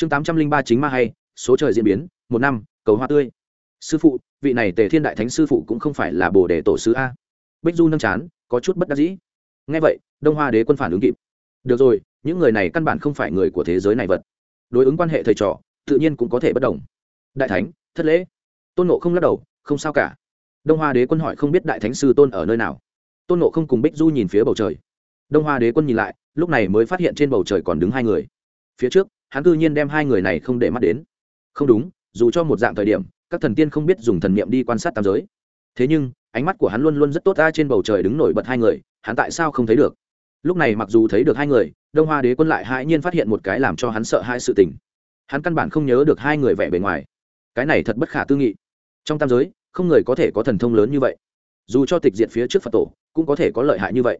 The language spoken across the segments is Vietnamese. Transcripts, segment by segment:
chương tám trăm linh ba chính ma hay, số trời diễn biến, một năm, cầu hoa tươi. Sư phụ, vị này tề thiên đại thánh sư phụ cũng không phải là bồ đề tổ sứ a. Bích du nâng chán, có chút bất đắc dĩ. Ngay vậy, đông hoa đế quân phản ứng kịp. Được rồi, những người này căn bản không phải người của thế giới này vật. Đối ứng quan hệ thầy trò, tự nhiên cũng có thể bất đồng. Đại thánh, thất lễ. Tôn nộ không lắc đầu, không sao cả. Đông hoa đế quân hỏi không biết đại thánh sư tôn ở nơi nào. Tôn nộ không cùng bích du nhìn phía bầu trời. Đông hoa đế quân nhìn lại, lúc này mới phát hiện trên bầu trời còn đứng hai người. Phía trước hắn cư nhiên đem hai người này không để mắt đến. Không đúng, dù cho một dạng thời điểm, các thần tiên không biết dùng thần niệm đi quan sát tam giới. Thế nhưng, ánh mắt của hắn luôn luôn rất tốt ra trên bầu trời đứng nổi bật hai người, hắn tại sao không thấy được? Lúc này mặc dù thấy được hai người, đông hoa đế quân lại hãi nhiên phát hiện một cái làm cho hắn sợ hai sự tình. Hắn căn bản không nhớ được hai người vẻ bề ngoài. Cái này thật bất khả tư nghị. Trong tam giới, không người có thể có thần thông lớn như vậy. Dù cho tịch diện phía trước phật tổ, cũng có thể có lợi hại như vậy.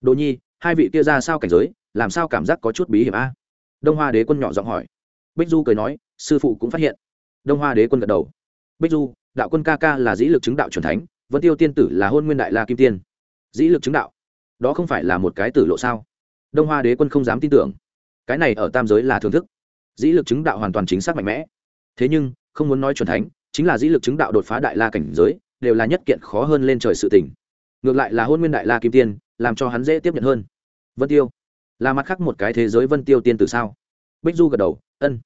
Đồ nhi, hai vị kia ra sao cảnh giới, làm sao cảm giác có chút bí hiểm a? Đông hoa đế quân nhỏ giọng hỏi. Bích du cười nói, sư phụ cũng phát hiện. Đông hoa đế quân gật đầu. Bích du, đạo quân ca ca là dĩ lực chứng đạo c thánh vẫn tiêu tiên tử là hôn nguyên đại la kim tiên. Dĩ lực chứng đạo? Đó không phải là một cái tử lộ sao? Đông hoa đế quân không dám tin tưởng. Cái này ở tam giới là thưởng thức. Dĩ lực chứng đạo hoàn toàn chính xác mạnh mẽ. Thế nhưng, không muốn nói c thánh, chính là dĩ lực chứng đạo đột phá đại la cảnh giới, đều là nhất kiện khó hơn lên trời sự tỉnh ngược lại là hôn nguyên đại la kim tiên, làm cho hắn dễ tiếp nhận hơn. Vân tiêu là mặt khác một cái thế giới vân tiêu tiên tử sao? Bích du gật đầu, ân,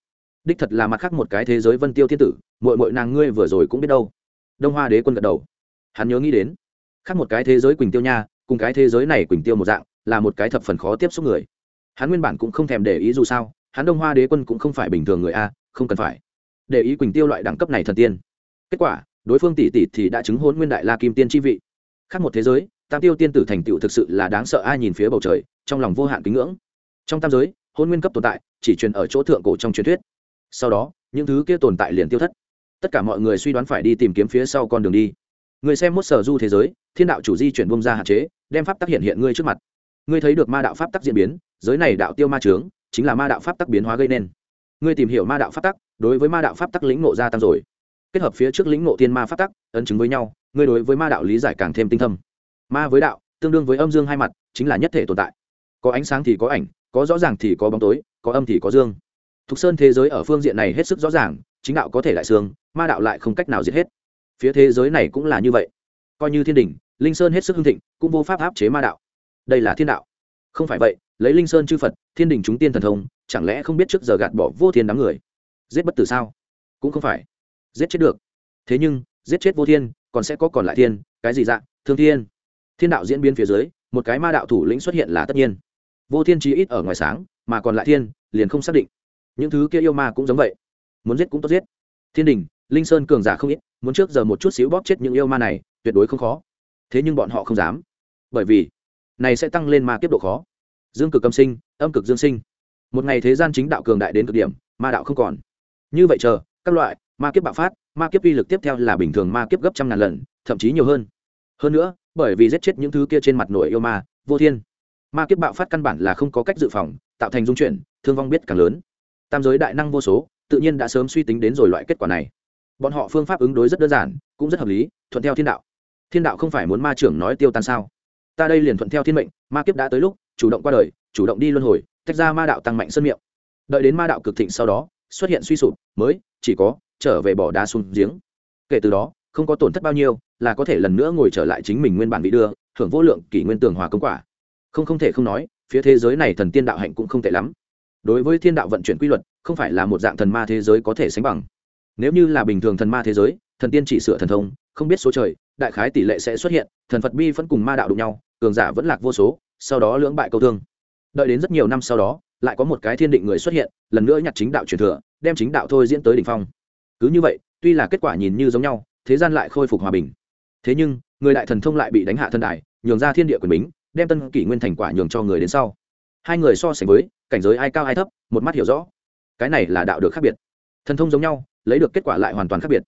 đích thật là mặt khác một cái thế giới vân tiêu tiên tử mội mội nàng ngươi vừa rồi cũng biết đâu. Đông hoa đế quân gật đầu, hắn nhớ nghĩ đến, khác một cái thế giới quỳnh tiêu nha, cùng cái thế giới này quỳnh tiêu một dạng, là một cái thập phần khó tiếp xúc người. Hắn nguyên bản cũng không thèm để ý dù sao, hắn đông hoa đế quân cũng không phải bình thường người a, không cần phải. Để ý quỳnh tiêu loại đẳng cấp này thần tiên. Kết quả, đối phương tỷ tỷ thì đã chứng hôn nguyên đại la kim tiên chi vị. Khác một thế giới tam tiêu tiên tử thành tựu thực sự là đáng sợ, ai nhìn phía bầu trời, trong lòng vô hạn kính ngưỡng. Trong tam giới, hôn nguyên cấp tồn tại, chỉ truyền ở chỗ thượng cổ trong truyền thuyết. Sau đó, những thứ kia tồn tại liền tiêu thất. Tất cả mọi người suy đoán phải đi tìm kiếm phía sau con đường đi. Người xem mốt sở du thế giới, thiên đạo chủ di chuyển bông ra hạn chế, đem pháp tắc hiện hiện ngươi trước mặt. Ngươi thấy được ma đạo pháp tắc diễn biến, giới này đạo tiêu ma trướng chính là ma đạo pháp tắc biến hóa gây nên. Ngươi tìm hiểu ma đạo pháp tắc, đối với ma đạo pháp tắc lĩnh nộ gia tăng rồi. Kết hợp phía trước lĩnh nộ thiên ma pháp tắc, ấn chứng với nhau, ngươi đối với ma đạo lý giải càng thêm tinh thâm ma với đạo, tương đương với âm dương hai mặt, chính là nhất thể tồn tại. Có ánh sáng thì có ảnh, có rõ ràng thì có bóng tối, có âm thì có dương. Thục sơn thế giới ở phương diện này hết sức rõ ràng, chính đạo có thể lại xương, ma đạo lại không cách nào diệt hết. Phía thế giới này cũng là như vậy. Coi như thiên đình linh sơn hết sức hưng thịnh, cũng vô pháp áp chế ma đạo. Đây là thiên đạo. Không phải vậy, lấy linh sơn chư phật, thiên đình chúng tiên thần thông, chẳng lẽ không biết trước giờ gạt bỏ vô thiên đám người? Giết bất tử sao? Cũng không phải. Giết chết được. Thế nhưng, giết chết vô thiên, còn sẽ có còn lại thiên, cái gì dạng thương thiên thiên đạo diễn biến phía dưới, một cái ma đạo thủ lĩnh xuất hiện là tất nhiên. Vô thiên chí ít ở ngoài sáng, mà còn lại thiên, liền không xác định. Những thứ kia yêu ma cũng giống vậy. Muốn giết cũng tốt giết. Thiên đình, linh sơn cường giả không ít, muốn trước giờ một chút xíu bóp chết những yêu ma này, tuyệt đối không khó. Thế nhưng bọn họ không dám. Bởi vì, này sẽ tăng lên ma kiếp độ khó. Dương cực âm sinh, âm cực dương sinh. Một ngày thế gian chính đạo cường đại đến cực điểm, ma đạo không còn. Như vậy chờ, các loại, ma kiếp bạo phát, ma kiếp uy lực tiếp theo là bình thường ma kiếp gấp trăm ngàn lần, thậm chí nhiều hơn. Hơn nữa bởi vì giết chết những thứ kia trên mặt nổi yêu ma, vô thiên. Ma kiếp bạo phát căn bản là không có cách dự phòng, tạo thành dung chuyển, thương vong biết càng lớn. Tam giới đại năng vô số, tự nhiên đã sớm suy tính đến rồi loại kết quả này. Bọn họ phương pháp ứng đối rất đơn giản, cũng rất hợp lý, thuận theo thiên đạo. Thiên đạo không phải muốn ma trưởng nói tiêu tan sao? Ta đây liền thuận theo thiên mệnh, ma kiếp đã tới lúc, chủ động qua đời, chủ động đi luân hồi, tách ra ma đạo tăng mạnh sân miệng. Đợi đến ma đạo cực thịnh sau đó, xuất hiện suy sụp, mới, chỉ có, trở về bỏ đá xuống giếng. Kể từ đó, không có tổn thất bao nhiêu là có thể lần nữa ngồi trở lại chính mình nguyên bản bị đưa, hưởng vô lượng kỷ nguyên tường hòa công quả. Không không thể không nói, phía thế giới này thần tiên đạo hạnh cũng không tệ lắm. Đối với thiên đạo vận chuyển quy luật, không phải là một dạng thần ma thế giới có thể sánh bằng. Nếu như là bình thường thần ma thế giới, thần tiên chỉ sửa thần thông, không biết số trời, đại khái tỷ lệ sẽ xuất hiện, thần phật bi vẫn cùng ma đạo đụng nhau, cường giả vẫn lạc vô số, sau đó lưỡng bại câu thương. Đợi đến rất nhiều năm sau đó, lại có một cái thiên định người xuất hiện, lần nữa nhặt chính đạo truyền thừa, đem chính đạo thôi diễn tới đỉnh phong. Cứ như vậy, tuy là kết quả nhìn như giống nhau, thế gian lại khôi phục hòa bình thế nhưng, người đại thần thông lại bị đánh hạ thân đại nhường ra thiên địa quyền bính, đem tân kỷ nguyên thành quả nhường cho người đến sau. Hai người so sánh với, cảnh giới ai cao ai thấp, một mắt hiểu rõ. Cái này là đạo được khác biệt. Thần thông giống nhau, lấy được kết quả lại hoàn toàn khác biệt.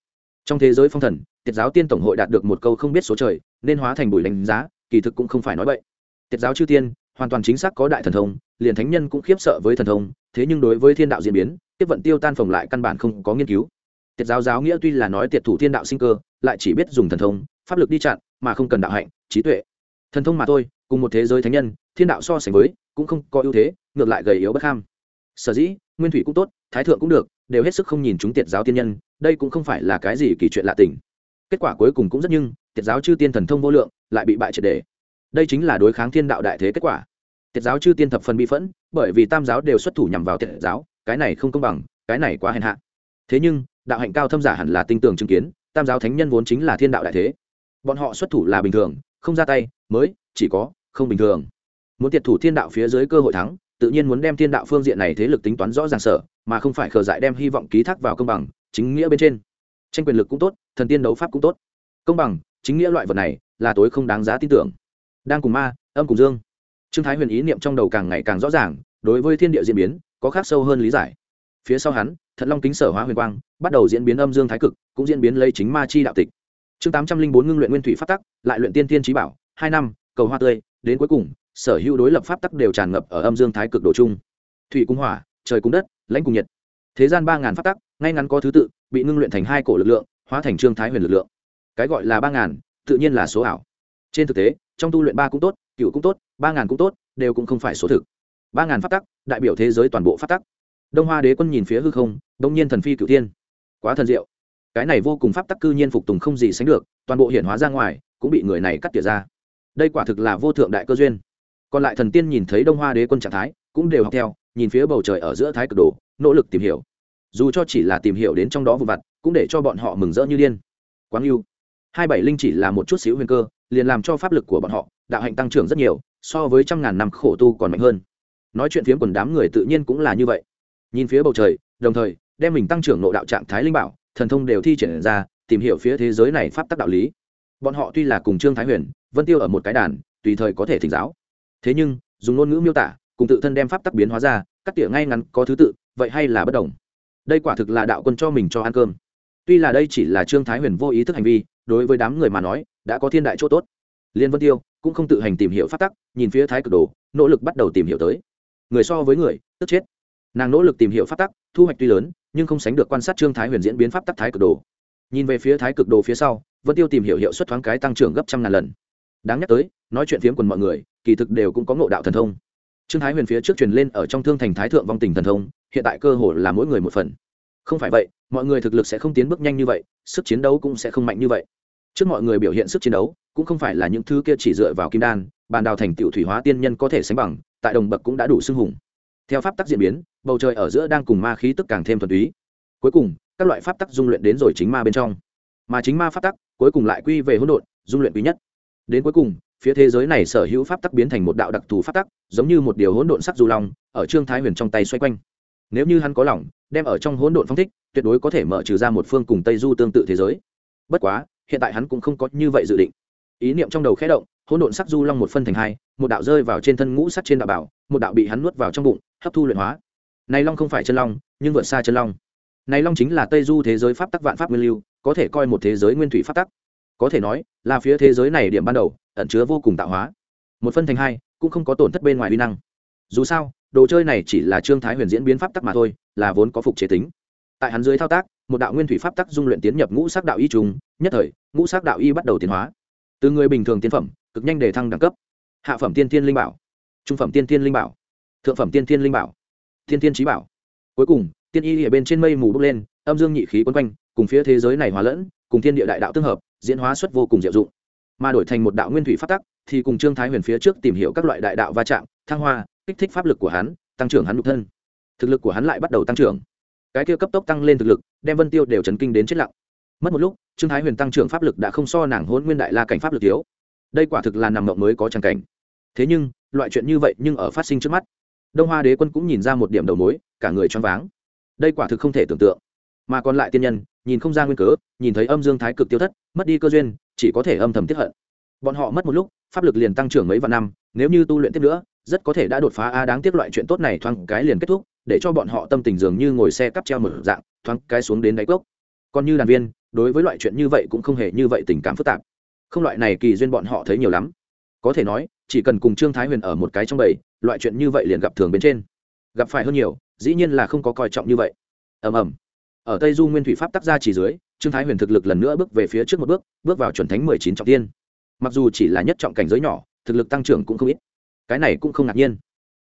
Trong thế giới phong thần tiết giáo tiên tổng hội đạt được một câu không biết số trời, nên hóa thành bùi đánh giá, kỳ thực cũng không phải nói vậy tiết giáo chư tiên, hoàn toàn chính xác có đại thần thông, liền thánh nhân cũng khiếp sợ với thần thông, thế nhưng đối với thiên đạo diễn biến, tiếp vận tiêu tan phồng lại căn bản không có nghiên cứu. Tiết giáo giáo nghĩa tuy là nói tiệt thủ thiên đạo sinh cơ lại chỉ biết dùng thần thông, pháp lực đi chặn, mà không cần đạo hạnh, trí tuệ. Thần thông mà thôi, cùng một thế giới thánh nhân, thiên đạo so sánh với, cũng không có ưu thế, ngược lại gầy yếu bất ham sở dĩ, nguyên thủy cũng tốt, thái thượng cũng được, đều hết sức không nhìn chúng tiệt giáo tiên nhân, đây cũng không phải là cái gì kỳ chuyện lạ tình. Kết quả cuối cùng cũng rất nhưng, tiệt giáo chư tiên thần thông vô lượng, lại bị bại triệt đề. Đây chính là đối kháng thiên đạo đại thế kết quả. Tiệt giáo chư tiên thập phần bị phẫn, bởi vì tam giáo đều xuất thủ nhằm vào tiệt giáo, cái này không công bằng, cái này quá hèn hạ. Thế nhưng, đạo hạnh cao thâm giả hẳn là tinh tường chứng kiến tam giáo thánh nhân vốn chính là thiên đạo đại thế. Bọn họ xuất thủ là bình thường, không ra tay, mới, chỉ có, không bình thường. Muốn tiệt thủ thiên đạo phía dưới cơ hội thắng, tự nhiên muốn đem thiên đạo phương diện này thế lực tính toán rõ ràng sở, mà không phải khờ dại đem hy vọng ký thác vào công bằng, chính nghĩa bên trên. Tranh quyền lực cũng tốt, thần tiên đấu pháp cũng tốt. Công bằng, chính nghĩa loại vật này, là tối không đáng giá tin tưởng. Đang cùng ma, âm cùng dương. Trương thái huyền ý niệm trong đầu càng ngày càng rõ ràng, đối với thiên địa diễn biến, có khác sâu hơn lý giải. Phía sau hắn thận long kính sở hóa huyền quang, bắt đầu diễn biến âm dương thái cực, cũng diễn biến lấy chính ma chi đạo tịch. Chương tám trăm linh bốn ngưng luyện nguyên thủy phát tắc, lại luyện tiên tiên trí bảo, hai năm, cầu hoa tươi, đến cuối cùng, sở hữu đối lập pháp tắc đều tràn ngập ở âm dương thái cực độ chung. Thủy cung hỏa, trời cung đất, lãnh cung nhiệt. Thế gian ba ngàn pháp tắc, ngay ngắn có thứ tự, bị ngưng luyện thành hai cổ lực lượng, hóa thành trương thái huyền lực lượng. Cái gọi là ba ngàn, tự nhiên là số ảo. Trên thực tế, trong tu luyện ba cũng tốt cựu cũng tốt, ba ngàn cũng tốt, đều cũng không phải số thực. Ba ngàn pháp tắc, đại biểu thế giới toàn bộ pháp tắc đông hoa đế quân nhìn phía hư không, đông nhiên thần phi cựu tiên quá thần diệu. Cái này vô cùng pháp tắc cư nhiên phục tùng không gì sánh được, toàn bộ hiển hóa ra ngoài, cũng bị người này cắt tỉa ra. Đây quả thực là vô thượng đại cơ duyên. Còn lại thần tiên nhìn thấy đông hoa đế quân trạng thái, cũng đều học theo, nhìn phía bầu trời ở giữa thái cực đồ, nỗ lực tìm hiểu. Dù cho chỉ là tìm hiểu đến trong đó vụ vặt, cũng để cho bọn họ mừng rỡ như điên. Quáng yêu hai bảy linh chỉ là một chút xíu huyền cơ, liền làm cho pháp lực của bọn họ, đạo hạnh tăng trưởng rất nhiều, so với trăm ngàn năm khổ tu còn mạnh hơn. Nói chuyện phiếm quần đám người tự nhiên cũng là như vậy nhìn phía bầu trời, đồng thời, đem mình tăng trưởng nộ đạo trạng thái linh bảo, thần thông đều thi triển ra, tìm hiểu phía thế giới này pháp tắc đạo lý. Bọn họ tuy là cùng trương thái huyền, vân tiêu ở một cái đàn, tùy thời có thể thỉnh giáo. Thế nhưng, dùng ngôn ngữ miêu tả, cùng tự thân đem pháp tắc biến hóa ra, cắt tỉa ngay ngắn có thứ tự, vậy hay là bất đồng. Đây quả thực là đạo quân cho mình cho ăn cơm. Tuy là đây chỉ là trương thái huyền vô ý thức hành vi, đối với đám người mà nói, đã có thiên đại chỗ tốt. Liên vân tiêu cũng không tự hành tìm hiểu pháp tắc, nhìn phía thái cực đồ, nỗ lực bắt đầu tìm hiểu tới. Người so với người, tức chết nàng nỗ lực tìm hiểu pháp tắc, thu hoạch tuy lớn, nhưng không sánh được quan sát trương thái huyền diễn biến pháp tắc thái cực đồ. Nhìn về phía thái cực đồ phía sau, vân tiêu tìm hiểu hiệu suất thoáng cái tăng trưởng gấp trăm ngàn lần. Đáng nhắc tới, nói chuyện phiếm quần mọi người, kỳ thực đều cũng có ngộ đạo thần thông. Trương thái huyền phía trước truyền lên ở trong thương thành thái thượng vong tình thần thông, hiện tại cơ hội là mỗi người một phần. Không phải vậy, mọi người thực lực sẽ không tiến bước nhanh như vậy, sức chiến đấu cũng sẽ không mạnh như vậy. Trước mọi người biểu hiện sức chiến đấu, cũng không phải là những thứ kia chỉ dựa vào kim đan, bàn đào thành tiểu thủy hóa tiên nhân có thể sánh bằng, tại đồng bậc cũng đã đủ xưng hùng theo pháp tắc diễn biến, bầu trời ở giữa đang cùng ma khí tức càng thêm thuần túy. Cuối cùng, các loại pháp tắc dung luyện đến rồi chính ma bên trong. Mà chính ma pháp tắc, cuối cùng lại quy về hỗn độn, dung luyện quý nhất. Đến cuối cùng, phía thế giới này sở hữu pháp tắc biến thành một đạo đặc thù pháp tắc, giống như một điều hỗn độn sắc du long, ở trương thái huyền trong tay xoay quanh. Nếu như hắn có lòng, đem ở trong hỗn độn phong thích, tuyệt đối có thể mở trừ ra một phương cùng tây du tương tự thế giới. Bất quá, hiện tại hắn cũng không có như vậy dự định ý niệm trong đầu khẽ động, hỗn độn sắc du long một phân thành hai, một đạo rơi vào trên thân ngũ sắc trên đạo bảo, một đạo bị hắn nuốt vào trong bụng, hấp thu luyện hóa. Này long không phải chân long, nhưng vượt xa chân long. Này long chính là tây du thế giới pháp tắc vạn pháp nguyên lưu, có thể coi một thế giới nguyên thủy pháp tắc. Có thể nói, là phía thế giới này điểm ban đầu, ẩn chứa vô cùng tạo hóa. Một phân thành hai, cũng không có tổn thất bên ngoài uy năng. Dù sao, đồ chơi này chỉ là trương thái huyền diễn biến pháp tắc mà thôi, là vốn có phục chế tính. Tại hắn dưới thao tác, một đạo nguyên thủy pháp tắc dung luyện tiến nhập ngũ sắc đạo y trùng, nhất thời, ngũ sắc đạo y bắt đầu tiến hóa từ người bình thường tiên phẩm, cực nhanh để thăng đẳng cấp. Hạ phẩm tiên tiên linh bảo, trung phẩm tiên tiên linh bảo, thượng phẩm tiên tiên linh bảo tiên tiên trí bảo. Cuối cùng, tiên y ở bên trên mây mù bốc lên, âm dương nhị khí quấn quanh, cùng phía thế giới này hòa lẫn, cùng thiên địa đại đạo tương hợp, diễn hóa xuất vô cùng diệu dụng. Mà đổi thành một đạo nguyên thủy pháp tắc, thì cùng trương thái huyền phía trước tìm hiểu các loại đại đạo va chạm, thăng hoa, kích thích pháp lực của hắn, tăng trưởng hắn nhục thân. Thực lực của hắn lại bắt đầu tăng trưởng. Cái kia cấp tốc tăng lên thực lực, đem vân tiêu đều chấn kinh đến chết lặng mất một lúc, trương thái huyền tăng trưởng pháp lực đã không so nàng hôn nguyên đại la cảnh pháp lực thiếu. Đây quả thực là nằm mộng mới có tràng cảnh. Thế nhưng, loại chuyện như vậy nhưng ở phát sinh trước mắt. Đông hoa đế quân cũng nhìn ra một điểm đầu mối, cả người choáng váng. Đây quả thực không thể tưởng tượng. Mà còn lại tiên nhân, nhìn không ra nguyên cớ, nhìn thấy âm dương thái cực tiêu thất, mất đi cơ duyên, chỉ có thể âm thầm tiếp hận. Bọn họ mất một lúc, pháp lực liền tăng trưởng mấy vạn năm, nếu như tu luyện tiếp nữa, rất có thể đã đột phá a đáng tiếc loại chuyện tốt này thoáng cái liền kết thúc, để cho bọn họ tâm tình dường như ngồi xe cắp treo mở dạng, thoáng cái xuống đến đáy cốc. Còn như đàn viên đối với loại chuyện như vậy cũng không hề như vậy tình cảm phức tạp. Không loại này kỳ duyên bọn họ thấy nhiều lắm. Có thể nói, chỉ cần cùng trương thái huyền ở một cái trong bầy, loại chuyện như vậy liền gặp thường bên trên. Gặp phải hơn nhiều, dĩ nhiên là không có coi trọng như vậy. Ầm ầm. Ở tây du nguyên thủy pháp tác ra chỉ dưới, trương thái huyền thực lực lần nữa bước về phía trước một bước bước vào chuẩn thánh mười chín trọng tiên. Mặc dù chỉ là nhất trọng cảnh giới nhỏ, thực lực tăng trưởng cũng không ít. Cái này cũng không ngạc nhiên.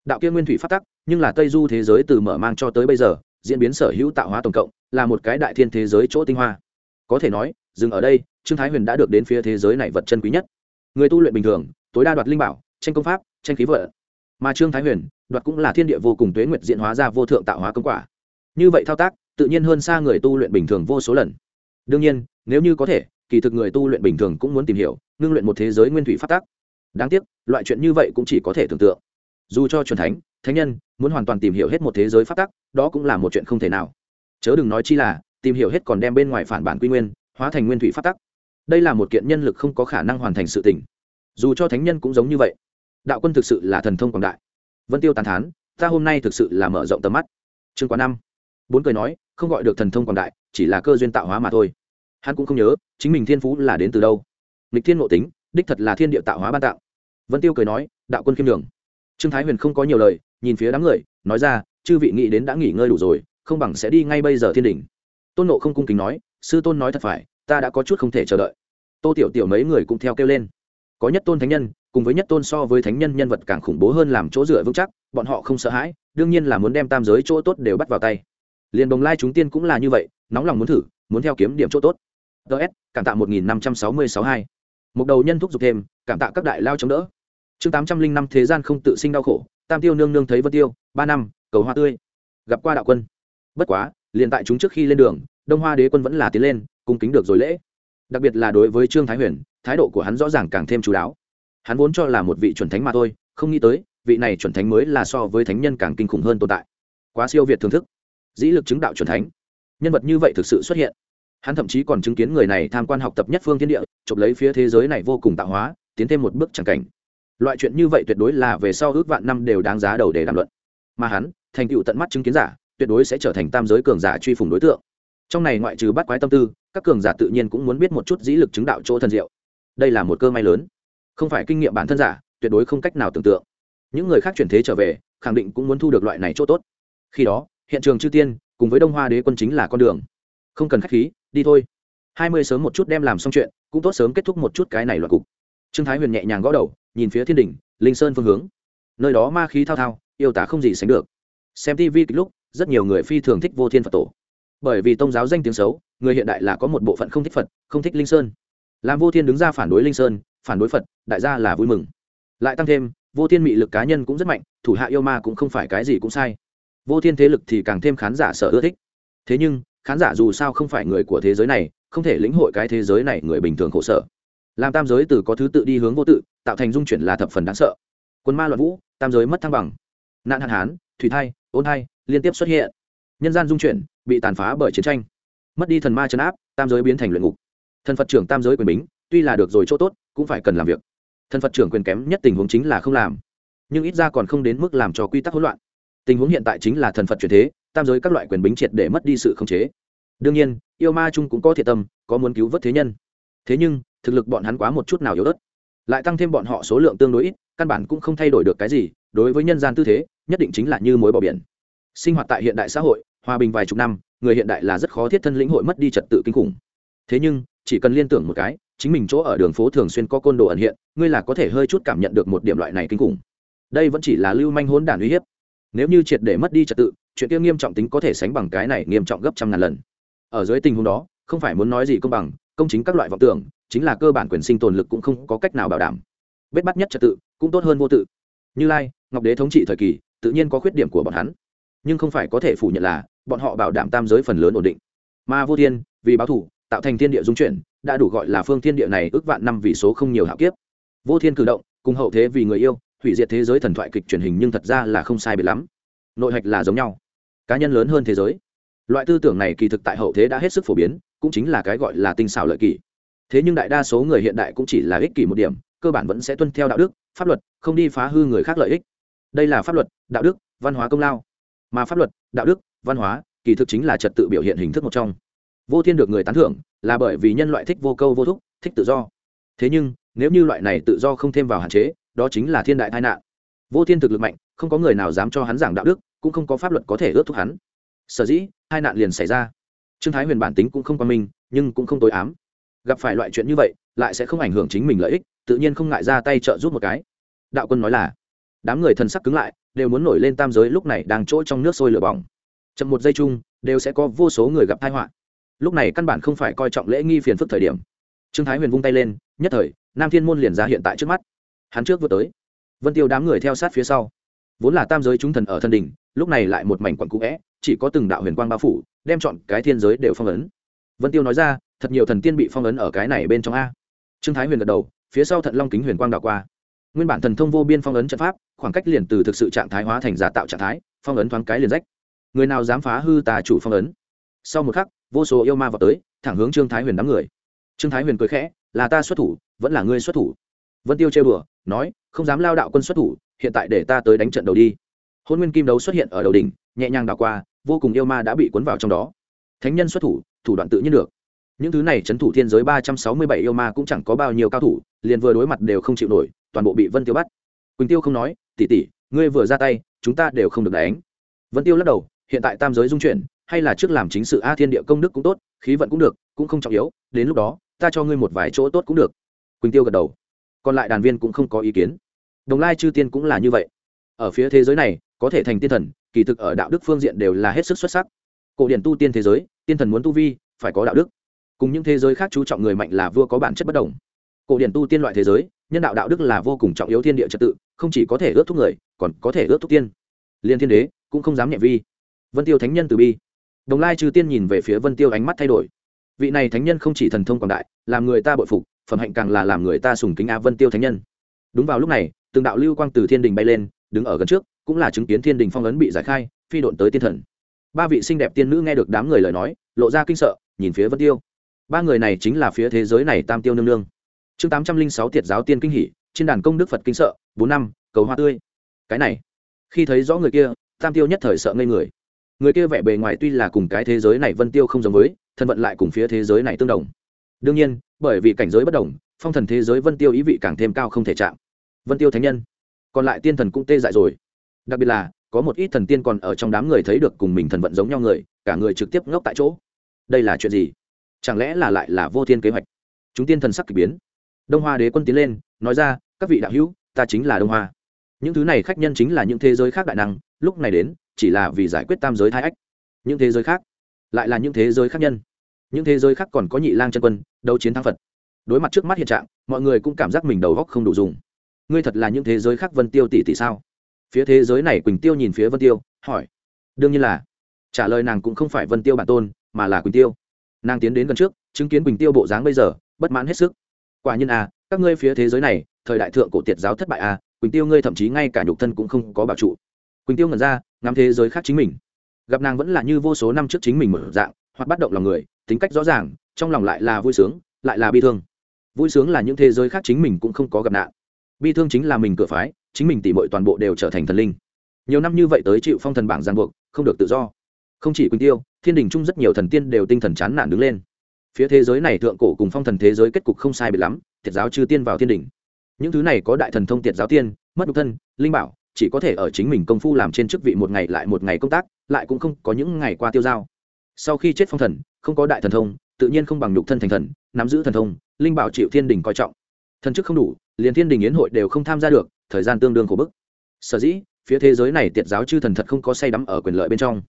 Đạo kia nguyên thủy pháp tắc nhưng là tây du thế giới từ mở mang cho tới bây giờ, diễn biến sở hữu tạo hóa tổng cộng, là một cái đại thiên thế giới chỗ tinh hoa có thể nói, dừng ở đây, trương thái huyền đã được đến phía thế giới này vật chân quý nhất. Người tu luyện bình thường, tối đa đoạt linh bảo, tranh công pháp, tranh khí vợ. Mà trương thái huyền, đoạt cũng là thiên địa vô cùng tuế nguyệt diễn hóa ra vô thượng tạo hóa công quả. Như vậy thao tác, tự nhiên hơn xa người tu luyện bình thường vô số lần. Đương nhiên, nếu như có thể, kỳ thực người tu luyện bình thường cũng muốn tìm hiểu, ngưng luyện một thế giới nguyên thủy phát tác đáng tiếc, loại chuyện như vậy cũng chỉ có thể tưởng tượng. Dù cho truyền thánh thánh nhân, muốn hoàn toàn tìm hiểu hết một thế giới phát tắc, đó cũng là một chuyện không thể nào. Chớ đừng nói chi là tìm hiểu hết còn đem bên ngoài phản bản quy nguyên, hóa thành nguyên thủy phát tắc. Đây là một kiện nhân lực không có khả năng hoàn thành sự tỉnh dù cho thánh nhân cũng giống như vậy. Đạo quân thực sự là thần thông quảng đại. Vân tiêu tàn thán, ta hôm nay thực sự là mở rộng tầm mắt. Chương quá năm. Bốn cười nói, không gọi được thần thông quảng đại, chỉ là cơ duyên tạo hóa mà thôi. Hắn cũng không nhớ, chính mình thiên phú là đến từ đâu. Lịch thiên ngộ tính, đích thật là thiên địa tạo hóa ban tạo. Vân tiêu cười nói, đạo quân khiêm đường trương thái huyền không có nhiều lời, nhìn phía đám người, nói ra, chư vị nghĩ đến đã nghỉ ngơi đủ rồi, không bằng sẽ đi ngay bây giờ thiên đình tôn nộ không cung kính nói, sư tôn nói thật phải, ta đã có chút không thể chờ đợi. Tô tiểu tiểu mấy người cũng theo kêu lên. Có nhất tôn thánh nhân, cùng với nhất tôn so với thánh nhân nhân vật càng khủng bố hơn làm chỗ dựa vững chắc, bọn họ không sợ hãi, đương nhiên là muốn đem tam giới chỗ tốt đều bắt vào tay. Liền đồng lai chúng tiên cũng là như vậy, nóng lòng muốn thử, muốn theo kiếm điểm chỗ tốt. Ts cảm tạ một nghìn năm trăm sáu mươi sáu hai. Một đầu nhân thúc giục thêm, cảm tạ các đại lao chống đỡ. Chương tám trăm linh năm thế gian không tự sinh đau khổ, tam tiêu nương nương thấy vân tiêu, ba năm, cầu hoa tươi. Gặp qua đạo quân. Bất quá liền tại chúng trước khi lên đường, đông hoa đế quân vẫn là tiến lên, cung kính được rồi lễ. Đặc biệt là đối với trương thái huyền, thái độ của hắn rõ ràng càng thêm chú đáo. Hắn vốn cho là một vị chuẩn thánh mà thôi, không nghĩ tới, vị này chuẩn thánh mới là so với thánh nhân càng kinh khủng hơn tồn tại. Quá siêu việt thưởng thức. Dĩ lực chứng đạo chuẩn thánh. Nhân vật như vậy thực sự xuất hiện. Hắn thậm chí còn chứng kiến người này tham quan học tập nhất phương thiên địa, chụp lấy phía thế giới này vô cùng tạo hóa, tiến thêm một bước chẳng cảnh. Loại chuyện như vậy tuyệt đối là về sau ước vạn năm đều đáng giá đầu để đàm luận. Mà hắn, thành tựu tận mắt chứng kiến giả tuyệt đối sẽ trở thành tam giới cường giả truy phủng đối tượng. Trong này ngoại trừ bắt quái tâm tư, các cường giả tự nhiên cũng muốn biết một chút dĩ lực chứng đạo chỗ thần diệu. Đây là một cơ may lớn. Không phải kinh nghiệm bản thân giả, tuyệt đối không cách nào tưởng tượng. Những người khác chuyển thế trở về, khẳng định cũng muốn thu được loại này chỗ tốt. Khi đó, hiện trường chư tiên, cùng với đông hoa đế quân chính là con đường. Không cần khách khí, đi thôi. Hai mươi sớm một chút đem làm xong chuyện, cũng tốt sớm kết thúc một chút cái này loạt cục. Trương thái huyền nhẹ nhàng gõ đầu, nhìn phía thiên đỉnh, linh sơn phương hướng. Nơi đó ma khí thao thao, yêu tả không gì sánh được xem tv kịch lúc, rất nhiều người phi thường thích vô thiên phật tổ. Bởi vì tôn giáo danh tiếng xấu, người hiện đại là có một bộ phận không thích phật, không thích linh sơn. Làm vô thiên đứng ra phản đối linh sơn, phản đối phật, đại gia là vui mừng. Lại tăng thêm, vô thiên mị lực cá nhân cũng rất mạnh, thủ hạ yêu ma cũng không phải cái gì cũng sai. Vô thiên thế lực thì càng thêm khán giả sợ ưa thích. Thế nhưng, khán giả dù sao không phải người của thế giới này, không thể lĩnh hội cái thế giới này người bình thường khổ sở. Làm tam giới từ có thứ tự đi hướng vô tự, tạo thành dung chuyển là thập phần đáng sợ. Quân ma loạn vũ, tam giới mất thăng bằng. Nạn hạn hán, thủy thai ôn hai, liên tiếp xuất hiện. Nhân gian dung chuyển bị tàn phá bởi chiến tranh. Mất đi thần ma chấn áp tam giới biến thành luyện ngục. Thần phật trưởng tam giới quyền bính tuy là được rồi chỗ tốt cũng phải cần làm việc. Thần phật trưởng quyền kém nhất tình huống chính là không làm. Nhưng ít ra còn không đến mức làm cho quy tắc hỗn loạn. Tình huống hiện tại chính là thần phật chuyển thế tam giới các loại quyền bính triệt để mất đi sự khống chế. Đương nhiên yêu ma chung cũng có thiệt tâm có muốn cứu vớt thế nhân. Thế nhưng thực lực bọn hắn quá một chút nào yếu ớt. Lại tăng thêm bọn họ số lượng tương đối ít căn bản cũng không thay đổi được cái gì đối với nhân gian tư thế nhất định chính là như mối bỏ biển. Sinh hoạt tại hiện đại xã hội, hòa bình vài chục năm, người hiện đại là rất khó thiết thân lĩnh hội mất đi trật tự kinh khủng. Thế nhưng, chỉ cần liên tưởng một cái, chính mình chỗ ở đường phố thường xuyên có côn đồ ẩn hiện, ngươi là có thể hơi chút cảm nhận được một điểm loại này kinh khủng. Đây vẫn chỉ là lưu manh hỗn đản uy hiếp. Nếu như triệt để mất đi trật tự, chuyện kia nghiêm trọng tính có thể sánh bằng cái này nghiêm trọng gấp trăm ngàn lần. Ở dưới tình huống đó, không phải muốn nói gì công bằng, công chính các loại vọng tưởng, chính là cơ bản quyền sinh tồn lực cũng không có cách nào bảo đảm. Bết bắt nhất trật tự, cũng tốt hơn vô tự. Như lai, ngọc đế thống trị thời kỳ tự nhiên có khuyết điểm của bọn hắn. Nhưng không phải có thể phủ nhận là, bọn họ bảo đảm tam giới phần lớn ổn định. Mà vô thiên, vì báo thủ, tạo thành thiên địa dung chuyển, đã đủ gọi là phương thiên địa này ước vạn năm vì số không nhiều hạo kiếp. Vô thiên cử động, cùng hậu thế vì người yêu, hủy diệt thế giới thần thoại kịch truyền hình nhưng thật ra là không sai biệt lắm. Nội hạch là giống nhau. Cá nhân lớn hơn thế giới. Loại tư tưởng này kỳ thực tại hậu thế đã hết sức phổ biến, cũng chính là cái gọi là tinh xảo lợi kỷ. thế nhưng đại đa số người hiện đại cũng chỉ là ích kỷ một điểm, cơ bản vẫn sẽ tuân theo đạo đức, pháp luật, không đi phá hư người khác lợi ích đây là pháp luật, đạo đức, văn hóa công lao. Mà pháp luật, đạo đức, văn hóa, kỳ thực chính là trật tự biểu hiện hình thức một trong. Vô thiên được người tán thưởng là bởi vì nhân loại thích vô câu vô thúc, thích tự do. Thế nhưng, nếu như loại này tự do không thêm vào hạn chế, đó chính là thiên đại tai nạn. Vô thiên thực lực mạnh, không có người nào dám cho hắn giảng đạo đức, cũng không có pháp luật có thể ước thúc hắn. Sở dĩ hai nạn liền xảy ra. Trương thái huyền bản tính cũng không qua minh, nhưng cũng không tối ám. Gặp phải loại chuyện như vậy, lại sẽ không ảnh hưởng chính mình lợi ích, tự nhiên không ngại ra tay trợ giúp một cái. Đạo quân nói là đám người thần sắc cứng lại, đều muốn nổi lên tam giới lúc này đang chỗ trong nước sôi lửa bỏng. Chậm một giây chung, đều sẽ có vô số người gặp tai họa. Lúc này căn bản không phải coi trọng lễ nghi phiền phức thời điểm. Trương thái huyền vung tay lên, nhất thời, nam thiên môn liền ra hiện tại trước mắt. Hắn trước vừa tới. Vân tiêu đám người theo sát phía sau. Vốn là tam giới chúng thần ở thân đình lúc này lại một mảnh quặn cũ vẽ chỉ có từng đạo huyền quang bao phủ, đem chọn cái thiên giới đều phong ấn. Vân tiêu nói ra, thật nhiều thần tiên bị phong ấn ở cái này bên trong a. Trương thái huyền gật đầu, phía sau thận long kính huyền quang đạo qua nguyên bản thần thông vô biên phong ấn trận pháp, khoảng cách liền từ thực sự trạng thái hóa thành giả tạo trạng thái, phong ấn thoáng cái liền rách. Người nào dám phá hư tà chủ phong ấn? Sau một khắc, vô số yêu ma vào tới, thẳng hướng trương thái huyền đám người. Trương thái huyền cười khẽ, là ta xuất thủ, vẫn là ngươi xuất thủ? Vân tiêu chơi bừa nói, không dám lao đạo quân xuất thủ, hiện tại để ta tới đánh trận đầu đi. Hôn nguyên kim đấu xuất hiện ở đầu đỉnh, nhẹ nhàng đảo qua, vô cùng yêu ma đã bị cuốn vào trong đó. Thánh nhân xuất thủ thủ đoạn tự nhiên được những thứ này c h ấ n thủ thiên giới ba trăm sáu mươi bảy yêu ma cũng chẳng có bao nhiêu cao thủ, liền vừa đối mặt đều không chịu nổi, toàn bộ bị vân tiêu bắt. Quỳnh tiêu không nói tỉ tỉ ngươi vừa ra tay, chúng ta đều không được đánh. Vân tiêu lắc đầu, hiện tại tam giới dung chuyển, hay là trước làm chính sự a thiên địa công đức cũng tốt, khí vận cũng được, cũng không trọng yếu, đến lúc đó, ta cho ngươi một vài chỗ tốt cũng được. Quỳnh tiêu gật đầu. Còn lại đàn viên cũng không có ý kiến. Đồng lai chư tiên cũng là như vậy. Ở phía thế giới này, có thể thành tiên thần, kỳ thực ở đạo đức phương diện đều là hết sức xuất sắc. Cổ điển tu tiên thế giới, tiên thần muốn tu vi, phải có đạo đức cùng những thế giới khác chú trọng người mạnh là vua có bản chất bất đồng. Cổ điển tu tiên loại thế giới, nhân đạo đạo đức là vô cùng trọng yếu thiên địa trật tự, không chỉ có thể ước thúc người, còn có thể ước thúc tiên. Liên thiên đế cũng không dám nhẹ vi. Vân tiêu thánh nhân từ bi. Đồng lai trừ tiên nhìn về phía vân tiêu ánh mắt thay đổi. Vị này thánh nhân không chỉ thần thông quảng đại, làm người ta bội phục, phẩm hạnh càng là làm người ta sùng kính á vân tiêu thánh nhân. Đúng vào lúc này, từng đạo lưu quang từ thiên đình bay lên, đứng ở gần trước, cũng là chứng kiến thiên đình phong ấn bị giải khai, phi độn tới tiên thần. Ba vị xinh đẹp tiên nữ nghe được đám người lời nói, lộ ra kinh sợ, nhìn phía vân tiêu ba người này chính là phía thế giới này tam tiêu nương nương. Chương tám trăm linh sáu tiệt giáo tiên kinh hỷ trên đàn công đức phật kinh sợ, bốn năm, cầu hoa tươi. Cái này, khi thấy rõ người kia, tam tiêu nhất thời sợ ngây người. Người kia vẻ bề ngoài tuy là cùng cái thế giới này vân tiêu không giống với, thân vận lại cùng phía thế giới này tương đồng. Đương nhiên, bởi vì cảnh giới bất đồng, phong thần thế giới vân tiêu ý vị càng thêm cao không thể chạm. Vân tiêu thánh nhân, còn lại tiên thần cũng tê dại rồi. Đặc biệt là, có một ít thần tiên còn ở trong đám người thấy được cùng mình thần vận giống nhau người, cả người trực tiếp ngốc tại chỗ. Đây là chuyện gì? Chẳng lẽ là lại là vô thiên kế hoạch? Chúng tiên thần sắc k ỳ biến. Đông hoa đế quân tiến lên, nói ra, các vị đạo hữu, ta chính là đông hoa. Những thứ này khách nhân chính là những thế giới khác đại năng, lúc này đến, chỉ là vì giải quyết tam giới thái ách. Những thế giới khác, lại là những thế giới khác nhân. Những thế giới khác còn có nhị lang chân quân, đấu chiến thắng phật. Đối mặt trước mắt hiện trạng, mọi người cũng cảm giác mình đầu góc không đủ dùng. Ngươi thật là những thế giới khác vân tiêu tỷ tỷ sao? Phía thế giới này quỳnh tiêu nhìn phía vân tiêu, hỏi. Đương nhiên là. Trả lời nàng cũng không phải vân tiêu bản tôn, mà là quỳnh tiêu nàng tiến đến gần trước, chứng kiến quỳnh tiêu bộ dáng bây giờ, bất mãn hết sức. Quả nhiên à các ngươi phía thế giới này, thời đại thượng cổ tiệt giáo thất bại à quỳnh tiêu ngươi thậm chí ngay cả nhục thân cũng không có bảo trụ. Quỳnh tiêu ngẩn ra, ngắm thế giới khác chính mình. Gặp nàng vẫn là như vô số năm trước chính mình mở dạng, hoặc bắt động lòng người, tính cách rõ ràng, trong lòng lại là vui sướng, lại là bi thương. Vui sướng là những thế giới khác chính mình cũng không có gặp nạn. Bi thương chính là mình cửa phái, chính mình tỉ mọi toàn bộ đều trở thành thần linh. Nhiều năm như vậy tới chịu phong thần bảng giang buộc, không được tự do không chỉ quỳnh tiêu, thiên đình chung rất nhiều thần tiên đều tinh thần chán nản đứng lên. Phía thế giới này thượng cổ cùng phong thần thế giới kết cục không sai biệt lắm, thiệt giáo chư tiên vào thiên đình. Những thứ này có đại thần thông tiệt giáo tiên, mất độc thân, linh bảo, chỉ có thể ở chính mình công phu làm trên chức vị một ngày lại một ngày công tác, lại cũng không có những ngày qua tiêu giao sau khi chết phong thần, không có đại thần thông, tự nhiên không bằng nhục thân thành thần, nắm giữ thần thông, linh bảo chịu thiên đình coi trọng. Thần chức không đủ, liền thiên đình yến hội đều không tham gia được, thời gian tương đương khổ bức. Sở dĩ, phía thế giới này tiệt giáo chư thần thật không có say đắm ở quyền lợi bên trong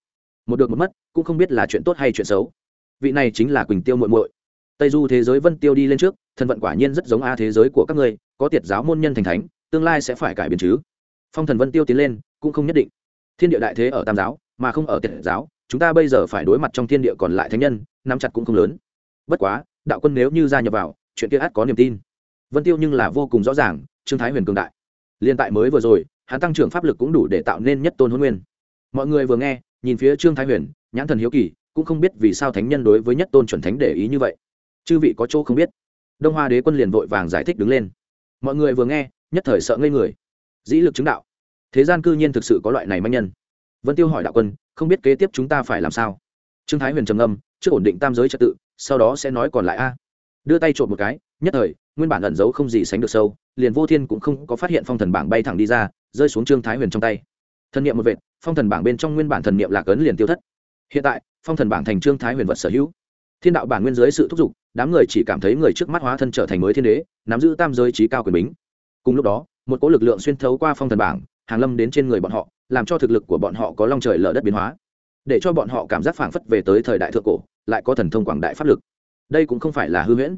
một được một mất, cũng không biết là chuyện tốt hay chuyện xấu. Vị này chính là quỳnh tiêu muội muội. Tây du thế giới vân tiêu đi lên trước thần vận quả nhiên rất giống a thế giới của các ngươi, có tiệt giáo môn nhân thành thánh, tương lai sẽ phải cải biến chứ. Phong thần vân tiêu tiến lên, cũng không nhất định. Thiên địa đại thế ở tam giáo, mà không ở tiệt giáo, chúng ta bây giờ phải đối mặt trong thiên địa còn lại thánh nhân, nắm chặt cũng không lớn. Bất quá, đạo quân nếu như gia nhập vào, chuyện kia ắt có niềm tin. Vân tiêu nhưng là vô cùng rõ ràng, trương thái huyền cường đại. Liên tại mới vừa rồi, hắn tăng trưởng pháp lực cũng đủ để tạo nên nhất tôn huấn nguyên. Mọi người vừa nghe nhìn phía trương thái huyền, nhãn thần hiếu kỳ, cũng không biết vì sao thánh nhân đối với nhất tôn chuẩn thánh để ý như vậy. Chư vị có chỗ không biết. Đông hoa đế quân liền vội vàng giải thích đứng lên. Mọi người vừa nghe, nhất thời sợ ngây người. Dĩ lực chứng đạo. Thế gian cư nhiên thực sự có loại này manh nhân. Vân tiêu hỏi đạo quân, không biết kế tiếp chúng ta phải làm sao? Trương thái huyền trầm ngâm, trước ổn định tam giới trật tự, sau đó sẽ nói còn lại a. Đưa tay trộm một cái, nhất thời, nguyên bản ẩn giấu không gì sánh được sâu, liền vô thiên cũng không có phát hiện phong thần bảng bay thẳng đi ra, rơi xuống trương thái huyền trong tay. Thân niệm một vệt phong thần bảng bên trong nguyên bản thần niệm lạc ấn liền tiêu thất. Hiện tại, phong thần bảng thành trương thái huyền vật sở hữu. Thiên đạo bản nguyên dưới sự thúc giục, đám người chỉ cảm thấy người trước mắt hóa thân trở thành mới thiên đế, nắm giữ tam giới trí cao quyền bính. Cùng lúc đó, một cỗ lực lượng xuyên thấu qua phong thần bảng, hàng lâm đến trên người bọn họ, làm cho thực lực của bọn họ có long trời lở đất biến hóa. Để cho bọn họ cảm giác phảng phất về tới thời đại thượng cổ, lại có thần thông quảng đại pháp lực. Đây cũng không phải là hư huyễn.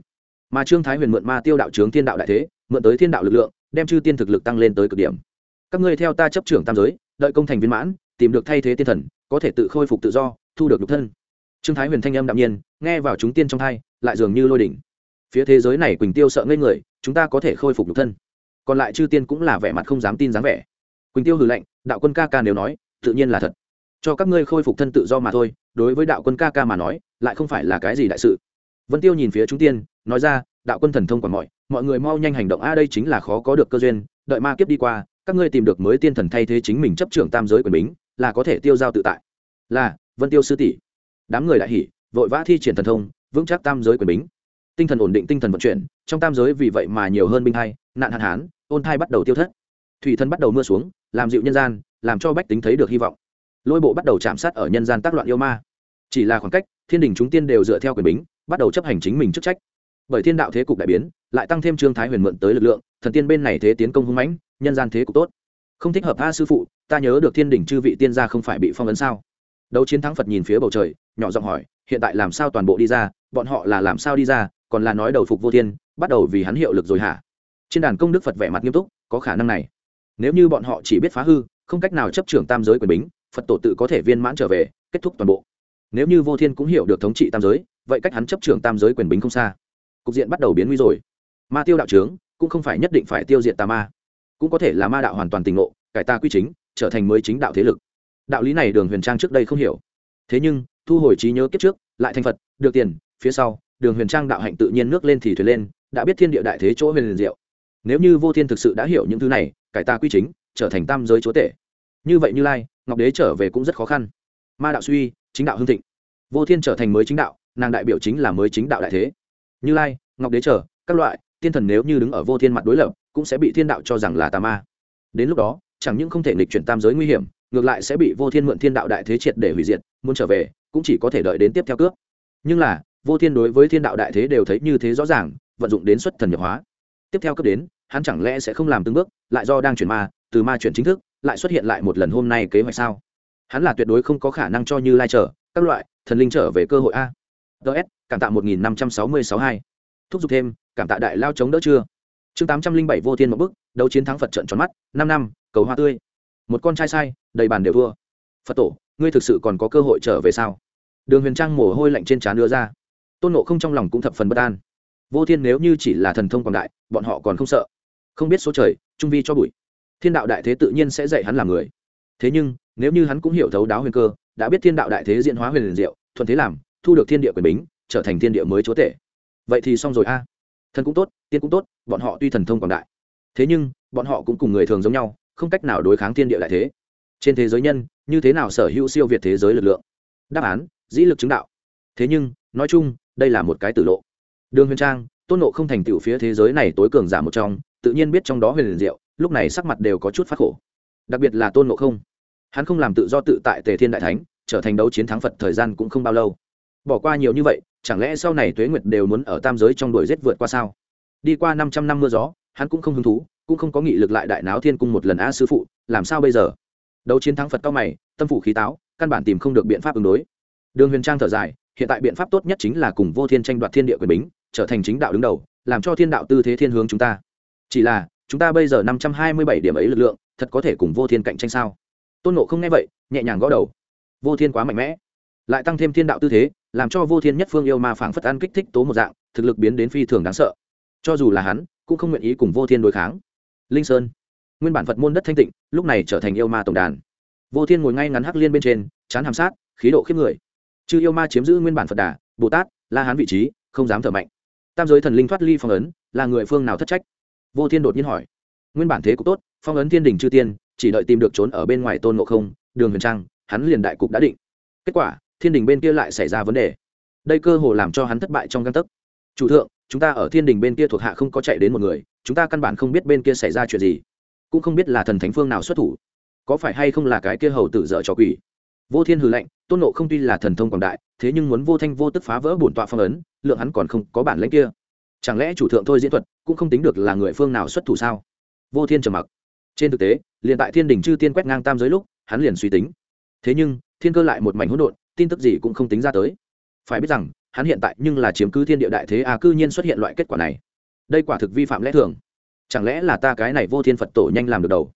Mà trương thái huyền mượn ma tiêu đạo trướng thiên đạo đại thế, mượn tới thiên đạo lực lượng, đem chư tiên thực lực tăng lên tới cực điểm các ngươi theo ta chấp trưởng tam giới, đợi công thành viên mãn, tìm được thay thế tiên thần, có thể tự khôi phục tự do, thu được nhục thân. Trương thái huyền thanh âm đạm nhiên, nghe vào chúng tiên trong thai, lại dường như lôi đỉnh. Phía thế giới này quỳnh tiêu sợ ngây người, chúng ta có thể khôi phục nhục thân. Còn lại chư tiên cũng là vẻ mặt không dám tin dáng vẻ. Quỳnh tiêu hừ lạnh, đạo quân ca ca nếu nói, tự nhiên là thật. Cho các ngươi khôi phục thân tự do mà thôi, đối với đạo quân ca ca mà nói, lại không phải là cái gì đại sự. Vân tiêu nhìn phía chúng tiên, nói ra, đạo quân thần thông còn mọi mọi người mau nhanh hành động, a, đây chính là khó có được cơ duyên, đợi ma kiếp đi qua các ngươi tìm được mới tiên thần thay thế chính mình chấp trưởng tam giới quyền bính, là có thể tiêu giao tự tại. Là, vân tiêu sư tỷ. Đám người đại hỉ, vội vã thi triển thần thông, vững chắc tam giới quyền bính. Tinh thần ổn định, tinh thần vận chuyển, trong tam giới vì vậy mà nhiều hơn binh hai, nạn hạn hán, ôn thai bắt đầu tiêu thất. Thủy thân bắt đầu mưa xuống, làm dịu nhân gian, làm cho bách tính thấy được hy vọng. Lôi bộ bắt đầu chạm sát ở nhân gian tác loạn yêu ma. Chỉ là khoảng cách, thiên đình chúng tiên đều dựa theo quyền bính, bắt đầu chấp hành chính mình chức trách. Bởi thiên đạo thế cục đại biến, lại tăng thêm trương thái huyền mượn tới lực lượng, thần tiên bên này thế tiến công hung mãnh nhân gian thế cục tốt. Không thích hợp a sư phụ, ta nhớ được thiên đình chư vị tiên gia không phải bị phong ấn sao? Đấu chiến thắng phật nhìn phía bầu trời, nhỏ giọng hỏi, hiện tại làm sao toàn bộ đi ra, bọn họ là làm sao đi ra, còn là nói đầu phục vô thiên, bắt đầu vì hắn hiệu lực rồi hả? Trên đàn công đức phật vẻ mặt nghiêm túc, có khả năng này. Nếu như bọn họ chỉ biết phá hư, không cách nào chấp trưởng tam giới quyền bính, phật tổ tự có thể viên mãn trở về, kết thúc toàn bộ. Nếu như vô thiên cũng hiểu được thống trị tam giới, vậy cách hắn chấp trưởng tam giới quyền bính không xa. Cục diện bắt đầu biến nguy rồi. Ma tiêu đạo trướng cũng không phải nhất định phải tiêu diệt tà ma cũng có thể là ma đạo hoàn toàn tình ngộ, cải ta quy chính, trở thành mới chính đạo thế lực. Đạo lý này đường huyền trang trước đây không hiểu. Thế nhưng, thu hồi trí nhớ kiếp trước, lại thành phật, được tiền, phía sau, đường huyền trang đạo hạnh tự nhiên nước lên thì thuyền lên, đã biết thiên địa đại thế chỗ huyền liền diệu. Nếu như vô thiên thực sự đã hiểu những thứ này, cải ta quy chính, trở thành tam giới chúa tể. Như vậy như lai, ngọc đế trở về cũng rất khó khăn. Ma đạo suy, chính đạo hưng thịnh. Vô thiên trở thành mới chính đạo, nàng đại biểu chính là mới chính đạo đại thế. Như lai, ngọc đế trở, các loại tiên thần nếu như đứng ở vô thiên mặt đối lập, cũng sẽ bị thiên đạo cho rằng là tà ma. Đến lúc đó, chẳng những không thể nghịch chuyển tam giới nguy hiểm, ngược lại sẽ bị vô thiên mượn thiên đạo đại thế triệt để hủy diệt, muốn trở về, cũng chỉ có thể đợi đến tiếp theo cướp nhưng là, vô thiên đối với thiên đạo đại thế đều thấy như thế rõ ràng, vận dụng đến xuất thần nhập hóa. Tiếp theo cấp đến, hắn chẳng lẽ sẽ không làm từng bước, lại do đang chuyển ma, từ ma chuyển chính thức, lại xuất hiện lại một lần hôm nay kế hoạch sao? Hắn là tuyệt đối không có khả năng cho như lai trở, các loại, thần linh trở về cơ hội a. Ts cảm tạ một nghìn năm trăm sáu mươi sáu hai thúc giục thêm, cảm tạ đại lao chống đỡ chưa? Chương tám trăm linh bảy vô thiên một bức đấu chiến thắng phật trận tròn mắt, năm năm, cầu hoa tươi. Một con trai sai, đầy bàn đều thua. Phật tổ, ngươi thực sự còn có cơ hội trở về sao? Đường huyền trang mồ hôi lạnh trên trán đưa ra. Tôn nộ không trong lòng cũng thập phần bất an. Vô thiên nếu như chỉ là thần thông quảng đại, bọn họ còn không sợ. Không biết số trời, trung vi cho bụi. Thiên đạo đại thế tự nhiên sẽ dạy hắn làm người. Thế nhưng, nếu như hắn cũng hiểu thấu đáo huyền cơ, đã biết thiên đạo đại thế diễn hóa huyền liền diệu, thuận thế làm, thu được thiên địa quyền bính, trở thành thiên địa mới chúa tể vậy thì xong rồi a. Thần cũng tốt, tiên cũng tốt, bọn họ tuy thần thông quảng đại, thế nhưng bọn họ cũng cùng người thường giống nhau, không cách nào đối kháng thiên địa đại thế. Trên thế giới nhân, như thế nào sở hữu siêu việt thế giới lực lượng? Đáp án, dĩ lực chứng đạo. Thế nhưng, nói chung, đây là một cái tử lộ. Đường huyền trang, tôn nộ không thành tựu phía thế giới này tối cường giả một trong, tự nhiên biết trong đó huyền liền diệu, lúc này sắc mặt đều có chút phát khổ. Đặc biệt là tôn nộ không. Hắn không làm tự do tự tại tề thiên đại thánh, trở thành đấu chiến thắng phật thời gian cũng không bao lâu. Bỏ qua nhiều như vậy chẳng lẽ sau này tuế nguyệt đều muốn ở tam giới trong đuổi rét vượt qua sao? Đi qua năm trăm năm mưa gió, hắn cũng không hứng thú, cũng không có nghị lực lại đại náo thiên cung một lần a sư phụ, làm sao bây giờ? Đấu chiến thắng phật cao mày, tâm phủ khí táo, căn bản tìm không được biện pháp ứng đối. Đường huyền trang thở dài, hiện tại biện pháp tốt nhất chính là cùng vô thiên tranh đoạt thiên địa quyền bính, trở thành chính đạo đứng đầu, làm cho thiên đạo tư thế thiên hướng chúng ta. Chỉ là, chúng ta bây giờ năm trăm hai mươi bảy điểm ấy lực lượng, thật có thể cùng vô thiên cạnh tranh sao? Tôn nộ không nghe vậy, nhẹ nhàng gõ đầu. Vô thiên quá mạnh mẽ, lại tăng thêm thiên đạo tư thế làm cho vô thiên nhất phương yêu ma phảng phất ăn kích thích tố một dạng, thực lực biến đến phi thường đáng sợ. Cho dù là hắn, cũng không nguyện ý cùng vô thiên đối kháng. Linh sơn. Nguyên bản phật môn đất thanh tịnh, lúc này trở thành yêu ma tổng đàn. Vô thiên ngồi ngay ngắn hắc liên bên trên, chán hàm sát, khí độ khiếp người. Chư yêu ma chiếm giữ nguyên bản phật đà, bồ tát, la hán vị trí, không dám thở mạnh. Tam giới thần linh thoát ly phong ấn, là người phương nào thất trách? Vô thiên đột nhiên hỏi. Nguyên bản thế cũng tốt, phong ấn thiên đình chư tiên, chỉ đợi tìm được trốn ở bên ngoài tôn ngộ không, đường huyền trang, hắn liền đại cục đã định. Kết quả thiên đình bên kia lại xảy ra vấn đề. Đây cơ hồ làm cho hắn thất bại trong găng tấc. Chủ thượng, chúng ta ở thiên đình bên kia thuộc hạ không có chạy đến một người, chúng ta căn bản không biết bên kia xảy ra chuyện gì, cũng không biết là thần thánh phương nào xuất thủ. Có phải hay không là cái kia hầu tử dở trò quỷ? Vô thiên hừ lạnh, tôn nộ không tuy là thần thông quảng đại, thế nhưng muốn vô thanh vô tức phá vỡ bổn tọa phong ấn, lượng hắn còn không có bản lãnh kia. Chẳng lẽ chủ thượng thôi diễn thuật cũng không tính được là người phương nào xuất thủ sao? Vô thiên trầm mặc. Trên thực tế, liền tại thiên đình chư tiên quét ngang tam giới lúc, hắn liền suy tính. Thế nhưng, thiên cơ lại một mảnh hỗn độn tin tức gì cũng không tính ra tới. Phải biết rằng, hắn hiện tại nhưng là chiếm cứ thiên địa đại thế à cư nhiên xuất hiện loại kết quả này. Đây quả thực vi phạm lẽ thường. Chẳng lẽ là ta cái này vô thiên phật tổ nhanh làm được đầu?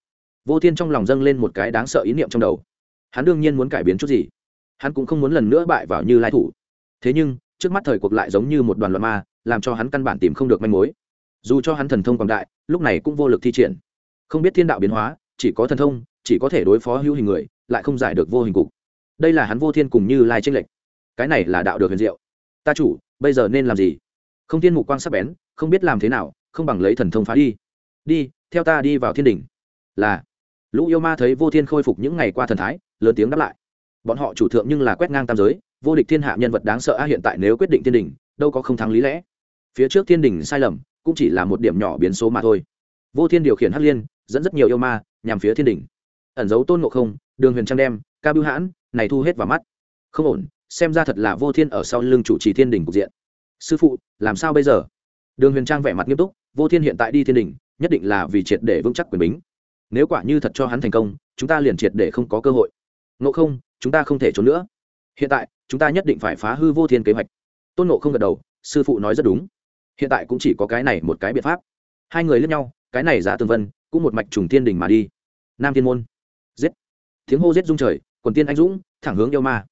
Vô thiên trong lòng dâng lên một cái đáng sợ ý niệm trong đầu. Hắn đương nhiên muốn cải biến chút gì. Hắn cũng không muốn lần nữa bại vào như lai thủ. Thế nhưng, trước mắt thời cuộc lại giống như một đoàn loạn ma, làm cho hắn căn bản tìm không được manh mối. Dù cho hắn thần thông quảng đại, lúc này cũng vô lực thi triển. Không biết thiên đạo biến hóa, chỉ có thần thông, chỉ có thể đối phó hữu hình người, lại không giải được vô hình cục đây là hắn vô thiên cùng như lai tranh lệch. Cái này là đạo được huyền diệu. Ta chủ, bây giờ nên làm gì? Không thiên mục quang sắp bén, không biết làm thế nào, không bằng lấy thần thông phá đi. Đi, theo ta đi vào thiên đình là. Lũ yêu ma thấy vô thiên khôi phục những ngày qua thần thái, lớn tiếng đáp lại. Bọn họ chủ thượng nhưng là quét ngang tam giới, vô địch thiên hạ nhân vật đáng sợ a hiện tại nếu quyết định thiên đình đâu có không thắng lý lẽ. Phía trước thiên đình sai lầm, cũng chỉ là một điểm nhỏ biến số mà thôi. Vô thiên điều khiển hắc liên, dẫn rất nhiều yêu ma, nhằm phía thiên đình ẩn dấu tôn ngộ không, đường huyền trang đem, ca bưu hãn này thu hết vào mắt. Không ổn, xem ra thật là vô thiên ở sau lưng chủ trì thiên đình cục diện. Sư phụ, làm sao bây giờ? Đường huyền trang vẻ mặt nghiêm túc, vô thiên hiện tại đi thiên đình nhất định là vì triệt để vững chắc quyền bính. Nếu quả như thật cho hắn thành công, chúng ta liền triệt để không có cơ hội. Ngộ không, chúng ta không thể trốn nữa. Hiện tại, chúng ta nhất định phải phá hư vô thiên kế hoạch. Tôn ngộ không gật đầu, sư phụ nói rất đúng. Hiện tại cũng chỉ có cái này một cái biện pháp. Hai người lướt nhau, cái này giá tường vân, cũng một mạch trùng thiên đình mà đi. Nam thiên môn. Giết. Tiếng hô giết dung trời quần tiên anh dũng, thẳng hướng yêu ma.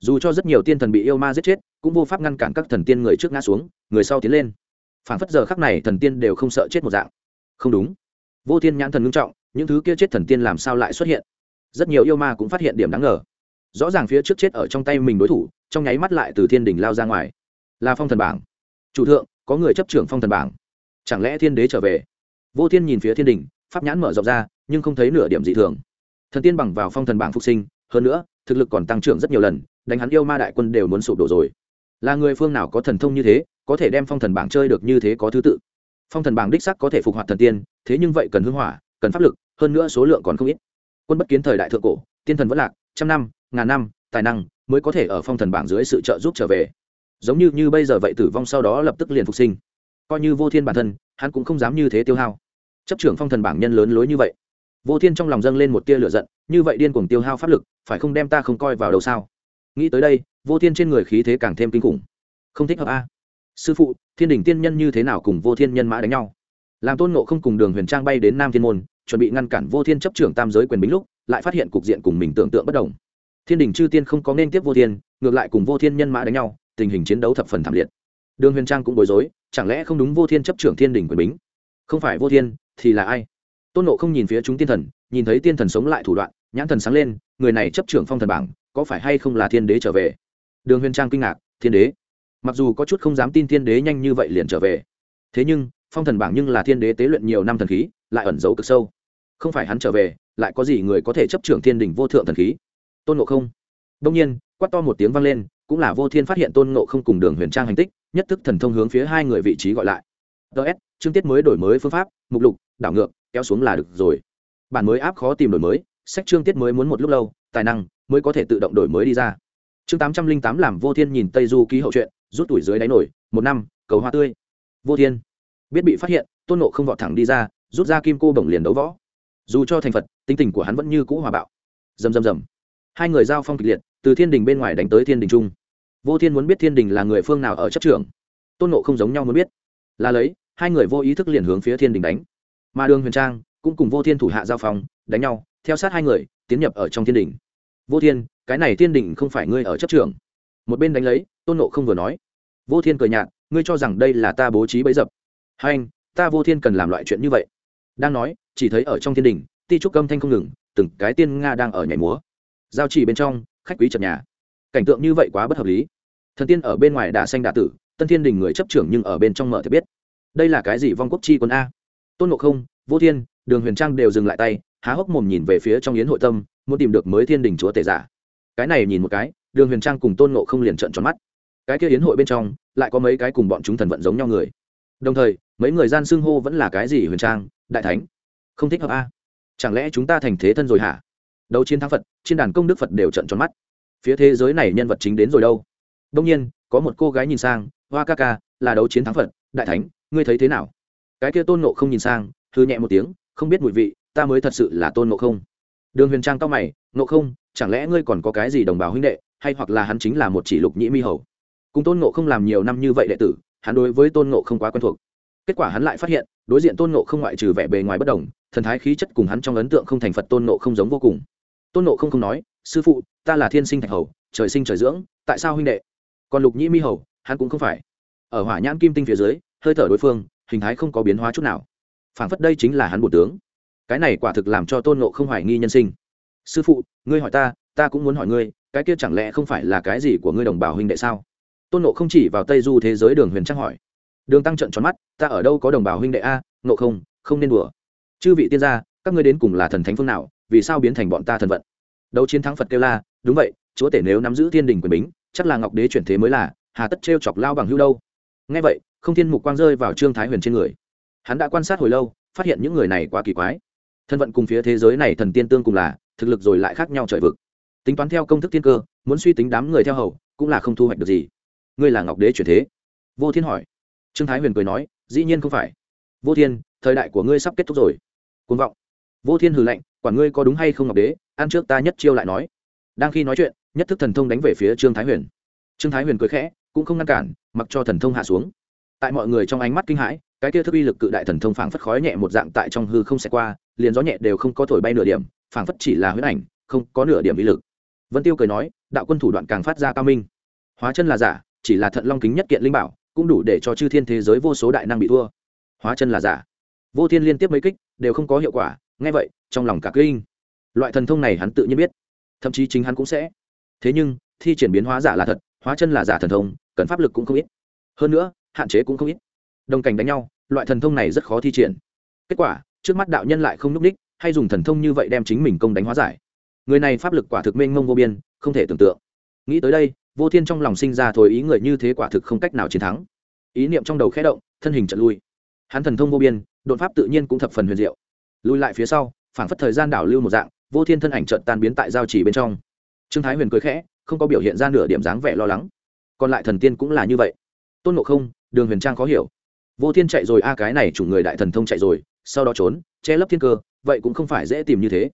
Dù cho rất nhiều tiên thần bị yêu ma giết chết, cũng vô pháp ngăn cản các thần tiên người trước ngã xuống, người sau tiến lên. Phản phất giờ khắc này, thần tiên đều không sợ chết một dạng. Không đúng. Vô thiên nhãn thần ngưng trọng, những thứ kia chết thần tiên làm sao lại xuất hiện? Rất nhiều yêu ma cũng phát hiện điểm đáng ngờ. Rõ ràng phía trước chết ở trong tay mình đối thủ, trong nháy mắt lại từ thiên đình lao ra ngoài. Là phong thần bảng. Chủ thượng, có người chấp trưởng phong thần bảng. Chẳng lẽ thiên đế trở về? Vô thiên nhìn phía thiên đình pháp nhãn mở rộng ra, nhưng không thấy nửa điểm dị thường. Thần tiên bằng vào phong thần bảng phục sinh hơn nữa, thực lực còn tăng trưởng rất nhiều lần, đánh hắn yêu ma đại quân đều muốn sụp đổ rồi. Là người phương nào có thần thông như thế, có thể đem phong thần bảng chơi được như thế có thứ tự. Phong thần bảng đích sắc có thể phục hoạt thần tiên, thế nhưng vậy cần hưng hỏa, cần pháp lực, hơn nữa số lượng còn không ít. Quân bất kiến thời đại thượng cổ, tiên thần vẫn lạc, trăm năm, ngàn năm, tài năng mới có thể ở phong thần bảng dưới sự trợ giúp trở về. Giống như như bây giờ vậy tử vong sau đó lập tức liền phục sinh. Coi như vô thiên bản thân, hắn cũng không dám như thế tiêu hao. Chấp trưởng phong thần bảng nhân lớn lối như vậy vô thiên trong lòng dâng lên một tia lửa giận, như vậy điên cuồng tiêu hao pháp lực, phải không đem ta không coi vào đầu sao? Nghĩ tới đây, vô thiên trên người khí thế càng thêm kinh khủng. Không thích hợp a. Sư phụ, thiên đình tiên nhân như thế nào cùng vô thiên nhân mã đánh nhau? Làm tôn nộ không cùng đường huyền trang bay đến nam thiên môn, chuẩn bị ngăn cản vô thiên chấp trưởng tam giới quyền bính lúc, lại phát hiện cục diện cùng mình tưởng tượng bất đồng. Thiên đình chư tiên không có nên tiếp vô thiên, ngược lại cùng vô thiên nhân mã đánh nhau, tình hình chiến đấu thập phần thảm liệt. Đường huyền trang cũng bối rối, chẳng lẽ không đúng vô thiên chấp trưởng thiên đình quyền bính không phải vô thiên, thì là ai? Tôn nộ không nhìn phía chúng tiên thần, nhìn thấy tiên thần sống lại thủ đoạn, nhãn thần sáng lên, người này chấp trưởng phong thần bảng, có phải hay không là thiên đế trở về? Đường huyền trang kinh ngạc, thiên đế? Mặc dù có chút không dám tin thiên đế nhanh như vậy liền trở về. Thế nhưng, phong thần bảng nhưng là thiên đế tế luyện nhiều năm thần khí, lại ẩn giấu cực sâu. Không phải hắn trở về, lại có gì người có thể chấp trưởng thiên đình vô thượng thần khí? Tôn ngộ không. Đông nhiên, quát to một tiếng vang lên, cũng là vô thiên phát hiện tôn ngộ không cùng đường huyền trang hành tích, nhất thức thần thông hướng phía hai người vị trí gọi lại. Ts chương tiết mới đổi mới phương pháp, mục lục, đảo ngược kéo xuống là được rồi. Bản mới áp khó tìm đổi mới, sách chương tiết mới muốn một lúc lâu, tài năng mới có thể tự động đổi mới đi ra. Chương tám trăm linh tám làm vô thiên nhìn tây du ký hậu truyện rút tuổi dưới đáy nổi, một năm, cầu hoa tươi. Vô thiên, biết bị phát hiện, tôn nộ không vọt thẳng đi ra, rút ra kim cô bổng liền đấu võ. Dù cho thành phật, tính tình của hắn vẫn như cũ hòa bạo. Dầm dầm dầm hai người giao phong kịch liệt, từ thiên đình bên ngoài đánh tới thiên đình trung. Vô thiên muốn biết thiên đình là người phương nào ở chấp trường tôn nộ không giống nhau muốn biết. Là lấy, hai người vô ý thức liền hướng phía thiên đình đánh mà đường huyền trang cũng cùng vô thiên thủ hạ giao phòng đánh nhau, theo sát hai người, tiến nhập ở trong thiên đình vô thiên, cái này thiên đình không phải ngươi ở chấp trường một bên đánh lấy, tôn nộ không vừa nói, vô thiên cười nhạt, ngươi cho rằng đây là ta bố trí bấy dập. Hai anh, ta vô thiên cần làm loại chuyện như vậy. Đang nói, chỉ thấy ở trong thiên đình ti trúc âm thanh không ngừng, từng cái tiên nga đang ở nhảy múa. Giao chỉ bên trong, khách quý trật nhà. Cảnh tượng như vậy quá bất hợp lý. Thần tiên ở bên ngoài đà xanh đà tử, tân thiên đình người chấp trưởng nhưng ở bên trong mở thì biết. Đây là cái gì vong quốc chi quân a? Tôn ngộ không, vô thiên, đường huyền trang đều dừng lại tay, há hốc mồm nhìn về phía trong yến hội tâm, muốn tìm được mới thiên đình chúa tể giả. Cái này nhìn một cái, đường huyền trang cùng tôn ngộ không liền trận tròn mắt. Cái kia yến hội bên trong, lại có mấy cái cùng bọn chúng thần vận giống nhau người. Đồng thời, mấy người gian xưng hô vẫn là cái gì huyền trang, đại thánh? Không thích hợp a. Chẳng lẽ chúng ta thành thế thân rồi hả? Đấu chiến thắng phật trên đàn công đức phật đều trận tròn mắt. Phía thế giới này nhân vật chính đến rồi đâu? Đông nhiên, có một cô gái nhìn sang, hoa ca ca, là đấu chiến thắng phật, đại thánh, ngươi thấy thế nào? Cái kia tôn nộ không nhìn sang thư nhẹ một tiếng, không biết mùi vị, ta mới thật sự là tôn nộ không. Đường huyền trang cao mày nộ không, chẳng lẽ ngươi còn có cái gì đồng bào huynh đệ, hay hoặc là hắn chính là một chỉ lục nhĩ mi hầu? Cùng tôn nộ không làm nhiều năm như vậy đệ tử, hắn đối với tôn nộ không quá quen thuộc. Kết quả hắn lại phát hiện, đối diện tôn nộ không ngoại trừ vẻ bề ngoài bất đồng, thần thái khí chất cùng hắn trong ấn tượng không thành phật tôn nộ không giống vô cùng. Tôn nộ không không nói, sư phụ, ta là thiên sinh thạch hầu, trời sinh trời dưỡng, tại sao huynh đệ? Còn lục nhĩ mi hầu, hắn cũng không phải. Ở hỏa nhãn kim tinh phía dưới, hơi thở đối phương hình thái không có biến hóa chút nào. Phảng phất đây chính là hắn bổ tướng. Cái này quả thực làm cho tôn nộ không hoài nghi nhân sinh. Sư phụ, ngươi hỏi ta ta cũng muốn hỏi ngươi, cái kia chẳng lẽ không phải là cái gì của ngươi đồng bào huynh đệ sao? Tôn nộ không chỉ vào tây du thế giới đường huyền trang hỏi. Đường tăng trận tròn mắt, ta ở đâu có đồng bào huynh đệ a nộ không không nên đùa. Chư vị tiên gia, các ngươi đến cùng là thần thánh phương nào, vì sao biến thành bọn ta thần vận? Đấu chiến thắng phật kêu la, đúng vậy, chúa tể nếu nắm giữ thiên đình quyền bính, chắc là ngọc đế chuyển thế mới là, hà tất trêu chọc lao bằng hưu đâu? Nghe vậy không thiên mục quang rơi vào trương thái huyền trên người. Hắn đã quan sát hồi lâu, phát hiện những người này quá kỳ quái. Thân vận cùng phía thế giới này thần tiên tương cùng là, thực lực rồi lại khác nhau trời vực. Tính toán theo công thức tiên cơ, muốn suy tính đám người theo hầu, cũng là không thu hoạch được gì. Ngươi là ngọc đế chuyển thế? Vô thiên hỏi. Trương thái huyền cười nói, dĩ nhiên không phải. Vô thiên, thời đại của ngươi sắp kết thúc rồi. Côn vọng. Vô thiên hừ lạnh, quản ngươi có đúng hay không ngọc đế, ăn trước ta nhất chiêu lại nói. Đang khi nói chuyện, nhất thức thần thông đánh về phía trương thái huyền. Trương thái huyền cười khẽ, cũng không ngăn cản, mặc cho thần thông hạ xuống tại mọi người trong ánh mắt kinh hãi, cái kia thức uy lực cự đại thần thông phảng phất khói nhẹ một dạng tại trong hư không xẹt qua, liền gió nhẹ đều không có thổi bay nửa điểm, phảng phất chỉ là huyết ảnh, không có nửa điểm uy lực. Vân tiêu cười nói, đạo quân thủ đoạn càng phát ra cao minh. Hóa chân là giả, chỉ là thận long kính nhất kiện linh bảo, cũng đủ để cho chư thiên thế giới vô số đại năng bị thua. Hóa chân là giả. Vô thiên liên tiếp mấy kích, đều không có hiệu quả, nghe vậy, trong lòng cả kinh. Loại thần thông này hắn tự nhiên biết, thậm chí chính hắn cũng sẽ. Thế nhưng, thi triển biến hóa giả là thật, hóa chân là giả thần thông, cần pháp lực cũng không ít. Hơn nữa hạn chế cũng không ít. Đồng cảnh đánh nhau, loại thần thông này rất khó thi triển. Kết quả, trước mắt đạo nhân lại không n ú c ních hay dùng thần thông như vậy đem chính mình công đánh hóa giải. Người này pháp lực quả thực mênh mông vô biên, không thể tưởng tượng. Nghĩ tới đây, vô thiên trong lòng sinh ra thổi ý người như thế quả thực không cách nào chiến thắng. Ý niệm trong đầu khẽ động, thân hình trận lui. Hắn thần thông vô biên, đột pháp tự nhiên cũng thập phần huyền diệu. Lùi lại phía sau, phảng phất thời gian đảo lưu một dạng, vô thiên thân ảnh trận tan biến tại giao chỉ bên trong. Trương thái huyền cười khẽ, không có biểu hiện ra nửa điểm dáng vẻ lo lắng. Còn lại thần tiên cũng là như vậy. Tôn ngộ không đường huyền trang khó hiểu. Vô thiên chạy rồi, a, cái này chủ người đại thần thông chạy rồi, sau đó trốn, che lấp thiên cơ, vậy cũng không phải dễ tìm như thế.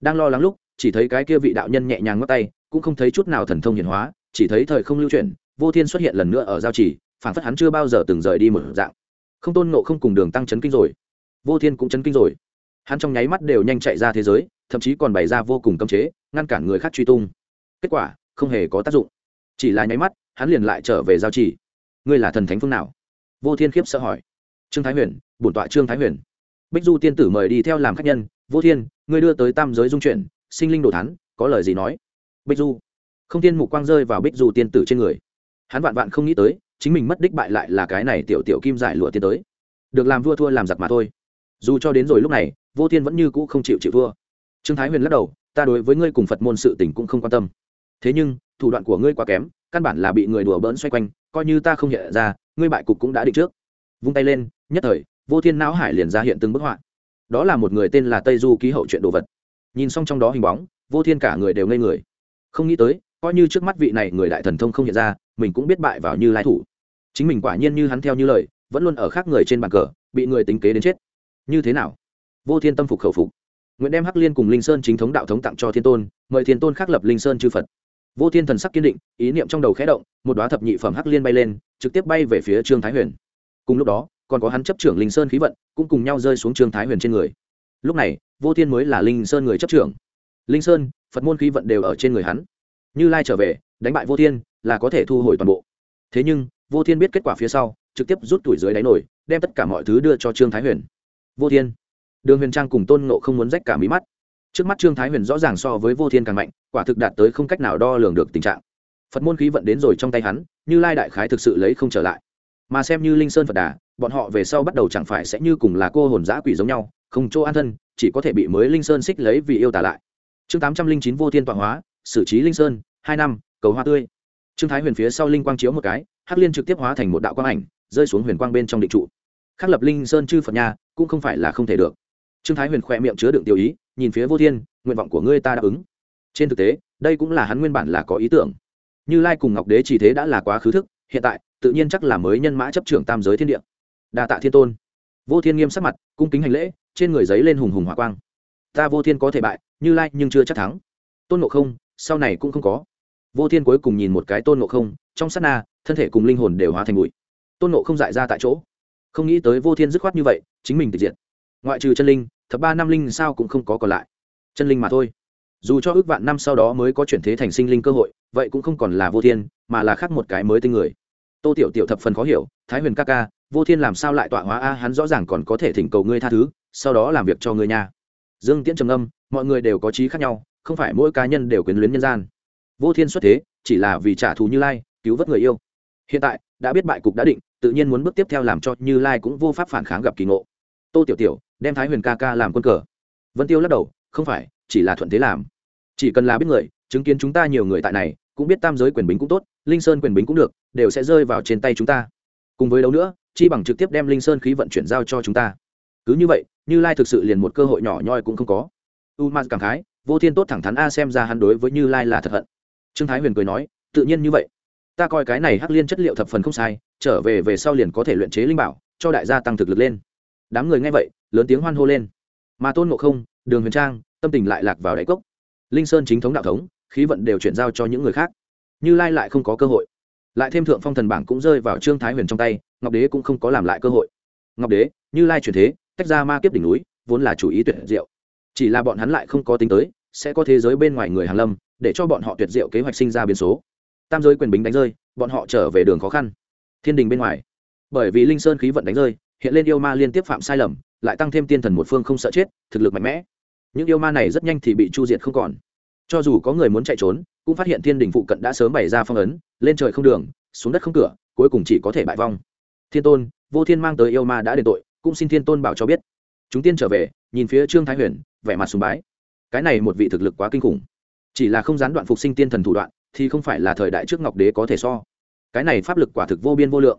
Đang lo lắng lúc, chỉ thấy cái kia vị đạo nhân nhẹ nhàng ngắt tay, cũng không thấy chút nào thần thông hiển hóa, chỉ thấy thời không lưu chuyển, vô thiên xuất hiện lần nữa ở giao chỉ phản phất hắn chưa bao giờ từng rời đi một dạng. Không tôn nộ không cùng đường tăng chấn kinh rồi. Vô thiên cũng chấn kinh rồi. Hắn trong nháy mắt đều nhanh chạy ra thế giới, thậm chí còn bày ra vô cùng cấm chế, ngăn cản người khác truy tung. Kết quả, không hề có tác dụng. Chỉ là nháy mắt, hắn liền lại trở về giao chỉ ngươi là thần thánh phương nào? Vô thiên khiếp sợ hỏi. Trương thái huyền, bổn tọa trương thái huyền. Bích du tiên tử mời đi theo làm khách nhân. Vô thiên, ngươi đưa tới tam giới dung chuyển, sinh linh đồ thắn có lời gì nói? Bích du. Không tiên mục quang rơi vào bích du tiên tử trên người. Hắn vạn vạn không nghĩ tới, chính mình mất đích bại lại là cái này tiểu tiểu kim giải lụa tiến tới. Được làm vua thua làm giặc mà thôi. Dù cho đến rồi lúc này, vô thiên vẫn như cũ không chịu chịu thua. Trương thái huyền lắc đầu, ta đối với ngươi cùng phật môn sự tình cũng không quan tâm. Thế nhưng, thủ đoạn của ngươi quá kém, căn bản là bị người đùa bỡn xoay quanh coi như ta không hiện ra, ngươi bại cục cũng đã định trước. Vung tay lên, nhất thời, vô thiên não hải liền ra hiện từng bức họa. Đó là một người tên là tây du ký hậu chuyện đồ vật. Nhìn xong trong đó hình bóng, vô thiên cả người đều ngây người. Không nghĩ tới, coi như trước mắt vị này người đại thần thông không hiện ra, mình cũng biết bại vào như lai thủ. Chính mình quả nhiên như hắn theo như lời, vẫn luôn ở khác người trên bàn cờ, bị người tính kế đến chết. Như thế nào? Vô thiên tâm phục khẩu phục. Nguyện đem hắc liên cùng linh sơn chính thống đạo thống tặng cho thiên tôn, mời thiên tôn khắc lập linh sơn chư phật vô thiên thần sắc kiên định, ý niệm trong đầu khẽ động, một đoá thập nhị phẩm hắc liên bay lên, trực tiếp bay về phía trương thái huyền. Cùng lúc đó, còn có hắn chấp trưởng linh sơn khí vận, cũng cùng nhau rơi xuống trương thái huyền trên người. Lúc này, vô thiên mới là linh sơn người chấp trưởng. Linh sơn, phật môn khí vận đều ở trên người hắn. Như lai trở về, đánh bại vô thiên, là có thể thu hồi toàn bộ. Thế nhưng, vô thiên biết kết quả phía sau, trực tiếp rút tuổi dưới đáy nổi, đem tất cả mọi thứ đưa cho trương thái huyền. Vô thiên, đường huyền trang cùng tôn nộ không muốn rách cả mí mắt trước mắt trương thái huyền rõ ràng so với vô thiên càng mạnh, quả thực đạt tới không cách nào đo lường được tình trạng. Phật môn khí vận đến rồi trong tay hắn, như lai đại khái thực sự lấy không trở lại. Mà xem như linh sơn phật đà, bọn họ về sau bắt đầu chẳng phải sẽ như cùng là cô hồn giã quỷ giống nhau, không chỗ an thân, chỉ có thể bị mới linh sơn xích lấy vì yêu tả lại. Chương tám trăm linh chín vô thiên tọa hóa, xử trí linh sơn, hai năm, cầu hoa tươi. Trương thái huyền phía sau linh quang chiếu một cái, hắc liên trực tiếp hóa thành một đạo quang ảnh, rơi xuống huyền quang bên trong định trụ. Khắc lập linh sơn chư phật nha cũng không phải là không thể được. Trương thái huyền khỏe miệng chứa đựng tiêu ý nhìn phía vô thiên, nguyện vọng của ngươi ta đáp ứng. Trên thực tế, đây cũng là hắn nguyên bản là có ý tưởng. Như lai cùng ngọc đế chỉ thế đã là quá khứ thức, hiện tại, tự nhiên chắc là mới nhân mã chấp trưởng tam giới thiên địa. Đa tạ thiên tôn. Vô thiên nghiêm sắc mặt, cung kính hành lễ, trên người giấy lên hùng hùng hỏa quang. Ta vô thiên có thể bại, như lai nhưng chưa chắc thắng. Tôn ngộ không, sau này cũng không có. Vô thiên cuối cùng nhìn một cái tôn ngộ không, trong sát na, thân thể cùng linh hồn đều hóa thành bụi. Tôn ngộ không dại ra tại chỗ. Không nghĩ tới vô thiên dứt khoát như vậy, chính mình tịch diệt. Ngoại trừ chân linh thập ba năm linh sao cũng không có còn lại. Chân linh mà thôi. Dù cho ước vạn năm sau đó mới có chuyển thế thành sinh linh cơ hội, vậy cũng không còn là vô thiên, mà là khác một cái mới tinh người. Tô tiểu tiểu thập phần khó hiểu, thái huyền ca ca, vô thiên làm sao lại tọa hóa a? Hắn rõ ràng còn có thể thỉnh cầu ngươi tha thứ, sau đó làm việc cho ngươi nha. Dương tiễn trầm âm mọi người đều có trí khác nhau, không phải mỗi cá nhân đều quyến luyến nhân gian. Vô thiên xuất thế, chỉ là vì trả thù như lai, cứu vớt người yêu. Hiện tại, đã biết bại cục đã định, tự nhiên muốn bước tiếp theo làm cho như lai cũng vô pháp phản kháng gặp kỳ ngộ. Tô tiểu tiểu đem thái huyền ca ca làm quân cờ. Vân tiêu lắc đầu, không phải, chỉ là thuận thế làm. Chỉ cần là biết người, chứng kiến chúng ta nhiều người tại này, cũng biết tam giới quyền bính cũng tốt, linh sơn quyền bính cũng được, đều sẽ rơi vào trên tay chúng ta. Cùng với đâu nữa, chi bằng trực tiếp đem linh sơn khí vận chuyển giao cho chúng ta. Cứ như vậy, như lai thực sự liền một cơ hội nhỏ nhoi cũng không có. U m cảm khái, vô thiên tốt thẳng thắn a xem ra hắn đối với như lai là thật hận. Trương thái huyền cười nói, tự nhiên như vậy. Ta coi cái này hắc liên chất liệu thập phần không sai, trở về về sau liền có thể luyện chế linh bảo, cho đại gia tăng thực lực lên đám người nghe vậy, lớn tiếng hoan hô lên. Mà tôn ngộ không, đường huyền trang, tâm tình lại lạc vào đáy cốc. Linh sơn chính thống đạo thống, khí vận đều chuyển giao cho những người khác. Như lai lại không có cơ hội. Lại thêm thượng phong thần bảng cũng rơi vào trương thái huyền trong tay, ngọc đế cũng không có làm lại cơ hội. Ngọc đế, như lai chuyển thế, tách ra ma kiếp đỉnh núi, vốn là chủ ý tuyệt diệu. Chỉ là bọn hắn lại không có tính tới, sẽ có thế giới bên ngoài người hàn lâm, để cho bọn họ tuyệt diệu kế hoạch sinh ra biến số. Tam giới quyền bính đánh rơi, bọn họ trở về đường khó khăn. Thiên đình bên ngoài. Bởi vì linh sơn khí vận đánh rơi hiện lên yêu ma liên tiếp phạm sai lầm, lại tăng thêm tiên thần một phương không sợ chết, thực lực mạnh mẽ. Những yêu ma này rất nhanh thì bị chu diệt không còn. Cho dù có người muốn chạy trốn, cũng phát hiện thiên đình phụ cận đã sớm bày ra phong ấn, lên trời không đường, xuống đất không cửa, cuối cùng chỉ có thể bại vong. Thiên tôn, vô thiên mang tới yêu ma đã đền tội, cũng xin thiên tôn bảo cho biết. Chúng tiên trở về, nhìn phía trương thái huyền, vẻ mặt sùng bái. Cái này một vị thực lực quá kinh khủng. Chỉ là không gián đoạn phục sinh tiên thần thủ đoạn, thì không phải là thời đại trước ngọc đế có thể so. Cái này pháp lực quả thực vô biên vô lượng.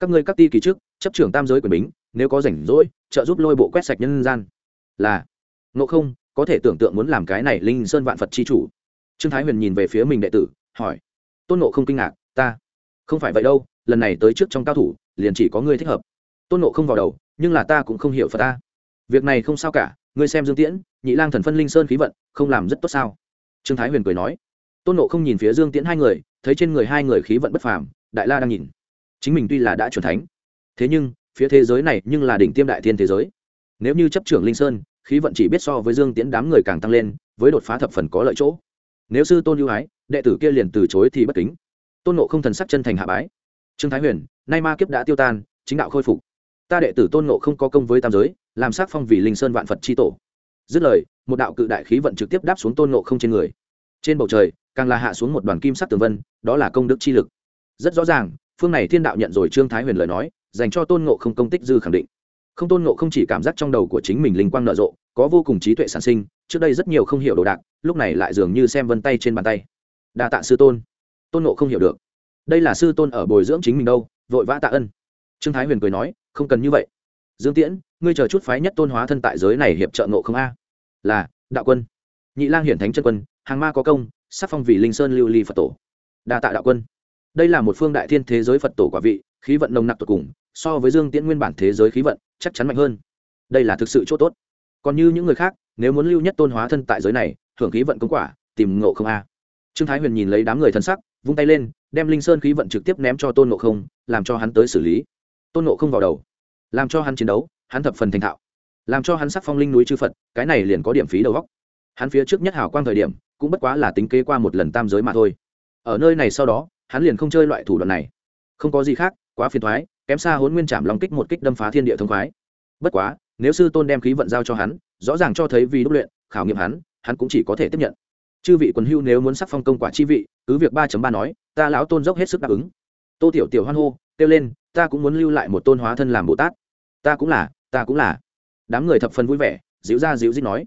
Các ngươi các ti kỳ trước chấp trưởng tam giới quyền bính, nếu có rảnh rỗi, trợ giúp lôi bộ quét sạch nhân gian. Là. Ngộ không, có thể tưởng tượng muốn làm cái này linh sơn vạn phật chi chủ. Trương thái huyền nhìn về phía mình đệ tử, hỏi. Tôn nộ không kinh ngạc, ta, không phải vậy đâu, lần này tới trước trong cao thủ, liền chỉ có ngươi thích hợp. Tôn nộ không vào đầu, nhưng là ta cũng không hiểu phật ta. Việc này không sao cả, ngươi xem dương tiễn, nhị lang thần phân linh sơn khí vận, không làm rất tốt sao? Trương thái huyền cười nói. Tôn nộ không nhìn phía dương tiễn hai người, thấy trên người hai người khí vận bất phàm, đại la đang nhìn. Chính mình tuy là đã chuẩn thánh thế nhưng, phía thế giới này nhưng là đỉnh tiêm đại thiên thế giới. Nếu như chấp trưởng linh sơn, khí vận chỉ biết so với dương tiễn đám người càng tăng lên, với đột phá thập phần có lợi chỗ. Nếu sư tôn ưu ái, đệ tử kia liền từ chối thì bất kính. Tôn nộ không thần sắc chân thành hạ bái. Trương thái huyền, nay ma kiếp đã tiêu tan, chính đạo khôi phục. Ta đệ tử tôn nộ không có công với tam giới, làm sắc phong vì linh sơn vạn phật c h i tổ. Dứt lời, một đạo cự đại khí vận trực tiếp đáp xuống tôn nộ không trên người. Trên bầu trời, càng là hạ xuống một đoàn kim sắc tường vân, đó là công đức chi lực. Rất rõ ràng, phương này thiên đạo nhận rồi trương thái huyền lời nói dành cho tôn ngộ không công tích dư khẳng định. Không tôn ngộ không chỉ cảm giác trong đầu của chính mình linh quang nở rộ, có vô cùng trí tuệ sản sinh, trước đây rất nhiều không hiểu đồ đạc, lúc này lại dường như xem vân tay trên bàn tay. Đa tạ sư tôn. Tôn ngộ không hiểu được. Đây là sư tôn ở bồi dưỡng chính mình đâu, vội vã tạ ân. Trương thái huyền cười nói, không cần như vậy. Dương tiễn, ngươi chờ chút phái nhất tôn hóa thân tại giới này hiệp trợ ngộ không a. Là, đạo quân. Nhị lang hiển thánh chân quân, hàng ma có công, sắc phong vì linh sơn lưu ly phật tổ. Đa tạ đạo quân. Đây là một phương đại thiên thế giới phật tổ quả vị, khí vận nồng nặc tột cùng so với dương tiễn nguyên bản thế giới khí vận, chắc chắn mạnh hơn. Đây là thực sự chỗ tốt. Còn như những người khác, nếu muốn lưu nhất tôn hóa thân tại giới này hưởng khí vận công quả, tìm ngộ không a. Trương thái huyền nhìn lấy đám người thân sắc, vung tay lên, đem linh sơn khí vận trực tiếp ném cho tôn ngộ không, làm cho hắn tới xử lý. Tôn ngộ không vào đầu. Làm cho hắn chiến đấu, hắn thập phần thành thạo. Làm cho hắn sắc phong linh núi chư phật, cái này liền có điểm phí đầu góc hắn phía trước nhất hảo quang thời điểm, cũng bất quá là tính kế qua một lần tam giới mà thôi. Ở nơi này sau đó, hắn liền không chơi loại thủ đoạn này. Không có gì khác, quá phiền thoái kém xa hốn nguyên chạm lòng kích một kích đâm phá thiên địa thông khoái. Bất quá, nếu sư tôn đem khí vận giao cho hắn, rõ ràng cho thấy vì đúc luyện, khảo nghiệm hắn hắn cũng chỉ có thể tiếp nhận. Chư vị quần hưu nếu muốn sắc phong công quả chi vị, cứ việc ba ba nói, ta lão tôn dốc hết sức đáp ứng. Tô tiểu tiểu hoan hô, kêu lên, ta cũng muốn lưu lại một tôn hóa thân làm bồ tát. Ta cũng là, ta cũng là. Đám người thập phần vui vẻ dịu ra dịu dít nói.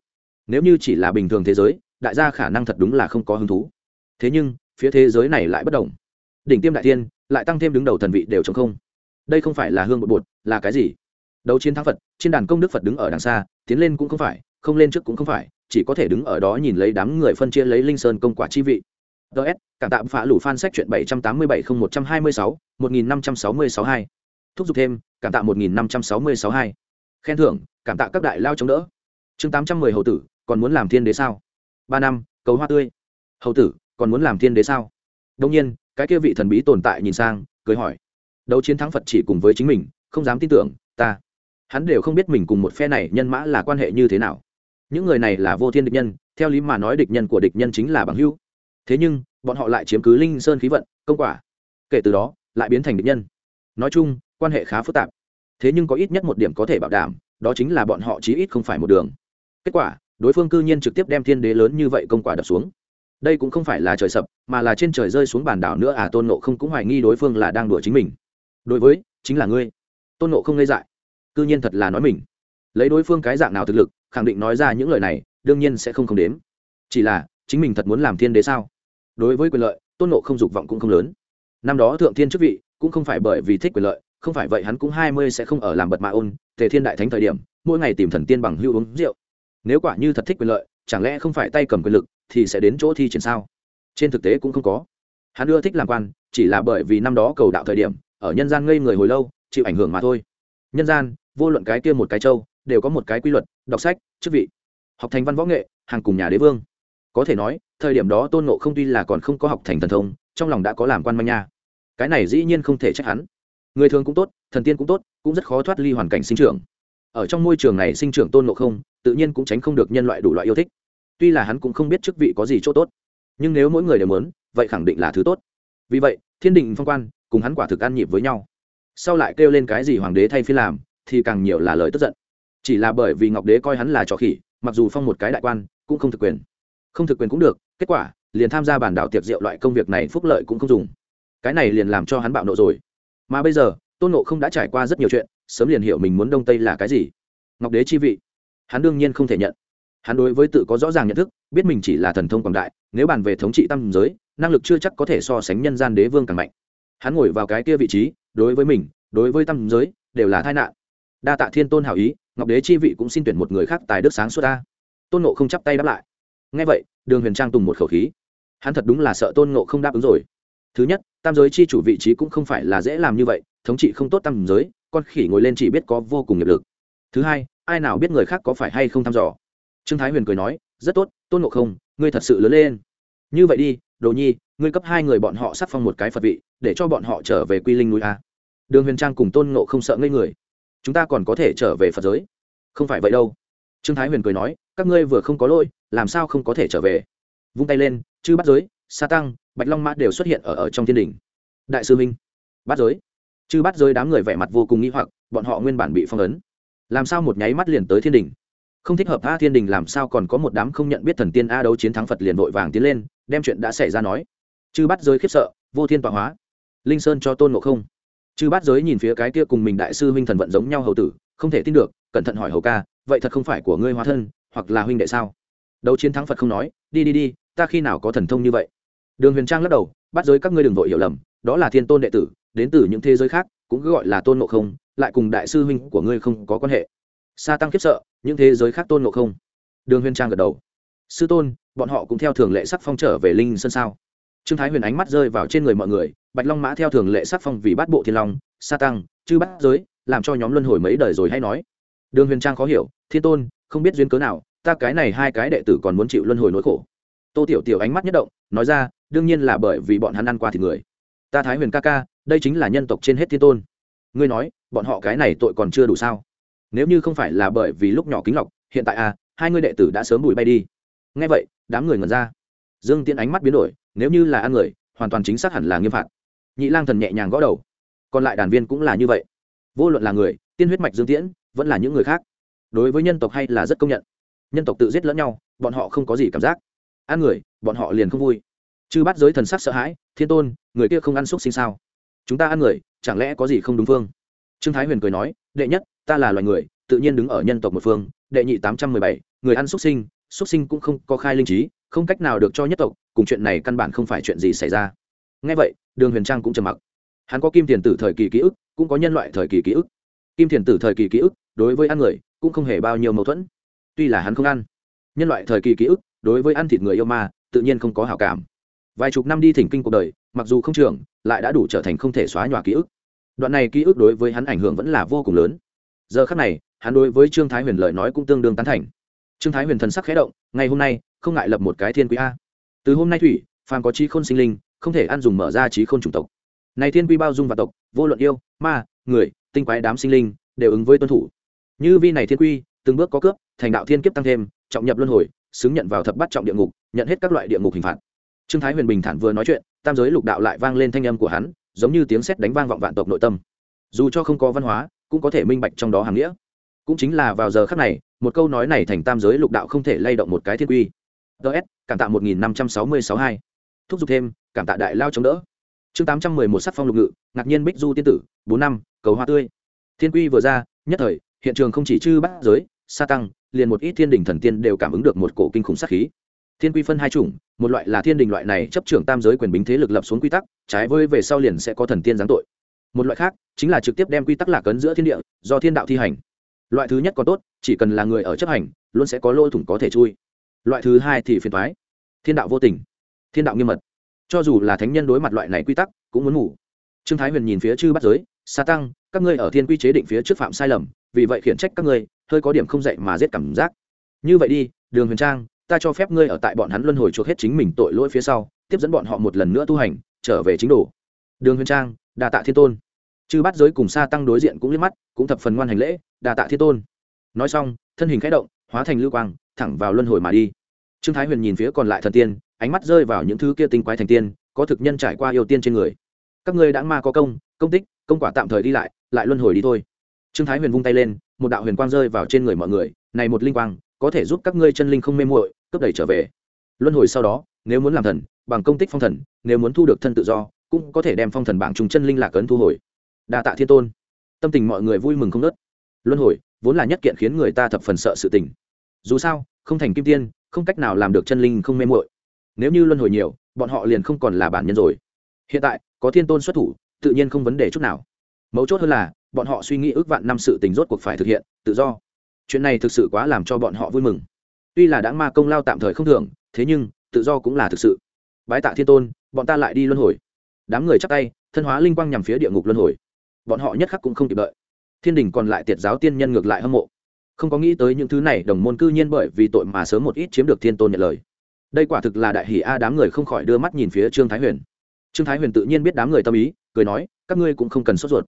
Nếu như chỉ là bình thường thế giới, đại gia khả năng thật đúng là không có hứng thú. Thế nhưng, phía thế giới này lại bất đồng. Đỉnh tiêm đại thiên, lại tăng thêm đứng đầu thần vị đều chống không đây không phải là hương bột bột, là cái gì? Đấu chiến thắng phật, trên đàn công đức phật đứng ở đằng xa, tiến lên cũng không phải, không lên trước cũng không phải, chỉ có thể đứng ở đó nhìn lấy đám người phân chia lấy linh sơn công quả chi vị. Ts cảm tạm phá lủ fan sách chuyện bảy trăm tám mươi bảy không một trăm hai mươi sáu, một nghìn năm trăm sáu mươi sáu hai. Thúc giục thêm, cảm tạ một nghìn năm trăm sáu mươi sáu hai. Khen thưởng, cảm tạ các đại lao chống đỡ. Chương tám trăm mười hậu tử, còn muốn làm thiên đế sao? Ba năm, cầu hoa tươi. Hầu tử, còn muốn làm thiên đế sao? Đông nhiên, cái kia vị thần bí tồn tại nhìn sang, cười hỏi đấu chiến thắng phật chỉ cùng với chính mình, không dám tin tưởng, ta, hắn đều không biết mình cùng một phe này nhân mã là quan hệ như thế nào. Những người này là vô thiên địch nhân, theo lý mà nói địch nhân của địch nhân chính là bằng hữu. Thế nhưng, bọn họ lại chiếm cứ linh sơn khí vận, công quả. Kể từ đó, lại biến thành địch nhân. Nói chung, quan hệ khá phức tạp. Thế nhưng có ít nhất một điểm có thể bảo đảm, đó chính là bọn họ chí ít không phải một đường. Kết quả, đối phương cư nhiên trực tiếp đem thiên đế lớn như vậy công quả đập xuống. Đây cũng không phải là trời sập, mà là trên trời rơi xuống bàn đảo nữa à tôn nộ không cũng hoài nghi đối phương là đang đùa chính mình đối với, chính là ngươi. Tôn nộ không ngây dại. Cư nhiên thật là nói mình. Lấy đối phương cái dạng nào thực lực, khẳng định nói ra những lời này, đương nhiên sẽ không không đếm. Chỉ là, chính mình thật muốn làm thiên đế sao? Đối với quyền lợi, tôn nộ không dục vọng cũng không lớn. Năm đó thượng thiên chức vị, cũng không phải bởi vì thích quyền lợi, không phải vậy hắn cũng hai mươi sẽ không ở làm bật mạ ôn, tề thiên đại thánh thời điểm, mỗi ngày tìm thần tiên bằng hưu uống rượu. Nếu quả như thật thích quyền lợi, chẳng lẽ không phải tay cầm quyền lực, thì sẽ đến chỗ thi triển sao? Trên thực tế cũng không có. Hắn ưa thích làm quan, chỉ là bởi vì năm đó cầu đạo thời điểm ở nhân gian ngây người hồi lâu, chịu ảnh hưởng mà thôi. Nhân gian, vô luận cái kia một cái châu, đều có một cái quy luật, đọc sách, chức vị, học thành văn võ nghệ, hàng cùng nhà đế vương. Có thể nói, thời điểm đó tôn nộ không tuy là còn không có học thành thần thông, trong lòng đã có làm quan manh nha. Cái này dĩ nhiên không thể trách hắn. Người thường cũng tốt, thần tiên cũng tốt, cũng rất khó thoát ly hoàn cảnh sinh trưởng. Ở trong môi trường này sinh trưởng tôn nộ không, tự nhiên cũng tránh không được nhân loại đủ loại yêu thích. Tuy là hắn cũng không biết chức vị có gì chỗ tốt, nhưng nếu mỗi người đều muốn, vậy khẳng định là thứ tốt. Vì vậy, thiên định phong quan cùng hắn quả thực ăn nhịp với nhau. Sau lại kêu lên cái gì hoàng đế thay phi làm, thì càng nhiều là lời tức giận. Chỉ là bởi vì ngọc đế coi hắn là trò khỉ, mặc dù phong một cái đại quan, cũng không thực quyền. Không thực quyền cũng được, kết quả, liền tham gia bản đảo tiệc rượu loại công việc này phúc lợi cũng không dùng. Cái này liền làm cho hắn bạo nộ rồi. Mà bây giờ, tôn nộ không đã trải qua rất nhiều chuyện, sớm liền hiểu mình muốn đông tây là cái gì. Ngọc đế chi vị, hắn đương nhiên không thể nhận. Hắn đối với tự có rõ ràng nhận thức, biết mình chỉ là thần thông quảng đại, nếu bàn về thống trị tam giới, năng lực chưa chắc có thể so sánh nhân gian đế vương càng mạnh hắn ngồi vào cái kia vị trí, đối với mình, đối với tam giới, đều là tai nạn. Đa tạ thiên tôn hảo ý, ngọc đế chi vị cũng xin tuyển một người khác tài đức sáng suốt ta. Tôn nộ không chắp tay đáp lại. Ngay vậy, đường huyền trang tùng một khẩu khí. Hắn thật đúng là sợ tôn nộ không đáp ứng rồi. Thứ nhất, tam giới chi chủ vị trí cũng không phải là dễ làm như vậy, thống trị không tốt tam giới, con khỉ ngồi lên chỉ biết có vô cùng nghiệp lực. Thứ hai, ai nào biết người khác có phải hay không thăm dò? Trương thái huyền cười nói, rất tốt, tôn nộ không, ngươi thật sự lớn lên. Như vậy đi, đồ nhi ngươi cấp hai người bọn họ sắc phong một cái phật vị để cho bọn họ trở về quy linh núi a. Đường huyền trang cùng tôn nộ không sợ ngây người. Chúng ta còn có thể trở về phật giới. Không phải vậy đâu. Trương thái huyền cười nói các ngươi vừa không có lỗi làm sao không có thể trở về? Vung tay lên chư bắt giới sa tăng bạch long mã đều xuất hiện ở, ở trong thiên đình. Đại sư minh bắt giới. Chư bắt giới đám người vẻ mặt vô cùng nghĩ hoặc bọn họ nguyên bản bị phong ấn. Làm sao một nháy mắt liền tới thiên đình? Không thích hợp a thiên đình làm sao còn có một đám không nhận biết thần tiên a đấu chiến thắng phật liền vội vàng tiến lên đem chuyện đã xảy ra nói chư bắt giới khiếp sợ, vô thiên tọa hóa. Linh sơn cho tôn ngộ không. Chư bắt giới nhìn phía cái kia cùng mình đại sư huynh thần vận giống nhau hầu tử, không thể tin được, cẩn thận hỏi hầu ca, vậy thật không phải của ngươi hóa thân, hoặc là huynh đệ sao? Đấu chiến thắng phật không nói, đi đi đi, ta khi nào có thần thông như vậy? Đường huyền trang lắc đầu bắt giới các ngươi đừng vội hiểu lầm, đó là thiên tôn đệ tử, đến từ những thế giới khác, cũng gọi là tôn ngộ không, lại cùng đại sư huynh của ngươi không có quan hệ. Sa tăng khiếp sợ, những thế giới khác tôn ngộ không. Đường huyền trang gật đầu. Sư tôn, bọn họ cũng theo thường lệ sắc phong trở về linh sơn sao? Trương thái huyền ánh mắt rơi vào trên người mọi người bạch long mã theo thường lệ sắc phong vì bát bộ thiên long sa tăng chư Bát, giới làm cho nhóm luân hồi mấy đời rồi hay nói. Đường huyền trang khó hiểu thiên tôn không biết duyên cớ nào ta cái này hai cái đệ tử còn muốn chịu luân hồi nỗi khổ. Tô tiểu tiểu ánh mắt nhất động nói ra đương nhiên là bởi vì bọn hắn ăn qua thì người. Ta thái huyền ca ca đây chính là nhân tộc trên hết thiên tôn. Ngươi nói bọn họ cái này tội còn chưa đủ sao? Nếu như không phải là bởi vì lúc nhỏ kính lọc hiện tại à hai ngươi đệ tử đã sớm bùi bay đi. Ngay vậy đám người ngẩn ra. Dương tiễn ánh mắt biến đổi nếu như là ăn người, hoàn toàn chính xác hẳn là nghiêm phạt. Nhị lang thần nhẹ nhàng gõ đầu. Còn lại đàn viên cũng là như vậy. Vô luận là người, tiên huyết mạch dương tiễn, vẫn là những người khác. Đối với nhân tộc hay là rất công nhận. Nhân tộc tự giết lẫn nhau, bọn họ không có gì cảm giác. Ăn người, bọn họ liền không vui. Chư bắt giới thần sắc sợ hãi, thiên tôn, người kia không ăn xúc sinh sao? Chúng ta ăn người, chẳng lẽ có gì không đúng phương? Trương thái huyền cười nói, đệ nhất, ta là loài người, tự nhiên đứng ở nhân tộc một phương. Đệ nhị tám trăm mười bảy, người ăn xúc sinh xúc sinh cũng không có khai linh trí, không cách nào được cho nhất tộc cùng chuyện này căn bản không phải chuyện gì xảy ra. Ngay vậy, đường huyền trang cũng trầm mặc. Hắn có kim tiền tử thời kỳ ký ức, cũng có nhân loại thời kỳ ký ức. Kim tiền tử thời kỳ ký ức, đối với ăn người, cũng không hề bao nhiêu mâu thuẫn. Tuy là hắn không ăn, nhân loại thời kỳ ký ức, đối với ăn thịt người yêu ma, tự nhiên không có hảo cảm. Vài chục năm đi thỉnh kinh cuộc đời, mặc dù không trường, lại đã đủ trở thành không thể xóa nhòa ký ức. Đoạn này ký ức đối với hắn ảnh hưởng vẫn là vô cùng lớn. Giờ khắc này, hắn đối với trương thái huyền lời nói cũng tương đương tán thành. Trương thái huyền thần sắc khé động, ngày hôm nay, không ngại lập một cái thiên quý a từ hôm nay thủy, phàm có trí khôn sinh linh, không thể ăn dùng mở ra trí khôn chủng tộc. Này thiên quy bao dung và tộc, vô luận yêu, ma, người, tinh quái đám sinh linh, đều ứng với tuân thủ. Như vi này thiên quy, từng bước có cướp, thành đạo thiên kiếp tăng thêm, trọng nhập luân hồi, xứng nhận vào thập bắt trọng địa ngục, nhận hết các loại địa ngục hình phạt. Trương thái huyền bình thản vừa nói chuyện, tam giới lục đạo lại vang lên thanh âm của hắn, giống như tiếng sét đánh vang vọng vạn tộc nội tâm. Dù cho không có văn hóa, cũng có thể minh bạch trong đó hàng nghĩa. Cũng chính là vào giờ khắc này, một câu nói này thành tam giới lục đạo không thể lay động một cái thiên quy ts cảm tạ một nghìn năm trăm sáu mươi sáu hai. Thúc giục thêm, cảm tạ đại lao chống đỡ. Chương tám trăm mười một sắc phong lục ngự, ngạc nhiên bích du tiên tử, bốn năm, cầu hoa tươi. Thiên quy vừa ra, nhất thời, hiện trường không chỉ chư bát giới, sa tăng, liền một ít thiên đình thần tiên đều cảm ứng được một cổ kinh khủng sát khí. Thiên quy phân hai chủng, một loại là thiên đình loại này chấp trưởng tam giới quyền bính thế lực lập xuống quy tắc, trái với về sau liền sẽ có thần tiên giáng tội. Một loại khác, chính là trực tiếp đem quy tắc lạc ấn giữa thiên địa, do thiên đạo thi hành. Loại thứ nhất còn tốt, chỉ cần là người ở chấp hành, luôn sẽ có lỗ thủng có thể chui loại thứ hai thì phiền thoái thiên đạo vô tình, thiên đạo nghiêm mật. Cho dù là thánh nhân đối mặt loại này quy tắc, cũng muốn ngủ. Trương thái huyền nhìn phía chư bắt giới, sa tăng, các ngươi ở thiên quy chế định phía trước phạm sai lầm, vì vậy khiển trách các ngươi, hơi có điểm không dạy mà giết cảm giác. Như vậy đi, đường huyền trang, ta cho phép ngươi ở tại bọn hắn luân hồi chuộc hết chính mình tội lỗi phía sau, tiếp dẫn bọn họ một lần nữa tu hành, trở về chính đồ. Đường huyền trang, đa tạ thiên tôn. Chư bắt giới cùng sa tăng đối diện cũng liếc mắt, cũng thập phần ngoan hành lễ, đa tạ thiên tôn. Nói xong, thân hình khẽ động, hóa thành lưu quang thẳng vào luân hồi mà đi. Trương thái huyền nhìn phía còn lại thần tiên, ánh mắt rơi vào những thứ kia tinh quái thành tiên, có thực nhân trải qua yêu tiên trên người. Các ngươi đã ma có công công tích, công quả tạm thời đi lại lại luân hồi đi thôi. Trương thái huyền vung tay lên, một đạo huyền quang rơi vào trên người mọi người, này một linh quang, có thể giúp các ngươi chân linh không mê muội, cướp đẩy trở về. Luân hồi sau đó, nếu muốn làm thần, bằng công tích phong thần, nếu muốn thu được thân tự do, cũng có thể đem phong thần bảng trùng chân linh lạc ấn thu hồi. Đa tạ thiên tôn. Tâm tình mọi người vui mừng không nớt luân hồi, vốn là nhất kiện khiến người ta thập phần sợ sự tình. Dù sao không thành kim tiên, không cách nào làm được chân linh không mê muội. Nếu như luân hồi nhiều, bọn họ liền không còn là bản nhân rồi. Hiện tại, có thiên tôn xuất thủ, tự nhiên không vấn đề chút nào. Mấu chốt hơn là, bọn họ suy nghĩ ước vạn năm sự tình rốt cuộc phải thực hiện, tự do. Chuyện này thực sự quá làm cho bọn họ vui mừng. Tuy là đã ma công lao tạm thời không thường thế nhưng, tự do cũng là thực sự. Bái tạ thiên tôn, bọn ta lại đi luân hồi. Đám người chắc tay, thân hóa linh quang nhằm phía địa ngục luân hồi. Bọn họ nhất khắc cũng không kịp đợi. Thiên đình còn lại tiệt giáo tiên nhân ngược lại hâm mộ không có nghĩ tới những thứ này đồng môn cư nhiên bởi vì tội mà sớm một ít chiếm được thiên tôn nhận lời. Đây quả thực là đại hỷ a, đám người không khỏi đưa mắt nhìn phía trương thái huyền. Trương thái huyền tự nhiên biết đám người tâm ý, cười nói, các ngươi cũng không cần sốt ruột.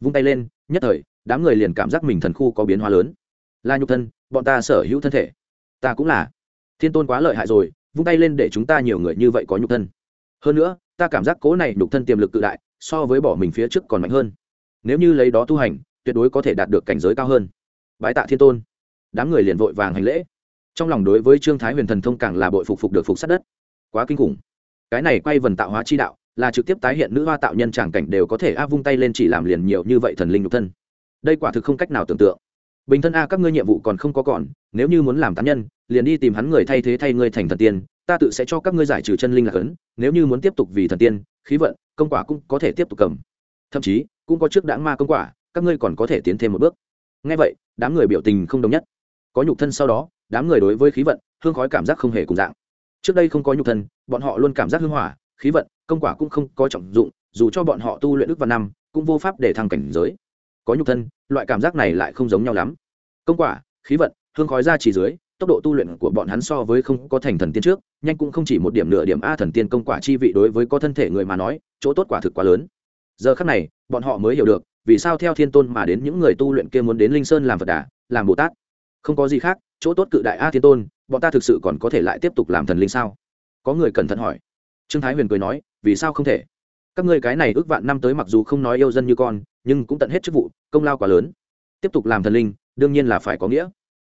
Vung tay lên, nhất thời, đám người liền cảm giác mình thần khu có biến hóa lớn. Là nhục thân, bọn ta sở hữu thân thể. Ta cũng là. Thiên tôn quá lợi hại rồi, vung tay lên để chúng ta nhiều người như vậy có nhục thân. Hơn nữa, ta cảm giác cố này nhục thân tiềm lực tự đại, so với bỏ mình phía trước còn mạnh hơn. Nếu như lấy đó tu hành, tuyệt đối có thể đạt được cảnh giới cao hơn bái tạ thiên tôn. Đám người liền vội vàng hành lễ. Trong lòng đối với trương thái huyền thần thông càng là bội phục phục được phục sát đất. Quá kinh khủng. Cái này quay vần tạo hóa chi đạo, là trực tiếp tái hiện nữ hoa tạo nhân tràng cảnh đều có thể a vung tay lên chỉ làm liền nhiều như vậy thần linh nhục thân. Đây quả thực không cách nào tưởng tượng. Bình thân a, các ngươi nhiệm vụ còn không có còn, nếu như muốn làm tán nhân, liền đi tìm hắn người thay thế thay ngươi thành thần tiên, ta tự sẽ cho các ngươi giải trừ chân linh lạc ấn, nếu như muốn tiếp tục vì thần tiên, khí vận, công quả cũng có thể tiếp tục cầm. Thậm chí, cũng có trước đãng ma công quả, các ngươi còn có thể tiến thêm một bước ngay vậy, đám người biểu tình không đồng nhất. Có nhục thân sau đó, đám người đối với khí vận, hương khói cảm giác không hề cùng dạng. Trước đây không có nhục thân, bọn họ luôn cảm giác hương hỏa, khí vận, công quả cũng không có trọng dụng, dù cho bọn họ tu luyện đức và năm, cũng vô pháp để thăng cảnh giới. Có nhục thân, loại cảm giác này lại không giống nhau lắm. Công quả, khí vận, hương khói ra chỉ dưới, tốc độ tu luyện của bọn hắn so với không có thành thần tiên trước, nhanh cũng không chỉ một điểm nửa điểm a thần tiên công quả chi vị đối với có thân thể người mà nói, chỗ tốt quả thực quá lớn. Giờ khắc này, bọn họ mới hiểu được vì sao theo thiên tôn mà đến những người tu luyện kia muốn đến linh sơn làm phật đà, làm bồ tát? Không có gì khác, chỗ tốt cự đại a thiên tôn, bọn ta thực sự còn có thể lại tiếp tục làm thần linh sao? Có người cẩn thận hỏi. Trương thái huyền cười nói, vì sao không thể? Các ngươi cái này ước vạn năm tới mặc dù không nói yêu dân như con, nhưng cũng tận hết chức vụ, công lao quá lớn. Tiếp tục làm thần linh, đương nhiên là phải có nghĩa.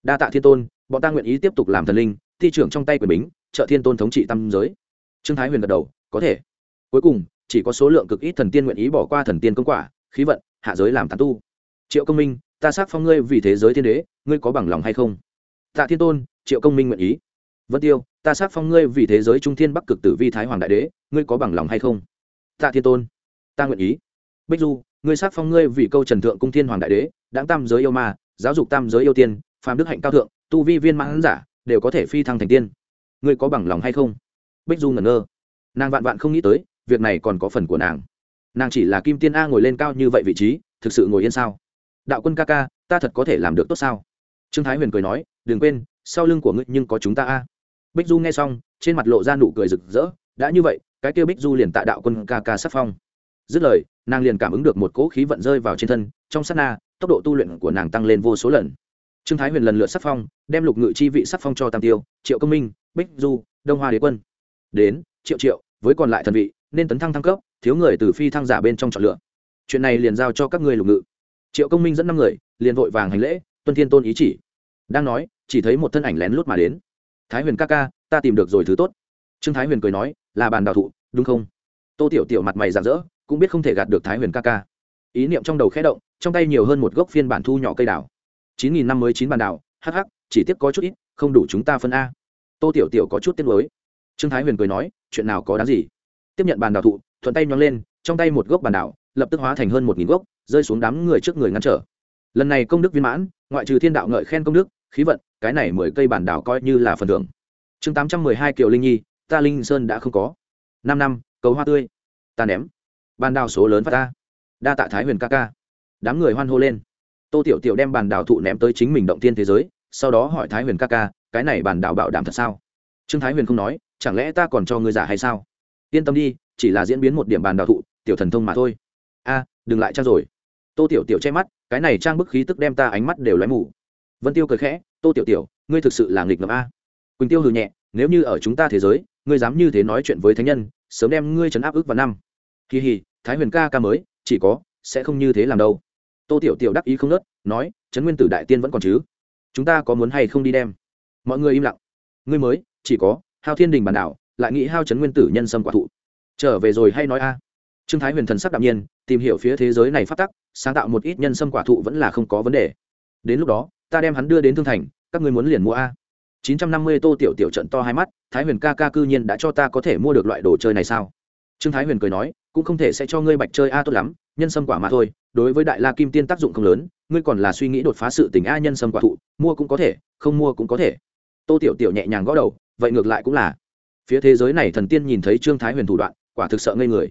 Đa tạ thiên tôn, bọn ta nguyện ý tiếp tục làm thần linh, thi trưởng trong tay quyền bính, trợ thiên tôn thống trị tam giới. Trương thái huyền gật đầu, có thể. Cuối cùng, chỉ có số lượng cực ít thần tiên nguyện ý bỏ qua thần tiên công quả khí vận, hạ giới làm tán tu. Triệu công minh, ta xác phong ngươi vì thế giới thiên đế, ngươi có bằng lòng hay không? Tạ thiên tôn, triệu công minh nguyện ý. Vân tiêu, ta xác phong ngươi vì thế giới trung thiên bắc cực tử vi thái hoàng đại đế, ngươi có bằng lòng hay không? Tạ thiên tôn, ta nguyện ý. Bích du, ngươi xác phong ngươi vì câu trần thượng cung thiên hoàng đại đế đáng tam giới yêu ma, giáo dục tam giới yêu tiên, phàm đức hạnh cao thượng, tu vi viên mãn giả, đều có thể phi thăng thành tiên. Ngươi có bằng lòng hay không? Bích du ngẩn ngơ. Nàng vạn vạn không nghĩ tới, việc này còn có phần của nàng nàng chỉ là kim tiên a ngồi lên cao như vậy vị trí, thực sự ngồi yên sao? Đạo quân ca ca, ta thật có thể làm được tốt sao? Trương thái huyền cười nói, đừng quên, sau lưng của ngươi nhưng có chúng ta a. Bích du nghe xong, trên mặt lộ ra nụ cười rực rỡ, đã như vậy, cái kia bích du liền tạ đạo quân ca ca sắc phong. Dứt lời, nàng liền cảm ứng được một cỗ khí vận rơi vào trên thân, trong sát na, tốc độ tu luyện của nàng tăng lên vô số lần. Trương thái huyền lần lượt sắc phong, đem lục ngự chi vị sắc phong cho tam tiêu, triệu công minh, bích du, đông hoa đế quân. Đến, triệu triệu, với còn lại thần vị, nên tấn thăng thăng cấp thiếu người từ phi thăng giả bên trong chọn lựa. Chuyện này liền giao cho các ngươi lục ngự. Triệu công minh dẫn năm người, liền vội vàng hành lễ, tuân thiên tôn ý chỉ. Đang nói, chỉ thấy một thân ảnh lén lút mà đến. Thái huyền ca ca, ta tìm được rồi thứ tốt. Trương thái huyền cười nói, là bàn đào thụ, đúng không? Tô tiểu tiểu mặt mày rạng rỡ, cũng biết không thể gạt được thái huyền ca ca. Ý niệm trong đầu khẽ động, trong tay nhiều hơn một gốc phiên bản thu nhỏ cây đào. chín nghìn năm mới chín bàn đào hh chỉ tiếp có chút ít, không đủ chúng ta phân a. Tô tiểu tiểu có chút tiếc nuối. Trương thái huyền cười nói, chuyện nào có đáng gì? Tiếp nhận bàn đào thụ thuận tay nhóng lên, trong tay một gốc bàn đào lập tức hóa thành hơn một nghìn gốc, rơi xuống đám người trước người ngăn trở. Lần này công đức viên mãn, ngoại trừ thiên đạo ngợi khen công đức, khí vận, cái này mười cây bản đảo coi như là phần thưởng. Chương tám trăm mười hai kiều linh nhi, ta linh sơn đã không có. Năm năm, cầu hoa tươi. Ta ném. Bàn đào số lớn phát ta đa tạ thái huyền ca ca. Đám người hoan hô lên. Tô tiểu tiểu đem bàn đào thụ ném tới chính mình động tiên thế giới, sau đó hỏi thái huyền ca ca, cái này bàn đào bảo đảm thật sao? Trương thái huyền không nói, chẳng lẽ ta còn cho ngươi giả hay sao? Yên tâm đi chỉ là diễn biến một điểm bàn đào thụ, tiểu thần thông mà thôi. A, đừng lại trang rồi. Tô tiểu tiểu che mắt, cái này trang bức khí tức đem ta ánh mắt đều lóe mù. Vân tiêu cười khẽ, tô tiểu tiểu, ngươi thực sự là nghịch ngợm a. Quỳnh tiêu hừ nhẹ, nếu như ở chúng ta thế giới, ngươi dám như thế nói chuyện với thánh nhân, sớm đem ngươi trấn áp ức vào năm. Kỳ hì, thái huyền ca ca mới, chỉ có, sẽ không như thế làm đâu. Tô tiểu tiểu đắc ý không nớt nói, trấn nguyên tử đại tiên vẫn còn chứ? Chúng ta có muốn hay không đi đem? Mọi người im lặng. Ngươi mới, chỉ có, hao thiên đình bản đảo, lại nghĩ hao trấn nguyên tử nhân sâm quả thụ trở về rồi hay nói a? Trương thái huyền thần sắc đạm nhiên, tìm hiểu phía thế giới này phát tắc, sáng tạo một ít nhân sâm quả thụ vẫn là không có vấn đề. Đến lúc đó, ta đem hắn đưa đến thương thành, các ngươi muốn liền mua a? Chín trăm năm mươi tô tiểu tiểu trận to hai mắt, thái huyền ca ca cư nhiên đã cho ta có thể mua được loại đồ chơi này sao? Trương thái huyền cười nói, cũng không thể sẽ cho ngươi bạch chơi a tốt lắm, nhân sâm quả mà thôi, đối với đại la kim tiên tác dụng không lớn, ngươi còn là suy nghĩ đột phá sự tình a nhân sâm quả thụ, mua cũng có thể, không mua cũng có thể. Tô tiểu tiểu nhẹ nhàng gõ đầu, vậy ngược lại cũng là. Phía thế giới này thần tiên nhìn thấy trương thái huyền thủ đoạn quả thực sợ ngây người.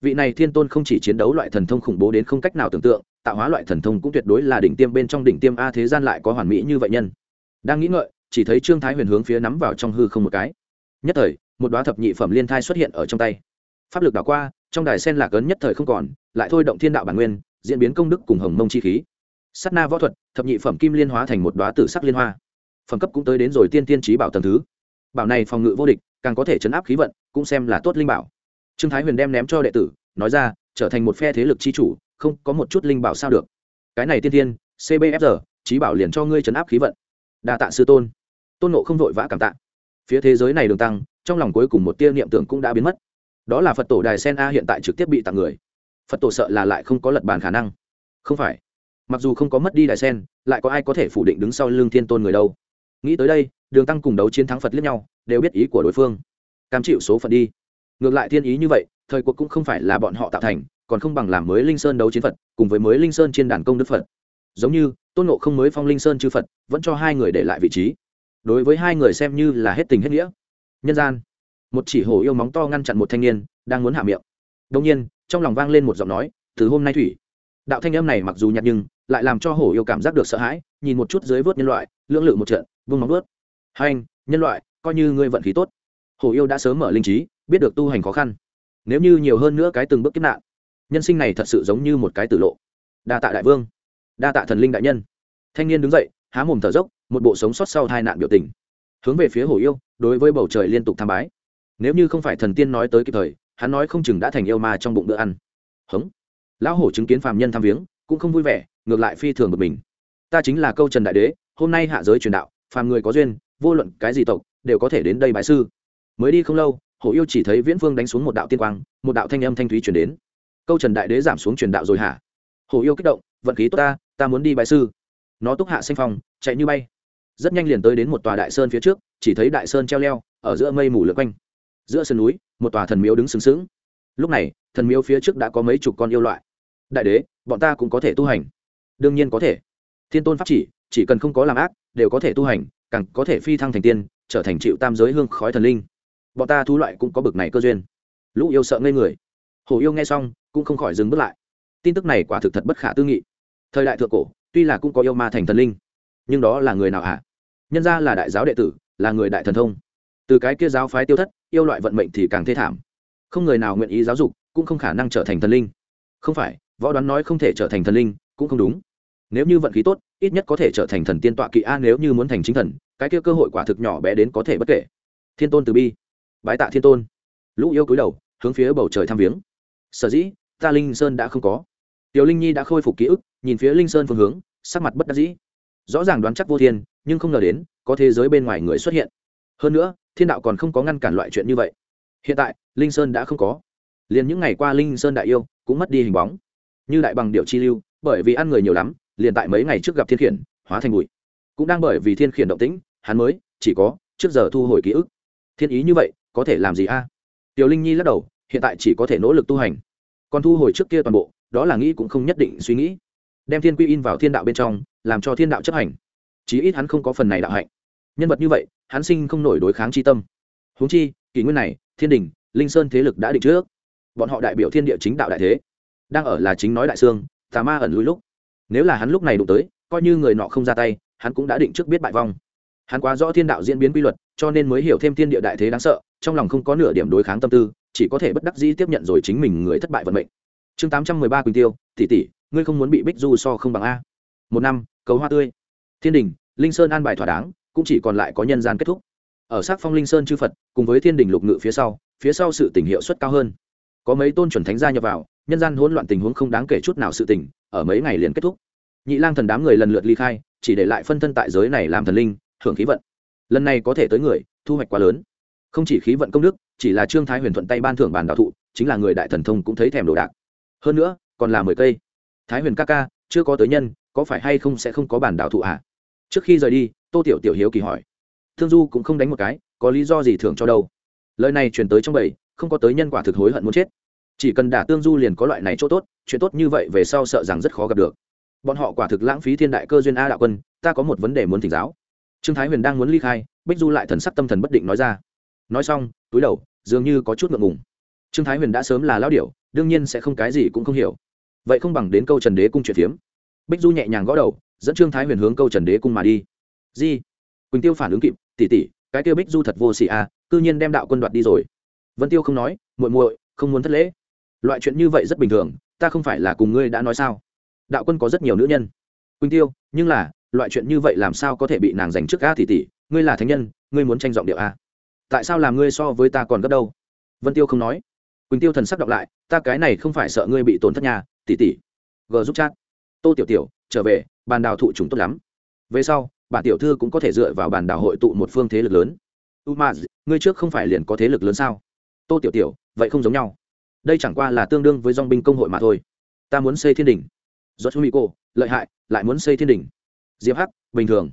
Vị này thiên tôn không chỉ chiến đấu loại thần thông khủng bố đến không cách nào tưởng tượng, tạo hóa loại thần thông cũng tuyệt đối là đỉnh tiêm bên trong đỉnh tiêm a thế gian lại có hoàn mỹ như vậy nhân. Đang nghĩ ngợi, chỉ thấy trương thái huyền hướng phía nắm vào trong hư không một cái. Nhất thời, một đoá thập nhị phẩm liên thai xuất hiện ở trong tay. Pháp lực đảo qua, trong đài sen lạc ấn nhất thời không còn, lại thôi động thiên đạo bản nguyên, diễn biến công đức cùng hồng mông chi khí. Sắt na võ thuật, thập nhị phẩm kim liên hóa thành một đoá tử sắc liên hoa. Phẩm cấp cũng tới đến rồi tiên tiên trí bảo tầm thứ. Bảo này phòng ngự vô địch, càng có thể chấn áp khí vận, cũng xem là tốt linh bảo trương thái huyền đem ném cho đệ tử, nói ra, trở thành một phe thế lực chi chủ, không có một chút linh bảo sao được. Cái này tiên tiên cbfr trí bảo liền cho ngươi chấn áp khí vận. Đa tạ sư tôn. Tôn nộ không vội vã cảm tạ. Phía thế giới này đường tăng, trong lòng cuối cùng một tia niệm tưởng cũng đã biến mất. Đó là phật tổ đài sen a hiện tại trực tiếp bị tặng người. Phật tổ sợ là lại không có lật bàn khả năng. Không phải. Mặc dù không có mất đi đài sen, lại có ai có thể phủ định đứng sau lưng thiên tôn người đâu? Nghĩ tới đây, đường tăng cùng đấu chiến thắng phật liếc nhau, đều biết ý của đối phương. Cam chịu số phận đi ngược lại thiên ý như vậy, thời cuộc cũng không phải là bọn họ tạo thành, còn không bằng làm mới linh sơn đấu chiến phật, cùng với mới linh sơn trên đàn công đức phật. Giống như, tôn nộ không mới phong linh sơn chư phật, vẫn cho hai người để lại vị trí. Đối với hai người xem như là hết tình hết nghĩa. Nhân gian, một chỉ hổ yêu móng to ngăn chặn một thanh niên, đang muốn hạ miệng. Đông nhiên, trong lòng vang lên một giọng nói, từ hôm nay thủy. Đạo thanh âm này mặc dù nhạt nhưng, lại làm cho hổ yêu cảm giác được sợ hãi, nhìn một chút dưới vớt nhân loại, lưỡng lự một trận vương móng vớt hai anh nhân loại, coi như ngươi vận khí tốt. Hổ yêu đã sớm mở linh trí biết được tu hành khó khăn. Nếu như nhiều hơn nữa cái từng bước kiếp nạn, nhân sinh này thật sự giống như một cái tử lộ. Đa tạ đại vương, đa tạ thần linh đại nhân. Thanh niên đứng dậy, há mồm thở dốc, một bộ sống sót sau hai nạn biểu tình. Hướng về phía hồ yêu, đối với bầu trời liên tục tham bái. Nếu như không phải thần tiên nói tới kịp thời, hắn nói không chừng đã thành yêu ma trong bụng bữa ăn. Hống. Lão hổ chứng kiến phàm nhân tham viếng, cũng không vui vẻ, ngược lại phi thường bực mình. Ta chính là câu trần đại đế, hôm nay hạ giới truyền đạo, phàm người có duyên, vô luận cái gì tộc, đều có thể đến đây bái sư. Mới đi không lâu hổ yêu chỉ thấy viễn phương đánh xuống một đạo tiên quang một đạo thanh âm thanh thúy chuyển đến. Câu trần đại đế giảm xuống truyền đạo rồi hả? Hổ yêu kích động vận khí tốt ta ta muốn đi bái sư. Nó túc hạ xanh phòng, chạy như bay. Rất nhanh liền tới đến một tòa đại sơn phía trước chỉ thấy đại sơn treo leo ở giữa mây mù lượn quanh. Giữa sườn núi một tòa thần miếu đứng sừng sững. Lúc này thần miếu phía trước đã có mấy chục con yêu loại. Đại đế bọn ta cũng có thể tu hành. Đương nhiên có thể. Thiên tôn pháp chỉ chỉ cần không có làm ác đều có thể tu hành càng có thể phi thăng thành tiên trở thành chịu tam giới hương khói thần linh bọn ta thú loại cũng có bực này cơ duyên. Lũ yêu sợ ngây người. Hồ yêu nghe xong, cũng không khỏi dừng bước lại. Tin tức này quả thực thật bất khả tư nghị. Thời đại thượng cổ, tuy là cũng có yêu ma thành thần linh, nhưng đó là người nào hả? Nhân ra là đại giáo đệ tử, là người đại thần thông. Từ cái kia giáo phái tiêu thất, yêu loại vận mệnh thì càng thê thảm. Không người nào nguyện ý giáo dục, cũng không khả năng trở thành thần linh. Không phải, võ đoán nói không thể trở thành thần linh, cũng không đúng. Nếu như vận khí tốt, ít nhất có thể trở thành thần tiên tọa kỵ a, nếu như muốn thành chính thần, cái kia cơ hội quả thực nhỏ bé đến có thể bất kể. Thiên tôn từ bi bái tạ thiên tôn. Lũ yêu cúi đầu, hướng phía bầu trời thăm viếng. Sở dĩ, ta linh sơn đã không có. Tiểu linh nhi đã khôi phục ký ức, nhìn phía linh sơn phương hướng, sắc mặt bất đắc dĩ. Rõ ràng đoán chắc vô thiên, nhưng không ngờ đến, có thế giới bên ngoài người xuất hiện. Hơn nữa, thiên đạo còn không có ngăn cản loại chuyện như vậy. Hiện tại, linh sơn đã không có. Liền những ngày qua linh sơn đại yêu cũng mất đi hình bóng. Như đại bằng điệu chi lưu, bởi vì ăn người nhiều lắm, liền tại mấy ngày trước gặp thiên khiển, hóa thành bụi. Cũng đang bởi vì thiên khiển động tĩnh, hắn mới chỉ có trước giờ thu hồi ký ức. Thiên ý như vậy có thể làm gì a? Tiểu linh nhi lắc đầu, hiện tại chỉ có thể nỗ lực tu hành. Còn thu hồi trước kia toàn bộ, đó là nghĩ cũng không nhất định suy nghĩ. Đem thiên quy in vào thiên đạo bên trong, làm cho thiên đạo chấp hành. Chí ít hắn không có phần này đạo hạnh. Nhân vật như vậy, hắn sinh không nổi đối kháng chi tâm. Huống chi, kỷ nguyên này, thiên đình, linh sơn thế lực đã định trước. Bọn họ đại biểu thiên địa chính đạo đại thế. Đang ở là chính nói đại sương tà ma ẩn lùi lúc. Nếu là hắn lúc này đụng tới, coi như người nọ không ra tay, hắn cũng đã định trước biết bại vong. Hắn quá rõ thiên đạo diễn biến quy luật, cho nên mới hiểu thêm thiên địa đại thế đáng sợ trong lòng không có nửa điểm đối kháng tâm tư, chỉ có thể bất đắc dĩ tiếp nhận rồi chính mình người thất bại vận mệnh. Chương tám trăm mười ba quỳnh tiêu, tỷ tỷ, ngươi không muốn bị bích du so không bằng a. Một năm, cầu hoa tươi. Thiên đình, linh sơn an bài thỏa đáng, cũng chỉ còn lại có nhân gian kết thúc. Ở sát phong linh sơn chư phật, cùng với thiên đình lục ngự phía sau phía sau sự tình hiệu suất cao hơn. Có mấy tôn chuẩn thánh gia nhập vào, nhân gian hỗn loạn tình huống không đáng kể chút nào sự tình, ở mấy ngày liền kết thúc. Nhị lang thần đám người lần lượt ly khai, chỉ để lại phân thân tại giới này làm thần linh, hưởng khí vận. Lần này có thể tới người, thu hoạch quá lớn không chỉ khí vận công đức, chỉ là trương thái huyền thuận tay ban thưởng bản đạo thụ, chính là người đại thần thông cũng thấy thèm đồ đạc. Hơn nữa, còn là mười cây. Thái huyền ca ca, chưa có tới nhân, có phải hay không sẽ không có bản đạo thụ à? Trước khi rời đi, tô tiểu tiểu hiếu kỳ hỏi. Thương du cũng không đánh một cái, có lý do gì thưởng cho đâu? Lời này truyền tới trong bầy, không có tới nhân quả thực hối hận muốn chết. Chỉ cần đả tương du liền có loại này chỗ tốt, chuyện tốt như vậy về sau sợ rằng rất khó gặp được. Bọn họ quả thực lãng phí thiên đại cơ duyên a đạo quân, ta có một vấn đề muốn thỉnh giáo. Trương thái huyền đang muốn ly khai, bích du lại thần sắc tâm thần bất định nói ra nói xong, túi đầu, dường như có chút ngượng ngùng. Trương thái huyền đã sớm là lão điểu, đương nhiên sẽ không cái gì cũng không hiểu. Vậy không bằng đến câu trần đế cung chuyện phiếm. Bích du nhẹ nhàng gõ đầu, dẫn trương thái huyền hướng câu trần đế cung mà đi. Di, quỳnh tiêu phản ứng kịp tỉ tỉ cái tiêu bích du thật vô xỉ à cư nhiên đem đạo quân đoạt đi rồi. Vân tiêu không nói, muội muội, không muốn thất lễ. Loại chuyện như vậy rất bình thường, ta không phải là cùng ngươi đã nói sao? Đạo quân có rất nhiều nữ nhân. Quỳnh tiêu, nhưng là, loại chuyện như vậy làm sao có thể bị nàng giành trước a tỷ tỷ? Ngươi là thánh nhân, ngươi muốn tranh giọng điệu a tại sao làm ngươi so với ta còn gấp đâu? Vân tiêu không nói. Quỳnh tiêu thần sắc đọc lại, ta cái này không phải sợ ngươi bị tổn thất nhà, tỷ tỷ. G giúp chat. Tô tiểu tiểu, trở về, bàn đào thụ chúng tốt lắm. Về sau, bản tiểu thư cũng có thể dựa vào bàn đảo hội tụ một phương thế lực lớn. U ma ngươi trước không phải liền có thế lực lớn sao? Tô tiểu tiểu, vậy không giống nhau. Đây chẳng qua là tương đương với dong binh công hội mà thôi. Ta muốn xây thiên đình do chú mỹ cô lợi hại, lại muốn xây thiên đình diệp hắc, bình thường.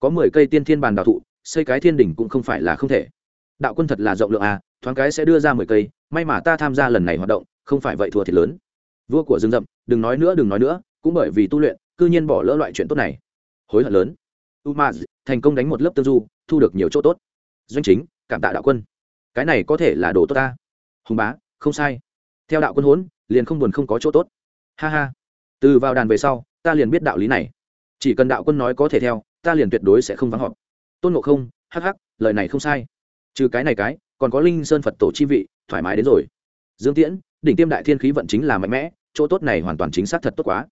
Có mười cây tiên thiên bàn đào thụ, xây cái thiên đình cũng không phải là không thể đạo quân thật là rộng lượng à thoáng cái sẽ đưa ra mười cây, may mà ta tham gia lần này hoạt động, không phải vậy thua thiệt lớn. Vua của rừng rậm, đừng nói nữa, đừng nói nữa, cũng bởi vì tu luyện, cư nhiên bỏ lỡ loại chuyện tốt này. Hối hận lớn. Umaz, thành công đánh một lớp tương du, thu được nhiều chỗ tốt. Doanh chính, cảm tạ đạo quân. Cái này có thể là đồ tốt ta. Hùng bá, không sai. Theo đạo quân hốn, liền không buồn không có chỗ tốt. Ha ha. Từ vào đàn về sau, ta liền biết đạo lý này. Chỉ cần đạo quân nói có thể theo, ta liền tuyệt đối sẽ không vắng họp. Tôn ngộ không, hắc hắc, lời này không sai trừ cái này cái, còn có linh sơn phật tổ chi vị, thoải mái đến rồi. Dương tiễn, đỉnh tiêm đại thiên khí vận chính là mạnh mẽ, chỗ tốt này hoàn toàn chính xác thật tốt quá.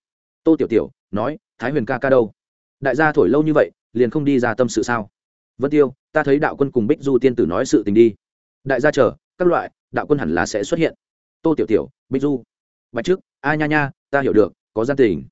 Tô tiểu tiểu, nói, thái huyền ca ca đâu? Đại gia thổi lâu như vậy, liền không đi ra tâm sự sao? Vân tiêu, ta thấy đạo quân cùng bích du tiên tử nói sự tình đi. Đại gia chờ, các loại, đạo quân hẳn là sẽ xuất hiện. Tô tiểu tiểu, bích du. Bạch trước, a nha nha, ta hiểu được, có gian tình.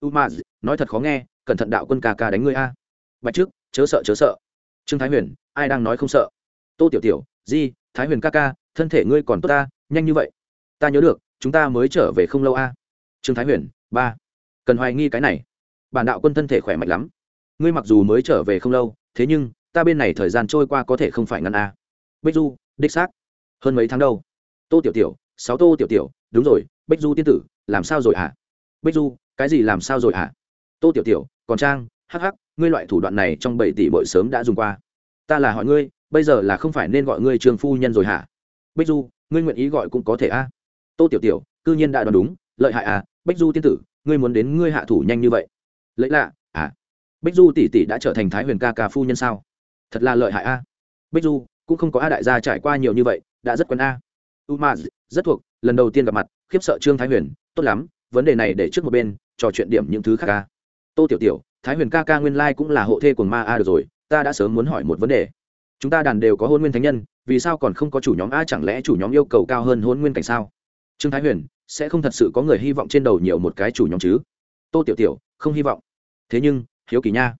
U ma nói thật khó nghe, cẩn thận đạo quân ca ca đánh ngươi a. Bạch trước, chớ sợ chớ sợ. Trương thái huyền, ai đang nói không sợ? Tô tiểu tiểu, di, thái huyền ca ca, thân thể ngươi còn tốt ta, nhanh như vậy. Ta nhớ được, chúng ta mới trở về không lâu a. Trương thái huyền, ba. Cần hoài nghi cái này. Bản đạo quân thân thể khỏe mạnh lắm. Ngươi mặc dù mới trở về không lâu, thế nhưng, ta bên này thời gian trôi qua có thể không phải ngăn a. Bích du, đích xác. Hơn mấy tháng đâu? Tô tiểu tiểu, sáu tô tiểu tiểu, đúng rồi, bích du tiên tử, làm sao rồi hả? Bích du, cái gì làm sao rồi hả? Tô tiểu tiểu, còn trang, hắc hắc, ngươi loại thủ đoạn này trong bảy tỷ bội sớm đã dùng qua. Ta là hỏi ngươi bây giờ là không phải nên gọi ngươi trường phu nhân rồi hả? Bích du, ngươi nguyện ý gọi cũng có thể a. Tô tiểu tiểu, cư nhiên đã đoán đúng, lợi hại à bích du tiên tử, ngươi muốn đến ngươi hạ thủ nhanh như vậy. Lấy lạ à. Bích du tỷ tỷ đã trở thành thái huyền ca ca phu nhân sao? Thật là lợi hại a. Bích du, cũng không có a đại gia trải qua nhiều như vậy, đã rất quen a. U ma, rất thuộc, lần đầu tiên gặp mặt, khiếp sợ trương thái huyền, tốt lắm, vấn đề này để trước một bên, trò chuyện điểm những thứ khác ca tô tiểu tiểu, thái huyền ca ca nguyên lai cũng là hộ thê của ma a được rồi, ta đã sớm muốn hỏi một vấn đề chúng ta đàn đều có hôn nguyên thánh nhân, vì sao còn không có chủ nhóm a chẳng lẽ chủ nhóm yêu cầu cao hơn hôn nguyên cảnh sao? Trương thái huyền, sẽ không thật sự có người hy vọng trên đầu nhiều một cái chủ nhóm chứ? Tô tiểu tiểu, không hy vọng. Thế nhưng, hiếu kỳ nha.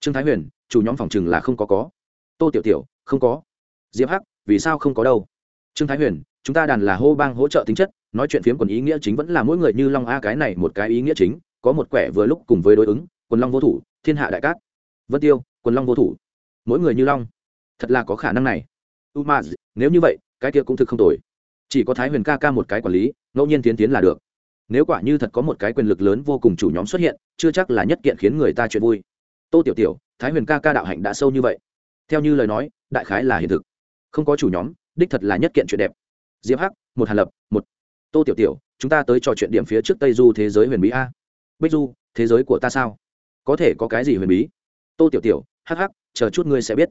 Trương thái huyền, chủ nhóm phòng chừng là không có có. Tô tiểu tiểu, không có. Diệp hắc, vì sao không có đâu? Trương thái huyền, chúng ta đàn là hô bang hỗ trợ tính chất, nói chuyện phiếm còn ý nghĩa chính vẫn là mỗi người như long a cái này một cái ý nghĩa chính, có một quẻ vừa lúc cùng với đối ứng, quần long vô thủ, thiên hạ đại cát. Vân tiêu, quần long vô thủ. Mỗi người như long thật là có khả năng này. U nếu như vậy, cái kia cũng thực không tồi. Chỉ có thái huyền ca ca một cái quản lý, ngẫu nhiên tiến tiến là được. Nếu quả như thật có một cái quyền lực lớn vô cùng chủ nhóm xuất hiện, chưa chắc là nhất kiện khiến người ta chuyện vui. Tô tiểu tiểu, thái huyền ca ca đạo hạnh đã sâu như vậy. Theo như lời nói, đại khái là hiện thực. Không có chủ nhóm, đích thật là nhất kiện chuyện đẹp. Diệp hắc, một hàn lập, một. Tô tiểu tiểu, chúng ta tới trò chuyện điểm phía trước tây du thế giới huyền bí a. Bích du, thế giới của ta sao? Có thể có cái gì huyền bí? Tô tiểu tiểu, hắc hắc, chờ chút ngươi sẽ biết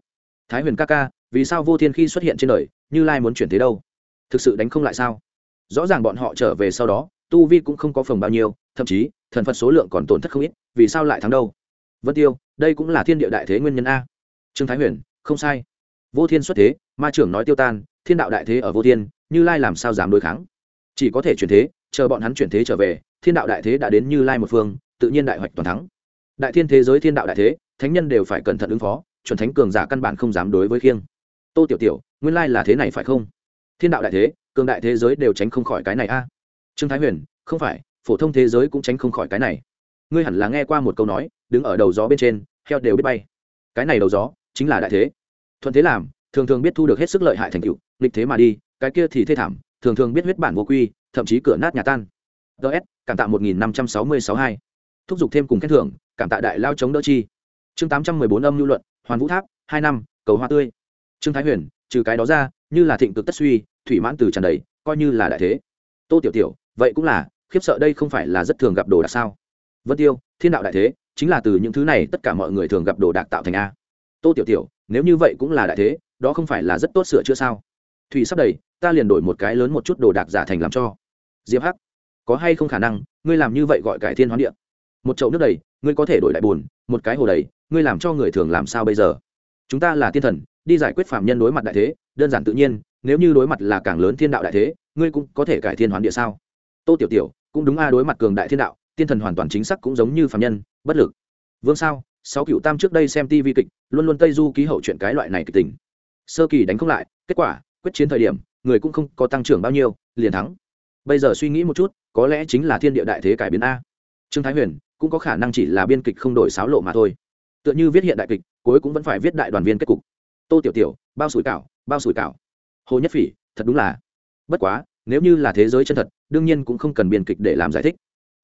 thái huyền ca ca, vì sao vô thiên khi xuất hiện trên đời, như lai muốn chuyển thế đâu? Thực sự đánh không lại sao? Rõ ràng bọn họ trở về sau đó, tu vi cũng không có phần bao nhiêu, thậm chí, thần phật số lượng còn tổn thất không ít, vì sao lại thắng đâu? Vân tiêu, đây cũng là thiên địa đại thế nguyên nhân a. Trương thái huyền, không sai. Vô thiên xuất thế, ma trưởng nói tiêu tan, thiên đạo đại thế ở vô thiên, như lai làm sao dám đối kháng? Chỉ có thể chuyển thế, chờ bọn hắn chuyển thế trở về, thiên đạo đại thế đã đến như lai một phương, tự nhiên đại hoạch toàn thắng. Đại thiên thế giới thiên đạo đại thế, thánh nhân đều phải cẩn thận ứng phó chuẩn thánh cường giả căn bản không dám đối với khiêng. Tô tiểu tiểu, nguyên lai là thế này phải không? Thiên đạo đại thế, cường đại thế giới đều tránh không khỏi cái này a. Trương thái huyền, không phải, phổ thông thế giới cũng tránh không khỏi cái này. Ngươi hẳn là nghe qua một câu nói, đứng ở đầu gió bên trên, heo đều biết bay. Cái này đầu gió, chính là đại thế. Thuận thế làm, thường thường biết thu được hết sức lợi hại thành tựu, nghịch thế mà đi, cái kia thì thê thảm, thường thường biết huyết bản vô quy, thậm chí cửa nát nhà tan. Ts cảm tạ một nghìn năm trăm sáu mươi sáu hai. Thúc giục thêm cùng khen thưởng, cảm tạ đại lao chống đỡ chi chương tám trăm mười bốn âm lưu luận, hoàn vũ tháp, hai năm, cầu hoa tươi. Trương thái huyền, trừ cái đó ra, như là thịnh cực tất suy, thủy mãn từ tràn đầy, coi như là đại thế. Tô tiểu tiểu, vậy cũng là, khiếp sợ đây không phải là rất thường gặp đồ đạc sao? Vân tiêu, thiên đạo đại thế, chính là từ những thứ này tất cả mọi người thường gặp đồ đạc tạo thành a. Tô tiểu tiểu, nếu như vậy cũng là đại thế, đó không phải là rất tốt sửa chữa sao? Thủy sắp đầy, ta liền đổi một cái lớn một chút đồ đạc giả thành làm cho. Diệp hắc, có hay không khả năng, ngươi làm như vậy gọi cải thiên hoán địa? Một chậu nước đầy ngươi có thể đổi đại buồn, một cái hồ đầy ngươi làm cho người thường làm sao bây giờ? Chúng ta là thiên thần đi giải quyết phạm nhân đối mặt đại thế đơn giản tự nhiên nếu như đối mặt là càng lớn thiên đạo đại thế ngươi cũng có thể cải thiên hoán địa sao? Tô tiểu tiểu cũng đúng a đối mặt cường đại thiên đạo tiên thần hoàn toàn chính xác cũng giống như phạm nhân bất lực. Vương sao sáu cựu tam trước đây xem tv kịch luôn luôn tây du ký hậu chuyện cái loại này kịch tình. Sơ kỳ đánh không lại kết quả quyết chiến thời điểm người cũng không có tăng trưởng bao nhiêu liền thắng. Bây giờ suy nghĩ một chút có lẽ chính là thiên địa đại thế cải biến a. Trương thái huyền cũng có khả năng chỉ là biên kịch không đổi sáo lộ mà thôi. Tựa như viết hiện đại kịch, cuối cũng vẫn phải viết đại đoàn viên kết cục. Tô tiểu tiểu, bao sủi cảo, bao sủi cảo. Hồ nhất phỉ, thật đúng là. Bất quá, nếu như là thế giới chân thật, đương nhiên cũng không cần biên kịch để làm giải thích.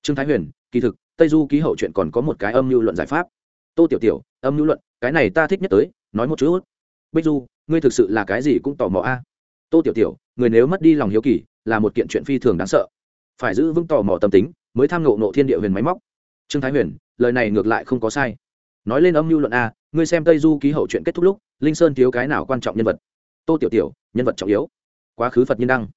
Trương thái huyền, kỳ thực, tây du ký hậu chuyện còn có một cái âm lưu luận giải pháp. Tô tiểu tiểu, âm lưu luận, cái này ta thích nhất tới, nói một chút. Bích du, ngươi thực sự là cái gì cũng tò mò a. Tô tiểu tiểu, người nếu mất đi lòng hiếu kỳ, là một kiện chuyện phi thường đáng sợ. Phải giữ vững tò mò tâm tính, mới tham ngộ nộ thiên địa huyền máy móc trương thái huyền, lời này ngược lại không có sai. Nói lên âm mưu luận a, ngươi xem tây du ký hậu chuyện kết thúc lúc, linh sơn thiếu cái nào quan trọng nhân vật? Tô tiểu tiểu, nhân vật trọng yếu. Quá khứ phật nhân đăng.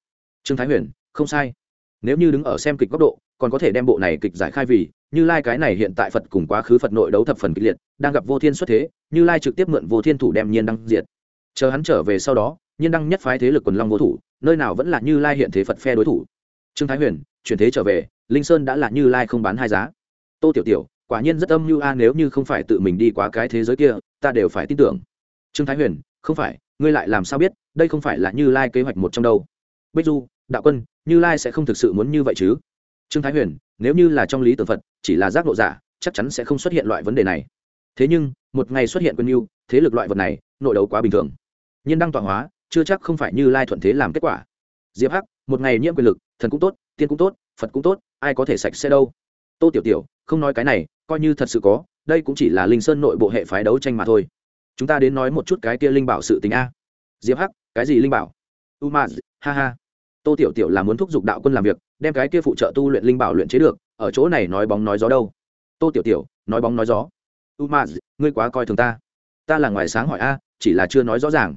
Trương thái huyền, không sai. Nếu như đứng ở xem kịch góc độ, còn có thể đem bộ này kịch giải khai vì, như lai cái này hiện tại phật cùng quá khứ phật nội đấu thập phần kịch liệt, đang gặp vô thiên xuất thế, như lai trực tiếp mượn vô thiên thủ đem nhiên đăng diệt. Chờ hắn trở về sau đó, nhiên đăng nhất phái thế lực quần long vô thủ, nơi nào vẫn là như lai hiện thế phật phe đối thủ. Trương thái huyền, chuyển thế trở về, linh sơn đã là như lai không bán hai giá tô tiểu tiểu, quả nhiên rất âm mưu a, nếu như không phải tự mình đi qua cái thế giới kia, ta đều phải tin tưởng. Trương thái huyền, không phải, ngươi lại làm sao biết, đây không phải là như lai kế hoạch một trong đâu. Bích du, đạo quân, như lai sẽ không thực sự muốn như vậy chứ? Trương thái huyền, nếu như là trong lý tưởng phật, chỉ là giác ngộ giả, chắc chắn sẽ không xuất hiện loại vấn đề này. Thế nhưng, một ngày xuất hiện quân yêu, thế lực loại vật này, nội đấu quá bình thường. Nhiên đăng tọa hóa, chưa chắc không phải như lai thuận thế làm kết quả. Diệp hắc, một ngày nhiễm quyền lực, thần cũng tốt, tiên cũng tốt, phật cũng tốt, ai có thể sạch sẽ đâu. Tô tiểu tiểu không nói cái này, coi như thật sự có, đây cũng chỉ là linh sơn nội bộ hệ phái đấu tranh mà thôi. Chúng ta đến nói một chút cái kia linh bảo sự tình a. Diệp hắc, cái gì linh bảo? U ma ha ha. Tô tiểu tiểu là muốn thúc giục đạo quân làm việc, đem cái kia phụ trợ tu luyện linh bảo luyện chế được, ở chỗ này nói bóng nói gió đâu? Tô tiểu tiểu, nói bóng nói gió. U ma ngươi quá coi thường ta. Ta là ngoài sáng hỏi a, chỉ là chưa nói rõ ràng.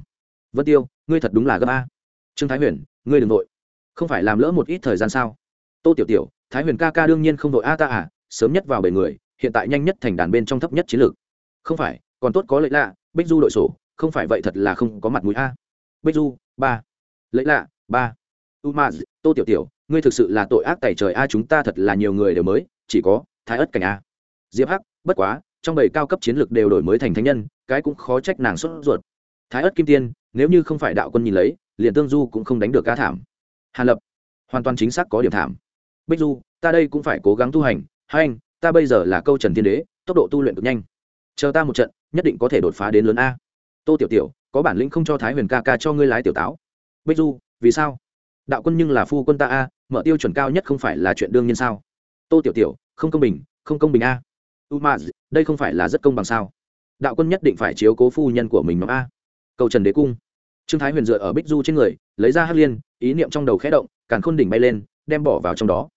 Vân tiêu, ngươi thật đúng là gấp a. Trương thái huyền, ngươi đ ừ n g nội. Không phải làm lỡ một ít thời gian sao? Tô tiểu tiểu, thái huyền ca ca đương nhiên không đội a ta à sớm nhất vào bảy người, hiện tại nhanh nhất thành đàn bên trong thấp nhất chiến lược. Không phải, còn tốt có lợi lạ, bích du đội sổ, không phải vậy thật là không có mặt mũi a. Bích du, ba. Lợi lạ, ba. U ma tô tiểu tiểu, ngươi thực sự là tội ác tẩy trời a, chúng ta thật là nhiều người đều mới, chỉ có thái ất cảnh a. Diệp hắc, bất quá, trong bảy cao cấp chiến lược đều đổi mới thành thánh nhân, cái cũng khó trách nàng sốt ruột. Thái ất kim tiên, nếu như không phải đạo quân nhìn lấy, liền tương du cũng không đánh được ca thảm. Hàn lập, hoàn toàn chính xác có điểm thảm. Bích du, ta đây cũng phải cố gắng tu hành hai anh, ta bây giờ là câu trần Thiên đế, tốc độ tu luyện cực nhanh. Chờ ta một trận, nhất định có thể đột phá đến lớn a. Tô tiểu tiểu, có bản lĩnh không cho thái huyền ca ca cho ngươi lái tiểu táo. Bích du, vì sao? Đạo quân nhưng là phu quân ta a, mở tiêu chuẩn cao nhất không phải là chuyện đương nhiên sao? Tô tiểu tiểu, không công bình, không công bình a. U ma đây không phải là rất công bằng sao? Đạo quân nhất định phải chiếu cố phu nhân của mình nó a. Cầu trần đế cung. Trương thái huyền dựa ở bích du trên người, lấy ra hắc liên, ý niệm trong đầu khẽ động, càn khôn đỉnh bay lên, đem bỏ vào trong đó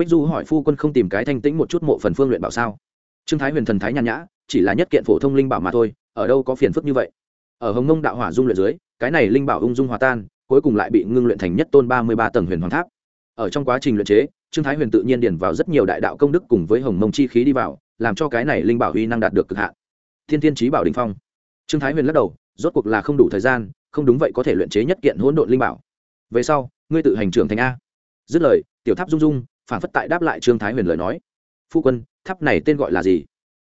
bích du hỏi phu quân không tìm cái thanh tĩnh một chút mộ phần phương luyện bảo sao? Trương thái huyền thần thái nhàn nhã, chỉ là nhất kiện phổ thông linh bảo mà thôi, ở đâu có phiền phức như vậy? Ở hồng nông đạo hỏa dung luyện dưới, cái này linh bảo ung dung hòa tan, cuối cùng lại bị ngưng luyện thành nhất tôn ba mươi ba tầng huyền hoàng tháp. Ở trong quá trình luyện chế, trương thái huyền tự nhiên điền vào rất nhiều đại đạo công đức cùng với hồng mông chi khí đi vào, làm cho cái này linh bảo huy năng đạt được cực hạn. Thiên thiên trí bảo đình phong. Trương thái huyền lắc đầu, rốt cuộc là không đủ thời gian, không đúng vậy có thể luyện chế nhất kiện hỗn độn linh bảo. Về sau, ngươi tự hành trưởng thành a. Dứt lời, tiểu tháp dung dung phản phất tại đáp lại trương thái huyền lời nói. Phu quân, tháp này tên gọi là gì?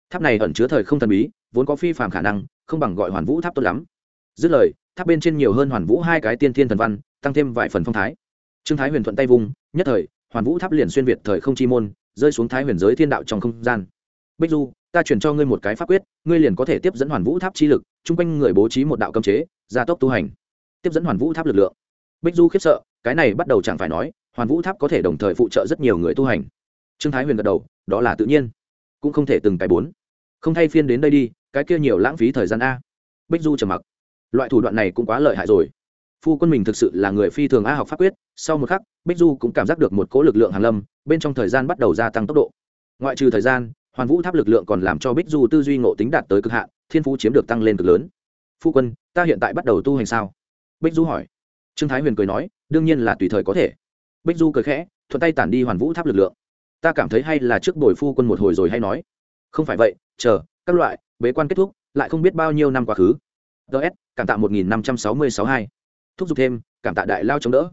Tháp này ẩn chứa thời không thần bí, vốn có phi phàm khả năng, không bằng gọi hoàn vũ tháp tốt lắm. Dứt lời, tháp bên trên nhiều hơn hoàn vũ hai cái tiên thiên thần văn, tăng thêm vài phần phong thái. Trương thái huyền thuận tay vung nhất thời, hoàn vũ tháp liền xuyên việt thời không chi môn, rơi xuống thái huyền giới thiên đạo trong không gian. Bích du, ta chuyển cho ngươi một cái pháp quyết, ngươi liền có thể tiếp dẫn hoàn vũ tháp chi lực, chung quanh người bố trí một đạo cấm chế, gia tốc tu hành. Tiếp dẫn hoàn vũ tháp lực lượng. Bích du khiếp sợ, cái này bắt đầu chẳng phải nói hoàn vũ tháp có thể đồng thời phụ trợ rất nhiều người tu hành. Trương thái huyền gật đầu, đó là tự nhiên. Cũng không thể từng cái bốn. Không thay phiên đến đây đi, cái kia nhiều lãng phí thời gian a. Bích du trầm mặc. Loại thủ đoạn này cũng quá lợi hại rồi. Phu quân mình thực sự là người phi thường a học pháp quyết, sau một khắc, bích du cũng cảm giác được một cỗ lực lượng hàn lâm, bên trong thời gian bắt đầu gia tăng tốc độ. Ngoại trừ thời gian, hoàn vũ tháp lực lượng còn làm cho bích du tư duy ngộ tính đạt tới cực hạn, thiên phú chiếm được tăng lên cực lớn. Phu quân, ta hiện tại bắt đầu tu hành sao? Bích du hỏi. Trương thái huyền cười nói, đương nhiên là tùy thời có thể bích du cười khẽ, thuận tay tản đi hoàn vũ tháp lực lượng. Ta cảm thấy hay là trước bồi phu quân một hồi rồi hay nói. Không phải vậy, chờ, các loại, bế quan kết thúc, lại không biết bao nhiêu năm quá khứ. Ts cảm tạ một nghìn năm trăm sáu mươi sáu hai. Thúc giục thêm, cảm tạ đại lao chống đỡ.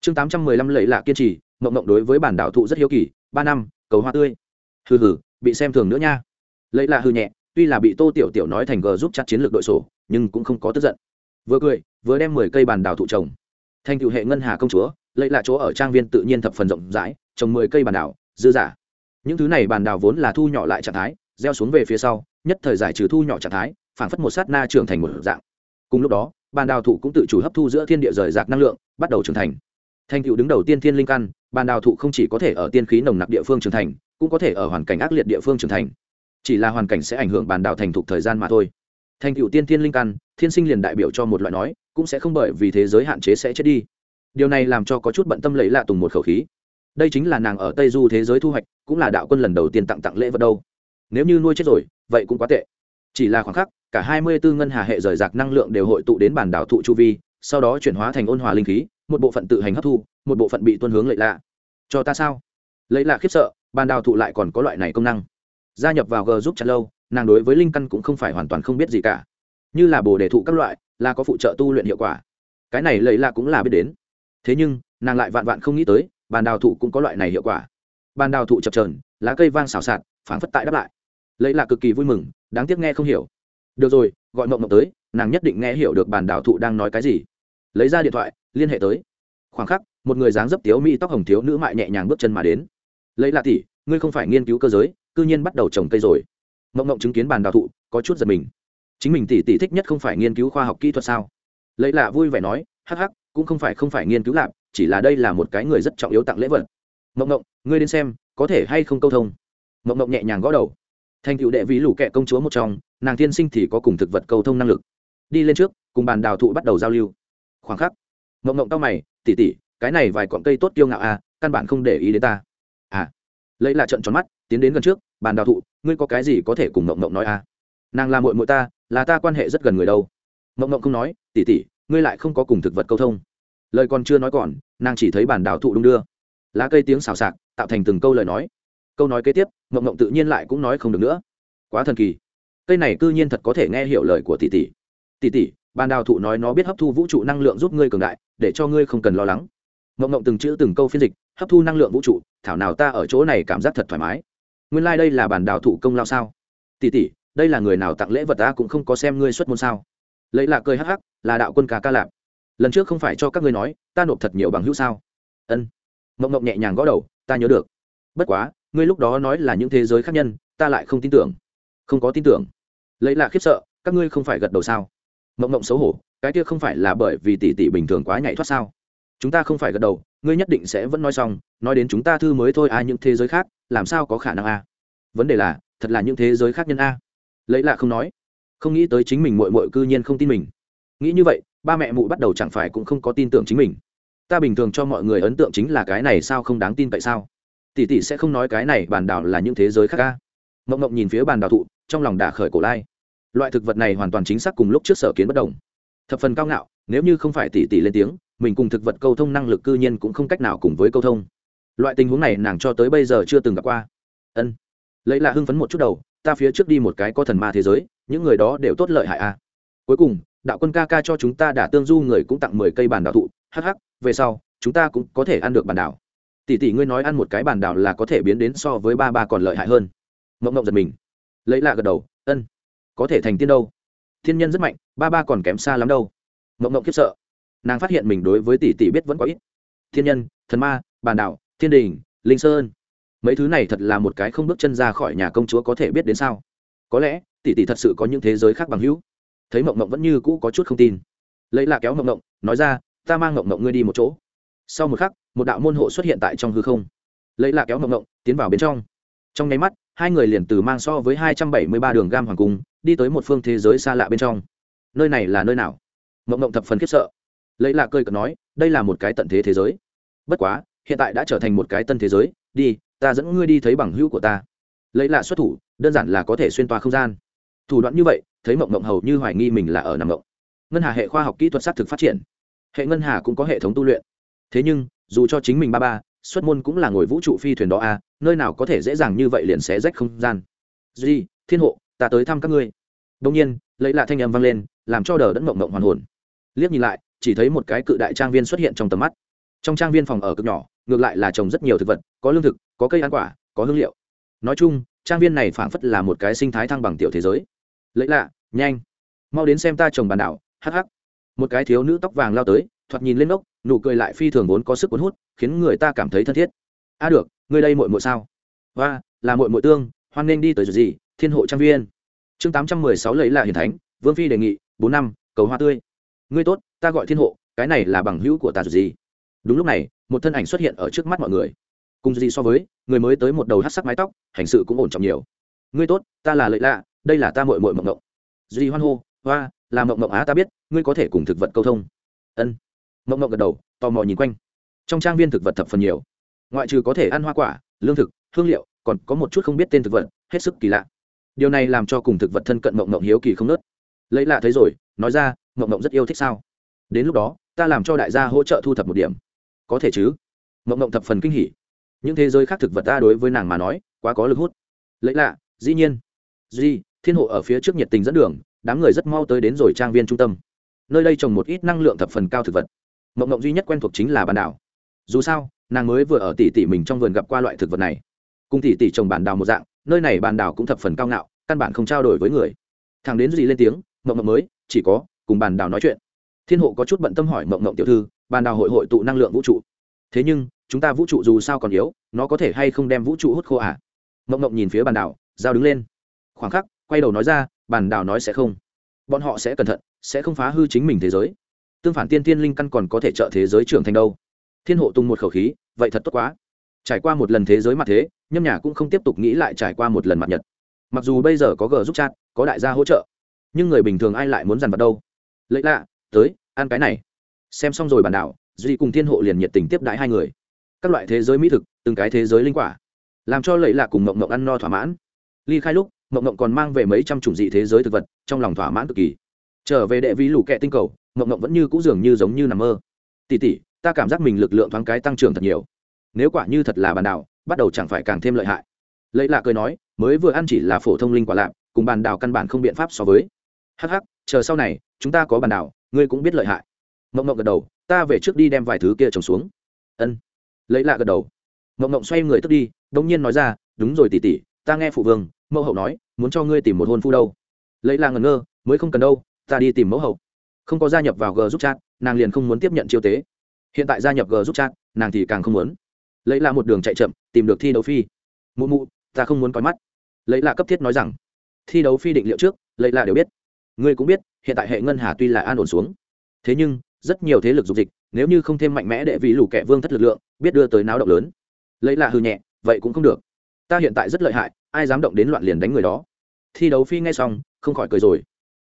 Chương tám trăm mười lăm lẫy lạ kiên trì, mộng mộng đối với bản đảo thụ rất hiếu kỳ, ba năm, cầu hoa tươi. Hừ hừ, bị xem thường nữa nha. Lẫy lạ hư nhẹ, tuy là bị tô tiểu tiểu nói thành g giúp chặt chiến lược đội sổ, nhưng cũng không có tức giận. Vừa cười, vừa đem mười cây bản đào thụ trồng. Thành cựu hệ ngân hà công chúa lấy là chỗ ở trang viên tự nhiên thập phần rộng rãi, trồng mười cây bàn đào dư giả. Những thứ này bàn đào vốn là thu nhỏ lại trạng thái, gieo xuống về phía sau, nhất thời giải trừ thu nhỏ trạng thái, phản phất một sát na trưởng thành một dạng. Cùng lúc đó bàn đào thụ cũng tự chủ hấp thu giữa thiên địa rời rạc năng lượng, bắt đầu trưởng thành. Thành tựu đứng đầu tiên thiên linh căn bàn đào thụ không chỉ có thể ở tiên khí nồng nặc địa phương trưởng thành, cũng có thể ở hoàn cảnh ác liệt địa phương trưởng thành. Chỉ là hoàn cảnh sẽ ảnh hưởng bàn đào thành thục thời gian mà thôi. Thành tựu tiên thiên linh căn, thiên sinh liền đại biểu cho một loại nói, cũng sẽ không bởi vì thế giới hạn chế sẽ chết đi điều này làm cho có chút bận tâm lấy lạ tùng một khẩu khí. Đây chính là nàng ở tây du thế giới thu hoạch, cũng là đạo quân lần đầu tiên tặng tặng lễ vật đâu. Nếu như nuôi chết rồi, vậy cũng quá tệ. Chỉ là khoảng khắc, cả hai mươi bốn ngân hà hệ rời rạc năng lượng đều hội tụ đến bản đảo thụ chu vi, sau đó chuyển hóa thành ôn hòa linh khí, một bộ phận tự hành hấp thu, một bộ phận bị tuân hướng lệ lạ. Cho ta sao? Lấy lạ khiếp sợ, bản đào thụ lại còn có loại này công năng. Gia nhập vào g giúp chặt lâu, nàng đối với linh căn cũng không phải hoàn toàn không biết gì cả. Như là bồ đề thụ các loại, là có phụ trợ tu luyện hiệu quả. Cái này lấy lạ cũng là biết đến thế nhưng, nàng lại vạn vạn không nghĩ tới, bàn đào thụ cũng có loại này hiệu quả. Bàn đào thụ chập trờn lá cây vang xào xạc, phảng phất tại đáp lại. Lấy là cực kỳ vui mừng, đáng tiếc nghe không hiểu. Được rồi, gọi mộng mộng tới, nàng nhất định nghe hiểu được bàn đào thụ đang nói cái gì. Lấy ra điện thoại, liên hệ tới. Khoảng khắc, một người dáng dấp tiếu mỹ tóc hồng thiếu nữ mại nhẹ nhàng bước chân mà đến. Lấy là tỷ, ngươi không phải nghiên cứu cơ giới, cư nhiên bắt đầu trồng cây rồi. Mộng mộng chứng kiến bàn đào thụ, có chút giật mình. Chính mình tỷ tỷ thích nhất không phải nghiên cứu khoa học kỹ thuật sao? Lấy lạ vui vẻ nói, hắc hắc cũng không phải không phải nghiên cứu lạp, chỉ là đây là một cái người rất trọng yếu tặng lễ vật. Mộng mộng, ngươi đến xem, có thể hay không câu thông? Mộng mộng nhẹ nhàng gõ đầu. Thành cựu đệ vĩ lũ kệ công chúa một trong, nàng tiên sinh thì có cùng thực vật câu thông năng lực. Đi lên trước, cùng bàn đào thụ bắt đầu giao lưu. Khoảng khắc, mộng mộng tao mày tỉ tỉ cái này vài cọn cây tốt kiêu ngạo à căn bản không để ý đến ta. À. Lấy là trận tròn mắt, tiến đến gần trước, bàn đào thụ, ngươi có cái gì có thể cùng mộng mộng nói à? Nàng là muội muội ta, là ta quan hệ rất gần người đâu. Mộng mộng không nói tỉ tỉ ngươi lại không có cùng thực vật câu thông. Lời còn chưa nói còn, nàng chỉ thấy bản đảo thụ đung đưa. Lá cây tiếng xào xạc, tạo thành từng câu lời nói. Câu nói kế tiếp, mộng mộng tự nhiên lại cũng nói không được nữa. Quá thần kỳ. Cây này cư nhiên thật có thể nghe hiểu lời của tỷ tỷ. Tỷ tỷ bàn đào thụ nói nó biết hấp thu vũ trụ năng lượng giúp ngươi cường đại, để cho ngươi không cần lo lắng. Mộng mộng từng chữ từng câu phiên dịch, hấp thu năng lượng vũ trụ, thảo nào ta ở chỗ này cảm giác thật thoải mái. Nguyên lai、like、đây là bàn đào thụ công lao sao? Tỷ tỷ, đây là người nào tặng lễ vật ta cũng không có xem ngươi xuất môn sao? Lấy lạ cười hắc hắc, là đạo quân ca ca lạp. Lần trước không phải cho các ngươi nói, ta nộp thật nhiều bằng hữu sao? Ân. Mộng mộng nhẹ nhàng gõ đầu, ta nhớ được. Bất quá, ngươi lúc đó nói là những thế giới khác nhân, ta lại không tin tưởng. Không có tin tưởng. Lấy lạ khiếp sợ, các ngươi không phải gật đầu sao? Mộng mộng xấu hổ, cái kia không phải là bởi vì tỷ tỷ bình thường quá nhảy thoát sao? Chúng ta không phải gật đầu, ngươi nhất định sẽ vẫn nói xong, nói đến chúng ta thư mới thôi à những thế giới khác, làm sao có khả năng a à? vấn đề là, thật là những thế giới khác nhân a à. lấy lạ không nói không nghĩ tới chính mình mội mội cư nhiên không tin mình. Nghĩ như vậy, ba mẹ mụ bắt đầu chẳng phải cũng không có tin tưởng chính mình. Ta bình thường cho mọi người ấn tượng chính là cái này sao không đáng tin tại sao? Tỷ tỷ sẽ không nói cái này bàn đảo là những thế giới khác ca mộng mộng nhìn phía bàn đảo thụ, trong lòng đả khởi cổ lai. Loại thực vật này hoàn toàn chính xác cùng lúc trước sở kiến bất đồng. Thập phần cao ngạo, nếu như không phải tỷ tỷ lên tiếng, mình cùng thực vật câu thông năng lực cư nhiên cũng không cách nào cùng với câu thông. Loại tình huống này nàng cho tới bây giờ chưa từng gặp qua. Ân. Lấy là hưng phấn một chút đầu, ta phía trước đi một cái có thần ma thế giới những người đó đều tốt lợi hại a à. cuối cùng, đạo quân ca ca cho chúng ta đã tương du người cũng tặng mười cây bàn đảo thụ. Hh về sau, chúng ta cũng có thể ăn được bàn đảo tỷ tỷ ngươi nói ăn một cái bàn đảo là có thể biến đến so với ba ba còn lợi hại hơn. Mộng mộng giật mình. Lấy lạ gật đầu, ân, có thể thành tiên đâu. Thiên nhân rất mạnh, ba ba còn kém xa lắm đâu. Mộng mộng khiếp sợ. Nàng phát hiện mình đối với tỷ tỷ biết vẫn có ít. Thiên nhân, thần ma, bàn đảo thiên đình, linh sơn, mấy thứ này thật là một cái không bước chân ra khỏi nhà công chúa có thể biết đến sao? Có lẽ, tỷ tỷ thật sự có những thế giới khác bằng hữu. Thấy mộng mộng vẫn như cũ có chút không tin. Lấy là kéo mộng mộng, nói ra, ta mang mộng mộng ngươi đi một chỗ. Sau một khắc, một đạo môn hộ xuất hiện tại trong hư không. Lấy là kéo mộng mộng, tiến vào bên trong. Trong nháy mắt, hai người liền từ mang so với hai trăm bảy mươi ba đường gam hoàng cung, đi tới một phương thế giới xa lạ bên trong. Nơi này là nơi nào? Mộng mộng thập phần khiếp sợ. Lấy là cơi cợt nói, đây là một cái tận thế thế giới. Bất quá, hiện tại đã trở thành một cái tân thế giới. Đi, ta dẫn ngươi đi thấy bằng hữu của ta lấy lạ xuất thủ đơn giản là có thể xuyên toa không gian. Thủ đoạn như vậy thấy mộng mộng hầu như hoài nghi mình là ở nằm mộng. Ngân hà hệ khoa học kỹ thuật xác thực phát triển. Hệ ngân hà cũng có hệ thống tu luyện. Thế nhưng dù cho chính mình ba ba xuất môn cũng là ngồi vũ trụ phi thuyền đó a à, nơi nào có thể dễ dàng như vậy liền xé rách không gian. Duy thiên hộ ta tới thăm các ngươi. Đông nhiên lấy lạ thanh âm vang lên làm cho đờ đẫn mộng mộng hoàn hồn. Liếc nhìn lại chỉ thấy một cái cự đại trang viên xuất hiện trong tầm mắt. Trong trang viên phòng ở cực nhỏ ngược lại là trồng rất nhiều thực vật có lương thực có cây ăn quả có hương liệu nói chung, trang viên này phảng phất là một cái sinh thái thăng bằng tiểu thế giới. Lấy lạ, nhanh. Mau đến xem ta trồng bàn đảo hh một cái thiếu nữ tóc vàng lao tới, thoạt nhìn lên ngốc, nụ cười lại phi thường vốn có sức cuốn hút, khiến người ta cảm thấy thân thiết. A được, ngươi đây mội mội sao? Và là mội mội tương, hoan nên đi tới gì, thiên hộ trang viên. Chương tám trăm mười sáu lấy là hiền thánh, vương phi đề nghị, bốn năm, cầu hoa tươi. Ngươi tốt, ta gọi thiên hộ, cái này là bằng hữu của ta gì. Đúng lúc này, một thân ảnh xuất hiện ở trước mắt mọi người cùng gì so với, người mới tới một đầu hát sắc mái tóc, hành sự cũng ổn trọng nhiều. Ngươi tốt, ta là lợi lạ, đây là ta mội mội mộng mộng. Duy hoan hô, hoa, là mộng mộng á, ta biết, ngươi có thể cùng thực vật câu thông. Ân. Mộng mộng gật đầu, tò mò nhìn quanh. Trong trang viên thực vật thập phần nhiều. Ngoại trừ có thể ăn hoa quả, lương thực, hương liệu, còn có một chút không biết tên thực vật, hết sức kỳ lạ. Điều này làm cho cùng thực vật thân cận mộng mộng hiếu kỳ không nớt lấy lạ thấy rồi, nói ra, mộng mộng rất yêu thích sao? Đến lúc đó, ta làm cho đại gia hỗ trợ thu thập một điểm. Có thể chứ. Mộng mộng thập phần kinh hỉ những thế giới khác thực vật ta đối với nàng mà nói, quá có lực hút. Lấy lạ, dĩ nhiên. Duy, thiên hộ ở phía trước nhiệt tình dẫn đường, đám người rất mau tới đến rồi trang viên trung tâm. Nơi đây trồng một ít năng lượng thập phần cao thực vật. Mộng mộng duy nhất quen thuộc chính là bản đảo. Dù sao, nàng mới vừa ở tỷ tỷ mình trong vườn gặp qua loại thực vật này. Cùng tỷ tỷ trồng bản đảo một dạng, nơi này bản đảo cũng thập phần cao ngạo, căn bản không trao đổi với người. Thằng đến gì lên tiếng, mộng mộng mới, chỉ có cùng bản đảo nói chuyện. Thiên hộ có chút bận tâm hỏi mộng mộng tiểu thư, bản đảo hội hội tụ năng lượng vũ trụ. Thế nhưng chúng ta vũ trụ dù sao còn yếu, nó có thể hay không đem vũ trụ hút khô à? Mộng mộng nhìn phía bàn đảo, giao đứng lên. Khoảng khắc, quay đầu nói ra, bàn đảo nói sẽ không. Bọn họ sẽ cẩn thận, sẽ không phá hư chính mình thế giới. Tương phản tiên tiên linh căn còn có thể trợ thế giới trưởng thành đâu. Thiên hộ tung một khẩu khí, vậy thật tốt quá. Trải qua một lần thế giới mặt thế, nhâm nhà cũng không tiếp tục nghĩ lại trải qua một lần mặt nhật. Mặc dù bây giờ có g giúp chat, có đại gia hỗ trợ, nhưng người bình thường ai lại muốn dằn vặt đâu? Lấy lạ, tới, ăn cái này. Xem xong rồi bản đảo, duy cùng thiên hộ liền nhiệt tình tiếp đãi hai người các loại thế giới mỹ thực, từng cái thế giới linh quả, làm cho lệ lạ cùng mộng mộng ăn no thỏa mãn. Ly khai lúc, mộng mộng còn mang về mấy trăm chủng dị thế giới thực vật, trong lòng thỏa mãn cực kỳ. Trở về đệ vi lũ kẹ tinh cầu, mộng mộng vẫn như cũ dường như giống như nằm mơ. Tỉ tỉ ta cảm giác mình lực lượng thoáng cái tăng trưởng thật nhiều. Nếu quả như thật là bàn đảo, bắt đầu chẳng phải càng thêm lợi hại. Lấy lạ cười nói, mới vừa ăn chỉ là phổ thông linh quả lạp, cùng bàn đảo căn bản không biện pháp so với. Hắc hắc, chờ sau này, chúng ta có bàn đảo, ngươi cũng biết lợi hại. Mộng mộng gật đầu, ta về trước đi đem vài thứ kia trồng xuống. Ân lấy lạ gật đầu. Mộng mộng xoay người tức đi đông nhiên nói ra, đúng rồi tỉ tỉ ta nghe phụ vương, mẫu hậu nói, muốn cho ngươi tìm một hôn phu đâu. Lấy lạ ngẩn ngơ, mới không cần đâu, ta đi tìm mẫu hậu. Không có gia nhập vào g giúp chat, nàng liền không muốn tiếp nhận chiêu tế. Hiện tại gia nhập g giúp chat, nàng thì càng không muốn. Lấy lạ một đường chạy chậm, tìm được thi đấu phi. Mụ mụ, ta không muốn coi mắt. Lấy lạ cấp thiết nói rằng. Thi đấu phi định liệu trước, lấy lạ đều biết. Ngươi cũng biết, hiện tại hệ ngân hà tuy là an ổn xuống. Thế nhưng rất nhiều thế lực dục dịch, nếu như không thêm mạnh mẽ để vì lũ kẻ vương thất lực lượng, biết đưa tới náo động lớn. Lấy là hư nhẹ, vậy cũng không được. Ta hiện tại rất lợi hại, ai dám động đến loạn liền đánh người đó. Thi đấu phi ngay xong, không khỏi cười rồi.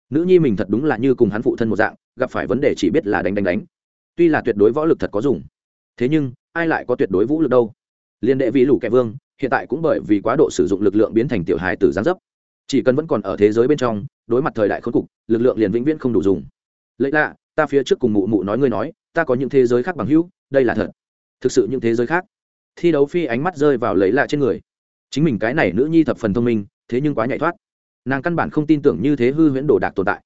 Nữ nhi mình thật đúng là như cùng hắn phụ thân một dạng, gặp phải vấn đề chỉ biết là đánh đánh đánh. Tuy là tuyệt đối võ lực thật có dùng, thế nhưng, ai lại có tuyệt đối vũ lực đâu? Liên đệ vị lũ kẻ vương, hiện tại cũng bởi vì quá độ sử dụng lực lượng biến thành tiểu hài tử gián dấp. Chỉ cần vẫn còn ở thế giới bên trong, đối mặt thời đại khốn cục, lực lượng liền vĩnh viễn không đủ dùng. Lấy lạ ta phía trước cùng mụ mụ nói ngươi nói, ta có những thế giới khác bằng hữu, đây là thật. Thực sự những thế giới khác. Thi đấu phi ánh mắt rơi vào lấy lạ trên người. Chính mình cái này nữ nhi thập phần thông minh, thế nhưng quá nhạy thoát. Nàng căn bản không tin tưởng như thế hư huyễn đồ đạc tồn tại.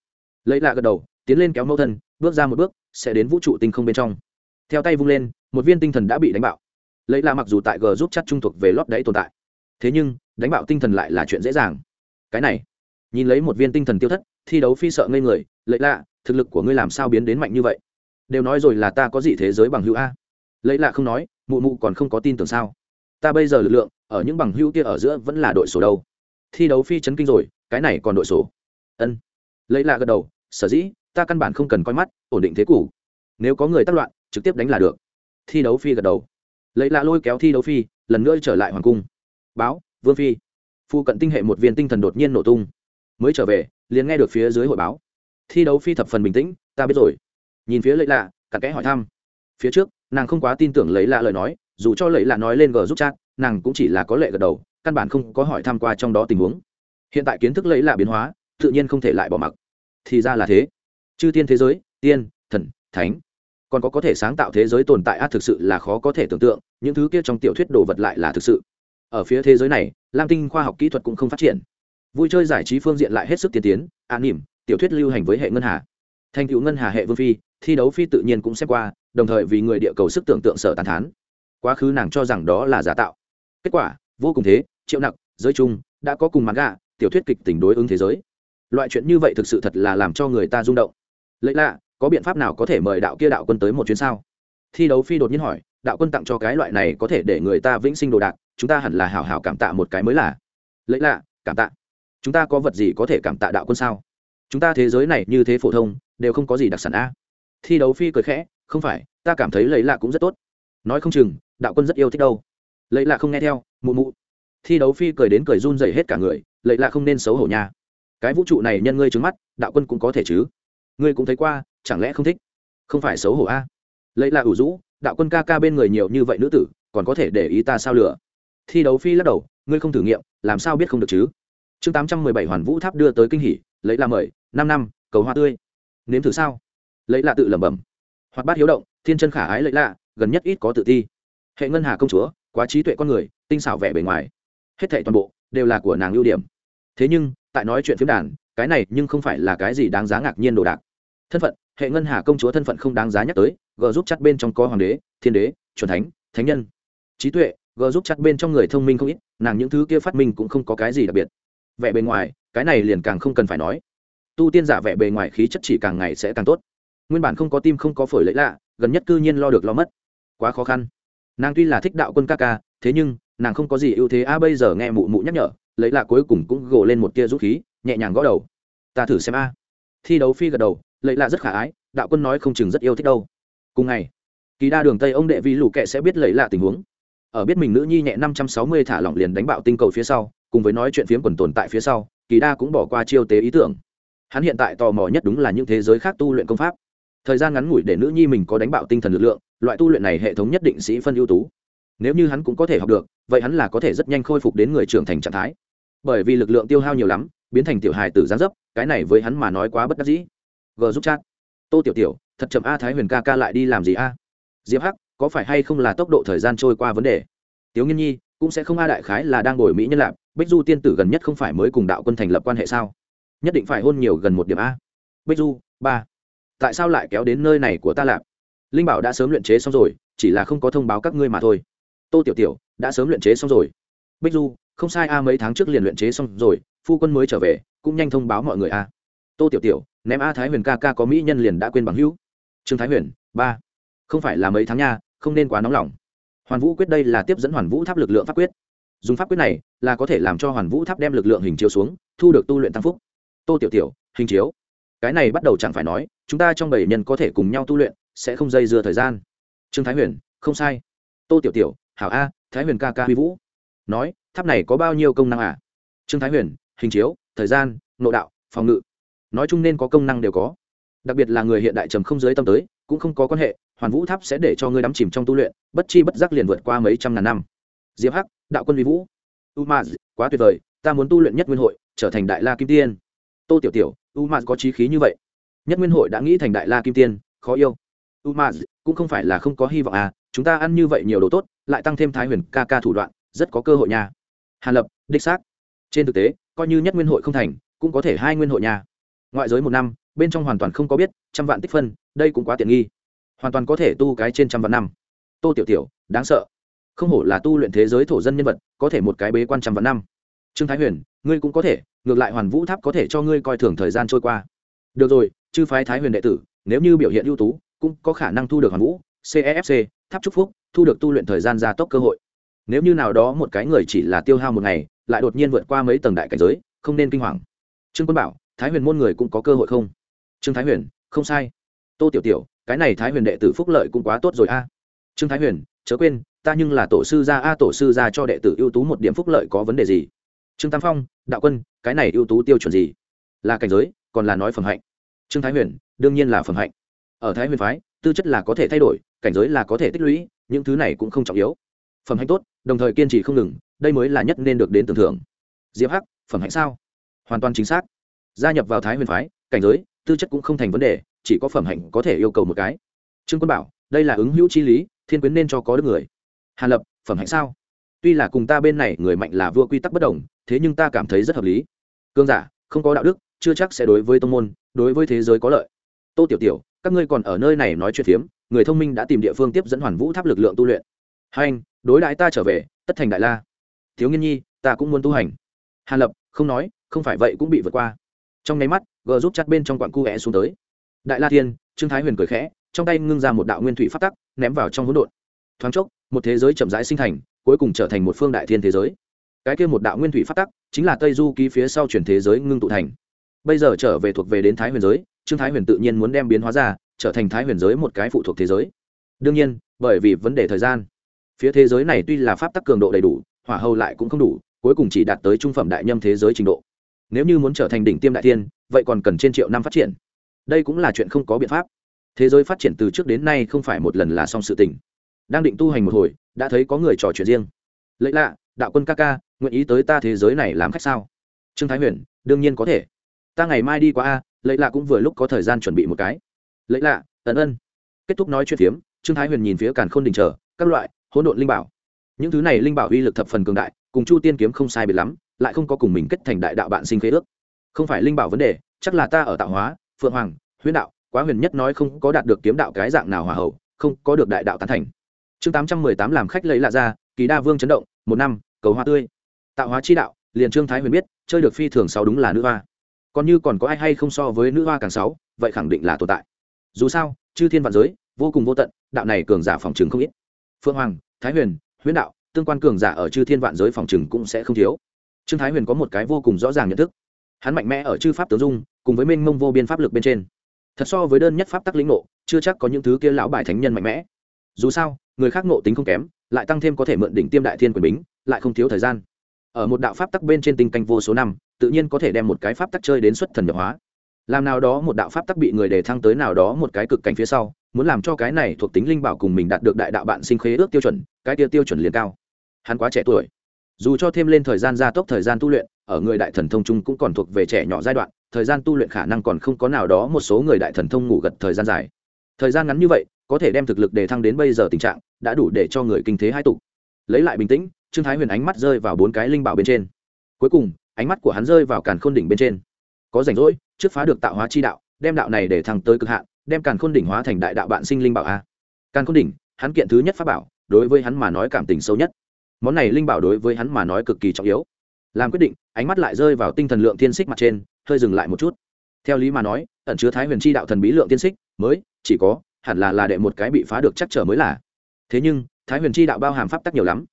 Lấy lạ gật đầu, tiến lên kéo mẫu thân, bước ra một bước, sẽ đến vũ trụ tinh không bên trong. Theo tay vung lên, một viên tinh thần đã bị đánh bạo. Lấy lạ mặc dù tại g giúp chắc trung thuộc về lót đáy tồn tại. Thế nhưng, đánh bạo tinh thần lại là chuyện dễ dàng. Cái này, nhìn lấy một viên tinh thần tiêu thất, thi đấu phi sợ ngây người, lấy lạ thực lực của ngươi làm sao biến đến mạnh như vậy? Đều nói rồi là ta có gì thế giới bằng hữu a. Lấy lạ không nói, mụ mụ còn không có tin tưởng sao? Ta bây giờ lực lượng, ở những bằng hữu kia ở giữa vẫn là đội sổ đâu. Thi đấu phi chấn kinh rồi, cái này còn đội sổ. Ân. Lấy lạ gật đầu, sở dĩ, ta căn bản không cần coi mắt, ổn định thế cũ nếu có người tác loạn, trực tiếp đánh là được. Thi đấu phi gật đầu. Lấy lạ lôi kéo thi đấu phi, lần nữa trở lại hoàng cung. Báo, vương phi. Phu cận tinh hệ một viên tinh thần đột nhiên nổ tung. Mới trở về, liền nghe được phía dưới hội báo thi đấu phi thập phần bình tĩnh, ta biết rồi. Nhìn phía lấy lạ, cặn kẽ hỏi thăm. Phía trước, nàng không quá tin tưởng lấy lạ lời nói, dù cho lấy lạ nói lên gờ giúp chat, nàng cũng chỉ là có lệ gật đầu, căn bản không có hỏi tham q u a trong đó tình huống. Hiện tại kiến thức lấy lạ biến hóa, tự nhiên không thể lại bỏ mặc. Thì ra là thế. Chư tiên thế giới, tiên, thần, thánh. Còn có có thể sáng tạo thế giới tồn tại á thực sự là khó có thể tưởng tượng, những thứ kia trong tiểu thuyết đồ vật lại là thực sự. Ở phía thế giới này, lam tinh khoa học kỹ thuật cũng không phát triển. Vui chơi giải trí phương diện lại hết sức tiên tiến, an nỉm tiểu thuyết lưu hành với hệ ngân hà. Thành cựu ngân hà hệ vương phi, thi đấu phi tự nhiên cũng xem qua, đồng thời vì người địa cầu sức tưởng tượng sở tàn thán. Quá khứ nàng cho rằng đó là giả tạo. Kết quả, vô cùng thế, triệu nặc, giới chung đã có cùng mặt gạ tiểu thuyết kịch tình đối ứng thế giới. Loại chuyện như vậy thực sự thật là làm cho người ta rung động. Lệ lạ, có biện pháp nào có thể mời đạo kia đạo quân tới một chuyến sao? Thi đấu phi đột nhiên hỏi, đạo quân tặng cho cái loại này có thể để người ta vĩnh sinh đồ đạc, chúng ta hẳn là hào hào cảm tạ một cái mới là. Lệ lạ, cảm tạ. Chúng ta có vật gì có thể cảm tạ đạo quân sao? Chúng ta thế giới này như thế phổ thông, đều không có gì đặc sản a. Thi đấu phi cười khẽ, không phải, ta cảm thấy lấy lạ cũng rất tốt. Nói không chừng, đạo quân rất yêu thích đâu. Lấy lạ không nghe theo, mụ mụ. Thi đấu phi cười đến cười run dày hết cả người lấy lạ không nên xấu hổ nha. Cái vũ trụ này nhân ngươi trứng mắt, đạo quân cũng có thể chứ. Ngươi cũng thấy qua, chẳng lẽ không thích? Không phải xấu hổ a? Lấy lạ ủ rũ, đạo quân ca ca bên người nhiều như vậy nữ tử, còn có thể để ý ta sao lửa? Thi đấu phi lắc đầu, ngươi không thử nghiệm, làm sao biết không được chứ? Chương tám trăm mười bảy hoàn vũ tháp đưa tới kinh hỷ lấy là mời, năm năm, cầu hoa tươi. Nếm thử sao? Lấy là tự lẩm bẩm. Hoạt bát hiếu động, thiên chân khả ái lấy lạ gần nhất ít có tự ti. Hệ ngân hà công chúa, quá trí tuệ con người, tinh xảo vẻ bề ngoài. Hết thệ toàn bộ đều là của nàng ưu điểm. Thế nhưng, tại nói chuyện phiếm đàn, cái này nhưng không phải là cái gì đáng giá ngạc nhiên đồ đạc. Thân phận, hệ ngân hà công chúa thân phận không đáng giá nhắc tới, g giúp chắc bên trong có hoàng đế, thiên đế c thánh thánh nhân. Trí tuệ, g giúp chắc bên trong người thông minh không ít, nàng những thứ kia phát minh cũng không có cái gì đặc biệt. Vẻ bề ngoài cái này liền càng không cần phải nói. Tu tiên giả vẻ bề ngoài khí chất chỉ càng ngày sẽ càng tốt. Nguyên bản không có tim không có phổi lẫy lạ, gần nhất cư nhiên lo được lo mất. Quá khó khăn. Nàng tuy là thích đạo quân ca ca, thế nhưng, nàng không có gì ưu thế, a, bây giờ nghe mụ mụ nhắc nhở lấy lạ cuối cùng cũng gồ lên một tia rút khí, nhẹ nhàng gõ đầu. Ta thử xem, a. Thi đấu phi gật đầu lấy lạ rất khả ái, đạo quân nói không chừng rất yêu thích đâu. Cùng ngày, kỳ đa đường tây ông đệ vi lũ kệ sẽ biết lấy lạ tình huống. Ở biết mình nữ nhi nhẹ năm trăm sáu mươi thả lỏng liền đánh bạo tinh cầu phía sau, cùng với nói chuyện phiếm quần tồn tại phía sau kỳ đa cũng bỏ qua chiêu tế ý tưởng. Hắn hiện tại tò mò nhất đúng là những thế giới khác tu luyện công pháp. Thời gian ngắn ngủi để nữ nhi mình có đánh bạo tinh thần lực lượng, loại tu luyện này hệ thống nhất định sĩ phân ưu tú. Nếu như hắn cũng có thể học được, vậy hắn là có thể rất nhanh khôi phục đến người trưởng thành trạng thái. Bởi vì lực lượng tiêu hao nhiều lắm, biến thành tiểu hài tử gián dấp, cái này với hắn mà nói quá bất đắc dĩ. G giúp chat. Tô tiểu tiểu, thật chậm a thái huyền ca ca lại đi làm gì a? Diệp hắc, có phải hay không là tốc độ thời gian trôi qua vấn đề? Tiếu nghiên nhi, cũng sẽ không a đại khái là đang ngồi mỹ nhân lạp bích du tiên tử gần nhất không phải mới cùng đạo quân thành lập quan hệ sao? Nhất định phải hôn nhiều gần một điểm a. Bích du, ba. Tại sao lại kéo đến nơi này của ta lạp linh bảo đã sớm luyện chế xong rồi, chỉ là không có thông báo các ngươi mà thôi. Tô tiểu tiểu, đã sớm luyện chế xong rồi. Bích du, không sai a, mấy tháng trước liền luyện chế xong rồi, phu quân mới trở về, cũng nhanh thông báo mọi người a. Tô tiểu tiểu, ném a thái huyền ca ca có mỹ nhân liền đã quên bằng hữu. Trương thái huyền, ba. Không phải là mấy tháng nha, không nên quá nóng lòng. Hoàn vũ quyết đây là tiếp dẫn hoàn vũ tháp lực lượng pháp quyết dùng pháp quyết này là có thể làm cho hoàn vũ tháp đem lực lượng hình chiếu xuống, thu được tu luyện tăng phúc. Tô tiểu tiểu, hình chiếu. Cái này bắt đầu chẳng phải nói, chúng ta trong bảy nhân có thể cùng nhau tu luyện, sẽ không dây dưa thời gian. Trương thái huyền, không sai. Tô tiểu tiểu, hảo a, thái huyền ca ca huy vũ. Nói, tháp này có bao nhiêu công năng à? Trương thái huyền, hình chiếu, thời gian, nội đạo, phòng ngự. Nói chung nên có công năng đều có. Đặc biệt là người hiện đại trầm không giới tâm tới, cũng không có quan hệ, hoàn vũ tháp sẽ để cho ngươi đắm chìm trong tu luyện, bất chi bất giác liền vượt qua mấy trăm ngàn năm diệp hắc, đạo quân vi vũ. U ma quá tuyệt vời, ta muốn tu luyện nhất nguyên hội, trở thành đại la kim tiên. Tô tiểu tiểu u ma có trí khí như vậy. Nhất nguyên hội đã nghĩ thành đại la kim tiên, khó yêu. U ma cũng không phải là không có hy vọng à chúng ta ăn như vậy nhiều đồ tốt, lại tăng thêm thái huyền ca ca thủ đoạn, rất có cơ hội nha. Hàn lập, đích xác. Trên thực tế, coi như nhất nguyên hội không thành, cũng có thể hai nguyên hội nha. Ngoại giới một năm, bên trong hoàn toàn không có biết, trăm vạn tích phân, đây cũng quá tiện nghi. Hoàn toàn có thể tu cái trên trăm vạn năm. Tô tiểu tiểu, đáng sợ không hổ là tu luyện thế giới thổ dân nhân vật, có thể một cái bế quan trăm vạn năm. Trương thái huyền, ngươi cũng có thể, ngược lại hoàn vũ tháp có thể cho ngươi coi thường thời gian trôi qua. Được rồi, chư phái thái huyền đệ tử, nếu như biểu hiện ưu tú, cũng có khả năng thu được hoàn vũ cefc e tháp trúc phúc, thu được tu luyện thời gian gia tốc cơ hội. Nếu như nào đó một cái người chỉ là tiêu hao một ngày, lại đột nhiên vượt qua mấy tầng đại cảnh giới, không nên kinh hoàng. Trương quân bảo, thái huyền môn người cũng có cơ hội không? Trương thái huyền, không sai. Tô tiểu tiểu, cái này thái huyền đệ tử phúc lợi cũng quá tốt rồi a. Trương thái huyền, chớ quên ta nhưng là tổ sư gia a, tổ sư gia cho đệ tử ưu tú một điểm phúc lợi có vấn đề gì? Trương tam phong, đạo quân, cái này ưu tú tiêu chuẩn gì? Là cảnh giới, còn là nói phẩm hạnh. Trương thái huyền, đương nhiên là phẩm hạnh. Ở thái huyền phái, tư chất là có thể thay đổi, cảnh giới là có thể tích lũy, những thứ này cũng không trọng yếu. Phẩm hạnh tốt, đồng thời kiên trì không ngừng, đây mới là nhất nên được đến tưởng thưởng. Diệp hắc, phẩm hạnh sao? Hoàn toàn chính xác. Gia nhập vào thái huyền phái, cảnh giới, tư chất cũng không thành vấn đề, chỉ có phẩm hạnh có thể yêu cầu một cái. Trương quân bảo, đây là ứng hữu chi lý, thiên quyến nên cho có được người hàn lập, phẩm hạnh sao? Tuy là cùng ta bên này người mạnh là vua quy tắc bất đồng, thế nhưng ta cảm thấy rất hợp lý. Cương giả, không có đạo đức, chưa chắc sẽ đối với tông môn, đối với thế giới có lợi. Tô tiểu tiểu, các ngươi còn ở nơi này nói chuyện phiếm, người thông minh đã tìm địa phương tiếp dẫn hoàn vũ tháp lực lượng tu luyện. Hai anh, đối đãi ta trở về, tất thành đại la. Thiếu nghiên nhi, ta cũng muốn tu hành. Hàn lập, không nói, không phải vậy cũng bị vượt qua. Trong nháy mắt gờ giúp chặt bên trong quặng cu é xuống tới. Đại la thiên, trương thái huyền cười khẽ, trong tay ngưng ra một đạo nguyên thủy phát tắc, ném vào trong hỗn độn. Thoáng chốc một thế giới chậm rãi sinh thành, cuối cùng trở thành một phương đại thiên thế giới. Cái kia một đạo nguyên thủy phát tắc, chính là tây du ký phía sau chuyển thế giới ngưng tụ thành. Bây giờ trở về thuộc về đến thái huyền giới, trương thái huyền tự nhiên muốn đem biến hóa ra, trở thành thái huyền giới một cái phụ thuộc thế giới. Đương nhiên, bởi vì vấn đề thời gian. Phía thế giới này tuy là pháp tắc cường độ đầy đủ, hỏa hầu lại cũng không đủ, cuối cùng chỉ đạt tới trung phẩm đại nhâm thế giới trình độ. Nếu như muốn trở thành đỉnh tiêm đại tiên vậy còn cần trên triệu năm phát triển. Đây cũng là chuyện không có biện pháp. Thế giới phát triển từ trước đến nay không phải một lần là xong sự tình đang định tu hành một hồi, đã thấy có người trò chuyện riêng. Lấy lạ, đạo quân ca ca, nguyện ý tới ta thế giới này làm khách sao? Trương thái huyền, đương nhiên có thể. Ta ngày mai đi qua a lấy lạ cũng vừa lúc có thời gian chuẩn bị một cái. Lấy lạ ẩn ân. Kết thúc nói chuyện phiếm, trương thái huyền nhìn phía càn khôn đình chờ, các loại, hỗn độn linh bảo. Những thứ này linh bảo uy lực thập phần cường đại, cùng chu tiên kiếm không sai biệt lắm, lại không có cùng mình kết thành đại đạo bạn sinh khế ước. Không phải linh bảo vấn đề, chắc là ta ở tạo hóa, phượng hoàng, huyễn đạo, quá huyền nhất nói không có đạt được kiếm đạo cái dạng nào hòa hậu, không có được đại đạo tán thành chương tám trăm mười tám làm khách lấy lạ ra, kỳ đa vương chấn động, một năm, cầu hoa tươi. Tạo hóa chi đạo, liền trương thái huyền biết, chơi được phi thường sáu đúng là nữ hoa. Còn như còn có ai hay không so với nữ hoa càng sáu, vậy khẳng định là tồn tại. Dù sao, chư thiên vạn giới, vô cùng vô tận, đạo này cường giả phòng trường không ít. Phượng hoàng, thái huyền huyễn đạo, tương quan cường giả ở chư thiên vạn giới phòng trường cũng sẽ không thiếu. Trương thái huyền có một cái vô cùng rõ ràng nhận thức. Hắn mạnh mẽ ở chư pháp tướng dung, cùng với minh mông vô biên pháp lực bên trên. Thật so với đơn nhất pháp tắc lĩnh ngộ, chưa chắc có những thứ kia lão bài thánh nhân mạnh mẽ dù sao, người khác ngộ tính không kém, lại tăng thêm có thể mượn đỉnh tiêm đại thiên quyền bính, lại không thiếu thời gian. Ở một đạo pháp tắc bên trên tinh canh vô số năm, tự nhiên có thể đem một cái pháp tắc chơi đến xuất thần nhập hóa. Làm nào đó một đạo pháp tắc bị người đề thăng tới nào đó một cái cực cảnh phía sau, muốn làm cho cái này thuộc tính linh bảo cùng mình đạt được đại đạo bạn sinh khế ước tiêu chuẩn, cái tiêu tiêu chuẩn liền cao. Hắn quá trẻ tuổi. Dù cho thêm lên thời gian gia tốc thời gian tu luyện, ở người đại thần thông chung cũng còn thuộc về trẻ nhỏ giai đoạn, thời gian tu luyện khả năng còn không có nào đó một số người đại thần thông ngủ gật thời gian dài. Thời gian ngắn như vậy có thể đem thực lực để thăng đến bây giờ tình trạng, đã đủ để cho người kinh thế hai tục. Lấy lại bình tĩnh, trương thái huyền ánh mắt rơi vào bốn cái linh bảo bên trên. Cuối cùng, ánh mắt của hắn rơi vào càn khôn đỉnh bên trên. Có rảnh rỗi, trước phá được tạo hóa chi đạo, đem đạo này để thăng tới cực hạn, đem càn khôn đỉnh hóa thành đại đạo bạn sinh linh bảo a. Càn khôn đỉnh, hắn kiện thứ nhất pháp bảo, đối với hắn mà nói cảm tình sâu nhất. Món này linh bảo đối với hắn mà nói cực kỳ trọng yếu. Làm quyết định, ánh mắt lại rơi vào tinh thần lượng tiên xích mặt trên, hơi dừng lại một chút. Theo lý mà nói, ẩn chứa thái huyền chi đạo thần bí lượng tiên xích, mới chỉ có hẳn là là đệ một cái bị phá được chắc trở mới là. Thế nhưng, thái huyền chi đạo bao hàm pháp tắc nhiều lắm.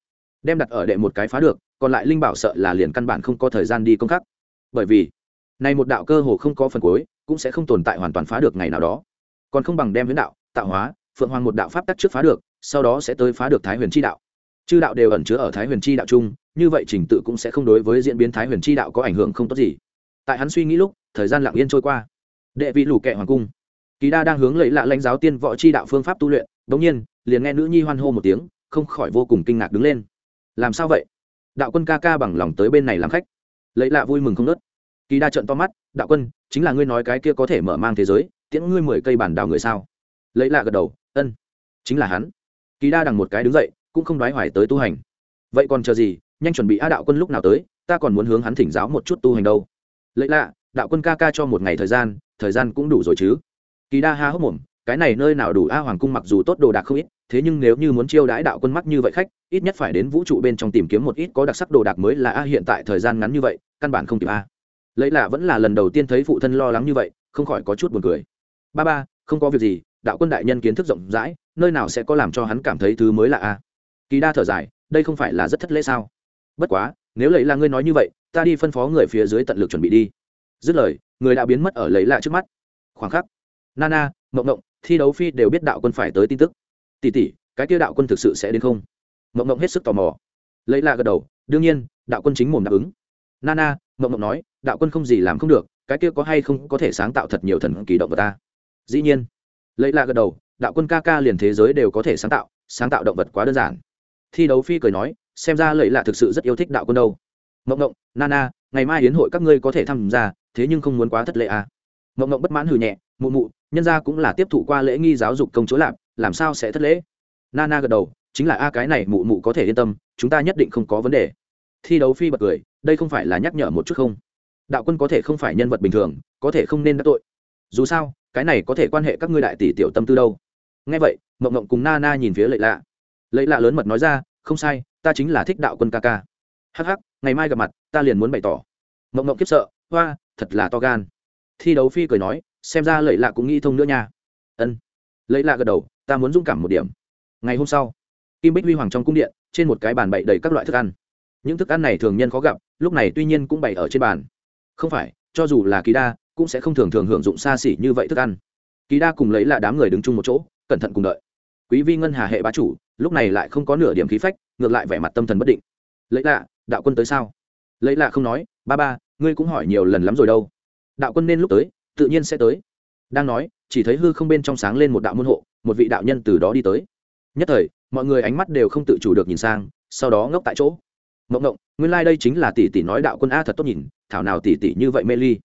Đem đặt ở đệ một cái phá được, còn lại linh bảo sợ là liền căn bản không có thời gian đi công khắc. Bởi vì, này một đạo cơ hồ không có phần cuối, cũng sẽ không tồn tại hoàn toàn phá được ngày nào đó. Còn không bằng đem huyễn đạo, tạo hóa, phượng hoàng một đạo pháp tắc trước phá được, sau đó sẽ tới phá được thái huyền chi đạo. Chư đạo đều ẩn chứa ở thái huyền chi đạo chung, như vậy trình tự cũng sẽ không đối với diễn biến thái huyền chi đạo có ảnh hưởng không tốt gì. Tại hắn suy nghĩ lúc, thời gian lặng yên trôi qua. Đệ vị lù kệ hoàng cung kỳ đa đang hướng lấy lạ lãnh giáo tiên võ chi đạo phương pháp tu luyện đ ỗ n g nhiên, liền nghe nữ nhi hoan hô một tiếng, không khỏi vô cùng kinh ngạc đứng lên. Làm sao vậy? Đạo quân ca ca bằng lòng tới bên này làm khách. Lấy lạ vui mừng không nớt kỳ đa trận to mắt, đạo quân, chính là ngươi nói cái kia có thể mở mang thế giới, tiễn ngươi mười cây bản đào người sao? Lấy lạ gật đầu, ân, chính là hắn. Kỳ đa đằng một cái đứng dậy, cũng không đoái hoài tới tu hành. Vậy còn chờ gì, nhanh chuẩn bị a đạo quân lúc nào tới, ta còn muốn hướng hắn thỉnh giáo một chút tu hành đâu. Lấy lạ, đạo quân ca ca cho một ngày thời gian thời gian cũng đủ rồi chứ kỳ đa ha hốc mồm, cái này nơi nào đủ a hoàng cung mặc dù tốt đồ đạc không ít, thế nhưng nếu như muốn chiêu đãi đạo quân mắc như vậy khách, ít nhất phải đến vũ trụ bên trong tìm kiếm một ít có đặc sắc đồ đạc mới là a hiện tại thời gian ngắn như vậy, căn bản không kịp a. Lấy lạ vẫn là lần đầu tiên thấy phụ thân lo lắng như vậy, không khỏi có chút buồn cười. Ba ba, không có việc gì, đạo quân đại nhân kiến thức rộng rãi, nơi nào sẽ có làm cho hắn cảm thấy thứ mới là a. Kỳ đa thở dài, đây không phải là rất thất lễ sao? Bất quá, nếu lấy là ngươi nói như vậy, ta đi phân phó người phía dưới tận lực chuẩn bị đi. Dứt lời, người đã biến mất ở lấy lạ trước mắt. Khoảng khắc nana mộng mộng, thi đấu phi đều biết đạo quân phải tới tin tức. Tỉ tỉ cái kia đạo quân thực sự sẽ đến không? Mộng mộng hết sức tò mò. Lấy lạ gật đầu, đương nhiên, đạo quân chính mồm đáp ứng. Nana mộng mộng nói, đạo quân không gì làm không được, cái kia có hay không có thể sáng tạo thật nhiều thần kỳ động vật ta? Dĩ nhiên. Lấy lạ gật đầu, đạo quân ca ca liền thế giới đều có thể sáng tạo sáng tạo động vật quá đơn giản. Thi đấu phi cười nói, xem ra lợi lạ thực sự rất yêu thích đạo quân đâu. Mộng mộng nana ngày mai hiến hội các ngươi có thể tham gia, thế nhưng không muốn quá thất lệ à. mộng mộng bất mãn hừ nhẹ, mụ mụ nhân gia cũng là tiếp thụ qua lễ nghi giáo dục công chúa lạp, làm sao sẽ thất lễ? Nana gật đầu, chính là, a, cái này mụ mụ có thể yên tâm, chúng ta nhất định không có vấn đề. Thi đấu phi bật cười, đây không phải là nhắc nhở một chút không? Đạo quân có thể không phải nhân vật bình thường, có thể không nên đắc tội. Dù sao, cái này có thể quan hệ các ngươi đại tỷ tiểu tâm tư đâu. Nghe vậy, mộng mộng cùng na na nhìn phía lệ lạ. Lệ lạ lớn mật nói ra, không sai, ta chính là thích đạo quân ca ca. Hắc hắc, ngày mai gặp mặt, ta liền muốn bày tỏ. Mộng mộng kiếp sợ, hoa, thật là to gan. Thi đấu phi cười nói xem ra lẫy lạ cũng nghĩ thông nữa nha. Ân. Lẫy lạ gật đầu, ta muốn dũng cảm một điểm. Ngày hôm sau, kim bích huy hoàng trong cung điện, trên một cái bàn bậy đầy các loại thức ăn. Những thức ăn này thường nhân khó gặp, lúc này tuy nhiên cũng bày ở trên bàn. Không phải, cho dù là kỳ đa, cũng sẽ không thường thường hưởng dụng xa xỉ như vậy thức ăn. Kỳ đa cùng lấy là đám người đứng chung một chỗ, cẩn thận cùng đợi. Quý vi ngân hà hệ bá chủ, lúc này lại không có nửa điểm khí phách, ngược lại vẻ mặt tâm thần bất định. Lấy lạ, đạo quân tới sao? Lấy lạ không nói, ba ba, ngươi cũng hỏi nhiều lần lắm rồi đâu. Đạo quân nên lúc tới tự nhiên sẽ tới. Đang nói, chỉ thấy hư không bên trong sáng lên một đạo môn hộ, một vị đạo nhân từ đó đi tới. Nhất thời, mọi người ánh mắt đều không tự chủ được nhìn sang, sau đó ngốc tại chỗ. Mộng ngộng, nguyên lai、like、đây chính là tỷ tỷ nói đạo quân a thật tốt nhìn, thảo nào tỷ tỷ như vậy mê ly.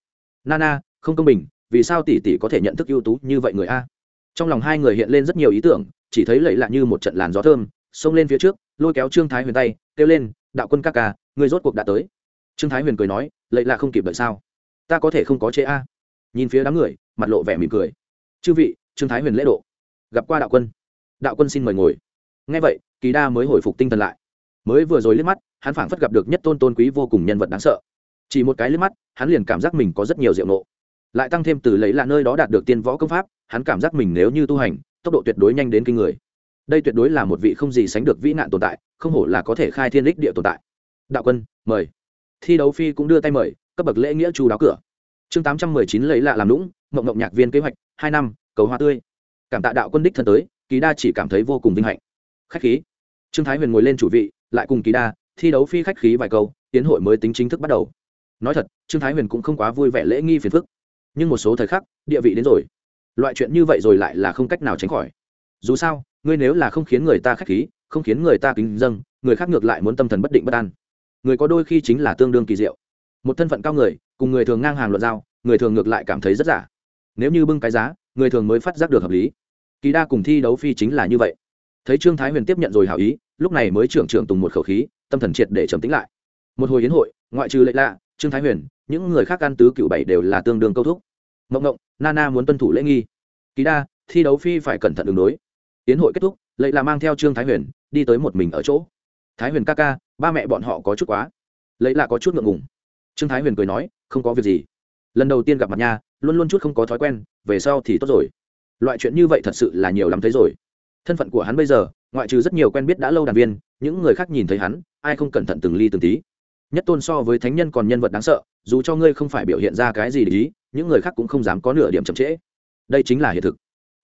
Nana không công bình, vì sao tỷ tỷ có thể nhận thức ưu tú như vậy người a? Trong lòng hai người hiện lên rất nhiều ý tưởng, chỉ thấy lẫy lạ như một trận làn gió thơm, xông lên phía trước, lôi kéo trương thái huyền tay, kêu lên, đạo quân các ca người rốt cuộc đã tới. Trương thái huyền cười nói, lẫy lạ không kịp đợi sao? Ta có thể không có chế a nhìn phía đám người, mặt lộ vẻ mỉm cười. Chư vị, trương thái huyền lễ độ. Gặp qua đạo quân. Đạo quân xin mời ngồi. Ngay vậy, kỳ đa mới hồi phục tinh thần lại. Mới vừa rồi liếc mắt, hắn phảng phất gặp được nhất tôn tôn quý vô cùng nhân vật đáng sợ. Chỉ một cái liếc mắt, hắn liền cảm giác mình có rất nhiều diệu nộ. Lại tăng thêm từ lấy là nơi đó đạt được tiên võ công pháp, hắn cảm giác mình nếu như tu hành, tốc độ tuyệt đối nhanh đến kinh người. Đây tuyệt đối là một vị không gì sánh được vĩ nạn tồn tại, không hổ là có thể khai thiên đích địa tồn tại. Đạo quân, mời. Thi đấu phi cũng đưa tay mời, cấp bậc lễ nghĩa chu đáo cửa chương tám trăm mười chín lấy lạ làm lũng mộng mộng nhạc viên kế hoạch, hai năm, cầu hoa tươi. Cảm tạ đạo quân đích thân tới, kỳ đa chỉ cảm thấy vô cùng vinh hạnh. Khách khí. Trương thái huyền ngồi lên chủ vị, lại cùng kỳ đa thi đấu phi khách khí vài câu, tiến hội mới tính chính thức bắt đầu. Nói thật, trương thái huyền cũng không quá vui vẻ lễ nghi phiền phức. Nhưng một số thời khắc, địa vị đến rồi. Loại chuyện như vậy rồi lại là không cách nào tránh khỏi. Dù sao, ngươi nếu là không khiến người ta khách khí, không khiến người ta kính dâng, người khác ngược lại muốn tâm thần bất định bất an. Người có đôi khi chính là tương đương kỳ diệu. Một thân phận cao người cùng người thường ngang hàng luận giao, người thường ngược lại cảm thấy rất giả. Nếu như bưng cái giá, người thường mới phát giác được hợp lý. Kỳ đa cùng thi đấu phi chính là như vậy. Thấy trương thái huyền tiếp nhận rồi hảo ý, lúc này mới trưởng trưởng tùng một khẩu khí, tâm thần triệt để trầm tĩnh lại. Một hồi hiến hội, ngoại trừ lệ lạ, trương thái huyền, những người khác ăn tứ cựu bảy đều là tương đương câu thúc. Mộng mộng, nana muốn tuân thủ lễ nghi. Kỳ đa, thi đấu phi phải cẩn thận đường đối. Hiến hội kết thúc, lệ là mang theo trương thái huyền, đi tới một mình ở chỗ. Thái huyền ca ca, ba mẹ bọn họ có chút quá. Lệ là có chút ngượng ngùng. Trương thái huyền cười nói không có việc gì. Lần đầu tiên gặp mặt nha, luôn luôn chút không có thói quen, về sau thì tốt rồi. Loại chuyện như vậy thật sự là nhiều lắm thấy rồi. Thân phận của hắn bây giờ, ngoại trừ rất nhiều quen biết đã lâu đàn viên, những người khác nhìn thấy hắn, ai không cẩn thận từng ly từng tí. Nhất tôn so với thánh nhân còn nhân vật đáng sợ, dù cho ngươi không phải biểu hiện ra cái gì để ý, những người khác cũng không dám có nửa điểm chậm trễ. Đây chính là hiện thực.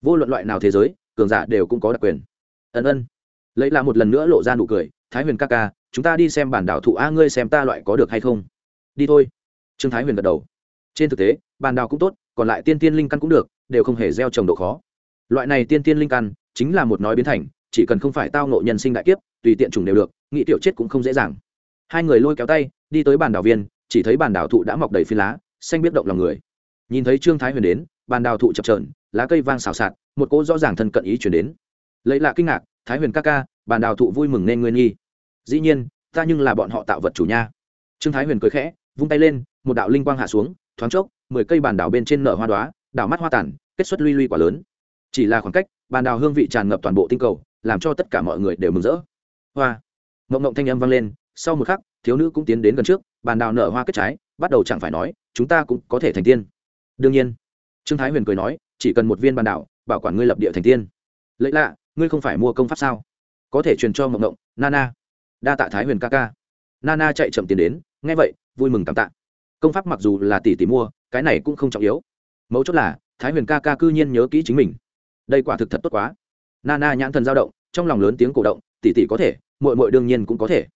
Vô luận loại nào thế giới, cường giả đều cũng có đặc quyền. Ân ân. Lấy là một lần nữa lộ ra nụ cười, thái huyền ca ca, chúng ta đi xem bản đảo thụ a, ngươi xem ta loại có được hay không? Đi thôi trương thái huyền gật đầu. Trên thực tế, bàn đào cũng tốt, còn lại tiên tiên linh căn cũng được, đều không hề gieo trồng độ khó. Loại này tiên tiên linh căn, chính là một nói biến thành, chỉ cần không phải tao nộ nhân sinh đại kiếp, tùy tiện chủng đều được nghị tiểu chết cũng không dễ dàng. Hai người lôi kéo tay, đi tới bàn đảo viên, chỉ thấy bàn đảo thụ đã mọc đầy phi lá, xanh biết động lòng người. Nhìn thấy trương thái huyền đến, bàn đào thụ chập trờn lá cây vang xào xạc, một cỗ rõ ràng thân cận ý chuyển đến. Lấy lạ kinh ngạc, thái huyền ca ca, bàn đào thụ vui mừng nên nguyên nghi. Dĩ nhiên, ta nhưng là bọn họ tạo vật chủ nha. Trương thái huyền cười khẽ, vung tay lên một đạo linh quang hạ xuống thoáng chốc mười cây bàn đảo bên trên nở hoa đoá đảo mắt hoa tàn, kết xuất luy luy quả lớn. Chỉ là khoảng cách bàn đảo hương vị tràn ngập toàn bộ tinh cầu làm cho tất cả mọi người đều mừng rỡ. Hoa! Mộng ngộng thanh âm vang lên sau một khắc thiếu nữ cũng tiến đến gần trước bàn đào nở hoa kết trái bắt đầu chẳng phải nói chúng ta cũng có thể thành tiên. Đương nhiên trương thái huyền cười nói chỉ cần một viên bàn đảo bảo quản ngươi lập địa thành tiên. Lấy lạ ngươi không phải mua công pháp sao? Có thể truyền cho mộng ngộng, nana. Đa tạ thái huyền ca ca. Nana chạy chậm tiến đến nghe vậy vui mừng cảm tạ công pháp mặc dù là tỷ tỷ mua, cái này cũng không trọng yếu. Mấu chốt là, thái huyền ca ca cư nhiên nhớ kỹ chính mình. Đây quả thực thật tốt quá. Nana nhãn thần dao động, trong lòng lớn tiếng cổ động tỷ tỷ có thể, muội muội đương nhiên cũng có thể.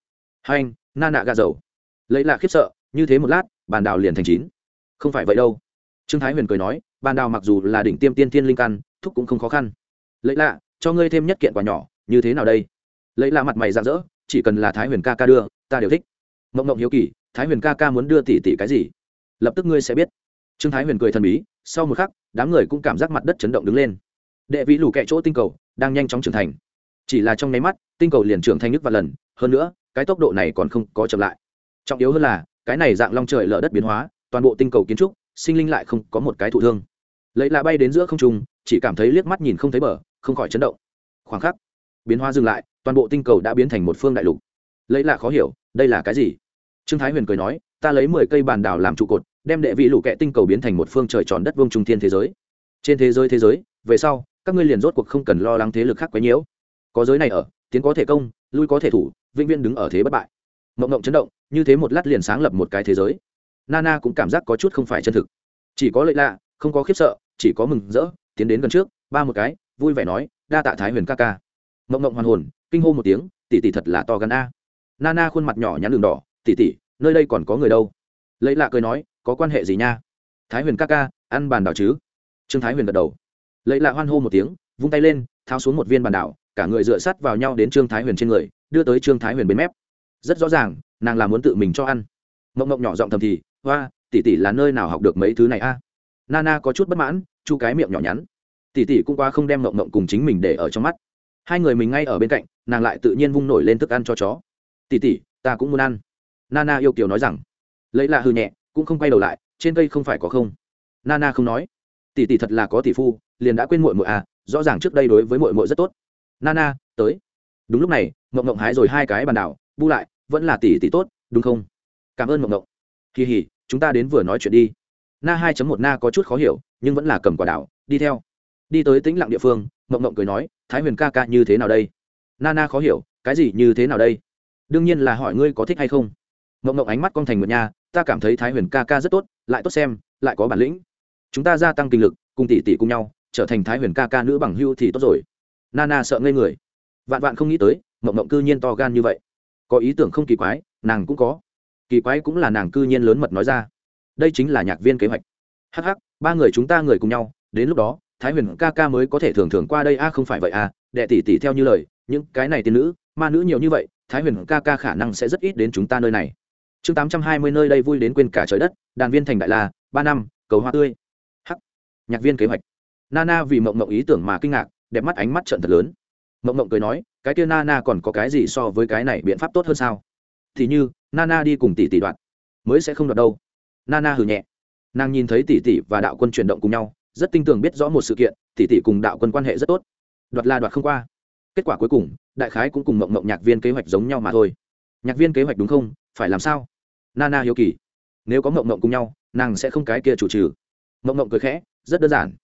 Hai anh, na nạ gà dầu. Lấy lạ khiếp sợ, như thế một lát, bàn đào liền thành chín. Không phải vậy đâu. Trương thái huyền cười nói, bàn đào mặc dù là đỉnh tiêm tiên tiên linh căn, thúc cũng không khó khăn. Lấy lạ cho ngươi thêm nhất kiện quả nhỏ, như thế nào đây? Lấy lạ mặt mày rạng rỡ, chỉ cần là thái huyền ca ca đưa, ta đều thích. Mộng mộng hiếu kỳ thái huyền ca ca muốn đưa tỷ tỷ cái gì? Lập tức ngươi sẽ biết. Trương thái huyền cười thần bí, sau một khắc, đám người cũng cảm giác mặt đất chấn động đứng lên. Đệ vị lù kẹ chỗ tinh cầu đang nhanh chóng trưởng thành. Chỉ là trong nháy mắt, tinh cầu liền trưởng thành nước và lần, hơn nữa, cái tốc độ này còn không có chậm lại. Trọng yếu hơn là, cái này dạng long trời lở đất biến hóa, toàn bộ tinh cầu kiến trúc, sinh linh lại không có một cái thụ thương. Lấy là bay đến giữa không trung, chỉ cảm thấy liếc mắt nhìn không thấy bờ, không khỏi chấn động. Khoảng khắc, biến hóa dừng lại, toàn bộ tinh cầu đã biến thành một phương đại lục. Lấy là khó hiểu, đây là cái gì? Trương thái huyền cười nói, ta lấy mười cây bàn đảo làm trụ cột, đem đệ vị lũ kẹ tinh cầu biến thành một phương trời tròn đất vương trung thiên thế giới. Trên thế giới thế giới, về sau, các ngươi liền rốt cuộc không cần lo lắng thế lực khác quấy nhiễu. Có giới này ở, tiến có thể công, lui có thể thủ, vĩnh viễn đứng ở thế bất bại. Mộng mộng chấn động, như thế một lát liền sáng lập một cái thế giới. Nana cũng cảm giác có chút không phải chân thực. Chỉ có lợi lạ, không có khiếp sợ, chỉ có mừng rỡ, tiến đến gần trước, ba một cái, vui vẻ nói, đa tạ thái huyền ca ca. Mộng mộng hoàn hồn, kinh hô một tiếng, tỷ tỷ thật là to gần a. Nana khuôn mặt nhỏ nhắn đường đỏ tỷ tỷ, nơi đây còn có người đâu? Lấy lạ cười nói, có quan hệ gì nha? Thái huyền ca ca, ăn bàn đảo chứ? Trương thái huyền gật đầu. Lấy lạ hoan hô một tiếng, vung tay lên, tháo xuống một viên bàn đảo, cả người dựa sát vào nhau đến trương thái huyền trên người, đưa tới trương thái huyền bên mép. Rất rõ ràng, nàng là muốn tự mình cho ăn. Mộng mộng nhỏ giọng thầm thì hoa tỷ tỷ là nơi nào học được mấy thứ này a? Nana có chút bất mãn, chu cái miệng nhỏ nhắn. Tỷ tỷ cũng qua không đem mộng mộng cùng chính mình để ở trong mắt. Hai người mình ngay ở bên cạnh, nàng lại tự nhiên vung nổi lên thức ăn cho chó. Tỷ tỷ, ta cũng muốn ăn nana yêu kiều nói rằng, lấy lạ hư nhẹ, cũng không quay đầu lại, trên cây không phải có không. Nana không nói. Tỷ tỷ thật là có tỷ phu, liền đã quên muội muội à rõ ràng trước đây đối với muội muội rất tốt. Nana, tới. Đúng lúc này, mộng mộng hái rồi hai cái bàn đảo, bu lại, vẫn là tỷ tỷ tốt, đúng không? Cảm ơn mộng mộng. Kỳ hỉ, chúng ta đến vừa nói chuyện đi. Na hai một na có chút khó hiểu, nhưng vẫn là cầm quả đảo, đi theo. Đi tới tĩnh lặng địa phương, mộng mộng cười nói, thái huyền ca ca như thế nào đây? Na na khó hiểu, cái gì như thế nào đây? Đương nhiên là hỏi ngươi có thích hay không mộng mộng ánh mắt con thành nguyệt nha, ta cảm thấy thái huyền ca ca rất tốt lại tốt xem lại có bản lĩnh. Chúng ta gia tăng kinh lực cùng tỷ tỷ cùng nhau trở thành thái huyền ca ca nữ bằng hưu thì tốt rồi. Nana sợ ngây người. Vạn vạn không nghĩ tới mộng mộng cư nhiên to gan như vậy. Có ý tưởng không kỳ quái nàng cũng có. Kỳ quái cũng là nàng cư nhiên lớn mật nói ra. Đây chính là nhạc viên kế hoạch. Hh ba người chúng ta người cùng nhau đến lúc đó thái huyền ca ca mới có thể thường thường qua đây. A không phải vậy à đệ tỷ tỷ theo như lời những cái này tiên nữ ma nữ nhiều như vậy thái huyền ca ca khả năng sẽ rất ít đến chúng ta nơi này chương tám trăm hai mươi nơi đây vui đến quên cả trời đất, đàn viên thành đại la, ba năm, cầu hoa tươi. Hắc. Nhạc viên kế hoạch. Nana vì mộng mộng ý tưởng mà kinh ngạc, đẹp mắt ánh mắt trận thật lớn. Mộng mộng cười nói, cái kia nana còn có cái gì so với cái này biện pháp tốt hơn sao? Thì như, nana đi cùng tỷ tỷ đoạn, mới sẽ không đoạt đâu. Nana hừ nhẹ. Nàng nhìn thấy tỷ tỷ và đạo quân chuyển động cùng nhau, rất tin tưởng biết rõ một sự kiện, tỷ tỷ cùng đạo quân quan hệ rất tốt. Đoạt là đoạt không qua. Kết quả cuối cùng, đại khái cũng cùng mộng mộng nhạc viên kế hoạch giống nhau mà thôi. Nhạc viên kế hoạch đúng không? Phải làm sao? Nana hiếu kỳ. Nếu có mộng mộng cùng nhau, nàng sẽ không cái kia chủ trừ. Mộng mộng cười khẽ, rất đơn giản.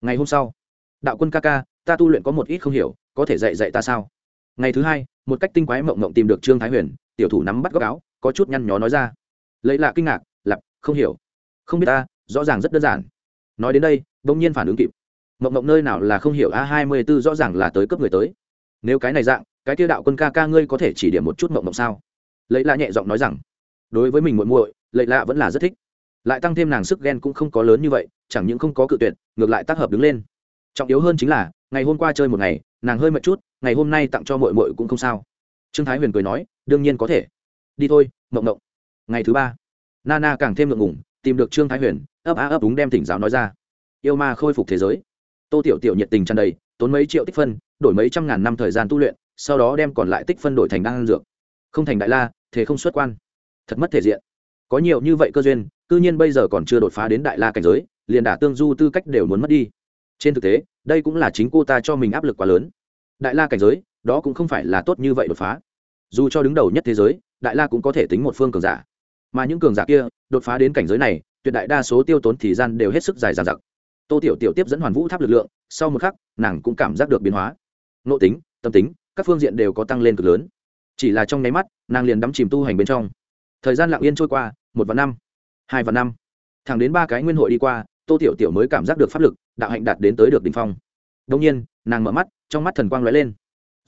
Ngày hôm sau, đạo quân ca ca, ta tu luyện có một ít không hiểu, có thể dạy dạy ta sao? Ngày thứ hai, một cách tinh quái mộng mộng tìm được trương thái huyền, tiểu thủ nắm bắt góc áo, có chút nhăn nhó nói ra. Lấy lạ kinh ngạc, lặp, không hiểu. Không biết ta, rõ ràng rất đơn giản. Nói đến đây, bỗng nhiên phản ứng kịp. Mộng mộng nơi nào là không hiểu a hai mươi b ố rõ ràng là tới cấp người tới. Nếu cái này dạng, cái tiêu đạo quân ca ca ngươi có thể chỉ điểm một chút mộng mộng sao? Lấy lạ nhẹ giọng nói rằng, đối với mình muội muội lấy lạ vẫn là rất thích. Lại tăng thêm nàng sức ghen cũng không có lớn như vậy, chẳng những không có cự tuyệt, ngược lại tác hợp đứng lên. Trọng yếu hơn chính là, ngày hôm qua chơi một ngày, nàng hơi mệt chút, ngày hôm nay tặng cho muội muội cũng không sao. Trương thái huyền cười nói, đương nhiên có thể. Đi thôi, mộng mộng. Ngày thứ ba, nana càng thêm ngượng ngủng tìm được trương thái huyền, ấp á ấp đúng đem tỉnh giáo nói ra. Yêu ma khôi phục thế giới. Tô tiểu tiểu nhiệt tình tràn đầy, tốn mấy triệu tích phân, đổi mấy trăm ngàn năm thời gian tu luyện, sau đó đem còn lại tích phân đổi thành đan dược không thành đại la, thế không xuất quan. Thật mất thể diện. Có nhiều như vậy cơ duyên, cư nhiên bây giờ còn chưa đột phá đến đại la cảnh giới, liền đả tương du tư cách đều muốn mất đi. Trên thực tế, đây cũng là chính cô ta cho mình áp lực quá lớn. Đại la cảnh giới, đó cũng không phải là tốt như vậy đột phá. Dù cho đứng đầu nhất thế giới, đại la cũng có thể tính một phương cường giả. Mà những cường giả kia, đột phá đến cảnh giới này, tuyệt đại đa số tiêu tốn thời gian đều hết sức dài dằng dặc. Tô tiểu tiểu tiếp dẫn hoàn vũ tháp lực lượng, sau một khắc, nàng cũng cảm giác được biến hóa. Nội tính, tâm tính, các phương diện đều có tăng lên cực lớn chỉ là trong nháy mắt, nàng liền đắm chìm tu hành bên trong. Thời gian lặng yên trôi qua, một và năm, hai và năm. Thẳng đến ba cái nguyên hội đi qua, tô tiểu tiểu mới cảm giác được pháp lực, đạo hạnh đạt đến tới được đ ỉ n h phong. Đông nhiên, nàng mở mắt, trong mắt thần quang l ó e lên.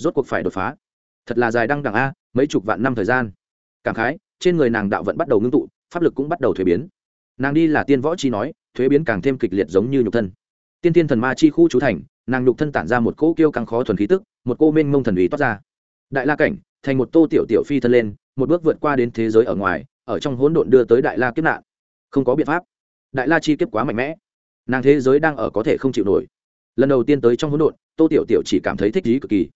Rốt cuộc phải đột phá. Thật là dài đăng đẳng a, mấy chục vạn năm thời gian. Cảm khái, trên người nàng đạo vẫn bắt đầu ngưng tụ, pháp lực cũng bắt đầu thuế biến. Nàng đi là tiên võ chi nói, thuế biến càng thêm kịch liệt giống như nhục thân. Tiên tiên thần ma chi khu chú thành, nàng nhục thân tản ra một cỗ kêu càng khó thuần khí tức, một cô mênh mông thần ý toát ra. Đại la cảnh thành một tô tiểu tiểu phi thân lên, một bước vượt qua đến thế giới ở ngoài, ở trong hỗn độn đưa tới đại la kiếp nạn. Không có biện pháp. Đại la chi kiếp quá mạnh mẽ. Nàng thế giới đang ở có thể không chịu nổi. Lần đầu tiên tới trong hỗn độn, tô tiểu tiểu chỉ cảm thấy thích ý cực kỳ.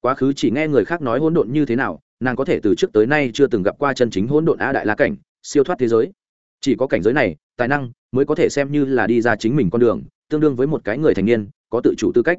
Quá khứ chỉ nghe người khác nói hỗn độn như thế nào, nàng có thể từ trước tới nay chưa từng gặp qua chân chính hỗn độn a đại la cảnh, siêu thoát thế giới. Chỉ có cảnh giới này, tài năng mới có thể xem như là đi ra chính mình con đường, tương đương với một cái người thành niên, có tự chủ tư cách.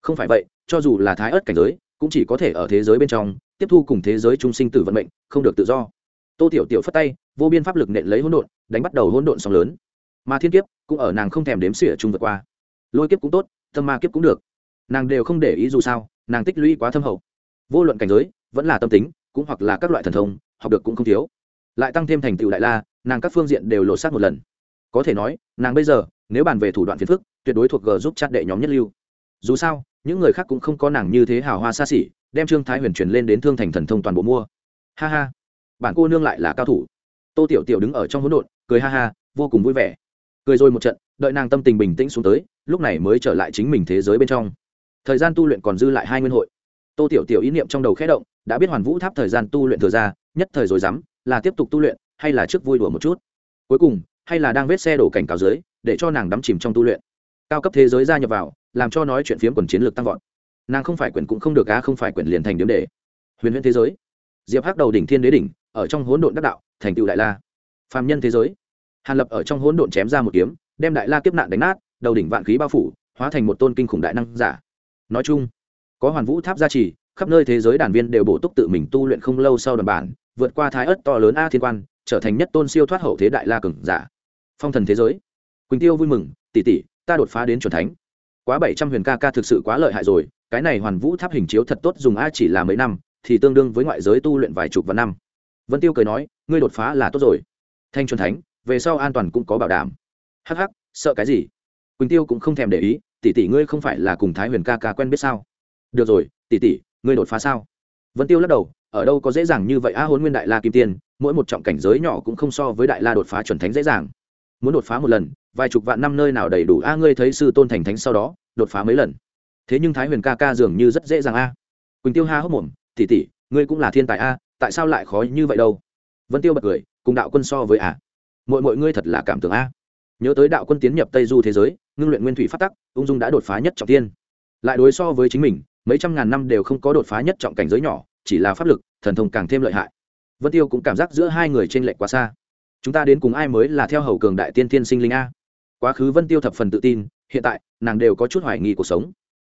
Không phải vậy, cho dù là thái ớt cảnh giới cũng chỉ có thể ở thế giới bên trong, tiếp thu cùng thế giới trung sinh tử vận mệnh, không được tự do. Tô tiểu tiểu phất tay, vô biên pháp lực nện lấy hỗn độn, đánh bắt đầu hỗn độn sóng lớn. Mà thiên kiếp cũng ở nàng không thèm đếm xỉa chung vượt qua. Lôi kiếp cũng tốt, tâm ma kiếp cũng được. Nàng đều không để ý dù sao, nàng tích lũy quá thâm hậu. Vô luận cảnh giới, vẫn là tâm tính, cũng hoặc là các loại thần thông, học được cũng không thiếu. Lại tăng thêm thành tựu đại la, nàng các phương diện đều lộ sát một lần. Có thể nói, nàng bây giờ, nếu bàn về thủ đoạn phiền phức, tuyệt đối thuộc g giúp chặt đệ nhóm nhất lưu. Dù sao những người khác cũng không có nàng như thế hào hoa xa xỉ, đem trương thái huyền truyền lên đến thương thành thần thông toàn bộ mua. Ha ha, bản cô nương lại là cao thủ. Tô tiểu tiểu đứng ở trong hỗn độn, cười ha ha, vô cùng vui vẻ. Cười rồi một trận, đợi nàng tâm tình bình tĩnh xuống tới, lúc này mới trở lại chính mình thế giới bên trong. Thời gian tu luyện còn dư lại hai nguyên hội. Tô tiểu tiểu ý niệm trong đầu khẽ động, đã biết hoàn vũ tháp thời gian tu luyện thừa ra, nhất thời rồi dám, là tiếp tục tu luyện, hay là trước vui đùa một chút. Cuối cùng, hay là đang vết xe đổ cảnh cáo dưới, để cho nàng đắm chìm trong tu luyện. Cao cấp thế giới gia nhập vào làm cho nói chuyện phiếm quần chiến lược tăng vọt. Nàng không phải quyền cũng không được cá không phải quyền liền thành điếm đề. Huyền huyền thế giới. Diệp hắc đầu đỉnh thiên đế đỉnh, ở trong hỗn độn đắc đạo, thành tựu đại la. Phàm nhân thế giới. Hàn lập ở trong hỗn độn chém ra một kiếm, đem đại la kiếp nạn đánh nát, đầu đỉnh vạn khí bao phủ, hóa thành một tôn kinh khủng đại năng giả. Nói chung, có hoàn vũ tháp gia trì, khắp nơi thế giới đàn viên đều bổ túc tự mình tu luyện không lâu sau đoàn bản, vượt qua thái ất to lớn a thiên quan, trở thành nhất tôn siêu thoát hậu thế đại la cường giả. Phong thần thế giới. Quỳnh tiêu vui mừng, tỷ tỷ, ta đột phá đến chuẩn thánh quá bảy trăm huyền ca ca thực sự quá lợi hại rồi, cái này hoàn vũ tháp hình chiếu thật tốt dùng a chỉ là mấy năm, thì tương đương với ngoại giới tu luyện vài chục vạn năm. Vân tiêu cười nói, ngươi đột phá là tốt rồi. Thanh c thánh, về sau an toàn cũng có bảo đảm. Hắc hắc, sợ cái gì? Quỳnh tiêu cũng không thèm để ý, tỷ tỷ ngươi không phải là cùng thái huyền ca ca quen biết sao? Được rồi, tỷ tỷ, ngươi đột phá sao? Vân tiêu lắc đầu, ở đâu có dễ dàng như vậy a hôn nguyên đại la kim tiên, mỗi một trọng cảnh giới nhỏ cũng không so với đại la đột phá chuẩn thánh dễ dàng. Muốn đột phá một lần, vài chục vạn năm nơi nào đầy đủ a, ngươi thấy sư tôn thành thánh sau đó đột phá mấy lần. Thế nhưng thái huyền ca ca dường như rất dễ dàng a. Quỳnh tiêu ha hốc mồm tỉ tỉ ngươi cũng là thiên tài a, tại sao lại khó như vậy đâu? Vân tiêu bật cười, cùng đạo quân so với à? Mọi mọi ngươi thật là cảm tưởng a. Nhớ tới đạo quân tiến nhập tây du thế giới, ngưng luyện nguyên thủy phát tắc, ung dung đã đột phá nhất trọng tiên lại đối so với chính mình, mấy trăm ngàn năm đều không có đột phá nhất trọng cảnh giới nhỏ, chỉ là pháp lực, thần thông càng thêm lợi hại. Vân tiêu cũng cảm giác giữa hai người t r ê n lệch quá xa. Chúng ta đến cùng ai mới là theo hầu cường đại tiên tiên sinh linh a? Quá khứ vân tiêu thập phần tự tin hiện tại, nàng đều có chút hoài nghi cuộc sống.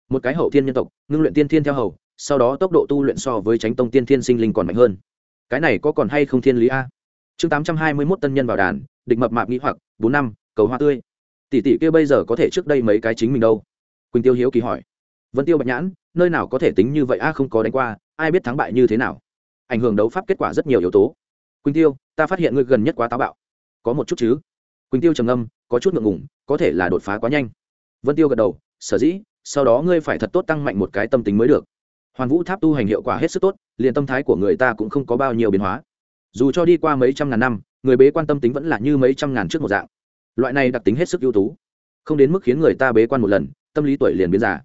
Một cái hậu thiên nhân tộc, ngưng luyện tiên thiên theo hầu, sau đó tốc độ tu luyện so với tránh tông tiên thiên sinh linh còn mạnh hơn. Cái này có còn hay không thiên lý a? Chương tám trăm hai mươi mốt tân nhân vào đàn, địch mập mạp nghĩ hoặc, bốn năm, cầu hoa tươi. Tỷ tỷ kia bây giờ có thể trước đây mấy cái chính mình đâu? Quỳnh tiêu hiếu kỳ hỏi. Vân tiêu bạch nhãn, nơi nào có thể tính như vậy a, không có đánh qua, ai biết thắng bại như thế nào? Ảnh hưởng đấu pháp kết quả rất nhiều yếu tố. Quỳnh tiêu, ta phát hiện ngươi gần nhất quá táo bạo. Có một chút chứ? Quỳnh tiêu trầm âm có chút ngượng ngùng, có thể là đột phá quá nhanh vân tiêu gật đầu, sở dĩ, sau đó ngươi phải thật tốt tăng mạnh một cái tâm tính mới được. Hoàn vũ tháp tu hành hiệu quả hết sức tốt, liền tâm thái của người ta cũng không có bao nhiêu biến hóa. Dù cho đi qua mấy trăm ngàn năm, người bế quan tâm tính vẫn là như mấy trăm ngàn trước một dạng. Loại này đặc tính hết sức ưu tú. Không đến mức khiến người ta bế quan một lần, tâm lý tuổi liền biến giả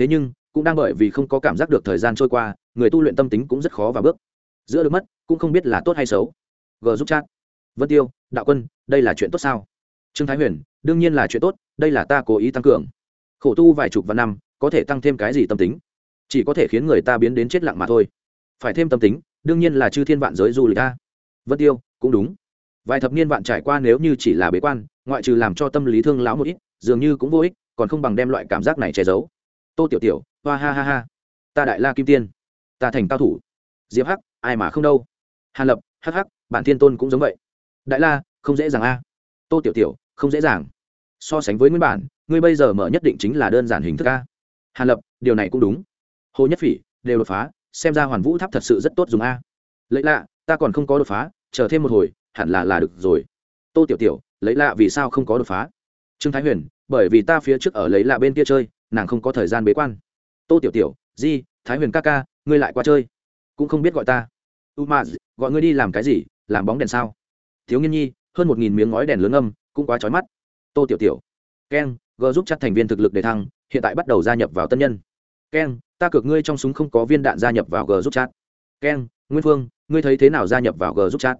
thế nhưng, cũng đang bởi vì không có cảm giác được thời gian trôi qua, người tu luyện tâm tính cũng rất khó và bước. Giữa được mất, cũng không biết là tốt hay xấu. G giúp chat. Vân tiêu, đạo quân, đây là chuyện tốt sao? Trương thái huyền đương nhiên là chuyện tốt, đây là ta cố ý tăng cường. Khổ tu vài chục vạn năm, có thể tăng thêm cái gì tâm tính? Chỉ có thể khiến người ta biến đến chết lặng mà thôi. Phải thêm tâm tính, đương nhiên là chư thiên vạn giới du lịch ta vân tiêu, cũng đúng. Vài thập niên vạn trải qua nếu như chỉ là bế quan, ngoại trừ làm cho tâm lý thương lão một ít, dường như cũng vô ích, còn không bằng đem loại cảm giác này che giấu. Tô tiểu tiểu, hoa ha ha ha. Ta đại la kim tiên. Ta thành cao thủ. Diệp hắc, ai mà không đâu. Hàn lập, hắc hắc, bản thiên tôn cũng giống vậy. Đại la, không dễ dàng a. Tô tiểu tiểu không dễ dàng. So sánh với nguyên bản, ngươi bây giờ mở nhất định chính là đơn giản hình thức a. Hàn lập, điều này cũng đúng. Hồ nhất phỉ, đều đột phá, xem ra hoàn vũ tháp thật sự rất tốt dùng a. Lấy lạ, ta còn không có đột phá, chờ thêm một hồi, hẳn là là được rồi. Tô tiểu tiểu lấy lạ vì sao không có đột phá? Trương thái huyền, bởi vì ta phía trước ở lấy lạ bên kia chơi, nàng không có thời gian bế quan. Tô tiểu tiểu, di, thái huyền ca ca, ngươi lại qua chơi. Cũng không biết gọi ta. U ma gọi ngươi đi làm cái gì? Làm bóng đèn sao? Thiếu nghiên nhi, hơn một nghìn miếng ngói đèn lớn âm cũng quá trói mắt. Tô tiểu tiểu keng g giúp chắc thành viên thực lực để thăng, hiện tại bắt đầu gia nhập vào tân nhân. Keng ta cược ngươi trong súng không có viên đạn gia nhập vào g giúp chat keng nguyên phương, ngươi thấy thế nào gia nhập vào g giúp chat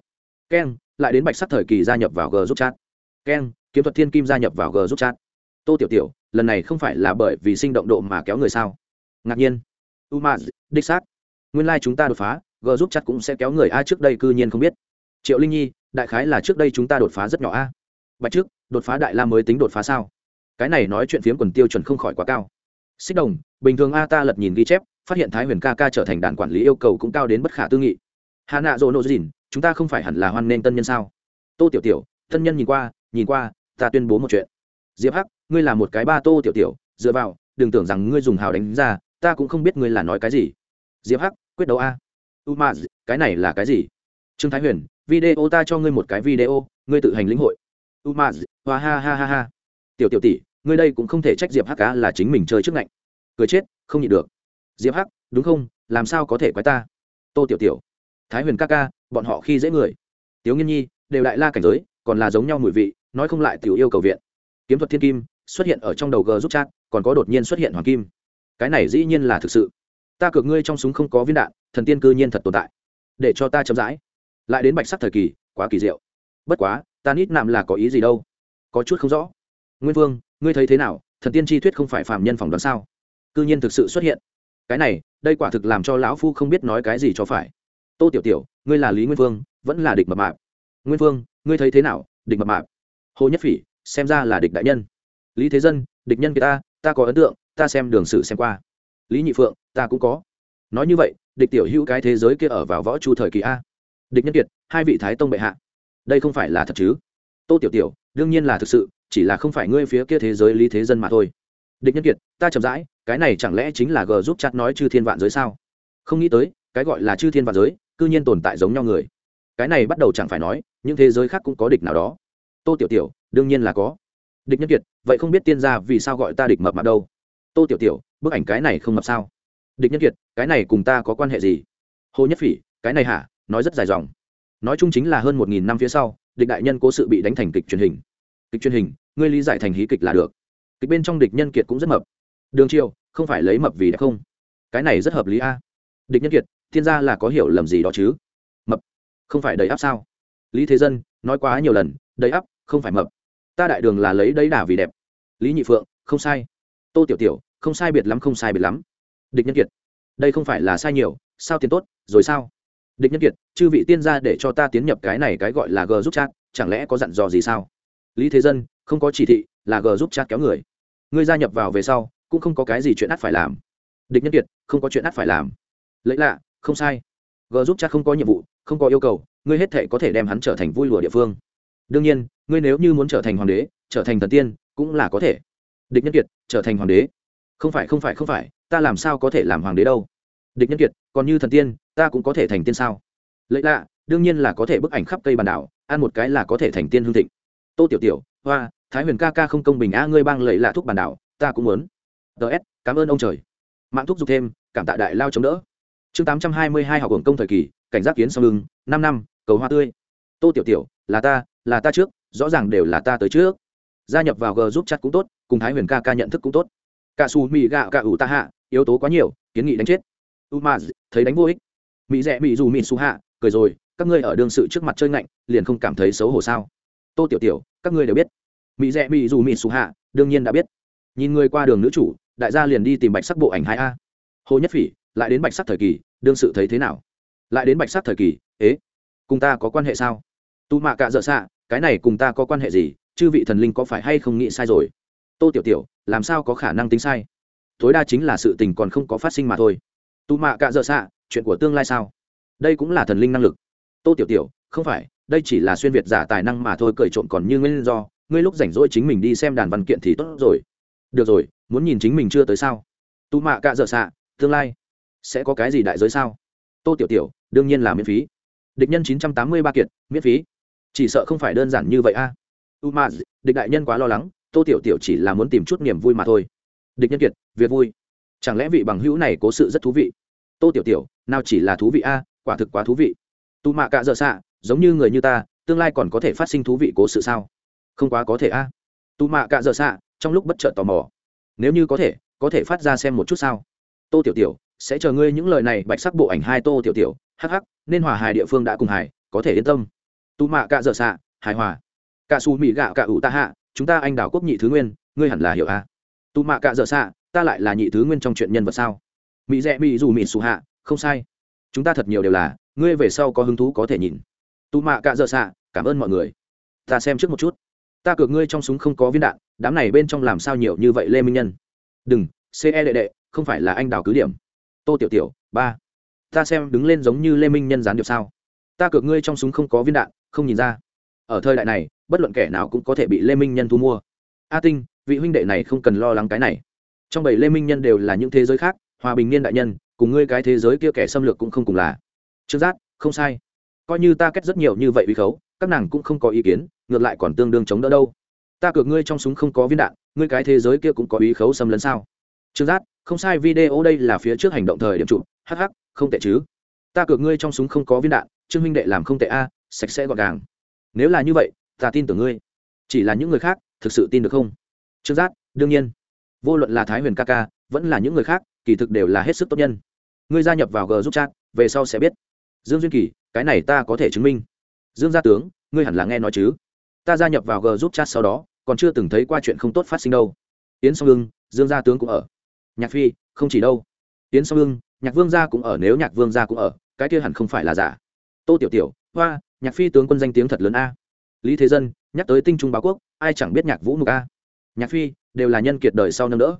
keng lại đến bạch sắc thời kỳ gia nhập vào g giúp chat keng kiếm thuật thiên kim gia nhập vào g giúp chat tô tiểu tiểu, lần này không phải là bởi vì sinh động độ mà kéo người sao? Ngạc nhiên. U ma đích xác. Nguyên lai、like、chúng ta đột phá, g giúp chat cũng sẽ kéo người a, trước đây cư nhiên không biết. Triệu linh nhi, đại khái là trước đây chúng ta đột phá rất nhỏ a bạch trước, đột phá đại la mới tính đột phá sao? Cái này nói chuyện phiếm quần tiêu chuẩn không khỏi quá cao. Xích đồng, bình thường a ta lật nhìn ghi chép, phát hiện thái huyền ca ca trở thành đàn quản lý yêu cầu cũng cao đến bất khả tư nghị. Hà nạ dỗ nộ dìn, chúng ta không phải hẳn là hoan nghênh tân nhân sao? Tô tiểu tiểu, tân nhân nhìn qua nhìn qua, ta tuyên bố một chuyện. Diệp hắc, ngươi là một cái ba tô tiểu tiểu, dựa vào, đừng tưởng rằng ngươi dùng hào đánh ra, ta cũng không biết ngươi là nói cái gì. Diệp hắc, quyết đấu a. U ma cái này là cái gì? Trương thái huyền, video ta cho ngươi một cái video, ngươi tự hành lĩnh hội umaz ma hoa ha ha ha ha. Tiểu tiểu tỷ, ngươi đây cũng không thể trách diệp hắc cá là chính mình chơi trước ngạnh. Cười chết, không nhịn được. Diệp hắc, đúng không? Làm sao có thể quái ta? Tô tiểu tiểu. Thái huyền ca ca, bọn họ khi dễ người. Tiếu nghiên nhi, đều đại la cảnh giới, còn là giống nhau mùi vị, nói không lại tiểu yêu cầu viện. Kiếm thuật thiên kim, xuất hiện ở trong đầu g giúp chat, còn có đột nhiên xuất hiện hoàng kim. Cái này dĩ nhiên là thực sự. Ta cược ngươi trong súng không có viên đạn, thần tiên cư nhiên thật tồn tại. Để cho ta chậm rãi. Lại đến bạch sắc thời kỳ, quá kỳ diệu. Bất quá ta nít nạm là có ý gì đâu? Có chút không rõ. Nguyên vương, ngươi thấy thế nào? Thần tiên chi thuyết không phải phạm nhân phỏng đoán sao? Cư nhiên thực sự xuất hiện. Cái này, đây quả thực làm cho lão phu không biết nói cái gì cho phải. Tô tiểu tiểu, ngươi là lý nguyên vương, vẫn là địch mập mạp. Nguyên vương, ngươi thấy thế nào? Địch mập mạp. Hồ nhất phỉ, xem ra là địch đại nhân. Lý thế dân, địch nhân kia ta ta có ấn tượng, ta xem đường sử xem qua. Lý nhị phượng, ta cũng có. Nói như vậy, địch tiểu hữu cái thế giới kia ở vào võ chu thời kỳ a. Địch nhân kiệt, hai vị thái tông bệ hạ đây không phải là thật chứ? Tô tiểu tiểu, đương nhiên là thực sự, chỉ là không phải ngươi phía kia thế giới lý thế dân mà thôi. Địch nhân kiệt, ta chậm rãi, cái này chẳng lẽ chính là g giúp chặt nói chư thiên vạn giới sao? Không nghĩ tới, cái gọi là chư thiên vạn giới, cư nhiên tồn tại giống nhau người. Cái này bắt đầu chẳng phải nói, những thế giới khác cũng có địch nào đó. Tô tiểu tiểu, đương nhiên là có. Địch nhân kiệt, vậy không biết tiên gia vì sao gọi ta địch mập mạp đâu? Tô tiểu tiểu, bức ảnh cái này không mập sao? Địch nhân kiệt, cái này cùng ta có quan hệ gì? Hồ nhất phỉ, cái này hả? Nói rất dài dòng nói chung chính là hơn một nghìn năm phía sau, địch đại nhân cố sự bị đánh thành kịch truyền hình. Kịch truyền hình, ngươi lý giải thành hí kịch là được. Kịch bên trong địch nhân kiệt cũng rất mập. Đường triều, không phải lấy mập vì đẹp không? Cái này rất hợp lý a. Địch nhân kiệt, thiên gia là có hiểu lầm gì đó chứ? Mập, không phải đầy áp sao? Lý thế dân, nói quá nhiều lần, đầy áp không phải mập. Ta đại đường là lấy đấy đà vì đẹp. Lý nhị phượng, không sai. Tô tiểu tiểu, không sai biệt lắm, không sai biệt lắm. Địch nhân kiệt, đây không phải là sai nhiều, sao tiền tốt, rồi sao? Địch nhân kiệt, chư vị tiên gia để cho ta tiến nhập cái này cái gọi là g giúp chat, chẳng lẽ có dặn dò gì sao? Lý thế dân, không có chỉ thị, là g giúp chat kéo người. Ngươi gia nhập vào về sau, cũng không có cái gì chuyện ắt phải làm. Địch nhân kiệt, không có chuyện ắt phải làm. Lấy lạ, không sai. G giúp chat không có nhiệm vụ, không có yêu cầu, ngươi hết thể có thể đem hắn trở thành vui lùa địa phương. Đương nhiên, ngươi nếu như muốn trở thành hoàng đế, trở thành thần tiên, cũng là có thể. Địch nhân kiệt, trở thành hoàng đế. Không phải không phải không phải, ta làm sao có thể làm hoàng đế đâu? Địch nhân kiệt, còn như thần tiên ta cũng có thể thành tiên sao? Lấy lạ, đương nhiên là có thể bức ảnh khắp cây bàn đảo, ăn một cái là có thể thành tiên hương thịnh. Tô tiểu tiểu, hoa, thái huyền ca ca không công bình a, ngươi bang lẫy lạ thuốc bàn đảo, ta cũng muốn. Ts cảm ơn ông trời. Mạng thúc giục thêm, cảm tạ đại lao chống đỡ. Chương tám trăm hai mươi hai học hưởng công thời kỳ, cảnh giác kiến sau lưng, năm năm, cầu hoa tươi. Tô tiểu tiểu, là ta là ta trước, rõ ràng đều là ta tới trước. Gia nhập vào g giúp chặt cũng tốt, cùng thái huyền ca ca nhận thức cũng tốt. Cả xù mì gạo cả ủ ta hạ, yếu tố quá nhiều, kiến nghị đánh chết. U ma thấy đánh vô ích mỹ rẽ mỹ dù mỹ su hạ, cười rồi, các ngươi ở đương sự trước mặt chơi ngạnh, liền không cảm thấy xấu hổ sao? Tô tiểu tiểu, các ngươi đều biết. Mỹ rẽ mỹ dù mỹ su hạ, đương nhiên đã biết. Nhìn người qua đường nữ chủ, đại gia liền đi tìm bạch sắc bộ ảnh hai a. Hồ nhất phỉ, lại đến bạch sắc thời kỳ, đương sự thấy thế nào? Lại đến bạch sắc thời kỳ, ế, cùng ta có quan hệ sao? Tu mạ cạ dợ xạ, cái này cùng ta có quan hệ gì? Chư vị thần linh có phải hay không nghĩ sai rồi? Tô tiểu tiểu, làm sao có khả năng tính sai? Tối đa chính là sự tình còn không có phát sinh mà thôi. Tu mạ cạ dợ xạ chuyện của tương lai sao? Đây cũng là thần linh năng lực. Tô tiểu tiểu, không phải, đây chỉ là xuyên việt giả tài năng mà thôi cởi trộm còn như nguyên do. Ngươi lúc rảnh rỗi chính mình đi xem đàn văn kiện thì tốt rồi. Được rồi, muốn nhìn chính mình chưa tới sao? Tu mạ cạ dở xạ tương lai sẽ có cái gì đại giới sao? Tô tiểu tiểu, đương nhiên là miễn phí. Địch nhân chín trăm tám mươi ba kiệt miễn phí. Chỉ sợ không phải đơn giản như vậy a. À. u ma địch đại nhân quá lo lắng, tô tiểu tiểu chỉ là muốn tìm chút niềm vui mà thôi. Địch nhân kiệt, việc vui. Chẳng lẽ vị bằng hữu này có sự rất thú vị? Tô tiểu tiểu nào chỉ là thú vị a, quả thực quá thú vị. Tu mạ cạ dợ xạ giống như người như ta, tương lai còn có thể phát sinh thú vị cố sự sao? Không quá có thể a. Tu mạ cạ dợ xạ trong lúc bất chợt tò mò. Nếu như có thể có thể phát ra xem một chút sao? Tô tiểu tiểu, sẽ chờ ngươi những lời này, bạch sắc bộ ảnh hai tô tiểu tiểu. Hh nên hòa hài địa phương đã cùng hài, có thể yên tâm. Tu mạ cạ dợ xạ hài hòa. Cạ xù mỹ gạo cạ ủ ta hạ, chúng ta anh đảo quốc nhị thứ nguyên, ngươi hẳn là hiểu a. Tu mạ cạ dợ xạ ta lại là nhị thứ nguyên trong chuyện nhân vật sao? Mỹ rẽ mỹ dù mỹ xù hạ không sai. Chúng ta thật nhiều đều là, ngươi về sau có hứng thú có thể nhìn. Tù mạ cạ dợ xạ cảm ơn mọi người. Ta xem trước một chút. Ta cược ngươi trong súng không có viên đạn, đám này bên trong làm sao nhiều như vậy lê minh nhân? Đừng ce đệ đệ, không phải là anh đào cứ điểm. Tô tiểu tiểu, ba. Ta xem đứng lên giống như lê minh nhân gián điệp sao? Ta cược ngươi trong súng không có viên đạn, không nhìn ra. Ở thời đại này, bất luận kẻ nào cũng có thể bị lê minh nhân thu mua. A tinh, vị huynh đệ này không cần lo lắng cái này. Trong bảy lê minh nhân đều là những thế giới khác, hòa bình niên đại nhân cùng ngươi cái thế giới kia kẻ xâm lược cũng không cùng là. Trương giác, không sai. Coi như ta kết rất nhiều như vậy uy khấu, các nàng cũng không có ý kiến, ngược lại còn tương đương chống đỡ đâu. Ta cược ngươi trong súng không có viên đạn, ngươi cái thế giới kia cũng có ý khấu xâm lấn sao? Trương giác, không sai, video đây là phía trước hành động thời điểm chụp hh không tệ chứ. Ta cược ngươi trong súng không có viên đạn, trương minh đệ làm không tệ a, sạch sẽ gọn gàng. Nếu là như vậy, ta tin tưởng ngươi. Chỉ là những người khác, thực sự tin được không? Trương giác, đương nhiên. Vô luận là thái huyền ca ca, vẫn là những người khác, kỳ thực đều là hết sức tốt nhân ngươi gia nhập vào g giúp chat, về sau sẽ biết. Dương duyên kỳ, cái này ta có thể chứng minh. Dương gia tướng, ngươi hẳn là nghe nói chứ? Ta gia nhập vào g giúp chat sau đó, còn chưa từng thấy qua chuyện không tốt phát sinh đâu. Yến song hưng dương gia tướng cũng ở. Nhạc phi, không chỉ đâu. Yến song hưng nhạc vương gia cũng ở nếu nhạc vương gia cũng ở, cái kia hẳn không phải là giả. Tô tiểu tiểu, hoa, nhạc phi tướng quân danh tiếng thật lớn a. Lý thế dân, nhắc tới tinh trung báo quốc, ai chẳng biết nhạc vũ mục a. Nhạc phi, đều là nhân kiệt đời sau nâng đỡ.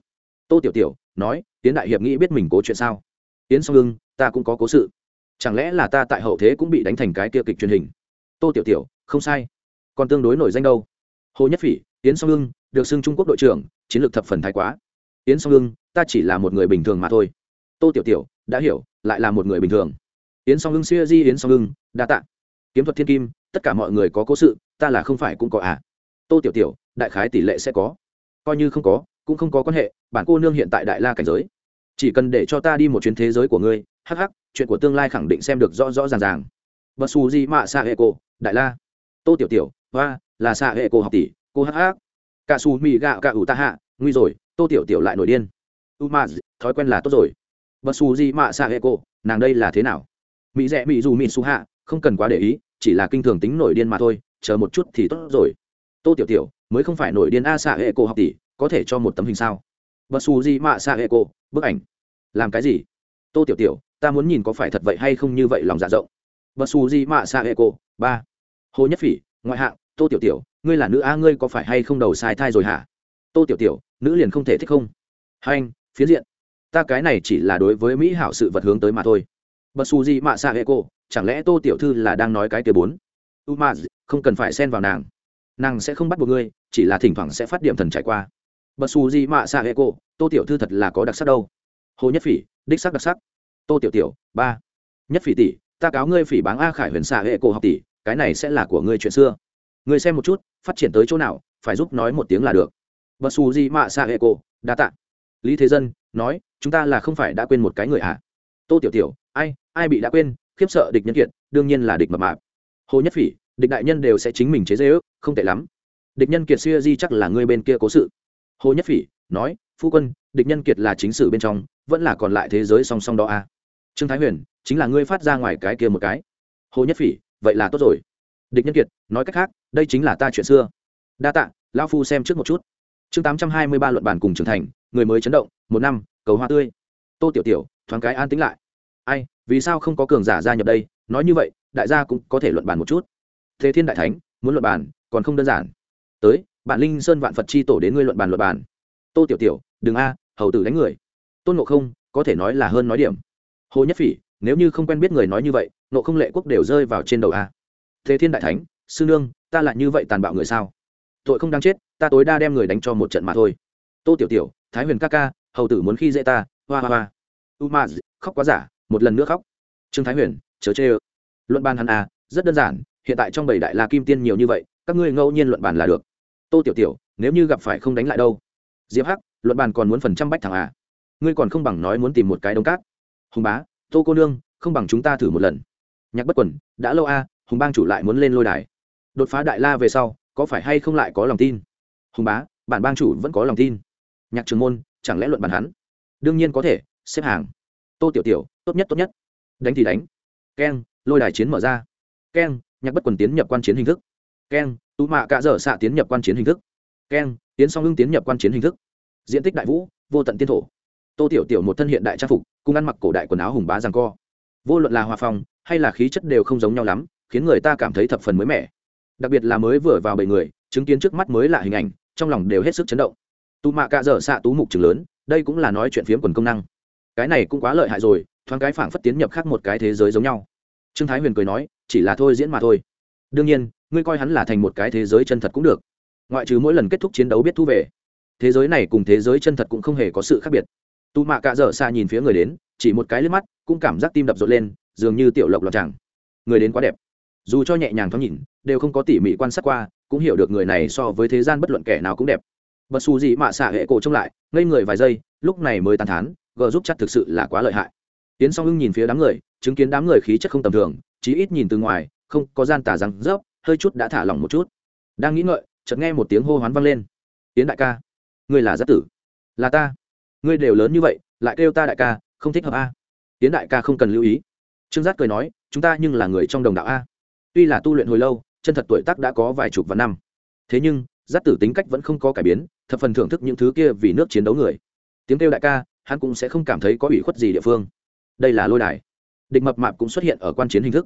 Tô tiểu tiểu, nói tiến đại hiệp nghĩ biết mình cố chuyện sao? Yến song ưng, ta cũng có cố sự. Chẳng lẽ là ta tại hậu thế cũng bị đánh thành cái kia kịch truyền hình? Tô tiểu tiểu, không sai. Còn tương đối nổi danh đâu. Hồ nhất phỉ, Yến song ưng, được xưng trung quốc đội trưởng, chiến lược thập phần thái quá. Yến song ưng, ta chỉ là một người bình thường mà thôi. Tô tiểu tiểu, đã hiểu, lại là một người bình thường. Yến song ưng xuya di yến song ưng, đa tạ. Kiếm thuật thiên kim, tất cả mọi người có cố sự, ta là không phải cũng có à. Tô tiểu tiểu, đại khái tỷ lệ sẽ có. Coi như không có, cũng không có quan hệ, bản cô nương hiện tại đại la cảnh giới chỉ cần để cho ta đi một chuyến thế giới của ngươi, hắc hắc, chuyện của tương lai khẳng định xem được rõ rõ ràng ràng. Và su di mạ xạ hệ cô đại la. Tô tiểu tiểu, hoa, là xạ hệ cô học tỷ, cô hắc hắc. Cả su mì gạo cả ủ ta hạ, nguy rồi, tô tiểu tiểu lại nổi điên. U ma thói quen là tốt rồi. Và su di mạ xạ hệ cô nàng đây là thế nào? Mỹ rẽ mỹ dù mỹ su hạ, không cần quá để ý, chỉ là kinh thường tính nổi điên mà thôi, chờ một chút thì tốt rồi. Tô tiểu tiểu, mới không phải nổi điên a xạ hệ cổ học tỷ, có thể cho một tấm hình sao? Bật xù gì mạ xạ hệ cô, bức ảnh. Làm cái gì? Tô tiểu tiểu, ta muốn nhìn có phải thật vậy hay không như vậy lòng dạ rộng. Bật xù gì mạ xạ hệ cô, ba. Hồ nhất phỉ, ngoại hạng, tô tiểu tiểu, ngươi là nữ a, ngươi có phải hay không đầu sai thai rồi hả? Tô tiểu tiểu, nữ liền không thể thích không. Hai anh, phiến diện. Ta cái này chỉ là đối với mỹ hảo sự vật hướng tới mà thôi. Bật xù gì mạ xạ hệ cô, chẳng lẽ tô tiểu thư là đang nói cái kia bốn? U ma không cần phải xen vào nàng. Nàng sẽ không bắt buộc ngươi, chỉ là thỉnh thoảng sẽ phát điểm thần trải qua bật xù gì mạ xạ hệ cô, tô tiểu thư thật là có đặc sắc đâu. Hồ nhất phỉ đích sắc đặc sắc. Tô tiểu tiểu ba. Nhất phỉ tỷ ta cáo ngươi phỉ báng a khải huyền xạ hệ cổ học tỷ cái này sẽ là của ngươi chuyện xưa. Ngươi xem một chút phát triển tới chỗ nào phải giúp nói một tiếng là được. Bật xù gì mạ xạ hệ cổ đa tạ. Lý thế dân nói chúng ta là không phải đã quên một cái người ạ à? tô tiểu tiểu ai ai bị đã quên khiếp sợ địch nhân kiệt đương nhiên là địch mập mạp. Hồ nhất phỉ địch đại nhân đều sẽ chính mình chế dễ ước không tệ lắm. Địch nhân kiệt xuya di chắc là ngươi bên kia cố sự hồ nhất phỉ nói, phu quân, địch nhân kiệt là chính sử bên trong, vẫn là còn lại thế giới song song đó à. trương thái huyền, chính là ngươi phát ra ngoài cái kia một cái. Hồ nhất phỉ, vậy là tốt rồi. Địch nhân kiệt, nói cách khác, đây chính là ta chuyện xưa. Đa tạ lao phu xem trước một chút. Chương tám trăm hai mươi ba luận bàn cùng trưởng thành, người mới chấn động, một năm, cầu hoa tươi. Tô tiểu tiểu, thoáng cái an tính lại. Ai, vì sao không có cường giả gia nhập đây? Nói như vậy, đại gia cũng có thể luận bàn một chút. Thế thiên đại thánh, muốn luận bàn, còn không đơn giản. Tới bạn linh sơn vạn phật chi tổ đến ngươi luận bàn luận bàn. Tô tiểu tiểu, đừng a, hầu tử đánh người. Tôn ngộ không, có thể nói là hơn nói điểm. Hồ nhất phỉ, nếu như không quen biết người nói như vậy nộ không lệ quốc đều rơi vào trên đầu a. Thế thiên đại thánh, sư nương, ta lại như vậy tàn bạo người sao? Tội không đáng chết, ta tối đa đem người đánh cho một trận mà thôi. Tô tiểu tiểu, thái huyền ca ca, hầu tử muốn khi dễ ta, hoa hoa hoa. U ma khóc quá giả, một lần nữa khóc. Trương thái huyền, chớ chê ơ. Luận bàn hắn a, rất đơn giản, hiện tại trong bảy đại la kim tiên nhiều như vậy, các ngươi ngẫu nhiên luận bàn là được tô tiểu tiểu, nếu như gặp phải không đánh lại đâu. Diệp hắc, luận bàn còn muốn phần trăm bách thằng à? Ngươi còn không bằng nói muốn tìm một cái đống cát. Hùng bá, tô cô nương, không bằng chúng ta thử một lần. Nhạc bất quần, đã lâu a hùng bang chủ lại muốn lên lôi đài. Đột phá đại la về sau, có phải hay không lại có lòng tin? Hùng bá, bản bang chủ vẫn có lòng tin. Nhạc trường môn, chẳng lẽ luận bàn hắn? Đương nhiên có thể, xếp hàng. Tô tiểu tiểu, tốt nhất tốt nhất. Đánh thì đánh. Keng, lôi đài chiến mở ra. Keng, nhạc bất quần tiến nhập quan chiến hình thức keng tú mạ cạ dở xạ tiến nhập quan chiến hình thức. Keng tiến song hưng tiến nhập quan chiến hình thức. Diện tích đại vũ, vô tận tiên thổ. Tô tiểu tiểu một thân hiện đại trang phục, cùng ăn mặc cổ đại quần áo hùng bá rằng co. Vô luận là hòa phong, hay là khí chất đều không giống nhau lắm, khiến người ta cảm thấy thập phần mới mẻ. Đặc biệt là mới vừa vào bảy người, chứng kiến trước mắt mới là hình ảnh, trong lòng đều hết sức chấn động. Tù mạ cạ dở xạ tú mục trường lớn, đây cũng là nói chuyện phiếm quần công năng. Cái này cũng quá lợi hại rồi, thoáng cái phảng phất tiến nhập khác một cái thế giới giống nhau. Trương thái huyền cười nói, chỉ là thôi diễn mà thôi đương nhiên, ngươi coi hắn là thành một cái thế giới chân thật cũng được. Ngoại trừ mỗi lần kết thúc chiến đấu biết thu về, thế giới này cùng thế giới chân thật cũng không hề có sự khác biệt. Tù mạ cạ dở xa nhìn phía người đến, chỉ một cái lướt mắt, cũng cảm giác tim đập rộn lên, dường như tiểu lộc lọt chẳng. Người đến quá đẹp. Dù cho nhẹ nhàng thoáng nhìn, đều không có tỉ mỉ quan sát qua, cũng hiểu được người này so với thế gian bất luận kẻ nào cũng đẹp. Bật xù gì mạ xạ hệ cổ trông lại, ngây người vài giây, lúc này mới tàn thán, gờ giúp chắc thực sự là quá lợi hại. Tiến song hưng nhìn phía đám người, chứng kiến đám người khí chất không tầm thường, chí ít nhìn từ ngoài không có gian tà răng rớp, hơi chút đã thả lỏng một chút. Đang nghĩ ngợi, chợt nghe một tiếng hô hoán vang lên. Tiến đại ca, ngươi là giác tử. Là ta. Ngươi đều lớn như vậy, lại kêu ta đại ca, không thích hợp a? Tiến đại ca không cần lưu ý. Trương giác cười nói, chúng ta nhưng là người trong đồng đạo a. Tuy là tu luyện hồi lâu, chân thật tuổi tác đã có vài chục và năm. Thế nhưng giác tử tính cách vẫn không có cải biến, thập phần thưởng thức những thứ kia vì nước chiến đấu người. Tiếng kêu đại ca, hắn cũng sẽ không cảm thấy có ủy khuất gì địa phương. Đây là lôi đài. Địch mập mạp cũng xuất hiện ở quan chiến hình thức.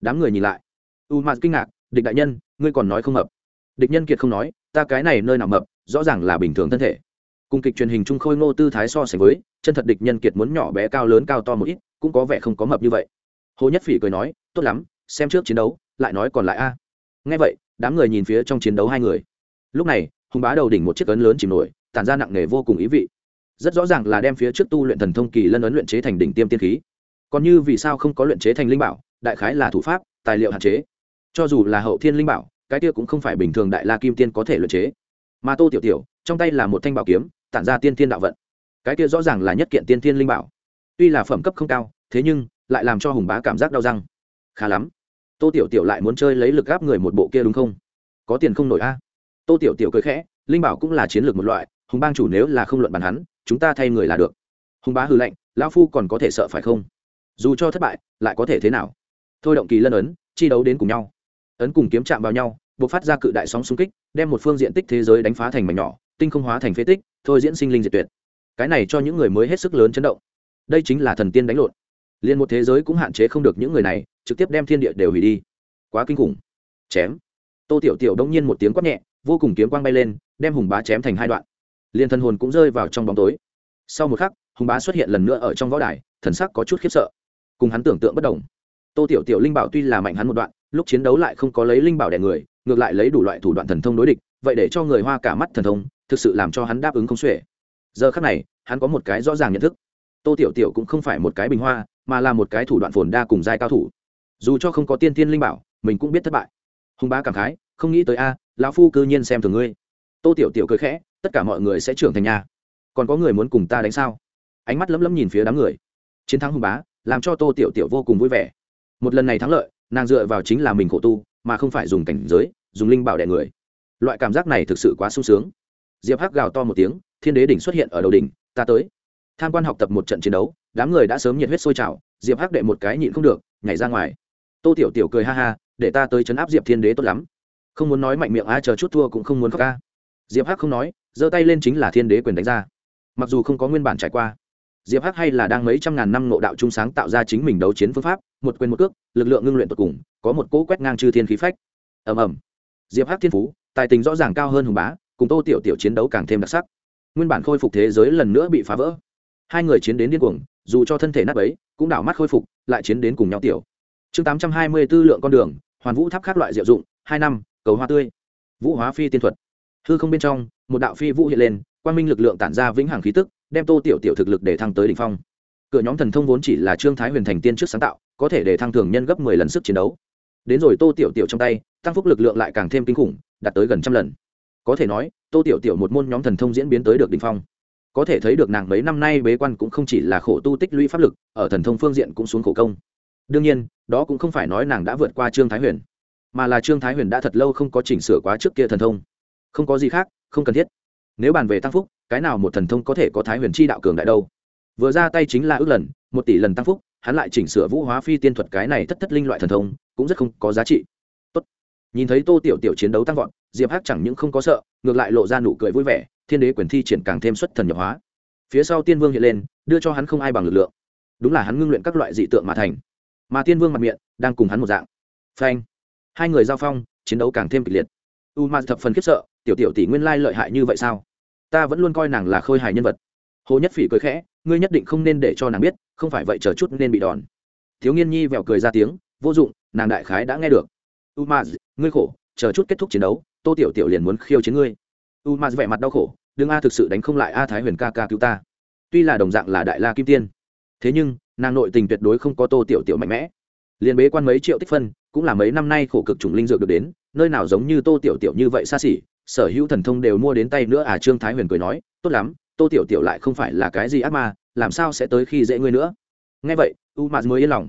Đám người nhìn lại u mạt kinh ngạc, địch đại nhân, ngươi còn nói không mập địch nhân kiệt không nói, ta cái này nơi nào mập, rõ ràng là bình thường thân thể. Cùng kịch truyền hình trung khôi ngô tư thái so sánh với, chân thật địch nhân kiệt muốn nhỏ bé cao lớn cao to một ít, cũng có vẻ không có mập như vậy. Hồ nhất phỉ cười nói, tốt lắm, xem trước chiến đấu, lại nói còn lại a. À. ngay vậy, đám người nhìn phía trong chiến đấu hai người. Lúc này, hùng bá đầu đỉnh một chiếc ấn lớn chìm nổi, tản ra nặng nề vô cùng ý vị. Rất rõ ràng là đem phía trước tu luyện thần thông kỳ lân ấn luyện chế thành đỉnh tiêm tiên khí. Còn như vì sao không có luyện chế thành linh bảo, đại khái là thủ pháp, tài liệu hạn chế cho dù là hậu thiên linh bảo, cái kia cũng không phải bình thường đại la kim tiên có thể luyện chế. Mà tô tiểu tiểu, trong tay là một thanh bảo kiếm, tản ra tiên thiên đạo vận. Cái kia rõ ràng là nhất kiện tiên thiên linh bảo. Tuy là phẩm cấp không cao, thế nhưng, lại làm cho hùng bá cảm giác đau răng. Khá lắm. Tô tiểu tiểu lại muốn chơi lấy lực gáp người một bộ kia đúng không? Có tiền không nổi a. Tô tiểu tiểu cười khẽ, linh bảo cũng là chiến lược một loại, hùng bang chủ nếu là không luận bàn hắn, chúng ta thay người là được. Hùng bá hư lệnh lão phu còn có thể sợ phải không? Dù cho thất bại, lại có thể thế nào? Thôi động kỳ lân ấn, chi đấu đến cùng nhau ấn cùng kiếm chạm vào nhau buộc phát ra cự đại sóng xung kích, đem một phương diện tích thế giới đánh phá thành mảnh nhỏ, tinh không hóa thành phế tích, thôi diễn sinh linh diệt tuyệt. Cái này cho những người mới hết sức lớn chấn động. Đây chính là thần tiên đánh lộn. Liền một thế giới cũng hạn chế không được những người này, trực tiếp đem thiên địa đều hủy đi. Quá kinh khủng. Chém. Tô tiểu tiểu đông nhiên một tiếng quát nhẹ, vô cùng kiếm quang bay lên, đem hùng bá chém thành hai đoạn. Liền thân hồn cũng rơi vào trong bóng tối. Sau một khắc, hùng bá xuất hiện lần nữa ở trong võ đài, thần sắc có chút khiếp sợ. Cùng hắn tưởng tượng bất đồng. Tô tiểu tiểu linh bảo tuy là mạnh hắn một đoạn lúc chiến đấu lại không có lấy linh bảo đẻ người, ngược lại lấy đủ loại thủ đoạn thần thông đối địch, vậy để cho người hoa cả mắt thần thông, thực sự làm cho hắn đáp ứng không xuể. Giờ khắc này, hắn có một cái rõ ràng nhận thức. Tô tiểu tiểu cũng không phải một cái bình hoa, mà là một cái thủ đoạn phồn đa cùng giai cao thủ. Dù cho không có tiên tiên linh bảo, mình cũng biết thất bại. Hùng bá cảm khái, không nghĩ tới a, lão phu cư nhiên xem thường ngươi. Tô tiểu tiểu cười khẽ, tất cả mọi người sẽ trưởng thành nhà còn có người muốn cùng ta đánh sao? Ánh mắt lấm lấm nhìn phía đám người. Chiến thắng hùng bá, làm cho tô tiểu tiểu vô cùng vui vẻ. Một lần này thắng lợi nàng dựa vào chính là mình khổ tu, mà không phải dùng cảnh giới, dùng linh bảo đẻ người. Loại cảm giác này thực sự quá sung sướng. Diệp hắc gào to một tiếng, thiên đế đỉnh xuất hiện ở đầu đỉnh, ta tới. Tham quan học tập một trận chiến đấu, đám người đã sớm nhiệt huyết sôi trào, diệp hắc đệ một cái nhịn không được, nhảy ra ngoài. Tô tiểu tiểu cười ha ha, để ta tới chấn áp diệp thiên đế tốt lắm. Không muốn nói mạnh miệng a, chờ chút thua cũng không muốn khóc ca diệp hắc không nói, giơ tay lên chính là thiên đế quyền đánh ra. Mặc dù không có nguyên bản trải qua diệp hắc hay là đang mấy trăm ngàn năm ngộ đạo trung sáng tạo ra chính mình đấu chiến phương pháp, một quên một cước, lực lượng ngưng luyện tột cùng, có một cỗ quét ngang chư thiên khí phách. Ầm ầm. Diệp hắc thiên phú, tài tình rõ ràng cao hơn hùng bá, cùng tô tiểu tiểu chiến đấu càng thêm đặc sắc. Nguyên bản khôi phục thế giới lần nữa bị phá vỡ. Hai người chiến đến điên cuồng, dù cho thân thể nát ấy cũng đảo mắt khôi phục, lại chiến đến cùng nhau tiểu. Chương tám trăm hai mươi 824 lượng con đường, hoàn vũ tháp các loại diệu dụng, hai năm, cầu hoa tươi. Vũ hóa phi tiên thuật. Hư không bên trong, một đạo phi vũ hiện lên quan minh lực lượng tản ra vĩnh hằng khí tức đem tô tiểu tiểu thực lực để thăng tới đỉnh phong. Cửa nhóm thần thông vốn chỉ là trương thái huyền thành tiên trước sáng tạo, có thể để thăng thường nhân gấp mười lần sức chiến đấu. Đến rồi tô tiểu tiểu trong tay, tăng phúc lực lượng lại càng thêm kinh khủng, đạt tới gần trăm lần. Có thể nói, tô tiểu tiểu một môn nhóm thần thông diễn biến tới được đỉnh phong. Có thể thấy được nàng mấy năm nay bế quan cũng không chỉ là khổ tu tích lũy pháp lực, ở thần thông phương diện cũng xuống khổ công. Đương nhiên, đó cũng không phải nói nàng đã vượt qua trương thái huyền, mà là trương thái huyền đã thật lâu không có chỉnh sửa quá trước kia thần thông. Không có gì khác, không cần thiết. Nếu bàn về tăng phúc cái nào một thần thông có thể có thái huyền chi đạo cường đại đâu? Vừa ra tay chính là ước lần, một tỷ lần tăng phúc, hắn lại chỉnh sửa vũ hóa phi tiên thuật cái này thất thất linh loại thần thông, cũng rất không có giá trị. Tốt. nhìn thấy tô tiểu tiểu chiến đấu tăng vọt, diệp hắc chẳng những không có sợ, ngược lại lộ ra nụ cười vui vẻ, thiên đế quyền thi triển càng thêm xuất thần nhập hóa. Phía sau tiên vương hiện lên, đưa cho hắn không ai bằng lực lượng. Đúng là hắn ngưng luyện các loại dị tượng mà thành. Mà tiên vương mặt miệng đang cùng hắn một dạng. Phanh. Hai người giao phong, chiến đấu càng thêm kịch liệt. U ma thập phần khiếp sợ, tiểu tiểu tỷ nguyên lai lợi hại như vậy sao? Ta vẫn luôn coi nàng là khôi hài nhân vật. Hồ nhất phỉ cười khẽ, ngươi nhất định không nên để cho nàng biết, không phải vậy chờ chút nên bị đòn. Thiếu niên nhi vẹo cười ra tiếng, vô dụng, nàng đại khái đã nghe được. U ma ngươi khổ, chờ chút kết thúc chiến đấu, tô tiểu tiểu liền muốn khiêu chiến ngươi. U ma vẻ mặt đau khổ đương a thực sự đánh không lại a thái huyền ca ca cứu ta. Tuy là đồng dạng là đại la kim tiên, thế nhưng, nàng nội tình tuyệt đối không có tô tiểu tiểu mạnh mẽ. Liền bế quan mấy triệu tích phân, cũng là mấy năm nay khổ cực chủng linh dược được đến, nơi nào giống như tô tiểu tiểu như vậy xa xỉ sở hữu thần thông đều mua đến tay nữa à trương thái huyền cười nói, tốt lắm, tô tiểu tiểu lại không phải là cái gì ác ma, làm sao sẽ tới khi dễ ngươi nữa? Nghe vậy, u mạt mới yên lòng.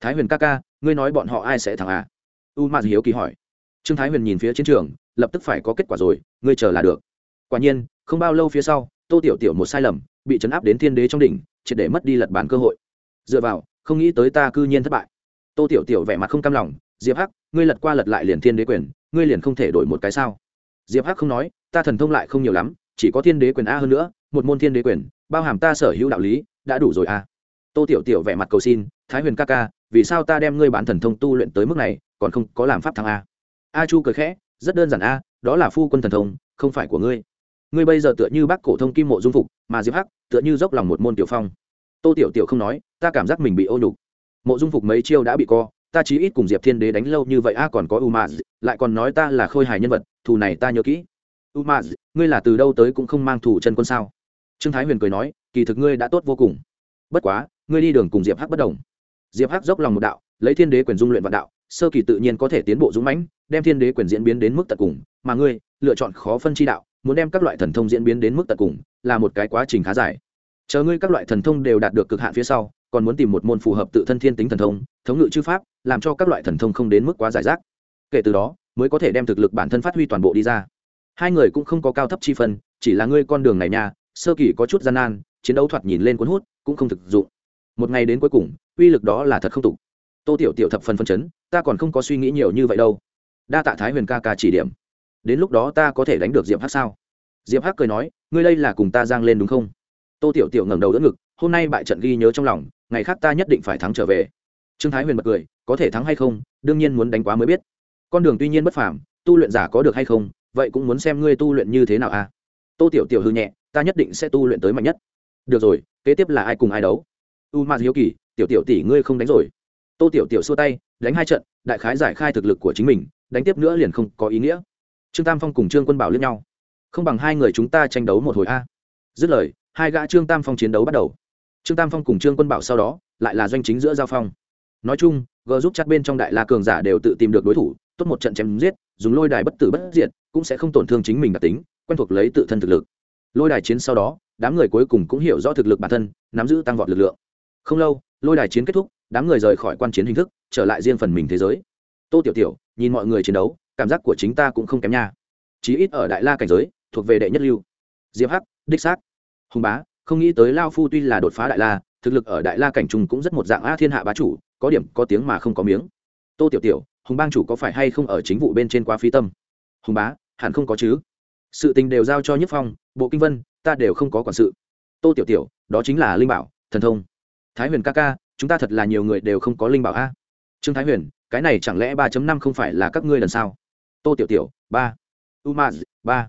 Thái huyền ca ca, ngươi nói bọn họ ai sẽ thắng à? U mạt hiếu kỳ hỏi. Trương thái huyền nhìn phía chiến trường, lập tức phải có kết quả rồi, ngươi chờ là được. Quả nhiên, không bao lâu phía sau, tô tiểu tiểu một sai lầm, bị chấn áp đến thiên đế trong đỉnh, triệt để mất đi lật bản cơ hội. Dựa vào, không nghĩ tới ta cư nhiên thất bại. Tô tiểu tiểu vẻ mặt không cam lòng, diệp hắc, ngươi lật qua lật lại liền thiên đế quyền, ngươi liền không thể đổi một cái sao? Diệp hắc không nói, ta thần thông lại không nhiều lắm, chỉ có thiên đế quyền a hơn nữa, một môn thiên đế quyền, bao hàm ta sở hữu đạo lý, đã đủ rồi a tô tiểu tiểu vẻ mặt cầu xin, thái huyền ca ca, vì sao ta đem ngươi bán thần thông tu luyện tới mức này, còn không có làm pháp thăng a. A chu cười khẽ, rất đơn giản a, đó là phu quân thần thông, không phải của ngươi. Ngươi bây giờ tựa như bác cổ thông kim mộ dung phục, mà diệp hắc, tựa như dốc lòng một môn tiểu phong. Tô tiểu tiểu không nói, ta cảm giác mình bị ô nhục. Mộ dung phục mấy chiêu đã bị co, ta chí ít cùng diệp thiên đế đánh lâu như vậy a còn có u ma lại còn nói ta là khôi hài nhân vật thù này ta nhớ kỹ. U ngươi là từ đâu tới cũng không mang thủ chân quân sao? Trương thái huyền cười nói, kỳ thực ngươi đã tốt vô cùng. Bất quá, ngươi đi đường cùng diệp hắc bất đồng. Diệp hắc dốc lòng một đạo, lấy thiên đế quyền dung luyện vạn đạo, sơ kỳ tự nhiên có thể tiến bộ dũng mãnh, đem thiên đế quyền diễn biến đến mức tận cùng, mà ngươi, lựa chọn khó phân chi đạo, muốn đem các loại thần thông diễn biến đến mức tận cùng, là một cái quá trình khá dài. Chờ ngươi các loại thần thông đều đạt được cực hạn phía sau, còn muốn tìm một môn phù hợp tự thân thiên tính thần thông, thống ngự chư pháp, làm cho các loại thần thông không đến mức quá giải rác. Kể từ đó mới có thể đem thực lực bản thân phát huy toàn bộ đi ra. Hai người cũng không có cao thấp chi phân, chỉ là ngươi con đường này nha, sơ kỳ có chút gian nan, chiến đấu thoạt nhìn lên cuốn hút, cũng không thực dụng. Một ngày đến cuối cùng, uy lực đó là thật không tục tô tiểu tiểu thập phần phân chấn, ta còn không có suy nghĩ nhiều như vậy đâu. Đa tạ thái huyền ca ca chỉ điểm. Đến lúc đó ta có thể đánh được diệp hắc sao? Diệp hắc cười nói, ngươi đây là cùng ta giang lên đúng không? Tô tiểu tiểu ngẩng đầu đỡ ngực, hôm nay bại trận ghi nhớ trong lòng, ngày khác ta nhất định phải thắng trở về. Trương thái huyền bật cười, có thể thắng hay không, đương nhiên muốn đánh quá mới biết con đường tuy nhiên bất phàm, tu luyện giả có được hay không, vậy cũng muốn xem ngươi tu luyện như thế nào a à? tô tiểu tiểu hư nhẹ, ta nhất định sẽ tu luyện tới mạnh nhất. Được rồi, kế tiếp là ai cùng ai đấu? U ma hiếu kỳ, tiểu tiểu tỷ ngươi không đánh rồi. Tô tiểu tiểu xua tay, đánh hai trận, đại khái giải khai thực lực của chính mình, đánh tiếp nữa liền không có ý nghĩa. Trương tam phong cùng trương quân bảo lẫn nhau. Không bằng hai người chúng ta tranh đấu một hồi a. Dứt lời, hai gã trương tam phong chiến đấu bắt đầu. Trương tam phong cùng trương quân bảo sau đó, lại là doanh chính giữa giao phong. Nói chung g giúp chắc bên trong đại la cường giả đều tự tìm được đối thủ, tốt một trận chém giết, dùng lôi đài bất tử bất diệt, cũng sẽ không tổn thương chính mình đặc tính, quen thuộc lấy tự thân thực lực. Lôi đài chiến sau đó, đám người cuối cùng cũng hiểu rõ thực lực bản thân, nắm giữ tăng vọt lực lượng. Không lâu, lôi đài chiến kết thúc, đám người rời khỏi quan chiến hình thức, trở lại riêng phần mình thế giới. Tô tiểu tiểu, nhìn mọi người chiến đấu, cảm giác của chính ta cũng không kém nha. Chí ít ở đại la cảnh giới, thuộc về đệ nhất lưu. Diệp hắc, đích xác, hùng bá, không nghĩ tới lao phu tuy là đột phá đại la, thực lực ở đại la cảnh trùng cũng rất một dạng a thiên hạ bá chủ có điểm có tiếng mà không có miếng. Tô tiểu tiểu, hùng bang chủ có phải hay không ở chính vụ bên trên quá phi tâm? Hùng bá, hẳn không có chứ. Sự tình đều giao cho nhất phong, bộ kinh vân, ta đều không có quản sự. Tô tiểu tiểu, đó chính là linh bảo, thần thông. Thái huyền ca ca, chúng ta thật là nhiều người đều không có linh bảo a. Trương thái huyền, cái này chẳng lẽ ba năm không phải là các ngươi lần sau? tô tiểu tiểu, ba. Umaz, ba.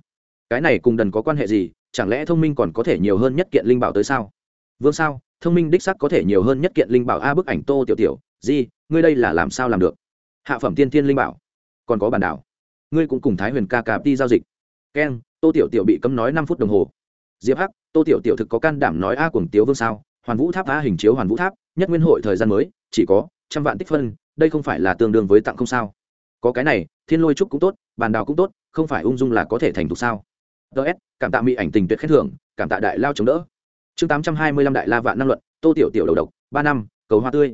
Cái này cùng đần có quan hệ gì? Chẳng lẽ thông minh còn có thể nhiều hơn nhất kiện linh bảo tới sao? Vương sao, thông minh đích sắc có thể nhiều hơn nhất kiện linh bảo a bức ảnh tô tiểu tiểu di, ngươi đây là làm sao làm được? Hạ phẩm tiên tiên linh bảo. Còn có bản đảo. Ngươi cũng cùng thái huyền ca cạp đi giao dịch. Keng tô tiểu tiểu bị cấm nói năm phút đồng hồ. Diệp hắc, tô tiểu tiểu thực có can đảm nói a cùng tiếu vương sao? Hoàn vũ tháp a hình chiếu hoàn vũ tháp, nhất nguyên hội thời gian mới, chỉ có trăm vạn tích phân, đây không phải là tương đương với tặng không sao. Có cái này, thiên lôi trúc cũng tốt bàn đào cũng tốt, không phải ung dung là có thể thành thục sao? Ts cảm tạ mỹ ảnh tình tuyệt khen thưởng, cảm tạ đại lao chống đỡ. Chương tám trăm hai mươi lăm đại la vạn năng luận, tô tiểu tiểu đầu độc, ba năm, cầu hoa tươi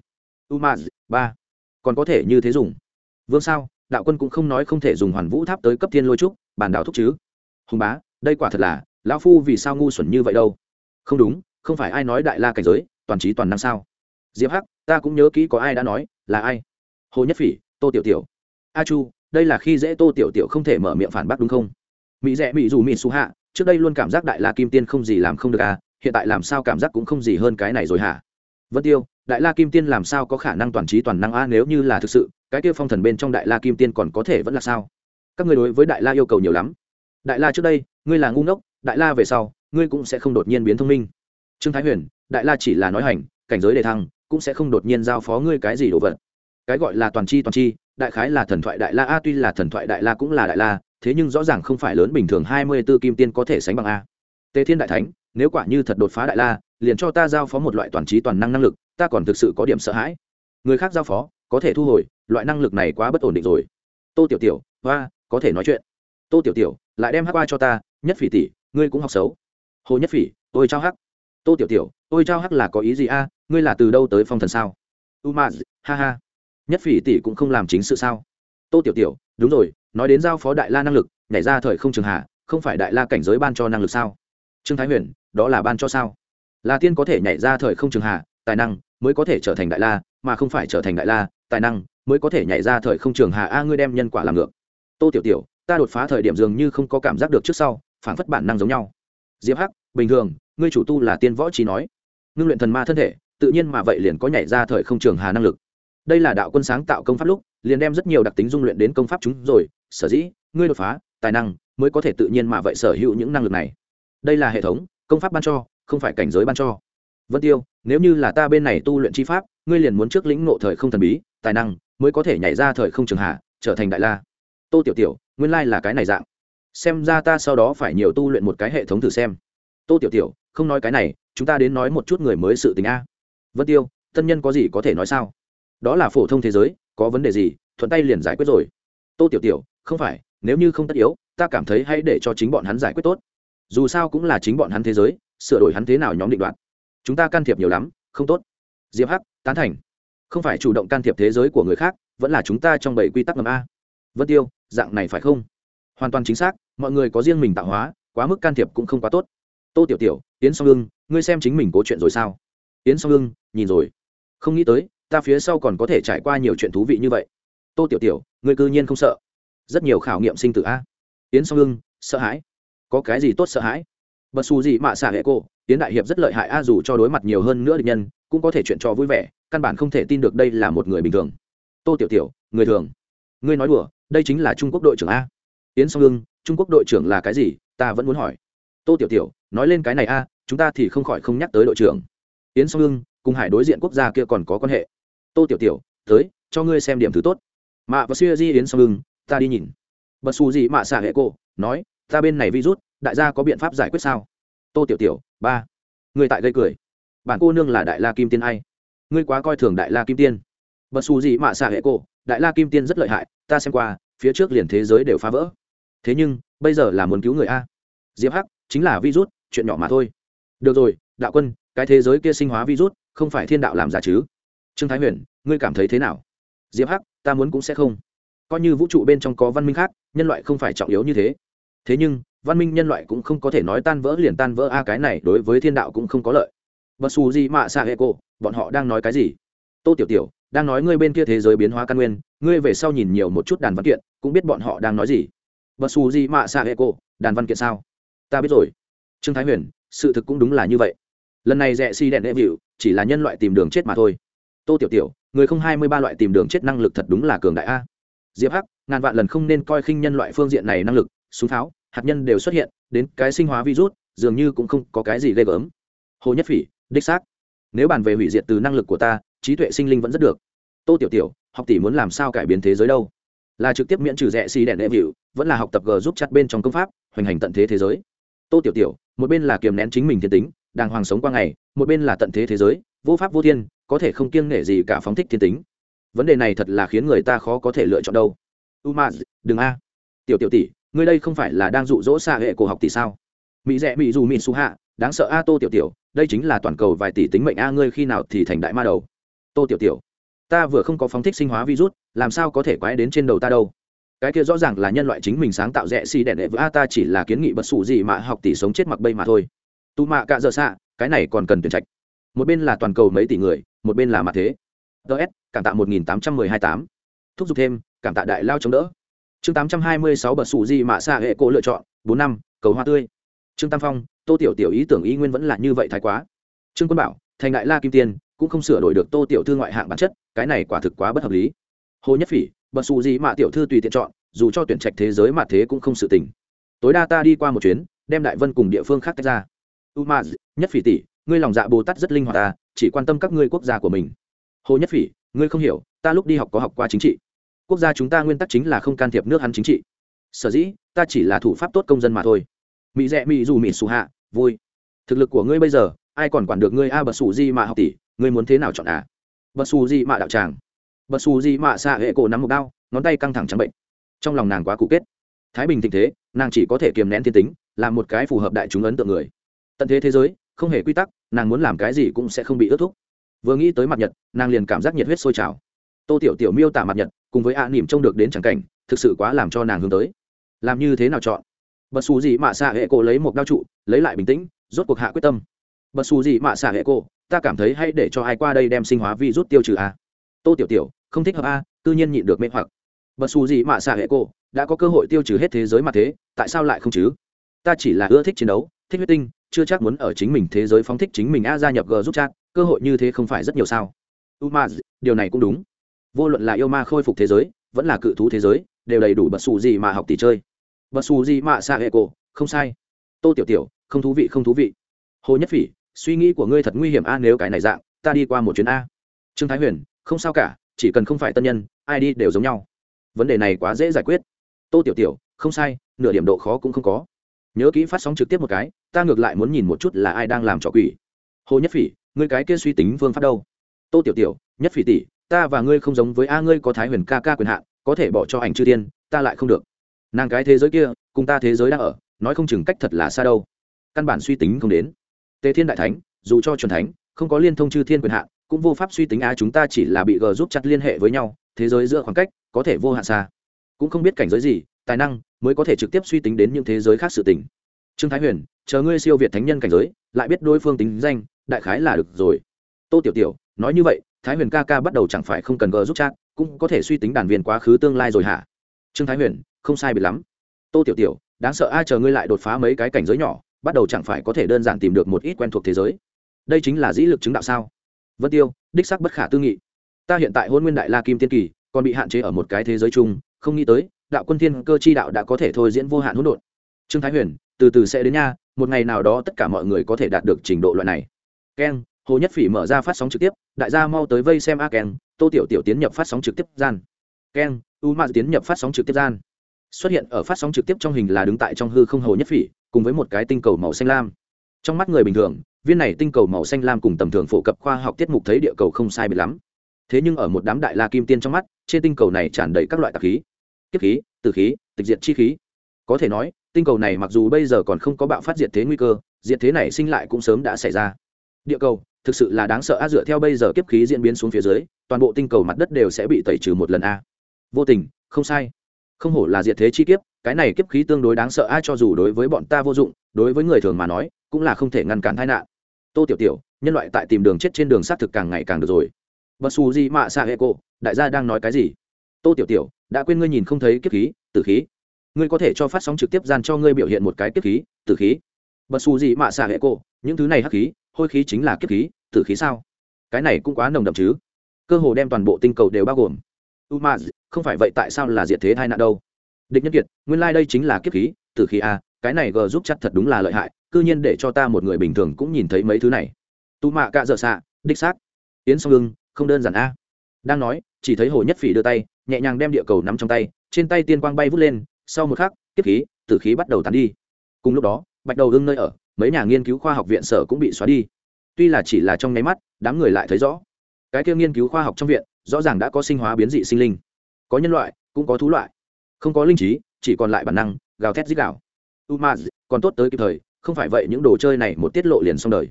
umaz, ba. Còn có thể như thế dùng. Vương sao, đạo quân cũng không nói không thể dùng hoàn vũ tháp tới cấp thiên lôi trúc, bản đạo thúc chứ. Hùng bá, đây quả thật là, lão phu vì sao ngu xuẩn như vậy đâu? Không đúng, không phải ai nói đại la cảnh giới, toàn trí toàn năng sao? Diệp hắc, ta cũng nhớ kỹ có ai đã nói, là ai? Hồ nhất phỉ, tô tiểu tiểu. A chu, đây là khi dễ tô tiểu tiểu không thể mở miệng phản bác đúng không? Mỹ rẽ mỹ dù mỹ xu hạ, trước đây luôn cảm giác đại la kim tiên không gì làm không được à hiện tại làm sao cảm giác cũng không gì hơn cái này rồi hả? Vân tiêu đại la kim tiên làm sao có khả năng toàn trí toàn năng a nếu như là thực sự, cái kia phong thần bên trong đại la kim tiên còn có thể vẫn là sao? Các người đối với đại la yêu cầu nhiều lắm. Đại la trước đây, ngươi là ngu ngốc, đại la về sau, ngươi cũng sẽ không đột nhiên biến thông minh. Trương thái huyền, đại la chỉ là nói hành, cảnh giới đề thăng, cũng sẽ không đột nhiên giao phó ngươi cái gì đồ vật. Cái gọi là toàn c h i toàn c h i đại khái là thần thoại đại la a tuy là thần thoại đại la cũng là đại la, thế nhưng rõ ràng không phải lớn bình thường hai mươi b ố kim tiên có thể sánh bằng a. Tề thiên đại thánh, nếu quả như thật đột phá đại la, liền cho ta giao phó một loại toàn trí toàn năng năng lực ta còn thực sự có điểm sợ hãi. Người khác giao phó, có thể thu hồi, loại năng lực này quá bất ổn định rồi. Tô tiểu tiểu, hoa, có thể nói chuyện. Tô tiểu tiểu, lại đem hắc qua cho ta, nhất phỉ tỷ, ngươi cũng học xấu. Hồ nhất phỉ, tôi trao hắc. Tô tiểu tiểu, tôi trao hắc là có ý gì a? Ngươi là từ đâu tới phong thần sao? U ma ha ha. Nhất phỉ tỷ cũng không làm chính sự sao? Tô tiểu tiểu, đúng rồi, nói đến giao phó đại la năng lực, nhảy ra thời không trường hạ, không phải đại la cảnh giới ban cho năng lực sao? Trương thái huyền, đó là ban cho sao? Là tiên có thể nhảy ra thời không trường hạ tài năng mới có thể trở thành đại la, mà không phải trở thành đại la, tài năng mới có thể nhảy ra thời không trường hạ a ngươi đem nhân quả làm ngược. Tô tiểu tiểu, ta đột phá thời điểm dường như không có cảm giác được trước sau phản phất bản năng giống nhau. Diệp hắc, bình thường, ngươi chủ tu là tiên võ trí nói. Ngưng luyện thần ma thân thể, tự nhiên mà vậy liền có nhảy ra thời không trường hà năng lực. Đây là đạo quân sáng tạo công pháp lúc, liền đem rất nhiều đặc tính dung luyện đến công pháp chúng rồi. Sở dĩ, ngươi đột phá, tài năng mới có thể tự nhiên mà vậy sở hữu những năng lực này. Đây là hệ thống, công pháp ban cho, không phải cảnh giới ban cho. Vân tiêu nếu như là ta bên này tu luyện chi pháp, ngươi liền muốn trước lĩnh ngộ thời không thần bí, tài năng, mới có thể nhảy ra thời không trường hạ, trở thành đại la. Tô tiểu tiểu, nguyên lai là cái này dạng. Xem ra ta sau đó phải nhiều tu luyện một cái hệ thống thử xem. Tô tiểu tiểu, không nói cái này, chúng ta đến nói một chút người mới sự tình a. Vân tiêu tân nhân có gì có thể nói sao? Đó là phổ thông thế giới, có vấn đề gì, thuận tay liền giải quyết rồi. Tô tiểu tiểu, không phải, nếu như không tất yếu, ta cảm thấy hãy để cho chính bọn hắn giải quyết tốt. Dù sao cũng là chính bọn hắn thế giới, sửa đổi hắn thế nào nhóm định đoạn chúng ta can thiệp nhiều lắm, không tốt. Diệp hắc, tán thành. Không phải chủ động can thiệp thế giới của người khác, vẫn là chúng ta trong bảy quy tắc ngầm a. Vân tiêu, dạng này phải không? Hoàn toàn chính xác, mọi người có riêng mình tạo hóa, quá mức can thiệp cũng không quá tốt. Tô tiểu tiểu, yến song ưng, ngươi xem chính mình cố chuyện rồi sao? Yến song ưng, nhìn rồi. Không nghĩ tới, ta phía sau còn có thể trải qua nhiều chuyện thú vị như vậy. Tô tiểu tiểu, ngươi cư nhiên không sợ. Rất nhiều khảo nghiệm sinh tử a. Yến song ưng, sợ hãi. Có cái gì tốt sợ hãi? Bật xù gì mà xả hệ cô Tiến đại hiệp rất lợi hại, a, dù cho đối mặt nhiều hơn nữa địch nhân, cũng có thể chuyện trò vui vẻ, căn bản không thể tin được đây là một người bình thường. Tô tiểu tiểu, người thường. Ngươi nói đùa, đây chính là trung quốc đội trưởng a. Yến song hưng trung quốc đội trưởng là cái gì? Ta vẫn muốn hỏi. Tô tiểu tiểu, nói lên cái này a, chúng ta thì không khỏi không nhắc tới đội trưởng. Yến song hưng cùng hải đối diện quốc gia kia còn có quan hệ. Tô tiểu tiểu, tới, cho ngươi xem điểm thứ tốt. Mạ và xuya di yến song hưng ta đi nhìn. Bật xù gì mạ xả hệ cô nói, ta bên này virus, đại gia có biện pháp giải quyết sao? Tô tiểu tiểu, ba. Người tại gây cười. Bản cô nương là đại la kim tiên ai? Ngươi quá coi thường đại la kim tiên. Bật xù gì mà xả hệ cô, đại la kim tiên rất lợi hại, ta xem qua, phía trước liền thế giới đều phá vỡ. Thế nhưng, bây giờ là muốn cứu người a. Diệp hắc, chính là virus, chuyện nhỏ mà thôi. Được rồi, đạo quân, cái thế giới kia sinh hóa virus, không phải thiên đạo làm giả chứ? Trương thái huyền, ngươi cảm thấy thế nào? Diệp hắc, ta muốn cũng sẽ không. Coi như vũ trụ bên trong có văn minh khác, nhân loại không phải trọng yếu như thế. Thế nhưng văn minh nhân loại cũng không có thể nói tan vỡ liền tan vỡ a, cái này đối với thiên đạo cũng không có lợi. Bất xù gì mạ xạ hệ cô, bọn họ đang nói cái gì? Tô tiểu tiểu, đang nói ngươi bên kia thế giới biến hóa căn nguyên, ngươi về sau nhìn nhiều một chút đàn văn kiện, cũng biết bọn họ đang nói gì. Bất xù gì mạ xạ hệ cô, đàn văn kiện sao? Ta biết rồi. Trương thái huyền, sự thực cũng đúng là như vậy. Lần này rẽ si đèn đệ vịu, chỉ là nhân loại tìm đường chết mà thôi. Tô tiểu tiểu, người không hai mươi ba loại tìm đường chết năng lực thật đúng là cường đại a. Diệp hắc, ngàn vạn lần không nên coi khinh nhân loại phương diện này năng lực, súng tháo hạt nhân đều xuất hiện, đến cái sinh hóa virus, dường như cũng không có cái gì ghê gớm. Hồ nhất phỉ, đích xác. Nếu bàn về hủy diệt từ năng lực của ta, trí tuệ sinh linh vẫn rất được. Tô tiểu tiểu, học tỷ muốn làm sao cải biến thế giới đâu? Là trực tiếp miễn trừ rẽ xì đèn đệ vịu, vẫn là học tập g giúp chặt bên trong công pháp, hoành hành tận thế thế giới. Tô tiểu tiểu, một bên là kiềm nén chính mình thiên tính, đàng hoàng sống qua ngày, một bên là tận thế thế giới, vô pháp vô thiên, có thể không kiêng nể gì cả phóng thích thiên tính. Vấn đề này thật là khiến người ta khó có thể lựa chọn đâu. U ma đừng a. Tiểu tiểu tỷ ngươi đây không phải là đang dụ dỗ xa hệ cổ học tỷ sao? Mỹ rẽ mỹ dù mỹ su hạ, đáng sợ a, tô tiểu tiểu, đây chính là toàn cầu vài tỷ tính mệnh a, ngươi khi nào thì thành đại ma đầu? Tô tiểu tiểu, ta vừa không có phóng thích sinh hóa virus, làm sao có thể quái đến trên đầu ta đâu? Cái kia rõ ràng là nhân loại chính mình sáng tạo rẽ xi đèn đệ với a, ta chỉ là kiến nghị bật sụ gì mà học tỷ sống chết mặc bây mà thôi. Tu mạ cạ dơ xạ, cái này còn cần tuyển trạch. Một bên là toàn cầu mấy tỷ người, một bên là mặt thế. Ts cảm tạ một nghìn tám trăm mười hai tám. Thúc giục thêm, cảm tạ đại lao chống đỡ chương tám trăm hai mươi sáu bật sủ gì mà xạ hệ cổ lựa chọn, bốn năm, cầu hoa tươi. Trương tam phong, tô tiểu tiểu ý tưởng ý nguyên vẫn là như vậy thái quá. Trương quân bảo, thành đại la kim tiên cũng không sửa đổi được tô tiểu thư ngoại hạng bản chất, cái này quả thực quá bất hợp lý. Hồ nhất phỉ, bật xù gì mà tiểu thư tùy tiện chọn, dù cho tuyển trạch thế giới mà thế cũng không sự tình. Tối đa ta đi qua một chuyến, đem đại vân cùng địa phương khác tách ra. U ma, nhất phỉ tỷ, ngươi lòng dạ bồ tát rất linh hoạt ta, chỉ quan tâm các ngươi quốc gia của mình. Hồ nhất phỉ, ngươi không hiểu, ta lúc đi học có học qua chính trị quốc gia chúng ta nguyên tắc chính là không can thiệp nước hắn chính trị. Sở dĩ ta chỉ là thủ pháp tốt công dân mà thôi. Mỹ rẽ mỹ dù mỹ xù hạ vui. Thực lực của ngươi bây giờ ai còn quản được ngươi? A à, bật xù gì mà học tỷ ngươi muốn thế nào chọn à bật xù gì mà đạo tràng. Bật xù gì mà xạ hệ cổ nắm một đao ngón tay căng thẳng trắng bệnh. Trong lòng nàng quá cụ kết. Thái bình tình thế nàng chỉ có thể kiềm nén thiên tính làm một cái phù hợp đại chúng ấn tượng người. Tận thế thế giới không hề quy tắc nàng muốn làm cái gì cũng sẽ không bị ước thúc. Vừa nghĩ tới mặt nhật nàng liền cảm giác nhiệt huyết sôi trào. Tô tiểu tiểu miêu tả mặt nhật cùng với ạ à nỉm trông được đến chẳng cảnh, thực sự quá làm cho nàng hướng tới. Làm như thế nào chọn? Bật xù gì mạ xạ hệ cô lấy một đao trụ, lấy lại bình tĩnh, rốt cuộc hạ quyết tâm. Bật xù gì mạ xạ hệ cô ta cảm thấy hay để cho ai qua đây đem sinh hóa vi rút tiêu trừ a tô tiểu tiểu, không thích hợp à, a tự nhiên nhịn được mê hoặc. Bật xù gì mạ xạ hệ cô đã có cơ hội tiêu trừ hết thế giới mà thế, tại sao lại không chứ? Ta chỉ là ưa thích chiến đấu, thích huyết tinh, chưa chắc muốn ở chính mình thế giới phóng thích chính mình a gia nhập g giúp chat, cơ hội như thế không phải rất nhiều sao? U điều này cũng đúng vô luận là yêu ma khôi phục thế giới, vẫn là cự thú thế giới, đều đầy đủ bật xù gì mà học tỷ chơi. Bật xù gì mà xa hệ cổ, không sai. Tô tiểu tiểu, không thú vị, không thú vị. Hồ nhất phỉ, suy nghĩ của ngươi thật nguy hiểm a, nếu cái này dạng, ta đi qua một chuyến a. Trương thái huyền, không sao cả, chỉ cần không phải tân nhân, ai đi đều giống nhau. Vấn đề này quá dễ giải quyết. Tô tiểu tiểu, không sai, nửa điểm độ khó cũng không có. Nhớ kỹ phát sóng trực tiếp một cái, ta ngược lại muốn nhìn một chút là ai đang làm trò quỷ. Hồ nhất phỉ, ngươi cái kia suy tính phương pháp đâu? Tô tiểu tiểu, nhất phỉ tỷ ta và ngươi không giống với a, ngươi có thái huyền ca ca quyền hạn, có thể bỏ cho ảnh chư tiên ta lại không được. Nàng cái thế giới kia, cùng ta thế giới đang ở, nói không chừng cách thật là xa đâu. Căn bản suy tính không đến. Tề thiên đại thánh, dù cho c thánh, không có liên thông chư thiên quyền hạn, cũng vô pháp suy tính a, chúng ta chỉ là bị g giúp chặt liên hệ với nhau, thế giới giữa khoảng cách, có thể vô hạn xa. Cũng không biết cảnh giới gì, tài năng, mới có thể trực tiếp suy tính đến những thế giới khác sự tình. Trương thái huyền, chờ ngươi siêu việt thánh nhân cảnh giới, lại biết đối phương tính danh, đại khái là được rồi. Tô tiểu tiểu, nói như vậy thái huyền ca ca bắt đầu chẳng phải không cần gờ giúp chat, cũng có thể suy tính đàn viên quá khứ tương lai rồi hả? Trương thái huyền, không sai biệt lắm. Tô tiểu tiểu, đáng sợ ai chờ ngươi lại đột phá mấy cái cảnh giới nhỏ, bắt đầu chẳng phải có thể đơn giản tìm được một ít quen thuộc thế giới. Đây chính là dĩ lực chứng đạo sao? Vân tiêu, đích sắc bất khả tư nghị. Ta hiện tại hôn nguyên đại la kim tiên kỳ, còn bị hạn chế ở một cái thế giới chung, không nghĩ tới, đạo quân thiên cơ chi đạo đã có thể thôi diễn vô hạn hỗn độn. Trương thái huyền, từ từ sẽ đến nha, một ngày nào đó tất cả mọi người có thể đạt được trình độ loại này. Keng hồ nhất phỉ mở ra phát sóng trực tiếp, đại gia mau tới vây xem a keng, tô tiểu tiểu tiến nhập phát sóng trực tiếp gian. Keng, u ma tiến nhập phát sóng trực tiếp gian. Xuất hiện ở phát sóng trực tiếp trong hình là đứng tại trong hư không hồ nhất phỉ, cùng với một cái tinh cầu màu xanh lam. Trong mắt người bình thường, viên này tinh cầu màu xanh lam cùng tầm thường phổ cập khoa học tiết mục thấy địa cầu không sai biệt lắm. Thế nhưng ở một đám đại la kim tiên trong mắt, trên tinh cầu này tràn đầy các loại tạp khí. Kiếp khí, tử khí, tịch diệt chi khí. Có thể nói, tinh cầu này mặc dù bây giờ còn không có bạo phát diệt thế nguy cơ, diệt thế này sinh lại cũng sớm đã xảy ra. Địa cầu thực sự là đáng sợ a dựa theo bây giờ kiếp khí diễn biến xuống phía dưới, toàn bộ tinh cầu mặt đất đều sẽ bị tẩy trừ một lần a. Vô tình, không sai. Không hổ là diệt thế chi kiếp, cái này kiếp khí tương đối đáng sợ a cho dù đối với bọn ta vô dụng, đối với người thường mà nói, cũng là không thể ngăn cản tai nạn. Tô tiểu tiểu, nhân loại tại tìm đường chết trên đường xác thực càng ngày càng được rồi. Bất su di mạ xa hệ cô, đại gia đang nói cái gì? Tô tiểu tiểu, đã quên ngươi nhìn không thấy kiếp khí, tử khí. Ngươi có thể cho phát sóng trực tiếp gian cho ngươi biểu hiện một cái kiếp khí, tử khí bất su gì mạ xạ hệ cổ, những thứ này hắc khí, hôi khí chính là kiếp khí, tử khí sao? Cái này cũng quá nồng đậm chứ. Cơ hồ đem toàn bộ tinh cầu đều bao gồm. U ma không phải vậy tại sao là diệt thế tai nạn đâu? Địch nhân kiệt, nguyên lai、like、đây chính là kiếp khí, tử khí a cái này g giúp chắc thật đúng là lợi hại c ư nhiên để cho ta một người bình thường cũng nhìn thấy mấy thứ này. Tu mạ cạ dở xạ, đích xác. Yến song ưng, không đơn giản a đang nói, chỉ thấy hồ nhất phỉ đưa tay, nhẹ nhàng đem địa cầu nắm trong tay, trên tay tiên quang bay vút lên, sau một khắc, kiếp khí, tử khí bắt đầu tàn đi. Cùng lúc đó bạch đầu hưng nơi ở, mấy nhà nghiên cứu khoa học viện sở cũng bị xóa đi. Tuy là chỉ là trong nháy mắt, đám người lại thấy rõ. Cái kia nghiên cứu khoa học trong viện, rõ ràng đã có sinh hóa biến dị sinh linh. Có nhân loại, cũng có thú loại. Không có linh trí, chỉ còn lại bản năng, gào thét dích gào. U còn tốt tới kịp thời, không phải vậy những đồ chơi này một tiết lộ liền xong đời.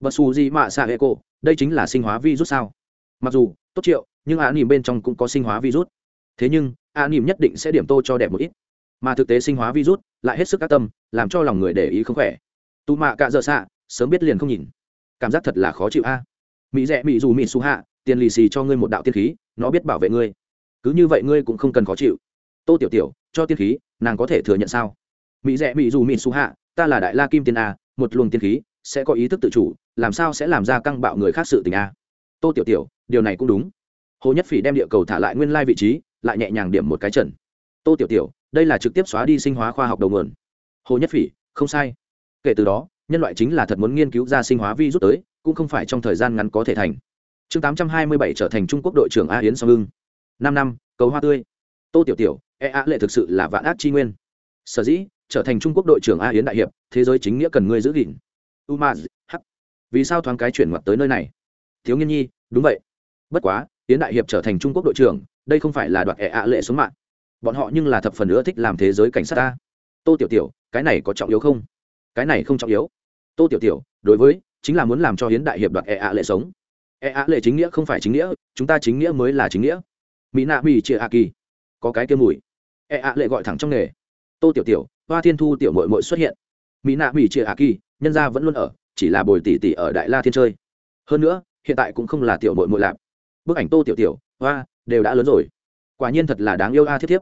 Bật xù gì mạ xạ hệ cô đây chính là sinh hóa virus sao? Mặc dù, tốt triệu, nhưng a nỉm bên trong cũng có sinh hóa virus. Thế nhưng a nỉm nhất định sẽ điểm tô cho đẹp một ít mà thực tế sinh hóa virus lại hết sức các tâm, làm cho lòng người để ý không khỏe. Tù mạ cạ dợ xạ, sớm biết liền không nhìn. Cảm giác thật là khó chịu a. Mỹ rẽ mỹ dù mỹ su hạ, tiền lì xì cho ngươi một đạo tiên khí, nó biết bảo vệ ngươi. Cứ như vậy ngươi cũng không cần khó chịu. Tô tiểu tiểu, cho tiên khí, nàng có thể thừa nhận sao? Mỹ rẽ mỹ dù mỹ su hạ, ta là đại la kim tiên a, một luồng tiên khí sẽ có ý thức tự chủ, làm sao sẽ làm ra căng bạo người khác sự tình a? Tô tiểu tiểu, điều này cũng đúng. Hồ nhất phỉ đem địa cầu thả lại nguyên lai vị trí, lại nhẹ nhàng điểm một cái trần. Tô tiểu tiểu đây là trực tiếp xóa đi sinh hóa khoa học đầu nguồn. Hồ nhất phỉ, không sai. Kể từ đó, nhân loại chính là thật muốn nghiên cứu ra sinh hóa vi rút tới, cũng không phải trong thời gian ngắn có thể thành. Chương tám trăm hai mươi bảy trở thành trung quốc đội trưởng a hiến song hưng năm năm, cầu hoa tươi. Tô tiểu tiểu e a lệ thực sự là vạn ác chi nguyên. Sở dĩ, trở thành trung quốc đội trưởng a hiến đại hiệp, thế giới chính nghĩa cần ngươi giữ gìn. U ma h vì sao thoáng cái chuyển mặt tới nơi này? Thiếu nghiên nhi, đúng vậy. Bất quá hiến đại hiệp trở thành trung quốc đội trưởng, đây không phải là đoạt e a lệ xuống mạng bọn họ nhưng là thập phần nữa thích làm thế giới cảnh sát ta. Tô tiểu tiểu, cái này có trọng yếu không? Cái này không trọng yếu. Tô tiểu tiểu, đối với, chính là muốn làm cho hiến đại hiệp đoạt e ạ lệ sống. E ạ lệ chính nghĩa không phải chính nghĩa, chúng ta chính nghĩa mới là chính nghĩa. Mỹ nạ mỹ chia a kỳ, có cái kia mùi. E ạ lệ gọi thẳng trong nghề. Tô tiểu tiểu, hoa thiên thu tiểu mội mội xuất hiện. Mỹ nạ mỹ chia a kỳ, nhân gia vẫn luôn ở, chỉ là bồi tỷ tỷ ở đại la thiên chơi. Hơn nữa, hiện tại cũng không là tiểu mội mội lạp bức ảnh tô tiểu tiểu, hoa, đều đã lớn rồi. Quả nhiên thật là đáng yêu a, thiết thiếp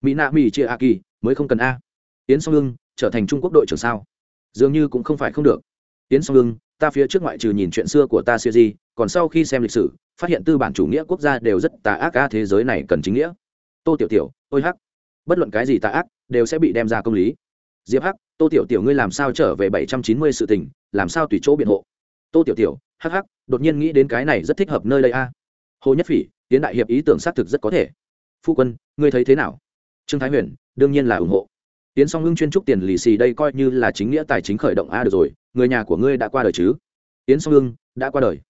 mỹ nạ mỹ chia a kỳ, mới không cần a. Yến song hưng trở thành trung quốc đội trưởng sao? Dường như cũng không phải không được. Yến song hưng ta phía trước ngoại trừ nhìn chuyện xưa của ta siêu di còn sau khi xem lịch sử, phát hiện tư bản chủ nghĩa quốc gia đều rất tà ác a thế giới này cần chính nghĩa. Tô tiểu tiểu, ôi hắc. Bất luận cái gì tà ác, đều sẽ bị đem ra công lý. Diệp hắc, tô tiểu tiểu ngươi làm sao trở về bảy trăm chín mươi sự tình, làm sao tùy chỗ biện hộ? Tô tiểu tiểu, hắc hắc, đột nhiên nghĩ đến cái này rất thích hợp nơi đây a. Hồ nhất phỉ tiến đại hiệp ý tưởng xác thực rất có thể. Phu quân, ngươi thấy thế nào? Trương thái huyền, đương nhiên là ủng hộ. Tiến song hưng chuyên trúc tiền lì xì đây coi như là chính nghĩa tài chính khởi động a được rồi, người nhà của ngươi đã qua đời chứ? Tiến song hưng đã qua đời.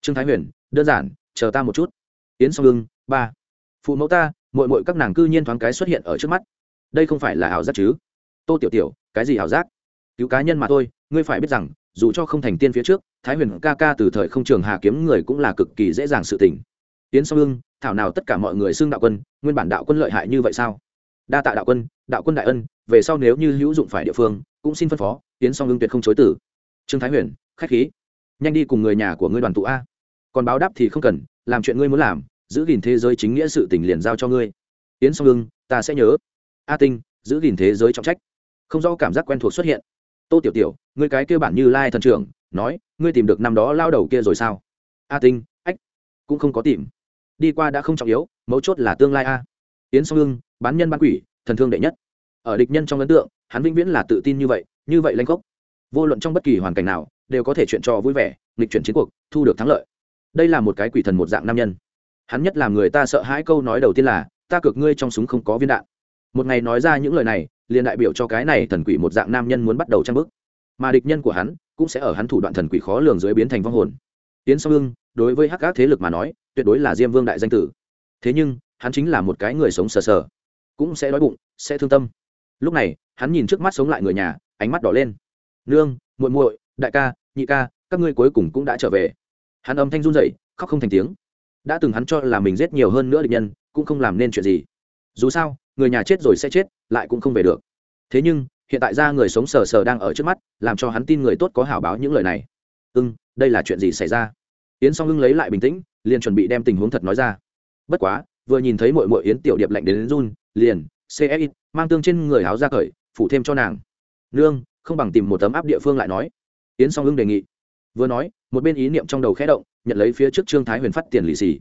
Trương thái huyền, đơn giản, chờ ta một chút. Tiến song hưng ba. Phụ mẫu ta mội mội các nàng cư nhiên thoáng cái xuất hiện ở trước mắt. Đây không phải là ảo giác chứ? Tô tiểu tiểu, cái gì ảo giác? Cứu cá nhân mà thôi, ngươi phải biết rằng, dù cho không thành tiên phía trước, thái huyền ca ca từ thời không trường hà kiếm người cũng là cực kỳ dễ dàng sự tình. Tiến song hưng thảo nào tất cả mọi người xưng đạo quân, nguyên bản đạo quân lợi hại như vậy sao? Đa tạ đạo quân đạo quân đại ân, về sau nếu như hữu dụng phải địa phương, cũng xin phân phó tiến song hưng tuyệt không chối tử trương thái huyền, khách khí. Nhanh đi cùng người nhà của ngươi đoàn tụ a. Còn báo đáp thì không cần, làm chuyện ngươi muốn làm, giữ gìn thế giới chính nghĩa sự tình liền giao cho ngươi. Tiến song hưng ta sẽ nhớ. A tinh, giữ gìn thế giới trọng trách. Không do cảm giác quen thuộc xuất hiện. Tô tiểu tiểu, ngươi cái kia bản như lai thần trưởng, nói, ngươi tìm được năm đó lao đầu kia rồi sao? A tinh, ách, cũng không có tìm. Đi qua đã không trọng yếu, mấu chốt là tương lai a. Yến song hưng bán nhân bán quỷ, thần thương đệ nhất. Ở địch nhân trong ấn tượng, hắn vĩnh viễn là tự tin như vậy như vậy lanh cốc vô luận trong bất kỳ hoàn cảnh nào, đều có thể chuyện trò vui vẻ, nghịch chuyển chiến cuộc, thu được thắng lợi. Đây là một cái quỷ thần một dạng nam nhân. Hắn nhất làm người ta sợ hãi câu nói đầu tiên là, ta cược ngươi trong súng không có viên đạn. Một ngày nói ra những lời này, liền đại biểu cho cái này thần quỷ một dạng nam nhân muốn bắt đầu trang bức mà địch nhân của hắn, cũng sẽ ở hắn thủ đoạn thần quỷ khó lường dưới biến thành vong hồn. Tiến sau lưng đối với hắc các thế lực mà nói, tuyệt đối là diêm vương đại danh tử. Thế nhưng, hắn chính là một cái người sống sờ sờ cũng sẽ đói bụng sẽ thương tâm. Lúc này hắn nhìn trước mắt sống lại người nhà ánh mắt đỏ lên. Nương muội muội đại ca nhị ca các ngươi cuối cùng cũng đã trở về. Hắn âm thanh run rẩy khóc không thành tiếng. Đã từng hắn cho là mình giết nhiều hơn nữa địch nhân cũng không làm nên chuyện gì. Dù sao người nhà chết rồi sẽ chết lại cũng không về được. Thế nhưng hiện tại ra người sống sờ sờ đang ở trước mắt làm cho hắn tin người tốt có hảo báo những lời này. Ưng đây là chuyện gì xảy ra? Yến song ưng lấy lại bình tĩnh liền chuẩn bị đem tình huống thật nói ra. Bất quá vừa nhìn thấy mội mội yến tiểu điệp lạnh đến, đến run liền csi mang tương trên người áo ra cởi, phủ thêm cho nàng. Nương, không bằng tìm một tấm áp địa phương lại nói. Yến song ưng đề nghị. Vừa nói, một bên ý niệm trong đầu khẽ động, nhận lấy phía trước trương thái huyền phát tiền lì xì.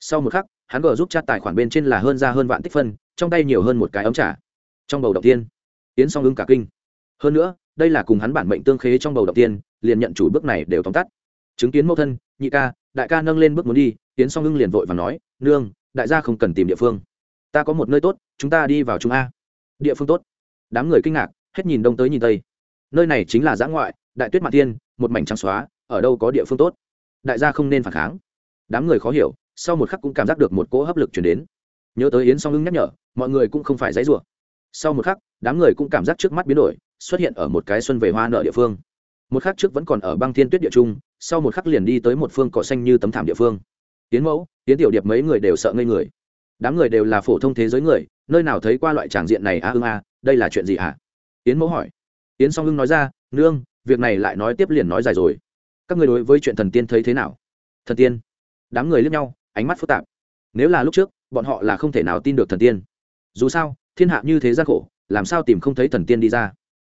Sau một khắc, hắn gờ giúp chat tài khoản bên trên là hơn ra hơn vạn tích phân, trong tay nhiều hơn một cái ống trả trong bầu đầu tiên, yến song ưng cả kinh. Hơn nữa, đây là cùng hắn bản mệnh tương khế trong bầu đầu tiên, liền nhận chủ bước này đều tóm tắt. Chứng kiến mẫu thân, nhị ca, đại ca nâng lên bước muốn đi, yến song ưng liền vội và nói, nương, đại gia không cần tìm địa phương ta có một nơi tốt, chúng ta đi vào trung a. Địa phương tốt. Đám người kinh ngạc, hết nhìn đông tới nhìn tây. Nơi này chính là giã ngoại, đại tuyết mạn tiên một mảnh trắng xóa, ở đâu có địa phương tốt. Đại gia không nên phản kháng. Đám người khó hiểu, sau một khắc cũng cảm giác được một cỗ hấp lực chuyển đến. Nhớ tới yến song ưng nhắc nhở, mọi người cũng không phải dãy rủa. Sau một khắc, đám người cũng cảm giác trước mắt biến đổi, xuất hiện ở một cái xuân về hoa nợ địa phương. Một khắc trước vẫn còn ở băng thiên tuyết địa trung, sau một khắc liền đi tới một phương cỏ xanh như tấm thảm địa phương. Tiến mẫu tiến tiểu điệp mấy người đều sợ ngây người đám người đều là phổ thông thế giới người, nơi nào thấy qua loại tràng diện này a à ưng a, đây là chuyện gì hả? Yến mẫu hỏi. Yến song ưng nói ra, nương, việc này lại nói tiếp liền nói dài rồi. Các người đối với chuyện thần tiên thấy thế nào? Thần tiên? Đám người liếc nhau, ánh mắt phức tạp. Nếu là lúc trước, bọn họ là không thể nào tin được thần tiên. Dù sao, thiên hạ như thế gian khổ, làm sao tìm không thấy thần tiên đi ra?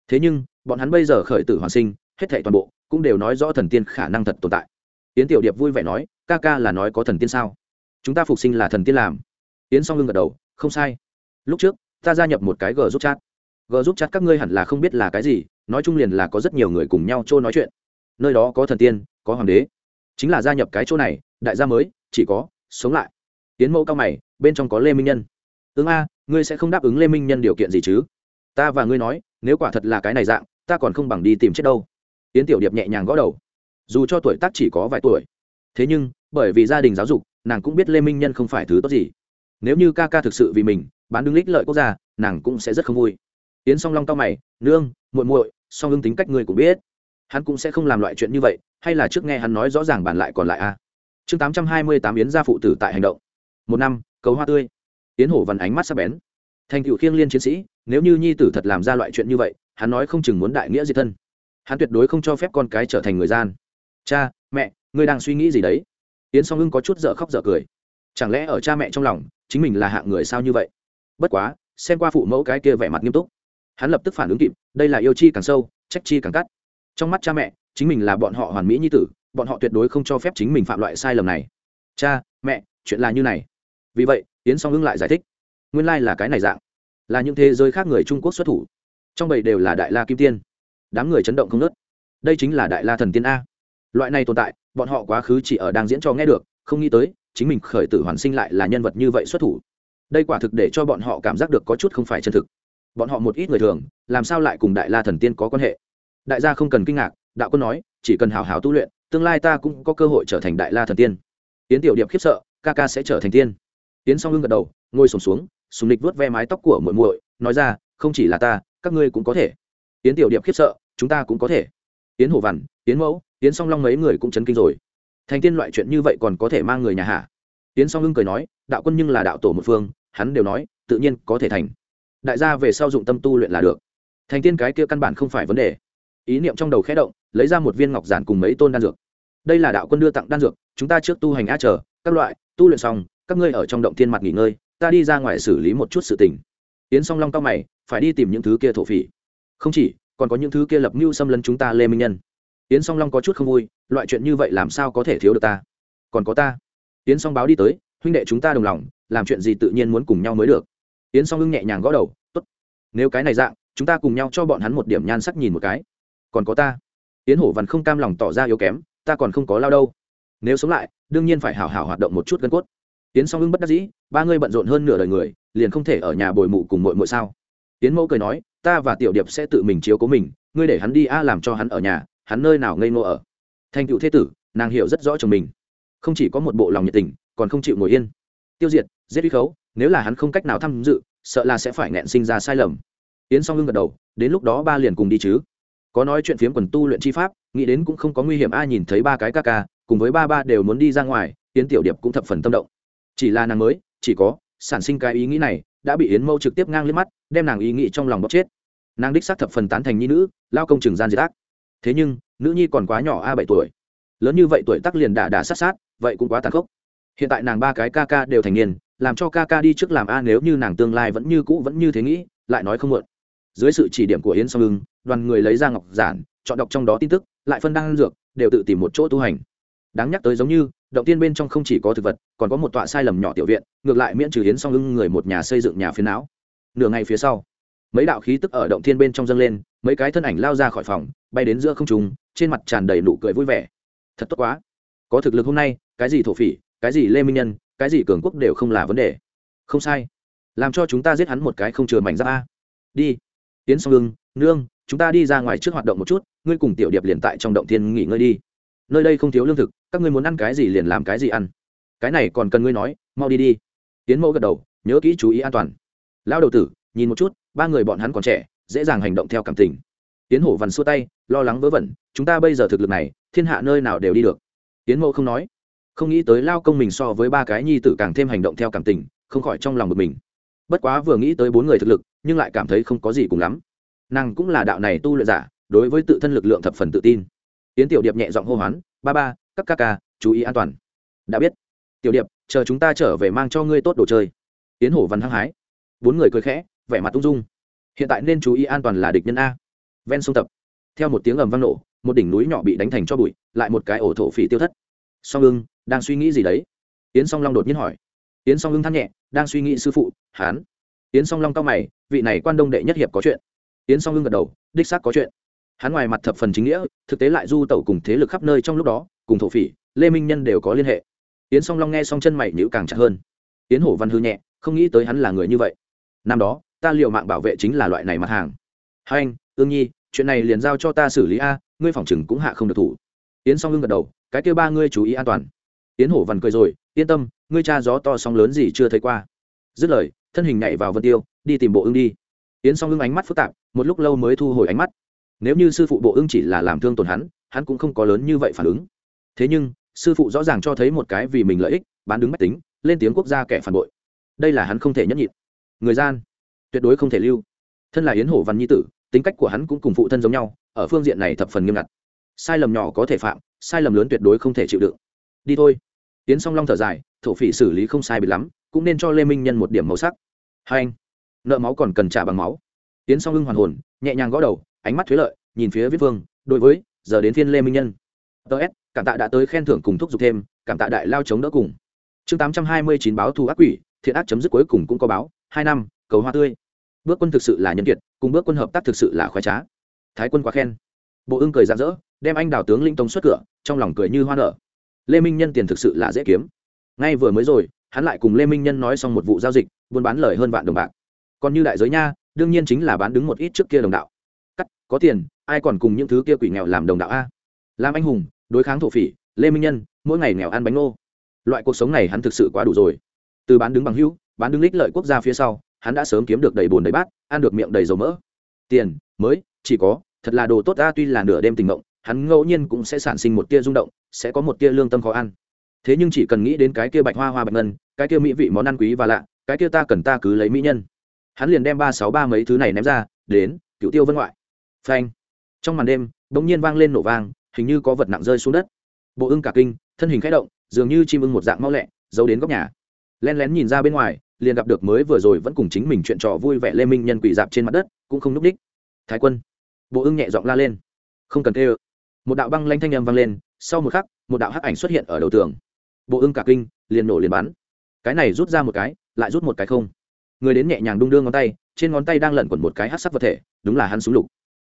Thế nhưng, bọn hắn bây giờ khởi tử hoàn sinh, hết thảy toàn bộ cũng đều nói rõ thần tiên khả năng thật tồn tại. Yến tiểu điệp vui vẻ nói, ca ca là nói có thần tiên sao? Chúng ta phục sinh là thần tiên làm yến song lưng gật đầu, không sai. Lúc trước, ta gia nhập một cái g giúp chat. G giúp chat các ngươi hẳn là không biết là cái gì, nói chung liền là có rất nhiều người cùng nhau trôi nói chuyện. Nơi đó có thần tiên, có hoàng đế. Chính là gia nhập cái chỗ này, đại gia mới, chỉ có sống lại. Tiến mẫu cao mày, bên trong có lê minh nhân. Ứng a, ngươi sẽ không đáp ứng lê minh nhân điều kiện gì chứ? Ta và ngươi nói, nếu quả thật là cái này dạng, ta còn không bằng đi tìm chết đâu. Tiến tiểu điệp nhẹ nhàng gõ đầu. Dù cho tuổi tác chỉ có vài tuổi, thế nhưng bởi vì gia đình giáo dục, nàng cũng biết lê minh nhân không phải thứ tốt gì nếu như ca ca thực sự vì mình, bán đứng lích lợi quốc gia, nàng cũng sẽ rất không vui. Yến song long cao mày, nương, muội muội, song hưng tính cách ngươi cũng biết. Hắn cũng sẽ không làm loại chuyện như vậy, hay là trước nghe hắn nói rõ ràng bàn lại còn lại a chương tám trăm hai mươi tám yến gia phụ tử tại hành động. Một năm, cầu hoa tươi. Yến hổ vằn ánh mắt sắc bén. Thành cựu khiêng liên chiến sĩ, nếu như nhi tử thật làm ra loại chuyện như vậy, hắn nói không chừng muốn đại nghĩa diệt thân. Hắn tuyệt đối không cho phép con cái trở thành người gian. Cha, mẹ, ngươi đang suy nghĩ gì đấy? Yến song hưng có chút dở khóc dở cười. Chẳng lẽ ở cha mẹ trong lòng chính mình là hạng người sao như vậy? Bất quá, xem qua phụ mẫu cái kia vẻ mặt nghiêm túc, hắn lập tức phản ứng kịp, đây là yêu chi càng sâu, trách chi càng cắt. Trong mắt cha mẹ, chính mình là bọn họ hoàn mỹ như tử, bọn họ tuyệt đối không cho phép chính mình phạm loại sai lầm này. Cha, mẹ, chuyện là như này. Vì vậy, yến song ưng lại giải thích. Nguyên lai là cái này dạng, là những thế giới khác người trung quốc xuất thủ. Trong bầy đều là đại la kim tiên. Đám người chấn động không nớt đây chính là đại la thần tiên a. Loại này tồn tại, bọn họ quá khứ chỉ ở đang diễn cho nghe được, không nghĩ tới chính mình khởi tử hoàn sinh lại là nhân vật như vậy xuất thủ. Đây quả thực để cho bọn họ cảm giác được có chút không phải chân thực. Bọn họ một ít người thường, làm sao lại cùng đại la thần tiên có quan hệ? Đại gia không cần kinh ngạc, đạo quân nói, chỉ cần hào hào tu luyện, tương lai ta cũng có cơ hội trở thành đại la thần tiên. Yến tiểu điệp khiếp sợ, ca ca sẽ trở thành tiên. Yến song hưng gật đầu, ngồi sùng xuống, sùng lịch vuốt ve mái tóc của muội muội, nói ra, không chỉ là ta, các ngươi cũng có thể. Yến tiểu điệp khiếp sợ, chúng ta cũng có thể. Yến hồ vằn yến mẫu, yến song long mấy người cũng chấn kinh rồi thành tiên loại chuyện như vậy còn có thể mang người nhà hạ tiến song hưng cười nói, đạo quân nhưng là đạo tổ một phương, hắn đều nói, tự nhiên có thể thành. Đại gia về sau dụng tâm tu luyện là được. Thành tiên cái kia căn bản không phải vấn đề. Ý niệm trong đầu khẽ động, lấy ra một viên ngọc giản cùng mấy tôn đan dược. Đây là đạo quân đưa tặng đan dược, chúng ta trước tu hành á chờ, các loại, tu luyện xong, các ngươi ở trong động thiên mặt nghỉ ngơi, ta đi ra ngoài xử lý một chút sự tình. Yến song long cao mày, phải đi tìm những thứ kia thổ phỉ. Không chỉ, còn có những thứ kia lập mưu xâm lấn chúng ta lê minh nhân yến song long có chút không vui, loại chuyện như vậy làm sao có thể thiếu được ta? Còn có ta. Yến song báo đi tới, huynh đệ chúng ta đồng lòng, làm chuyện gì tự nhiên muốn cùng nhau mới được. Yến song ưng nhẹ nhàng gõ đầu, tốt. Nếu cái này dạng, chúng ta cùng nhau cho bọn hắn một điểm nhan sắc nhìn một cái. Còn có ta. Yến hổ văn không cam lòng tỏ ra yếu kém, ta còn không có lao đâu. Nếu sống lại, đương nhiên phải hảo hảo hoạt động một chút gân cốt. Yến song ưng bất đắc dĩ, ba người bận rộn hơn nửa đời người, liền không thể ở nhà bồi mụ cùng mội mội sao? Yến mẫu cười nói, ta và tiểu điệp sẽ tự mình chiếu cố mình, ngươi để hắn đi a làm cho hắn ở nhà hắn nơi nào ngây ngô ở. Thành cựu thế tử, nàng hiểu rất rõ chồng mình. Không chỉ có một bộ lòng nhiệt tình, còn không chịu ngồi yên. Tiêu diệt, giết uy khấu, nếu là hắn không cách nào tham dự, sợ là sẽ phải nghẹn sinh ra sai lầm. Yến song hưng gật đầu, đến lúc đó ba liền cùng đi chứ. Có nói chuyện phiếm quần tu luyện chi pháp, nghĩ đến cũng không có nguy hiểm, ai nhìn thấy ba cái ca ca, cùng với ba ba đều muốn đi ra ngoài, yến tiểu điệp cũng thập phần tâm động. Chỉ là nàng mới, chỉ có, sản sinh cái ý nghĩ này, đã bị yến mâu trực tiếp ngang lên mắt, đem nàng ý nghĩ trong lòng bóc chết. Nàng đích xác thập phần tán thành nhi nữ, lao công trường gian diệt ác thế nhưng, nữ nhi còn quá nhỏ a bảy tuổi. Lớn như vậy tuổi tắc liền đà đà sát sát, vậy cũng quá tàn khốc. Hiện tại nàng ba cái ca ca đều thành niên, làm cho ca ca đi trước làm a nếu như nàng tương lai vẫn như cũ vẫn như thế nghĩ, lại nói không muộn. Dưới sự chỉ điểm của yến song ưng, đoàn người lấy ra ngọc giản, chọn đọc trong đó tin tức, lại phân đăng dược, đều tự tìm một chỗ tu hành. Đáng nhắc tới giống như, động tiên bên trong không chỉ có thực vật, còn có một tọa sai lầm nhỏ tiểu viện, ngược lại miễn trừ hiến song ưng người một nhà xây dựng nhà phiến não. Nửa ngày phía sau, mấy đạo khí tức ở động thiên bên trong dâng lên mấy cái thân ảnh lao ra khỏi phòng, bay đến giữa không trùng trên mặt tràn đầy nụ cười vui vẻ. Thật tốt quá. Có thực lực hôm nay, cái gì thổ phỉ, cái gì lê minh nhân, cái gì cường quốc đều không là vấn đề. Không sai. Làm cho chúng ta giết hắn một cái không chừa mảnh giáp a. Đi. Tiến song hưng nương, chúng ta đi ra ngoài trước hoạt động một chút, ngươi cùng tiểu điệp liền tại trong động thiên nghỉ ngơi đi. Nơi đây không thiếu lương thực, các ngươi muốn ăn cái gì liền làm cái gì ăn. Cái này còn cần ngươi nói, mau đi đi. Tiến mẫu gật đầu, nhớ kỹ chú ý an toàn. Lão đầu tử, nhìn một chút, ba người bọn hắn còn trẻ dễ dàng hành động theo cảm tình. Tiến hổ vằn xua tay, lo lắng vớ vẩn, chúng ta bây giờ thực lực này, thiên hạ nơi nào đều đi được. Tiến mẫu không nói. Không nghĩ tới lao công mình so với ba cái nhi tử càng thêm hành động theo cảm tình, không khỏi trong lòng bực mình. Bất quá vừa nghĩ tới bốn người thực lực, nhưng lại cảm thấy không có gì cùng lắm. Nàng cũng là đạo này tu luyện giả, đối với tự thân lực lượng thập phần tự tin. Tiến tiểu điệp nhẹ giọng hô hoán, ba ba, các ca ca, chú ý an toàn. Đã biết. Tiểu điệp, chờ chúng ta trở về mang cho ngươi tốt đồ chơi. Tiến hổ văn hăng hái. Bốn người cười khẽ, vẻ mặt tung dung hiện tại nên chú ý an toàn là địch nhân a. Ven sông tập. Theo một tiếng ầm vang nổ, một đỉnh núi nhỏ bị đánh thành cho bụi, lại một cái ổ thổ phỉ tiêu thất. Song ưng, đang suy nghĩ gì đấy? Yến song long đột nhiên hỏi. Yến song ưng than nhẹ, đang suy nghĩ sư phụ hán yến song long cao mày, vị này quan đông đệ nhất hiệp có chuyện. Yến song ưng gật đầu, đích xác có chuyện. Hắn ngoài mặt thập phần chính nghĩa, thực tế lại du tẩu cùng thế lực khắp nơi trong lúc đó, cùng thổ phỉ, lê minh nhân đều có liên hệ. Yến song long nghe song chân mày nhữ càng chặt hơn. Yến hổ văn hư nhẹ, không nghĩ tới hắn là người như vậy. Năm đó ta liệu mạng bảo vệ chính là loại này mặt hàng. Hai anh, ương nhi, chuyện này liền giao cho ta xử lý a, ngươi phòng chừng cũng hạ không được thủ. Yến song ngưng gật đầu, cái kêu ba ngươi chú ý an toàn. Yến hổ vằn cười rồi, yên tâm, ngươi cha gió to sóng lớn gì chưa thấy qua. Dứt lời, thân hình nhảy vào vân tiêu, đi tìm bộ ưng đi. Yến song ngưng ánh mắt phức tạp, một lúc lâu mới thu hồi ánh mắt. Nếu như sư phụ bộ ưng chỉ là làm thương tổn hắn hắn cũng không có lớn như vậy phản ứng. Thế nhưng, sư phụ rõ ràng cho thấy một cái vì mình lợi ích, bán đứng mách tính, lên tiếng quốc gia kẻ phản bội. Đây là hắn không thể nhẫn nhịn. Người gian tuyệt đối không thể lưu. Thân là yến hổ văn nhi tử, tính cách của hắn cũng cùng phụ thân giống nhau, ở phương diện này thập phần nghiêm ngặt. Sai lầm nhỏ có thể phạm, sai lầm lớn tuyệt đối không thể chịu đựng. Đi thôi. Tiến song long thở dài, thổ phỉ xử lý không sai bị lắm, cũng nên cho lê minh nhân một điểm màu sắc. Hai anh, nợ máu còn cần trả bằng máu. Tiến song lưng hoàn hồn, nhẹ nhàng gõ đầu, ánh mắt thuế lợi, nhìn phía viết vương, đối với, giờ đến phiên lê minh nhân. Ts cảm tạ đã tới khen thưởng cùng thúc giục thêm, cảm tạ đại lao chống đỡ cùng. Chương tám trăm hai mươi chín báo thù ác quỷ, thiện ác chấm dứt cuối cùng cũng có báo, hai năm, cầu hoa tươi bước quân thực sự là nhân kiệt, cùng bước quân hợp tác thực sự là khoái trá. Thái quân quá khen. Bộ ưng cười rạng rỡ, đem anh đào tướng linh tông xuất cửa, trong lòng cười như hoa nở. Lê minh nhân tiền thực sự là dễ kiếm. Ngay vừa mới rồi, hắn lại cùng lê minh nhân nói xong một vụ giao dịch, buôn bán lời hơn vạn đồng bạc. Còn như đại giới nha, đương nhiên chính là bán đứng một ít trước kia đồng đạo. Cắt, có tiền, ai còn cùng những thứ kia quỷ nghèo làm đồng đạo a? Làm anh hùng, đối kháng thổ phỉ, lê minh nhân, mỗi ngày nghèo ăn bánh ngô. Loại cuộc sống này hắn thực sự quá đủ rồi. Từ bán đứng bằng hữu, bán đứng lích lợi quốc gia phía sau hắn đã sớm kiếm được đầy bồn đầy bát, ăn được miệng đầy dầu mỡ. Tiền, mới, chỉ có, thật là đồ tốt ta, tuy là nửa đêm tình mộng hắn ngẫu nhiên cũng sẽ sản sinh một tia rung động, sẽ có một tia lương tâm khó ăn. Thế nhưng chỉ cần nghĩ đến cái kia bạch hoa hoa bạch ngân, cái kia mỹ vị món ăn quý và lạ, cái kia ta cần ta cứ lấy mỹ nhân. Hắn liền đem ba sáu ba mấy thứ này ném ra, đến cựu tiêu vân ngoại. Phanh. Trong màn đêm đ ỗ n g nhiên vang lên nổ vang, hình như có vật nặng rơi xuống đất. Bộ ưng cả kinh, thân hình k h ẽ động, dường như chim ưng một dạng mau lẹ, giấu đến góc nhà. Len lén nhìn ra bên ngoài liền gặp được mới vừa rồi vẫn cùng chính mình chuyện trò vui vẻ lê minh nhân quỷ dạp trên mặt đất, cũng không núp đích. Thái quân, bộ ưng nhẹ giọng la lên. Không cần tê ơ một đạo băng lanh thanh âm vang lên, sau một khắc, một đạo hắc ảnh xuất hiện ở đầu tường. Bộ ưng cả kinh, liền nổ liền bắn. Cái này rút ra một cái, lại rút một cái không. Người đến nhẹ nhàng đung đưa ngón tay, trên ngón tay đang lẩn quẩn một cái hát sắc vật thể, đúng là hắn súng lục.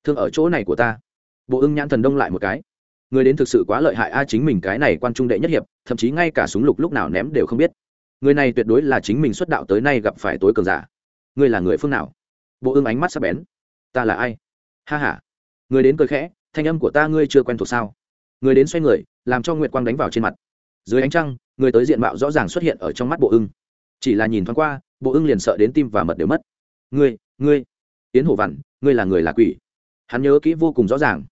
Thương ở chỗ này của ta. Bộ ưng nhãn thần đông lại một cái. Người đến thực sự quá lợi hại, a, chính mình cái này quan trung đệ nhất hiệp, thậm chí ngay cả súng lục lúc nào ném đều không biết người này tuyệt đối là chính mình xuất đạo tới nay gặp phải tối cường giả. Ngươi là người phương nào? Bộ ưng ánh mắt sắp bén. Ta là ai? Ha h a người đến cười khẽ, thanh âm của ta ngươi chưa quen thuộc sao? Người đến xoay người, làm cho nguyệt quang đánh vào trên mặt. Dưới ánh trăng, người tới diện mạo rõ ràng xuất hiện ở trong mắt bộ ưng. Chỉ là nhìn thoáng qua, bộ ưng liền sợ đến tim và mật đều mất. Ngươi ngươi. Tiến hổ vằn ngươi là người là quỷ. Hắn nhớ kỹ vô cùng rõ ràng.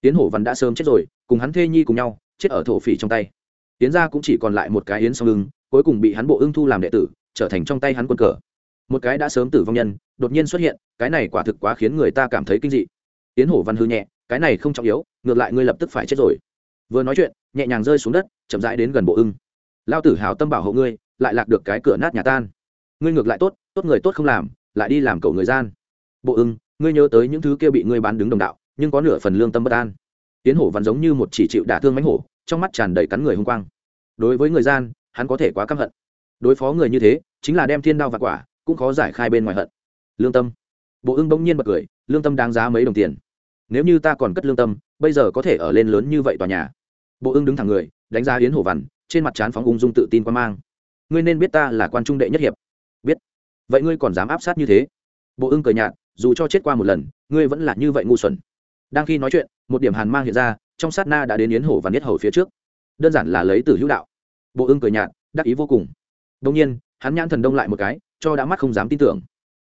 Tiến hổ vằn đã sớm chết rồi, cùng hắn thê nhi cùng nhau, chết ở thổ phỉ trong tay. Tiến ra cũng chỉ còn lại một cái yến song ưng cuối cùng bị hắn bộ ưng thu làm đệ tử, trở thành trong tay hắn quân cờ. Một cái đã sớm tử vong nhân, đột nhiên xuất hiện, cái này quả thực quá khiến người ta cảm thấy kinh dị. Tiến hổ văn hư nhẹ, cái này không trọng yếu, ngược lại ngươi lập tức phải chết rồi. Vừa nói chuyện, nhẹ nhàng rơi xuống đất, chậm rãi đến gần bộ ưng. Lao tử hào tâm bảo hộ ngươi, lại lạc được cái cửa nát nhà tan. Ngươi ngược lại tốt tốt người tốt không làm, lại đi làm cầu người gian. Bộ ưng, ngươi nhớ tới những thứ kia bị ngươi bán đứng đồng đạo, nhưng có nửa phần lương tâm bất an. Tiến hổ văn giống như một chỉ chịu đả thương mánh hổ, trong mắt tràn đầy cắn người hung quang. Đối với người gian hắn có thể quá căm hận. Đối phó người như thế, chính là đem thiên đao và quả, cũng khó giải khai bên ngoài hận. Lương tâm. Bộ ưng bỗng nhiên bật cười, lương tâm đáng giá mấy đồng tiền. Nếu như ta còn cất lương tâm, bây giờ có thể ở lên lớn như vậy tòa nhà. Bộ ưng đứng thẳng người, đánh giá Yến hổ vằn trên mặt trán phóng ung dung tự tin quan mang. Ngươi nên biết ta là quan trung đệ nhất hiệp. Biết. Vậy ngươi còn dám áp sát như thế? Bộ ưng cười nhạt, dù cho chết qua một lần, ngươi vẫn là như vậy ngu xuẩn. Đang khi nói chuyện, một điểm hàn mang hiện ra, trong sát na đã đến yến hổ và niết hầu phía trước. Đơn giản là lấy từ hữu đạo bộ ưng cười nhạt, đắc ý vô cùng. Đông nhiên, hắn nhãn thần đông lại một cái, cho đã mắt không dám tin tưởng.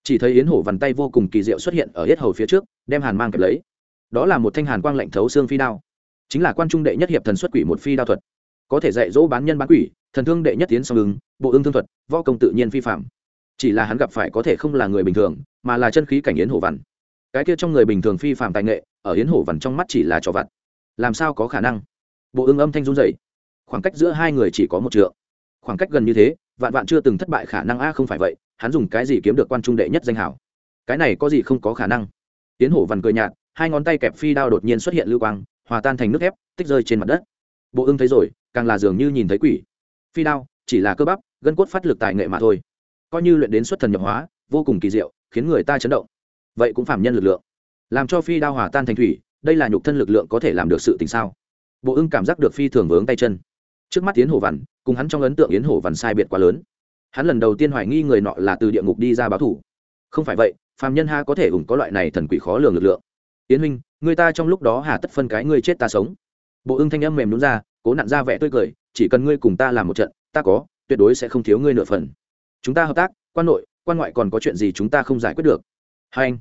Chỉ thấy yến hổ vằn tay vô cùng kỳ diệu xuất hiện ở yết hầu phía trước, đem hàn mang kẹp lấy. Đó là một thanh hàn quang lạnh thấu xương phi đao. Chính là quan trung đệ nhất hiệp thần xuất quỷ một phi đao thuật. Có thể dạy dỗ bán nhân bán quỷ, thần thương đệ nhất tiến song ứng, bộ ưng thương thuật, võ công tự nhiên phi phạm. Chỉ là hắn gặp phải có thể không là người bình thường, mà là chân khí cảnh yến hổ vằn. Cái kia trong người bình thường phi phạm tài nghệ, ở yến hổ vằn trong mắt chỉ là trò vặt. Làm sao có khả năng? Bộ ưng âm thanh run dậy khoảng cách giữa hai người chỉ có một trượng. Khoảng cách gần như thế, vạn vạn chưa từng thất bại khả năng a không phải vậy, hắn dùng cái gì kiếm được quan trung đệ nhất danh hảo? Cái này có gì không có khả năng? Tiến hổ vằn cười nhạt, hai ngón tay kẹp phi đao đột nhiên xuất hiện lưu quang, hòa tan thành nước thép, tích rơi trên mặt đất. Bộ ưng thấy rồi, càng là dường như nhìn thấy quỷ. Phi đao, chỉ là cơ bắp, gân cốt phát lực tài nghệ mà thôi. Coi như luyện đến xuất thần nhập hóa, vô cùng kỳ diệu, khiến người ta chấn động. Vậy cũng phạm nhân lực lượng. Làm cho phi đao hòa tan thành thủy, đây là nhục thân lực lượng có thể làm được sự tình sao? Bộ ưng cảm giác được phi thường vướng tay chân trước mắt tiến hổ vằn cùng hắn trong ấn tượng yến hổ vằn sai biệt quá lớn. Hắn lần đầu tiên hoài nghi người nọ là từ địa ngục đi ra báo thủ không phải vậy, phàm nhân ha có thể ủng có loại này thần quỷ khó lường lực lượng. Yến huynh, người ta trong lúc đó hà tất phân cái ngươi chết ta sống. Bộ ưng thanh âm mềm đúng ra, cố nặn ra vẻ tươi cười, chỉ cần ngươi cùng ta làm một trận, ta có, tuyệt đối sẽ không thiếu ngươi nửa phần. Chúng ta hợp tác, quan nội, quan ngoại còn có chuyện gì chúng ta không giải quyết được. Hai anh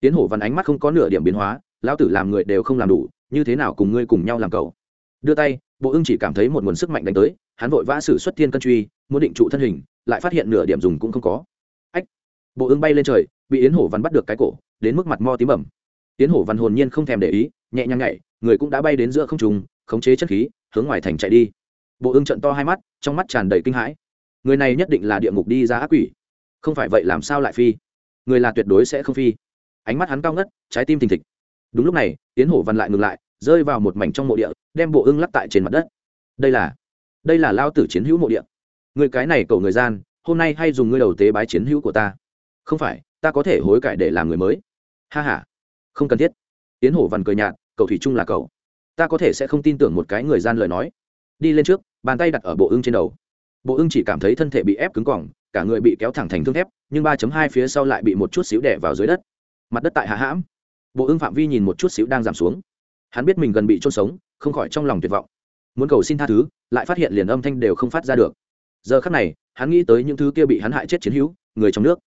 tiến hổ văn ánh mắt không có nửa điểm biến hóa, lão tử làm người đều không làm đủ, như thế nào cùng ngươi cùng nhau làm cầu đưa tay, bộ ưng chỉ cảm thấy một nguồn sức mạnh đánh tới, hắn vội vã sử xuất thiên cân truy, muốn định trụ thân hình, lại phát hiện nửa điểm dùng cũng không có. Ách! Bộ ưng bay lên trời, bị yến hổ văn bắt được cái cổ, đến mức mặt mo tím bẩm yến hổ văn hồn nhiên không thèm để ý, nhẹ nhàng nhảy, người cũng đã bay đến giữa không trùng khống chế chất khí, hướng ngoài thành chạy đi. Bộ ưng trận to hai mắt, trong mắt tràn đầy kinh hãi. Người này nhất định là địa ngục đi ra ác quỷ. Không phải vậy làm sao lại phi? Người là tuyệt đối sẽ không phi. Ánh mắt hắn cao ngất, trái tim thình thịch. Đúng lúc này tiến hổ văn lại ngừng lại rơi vào một mảnh trong mộ địa, đem bộ ưng lắp tại trên mặt đất. Đây là đây là lao tử chiến hữu mộ địa. Người cái này cầu người gian, hôm nay hay dùng ngươi đầu tế bái chiến hữu của ta. Không phải, ta có thể hối cải để làm người mới. Ha h a không cần thiết. Tiến hổ văn cười nhạt, cầu thủy chung là cầu. Ta có thể sẽ không tin tưởng một cái người gian lời nói. Đi lên trước, bàn tay đặt ở bộ ưng trên đầu. Bộ ưng chỉ cảm thấy thân thể bị ép cứng cỏng cả người bị kéo thẳng thành thương thép, nhưng ba hai phía sau lại bị một chút xíu đẻ vào dưới đất. Mặt đất tại hạ hãm. Bộ ưng phạm vi nhìn một chút xíu đang giảm xuống hắn biết mình gần bị trôn sống, không khỏi trong lòng tuyệt vọng. Muốn cầu xin tha thứ, lại phát hiện liền âm thanh đều không phát ra được. Giờ khắc này, hắn nghĩ tới những thứ kia bị hắn hại chết chiến hữu, người trong nước.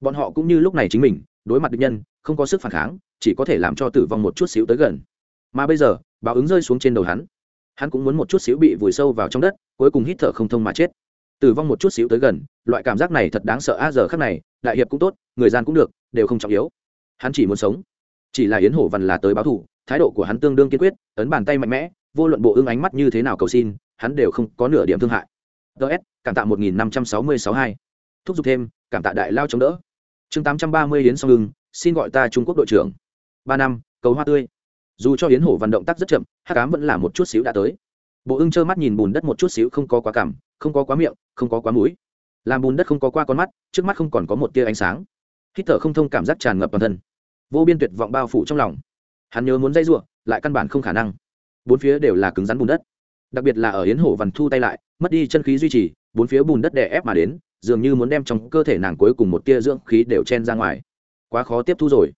Bọn họ cũng như lúc này chính mình, đối mặt địch nhân, không có sức phản kháng, chỉ có thể làm cho tử vong một chút xíu tới gần. Mà bây giờ báo ứng rơi xuống trên đầu hắn. Hắn cũng muốn một chút xíu bị vùi sâu vào trong đất, cuối cùng hít thở không thông mà chết. Tử vong một chút xíu tới gần, loại cảm giác này thật đáng sợ a giờ khắc này, đại hiệp cũng tốt, người gian cũng được, đều không trọng yếu. Hắn chỉ muốn sống. Chỉ là yến hổ văn là tới báo thủ thái độ của hắn tương đương kiên quyết, ấn bàn tay mạnh mẽ, vô luận bộ ưng ánh mắt như thế nào cầu xin, hắn đều không có nửa điểm thương hại. Ts cảm tạ một nghìn năm trăm sáu mươi sáu hai. Thúc giục thêm, cảm tạ đại lao chống đỡ. Chương tám trăm ba mươi yến song ưng, xin gọi ta trung quốc đội trưởng. Ba năm, cầu hoa tươi. Dù cho yến hổ vận động tác rất chậm hát cám vẫn là một chút xíu đã tới. Bộ ưng trơ mắt nhìn bùn đất một chút xíu không có quá cảm, không có quá miệng, không có quá mũi. Làm bùn đất không có qua con mắt, trước mắt không còn có một tia ánh sáng. Hít thở không thông cảm giác tràn ngập toàn thân. Vô biên tuyệt vọng bao phủ trong lòng hắn nhớ muốn dây ruộng lại căn bản không khả năng. Bốn phía đều là cứng rắn bùn đất. Đặc biệt là ở yến hổ vằn thu tay lại, mất đi chân khí duy trì, bốn phía bùn đất đè ép mà đến, dường như muốn đem trong cơ thể nàng cuối cùng một tia dưỡng khí đều chen ra ngoài. Quá khó tiếp thu rồi.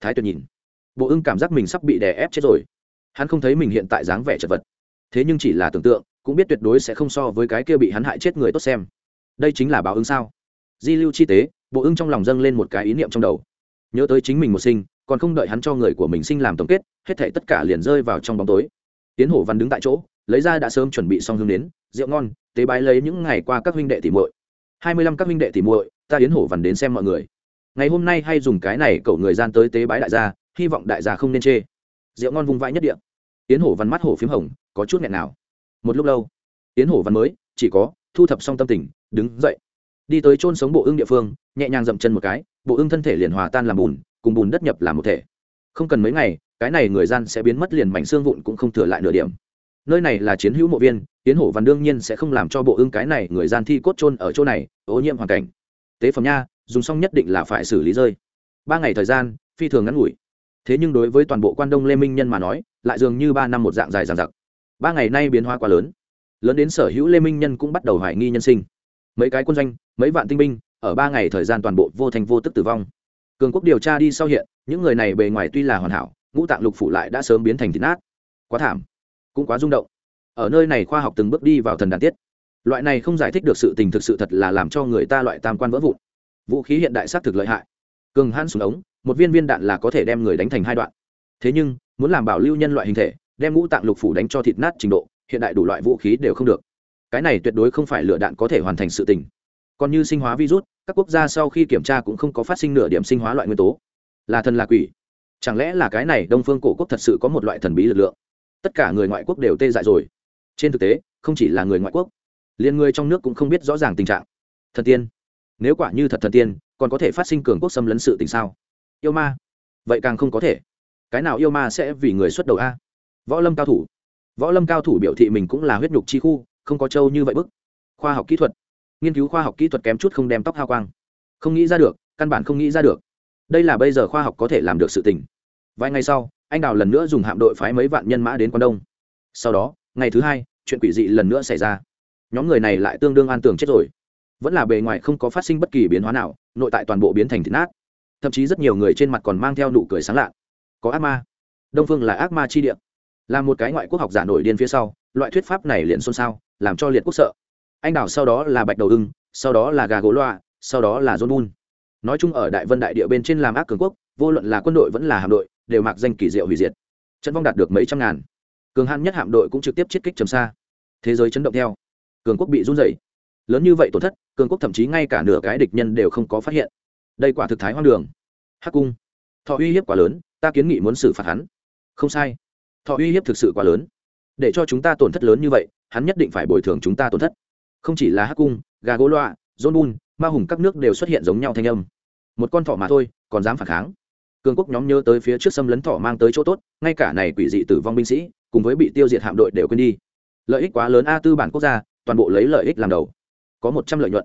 Thái tuyệt nhìn. Bộ ưng cảm giác mình sắp bị đè ép chết rồi. Hắn không thấy mình hiện tại dáng vẻ chật vật. Thế nhưng chỉ là tưởng tượng, cũng biết tuyệt đối sẽ không so với cái kia bị hắn hại chết người tốt xem. Đây chính là báo ứng sao? Di lưu chi tế, bộ ưng trong lòng dâng lên một cái ý niệm trong đầu. Nhớ tới chính mình một sinh còn không đợi hắn cho người của mình sinh làm tổng kết, hết thể tất cả liền rơi vào trong bóng tối. Tiến hổ văn đứng tại chỗ, lấy ra đã sớm chuẩn bị xong hương đến, rượu ngon, tế bái lấy những ngày qua các huynh đệ tỉ muội. Hai mươi lăm các huynh đệ tỉ muội, ta yến hổ văn đến xem mọi người. Ngày hôm nay hay dùng cái này cậu người gian tới tế bái đại gia, hy vọng đại gia không nên chê. Rượu ngon vung vãi nhất địa. Yến hổ văn mắt hổ p h m hồng, có chút nghẹn nào. Một lúc lâu, yến hổ văn mới, chỉ có, thu thập xong tâm tình, đứng dậy. Đi tới chôn sống bộ ưng địa phương, nhẹ nhàng dậm chân một cái, bộ ưng thân thể liền hòa tan làm bùn cùng bùn đất nhập làm một thể. Không cần mấy ngày, cái này người gian sẽ biến mất liền mảnh xương vụn cũng không thừa lại nửa điểm. Nơi này là chiến hữu mộ viên tiến hổ văn đương nhiên sẽ không làm cho bộ ương cái này người gian thi cốt trôn ở chỗ này, ô nhiễm hoàn cảnh. Tế phẩm nha, dùng xong nhất định là phải xử lý rơi. Ba ngày thời gian, phi thường ngắn ngủi. Thế nhưng đối với toàn bộ quan đông lê minh nhân mà nói, lại dường như ba năm một dạng dài dằng dặc. Ba ngày nay biến hóa quá lớn. Lớn đến sở hữu lê minh nhân cũng bắt đầu hoài nghi nhân sinh. Mấy cái quân doanh, mấy vạn tinh binh, ở ba ngày thời gian toàn bộ vô thành vô tức tử vong cường quốc điều tra đi sau hiện, những người này bề ngoài tuy là hoàn hảo, ngũ tạng lục phủ lại đã sớm biến thành thịt nát. Quá thảm, cũng quá rung động. Ở nơi này khoa học từng bước đi vào thần đàn tiết. Loại này không giải thích được sự tình thực sự thật là làm cho người ta loại tam quan vỡ vụn. Vũ khí hiện đại xác thực lợi hại. Cường hãn súng ống, một viên viên đạn là có thể đem người đánh thành hai đoạn. Thế nhưng, muốn làm bảo lưu nhân loại hình thể, đem ngũ tạng lục phủ đánh cho thịt nát trình độ, hiện đại đủ loại vũ khí đều không được. Cái này tuyệt đối không phải lựa đạn có thể hoàn thành sự tình còn như sinh hóa virus, các quốc gia sau khi kiểm tra cũng không có phát sinh nửa điểm sinh hóa loại nguyên tố. Là thần là quỷ. Chẳng lẽ là cái này đông phương cổ quốc thật sự có một loại thần bí lực lượng? Tất cả người ngoại quốc đều tê dại rồi. Trên thực tế, không chỉ là người ngoại quốc, liền người trong nước cũng không biết rõ ràng tình trạng. Thần tiên. Nếu quả như thật thần tiên, còn có thể phát sinh cường quốc xâm lấn sự tình sao? Yêu ma. Vậy càng không có thể. Cái nào yêu ma sẽ vì người xuất đầu a? Võ lâm cao thủ. Võ lâm cao thủ biểu thị mình cũng là huyết nhục chi khu, không có châu như vậy bức. Khoa học kỹ thuật nghiên cứu khoa học kỹ thuật kém chút không đem tóc hao quang. Không nghĩ ra được, căn bản không nghĩ ra được. Đây là bây giờ khoa học có thể làm được sự tình. Vài ngày sau, anh đào lần nữa dùng hạm đội phái mấy vạn nhân mã đến quan đông. Sau đó, ngày thứ hai, chuyện quỷ dị lần nữa xảy ra. Nhóm người này lại tương đương an tường chết rồi. Vẫn là bề ngoài không có phát sinh bất kỳ biến hóa nào, nội tại toàn bộ biến thành thịt nát. Thậm chí rất nhiều người trên mặt còn mang theo nụ cười sáng lạ có ác ma. Đông phương là ác ma chi địa. Là một cái ngoại quốc học giả nổi điên phía sau, loại thuyết pháp này liền xôn xao, làm cho liệt quốc sợ anh đào sau đó là bạch đầu ưng, sau đó là gà gỗ loa, sau đó là john bull nói chung ở đại vân đại địa bên trên làm ác cường quốc, vô luận là quân đội vẫn là hạm đội, đều mặc danh kỳ diệu hủy diệt. Trận vong đạt được mấy trăm ngàn. Cường hãn nhất hạm đội cũng trực tiếp chiết kích trầm xa. Thế giới chấn động theo. Cường quốc bị run rẩy. Lớn như vậy tổn thất, cường quốc thậm chí ngay cả nửa cái địch nhân đều không có phát hiện. Đây quả thực thái hoang đường. Hắc cung. Thọ uy hiếp quá lớn, ta kiến nghị muốn xử phạt hắn. Không sai. Thọ uy hiếp thực sự quá lớn. Để cho chúng ta tổn thất lớn như vậy, hắn nhất định phải bồi thường chúng ta tổn thất không chỉ là hắc cung, gà gỗ loạ, dôn bun, ma hùng các nước đều xuất hiện giống nhau thanh âm. Một con thỏ mà thôi, còn dám phản kháng. Cường quốc nhóm nhớ tới phía trước xâm lấn thỏ mang tới chỗ tốt, ngay cả này quỷ dị tử vong binh sĩ, cùng với bị tiêu diệt hạm đội đều quên đi. Lợi ích quá lớn a tư bản quốc gia, toàn bộ lấy lợi ích làm đầu. Có một trăm lợi nhuận.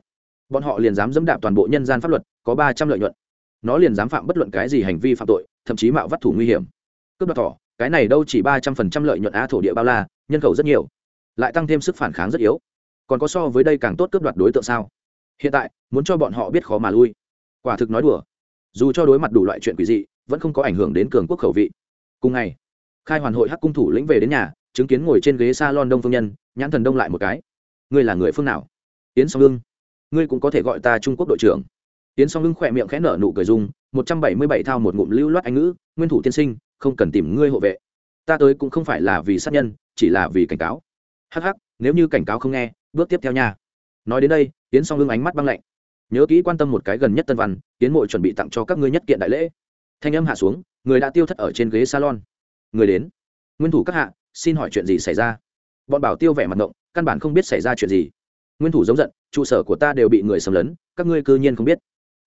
Bọn họ liền dám dẫm đạp toàn bộ nhân gian pháp luật, có ba trăm lợi nhuận. Nó liền dám phạm bất luận cái gì hành vi phạm tội, thậm chí mạo vắt thủ nguy hiểm. Cướp đoạt thỏ, cái này đâu chỉ ba trăm phần trăm lợi nhuận a thổ địa bao la, nhân khẩu rất nhiều. Lại tăng thêm sức phản kháng rất yếu còn có so với đây càng tốt cướp đoạt đối tượng sao? Hiện tại, muốn cho bọn họ biết khó mà lui. Quả thực nói đùa. Dù cho đối mặt đủ loại chuyện quỷ dị, vẫn không có ảnh hưởng đến cường quốc khẩu vị. Cùng ngày, khai hoàn hội hắc cung thủ lĩnh về đến nhà, chứng kiến ngồi trên ghế s a lon đông phương nhân, nhãn thần đông lại một cái. Ngươi là người phương nào? Yến song hưng ngươi cũng có thể gọi ta trung quốc đội trưởng. Yến song hưng khỏe miệng khẽ nở nụ cười dung một trăm bảy mươi bảy thao một ngụm lưu loát anh ngữ, nguyên thủ tiên sinh, không cần tìm ngươi hộ vệ. Ta tới cũng không phải là vì sát nhân, chỉ là vì cảnh cáo. Hh nếu như cảnh cáo không nghe, bước tiếp theo nha. Nói đến đây tiến song hưng ánh mắt băng lạnh. Nhớ kỹ quan tâm một cái gần nhất tân văn tiến mội chuẩn bị tặng cho các ngươi nhất kiện đại lễ. Thanh âm hạ xuống, người đã tiêu thất ở trên ghế salon. Người đến. Nguyên thủ các hạ, xin hỏi chuyện gì xảy ra? Bọn bảo tiêu vẻ mặt ngộng, căn bản không biết xảy ra chuyện gì. Nguyên thủ giống giận, trụ sở của ta đều bị người xâm lấn, các ngươi cư nhiên không biết.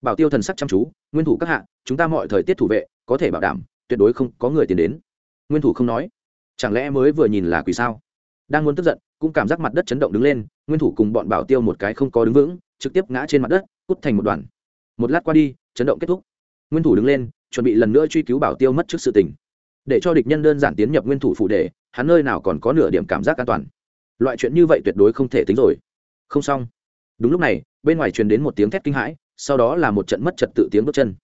Bảo tiêu thần sắc chăm chú, nguyên thủ các hạ, chúng ta mọi thời tiết thủ vệ, có thể bảo đảm, tuyệt đối không có người tiến đến. Nguyên thủ không nói. Chẳng lẽ mới vừa nhìn là quỷ sao? Đang muốn tức giận, cũng cảm giác mặt đất chấn động đứng lên, nguyên thủ cùng bọn bảo tiêu một cái không có đứng vững, trực tiếp ngã trên mặt đất, cút thành một đoàn. Một lát qua đi, chấn động kết thúc. Nguyên thủ đứng lên, chuẩn bị lần nữa truy cứu bảo tiêu mất trước sự tình. Để cho địch nhân đơn giản tiến nhập nguyên thủ phụ đề hắn nơi nào còn có nửa điểm cảm giác an toàn. Loại chuyện như vậy tuyệt đối không thể tính rồi. Không xong. Đúng lúc này, bên ngoài truyền đến một tiếng thét kinh hãi, sau đó là một trận mất trật tự tiếng bước chân.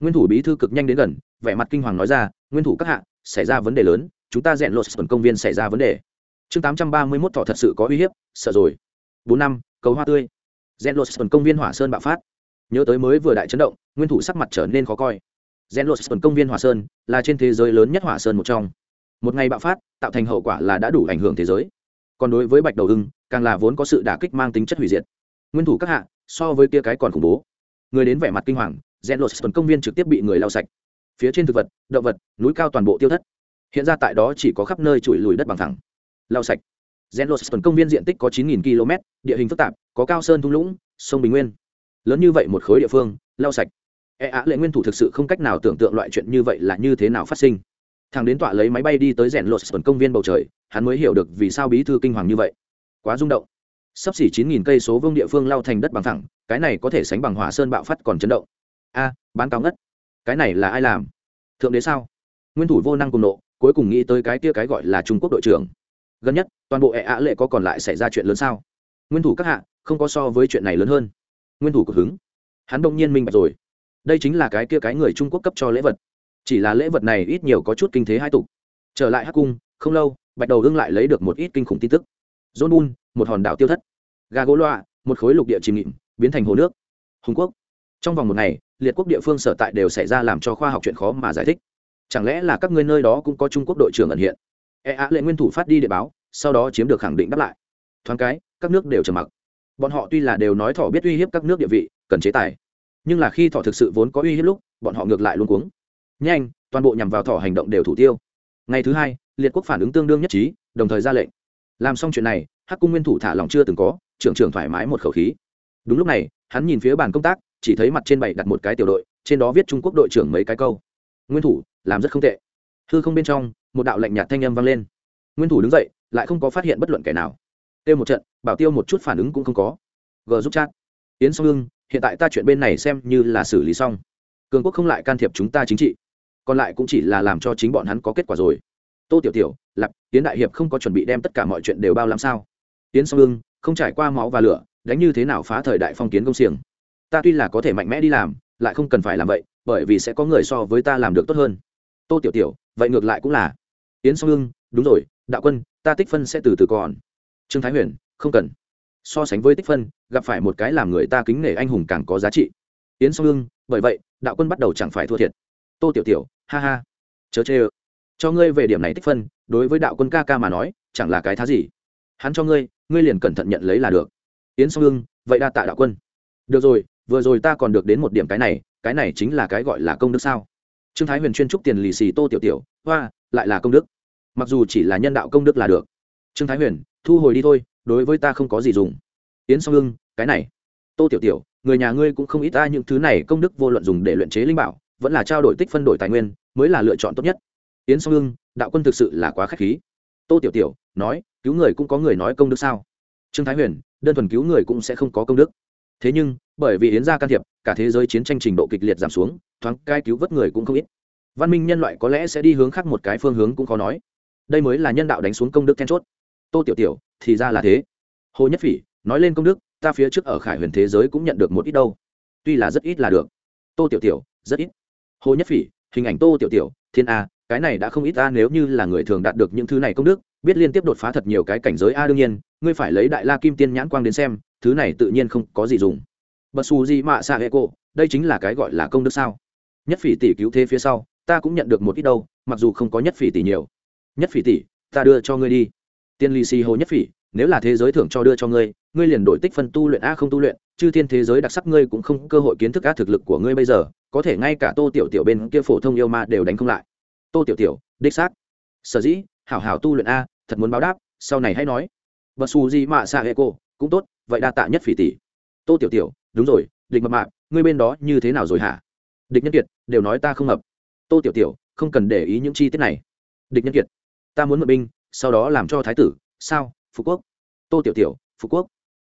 Nguyên thủ bí thư cực nhanh đến gần, vẻ mặt kinh hoàng nói ra, nguyên thủ các hạ, xảy ra vấn đề lớn, chúng ta rèn lột sườn công viên xảy ra vấn đề chương tám trăm ba mươi mốt thọ thật sự có uy hiếp, sợ rồi. Bốn năm, cầu hoa tươi. Rèn lột phần công viên hỏa sơn bạo phát. Nhớ tới mới vừa đại chấn động, nguyên thủ sắc mặt trở nên khó coi. Rèn lột phần công viên hỏa sơn là trên thế giới lớn nhất hỏa sơn một trong. Một ngày bạo phát, tạo thành hậu quả là đã đủ ảnh hưởng thế giới. Còn đối với bạch đầu hưng càng là vốn có sự đả kích mang tính chất hủy diệt. Nguyên thủ các hạ, so với kia cái còn khủng bố. Người đến vẻ mặt kinh hoàng rèn lột tuần công viên trực tiếp bị người lau sạch. Phía trên thực vật, động vật, núi cao toàn bộ tiêu thất. Hiện ra tại đó chỉ có khắp nơi chùi lùi đất bằng thẳng lau sạch. Rèn lột phần công viên diện tích có 9.000 km, địa hình phức tạp, có cao sơn thung lũng, sông bình nguyên. Lớn như vậy một khối địa phương, lau sạch. E á lệ nguyên thủ thực sự không cách nào tưởng tượng loại chuyện như vậy là như thế nào phát sinh. Thằng đến tọa lấy máy bay đi tới rèn lột phần công viên bầu trời, hắn mới hiểu được vì sao bí thư kinh hoàng như vậy. Quá rung động. Sắp xỉ chín nghìn cây số vương địa phương lao thành đất bằng thẳng cái này có thể sánh bằng hỏa sơn bạo phát còn chấn động. A, bán cao ngất. Cái này là ai làm? Thượng đế sao? Nguyên thủ vô năng cùng nộ, cuối cùng nghĩ tới cái kia cái gọi là trung quốc đội trưởng gần nhất, toàn bộ hệ ạ lệ có còn lại xảy ra chuyện lớn sao? Nguyên thủ các hạ, không có so với chuyện này lớn hơn. Nguyên thủ cực hứng. Hắn đông nhiên minh bạch rồi. Đây chính là cái kia cái người trung quốc cấp cho lễ vật. Chỉ là lễ vật này ít nhiều có chút kinh thế hai tục. Trở lại hắc cung, không lâu, bạch đầu hưng lại lấy được một ít kinh khủng tin tức. John bull một hòn đảo tiêu thất. Gà gỗ loa một khối lục địa chìm nghịm, biến thành hồ nước. Hùng quốc. Trong vòng một ngày, liệt quốc địa phương sở tại đều xảy ra làm cho khoa học chuyện khó mà giải thích. Chẳng lẽ là các ngươi nơi đó cũng có trung quốc đội trưởng ẩn hiện? E ạ lệ nguyên thủ phát đi địa báo, sau đó chiếm được khẳng định đáp lại. Thoáng cái, các nước đều trầm mặc. Bọn họ tuy là đều nói thỏ biết uy hiếp các nước địa vị, cần chế tài. Nhưng là khi thỏ thực sự vốn có uy hiếp lúc, bọn họ ngược lại luôn cuống. Nhanh, toàn bộ nhằm vào thỏ hành động đều thủ tiêu. Ngày thứ hai, liệt quốc phản ứng tương đương nhất trí, đồng thời ra lệnh. Làm xong chuyện này, hắc cung nguyên thủ thả lòng chưa từng có, trưởng trưởng thoải mái một khẩu khí. Đúng lúc này, hắn nhìn phía bàn công tác, chỉ thấy mặt trên bày đặt một cái tiểu đội, trên đó viết trung quốc đội trưởng mấy cái câu. Nguyên thủ, làm rất không tệ. Hư không bên trong một đạo lạnh nhạt thanh âm vang lên. Nguyên thủ đứng dậy, lại không có phát hiện bất luận kẻ nào. Tiêu một trận, bảo tiêu một chút phản ứng cũng không có. G giúp chat. Yến song hưng hiện tại ta chuyện bên này xem như là xử lý xong. Cường quốc không lại can thiệp chúng ta chính trị. Còn lại cũng chỉ là làm cho chính bọn hắn có kết quả rồi. Tô tiểu tiểu lặp tiến đại hiệp không có chuẩn bị đem tất cả mọi chuyện đều bao làm sao? Tiến song hưng không trải qua máu và lửa, đánh như thế nào phá thời đại phong kiến công xiềng? Ta tuy là có thể mạnh mẽ đi làm, lại không cần phải làm vậy, bởi vì sẽ có người so với ta làm được tốt hơn. Tô tiểu tiểu, vậy ngược lại cũng là yến song hưng đúng rồi, đạo quân, ta tích phân sẽ từ từ còn. Trương thái huyền, không cần. So sánh với tích phân, gặp phải một cái làm người ta kính nể anh hùng càng có giá trị. Yến song hưng bởi vậy, đạo quân bắt đầu chẳng phải thua thiệt. Tô tiểu tiểu, ha ha. Chớ chê ơ. Cho ngươi về điểm này tích phân, đối với đạo quân ca ca mà nói, chẳng là cái thá gì. Hắn cho ngươi ngươi liền cẩn thận nhận lấy là được. Yến song hưng vậy đa tạ đạo quân. Được rồi, vừa rồi ta còn được đến một điểm cái này cái này chính là cái gọi là công đức sao? Trương thái huyền chuyên trúc tiền lì xì tô tiểu tiểu, hoa lại là công đức. Mặc dù chỉ là nhân đạo công đức là được. Trương thái huyền, thu hồi đi thôi, đối với ta không có gì dùng. Yến song hưng cái này. Tô tiểu tiểu, người nhà ngươi cũng không ít ta những thứ này công đức vô luận dùng để luyện chế linh bảo, vẫn là trao đổi tích phân đổi tài nguyên, mới là lựa chọn tốt nhất. Yến song hưng đạo quân thực sự là quá k h á c h khí. Tô tiểu tiểu, nói, cứu người cũng có người nói công đức sao? Trương thái huyền, đơn thuần cứu người cũng sẽ không có công đức. Thế nhưng, bởi vì yến gia can thiệp, cả thế giới chiến tranh trình độ kịch liệt giảm xuống, thoáng cai cứu vớt người cũng không ít văn minh nhân loại có lẽ sẽ đi hướng khác một cái phương hướng cũng khó nói. Đây mới là nhân đạo đánh xuống công đức then chốt. Tô tiểu tiểu, thì ra là thế. Hồ nhất phỉ, nói lên công đức, ta phía trước ở khải huyền thế giới cũng nhận được một ít đâu. Tuy là rất ít là được. Tô tiểu tiểu, rất ít. Hồ nhất phỉ, hình ảnh tô tiểu tiểu, thiên a, cái này đã không ít ta nếu như là người thường đạt được những thứ này công đức, biết liên tiếp đột phá thật nhiều cái cảnh giới a đương nhiên, ngươi phải lấy đại la kim tiên nhãn quang đến xem, thứ này tự nhiên không có gì dùng. Bật xù gì mạ xạ hệ cổ đây chính là cái gọi là công đức sao? Nhất phỉ tỷ cứu thế phía sau ta cũng nhận được một ít đâu, mặc dù không có nhất phỉ tỷ nhiều. Nhất phỉ tỷ, ta đưa cho ngươi đi. Tiên ly xì hồ nhất phỉ, nếu là thế giới thưởng cho đưa cho ngươi ngươi liền đổi tích phân tu luyện a không tu luyện, chư thiên thế giới đặc sắc ngươi cũng không cơ hội kiến thức á thực lực của ngươi bây giờ, có thể ngay cả tô tiểu tiểu bên kia phổ thông yêu ma đều đánh không lại. Tô tiểu tiểu, đích xác. Sở dĩ, hảo hảo tu luyện a, thật muốn báo đáp, sau này hãy nói. Và xù gì mạ xạ hệ cô cũng tốt, vậy đa tạ nhất phỉ tỷ. Tô tiểu tiểu, đúng rồi, địch mập mạp, ngươi bên đó như thế nào rồi hả? Địch nhân kiệt, đều nói ta không hợp tô tiểu tiểu, không cần để ý những chi tiết này. Địch nhân kiệt, ta muốn mượn binh, sau đó làm cho thái tử, sao phú quốc? Tô tiểu tiểu phú quốc.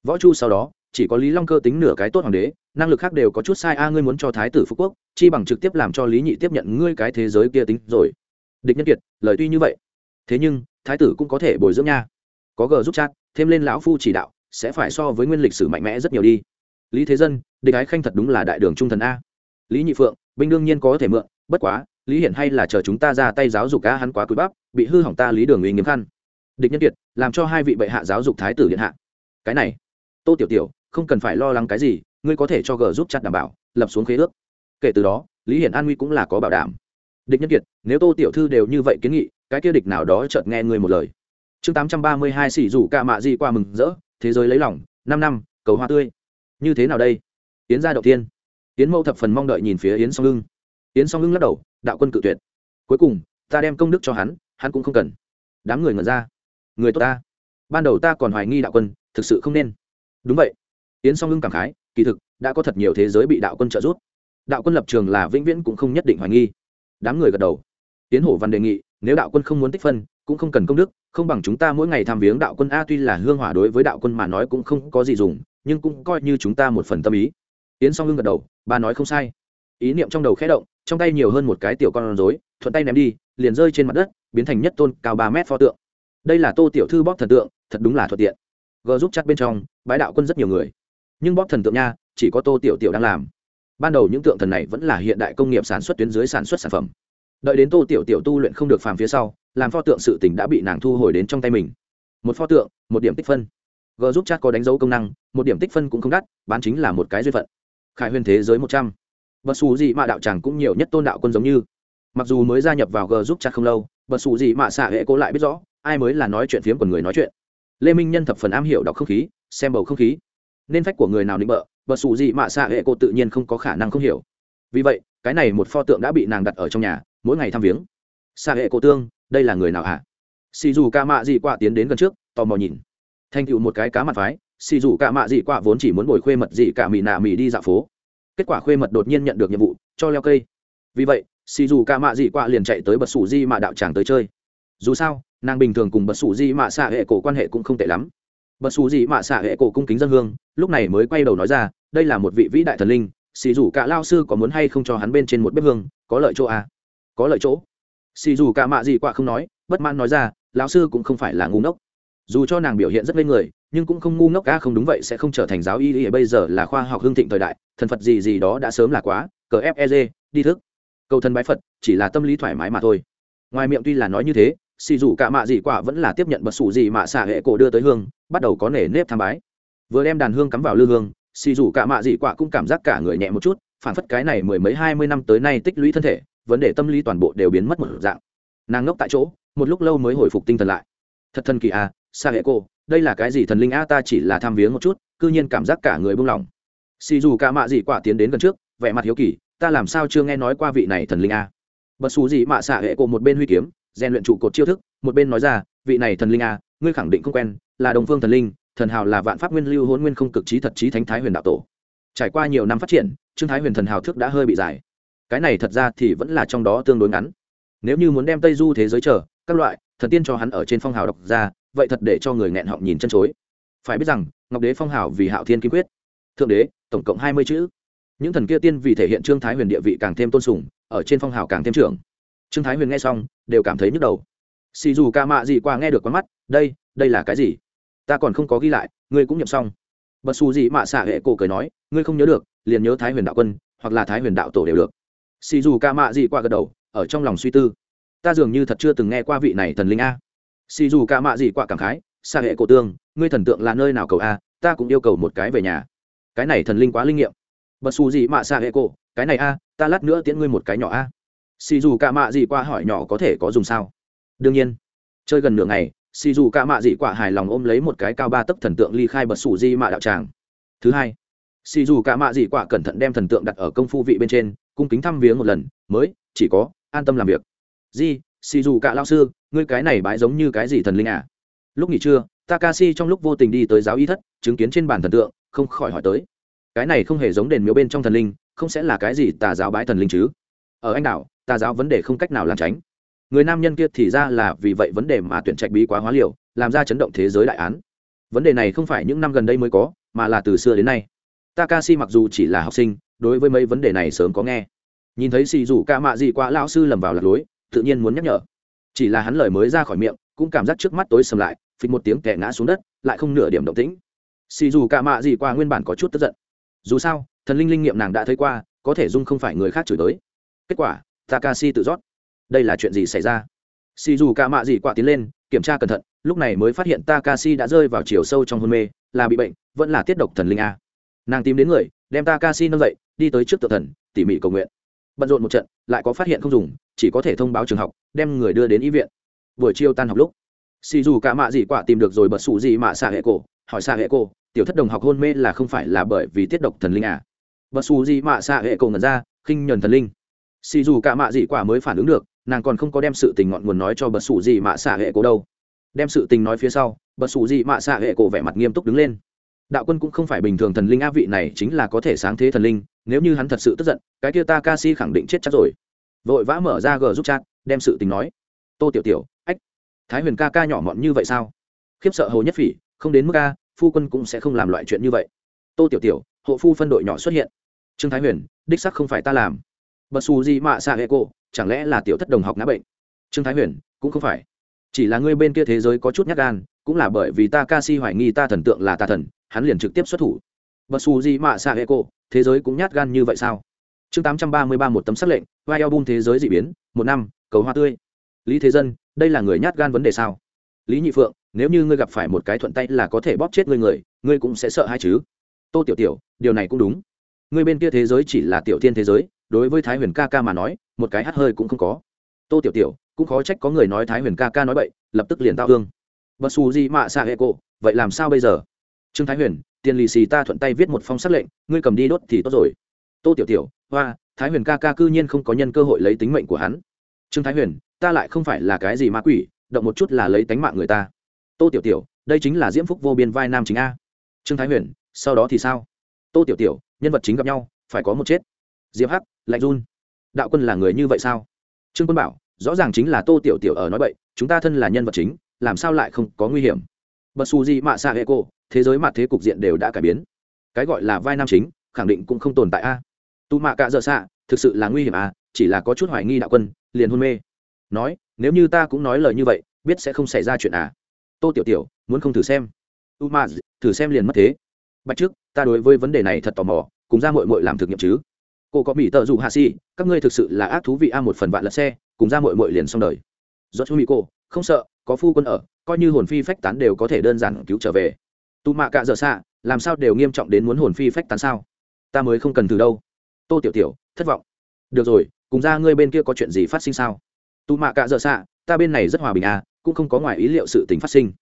Võ chu sau đó, chỉ có lý long cơ tính nửa cái tốt hoàng đế, năng lực khác đều có chút sai a, ngươi muốn cho thái tử phú quốc, chi bằng trực tiếp làm cho lý nhị tiếp nhận ngươi cái thế giới kia tính rồi. Địch nhân kiệt, lời tuy như vậy, thế nhưng, thái tử cũng có thể bồi dưỡng nha. Có gờ giúp chat, thêm lên lão phu chỉ đạo, sẽ phải so với nguyên lịch sử mạnh mẽ rất nhiều đi. Lý thế dân, địch ái khanh thật đúng là đại đường trung thần a. Lý nhị phượng, binh đương nhiên có thể mượn bất quá, lý hiển hay là chờ chúng ta ra tay giáo dục cá hắn quá cúi bắp, bị hư hỏng ta lý đường uy nghiêm khăn. Địch nhân kiệt, làm cho hai vị bệ hạ giáo dục thái tử điện hạ. Cái này, tô tiểu tiểu, không cần phải lo lắng cái gì, ngươi có thể cho g giúp chặt đảm bảo, lập xuống khế ước. Kể từ đó, lý hiển an nguy cũng là có bảo đảm. Địch nhân kiệt, nếu tô tiểu thư đều như vậy kiến nghị, cái kia địch nào đó chợt nghe ngươi một lời. Chương tám trăm ba mươi hai xỉ rủ ca mạ di qua mừng rỡ, thế giới lấy lòng, năm năm, cầu hoa tươi. Như thế nào đây? Yến gia đầu tiên yến mẫu thập phần mong đợi nhìn phía yến song lưng yến song hưng lắc đầu, đạo quân cự tuyệt. Cuối cùng, ta đem công đức cho hắn hắn cũng không cần. Đám người ngẩn ra. Người tốt ta. Ban đầu ta còn hoài nghi đạo quân, thực sự không nên. Đúng vậy. Yến song hưng cảm khái, kỳ thực, đã có thật nhiều thế giới bị đạo quân trợ giúp. Đạo quân lập trường là vĩnh viễn cũng không nhất định hoài nghi. Đám người gật đầu. Tiến hổ văn đề nghị, nếu đạo quân không muốn tích phân, cũng không cần công đức, không bằng chúng ta mỗi ngày tham viếng đạo quân a, tuy là hương hỏa đối với đạo quân mà nói cũng không có gì dùng, nhưng cũng coi như chúng ta một phần tâm ý. Yến song hưng gật đầu bà nói không sai. Ý niệm trong đầu khẽ động trong tay nhiều hơn một cái tiểu con rối, thuận tay ném đi, liền rơi trên mặt đất, biến thành nhất tôn cao ba mét pho tượng. Đây là tô tiểu thư bóp thần tượng, thật đúng là thuận tiện. G giúp chắc bên trong, bái đạo quân rất nhiều người. Nhưng bóp thần tượng nha, chỉ có tô tiểu tiểu đang làm. Ban đầu những tượng thần này vẫn là hiện đại công nghiệp sản xuất tuyến dưới sản xuất sản phẩm. Đợi đến tô tiểu tiểu tu luyện không được phàm phía sau, làm pho tượng sự tỉnh đã bị nàng thu hồi đến trong tay mình. Một pho tượng, một điểm tích phân. G giúp chat có đánh dấu công năng, một điểm tích phân cũng không đắt, bán chính là một cái duyên phận. Khải huyền thế giới một trăm bật xù gì mà đạo tràng cũng nhiều nhất tôn đạo quân giống như. Mặc dù mới gia nhập vào g giúp chặt không lâu bật xù gì mà xạ hệ cố lại biết rõ, ai mới là nói chuyện phiếm của người nói chuyện. Lê minh nhân thập phần am hiểu đọc không khí, xem bầu không khí. Nên phách của người nào định bợ bật xù gì mà xạ hệ cô tự nhiên không có khả năng không hiểu. Vì vậy, cái này một pho tượng đã bị nàng đặt ở trong nhà, mỗi ngày thăm viếng. Xạ hệ cô tương, đây là người nào hả? Xì dù ca mạ dị quạ tiến đến gần trước, tò mò nhìn. Thành tựu một cái cá mặt phái, xì dù ca mạ dị quạ vốn chỉ muốn bồi khuê mật dị cả mì nạ mì đi dạo phố kết quả khuê mật đột nhiên nhận được nhiệm vụ, cho leo cây. Vì vậy xì dù ca mạ dị quạ liền chạy tới bật sủ di mạ đạo tràng tới chơi. Dù sao, nàng bình thường cùng bật sủ di mạ xạ hệ cổ quan hệ cũng không tệ lắm. Bật sủ di mạ xạ hệ cổ cung kính dân hương, lúc này mới quay đầu nói ra, đây là một vị vĩ đại thần linh xì dù cả lao sư có muốn hay không cho hắn bên trên một bếp hương, có lợi chỗ à? có lợi chỗ. Xì dù cả mạ gì quạ không nói, bất mãn nói ra, lão sư cũng không phải là ngu ngốc dù cho nàng biểu hiện rất lên người, nhưng cũng không ngu ngốc ca không đúng vậy, sẽ không trở thành giáo y y, bây giờ là khoa học hương thịnh thời đại, thần phật gì gì đó đã sớm là quá, cờ feg đi thức. Cầu thần bái phật, chỉ là tâm lý thoải mái mà thôi. Ngoài miệng tuy là nói như thế, xì dù cả mạ gì quả vẫn là tiếp nhận bật sủ gì mà xả hệ cổ đưa tới hương, bắt đầu có nể nếp tham bái. Vừa đem đàn hương cắm vào lư hương, xì dù cả mạ gì quả cũng cảm giác cả người nhẹ một chút, phản phất cái này mười mấy, hai mươi năm tới nay tích lũy thân thể, vấn đề tâm lý toàn bộ đều biến mất một dạng. Nàng ngốc tại chỗ, một lúc lâu mới hồi phục tinh thần lại. Thật thần kỳ à xa hệ cô, đây là cái gì thần linh a ta chỉ là tham viếng một chút, cư nhiên cảm giác cả người buông lỏng. Xì dù cả mạ gì quả tiến đến gần trước, vẻ mặt hiếu kỳ, ta làm sao chưa nghe nói qua vị này thần linh a bật xù gì mạ xạ hệ cô một bên huy kiếm, rèn luyện trụ cột chiêu thức, một bên nói ra, vị này thần linh a ngươi khẳng định không quen, là đồng phương thần linh, thần hào là vạn pháp nguyên lưu hôn nguyên không cực trí thật trí thánh thái huyền đạo tổ. Trải qua nhiều năm phát triển, trương thái huyền thần hào thức đã hơi bị dài cái này thật ra thì vẫn là trong đó tương đối ngắn. Nếu như muốn đem tây du thế giới chờ, các loại, thần tiên cho hắn ở trên phong hào đọc ra vậy thật để cho người nghẹn họng nhìn chân chối. Phải biết rằng, ngọc đế phong hào vì hạo thiên kim quyết. Thượng đế, tổng cộng hai mươi chữ. Những thần kia tiên vì thể hiện trương thái huyền địa vị càng thêm tôn sùng, ở trên phong hào càng thêm trưởng. Trương thái huyền nghe xong, đều cảm thấy nhức đầu. Xì dù ca mạ gì qua nghe được con mắt, đây đây là cái gì? Ta còn không có ghi lại, ngươi cũng nhậm xong. Bật xù gì mạ xạ hệ cổ cười nói, ngươi không nhớ được, liền nhớ thái huyền đạo quân, hoặc là thái huyền đạo tổ đều được. Xì dù ca mạ gì qua gật đầu, ở trong lòng suy tư. Ta dường như thật chưa từng nghe qua vị này thần linh a xì dù cả mạ gì qua cảm khái xa hệ cổ tương, ngươi thần tượng là nơi nào cầu a? Ta cũng yêu cầu một cái về nhà. Cái này thần linh quá linh nghiệm. Bật xù gì mạ xa hệ cổ, cái này a, ta lát nữa tiễn ngươi một cái nhỏ a. Xì dù cả mạ gì qua hỏi nhỏ có thể có dùng sao? Đương nhiên. Chơi gần nửa ngày, xì dù cả mạ dị quả hài lòng ôm lấy một cái cao ba tấc thần tượng ly khai bật sủ di mạ đạo tràng. Thứ hai, xì dù cả mạ dị quả cẩn thận đem thần tượng đặt ở công phu vị bên trên, cung kính thăm viếng một lần, mới, chỉ có an tâm làm việc. Di xì dù cả lao sư, ngươi cái này bãi giống như cái gì thần linh à? Lúc nghỉ trưa, takashi trong lúc vô tình đi tới giáo y thất, chứng kiến trên bàn thần tượng, không khỏi hỏi tới. Cái này không hề giống đền miếu bên trong thần linh, không sẽ là cái gì tà giáo bái thần linh chứ? Ở anh đảo, tà giáo vấn đề không cách nào làm tránh. Người nam nhân kia thì ra là vì vậy vấn đề mà tuyển trạch bí quá hóa liều, làm ra chấn động thế giới đại án. Vấn đề này không phải những năm gần đây mới có, mà là từ xưa đến nay. Takashi mặc dù chỉ là học sinh, đối với mấy vấn đề này sớm có nghe. Nhìn thấy xì rủ ca mạ gì qua lão sư lầm vào lạc lối tự nhiên muốn nhắc nhở. Chỉ là hắn lời mới ra khỏi miệng, cũng cảm giác trước mắt tối sầm lại, phịch một tiếng kẻ ngã xuống đất, lại không nửa điểm động tĩnh. Xì dù cả mạ gì qua nguyên bản có chút tức giận. Dù sao, thần linh linh nghiệm nàng đã thấy qua, có thể dung không phải người khác chửi tới. Kết quả, takashi tự rót. Đây là chuyện gì xảy ra? Xì dù cả mạ gì qua tiến lên, kiểm tra cẩn thận, lúc này mới phát hiện takashi đã rơi vào chiều sâu trong hôn mê, là bị bệnh, vẫn là tiết độc thần linh a. Nàng tìm đến người, đem takashi nâng dậy, đi tới trước tự thần, tỉ mỉ cầu nguyện. Bận rộn một trận, lại có phát hiện không dùng chỉ có thể thông báo trường học, đem người đưa đến y viện. Buổi chiều tan học lúc, xì dù cả mạ gì quả tìm được rồi bật sủ gì mạ xạ hệ cổ, hỏi xạ hệ cổ, tiểu thất đồng học hôn mê là không phải là bởi vì tiết độc thần linh à? Bật sủ gì mạ xạ hệ cổ ngẩn ra, khinh nhuần thần linh. Xì dù cả mạ gì quả mới phản ứng được, nàng còn không có đem sự tình ngọn nguồn nói cho bật sủ gì mạ xạ hệ cổ đâu. Đem sự tình nói phía sau, bật sủ gì mạ xạ hệ cổ vẻ mặt nghiêm túc đứng lên. Đạo quân cũng không phải bình thường thần linh a vị này, chính là có thể sáng thế thần linh, nếu như hắn thật sự tức giận, cái kia ta ca si khẳng định chết chắc rồi vội vã mở ra g giúp chat, đem sự tình nói. Tô tiểu tiểu, ách, thái huyền ca ca nhỏ mọn như vậy sao? Khiếp sợ hồ nhất phỉ, không đến mức ca phu quân cũng sẽ không làm loại chuyện như vậy. Tô tiểu tiểu, hộ phu phân đội nhỏ xuất hiện. Trương thái huyền, đích sắc không phải ta làm. Bật xù gì mạ xạ hệ cô, chẳng lẽ là tiểu thất đồng học ngã bệnh? Trương thái huyền, cũng không phải. Chỉ là ngươi bên kia thế giới có chút nhát gan, cũng là bởi vì ta ca si hoài nghi ta thần tượng là ta thần, hắn liền trực tiếp xuất thủ. Bật xù gì mạ xạ hệ cô, thế giới cũng nhát gan như vậy sao? Chương tám trăm ba mươi ba một tấm sắc lệnh vai album thế giới d ị biến, một năm, cầu hoa tươi. Lý thế dân, đây là người nhát gan vấn đề sao? Lý nhị phượng, nếu như ngươi gặp phải một cái thuận tay là có thể bóp chết ngươi người, ngươi cũng sẽ sợ hai chứ? Tô tiểu tiểu, điều này cũng đúng. Ngươi bên kia thế giới chỉ là tiểu thiên thế giới, đối với thái huyền ca ca mà nói, một cái hát hơi cũng không có. Tô tiểu tiểu, cũng khó trách có người nói thái huyền ca ca nói vậy lập tức liền tao thương. Bật xù gì mạ xạ hệ cộ vậy làm sao bây giờ? Trương thái huyền, tiền lì xì ta thuận tay viết một phong sắc lệnh, ngươi cầm đi đốt thì tốt rồi. Tô tiểu tiểu, hoa thái huyền ca ca cư nhiên không có nhân cơ hội lấy tính mệnh của hắn. Trương thái huyền, ta lại không phải là cái gì ma quỷ, động một chút là lấy tánh mạng người ta. Tô tiểu tiểu, đây chính là diễm phúc vô biên vai nam chính a. Trương thái huyền, sau đó thì sao? Tô tiểu tiểu, nhân vật chính gặp nhau, phải có một chết. Diệp hắc, lạnh run. Đạo quân là người như vậy sao? Trương quân bảo, rõ ràng chính là tô tiểu tiểu ở nói vậy chúng ta thân là nhân vật chính, làm sao lại không có nguy hiểm? Bật xù gì mạ xạ hệ cô, thế giới mặt thế cục diện đều đã cải biến. Cái gọi là vai nam chính, khẳng định cũng không tồn tại a tu mạ cạ dợ xạ, thực sự là nguy hiểm à chỉ là có chút hoài nghi đạo quân, liền hôn mê. Nói, nếu như ta cũng nói lời như vậy, biết sẽ không xảy ra chuyện à. Tô tiểu tiểu, muốn không thử xem. U ma thử xem liền mất thế. Bạch trước, ta đối với vấn đề này thật tò mò, cùng ra mội mội làm thực nghiệm chứ. Cô có mỹ tợ dù hạ si, các ngươi thực sự là ác thú vị a, một phần vạn lật xe, cùng ra mội mội liền xong đời. Do chú mỹ cô không sợ, có phu quân ở, coi như hồn phi phách tán đều có thể đơn giản cứu trở về. Tu mạ cạ dở xạ, làm sao đều nghiêm trọng đến muốn hồn phi phách tán sao? Ta mới không cần từ đâu tô tiểu tiểu, thất vọng. Được rồi, cùng ra ngươi bên kia có chuyện gì phát sinh sao? Tu mạ cạ dở xạ, ta bên này rất hòa bình à cũng không có ngoài ý liệu sự tình phát sinh.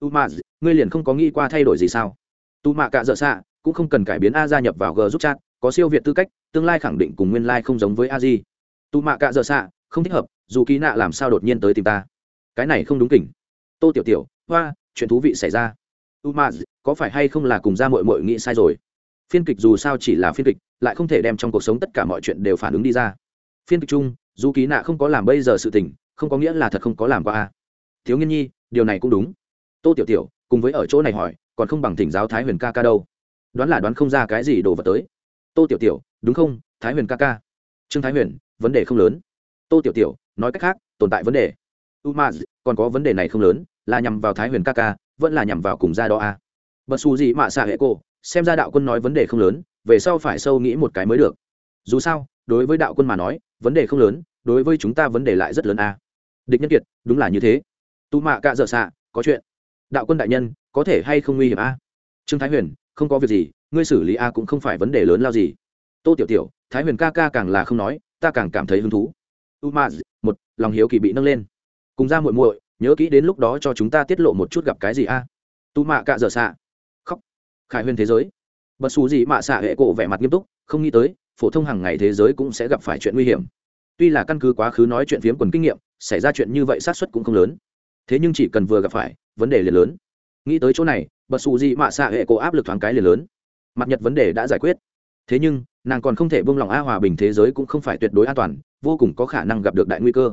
Tu mạ ngươi liền không có nghĩ qua thay đổi gì sao? Tu mạ cạ dở xạ cũng không cần cải biến a gia nhập vào g giúp chat, có siêu việt tư cách, tương lai khẳng định cùng nguyên lai không giống với a di tu mạ cạ dở xạ không thích hợp, dù ký nạ làm sao đột nhiên tới tìm ta. Cái này không đúng kỉnh. Tô tiểu tiểu, hoa, chuyện thú vị xảy ra. U ma, có phải hay không là cùng ra mội mội nghĩ sai rồi? Phiên kịch dù sao chỉ là phiên kịch, lại không thể đem trong cuộc sống tất cả mọi chuyện đều phản ứng đi ra. Phiên kịch chung, dù ký nạ không có làm bây giờ sự tình, không có nghĩa là thật không có làm qua a. Thiếu nghiên nhi, điều này cũng đúng. Tô tiểu tiểu, cùng với ở chỗ này hỏi, còn không bằng thỉnh giáo thái huyền ca ca đâu. Đoán là đoán không ra cái gì đồ vật tới. Tô tiểu tiểu, đúng không? Thái huyền ca ca. Trương thái huyền, vấn đề không lớn. Tô tiểu tiểu, nói cách khác, tồn tại vấn đề. U ma còn có vấn đề này không lớn, là nhằm vào thái huyền ca ca, vẫn là nhằm vào cùng gia đó a. À. bật xù gì mạ xạ hệ cô xem ra đạo quân nói vấn đề không lớn, về sau phải sâu nghĩ một cái mới được. Dù sao, đối với đạo quân mà nói, vấn đề không lớn, đối với chúng ta vấn đề lại rất lớn a. À. địch nhân kiệt, đúng là như thế. Tu mạ cạ dợ xạ có chuyện. Đạo quân đại nhân, có thể hay không nguy hiểm a? À? trương thái huyền, không có việc gì, ngươi xử lý a cũng không phải vấn đề lớn lao gì. Tô tiểu tiểu, thái huyền ca ca càng là không nói, ta càng cảm thấy hứng thú. U ma một, lòng hiếu kỳ bị nâng lên. Cùng ra muội muội, nhớ kỹ đến lúc đó cho chúng ta tiết lộ một chút gặp cái gì a? Tu mạ cạ dở xạ khải huyền thế giới. Bật xù gì mạ xạ hệ cổ vẻ mặt nghiêm túc, không nghĩ tới, phổ thông hàng ngày thế giới cũng sẽ gặp phải chuyện nguy hiểm. Tuy là căn cứ quá khứ nói chuyện phiếm quần kinh nghiệm, xảy ra chuyện như vậy sát xuất cũng không lớn. Thế nhưng chỉ cần vừa gặp phải, vấn đề liền lớn. Nghĩ tới chỗ này bật xù gì mạ xạ hệ cổ áp lực thoáng cái liền lớn. Mặt nhật vấn đề đã giải quyết. Thế nhưng, nàng còn không thể buông lỏng a hòa bình thế giới cũng không phải tuyệt đối an toàn, vô cùng có khả năng gặp được đại nguy cơ.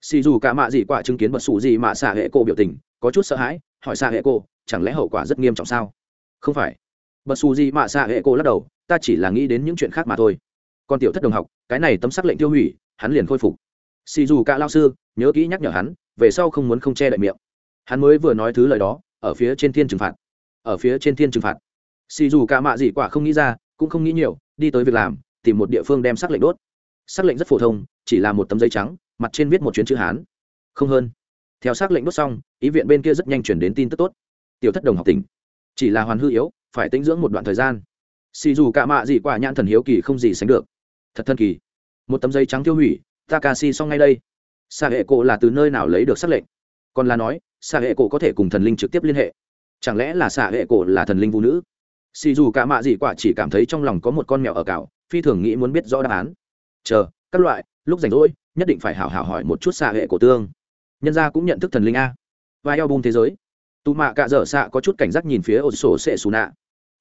Xì dù cả mạ dị quả chứng kiến bật xù gì mạ xạ hệ cổ biểu tình, có chút sợ hãi, hỏi xạ hệ cổ, chẳng lẽ hậu quả rất nghiêm trọng sao? Không phải. Bật xù gì mạ xạ hệ cô lắc đầu, ta chỉ là nghĩ đến những chuyện khác mà thôi. Còn tiểu thất đồng học, cái này tấm sắc lệnh tiêu hủy, hắn liền khôi phục. Xì dù cả lao sư, nhớ kỹ nhắc nhở hắn, về sau không muốn không che đậy miệng. Hắn mới vừa nói thứ lời đó, ở phía trên thiên trừng phạt. Ở phía trên thiên trừng phạt. Xì dù cả mạ gì quả không nghĩ ra, cũng không nghĩ nhiều, đi tới việc làm, tìm một địa phương đem sắc lệnh đốt. Sắc lệnh rất phổ thông, chỉ là một tấm giấy trắng, mặt trên viết một chuyến chữ hán. Không hơn. Theo sắc lệnh đốt xong, ý viện bên kia rất nhanh chuyển đến tin tức tốt. Tiểu thất đồng học tỉnh chỉ là hoàn hư yếu, phải tĩnh dưỡng một đoạn thời gian. Xì dù cả mạ gì quả nhãn thần hiếu kỳ không gì sánh được. Thật thần kỳ. Một tấm giấy trắng tiêu hủy, takashi xong ngay đây. Xa hệ cổ là từ nơi nào lấy được xác lệnh? Còn là nói xa hệ cổ có thể cùng thần linh trực tiếp liên hệ. Chẳng lẽ là xạ hệ cổ là thần linh vũ nữ? Xì dù cả mạ gì quả chỉ cảm thấy trong lòng có một con mèo ở cào phi thường nghĩ muốn biết rõ đáp án. Chờ, các loại, lúc rảnh rỗi, nhất định phải hảo hảo hỏi một chút xạ hệ cổ tương. Nhân gia cũng nhận thức thần linh a. Và eo bung thế giới tù mạ cạ dở xạ có chút cảnh giác nhìn phía ổ sổ sệ xù nạ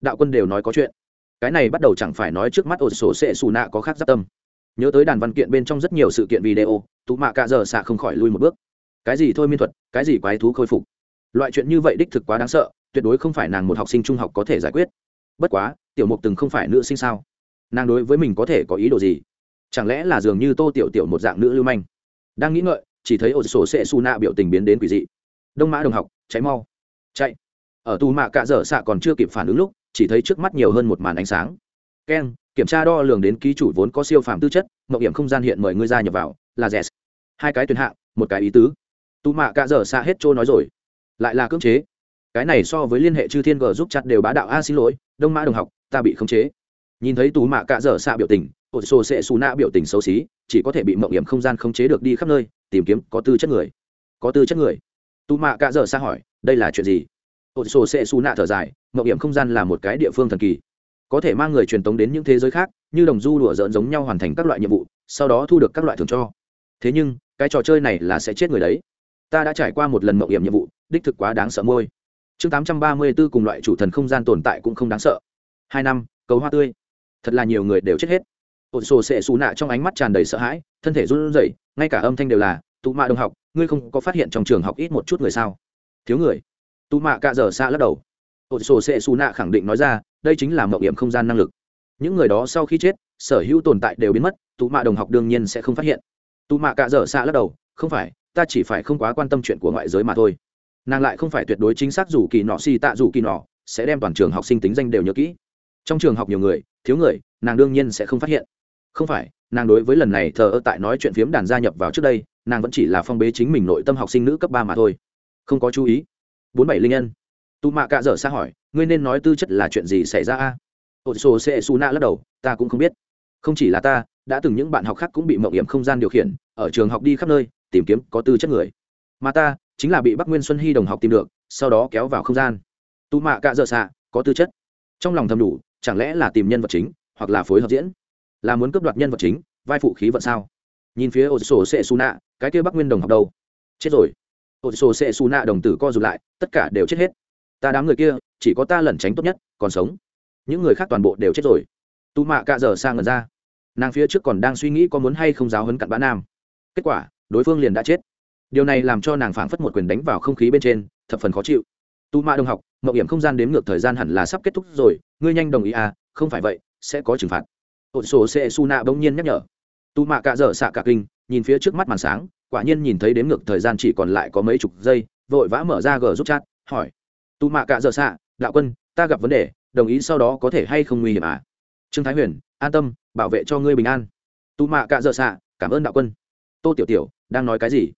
đạo quân đều nói có chuyện. Cái này bắt đầu chẳng phải nói trước mắt ổ sổ sệ xù nạ có khác giáp tâm. Nhớ tới đàn văn kiện bên trong rất nhiều sự kiện video tù mạ cạ dở xạ không khỏi lui một bước. Cái gì thôi miên thuật, cái gì quái thú khôi phục? Loại chuyện như vậy đích thực quá đáng sợ, tuyệt đối không phải nàng một học sinh trung học có thể giải quyết. Bất quá, tiểu mục từng không phải nữ sinh sao? Nàng đối với mình có thể có ý đồ gì? Chẳng lẽ là dường như tô tiểu tiểu một dạng nữ lưu manh? Đang nghĩ ngợi, chỉ thấy ổ sổ sệ xù nạ biểu tình biến đến quỷ dị. Đông mã đồng học, cháy mau chạy. Ở tù mạ cạ dở xạ còn chưa kịp phản ứng lúc, chỉ thấy trước mắt nhiều hơn một màn ánh sáng. Keng kiểm tra đo lường đến ký chủ vốn có siêu phàm tư chất mậu hiểm không gian hiện mời ngươi ra nhập vào, là rẻ hai cái tuyển hạng, một cái ý tứ. Tù mạ cạ dở xạ hết trôi nói rồi. Lại là cưỡng chế. Cái này so với liên hệ chư thiên g giúp chặt đều bá đạo a, xin lỗi, đông mã đồng học, ta bị khống chế. Nhìn thấy tù mạ cạ dở xạ biểu tình, ổ sổ sẽ xù nạ biểu tình xấu xí, chỉ có thể bị mậu hiểm không gian khống chế được đi khắp nơi, tìm kiếm có tư chất người. Có tư chất người. Tù mạ cạ dở xa hỏi đây là chuyện gì? Ô, sổ sẽ xù nạ thở dài mậu hiểm không gian là một cái địa phương thần kỳ. Có thể mang người truyền tống đến những thế giới khác, như đồng du đùa dỡn giống nhau hoàn thành các loại nhiệm vụ, sau đó thu được các loại thường cho. Thế nhưng, cái trò chơi này là sẽ chết người đấy. Ta đã trải qua một lần mậu hiểm nhiệm vụ, đích thực quá đáng sợ môi. Chương tám trăm ba mươi b ố cùng loại chủ thần không gian tồn tại cũng không đáng sợ. Hai năm, cầu hoa tươi. Thật là nhiều người đều chết hết. Ổn sổ sệ xù nạ trong ánh mắt tràn đầy sợ hãi, thân thể run rẩy, ngay cả âm thanh đều là, tụ mạ đồng học, ngươi không có phát hiện trong trường học ít một chút người sao? Thiếu người. Tù mạ cạ dở xa lắc đầu. Ổn sổ sệ xù nạ khẳng định nói ra, đây chính là mậu hiểm không gian năng lực. Những người đó sau khi chết, sở hữu tồn tại đều biến mất tù mạ đồng học đương nhiên sẽ không phát hiện. Tù mạ cạ dở xa lắc đầu, không phải, ta chỉ phải không quá quan tâm chuyện của ngoại giới mà thôi. Nàng lại không phải tuyệt đối chính xác dù kỳ nọ si tạ dù kỳ nọ, sẽ đem toàn trường học sinh tính danh đều nhớ kỹ. Trong trường học nhiều người, thiếu người, nàng đương nhiên sẽ không phát hiện. Không phải, nàng đối với lần này thờ ơ tại nói chuyện phiếm đàn gia nhập vào trước đây, nàng vẫn chỉ là phong bế chính mình nội tâm học sinh nữ cấp ba mà thôi không có chú ý. Bốn bảy linh nhân. Tụ mạ cạ dở xa hỏi, ngươi nên nói tư chất là chuyện gì xảy ra a? Ổ sổ sẽ su nạ lắc đầu, ta cũng không biết. Không chỉ là ta, đã từng những bạn học khác cũng bị mậu hiểm không gian điều khiển, ở trường học đi khắp nơi, tìm kiếm có tư chất người. Mà ta, chính là bị bắc nguyên xuân hy đồng học tìm được, sau đó kéo vào không gian. Tụ mạ cạ dở xạ có tư chất. Trong lòng thầm đủ, chẳng lẽ là tìm nhân vật chính, hoặc là phối hợp diễn? Là muốn cướp đoạt nhân vật chính, vai phụ khí vận sao? Nhìn phía ô sổ sệ su nạ, cái kia bắc nguyên đồng học đâu? Chết rồi ổ sổ sệ su nạ đồng tử co rụt lại, tất cả đều chết hết. Ta đám người kia, chỉ có ta lẩn tránh tốt nhất, còn sống. Những người khác toàn bộ đều chết rồi. Tù mạ cạ dở sang ngần ra. Nàng phía trước còn đang suy nghĩ có muốn hay không giáo hấn cặn bã nam. Kết quả, đối phương liền đã chết. Điều này làm cho nàng phảng phất một quyền đánh vào không khí bên trên, thập phần khó chịu. Tu mạ đồng học mậu hiểm không gian đếm ngược thời gian hẳn là sắp kết thúc rồi, ngươi nhanh đồng ý à không phải vậy, sẽ có trừng phạt. Ổn sổ sẽ su nạ bỗng nhiên nhắc nhở. Tu mạ cạ dở xạ cả kinh nhìn phía trước mắt màn sáng, quả nhiên nhìn thấy đếm ngược thời gian chỉ còn lại có mấy chục giây, vội vã mở ra gờ giúp chat, hỏi. Tu mạ cạ dở xạ, đạo quân, ta gặp vấn đề, đồng ý sau đó có thể hay không nguy hiểm à? Trương thái huyền, an tâm, bảo vệ cho ngươi bình an. Tu mạ cạ dở xạ, cảm ơn đạo quân. Tô tiểu tiểu, đang nói cái gì?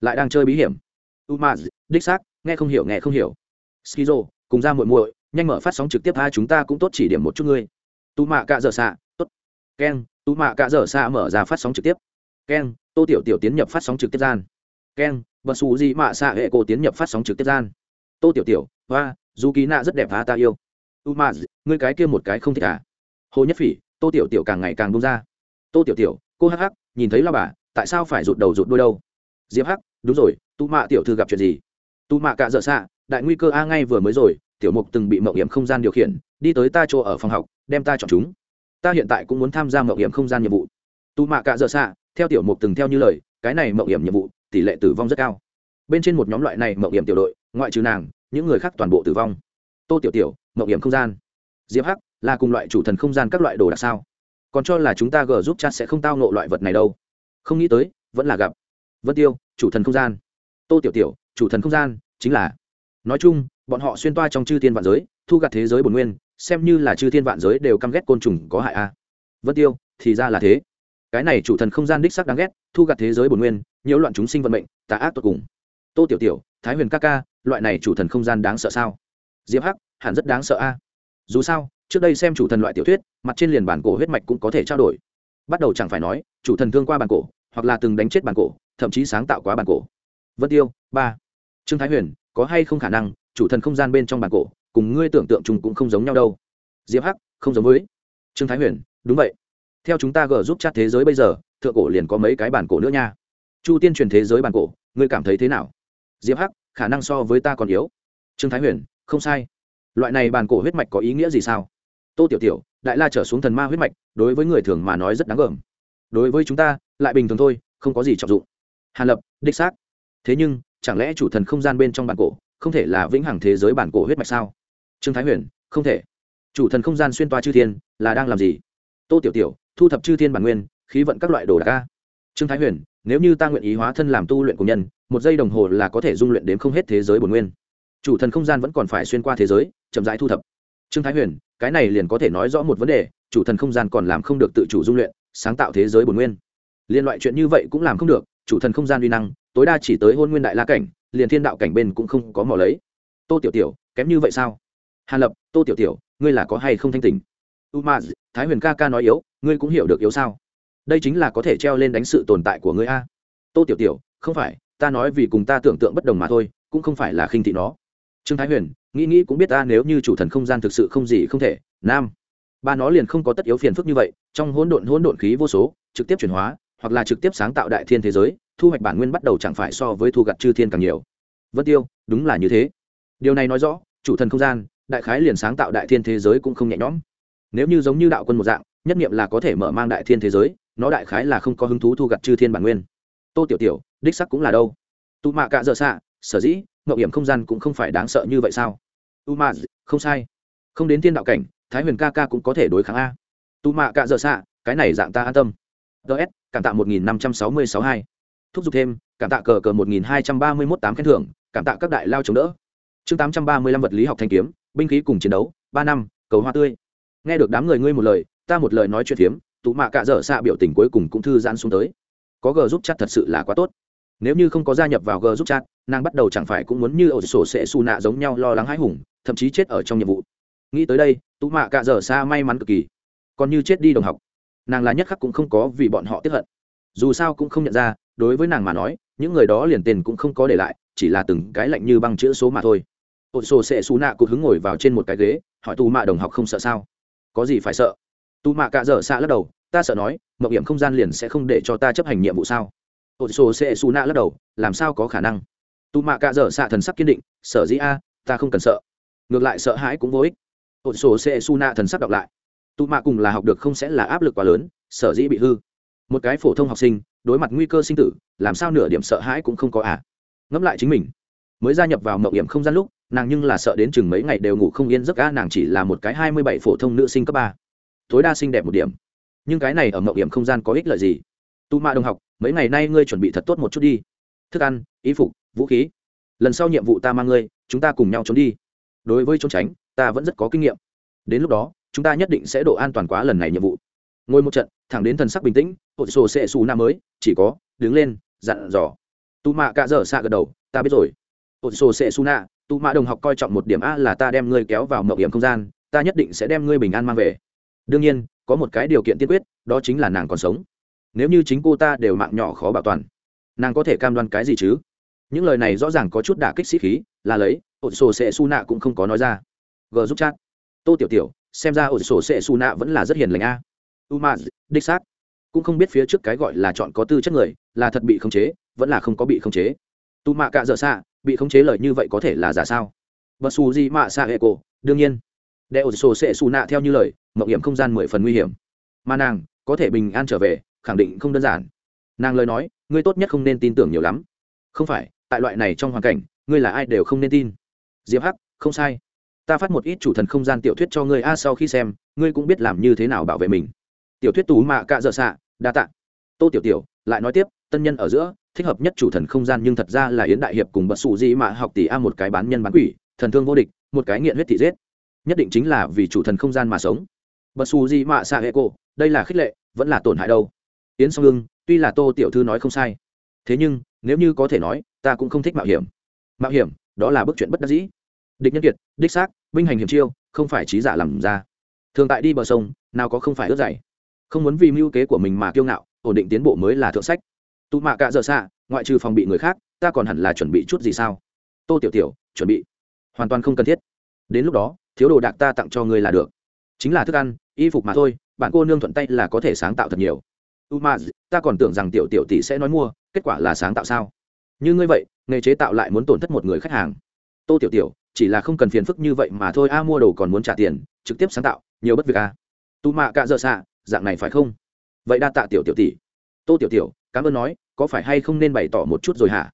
Lại đang chơi bí hiểm. U ma đích xác, nghe không hiểu, nghe không hiểu. Skizo, cùng ra muội muội, nhanh mở phát sóng trực tiếp hai chúng ta cũng tốt chỉ điểm một chút ngươi. Tu mạ cạ dở xạ, tốt. Keng tu mạ cạ dở xạ mở ra phát sóng trực tiếp keng, tô tiểu tiểu tiến nhập phát sóng trực tiếp gian. Keng, bật xù gì mạ xạ hệ cô tiến nhập phát sóng trực tiếp gian. Tô tiểu tiểu, hoa dù ký nạ rất đẹp và ta yêu. U ma ngươi cái kia một cái không thích à? Hồ nhất phỉ, tô tiểu tiểu càng ngày càng bung ra. Tô tiểu tiểu, cô hắc hắc, nhìn thấy lao bà, tại sao phải rụt đầu rụt đuôi đâu? Diệp hắc, đúng rồi, tu mạ tiểu thư gặp chuyện gì? Tu mạ cạ dở xạ, đại nguy cơ a ngay vừa mới rồi, tiểu mục từng bị mậu hiểm không gian điều khiển, đi tới ta chỗ ở phòng học, đem ta chọn chúng. Ta hiện tại cũng muốn tham gia mậu hiểm không gian nhiệm vụ. Tu mạ cạ dợ xạ theo tiểu mục từng theo như lời, cái này mậu hiểm nhiệm vụ, tỷ lệ tử vong rất cao. Bên trên một nhóm loại này mậu hiểm tiểu đội, ngoại trừ nàng, những người khác toàn bộ tử vong. Tô tiểu tiểu mậu hiểm không gian. Diệp hắc, là cùng loại chủ thần không gian các loại đồ đặc sao? Còn cho là chúng ta g giúp chat sẽ không tao nộ loại vật này đâu. Không nghĩ tới, vẫn là gặp. Vân tiêu, chủ thần không gian. Tô tiểu tiểu, chủ thần không gian, chính là. Nói chung, bọn họ xuyên toa trong chư thiên vạn giới, thu gặt thế giới bồn nguyên, xem như là chư thiên vạn giới đều căm ghét côn trùng có hại a. Vân tiêu, thì ra là thế cái này chủ thần không gian đích sắc đáng ghét, thu gặt thế giới bồn nguyên, nhiễu loạn chúng sinh vận mệnh, tà ác tột cùng. Tô tiểu tiểu, thái huyền ca ca, loại này chủ thần không gian đáng sợ sao? Diệp hắc, hẳn rất đáng sợ a. Dù sao, trước đây xem chủ thần loại tiểu thuyết, mặt trên liền bản cổ huyết mạch cũng có thể trao đổi. Bắt đầu chẳng phải nói, chủ thần thương qua bản cổ, hoặc là từng đánh chết bản cổ, thậm chí sáng tạo quá bản cổ. Vân tiêu, ba. Trương thái huyền, có hay không khả năng, chủ thần không gian bên trong bản cổ, cùng ngươi tưởng tượng chung cũng không giống nhau đâu. Diệp hắc, không giống với. Trương thái huyền, đúng vậy theo chúng ta gờ giúp chat thế giới bây giờ, thượng cổ liền có mấy cái bản cổ nữa nha. Chu tiên truyền thế giới bản cổ, ngươi cảm thấy thế nào? Diệp hắc, khả năng so với ta còn yếu. Trương thái huyền, không sai. Loại này bản cổ huyết mạch có ý nghĩa gì sao? Tô tiểu tiểu, đại la trở xuống thần ma huyết mạch, đối với người thường mà nói rất đáng gờm. Đối với chúng ta, lại bình thường thôi, không có gì trọng dụng. Hàn lập, đích xác. Thế nhưng, chẳng lẽ chủ thần không gian bên trong bản cổ, không thể là vĩnh hằng thế giới bản cổ huyết mạch sao? Trương thái huyền, không thể. Chủ thần không gian xuyên toa chư thiên, là đang làm gì? Tô tiểu tiểu, thu thập chư thiên bản nguyên, khí vận các loại đồ đạc ca trương thái huyền, nếu như ta nguyện ý hóa thân làm tu luyện của nhân, một giây đồng hồ là có thể dung luyện đến không hết thế giới bổn nguyên. Chủ thần không gian vẫn còn phải xuyên qua thế giới, chậm rãi thu thập. Trương thái huyền, cái này liền có thể nói rõ một vấn đề, chủ thần không gian còn làm không được tự chủ dung luyện, sáng tạo thế giới bổn nguyên. Liên loại chuyện như vậy cũng làm không được, chủ thần không gian uy năng, tối đa chỉ tới hôn nguyên đại la cảnh, liền thiên đạo cảnh bên cũng không có mỏ lấy. Tô tiểu tiểu, kém như vậy sao? Hàn lập, tô tiểu tiểu, ngươi là có hay không thanh tình umaz thái huyền ca ca nói yếu, ngươi cũng hiểu được yếu sao? Đây chính là có thể treo lên đánh sự tồn tại của ngươi a. Tô tiểu tiểu, không phải, ta nói vì cùng ta tưởng tượng bất đồng mà thôi, cũng không phải là khinh thị nó. Trương thái huyền, nghĩ nghĩ cũng biết ta nếu như chủ thần không gian thực sự không gì không thể, nam. Ba nó liền không có tất yếu phiền phức như vậy, trong hỗn độn hỗn độn khí vô số, trực tiếp chuyển hóa, hoặc là trực tiếp sáng tạo đại thiên thế giới, thu hoạch bản nguyên bắt đầu chẳng phải so với thu gặt chư thiên càng nhiều. Vân tiêu, đúng là như thế. Điều này nói rõ, chủ thần không gian, đại khái liền sáng tạo đại thiên thế giới cũng không nhẹ nhõm nếu như giống như đạo quân một dạng, nhất nghiệm là có thể mở mang đại thiên thế giới, nó đại khái là không có hứng thú thu gặt chư thiên bản nguyên. Tô tiểu tiểu, đích sắc cũng là đâu? Tụ mạ cạ dợ xạ sở dĩ mậu hiểm không gian cũng không phải đáng sợ như vậy sao? U mạ không sai. Không đến thiên đạo cảnh, thái huyền ca ca cũng có thể đối kháng a. Tu mạ cạ dợ xạ cái này dạng ta an tâm. Ts cảm tạ một nghìn năm trăm sáu mươi sáu hai. Thúc giục thêm, cảm tạ cờ cờ một nghìn hai trăm ba mươi mốt tám khen thưởng, cảm tạ các đại lao chống đỡ. Chương tám trăm ba mươi lăm vật lý học thanh kiếm, binh khí cùng chiến đấu, ba năm, cầu hoa tươi nghe được đám người ngươi một lời, ta một lời nói chuyện phiếm tụ mạ cạ dở xạ biểu tình cuối cùng cũng thư giãn xuống tới. Có g giúp chat thật sự là quá tốt. Nếu như không có gia nhập vào g giúp chat, nàng bắt đầu chẳng phải cũng muốn như ổ sổ sẽ xù nạ giống nhau lo lắng hãi hùng, thậm chí chết ở trong nhiệm vụ. Nghĩ tới đây, tụ mạ cạ dở xa may mắn cực kỳ. Còn như chết đi đồng học, nàng là nhất khắc cũng không có vì bọn họ tiếp hận. Dù sao cũng không nhận ra, đối với nàng mà nói, những người đó liền tiền cũng không có để lại, chỉ là từng cái lạnh như băng chữ số mà thôi. Ổ sổ sẽ xù nạ cụt hứng ngồi vào trên một cái ghế, hỏi tù mạ đồng học không sợ sao? Có gì phải sợ? Tù mạ cạ dở xạ lắc đầu, ta sợ nói mậu hiểm không gian liền sẽ không để cho ta chấp hành nhiệm vụ sao? Ổ sổ sẽ xù nạ lắc đầu, làm sao có khả năng? Tù mạ cạ dở xạ thần sắc kiên định sợ dĩ a, ta không cần sợ. Ngược lại sợ hãi cũng vô ích. Ổ sổ sẽ xù nạ thần sắc đọc lại tù mạ cùng là học được không sẽ là áp lực quá lớn, sở dĩ bị hư. Một cái phổ thông học sinh, đối mặt nguy cơ sinh tử, làm sao nửa điểm sợ hãi cũng không có à? Ngẫm lại chính mình, mới gia nhập vào mậu hiểm không gian lúc nàng nhưng là sợ đến chừng mấy ngày đều ngủ không yên giấc ga nàng chỉ là một cái hai mươi bảy phổ thông nữ sinh cấp ba. Tối đa xinh đẹp một điểm. Nhưng cái này ở mậu điểm không gian có ích lợi gì? Tu mạ đồng học, mấy ngày nay ngươi chuẩn bị thật tốt một chút đi. Thức ăn, y phục, vũ khí. Lần sau nhiệm vụ ta mang ngươi, chúng ta cùng nhau trốn đi. Đối với trốn tránh, ta vẫn rất có kinh nghiệm. Đến lúc đó, chúng ta nhất định sẽ độ an toàn quá lần này nhiệm vụ. Ngồi một trận, thẳng đến thần sắc bình tĩnh hội sổ sẽ xù nam mới, chỉ có, đứng lên, dặn dò. Tu mạ cạ dở xạ gật đầu, ta biết rồi. Hội sổ sẽ xù nạ tu mạ đồng học coi trọng một điểm a là ta đem ngươi kéo vào mậu hiểm không gian, ta nhất định sẽ đem ngươi bình an mang về. Đương nhiên, có một cái điều kiện tiên quyết, đó chính là nàng còn sống. Nếu như chính cô ta đều mạng nhỏ khó bảo toàn, nàng có thể cam đoan cái gì chứ? Những lời này rõ ràng có chút đả kích sĩ khí, là lấy ổn sổ sẽ su nạ cũng không có nói ra. G giúp chat. Tô tiểu tiểu, xem ra ổn sổ sẽ su nạ vẫn là rất hiền lành a. U ma đích xác. Cũng không biết phía trước cái gọi là chọn có tư chất người, là thật bị khống chế, vẫn là không có bị khống chế tù mạ cạ dở xạ, bị khống chế lời như vậy có thể là giả sao? Bật xù gì mạ xạ hệ cổ, đương nhiên. Đệ ổ sổ sẽ xù nạ theo như lời mậu hiểm không gian mười phần nguy hiểm. Mà nàng, có thể bình an trở về, khẳng định không đơn giản. Nàng lời nói, ngươi tốt nhất không nên tin tưởng nhiều lắm. Không phải, tại loại này trong hoàn cảnh, ngươi là ai đều không nên tin. Diệp hắc, không sai. Ta phát một ít chủ thần không gian tiểu thuyết cho ngươi a, sau khi xem, ngươi cũng biết làm như thế nào bảo vệ mình. Tiểu thuyết tú mạ cạ dợ xạ, đa tạ. Tô tiểu tiểu, lại nói tiếp, tân nhân ở giữa thích hợp nhất chủ thần không gian, nhưng thật ra là yến đại hiệp cùng bật sụ di mạ học tỷ a một cái bán nhân bán quỷ, thần thương vô địch, một cái nghiện huyết thị giết. Nhất định chính là vì chủ thần không gian mà sống. Bật sụ di mạ xạ hệ cô đây là khích lệ, vẫn là tổn hại đâu? Yến song hưng tuy là tô tiểu thư nói không sai. Thế nhưng, nếu như có thể nói, ta cũng không thích mạo hiểm. Mạo hiểm, đó là bức chuyện bất đắc dĩ. Địch nhân kiệt, đích xác, binh hành hiểm chiêu, không phải trí giả làm ra. Thường tại đi bờ sông, nào có không phải ướt dày. Không muốn vì mưu kế của mình mà kiêu ngạo, ổn định tiến bộ mới là thượng sách tụ mạ cạ dở xạ, ngoại trừ phòng bị người khác, ta còn hẳn là chuẩn bị chút gì sao? Tô tiểu tiểu, chuẩn bị. Hoàn toàn không cần thiết. Đến lúc đó, thiếu đồ đạc ta tặng cho ngươi là được. Chính là thức ăn, y phục mà thôi, bạn cô nương thuận tay là có thể sáng tạo thật nhiều. U ma ta còn tưởng rằng tiểu tiểu tỷ sẽ nói mua, kết quả là sáng tạo sao? Như ngươi vậy, nghề chế tạo lại muốn tổn thất một người khách hàng. Tô tiểu tiểu, chỉ là không cần phiền phức như vậy mà thôi, a, mua đồ còn muốn trả tiền, trực tiếp sáng tạo, nhiều bất việc à? a tu mạ cạ dở xạ, dạng này phải không? Vậy đa tạ tiểu tiểu tỷ. Tô tiểu tiểu cảm ơn nói, có phải hay không nên bày tỏ một chút rồi hả?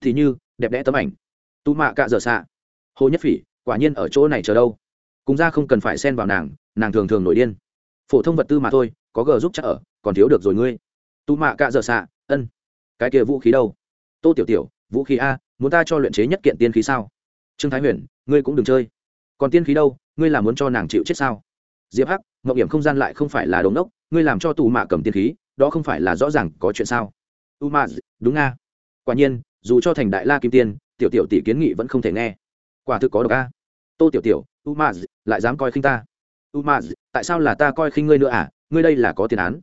Thì như, đẹp đẽ tấm ảnh. Tu mạ cạ dở xạ hồ nhất phỉ, quả nhiên ở chỗ này chờ đâu. Cùng ra không cần phải xen vào nàng nàng thường thường nổi điên. Phổ thông vật tư mà thôi, có gờ giúp chắc ở, còn thiếu được rồi ngươi. Tu mạ cạ dở xạ ân. Cái kia vũ khí đâu? Tô tiểu tiểu, vũ khí a, muốn ta cho luyện chế nhất kiện tiên khí sao? Trương thái huyền, ngươi cũng đừng chơi. Còn tiên khí đâu, ngươi là muốn cho nàng chịu chết sao? Diệp hắc ngọc hiểm không gian lại không phải là đống đốc, ngươi làm cho tù mạ cầm tiên khí đó không phải là rõ ràng có chuyện sao? U ma đúng nga. Quả nhiên, dù cho thành đại la kim tiên, tiểu tiểu tỷ kiến nghị vẫn không thể nghe. Quả thực có độc a. Tô tiểu tiểu u ma lại dám coi khinh ta. U ma tại sao là ta coi khinh ngươi nữa à? Ngươi đây là có tiền án.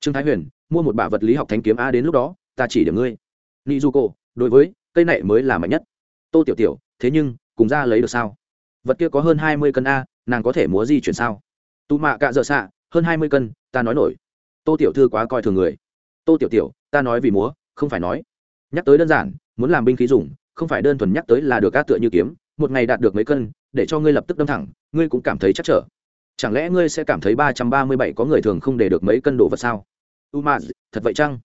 Trương thái huyền, mua một bả vật lý học thánh kiếm a đến lúc đó, ta chỉ điểm ngươi. Ni du cô đối với, cây này mới là mạnh nhất. Tô tiểu tiểu, thế nhưng, cùng ra lấy được sao? Vật kia có hơn hai mươi cân a, nàng có thể múa di chuyển sao? Tụ mạ cạ dợ xạ, hơn hai mươi cân, ta nói nổi tô tiểu thư quá coi thường người. Tô tiểu tiểu, ta nói vì múa, không phải nói. Nhắc tới đơn giản, muốn làm binh khí dùng, không phải đơn thuần nhắc tới là được các tựa như kiếm. Một ngày đạt được mấy cân, để cho ngươi lập tức đâm thẳng, ngươi cũng cảm thấy chắc trở. Chẳng lẽ ngươi sẽ cảm thấy ba trăm ba mươi bảy có người thường không để được mấy cân đồ vật sao? U ma thật vậy chăng?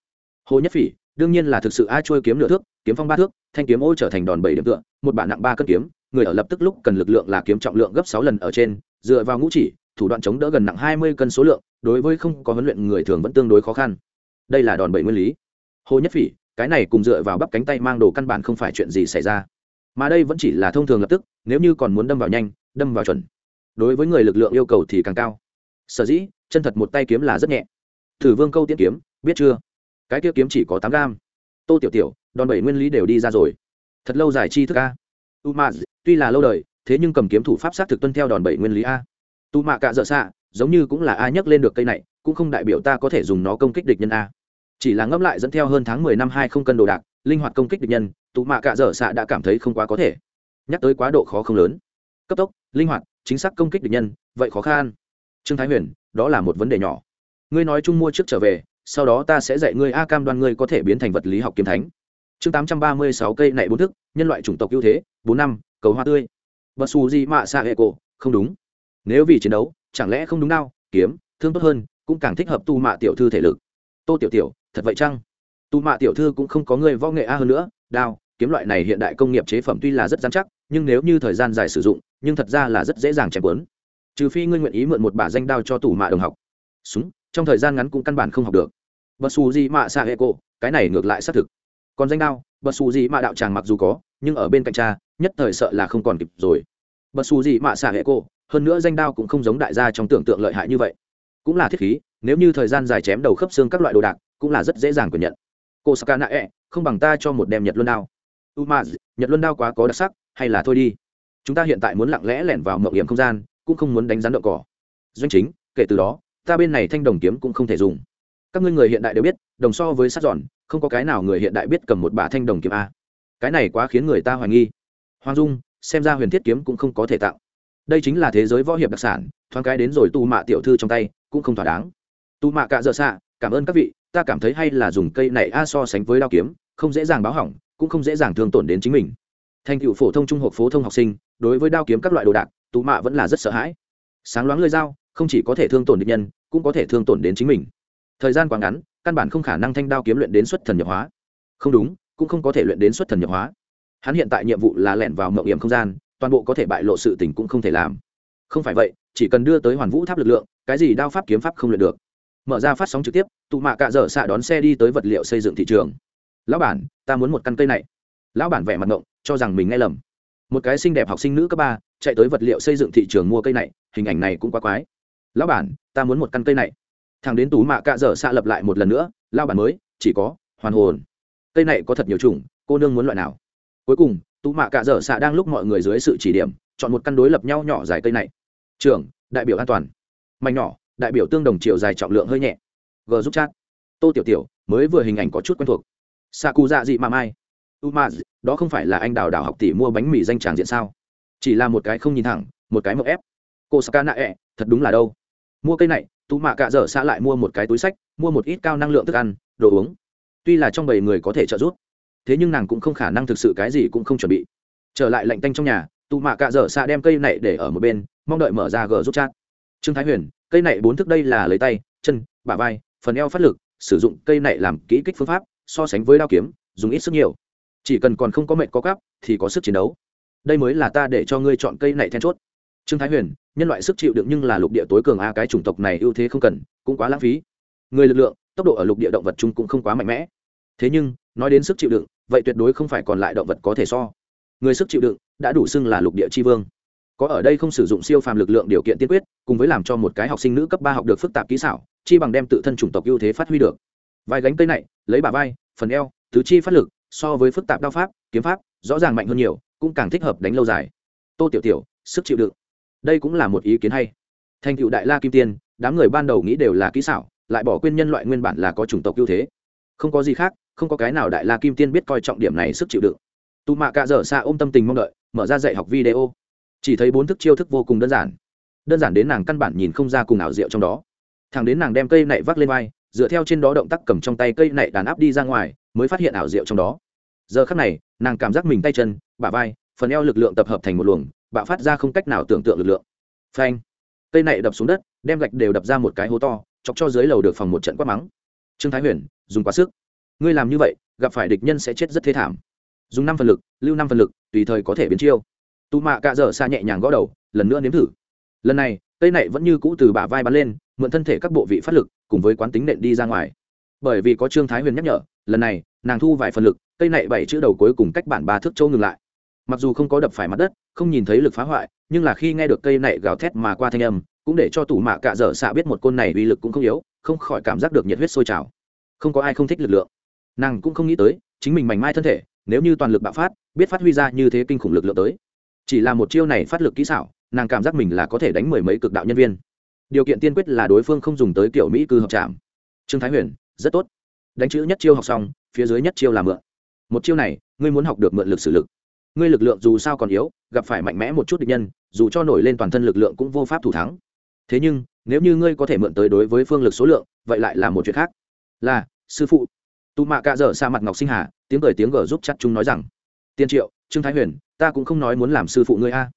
Hồ nhất phỉ, đương nhiên là thực sự a trôi kiếm nửa thước, kiếm phong ba thước, thanh kiếm ô trở thành đòn bảy điểm tựa, một bản nặng ba cân kiếm, người ở lập tức lúc cần lực lượng là kiếm trọng lượng gấp sáu lần ở trên, dựa vào ngũ chỉ thủ đoạn chống đỡ gần nặng hai mươi cân số lượng, đối với không có huấn luyện người thường vẫn tương đối khó khăn. Đây là đòn bẩy nguyên lý. Hồ nhất phỉ, cái này cùng dựa vào bắp cánh tay mang đồ căn bản không phải chuyện gì xảy ra. Mà đây vẫn chỉ là thông thường lập tức, nếu như còn muốn đâm vào nhanh, đâm vào chuẩn. Đối với người lực lượng yêu cầu thì càng cao. Sở dĩ, chân thật một tay kiếm là rất nhẹ. Thử vương câu tiết kiếm, biết chưa? Cái kia kiếm chỉ có tám gram tô tiểu tiểu, đòn bẩy nguyên lý đều đi ra rồi. Thật lâu dài chi thức a. U tuy là lâu đời, thế nhưng cầm kiếm thủ pháp sát thực tuân theo đòn bẩy nguyên lý a tu mạ cạ dợ xạ, giống như cũng là a nhấc lên được cây này, cũng không đại biểu ta có thể dùng nó công kích địch nhân a. Chỉ là ngẫm lại dẫn theo hơn tháng mười năm hai không cân đồ đạc, linh hoạt công kích địch nhân tù mạ cạ dở xạ đã cảm thấy không quá có thể. Nhắc tới quá độ khó không lớn. Cấp tốc, linh hoạt, chính xác công kích địch nhân, vậy khó khăn. Trương thái huyền, đó là một vấn đề nhỏ. Ngươi nói chung mua trước trở về, sau đó ta sẽ dạy ngươi a cam đoan ngươi có thể biến thành vật lý học kiếm thánh. Chương tám trăm ba mươi sáu cây này bốn thức, nhân loại chủng tộc ưu thế, bốn năm, cầu hoa tươi. Và su di mạ xạ hệ cổ, không đúng nếu vì chiến đấu, chẳng lẽ không đúng nào kiếm, thương tốt hơn, cũng càng thích hợp tu mạ tiểu thư thể lực. Tô tiểu tiểu, thật vậy chăng? Tu mạ tiểu thư cũng không có người võ nghệ a hơn nữa, đao, kiếm loại này hiện đại công nghiệp chế phẩm tuy là rất dán chắc, nhưng nếu như thời gian dài sử dụng, nhưng thật ra là rất dễ dàng chém quấn trừ phi ngươi nguyện ý mượn một bả danh đao cho tù mạ đồng học. Súng, trong thời gian ngắn cũng căn bản không học được. Bật xù gì mạ xạ hệ cổ, cái này ngược lại xác thực. Còn danh đao bật xù gì mạ đạo tràng mặc dù có, nhưng ở bên cạnh cha, nhất thời sợ là không còn kịp rồi. Bật xù gì mạ xạ hệ cổ hơn nữa danh đao cũng không giống đại gia trong tưởng tượng lợi hại như vậy. Cũng là thiết khí, nếu như thời gian dài chém đầu khớp xương các loại đồ đạc, cũng là rất dễ dàng của nhận. Cô saka nạ e, không bằng ta cho một đem nhật luân đao. Umaz, nhật luân đao quá có đặc sắc, hay là thôi đi. Chúng ta hiện tại muốn lặng lẽ lẻn vào mậu hiểm không gian, cũng không muốn đánh rắn đậu cỏ. Doanh chính, kể từ đó, ta bên này thanh đồng kiếm cũng không thể dùng. Các ngươi người hiện đại đều biết, đồng so với sát giòn, không có cái nào người hiện đại biết cầm một bả thanh đồng kiếm a. Cái này quá khiến người ta hoài nghi. Hoàng dung, xem ra huyền thiết kiếm cũng không có thể tạo đây chính là thế giới võ hiệp đặc sản, thoáng cái đến rồi tu mạ tiểu thư trong tay, cũng không thỏa đáng. Tu mạ cạ dợ xạ, cảm ơn các vị, ta cảm thấy hay là dùng cây này a so sánh với đao kiếm, không dễ dàng báo hỏng, cũng không dễ dàng thương tổn đến chính mình. Thành cựu phổ thông trung học phổ thông học sinh, đối với đao kiếm các loại đồ đạc tụ mạ vẫn là rất sợ hãi. Sáng loáng lơi dao, không chỉ có thể thương tổn địch nhân, cũng có thể thương tổn đến chính mình. Thời gian quá ngắn, căn bản không khả năng thanh đao kiếm luyện đến xuất thần nhập hóa. Không đúng, cũng không có thể luyện đến xuất thần nhập hóa. Hắn hiện tại nhiệm vụ là lẻn vào mậu hiểm không gian toàn bộ có thể bại lộ sự tình cũng không thể làm. Không phải vậy, chỉ cần đưa tới hoàn vũ tháp lực lượng, cái gì đao pháp kiếm pháp không luyện được. Mở ra phát sóng trực tiếp, tụ mạ cạ dở xạ đón xe đi tới vật liệu xây dựng thị trường. Lão bản, ta muốn một căn cây này. Lão bản vẻ mặt ngộng, cho rằng mình nghe lầm. Một cái xinh đẹp học sinh nữ cấp ba chạy tới vật liệu xây dựng thị trường mua cây này, hình ảnh này cũng quá quái. Lão bản, ta muốn một căn cây này. Thằng đến tú mạ cạ dở xạ lập lại một lần nữa lao bản mới, chỉ có hoàn hồn. Cây này có thật nhiều chủng, cô nương muốn loại nào? Cuối cùng tú mạ cạ dở xạ đang lúc mọi người dưới sự chỉ điểm, chọn một căn đối lập nhau nhỏ dài cây này. Trưởng đại biểu an toàn. Mạnh nhỏ, đại biểu tương đồng chiều dài trọng lượng hơi nhẹ. G giúp chat. Tô tiểu tiểu, mới vừa hình ảnh có chút quen thuộc. Sa cụ dạ dị mà mai. U ma đó không phải là anh đào đào học tỷ mua bánh mì danh tràng diện sao? Chỉ là một cái không nhìn thẳng, một cái mậu ép. Cô saka nạ ẹ, thật đúng là đâu? Mua cây này, tú mạ cạ dở xã lại mua một cái túi sách, mua một ít cao năng lượng thức ăn, đồ uống. Tuy là trong bảy người có thể trợ giúp thế nhưng nàng cũng không khả năng thực sự cái gì cũng không chuẩn bị. Trở lại lạnh tanh trong nhà, tụ mạ cạ dở xạ đem cây này để ở một bên, mong đợi mở ra gờ giúp chat. Trương thái huyền, cây này bốn thức đây là lấy tay, chân, bả vai, phần eo phát lực, sử dụng cây này làm kỹ kích phương pháp, so sánh với đao kiếm, dùng ít sức nhiều. Chỉ cần còn không có mệnh có cắp thì có sức chiến đấu. Đây mới là ta để cho ngươi chọn cây này then chốt. Trương thái huyền, nhân loại sức chịu đựng nhưng là lục địa tối cường a, cái chủng tộc này ưu thế không cần, cũng quá lãng phí. Người lực lượng, tốc độ ở lục địa động vật chung cũng không quá mạnh mẽ. Thế nhưng, nói đến sức chịu đựng vậy tuyệt đối không phải còn lại động vật có thể so. Người sức chịu đựng đã đủ xưng là lục địa tri vương. Có ở đây không sử dụng siêu phàm lực lượng điều kiện tiên quyết, cùng với làm cho một cái học sinh nữ cấp ba học được phức tạp kỹ xảo, chi bằng đem tự thân chủng tộc ưu thế phát huy được. Vai gánh cây này, lấy bà vai, phần eo, tứ chi phát lực, so với phức tạp đao pháp, kiếm pháp, rõ ràng mạnh hơn nhiều, cũng càng thích hợp đánh lâu dài. Tô tiểu tiểu, sức chịu đựng. Đây cũng là một ý kiến hay. Thành cựu đại la kim tiên, đám người ban đầu nghĩ đều là kỹ xảo, lại bỏ quên nhân loại nguyên bản là có chủng tộc ưu thế. Không có gì khác không có cái nào đại la kim tiên biết coi trọng điểm này sức chịu đựng. Tù mạ cạ dở xa ôm tâm tình mong đợi, mở ra dạy học video. Chỉ thấy bốn thức chiêu thức vô cùng đơn giản. Đơn giản đến nàng căn bản nhìn không ra cùng ảo diệu trong đó. Thằng đến nàng đem cây nạy vác lên vai, dựa theo trên đó động tác cầm trong tay cây nạy đàn áp đi ra ngoài, mới phát hiện ảo diệu trong đó. Giờ khắc này, nàng cảm giác mình tay chân, bả vai, phần eo lực lượng tập hợp thành một luồng, bạo phát ra không cách nào tưởng tượng lực lượng. Phanh. Cây nạy đập xuống đất, đem gạch đều đập ra một cái hố to, chọc cho dưới lầu được phòng một trận quát mắng. Trương thái huyền, dùng quá sức ngươi làm như vậy, gặp phải địch nhân sẽ chết rất thế thảm. Dùng năm phần lực, lưu năm phần lực, tùy thời có thể biến chiêu. Tù mạ cạ dở xa nhẹ nhàng gõ đầu, lần nữa nếm thử. Lần này, cây này vẫn như cũ từ bả vai bắn lên, mượn thân thể các bộ vị phát lực, cùng với quán tính nện đi ra ngoài. Bởi vì có trương thái huyền nhắc nhở, lần này, nàng thu vài phần lực, cây này bảy chữ đầu cuối cùng cách bản ba thước châu ngừng lại. Mặc dù không có đập phải mặt đất, không nhìn thấy lực phá hoại, nhưng là khi nghe được cây này gào thét mà qua thanh âm, cũng để cho tủ mạ cạ dở xạ biết một côn này uy lực cũng không yếu, không khỏi cảm giác được nhiệt huyết sôi trào. Không có ai không thích lực lượng nàng cũng không nghĩ tới, chính mình mảnh mai thân thể, nếu như toàn lực bạo phát, biết phát huy ra như thế kinh khủng lực lượng tới. Chỉ là một chiêu này phát lực kỹ xảo, nàng cảm giác mình là có thể đánh mười mấy cực đạo nhân viên. Điều kiện tiên quyết là đối phương không dùng tới kiểu mỹ cư hợp trạm. Trương thái huyền, rất tốt. Đánh chữ nhất chiêu học xong, phía dưới nhất chiêu là mượn. Một chiêu này, ngươi muốn học được mượn lực sử lực. Ngươi lực lượng dù sao còn yếu, gặp phải mạnh mẽ một chút địch nhân, dù cho nổi lên toàn thân lực lượng cũng vô pháp thủ thắng. Thế nhưng, nếu như ngươi có thể mượn tới đối với phương lực số lượng, vậy lại là một chuyện khác. Là, sư phụ tụ mạ cạ dở xa mặt ngọc sinh hà, tiếng cười tiếng gở giúp chặt chúng nói rằng, tiên triệu, trương thái huyền, ta cũng không nói muốn làm sư phụ ngươi a.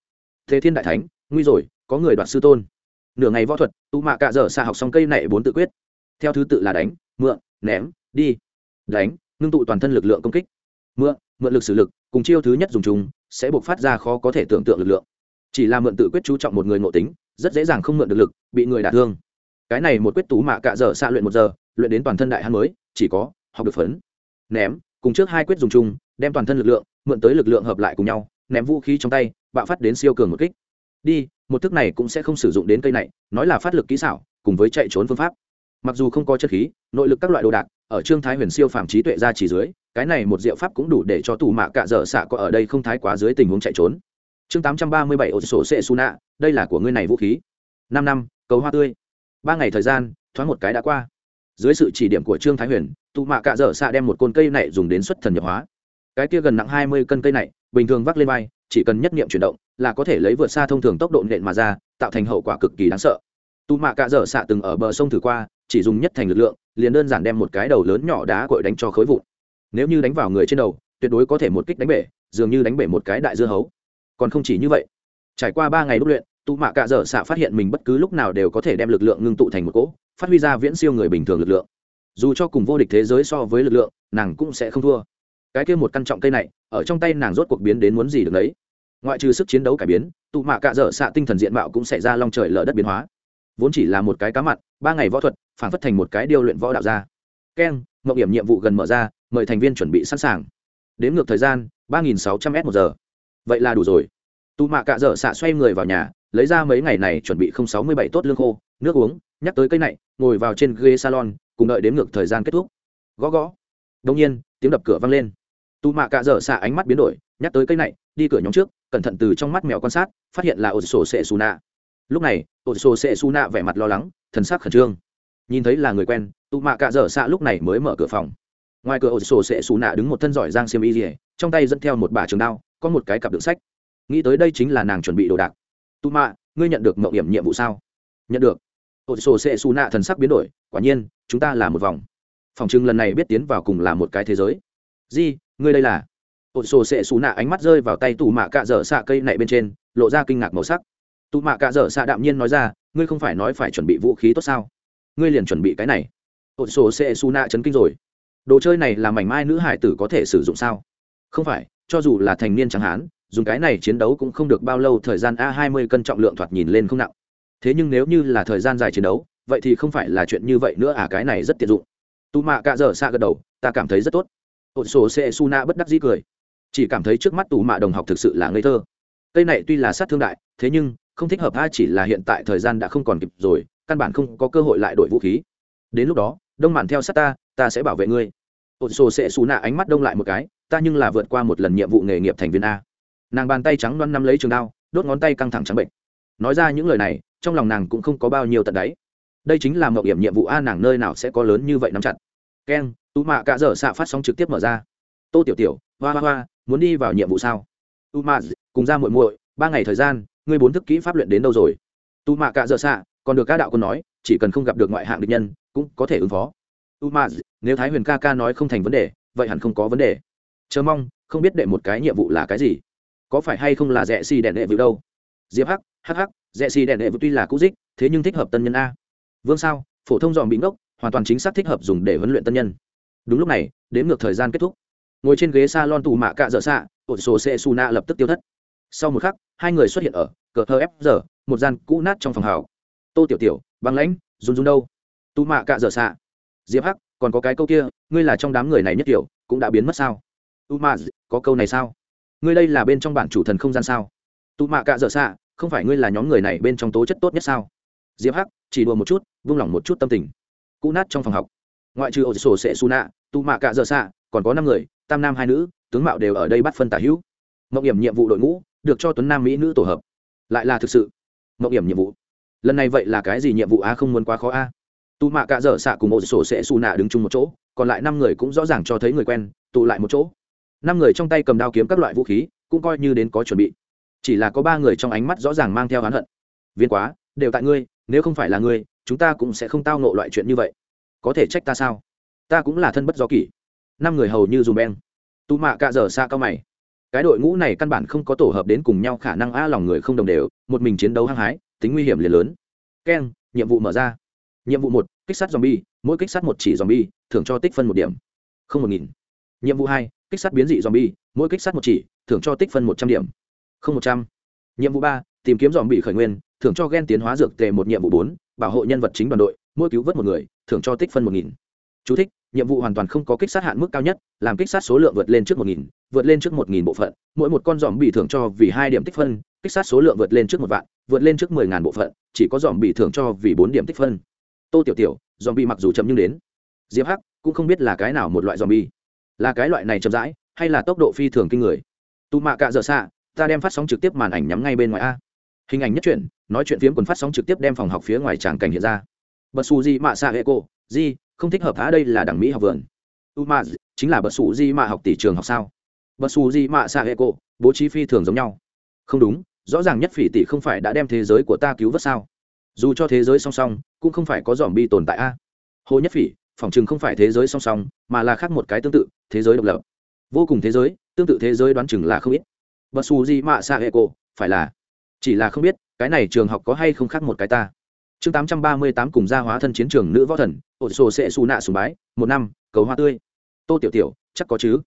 Thế thiên đại thánh, nguy rồi, có người đoạt sư tôn. Nửa ngày võ thuật, tụ mạ cạ dở xa học xong cây này bốn tự quyết. Theo thứ tự là đánh, mượn, ném, đi. Đánh, ngưng tụ toàn thân lực lượng công kích. Mượn mượn lực sử lực, cùng chiêu thứ nhất dùng chúng sẽ buộc phát ra khó có thể tưởng tượng lực lượng. Chỉ là mượn tự quyết chú trọng một người ngộ tính, rất dễ dàng không mượn được lực, bị người đả thương. Cái này một quyết tú mạ cạ dở xa luyện một giờ, luyện đến toàn thân đại hắn mới, chỉ có học được phấn. Ném, cùng trước hai quyết dùng chung, đem toàn thân lực lượng, mượn tới lực lượng hợp lại cùng nhau, ném vũ khí trong tay, bạo phát đến siêu cường một kích. Đi, một thức này cũng sẽ không sử dụng đến cây này, nói là phát lực kỹ xảo, cùng với chạy trốn phương pháp. Mặc dù không có chất khí, nội lực các loại đồ đạc, ở trương thái huyền siêu phàm trí tuệ ra chỉ dưới, cái này một diệu pháp cũng đủ để cho tù mạ cạ dở xạ có ở đây không thái quá dưới tình huống chạy trốn. Chương tám trăm ba mươi bảy ổ sổ sệ su nạ đây là của ngươi này vũ khí. Năm năm, cầu hoa tươi. Ba ngày thời gian, thoáng một cái đã qua dưới sự chỉ điểm của trương thái huyền, tụ mạ cạ dở xạ đem một côn cây này dùng đến xuất thần nhập hóa. Cái kia gần nặng hai mươi cân cây này, bình thường vác lên vai, chỉ cần nhất niệm chuyển động, là có thể lấy vượt xa thông thường tốc độ nện mà ra, tạo thành hậu quả cực kỳ đáng sợ. Tụ mạ cạ dở xạ từng ở bờ sông thử qua, chỉ dùng nhất thành lực lượng, liền đơn giản đem một cái đầu lớn nhỏ đá cội đánh cho khối vụn. Nếu như đánh vào người trên đầu, tuyệt đối có thể một kích đánh bể, dường như đánh bể một cái đại dưa hấu. Còn không chỉ như vậy, trải qua ba ngày đúc luyện, tụ mạ cạ dở xạ phát hiện mình bất cứ lúc nào đều có thể đem lực lượng ngưng tụ thành một cỗ phát huy ra viễn siêu người bình thường lực lượng. Dù cho cùng vô địch thế giới so với lực lượng, nàng cũng sẽ không thua. Cái kia một căn trọng cây này, ở trong tay nàng rốt cuộc biến đến muốn gì được đấy ngoại trừ sức chiến đấu cải biến, tụ mạ cạ dở xạ tinh thần diện mạo cũng xảy ra long trời lở đất biến hóa. Vốn chỉ là một cái cá mặn, ba ngày võ thuật, phản phất thành một cái điêu luyện võ đạo ra. Keng mậu điểm nhiệm vụ gần mở ra, mời thành viên chuẩn bị sẵn sàng. Đếm ngược thời gian, ba nghìn sáu trăm s một giờ. Vậy là đủ rồi. Tụ mạ cạ dở xạ xoay người vào nhà, lấy ra mấy ngày này chuẩn bị không sáu mươi bảy tốt lương khô, nước uống nhắc tới cây này, ngồi vào trên ghế salon, cùng đợi đếm ngược thời gian kết thúc. Gõ gõ. Đông nhiên, tiếng đập cửa vang lên. Tù mạ cạ dở xạ ánh mắt biến đổi, nhắc tới cây này, đi cửa nhóm trước, cẩn thận từ trong mắt mèo quan sát, phát hiện là ổ sổ sệ xù nạ lúc này ổ sổ sệ xù nạ vẻ mặt lo lắng, thần sắc khẩn trương. Nhìn thấy là người quen tụ mạ cạ dở xạ lúc này mới mở cửa phòng. Ngoài cửa ổ sổ sệ xù nạ đứng một thân giỏi giang xiêm y dỉa trong tay dẫn theo một bả trường đao, có một cái cặp đựng sách. Nghĩ tới đây chính là nàng chuẩn bị đồ đạc. Tụ mạ, ngươi nhận được mậu hiểm nhiệm vụ sao? Nhận được ổ sổ sệ xù nạ thần sắc biến đổi, quả nhiên, chúng ta là một vòng. Phòng trưng lần này biết tiến vào cùng là một cái thế giới. Di, ngươi đây là? Ổ sổ sệ xù nạ ánh mắt rơi vào tay tù mạ cạ dở xạ cây này bên trên, lộ ra kinh ngạc màu sắc. Tù mạ cạ dở xạ đạm nhiên nói ra, ngươi không phải nói phải chuẩn bị vũ khí tốt sao? Ngươi liền chuẩn bị cái này. Ổ sổ sệ xù nạ chấn kinh rồi. Đồ chơi này là mảnh mai nữ hải tử có thể sử dụng sao? Không phải, cho dù là thành niên chẳng hán, dùng cái này chiến đấu cũng không được bao lâu, thời gian a hai mươi cân trọng lượng thoạt nhìn lên không nặng thế nhưng nếu như là thời gian dài chiến đấu, vậy thì không phải là chuyện như vậy nữa à cái này rất tiện dụng. Tù mạ cạ dở xạ gật đầu, ta cảm thấy rất tốt. Ổn sổ sẽ su na bất đắc dĩ cười. Chỉ cảm thấy trước mắt tù mạ đồng học thực sự là ngây thơ. Cây này tuy là sát thương đại, thế nhưng, không thích hợp a chỉ là hiện tại thời gian đã không còn kịp rồi, căn bản không có cơ hội lại đổi vũ khí. Đến lúc đó, đông mạn theo sát ta ta sẽ bảo vệ ngươi. Ổn sổ sẽ xù na ánh mắt đông lại một cái, ta nhưng là vượt qua một lần nhiệm vụ nghề nghiệp thành viên a. Nàng bàn tay trắng loăn nắm lấy trường đao, đốt ngón tay căng thẳng trắng bệnh. Nói ra những lời này trong lòng nàng cũng không có bao nhiêu tận đáy. Đây chính là mậu hiểm nhiệm vụ a, nàng nơi nào sẽ có lớn như vậy nắm chặt. Keng tú mạ cạ dở xạ phát sóng trực tiếp mở ra. Tô tiểu tiểu, hoa hoa hoa, muốn đi vào nhiệm vụ sao? Tú mạ cùng ra muội muội, ba ngày thời gian, ngươi bốn thức kỹ pháp luyện đến đâu rồi? Tu mạ cạ dở xạ còn được ca đạo quân nói, chỉ cần không gặp được ngoại hạng địch nhân, cũng có thể ứng phó. Tú mạ nếu thái huyền ca ca nói không thành vấn đề, vậy hẳn không có vấn đề. Chờ mong, không biết đệ một cái nhiệm vụ là cái gì. Có phải hay không là rẻ xì đèn đệ vụ đâu? Diệp hắc hắc hắc rẽ xì đèn đệ vụ tuy là cũ dích, thế nhưng thích hợp tân nhân a. Vương sao, phổ thông dòm bị ngốc, hoàn toàn chính xác thích hợp dùng để huấn luyện tân nhân. Đúng lúc này, đến ngược thời gian kết thúc. Ngồi trên ghế s a lon tù mạ cạ dở xạ, ổ sổ xe su na lập tức tiêu thất. Sau một khắc, hai người xuất hiện ở cờ thơ ép giờ, một gian cũ nát trong phòng hào. Tô tiểu tiểu, băng lãnh, run run đâu? Tù mạ cạ dở xạ. Diệp hắc, còn có cái câu kia, ngươi là trong đám người này nhất tiểu cũng đã biến mất sao? Tu mạ, có câu này sao? Ngươi đây là bên trong bản chủ thần không gian sao? Tụ mạ cạ dở xạ không phải ngươi là nhóm người này bên trong tố chất tốt nhất sao? Diệp hắc, chỉ đùa một chút, vung lòng một chút tâm tình. Cũ nát trong phòng học. Ngoại trừ ổ sổ sệ su nạ tụ mạ cạ dở xạ còn có năm người, tam nam hai nữ, tướng mạo đều ở đây bắt phân tả hữu. Mộng hiểm nhiệm vụ đội ngũ, được cho tuấn nam mỹ nữ tổ hợp. Lại là thực sự. Mộng hiểm nhiệm vụ. Lần này vậy là cái gì nhiệm vụ a? Không muốn quá khó a. Tụ mạ cạ dở xạ cùng ổ sổ sệ su nạ đứng chung một chỗ, còn lại năm người cũng rõ ràng cho thấy người quen, tụ lại một chỗ. Năm người trong tay cầm đao kiếm các loại vũ khí, cũng coi như đến có chuẩn bị chỉ là có ba người trong ánh mắt rõ ràng mang theo hắn hận. Viên quá, đều tại ngươi, nếu không phải là ngươi, chúng ta cũng sẽ không tao nộ loại chuyện như vậy. Có thể trách ta sao? Ta cũng là thân bất do kỷ. Năm người hầu như dùm beng. Tụ mạ cạ dở xa cao mày. Cái đội ngũ này căn bản không có tổ hợp đến cùng nhau, khả năng a lòng người không đồng đều, một mình chiến đấu hăng hái, tính nguy hiểm liền lớn. Keng, nhiệm vụ mở ra. Nhiệm vụ một, kích sát zombie, mỗi kích sát một chỉ zombie, thưởng cho tích phân một điểm. Không một nghìn. Nhiệm vụ hai, kích sát biến dị zombie, mỗi kích sát một chỉ, thưởng cho tích phân một trăm điểm không một trăm. Nhiệm vụ ba tìm kiếm dòm bị khởi nguyên thưởng cho gen tiến hóa dược tề một nhiệm vụ bốn bảo hộ nhân vật chính đoàn đội mỗi cứu vớt một người thưởng cho tích phân một nghìn. Chú thích, nhiệm vụ hoàn toàn không có kích sát hạn mức cao nhất làm kích sát số lượng vượt lên trước một nghìn vượt lên trước một nghìn bộ phận. Mỗi một con dòm bị thưởng cho vì hai điểm tích phân kích sát số lượng vượt lên trước một vạn vượt lên trước mười ngàn bộ phận chỉ có dòm bị thưởng cho vì bốn điểm tích phân. Tô tiểu tiểu dòm bị mặc dù chậm nhưng đến. Diệp hắc cũng không biết là cái nào một loại dòm bi là cái loại này chậm rãi hay là tốc độ phi thường kinh người? Tu mạ cạ dở xạ ta đem phát sóng trực tiếp màn ảnh nhắm ngay bên ngoài a. Hình ảnh nhất truyện, nói chuyện phiếm quần phát sóng trực tiếp đem phòng học phía ngoài tràng cảnh hiện ra. Bật xù di mạ xạ hệ cô di không thích hợp há đây là đảng mỹ học vườn. U ma chính là bật xù di mạ học tỷ trường học sao? Bật xù di mạ xạ hệ cô bố trí phi thường giống nhau. Không đúng, rõ ràng nhất phỉ tỷ không phải đã đem thế giới của ta cứu vớt sao? Dù cho thế giới song song, cũng không phải có dòm bi tồn tại a. Hồ nhất phỉ phỏng chừng không phải thế giới song song, mà là khác một cái tương tự, thế giới độc lập. Vô cùng thế giới, tương tự thế giới đoán chừng là không ít bật xù gì mạ xạ hệ cổ phải là. Chỉ là không biết, cái này trường học có hay không khác một cái ta. Chương tám trăm ba mươi tám cùng gia hóa thân chiến trường nữ võ thần, ổ sổ sẽ xù nạ sùng bái, một năm, cầu hoa tươi. Tô tiểu tiểu, chắc có chứ?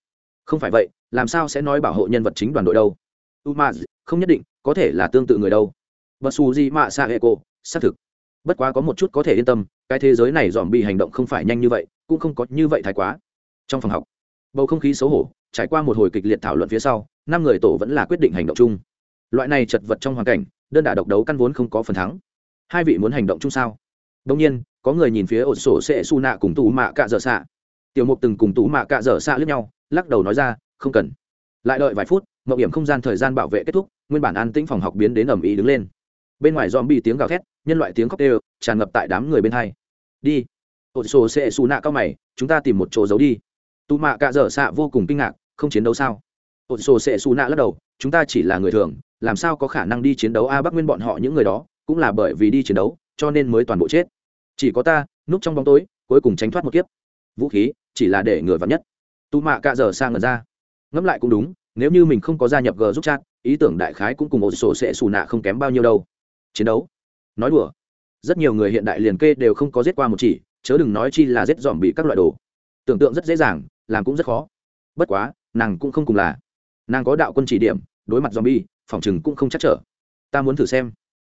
Không phải vậy, làm sao sẽ nói bảo hộ nhân vật chính đoàn đội đâu? U ma không nhất định, có thể là tương tự người đâu. Bật xù gì mạ xạ hệ cổ xác thực. Bất quá có một chút có thể yên tâm, cái thế giới này dòm bị hành động không phải nhanh như vậy, cũng không có như vậy thái quá. Trong phòng học, bầu không khí xấu hổ trải qua một hồi kịch liệt thảo luận phía sau, năm người tổ vẫn là quyết định hành động chung. Loại này chật vật trong hoàn cảnh, đơn đả độc đấu căn vốn không có phần thắng. Hai vị muốn hành động chung sao? Đông nhiên, có người nhìn phía ổ sổ sẽ su nạ cùng tù mạ cạ dở xạ. Tiểu mục từng cùng tù mạ cạ dở xạ lướt nhau, lắc đầu nói ra, không cần. Lại đợi vài phút mậu hiểm không gian thời gian bảo vệ kết thúc, nguyên bản an tĩnh phòng học biến đến ẩm ý đứng lên. Bên ngoài dòm bị tiếng gào thét, nhân loại tiếng khóc đều tràn ngập tại đám người bên hai. Đi. Ổ sổ sẽ su nạ cao mày, chúng ta tìm một chỗ giấu đi. Tù mạ cạ dở xạ vô cùng kinh ngạc không chiến đấu sao? Ổn sổ sẽ xù nạ lắc đầu, chúng ta chỉ là người thường, làm sao có khả năng đi chiến đấu a bắc nguyên bọn họ những người đó, cũng là bởi vì đi chiến đấu, cho nên mới toàn bộ chết. Chỉ có ta, núp trong bóng tối, cuối cùng tránh thoát một kiếp. Vũ khí, chỉ là để người vắn nhất. Tu mạ cạ dở sang ngần ra. Ngẫm lại cũng đúng, nếu như mình không có gia nhập g giúp chat, ý tưởng đại khái cũng cùng một sổ sẽ xù nạ không kém bao nhiêu đâu. Chiến đấu. Nói đùa. Rất nhiều người hiện đại liền kê đều không có giết qua một chỉ, chớ đừng nói chi là giết dòm bị các loại đồ. Tưởng tượng rất dễ dàng, làm cũng rất khó. Bất quá nàng cũng không cùng là. Nàng có đạo quân chỉ điểm, đối mặt zombie, phòng chừng cũng không chắc trở. Ta muốn thử xem.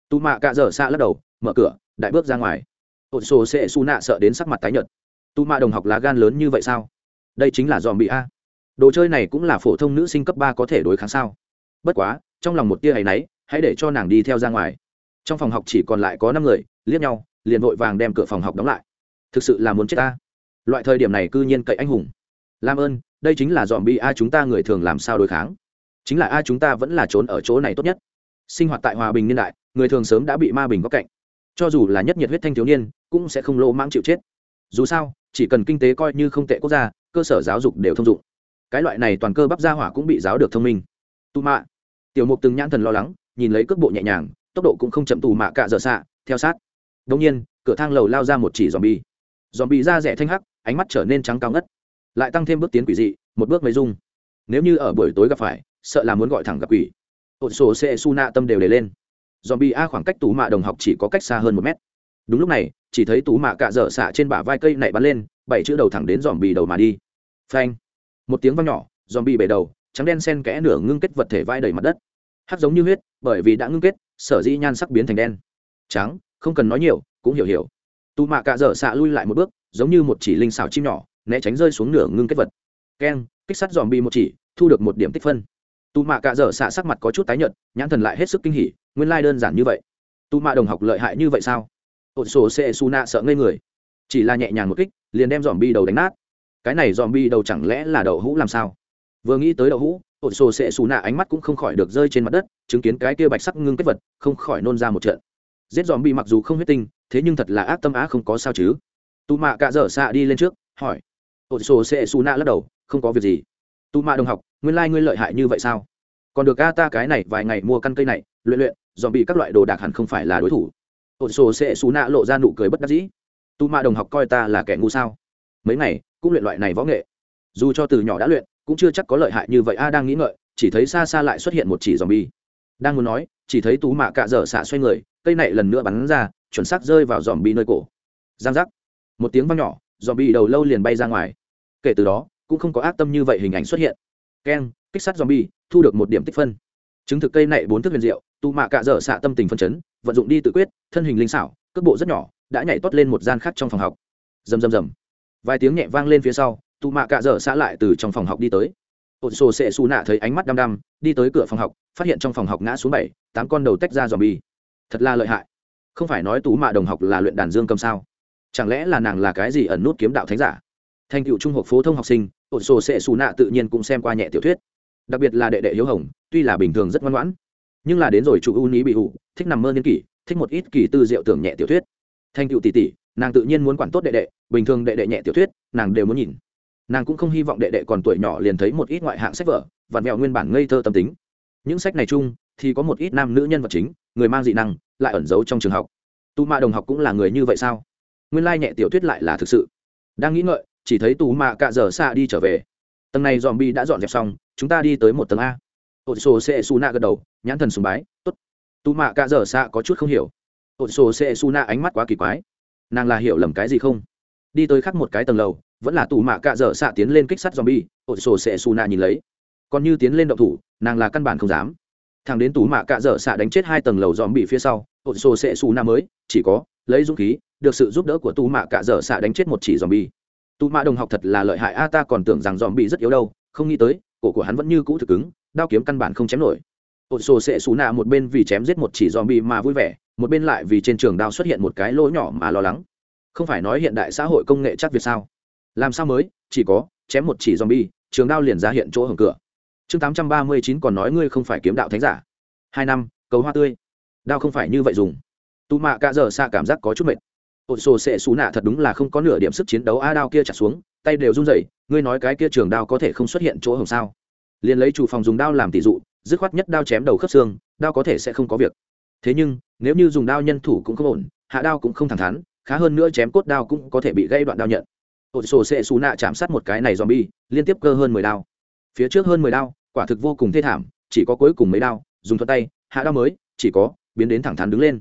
Tu mạ cạ dở xạ lắc đầu, mở cửa, đại bước ra ngoài. Ột sổ sẽ su nạ sợ đến sắc mặt tái nhợt. Tu mạ đồng học lá gan lớn như vậy sao? Đây chính là dòm bị a. Đồ chơi này cũng là phổ thông nữ sinh cấp ba có thể đối kháng sao? Bất quá, trong lòng một tia hay náy hãy để cho nàng đi theo ra ngoài. Trong phòng học chỉ còn lại có năm người, liếc nhau, liền vội vàng đem cửa phòng học đóng lại. Thực sự là muốn chết ta. Loại thời điểm này cư nhiên cậy anh hùng. Làm ơn đây chính là dòm bi a chúng ta người thường làm sao đối kháng. Chính là a chúng ta vẫn là trốn ở chỗ này tốt nhất. Sinh hoạt tại hòa bình niên đại, người thường sớm đã bị ma bình góc cạnh. Cho dù là nhất nhiệt huyết thanh thiếu niên, cũng sẽ không lỗ mãng chịu chết. Dù sao, chỉ cần kinh tế coi như không tệ quốc gia, cơ sở giáo dục đều thông dụng. Cái loại này toàn cơ bắp gia hỏa cũng bị giáo được thông minh. Tù mạ tiểu mục từng nhãn thần lo lắng, nhìn lấy cước bộ nhẹ nhàng, tốc độ cũng không chậm tù mạ cạ dở xạ, theo sát. Đông nhiên, cửa thang lầu lao ra một chỉ dòm bi dòm bi da rẻ thanh hắc, ánh mắt trở nên trắng cao ngất lại tăng thêm bước tiến quỷ dị, một bước mấy dung. Nếu như ở buổi tối gặp phải, sợ là muốn gọi thẳng gặp quỷ. Ổn sổ sẽ su nạ tâm đều để lên. Dòm bi a khoảng cách tú mạ đồng học chỉ có cách xa hơn một mét. Đúng lúc này, chỉ thấy tú mạ cạ dở xạ trên bả vai cây này bắn lên, bảy chữ đầu thẳng đến dòm bì đầu mà đi. Phanh. Một tiếng vang nhỏ dòm bi bể đầu, trắng đen sen kẽ nửa ngưng kết vật thể vai đầy mặt đất. Hắc giống như huyết, bởi vì đã ngưng kết, sở dĩ nhan sắc biến thành đen. Trắng, không cần nói nhiều, cũng hiểu hiểu. Tù mạ cạ dở xạ lui lại một bước, giống như một chỉ linh xào chim nhỏ né tránh rơi xuống nửa ngưng kết vật. Keng, kích sắt dòm bi một chỉ, thu được một điểm tích phân. Tù mạ cạ dở xạ sắc mặt có chút tái nhợt, nhãn thần lại hết sức kinh hỉ, nguyên lai đơn giản như vậy. Tù mạ đồng học lợi hại như vậy sao? Ổn sổ xê su nạ sợ ngây người. Chỉ là nhẹ nhàng một kích, liền đem dòm bi đầu đánh nát. Cái này dòm bi đầu chẳng lẽ là đậu hũ làm sao? Vừa nghĩ tới đậu hũ, ổn sổ xê su nạ ánh mắt cũng không khỏi được rơi trên mặt đất, chứng kiến cái kia bạch sắc ngưng kết vật, không khỏi nôn ra một trận. Giết dòm bi mặc dù không huyết tinh, thế nhưng thật là ác tâm á không có sao chứ. Tù mạ cạ dở xạ đi lên trước, hỏi ô số sẽ su nạ lắc đầu, không có việc gì. Tu mạ đồng học, nguyên lai、like、ngươi lợi hại như vậy sao? Còn được ga ta cái này vài ngày mua căn cây này, luyện luyện dòm bị các loại đồ đạc hẳn không phải là đối thủ. Ô số sẽ su nạ lộ ra nụ cười bất đắc dĩ. Tu mạ đồng học coi ta là kẻ ngu sao? Mấy ngày, cũng luyện loại này võ nghệ. Dù cho từ nhỏ đã luyện, cũng chưa chắc có lợi hại như vậy a, đang nghĩ ngợi, chỉ thấy xa xa lại xuất hiện một chỉ dòm bi đang muốn nói, chỉ thấy tú mạ cạ dở xạ xoay người, cây này lần nữa bắn ra, chuẩn xác rơi vào dòm bi nơi cổ. Giang giác. Một tiếng văng nhỏ dòm bi đầu lâu liền bay ra ngoài kể từ đó, cũng không có ác tâm như vậy hình ảnh xuất hiện. Keng kích sát zombie, thu được một điểm tích phân. Chứng thực cây này bốn thức huyền diệu tu mạ cạ dở xạ tâm tình phân chấn, vận dụng đi tự quyết, thân hình linh xảo, cước bộ rất nhỏ, đã nhảy toát lên một gian khác trong phòng học. Rầm rầm rầm. Vài tiếng nhẹ vang lên phía sau tu mạ cạ dở xạ lại từ trong phòng học đi tới. Ổn sổ sệ xù nạ thấy ánh mắt đăm đăm, đi tới cửa phòng học, phát hiện trong phòng học ngã xuống bảy, tám con đầu tách ra dòm bi thật là lợi hại. Không phải nói tú mạ đồng học là luyện đàn dương cầm sao? Chẳng lẽ là nàng là cái gì ẩn nút kiếm đạo thánh giả? Thành cựu trung học phổ thông học sinh ổn sổ sẽ xù nạ tự nhiên cũng xem qua nhẹ tiểu thuyết. Đặc biệt là đệ đệ hiếu hồng, tuy là bình thường rất ngoan ngoãn, nhưng là đến rồi chủ ưu ní bị hụ, thích nằm mơ niên kỷ, thích một ít kỳ tư diệu tưởng nhẹ tiểu thuyết. Thành cựu tỷ tỷ, nàng tự nhiên muốn quản tốt đệ đệ, bình thường đệ đệ nhẹ tiểu thuyết, nàng đều muốn nhìn. Nàng cũng không hy vọng đệ đệ còn tuổi nhỏ liền thấy một ít ngoại hạng sách vở, vặn vẹo nguyên bản ngây thơ tâm tính. Những sách này chung, thì có một ít nam nữ nhân vật chính, người mang dị năng, lại ẩn giấu trong trường học. Tu mạ đồng học cũng là người như vậy sao? Nguyên lai nhẹ tiểu thuyết lại là thực sự. Đang nghĩ ngợi chỉ thấy tù mạ cạ dở xạ đi trở về. Tầng này dòm bi đã dọn dẹp xong, chúng ta đi tới một tầng a. Ổ sổ sẽ su nạ gật đầu, nhãn thần sùng bái, tốt. Tù mạ cạ dở xạ có chút không hiểu. Ổ sổ sẽ su nạ ánh mắt quá kỳ quái. Nàng là hiểu lầm cái gì không? Đi tới khắc một cái tầng lầu, vẫn là tù mạ cạ dở xạ tiến lên kích sắt dòm bi ổ sổ sẽ su nạ nhìn lấy. Còn như tiến lên động thủ, nàng là căn bản không dám. Thằng đến tù mạ cạ dở xạ đánh chết hai tầng lầu dòm bị phía sau, ổ sổ sẽ su nạ mới, chỉ có, lấy dũng khí, được sự giúp đỡ của tù mạ cạ dở xạ đánh chết một chỉ dòm bi tụ mạ đồng học thật là lợi hại. A, ta còn tưởng rằng dòm bị rất yếu đâu. Không nghĩ tới, cổ của hắn vẫn như cũ thực cứng, đao kiếm căn bản không chém nổi. Ột sổ sẽ xù nạ một bên vì chém giết một chỉ dòm Bị mà vui vẻ, một bên lại vì trên trường đao xuất hiện một cái lỗ nhỏ mà lo lắng. Không phải nói hiện đại xã hội công nghệ chắc việc sao? Làm sao mới? Chỉ có, chém một chỉ dòm bi trường đao liền ra hiện chỗ hầm cửa. Chương tám trăm ba mươi chín còn nói ngươi không phải kiếm đạo thánh giả. Hai năm, cầu hoa tươi. Đao không phải như vậy dùng. Tụ mạ cả giờ xa cảm giác có chút mệt ột sổ sẽ xù nạ thật đúng là không có nửa điểm sức chiến đấu a đao kia trả xuống, tay đều run rẩy, ngươi nói cái kia trường đao có thể không xuất hiện chỗ hồng sao? Liền lấy chủ phòng dùng đao làm tỷ dụ, dứt khoát nhất đao chém đầu khớp xương, đao có thể sẽ không có việc. Thế nhưng, nếu như dùng đao nhân thủ cũng không ổn, hạ đao cũng không thẳng thắn, khá hơn nữa chém cốt đao cũng có thể bị gây đoạn đao nhận. Ột sổ sẽ xù nạ chạm sát một cái này zombie, liên tiếp cơ hơn mười đao. Phía trước hơn mười đao, quả thực vô cùng thê thảm, chỉ có cuối cùng mấy đao, dùng thuận tay, hạ đao mới, chỉ có biến đến thẳng thắn đứng lên.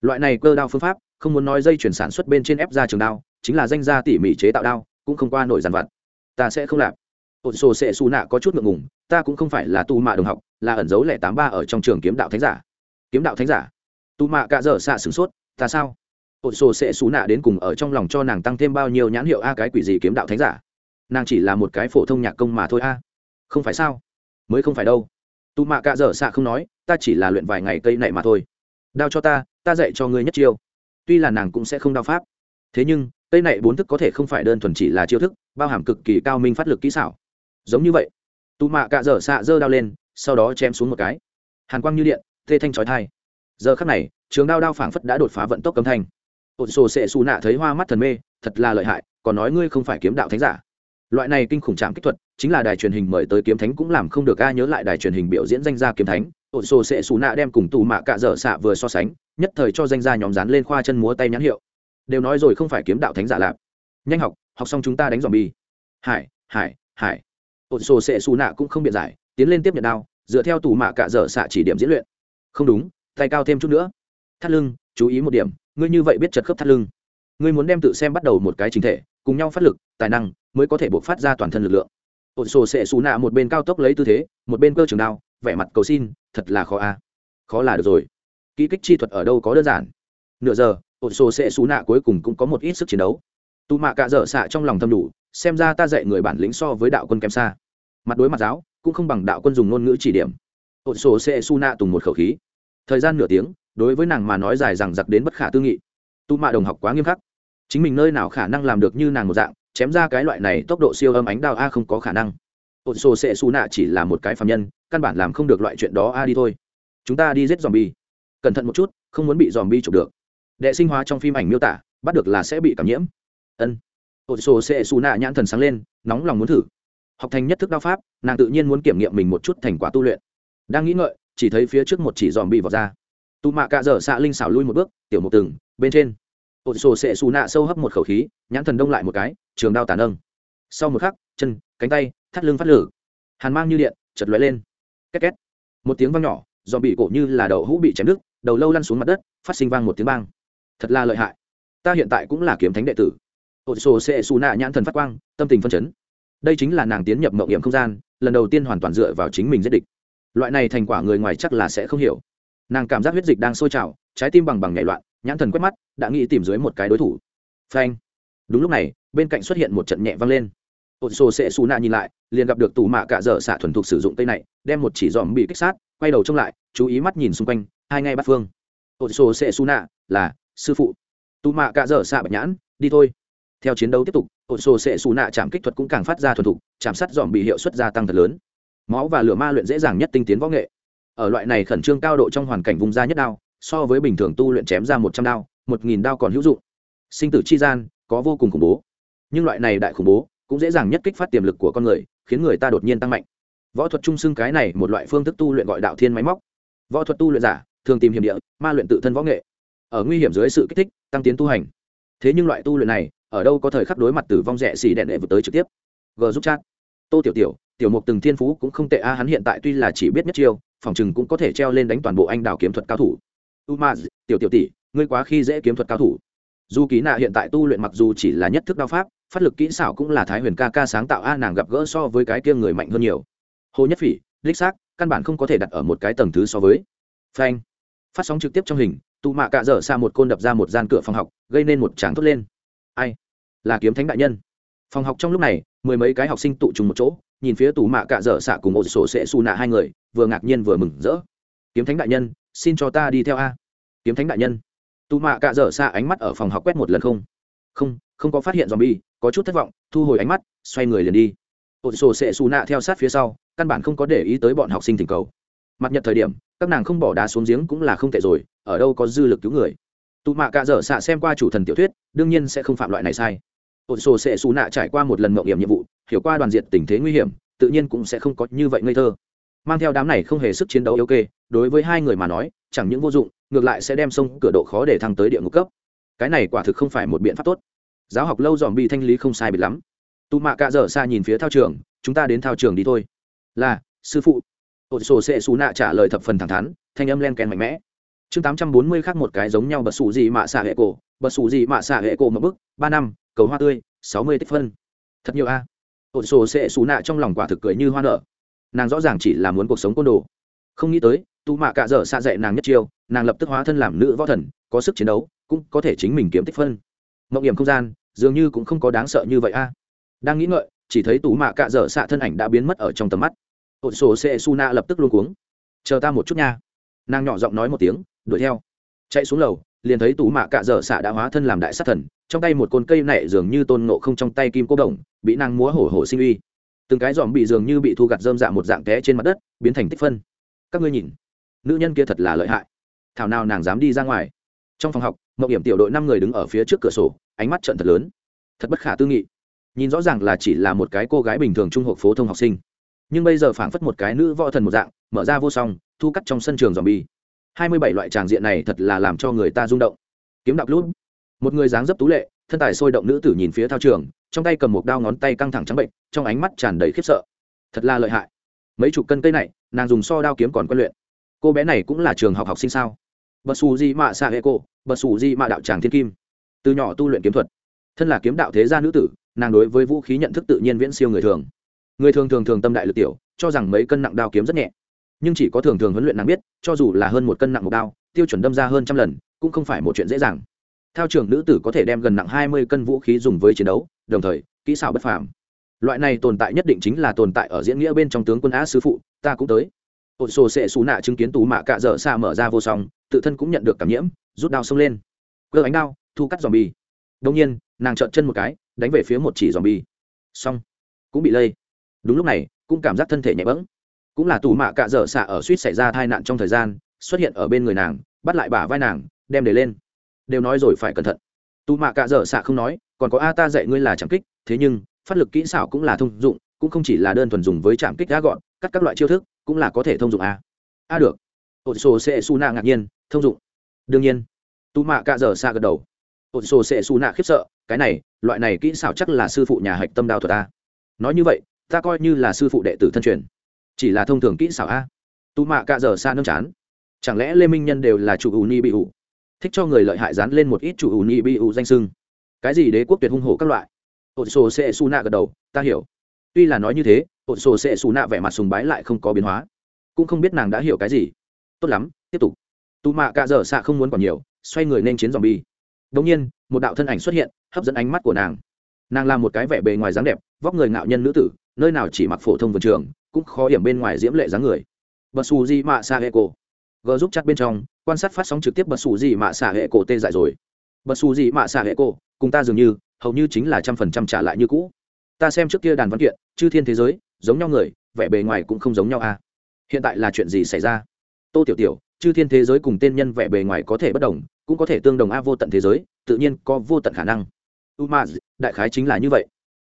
Loại này cơ đao phương pháp không muốn nói dây chuyển sản xuất bên trên ép ra trường đao, chính là danh gia tỉ mỉ chế tạo đao, cũng không qua nổi dàn vặt. Ta sẽ không làm. Ổn sổ sẽ xù nạ có chút ngượng ngùng, ta cũng không phải là tu mạ đồng học, là ẩn dấu lẻ tám ba ở trong trường kiếm đạo thánh giả. Kiếm đạo thánh giả? Tu mạ cạ dở xạ sửng sốt, ta sao? Ổn sổ sẽ xù nạ đến cùng ở trong lòng cho nàng tăng thêm bao nhiêu nhãn hiệu a cái quỷ gì kiếm đạo thánh giả? Nàng chỉ là một cái phổ thông nhạc công mà thôi a. Không phải sao? Mới không phải đâu. Tu mạ cạ dở xạ không nói, ta chỉ là luyện vài ngày cây này mà thôi. Đao cho ta ta dạy cho ngươi nhất chiêu tuy là nàng cũng sẽ không đao pháp. Thế nhưng, cây này bốn thức có thể không phải đơn thuần chỉ là chiêu thức, bao hàm cực kỳ cao minh phát lực kỹ xảo. Giống như vậy tù mạ cạ dở xạ dơ đao lên, sau đó chém xuống một cái. Hàn quang như điện tê thanh trói thai. Giờ khắc này, trường đao đao phảng phất đã đột phá vận tốc cấm thanh. Ổn sổ sệ xù nạ thấy hoa mắt thần mê, thật là lợi hại, còn nói ngươi không phải kiếm đạo thánh giả. Loại này kinh khủng trạm kích thuật chính là đài truyền hình mời tới kiếm thánh cũng làm không được a, nhớ lại đài truyền hình biểu diễn danh gia kiếm thánh. Ổn sổ sệ xù nạ đem cùng tù mạ cạ dở xạ vừa so sánh, nhất thời cho danh gia nhóm dán lên khoa chân múa tay nhãn hiệu. Đều nói rồi không phải kiếm đạo thánh giả lạp nhanh học học xong chúng ta đánh dòm bi hải hải hải. Ổn sổ sệ xù nạ cũng không biện giải, tiến lên tiếp nhận đao, dựa theo tù mạ cạ dở xạ chỉ điểm diễn luyện. Không đúng, tay cao thêm chút nữa. Thắt lưng, chú ý một điểm, ngươi như vậy biết chật khớp thắt lưng. Ngươi muốn đem tự xem bắt đầu một cái chính thể, cùng nhau phát lực, tài năng, mới có thể buộc phát ra toàn thân lực lượng. Ổn sổ sệ xù nạ một bên cao tốc lấy tư thế, một bên cơ trường đao, vẻ mặt cầu xin, thật là khó a. À. Khó là được rồi. Kỹ kích chi thuật ở đâu có đơn giản. Nửa giờ, ổn sổ sệ xù nạ cuối cùng cũng có một ít sức chiến đấu. Tù mạ cạ dở xạ trong lòng thâm đủ, xem ra ta dạy người bản lĩnh so với đạo quân kém xa. Mặt đối mặt giáo, cũng không bằng đạo quân dùng ngôn ngữ chỉ điểm. Ổn sổ sệ xù nạ tùng một khẩu khí. Thời gian nửa tiếng, đối với nàng mà nói dài rằng giặc đến bất khả tư nghị. Tu mạ đồng học quá nghiêm khắc. Chính mình nơi nào khả năng làm được như nàng một dạng chém ra cái loại này tốc độ siêu âm ánh đao a không có khả năng. Ổn sổ sệ xù nạ chỉ là một cái phạm nhân, căn bản làm không được loại chuyện đó a đi thôi. Chúng ta đi giết dòm bi cẩn thận một chút, không muốn bị dòm bi chụp được. Đệ sinh hóa trong phim ảnh miêu tả, bắt được là sẽ bị cảm nhiễm. Ân. Ổn sổ sẽ xù nạ nhãn thần sáng lên, nóng lòng muốn thử. Học thành nhất thức đao pháp, nàng tự nhiên muốn kiểm nghiệm mình một chút thành quả tu luyện. Đang nghĩ ngợi, chỉ thấy phía trước một chỉ dòm bị vọt ra. Tụ mạ cạ dở xạ linh xảo lui một bước, tiểu một từng, bên trên ô sổ sẽ xù nạ sâu hấp một khẩu khí, nhãn thần đông lại một cái, trường đao tàn âng sau một khắc, chân, cánh tay, thắt lưng phát lử. Hàn mang như điện chật lóe lên. Két két. Một tiếng vang nhỏ do bị cổ như là đầu hũ bị chém đứt, đầu lâu lăn xuống mặt đất, phát sinh vang một tiếng vang thật là lợi hại. Ta hiện tại cũng là kiếm thánh đệ tử. Ô sổ sẽ xù nạ nhãn thần phát quang, tâm tình phân chấn. Đây chính là nàng tiến nhập mậu nghiệm không gian, lần đầu tiên hoàn toàn dựa vào chính mình giết địch. Loại này thành quả người ngoài chắc là sẽ không hiểu. Nàng cảm giác huyết dịch đang sôi trào, trái tim bằng bằng nhảy loạn nhãn thần quét mắt, đã nghĩ tìm dưới một cái đối thủ. Phanh. Đúng lúc này, bên cạnh xuất hiện một trận nhẹ vang lên. Ột sổ sẽ xù nạ nhìn lại, liền gặp được tù mạ cả dở xạ thuần thục sử dụng tay này, đem một chỉ dòm bị kích sát, quay đầu trông lại, chú ý mắt nhìn xung quanh, hai ngay bắt phương. Ột sổ sẽ xù nạ, là, sư phụ. Tù mạ cả dở xạ bạch nhãn, đi thôi. Theo chiến đấu tiếp tục ổn sổ sẽ xù nạ chạm kích thuật cũng càng phát ra thuần thục, chạm sát dòm bị hiệu suất gia tăng thật lớn. Máu và lửa ma luyện dễ dàng nhất tinh tiến võ nghệ. Ở loại này khẩn trương cao độ trong hoàn cảnh vùng da nhất đao so với bình thường tu luyện chém ra một trăm đao, một nghìn đao còn hữu dụng. Sinh tử chi gian, có vô cùng khủng bố. Nhưng loại này đại khủng bố, cũng dễ dàng nhất kích phát tiềm lực của con người, khiến người ta đột nhiên tăng mạnh. Võ thuật trung xưng cái này một loại phương thức tu luyện gọi đạo thiên máy móc. Võ thuật tu luyện giả, thường tìm hiểm địa, ma luyện tự thân võ nghệ. Ở nguy hiểm dưới sự kích thích, tăng tiến tu hành. Thế nhưng loại tu luyện này, ở đâu có thời khắc đối mặt tử vong rẻ xì đèn đệ vượt tới trực tiếp. G giúp chat. Tô tiểu tiểu tiểu mục từng thiên phú cũng không tệ a, hắn hiện tại tuy là chỉ biết nhất chiêu, phòng chừng cũng có thể treo lên đánh toàn bộ anh đào kiếm thuật cao thủ umaz tiểu tiểu tỷ, ngươi quá khi dễ kiếm thuật cao thủ. Dù ký nạ hiện tại tu luyện mặc dù chỉ là nhất thức đao pháp, phát lực kỹ xảo cũng là thái huyền ca ca sáng tạo a, nàng gặp gỡ so với cái kia người mạnh hơn nhiều. Hồ nhất phỉ, đích xác, căn bản không có thể đặt ở một cái tầng thứ so với. Phanh. Phát sóng trực tiếp trong hình tụ mạ cạ dở xa một côn đập ra một gian cửa phòng học, gây nên một tràng thốt lên. Ai? Là kiếm thánh đại nhân. Phòng học trong lúc này, mười mấy cái học sinh tụ trùng một chỗ, nhìn phía tù mạ cạ dở xạ cùng một sổ sẽ xù nạ hai người, vừa ngạc nhiên vừa mừng rỡ. Kiếm thánh đại nhân xin cho ta đi theo a. Kiếm thánh đại nhân. Tù mạ cạ dở xa ánh mắt ở phòng học quét một lần không. Không không có phát hiện dòm bi có chút thất vọng, thu hồi ánh mắt, xoay người liền đi. Ổn sổ sẽ xù nạ theo sát phía sau, căn bản không có để ý tới bọn học sinh thỉnh cầu. Mặt nhật thời điểm, các nàng không bỏ đá xuống giếng cũng là không tệ rồi, ở đâu có dư lực cứu người. Tụ mạ cạ dở xạ xem qua chủ thần tiểu thuyết, đương nhiên sẽ không phạm loại này sai. Ổn sổ sẽ xù nạ trải qua một lần mậu hiểm nhiệm vụ, hiểu qua đoàn diện tình thế nguy hiểm, tự nhiên cũng sẽ không có như vậy ngây thơ mang theo đám này không hề sức chiến đấu yếu kê, đối với hai người mà nói, chẳng những vô dụng, ngược lại sẽ đem sông cửa độ khó để thăng tới địa ngục cấp. Cái này quả thực không phải một biện pháp tốt. Giáo học lâu dòm bị thanh lý không sai bịt lắm. Tù mạ cạ dở xa nhìn phía thao trường, chúng ta đến thao trường đi thôi. Là, sư phụ. Ột sổ sẽ xù nạ trả lời thập phần thẳng thắn, thanh âm len kèn mạnh mẽ. Chương tám trăm bốn mươi khác một cái giống nhau bật xù gì mạ xạ hệ cổ, bật xù gì mạ xạ hệ cổ một bức, ba năm, cầu hoa tươi, sáu mươi tích phân. Thật nhiều a. Ột sổ sẽ xù nạ trong lòng quả thực cười như hoa nở nàng rõ ràng chỉ là muốn cuộc sống côn đồ. Không nghĩ tới, tu mạ cạ dở xạ dạy nàng nhất chiêu, nàng lập tức hóa thân làm nữ võ thần, có sức chiến đấu, cũng có thể chính mình kiếm tích phân. Mộng điểm không gian, dường như cũng không có đáng sợ như vậy a. Đang nghĩ ngợi, chỉ thấy tù mạ cạ dở xạ thân ảnh đã biến mất ở trong tầm mắt. Ột sổ sẽ su na lập tức luôn cuống. Chờ ta một chút nha. Nàng nhỏ giọng nói một tiếng, đuổi theo. Chạy xuống lầu, liền thấy tù mạ cạ dở xạ đã hóa thân làm đại sát thần, trong tay một côn cây nảy dường như tôn nộ không trong tay kim cô đồng, bị nàng múa hổ hổ sinh uy từng cái dòm bị dường như bị thu gặt dơm dạ một dạng té trên mặt đất, biến thành tích phân. Các ngươi nhìn, nữ nhân kia thật là lợi hại. Thảo nào nàng dám đi ra ngoài. Trong phòng học mậu điểm tiểu đội năm người đứng ở phía trước cửa sổ, ánh mắt trận thật lớn. Thật bất khả tư nghị. Nhìn rõ ràng là chỉ là một cái cô gái bình thường trung học phổ thông học sinh. Nhưng bây giờ phảng phất một cái nữ võ thần một dạng, mở ra vô song, thu cắt trong sân trường dòm bi. Hai mươi bảy loại tràng diện này thật là làm cho người ta rung động. Kiếm đạp lút một người dáng dấp tú lệ, thân tài sôi động nữ tử nhìn phía thao trường, trong tay cầm một đao ngón tay căng thẳng trắng bệnh, trong ánh mắt tràn đầy khiếp sợ. Thật là lợi hại. Mấy chục cân cây này, nàng dùng so đao kiếm còn quen luyện. Cô bé này cũng là trường học học sinh sao? Bật xù di mạ xạ hệ cô bật xù di mạ đạo tràng thiên kim. Từ nhỏ tu luyện kiếm thuật. Thân là kiếm đạo thế gia nữ tử, nàng đối với vũ khí nhận thức tự nhiên viễn siêu người thường. Người thường thường thường tâm đại lực tiểu, cho rằng mấy cân nặng đao kiếm rất nhẹ. Nhưng chỉ có thường thường huấn luyện nàng biết, cho dù là hơn một cân nặng một đao, tiêu chuẩn đâm ra hơn trăm lần, cũng không phải một chuyện dễ dàng theo trưởng nữ tử có thể đem gần nặng hai mươi cân vũ khí dùng với chiến đấu đồng thời kỹ xảo bất phàm. Loại này tồn tại nhất định chính là tồn tại ở diễn nghĩa bên trong tướng quân á sứ phụ ta cũng tới. Ổn sổ sẽ xù nạ chứng kiến tù mạ cạ dở xa mở ra vô song tự thân cũng nhận được cảm nhiễm rút đao xông lên. Cơ ánh đao thu cắt dòm bì. đông nhiên nàng trợn chân một cái đánh về phía một chỉ dòm bì, xong cũng bị lây. Đúng lúc này cũng cảm giác thân thể nhẹ bẫng. Cũng là tù mạ cạ dở xạ ở suýt xảy ra tai nạn trong thời gian xuất hiện ở bên người nàng bắt lại bả vai nàng đem để lên đều nói rồi phải cẩn thận. Tù mạ cạ dở xạ không nói, còn có a ta dạy ngươi là chạm kích, thế nhưng, phát lực kỹ xảo cũng là thông dụng, cũng không chỉ là đơn thuần dùng với chạm kích đã gọn, cắt các loại chiêu thức, cũng là có thể thông dụng a a được. Ột sổ sẽ su nạ ngạc nhiên, thông dụng. Đương nhiên. Tù mạ cạ dở xạ gật đầu. Ột sổ sẽ su nạ khiếp sợ, cái này, loại này kỹ xảo chắc là sư phụ nhà hạch tâm đao thuật a nói như vậy, ta coi như là sư phụ đệ tử thân truyền. Chỉ là thông thường kỹ xảo a tù mạ cạ dở xạ nâng chán. Chẳng lẽ lê minh nhân đều là chủ ủ ni bị ủ thích cho người lợi hại dán lên một ít chủ ủ nhị bị ủ danh sưng. Cái gì đế quốc tuyệt hung hổ các loại? Ổ sổ sẽ su nạ gật đầu, ta hiểu. Tuy là nói như thế ổ sổ sẽ su nạ vẻ mặt sùng bái lại không có biến hóa. Cũng không biết nàng đã hiểu cái gì. Tốt lắm, tiếp tục. Tù mạ cạ dở xạ không muốn còn nhiều, xoay người nên chiến dòm bi đ nhiên, một đạo thân ảnh xuất hiện, hấp dẫn ánh mắt của nàng. Nàng là một cái vẻ bề ngoài dáng đẹp, vóc người ngạo nhân nữ tử, nơi nào chỉ mặc phổ thông vườn trường, cũng khó hiểm bên ngoài diễm lệ dáng người. Và su di mạ sa hệ g giúp chặt bên trong quan sát phát sóng trực tiếp bật xù gì mạ xạ hệ cổ tê dại rồi. Bật xù gì mạ xạ hệ cổ, cùng ta dường như, hầu như chính là trăm phần trăm trả lại như cũ. Ta xem trước kia đàn văn kiện, chư thiên thế giới, giống nhau người, vẻ bề ngoài cũng không giống nhau à. Hiện tại là chuyện gì xảy ra? Tô tiểu tiểu, chư thiên thế giới cùng tên nhân vẻ bề ngoài có thể bất đồng, cũng có thể tương đồng a vô tận thế giới, tự nhiên có vô tận khả năng. U ma, đại khái chính là như vậy.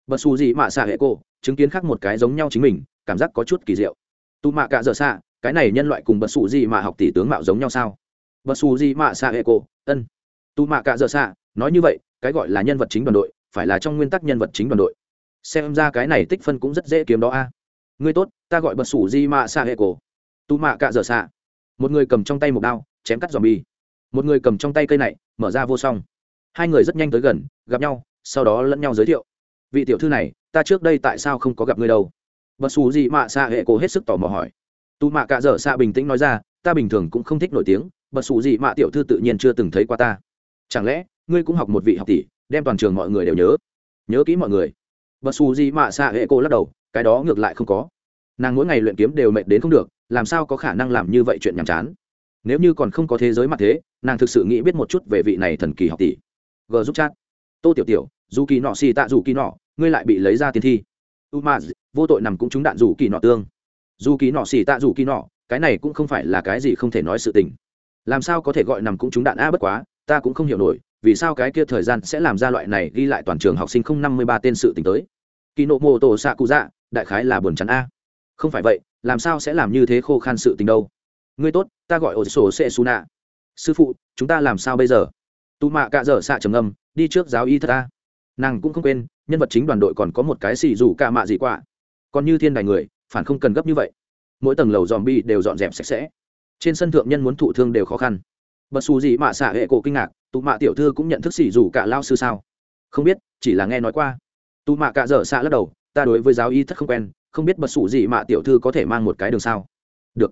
Bật xù gì mạ xạ hệ cô chứng kiến khác một cái giống nhau chính mình, cảm giác có chút kỳ diệu. Tu mạ cạ dở xạ, cái này nhân loại cùng bật xù gì mà học tỷ tướng mạo giống nhau sao? Bật xù gì mạ xạ hệ cổ, ân. Tu mạ cạ dở xạ nói như vậy cái gọi là nhân vật chính đoàn đội phải là trong nguyên tắc nhân vật chính đoàn đội. Xem ra cái này tích phân cũng rất dễ kiếm đó a. Ngươi tốt ta gọi bật sủ di mạ xạ hệ cổ. Tu mạ cạ dở xạ. Một người cầm trong tay một đao chém cắt giò bi một người cầm trong tay cây này mở ra vô song. Hai người rất nhanh tới gần gặp nhau sau đó lẫn nhau giới thiệu. Vị tiểu thư này ta trước đây tại sao không có gặp ngươi đâu? Bật xù gì mạ xạ hệ cổ hết sức tò mò hỏi. Tu mạ cạ dở xạ bình tĩnh nói ra ta bình thường cũng không thích nổi tiếng bật xù gì mạ tiểu thư tự nhiên chưa từng thấy qua ta. Chẳng lẽ, ngươi cũng học một vị học tỷ, đem toàn trường mọi người đều nhớ? Nhớ kỹ mọi người. Bật xù gì mạ xạ hệ cô lắc đầu, cái đó ngược lại không có. Nàng mỗi ngày luyện kiếm đều mệt đến không được, làm sao có khả năng làm như vậy chuyện nhàm chán? Nếu như còn không có thế giới mặt thế, nàng thực sự nghĩ biết một chút về vị này thần kỳ học tỷ. G giúp chat. Tô tiểu tiểu, dù kỳ nọ xì tạ dù kỳ nọ, ngươi lại bị lấy ra tiên thi. U ma vô tội nằm cũng trúng đạn dù kỳ nọ tương. Dù kỳ nọ xì tạ dù kỳ nọ, cái này cũng không phải là cái gì không thể nói sự tình làm sao có thể gọi nằm cũng trúng đạn? A, bất quá, ta cũng không hiểu nổi, vì sao cái kia thời gian sẽ làm ra loại này ghi lại toàn trường học sinh không năm mươi ba tên sự tình tới? Kỳ nộ mô tổ xạ cụ dạ đại khái là buồn chắn a. Không phải vậy, làm sao sẽ làm như thế khô khan sự tình đâu? Ngươi tốt, ta gọi ổ sổ sệ su nạ sư phụ, chúng ta làm sao bây giờ? Tù mạ cạ dở xạ trầm âm đi trước giáo y thật ta nàng cũng không quên, nhân vật chính đoàn đội còn có một cái xì dù cạ mạ gì quạ. Còn như thiên đài người, phản không cần gấp như vậy. Mỗi tầng lầu dòm bi đều dọn dẹp sạch sẽ trên sân thượng nhân muốn thụ thương đều khó khăn. Bật xù gì mạ xạ hệ cổ kinh ngạc, tụ mạ tiểu thư cũng nhận thức xỉ dù cả lao sư sao? Không biết, chỉ là nghe nói qua. Tụ mạ cạ dở xạ lắc đầu, ta đối với giáo y thất không quen, không biết bật xù gì mạ tiểu thư có thể mang một cái đường sao? Được.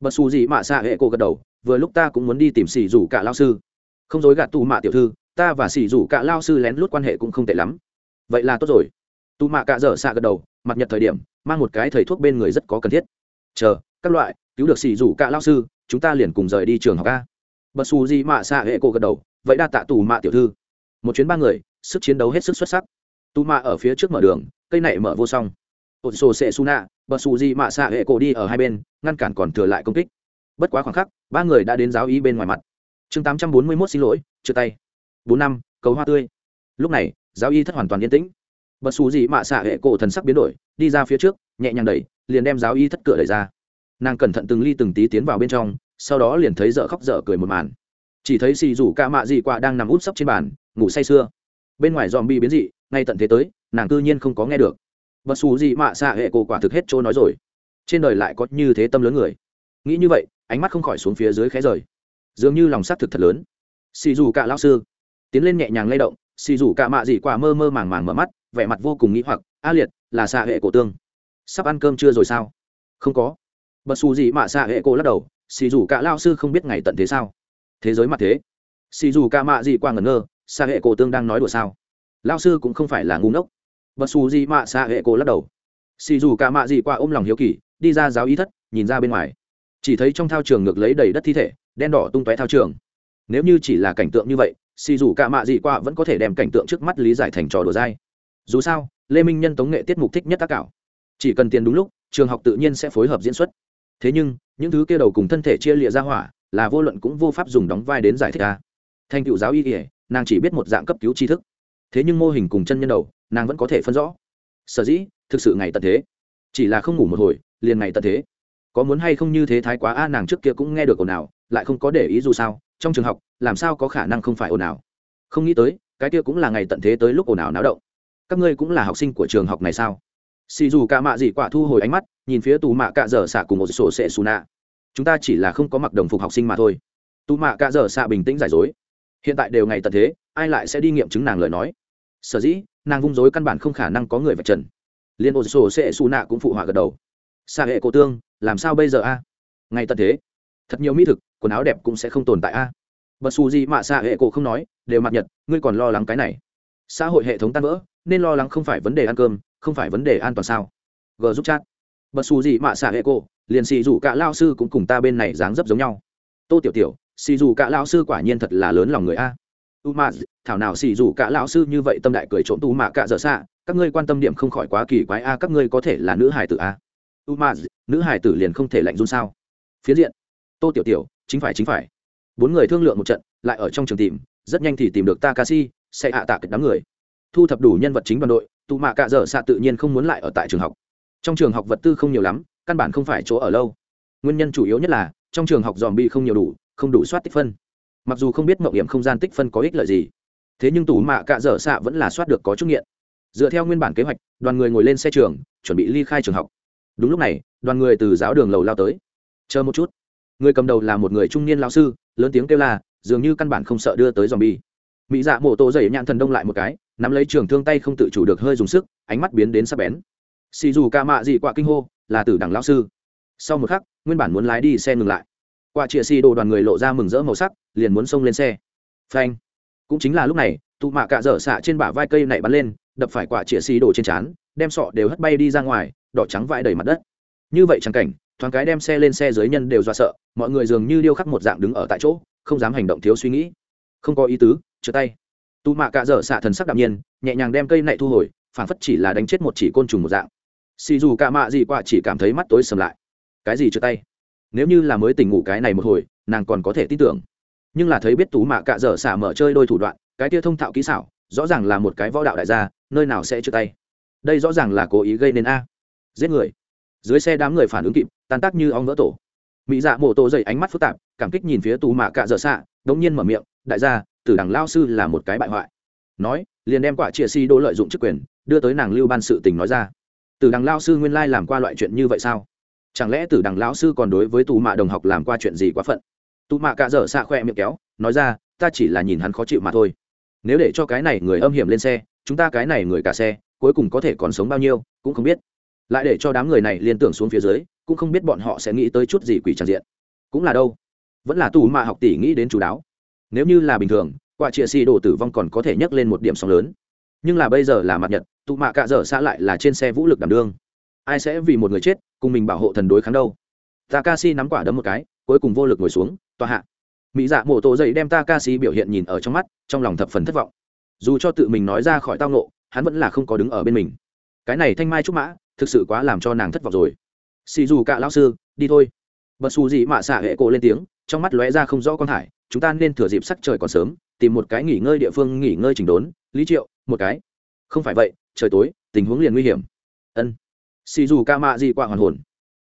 Bật xù gì mạ xạ hệ cổ gật đầu, vừa lúc ta cũng muốn đi tìm xỉ dù cả lao sư. Không dối gạt tụ mạ tiểu thư, ta và xỉ dù cả lao sư lén lút quan hệ cũng không tệ lắm. Vậy là tốt rồi. Tụ mạ cạ dở xạ gật đầu, mặt nhật thời điểm, mang một cái thầy thuốc bên người rất có cần thiết. Chờ, các loại cứu được xì rủ cả lao sư, chúng ta liền cùng rời đi trường học a. Bật xù gì mạ xạ hệ cổ gật đầu, vậy đa tạ tù mạ tiểu thư. Một chuyến ba người, sức chiến đấu hết sức xuất sắc. Tù mạ ở phía trước mở đường, cây này mở vô song. Ột sổ sệ su nạ bật xù gì mạ xạ hệ cổ đi ở hai bên, ngăn cản còn thừa lại công kích. Bất quá khoảng khắc, ba người đã đến giáo ý bên ngoài mặt. Chương tám trăm bốn mươi mốt xin lỗi chưa tay. Bốn năm, cầu hoa tươi. Lúc này, giáo y thất hoàn toàn yên tĩnh. Bật xù gì mạ xạ hệ cổ thần sắc biến đổi, đi ra phía trước, nhẹ nhàng đẩy, liền đem giáo y thất cửa đẩy ra nàng cẩn thận từng ly từng tí tiến vào bên trong, sau đó liền thấy dở khóc dở cười một màn. Chỉ thấy xì rủ ca mạ dị quạ đang nằm út sấp trên bàn, ngủ say sưa. Bên ngoài dòm bi biến dị, ngay tận thế tới, nàng cư nhiên không có nghe được. Bật xù gì mạ xạ hệ cổ quả thực hết chỗ nói rồi. Trên đời lại có như thế tâm lớn người. Nghĩ như vậy, ánh mắt không khỏi xuống phía dưới khẽ rời. Dường như lòng xác thực thật lớn. Xì dù cả lao sư. Tiến lên nhẹ nhàng lay động, xì dù cả mạ dị quả mơ mơ màng màng mở mắt, vẻ mặt vô cùng nghĩ hoặc, a liệt, là xạ hệ cổ tương. Sắp ăn cơm chưa rồi sao? Không có bật xù gì mạ xạ hệ cô lắc đầu, xì dù cả lao sư không biết ngày tận thế sao? Thế giới mặt thế. Xì dù cả mạ gì qua ngẩn ngơ, xạ hệ cô tương đang nói đùa sao? Lao sư cũng không phải là ngu ngốc. Bật xù gì mạ xạ hệ cô lắc đầu. Xì dù cả mạ gì qua ôm lòng hiếu kỳ, đi ra giáo ý thất, nhìn ra bên ngoài. Chỉ thấy trong thao trường ngược lấy đầy đất thi thể, đen đỏ tung tóe thao trường. Nếu như chỉ là cảnh tượng như vậy, xì dù cả mạ gì qua vẫn có thể đem cảnh tượng trước mắt lý giải thành trò đùa dai. Dù sao, lê minh nhân tống nghệ tiết mục thích nhất tác cảo. Chỉ cần tiền đúng lúc, trường học tự nhiên sẽ phối hợp diễn xuất thế nhưng, những thứ kia đầu cùng thân thể chia lịa ra hỏa, là vô luận cũng vô pháp dùng đóng vai đến giải thích ta thành cựu giáo y kỉa nàng chỉ biết một dạng cấp cứu tri thức. Thế nhưng mô hình cùng chân nhân đầu, nàng vẫn có thể phân rõ. Sở dĩ, thực sự ngày tận thế. Chỉ là không ngủ một hồi, liền ngày tận thế. Có muốn hay không như thế thái quá a, nàng trước kia cũng nghe được ồn ào, lại không có để ý dù sao, trong trường học, làm sao có khả năng không phải ồn ào? Không nghĩ tới, cái kia cũng là ngày tận thế tới lúc ồn ào náo động. Các ngươi cũng là học sinh của trường học này sao? Xì dù cả mạ dị quả thu hồi ánh mắt, nhìn phía tù mạ cạ dở xạ cùng một sổ sệ xù nạ. Chúng ta chỉ là không có mặc đồng phục học sinh mà thôi. Tù mạ cạ dở xạ bình tĩnh giải dối. Hiện tại đều ngày tận thế, ai lại sẽ đi nghiệm chứng nàng lời nói? Sở dĩ, nàng vung dối căn bản không khả năng có người vạch trần. Liên ô sổ sệ xù nạ cũng phụ họa gật đầu. Xa hệ cổ tương, làm sao bây giờ a? Ngày tận thế. Thật nhiều mỹ thực, quần áo đẹp cũng sẽ không tồn tại a. Bật xù gì mà xa hệ cổ không nói, đều mặc nhật, ngươi còn lo lắng cái này. Xã hội hệ thống tan vỡ, nên lo lắng không phải vấn đề ăn cơm không phải vấn đề an toàn sao? G giúp chat. Bật xù gì mạ xạ hệ cô, liền xì dù cả lao sư cũng cùng ta bên này dáng dấp giống nhau. Tô tiểu tiểu xì dù cả lao sư quả nhiên thật là lớn lòng người a. U ma thảo nào xì dù cả lão sư như vậy tâm đại cười trộm tu mạ cả dở xạ các ngươi quan tâm điểm không khỏi quá kỳ quái a các ngươi có thể là nữ hải tử a. U ma nữ hải tử liền không thể lạnh run sao? Phía diện. Tô tiểu tiểu chính phải chính phải. Bốn người thương lượng một trận lại ở trong trường tìm rất nhanh thì tìm được takashi sẽ hạ tạ kịch đám người. Thu thập đủ nhân vật chính đoàn đội tù mạ cạ dở xạ tự nhiên không muốn lại ở tại trường học. Trong trường học vật tư không nhiều lắm căn bản không phải chỗ ở lâu. Nguyên nhân chủ yếu nhất là trong trường học dòm bi không nhiều đủ không đủ soát tích phân. Mặc dù không biết mậu điểm không gian tích phân có ích lợi gì thế nhưng tù mạ cạ dở xạ vẫn là soát được có chút nghiện. Dựa theo nguyên bản kế hoạch đoàn người ngồi lên xe trường chuẩn bị ly khai trường học. Đúng lúc này đoàn người từ giáo đường lầu lao tới. Chờ một chút. Người cầm đầu là một người trung niên lao sư lớn tiếng kêu là, dường như căn bản không sợ đưa tới dòm bi mỹ dạ mổ tổ dày nhạn thần đông lại một cái nắm lấy trường thương tay không tự chủ được hơi dùng sức, ánh mắt biến đến sắc bén. Xì dù ca mạ dị quạ kinh hô, là tử đẳng lao sư. Sau một khắc, nguyên bản muốn lái đi xe ngừng lại. Quả chĩa xì đồ đoàn người lộ ra mừng rỡ màu sắc, liền muốn xông lên xe. Phanh. Cũng chính là lúc này, tụ mạ cạ dở xạ trên bả vai cây này bắn lên, đập phải quả chĩa xì đồ trên trán, đem sọ đều hất bay đi ra ngoài, đỏ trắng vãi đầy mặt đất. Như vậy chẳng cảnh, thoáng cái đem xe lên xe dưới nhân đều do sợ, mọi người dường như điêu khắc một dạng đứng ở tại chỗ, không dám hành động thiếu suy nghĩ. Không có ý tứ chữa tay tù mạ cạ dở xạ thần sắc đạm nhiên, nhẹ nhàng đem cây này thu hồi phản phất chỉ là đánh chết một chỉ côn trùng một dạng. Xì dù cạ mạ gì quả chỉ cảm thấy mắt tối sầm lại. Cái gì chưa tay? Nếu như là mới tỉnh ngủ cái này một hồi, nàng còn có thể tin tưởng. Nhưng là thấy biết tú mạ cạ dở xả mở chơi đôi thủ đoạn, cái tia thông thạo kỹ xảo, rõ ràng là một cái võ đạo đại gia, nơi nào sẽ chưa tay? Đây rõ ràng là cố ý gây nên a. Giết người. Dưới xe đám người phản ứng kịp, tan tác như ong vỡ tổ. Mỹ dạ mổ tổ dậy ánh mắt phức tạp, cảm kích nhìn phía tù mạ cạ dở xạ, đống nhiên mở miệng, đại gia tử đằng lao sư là một cái bại hoại. Nói, liền đem quả chia si đô lợi dụng chức quyền, đưa tới nàng lưu ban sự tình nói ra. Tử đằng lao sư nguyên lai làm qua loại chuyện như vậy sao? Chẳng lẽ tử đằng lão sư còn đối với tù mạ đồng học làm qua chuyện gì quá phận? Tù mạ cạ dở xạ khoe miệng kéo, nói ra, ta chỉ là nhìn hắn khó chịu mà thôi. Nếu để cho cái này người âm hiểm lên xe, chúng ta cái này người cả xe, cuối cùng có thể còn sống bao nhiêu, cũng không biết. Lại để cho đám người này liên tưởng xuống phía dưới, cũng không biết bọn họ sẽ nghĩ tới chút gì quỷ tràn diện. Cũng là đâu? Vẫn là tù mạ học tỷ nghĩ đến chú đáo nếu như là bình thường, quả trịa xì đổ tử vong còn có thể nhấc lên một điểm sóng lớn. Nhưng là bây giờ là mặt nhật, tụ mạ cạ dở xã lại là trên xe vũ lực đảm đương. Ai sẽ vì một người chết, cùng mình bảo hộ thần đối kháng đâu? Takashi nắm quả đấm một cái, cuối cùng vô lực ngồi xuống, tòa hạ. Mỹ dạ mổ tổ dậy đem takashi biểu hiện nhìn ở trong mắt, trong lòng thập phần thất vọng. Dù cho tự mình nói ra khỏi tao nộ hắn vẫn là không có đứng ở bên mình. Cái này thanh mai trúc mã, thực sự quá làm cho nàng thất vọng rồi. Xì dù cả lão sư, đi thôi. Bật xù gì mạ xạ hệ cổ lên tiếng, trong mắt lóe ra không rõ con thải chúng ta nên thừa dịp sắc trời còn sớm, tìm một cái nghỉ ngơi địa phương nghỉ ngơi chỉnh đốn. Lý triệu, một cái. Không phải vậy, trời tối, tình huống liền nguy hiểm. Ân. Xì dù ca mạ gì quả hoàn hồn.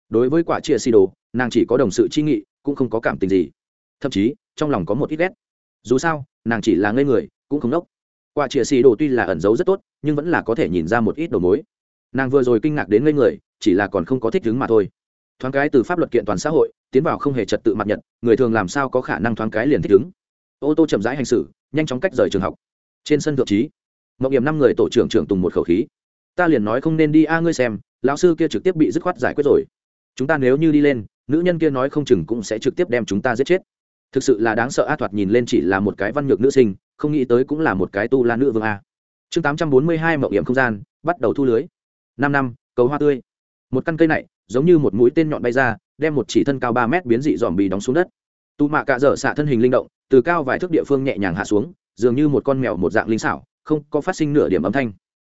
Đối với quả chia xì đồ, nàng chỉ có đồng sự chi nghị, cũng không có cảm tình gì. Thậm chí, trong lòng có một ít ghét. Dù sao, nàng chỉ là ngây người, cũng không đốc. quả chia xì đồ tuy là ẩn giấu rất tốt, nhưng vẫn là có thể nhìn ra một ít đầu mối. Nàng vừa rồi kinh ngạc đến ngây người, chỉ là còn không có thích đứng mà thôi thoáng cái từ pháp luật kiện toàn xã hội, tiến vào không hề trật tự mặt nhật, người thường làm sao có khả năng thoáng cái liền thích ứng. Ô tô chậm rãi hành xử, nhanh chóng cách rời trường học. Trên sân thượng trí mậu điểm năm người tổ trưởng trưởng tùng một khẩu khí. Ta liền nói không nên đi a, ngươi xem, lão sư kia trực tiếp bị dứt khoát giải quyết rồi. Chúng ta nếu như đi lên, nữ nhân kia nói không chừng cũng sẽ trực tiếp đem chúng ta giết chết. Thực sự là đáng sợ a, thoạt nhìn lên chỉ là một cái văn nhược nữ sinh, không nghĩ tới cũng là một cái tu la nữ vương a. Chương tám trăm bốn mươi hai mậu điểm không gian, bắt đầu thu lưới. Năm năm, cầu hoa tươi. Một căn cây này giống như một mũi tên nhọn bay ra, đem một chỉ thân cao ba mét biến dị dòm bì đóng xuống đất. Tù mạ cạ dở xạ thân hình linh động, từ cao vài thước địa phương nhẹ nhàng hạ xuống, dường như một con mèo một dạng linh xảo, không có phát sinh nửa điểm âm thanh.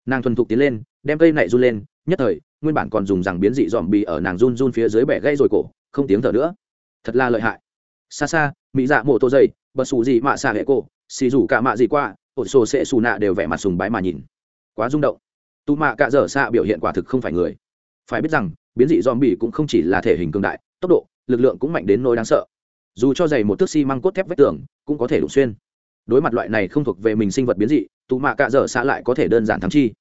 Nàng thuần thục tiến lên, đem cây này run lên, nhất thời, nguyên bản còn dùng rằng biến dị dòm bì ở nàng run run phía dưới bẻ gây rồi cổ, không tiếng thở nữa. Thật là lợi hại. Xa xa, mỹ dạ mộ tô dây bật xù gì mạ xạ hệ cổ, xì rủ cả mạ gì qua, ổ sổ sẽ xù nạ đều vẻ mặt sùng bái mà nhìn. Quá rung động. Tù mạ cạ dở xạ biểu hiện quả thực không phải người. Phải biết rằng biến dị dòm bỉ cũng không chỉ là thể hình cường đại, tốc độ, lực lượng cũng mạnh đến nỗi đáng sợ. Dù cho dày một thước xi cốt thép vách tường, cũng có thể đụng xuyên. Đối mặt loại này không thuộc về mình sinh vật biến dị tù mạ cạ dở xạ lại có thể đơn giản thắng chi.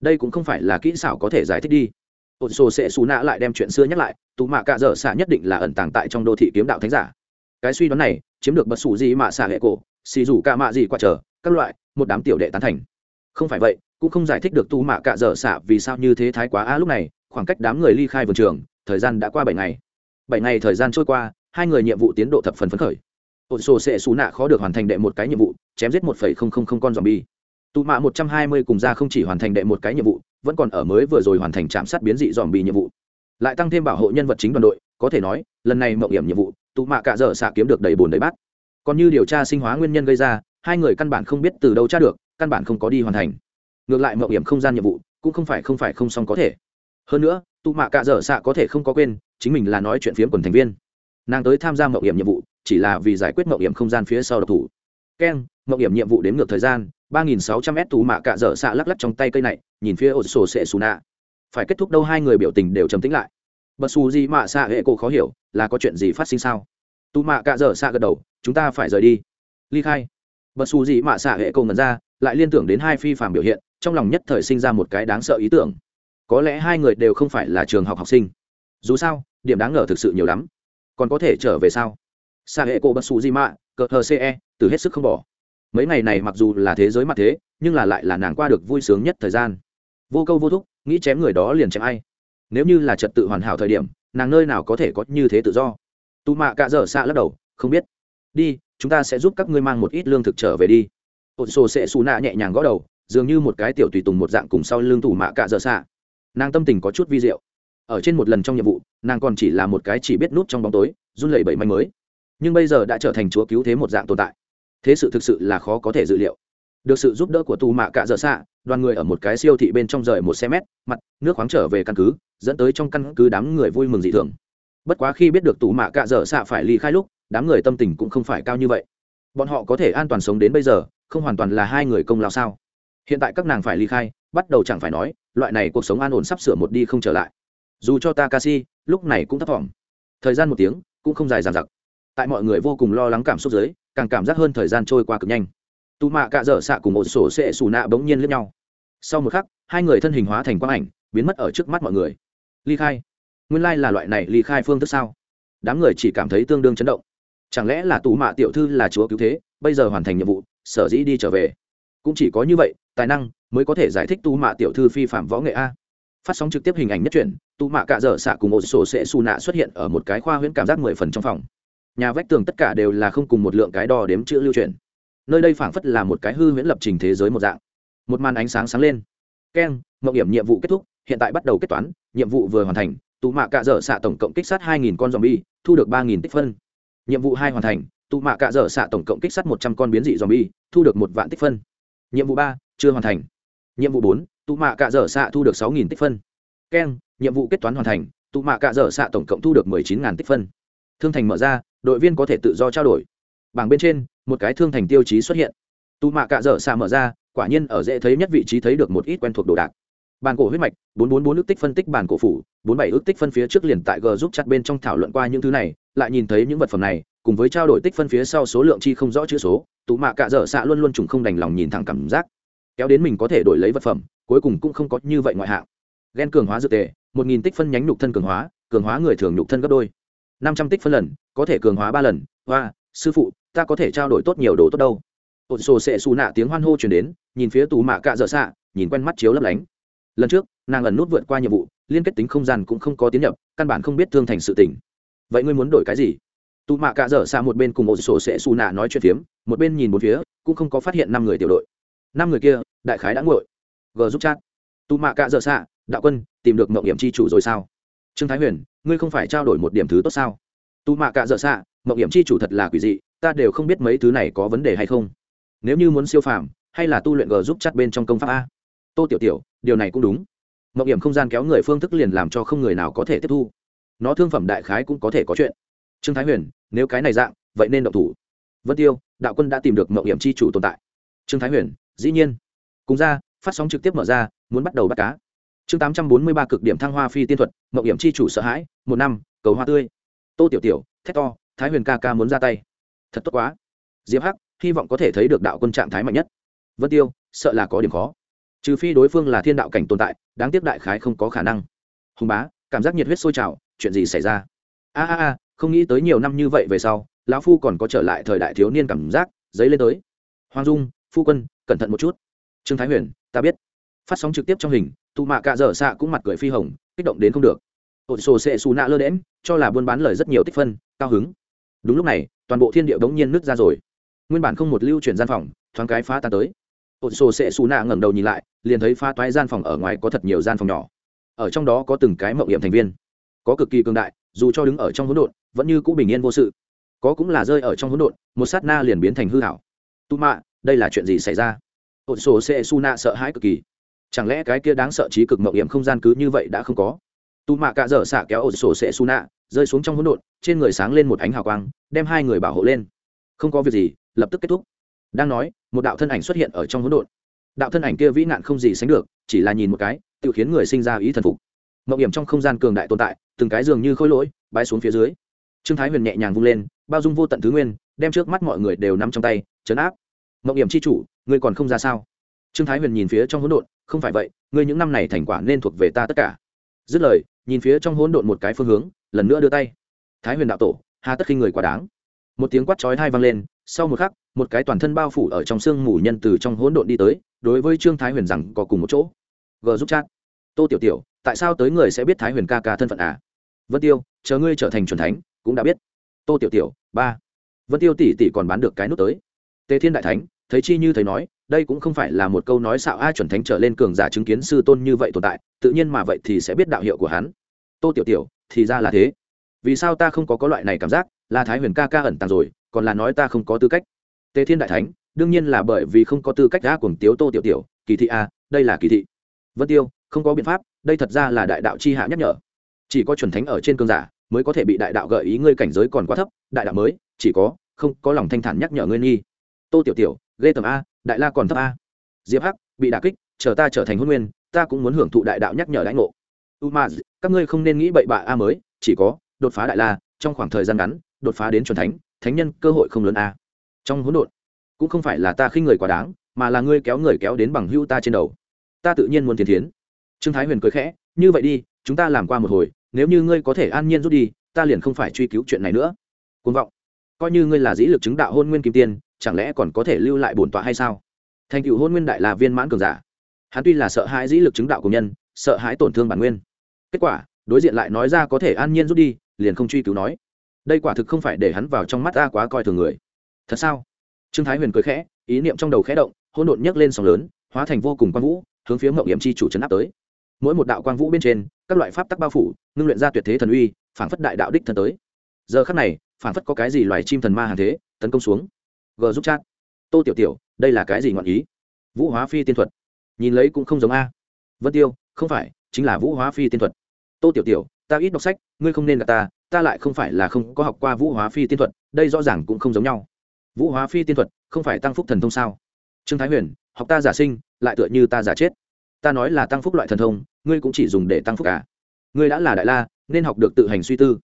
Đây cũng không phải là kỹ xảo có thể giải thích đi. Ổn sổ sẽ xù nạ lại đem chuyện xưa nhắc lại tù mạ cạ dở xạ nhất định là ẩn tàng tại trong đô thị kiếm đạo thánh giả. Cái suy đoán này, chiếm được bật xù gì mạ xạ hệ cổ, xì rủ ca mạ gì qua chờ, các loại, một đám tiểu đệ tán thành. Không phải vậy, cũng không giải thích được tù mạ cạ dở xạ vì sao như thế thái quá a lúc này khoảng cách đám người ly khai vườn trường, thời gian đã qua bảy ngày. Bảy ngày thời gian trôi qua, hai người nhiệm vụ tiến độ thập phần phấn khởi. Ổn sổ sẽ xù nạ khó được hoàn thành đệ một cái nhiệm vụ, chém giết một phẩy không không không con dòm bi tụ mạ một trăm hai mươi cùng ra không chỉ hoàn thành đệ một cái nhiệm vụ, vẫn còn ở mới vừa rồi hoàn thành chạm sát biến dị dòm bi nhiệm vụ. Lại tăng thêm bảo hộ nhân vật chính đoàn đội, có thể nói, lần này mậu hiểm nhiệm vụ, tụ mạ cả dở xạ kiếm được đầy bồn đầy bát. Còn như điều tra sinh hóa nguyên nhân gây ra, hai người căn bản không biết từ đâu tra được, căn bản không có đi hoàn thành. Ngược lại mậu hiểm không gian nhiệm vụ, cũng không phải không phải không xong có thể hơn nữa, tụ mạ cạ dở xạ có thể không có quên, chính mình là nói chuyện phiếm quần thành viên. Nàng tới tham gia mậu hiểm nhiệm vụ, chỉ là vì giải quyết mậu hiểm không gian phía sau độc thủ. Keng mậu hiểm nhiệm vụ đến ngược thời gian, ba nghìn sáu trăm s tù mạ cạ dở xạ lắc lắc trong tay cây này, nhìn phía ô sổ sệ xù nạ phải kết thúc đâu hai người biểu tình đều trầm tĩnh lại. Bật xù gì mạ xạ hệ cô khó hiểu, là có chuyện gì phát sinh sao? Tù mạ cạ dở xạ gật đầu, chúng ta phải rời đi. Ly khai. Bật xù gì mạ xạ hệ cô ngần ra, lại liên tưởng đến hai phi phạm biểu hiện, trong lòng nhất thời sinh ra một cái đáng sợ ý tưởng có lẽ hai người đều không phải là trường học học sinh. Dù sao, điểm đáng ngờ thực sự nhiều lắm. Còn có thể trở về sao? Sa hệ cổ bất su di mạ cờ hờ ce từ hết sức không bỏ. Mấy ngày này mặc dù là thế giới mặt thế, nhưng là lại là nàng qua được vui sướng nhất thời gian. Vô câu vô thúc, nghĩ chém người đó liền chém ai. Nếu như là trật tự hoàn hảo thời điểm, nàng nơi nào có thể có như thế tự do? Tù mạ cạ dở xạ lắc đầu, không biết. Đi, chúng ta sẽ giúp các ngươi mang một ít lương thực trở về đi. Ột sổ sẽ xù nạ nhẹ nhàng gõ đầu, dường như một cái tiểu tùy tùng một dạng cùng sau lưng tù mạ cạ dở xạ nàng tâm tình có chút vi diệu. Ở trên một lần trong nhiệm vụ, nàng còn chỉ là một cái chỉ biết nút trong bóng tối, run lẩy bẩy manh mới nhưng bây giờ đã trở thành chúa cứu thế một dạng tồn tại. Thế sự thực sự là khó có thể dự liệu. Được sự giúp đỡ của tù mạ cạ dở xạ đoàn người ở một cái siêu thị bên trong rời một xe mét, mặt, nước khoáng trở về căn cứ, dẫn tới trong căn cứ đám người vui mừng dị thường. Bất quá khi biết được tù mạ cạ dở xạ phải ly khai lúc, đám người tâm tình cũng không phải cao như vậy. Bọn họ có thể an toàn sống đến bây giờ, không hoàn toàn là hai người công lao sao? Hiện tại các nàng phải ly khai, bắt đầu chẳng phải nói, loại này cuộc sống an ổn sắp sửa một đi không trở lại. Dù cho Takashi, lúc này cũng thấp thỏm. Thời gian một tiếng, cũng không dài dằng dặc. Tại mọi người vô cùng lo lắng cảm xúc giới càng cảm giác hơn thời gian trôi qua cực nhanh. Tù mạ cạ dở xạ cùng một sổ sệ xù nạ bỗng nhiên lướt nhau. Sau một khắc, hai người thân hình hóa thành quang ảnh, biến mất ở trước mắt mọi người. Ly khai? Nguyên lai là loại này ly khai phương thức sao? Đám người chỉ cảm thấy tương đương chấn động. Chẳng lẽ là tù mạ tiểu thư là chúa cứu thế, bây giờ hoàn thành nhiệm vụ, sở dĩ đi trở về? Cũng chỉ có như vậy tài năng mới có thể giải thích tu mạ tiểu thư phi phạm võ nghệ a. Phát sóng trực tiếp hình ảnh nhất truyền, tu mạ cạ dở xạ cùng một sổ sẽ xù nạ xuất hiện ở một cái khoa huyễn cảm giác mười phần trong phòng. Nhà vách tường tất cả đều là không cùng một lượng cái đo đếm chữ lưu truyền. Nơi đây phảng phất là một cái hư huyễn lập trình thế giới một dạng. Một màn ánh sáng sáng lên. Keng mộng hiểm nhiệm vụ kết thúc hiện tại bắt đầu kết toán nhiệm vụ vừa hoàn thành tụ mạ cạ dở xạ tổng cộng kích sát hai nghìn con bi thu được ba nghìn tích phân. Nhiệm vụ hai hoàn thành tụ mạ cạ dở xạ tổng cộng kích sát một trăm con biến dị zombie thu được một vạn tích phân nhiệm vụ ba, chưa hoàn thành. Nhiệm vụ bốn, tụ mạ cạ dở xạ thu được sáu nghìn tích phân. Keng, nhiệm vụ kết toán hoàn thành, tụ mạ cạ dở xạ tổng cộng thu được mười chín ngàn tích phân. Thương thành mở ra, đội viên có thể tự do trao đổi. Bảng bên trên, một cái thương thành tiêu chí xuất hiện. Tụ mạ cạ dở xạ mở ra, quả nhiên ở dễ thấy nhất vị trí thấy được một ít quen thuộc đồ đạc. Bàn cổ huyết mạch, bốn bốn bốn ước tích phân tích bàn cổ phủ, bốn bảy ước tích phân phía trước liền tại g giúp chặt bên trong thảo luận qua những thứ này, lại nhìn thấy những vật phẩm này cùng với trao đổi tích phân phía sau số lượng chi không rõ chữ số, tụ mạ cạ dở xạ luôn luôn trùng không đành lòng nhìn thẳng cảm giác. Kéo đến mình có thể đổi lấy vật phẩm, cuối cùng cũng không có như vậy ngoại hạng. Ghen cường hóa dược tề, một nghìn tích phân nhánh nhục thân cường hóa cường hóa người thường nhục thân gấp đôi. Năm trăm tích phân lần, có thể cường hóa ba lần. Hoa, sư phụ, ta có thể trao đổi tốt nhiều đồ tốt đâu. Ột sổ sệ xù nạ tiếng hoan hô chuyển đến, nhìn phía tù mạ cạ dở xạ, nhìn quen mắt chiếu lấp lánh. Lần trước, nàng ẩn nút vượt qua nhiệm vụ, liên kết tính không gian cũng không có tiến nhập, căn bản không biết thương thành sự tỉnh vậy ngươi muốn đổi cái gì? Tù mạ cạ dở xa một bên cùng ột sổ sẽ xù nạ nói chuyện phiếm một bên nhìn một phía cũng không có phát hiện năm người tiểu đội. Năm người kia đại khái đã nguội g giúp chat. Tù mạ cạ dở xa, đạo quân tìm được mộng điểm chi chủ rồi sao? Trương thái huyền ngươi không phải trao đổi một điểm thứ tốt sao? Tù mạ cạ dở xa, mộng điểm chi chủ thật là quỷ dị ta đều không biết mấy thứ này có vấn đề hay không. Nếu như muốn siêu phàm hay là tu luyện g giúp chat bên trong công pháp a? Tô tiểu tiểu điều này cũng đúng. Mộng hiểm không gian kéo người phương thức liền làm cho không người nào có thể tiếp thu. Nó thương phẩm đại khái cũng có thể có chuyện trương thái huyền, nếu cái này dạng, vậy nên động thủ. Vân tiêu, đạo quân đã tìm được mậu hiểm c h i chủ tồn tại. Trương thái huyền, dĩ nhiên. Cùng ra, phát sóng trực tiếp mở ra, muốn bắt đầu bắt cá. Chương tám trăm bốn mươi ba cực điểm thăng hoa phi tiên thuật mậu hiểm c h i chủ sợ hãi, một năm, cầu hoa tươi. Tô tiểu tiểu, thét to, thái huyền ca ca muốn ra tay. Thật tốt quá. Diệp hắc, hy vọng có thể thấy được đạo quân trạng thái mạnh nhất. Vân tiêu, sợ là có điểm khó. Trừ phi đối phương là thiên đạo cảnh tồn tại, đáng tiếc đại khái không có khả năng. Hùng bá, cảm giác nhiệt huyết sôi trào, chuyện gì xảy ra? A a a không nghĩ tới nhiều năm như vậy về sau, lão phu còn có trở lại thời đại thiếu niên cảm giác, giấy lên tới. Hoàng dung, phu quân, cẩn thận một chút. Trương thái huyền, ta biết. Phát sóng trực tiếp trong hình tụ mạ cạ dở xạ cũng mặt cười phi hồng, kích động đến không được. Ổn sổ sệ xù nạ lơ đễm cho là buôn bán lời rất nhiều tích phân, cao hứng. Đúng lúc này, toàn bộ thiên điệu đống nhiên nứt ra rồi. Nguyên bản không một lưu chuyển gian phòng, thoáng cái phá tan tới. Ổn sổ sệ xù nạ ngẩng đầu nhìn lại, liền thấy phá toái gian phòng ở ngoài có thật nhiều gian phòng nhỏ. Ở trong đó có từng cái mậu hiểm thành viên. Có cực kỳ cường đại, dù cho đứng ở trong hỗn độn vẫn như cũ bình yên vô sự. Có cũng là rơi ở trong hỗn độn, một sát na liền biến thành hư hảo tu mạ đây là chuyện gì xảy ra? Ổn sổ sệ su nạ sợ hãi cực kỳ. Chẳng lẽ cái kia đáng sợ trí cực mậu hiểm không gian cứ như vậy đã không có? Tu mạ cạ dở xạ kéo ổn sổ sệ su nạ rơi xuống trong hỗn độn, trên người sáng lên một ánh hào quang, đem hai người bảo hộ lên. Không có việc gì, lập tức kết thúc. Đang nói, một đạo thân ảnh xuất hiện ở trong hỗn độn. Đạo thân ảnh kia vĩ nạn không gì sánh được, chỉ là nhìn một cái, tự khiến người sinh ra ý thần phục. Mậu hiểm trong không gian cường đại tồn tại, từng cái dường như khôi lỗi bãi xuống phía dưới trương thái huyền nhẹ nhàng vung lên, bao dung vô tận thứ nguyên, đem trước mắt mọi người đều nắm trong tay chấn áp. Mộng điểm c h i chủ, ngươi còn không ra sao? Trương thái huyền nhìn phía trong hỗn độn, không phải vậy, ngươi những năm này thành quả nên thuộc về ta tất cả. Dứt lời, nhìn phía trong hỗn độn một cái phương hướng, lần nữa đưa tay. Thái huyền đạo tổ, hà tất khi người quá đáng. Một tiếng quát chói hai vang lên, sau một khắc, một cái toàn thân bao phủ ở trong xương mù nhân từ trong hỗn độn đi tới, đối với trương thái huyền rằng, có cùng một chỗ. G giúp chat. Tô tiểu tiểu, tại sao tới người sẽ biết thái huyền ca ca thân phận à? Vân tiêu, chờ ngươi trở thành c thánh cũng đã biết. Tô tiểu tiểu, ba. Vân tiêu tỷ tỷ còn bán được cái nút tới. Tề thiên đại thánh, thấy chi như thấy nói, đây cũng không phải là một câu nói xạo a chuẩn thánh trở lên cường giả chứng kiến sư tôn như vậy tồn tại, tự nhiên mà vậy thì sẽ biết đạo hiệu của hắn. Tô tiểu tiểu, thì ra là thế. Vì sao ta không có có loại này cảm giác, là thái huyền ca ca ẩn tàng rồi, còn là nói ta không có tư cách? Tề thiên đại thánh, đương nhiên là bởi vì không có tư cách đã cùng tiếu tô tiểu tiểu, kỳ thị a, đây là kỳ thị. Vân tiêu, không có biện pháp, đây thật ra là đại đạo chi hạ nhắc nhở. Chỉ có chuẩn thánh ở trên cường giả mới có thể bị đại đạo gợi ý ngươi cảnh giới còn quá thấp, đại đạo mới, chỉ có, không có lòng thanh thản nhắc nhở ngươi nghi. Tô tiểu tiểu, ghê tầm a, đại la còn thấp a. Diệp hắc, bị đả kích, chờ ta trở thành hôn nguyên, ta cũng muốn hưởng thụ đại đạo nhắc nhở lãnh ngộ. U ma các ngươi không nên nghĩ bậy bạ a mới, chỉ có, đột phá đại la, trong khoảng thời gian ngắn, đột phá đến c thánh thánh nhân cơ hội không lớn a. Trong hỗn độn, cũng không phải là ta khinh người quá đáng, mà là ngươi kéo người kéo đến bằng hưu ta trên đầu. Ta tự nhiên muốn tiến tiến trương thái huyền cười khẽ, như vậy đi, chúng ta làm qua một hồi nếu như ngươi có thể an nhiên rút đi, ta liền không phải truy cứu chuyện này nữa. Côn vọng. Coi như ngươi là dĩ lực chứng đạo hôn nguyên kim tiên, chẳng lẽ còn có thể lưu lại bổn tọa hay sao? Thành cựu hôn nguyên đại là viên mãn cường giả. Hắn tuy là sợ hãi dĩ lực chứng đạo của nhân, sợ hãi tổn thương bản nguyên. Kết quả, đối diện lại nói ra có thể an nhiên rút đi, liền không truy cứu nói. Đây quả thực không phải để hắn vào trong mắt ta quá coi thường người. Thật sao? Trương thái huyền cười khẽ, ý niệm trong đầu khẽ động hôn đột nhấc lên sóng lớn, hóa thành vô cùng quang vũ, hướng phía mậu hiểm chi chủ trấn áp tới mỗi một đạo quang vũ bên trên, các loại pháp tắc bao phủ, ngưng luyện ra tuyệt thế thần uy, phảng phất đại đạo đích thần tới. Giờ khắc này, phảng phất có cái gì loài chim thần ma hàng thế, tấn công xuống. G giúp chat. Tô tiểu tiểu, đây là cái gì ngọn ý? Vũ hóa phi tiên thuật. Nhìn lấy cũng không giống a. Vân tiêu, không phải, chính là vũ hóa phi tiên thuật. Tô tiểu tiểu, ta ít đọc sách, ngươi không nên gặp ta ta lại không phải là không có học qua vũ hóa phi tiên thuật, đây rõ ràng cũng không giống nhau. Vũ hóa phi tiên thuật, không phải tăng phúc thần thông sao? Trương thái huyền, học ta giả sinh, lại tựa như ta giả chết ta nói là tăng phúc loại thần thông, ngươi cũng chỉ dùng để tăng phúc cả ngươi đã là đại la, nên học được tự hành suy tư.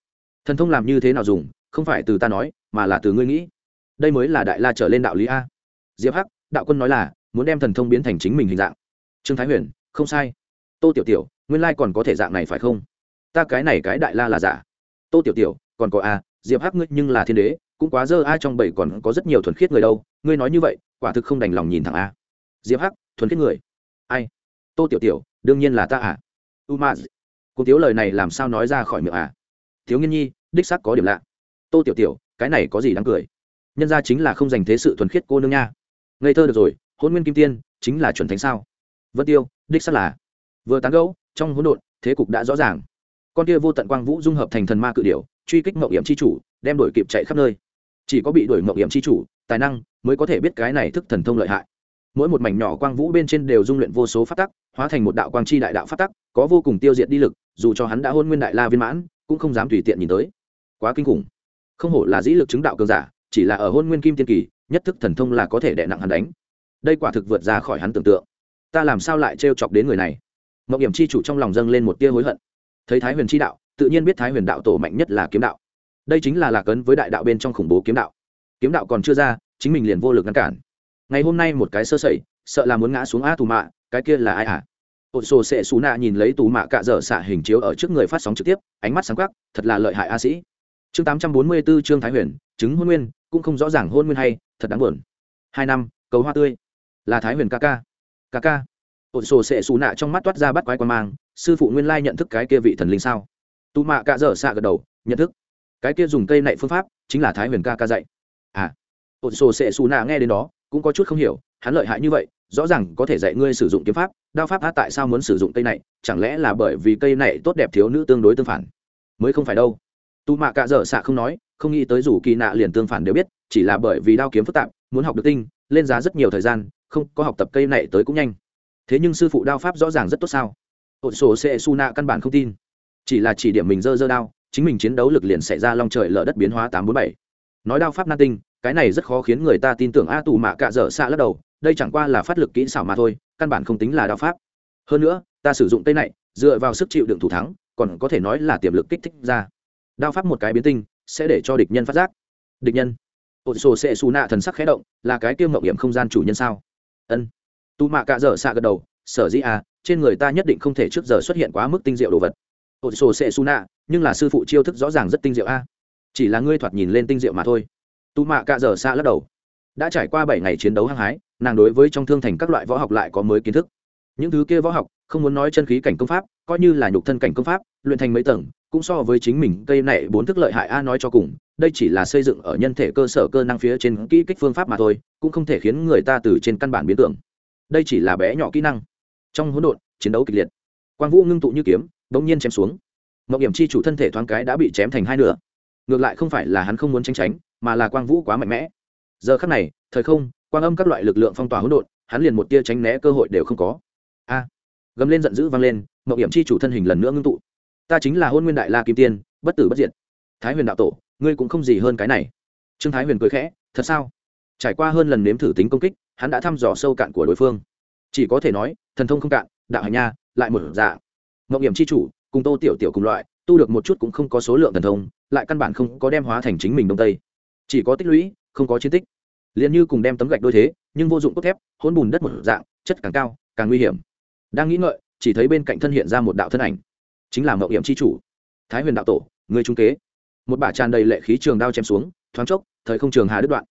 Thần thông làm như thế nào dùng, không phải từ ta nói, mà là từ ngươi nghĩ. Đây mới là đại la trở lên đạo lý a. Diệp hắc, đạo quân nói là, muốn đem thần thông biến thành chính mình hình dạng. Trương thái huyền, không sai. Tô tiểu tiểu, nguyên lai còn có thể dạng này phải không? Ta cái này cái đại la là giả. Tô tiểu tiểu, còn có a, diệp hắc ngươi nhưng là thiên đế, cũng quá dơ a trong bảy còn có rất nhiều thuần khiết người đâu. Ngươi nói như vậy, quả thực không đành lòng nhìn thẳng a. Diệp hắc, thuần khiết người. Ai? Tô tiểu tiểu, đương nhiên là ta à? U cô tiếu lời này làm sao nói ra khỏi miệng à? Thiếu nghiên nhi, đích sắc có điểm lạ. Tô tiểu tiểu, cái này có gì đáng cười? Nhân ra chính là không dành thế sự thuần khiết cô nương nha. Ngây thơ được rồi hôn nguyên kim tiên, chính là chuẩn thánh sao? Vân tiêu, đích sắc là. Vừa tán gẫu, trong hỗn độn, thế cục đã rõ ràng. Con kia vô tận quang vũ dung hợp thành thần ma cự điểu, truy kích mậu hiểm c h i chủ, đem đổi kịp chạy khắp nơi. Chỉ có bị đổi mậu hiểm c h i chủ, tài năng mới có thể biết cái này thức thần thông lợi hại mỗi một mảnh nhỏ quang vũ bên trên đều dung luyện vô số phát tắc, hóa thành một đạo quang chi đại đạo phát tắc, có vô cùng tiêu diệt đi lực, dù cho hắn đã hôn nguyên đại la viên mãn, cũng không dám tùy tiện nhìn tới. Quá kinh khủng. Không hổ là dĩ lực chứng đạo cường giả, chỉ là ở hôn nguyên kim tiên kỳ, nhất thức thần thông là có thể đè nặng hắn đánh. Đây quả thực vượt ra khỏi hắn tưởng tượng. Ta làm sao lại trêu chọc đến người này? Mậu hiểm chi chủ trong lòng dâng lên một tia hối hận. Thấy thái huyền chi đạo, tự nhiên biết thái huyền đạo tổ mạnh nhất là kiếm đạo. Đây chính là lạc ấn với đại đạo bên trong khủng bố kiếm đạo. Kiếm đạo còn chưa ra, chính mình liền vô lực ngăn cản ngày hôm nay một cái sơ sẩy, sợ là muốn ngã xuống a tù mạ, cái kia là ai hả? À? ột sổ sệ xù nạ nhìn lấy tù mạ cạ dở xạ hình chiếu ở trước người phát sóng trực tiếp, ánh mắt sáng quắc, thật là lợi hại a sĩ. Chương tám trăm bốn mươi bốn trương thái huyền, chứng hôn nguyên, cũng không rõ ràng hôn nguyên hay, thật đáng buồn. Hai năm, cầu hoa tươi. Là thái huyền ca ca. Ca ca. Ột sổ sệ xù nạ trong mắt toát ra bắt quái quan mang, sư phụ nguyên lai nhận thức cái kia vị thần linh sao? Tù mạ cạ dở xạ gật đầu, nhận thức. Cái kia dùng cây nạy phương pháp, chính là thái huyền ca ca dạy. À. Ột sổ sệ xù nạ nghe đến đó cũng có chút không hiểu, hắn lợi hại như vậy, rõ ràng có thể dạy ngươi sử dụng kiếm pháp, đao pháp á tại sao muốn sử dụng cây này, chẳng lẽ là bởi vì cây này tốt đẹp thiếu nữ tương đối tương phản? Mới không phải đâu. Tu mạ cạ dở xạ không nói, không nghĩ tới dù kỳ nạ liền tương phản đều biết, chỉ là bởi vì đao kiếm phức tạp, muốn học được tinh, lên giá rất nhiều thời gian, không có học tập cây này tới cũng nhanh. Thế nhưng sư phụ đao pháp rõ ràng rất tốt sao? Ột sổ sẽ su nạ căn bản không tin. Chỉ là chỉ điểm mình dơ dơ đao, chính mình chiến đấu lực liền xảy ra long trời lở đất biến hóa tám bốn bảy. Nói đao pháp na tinh cái này rất khó khiến người ta tin tưởng a tù mạ cạ dở xạ lắc đầu, đây chẳng qua là phát lực kỹ xảo mà thôi, căn bản không tính là đao pháp. Hơn nữa, ta sử dụng tay này, dựa vào sức chịu đựng thủ thắng, còn có thể nói là tiềm lực kích thích ra. Đao pháp một cái biến tinh, sẽ để cho địch nhân phát giác. Địch nhân. Ột sổ sẽ xù nạ thần sắc khé động, là cái tiêu mậu hiểm không gian chủ nhân sao? Ân. Tù mạ cạ dở xạ gật đầu, sở dĩ à trên người ta nhất định không thể trước giờ xuất hiện quá mức tinh diệu đồ vật. Ột sổ sệ xù nạ, nhưng là sư phụ chiêu thức rõ ràng rất tinh diệu a. Chỉ là ngươi thoạt nhìn lên tinh diệu mà thôi tù mạ cạ dở xa lắc đầu. Đã trải qua bảy ngày chiến đấu hăng hái, nàng đối với trong thương thành các loại võ học lại có mới kiến thức. Những thứ kia võ học, không muốn nói chân khí cảnh công pháp, coi như là nhục thân cảnh công pháp, luyện thành mấy tầng, cũng so với chính mình cây này bốn thức lợi hại a nói cho cùng, đây chỉ là xây dựng ở nhân thể cơ sở cơ năng phía trên kỹ kích phương pháp mà thôi, cũng không thể khiến người ta từ trên căn bản biến tưởng. Đây chỉ là bé nhỏ kỹ năng. Trong hỗn độn, chiến đấu kịch liệt. Quang vũ ngưng tụ như kiếm, bỗng nhiên chém xuống. Mộng điểm chi chủ thân thể thoáng cái đã bị chém thành hai nửa. Ngược lại không phải là hắn không muốn tranh tránh mà là quang vũ quá mạnh mẽ. Giờ khắc này, thời không, quang âm các loại lực lượng phong tỏa hỗn độn, hắn liền một tia tránh né cơ hội đều không có. A! Gầm lên giận dữ vang lên ngọc hiểm chi chủ thân hình lần nữa ngưng tụ. Ta chính là hôn nguyên đại la kim tiên, bất tử bất diệt. Thái huyền đạo tổ, ngươi cũng không gì hơn cái này. Trương thái huyền cười khẽ, thật sao? Trải qua hơn lần nếm thử tính công kích, hắn đã thăm dò sâu cạn của đối phương. Chỉ có thể nói, thần thông không cạn, đạo hành nha, lại một dạ mộng hiểm c h i chủ, cùng tô tiểu tiểu cùng loại, tu được một chút cũng không có số lượng thần thông, lại căn bản không có đem hóa thành chính mình đông tây chỉ có tích lũy, không có chiến tích. Liền như cùng đem tấm gạch đôi thế, nhưng vô dụng cốt thép hôn bùn đất một dạng, chất càng cao, càng nguy hiểm. Đang nghĩ ngợi, chỉ thấy bên cạnh thân hiện ra một đạo thân ảnh. Chính là mậu hiểm c h i chủ. Thái huyền đạo tổ, người trung kế. Một bả tràn đầy lệ khí trường đao chém xuống, thoáng chốc, thời không trường hà đứt đoạn.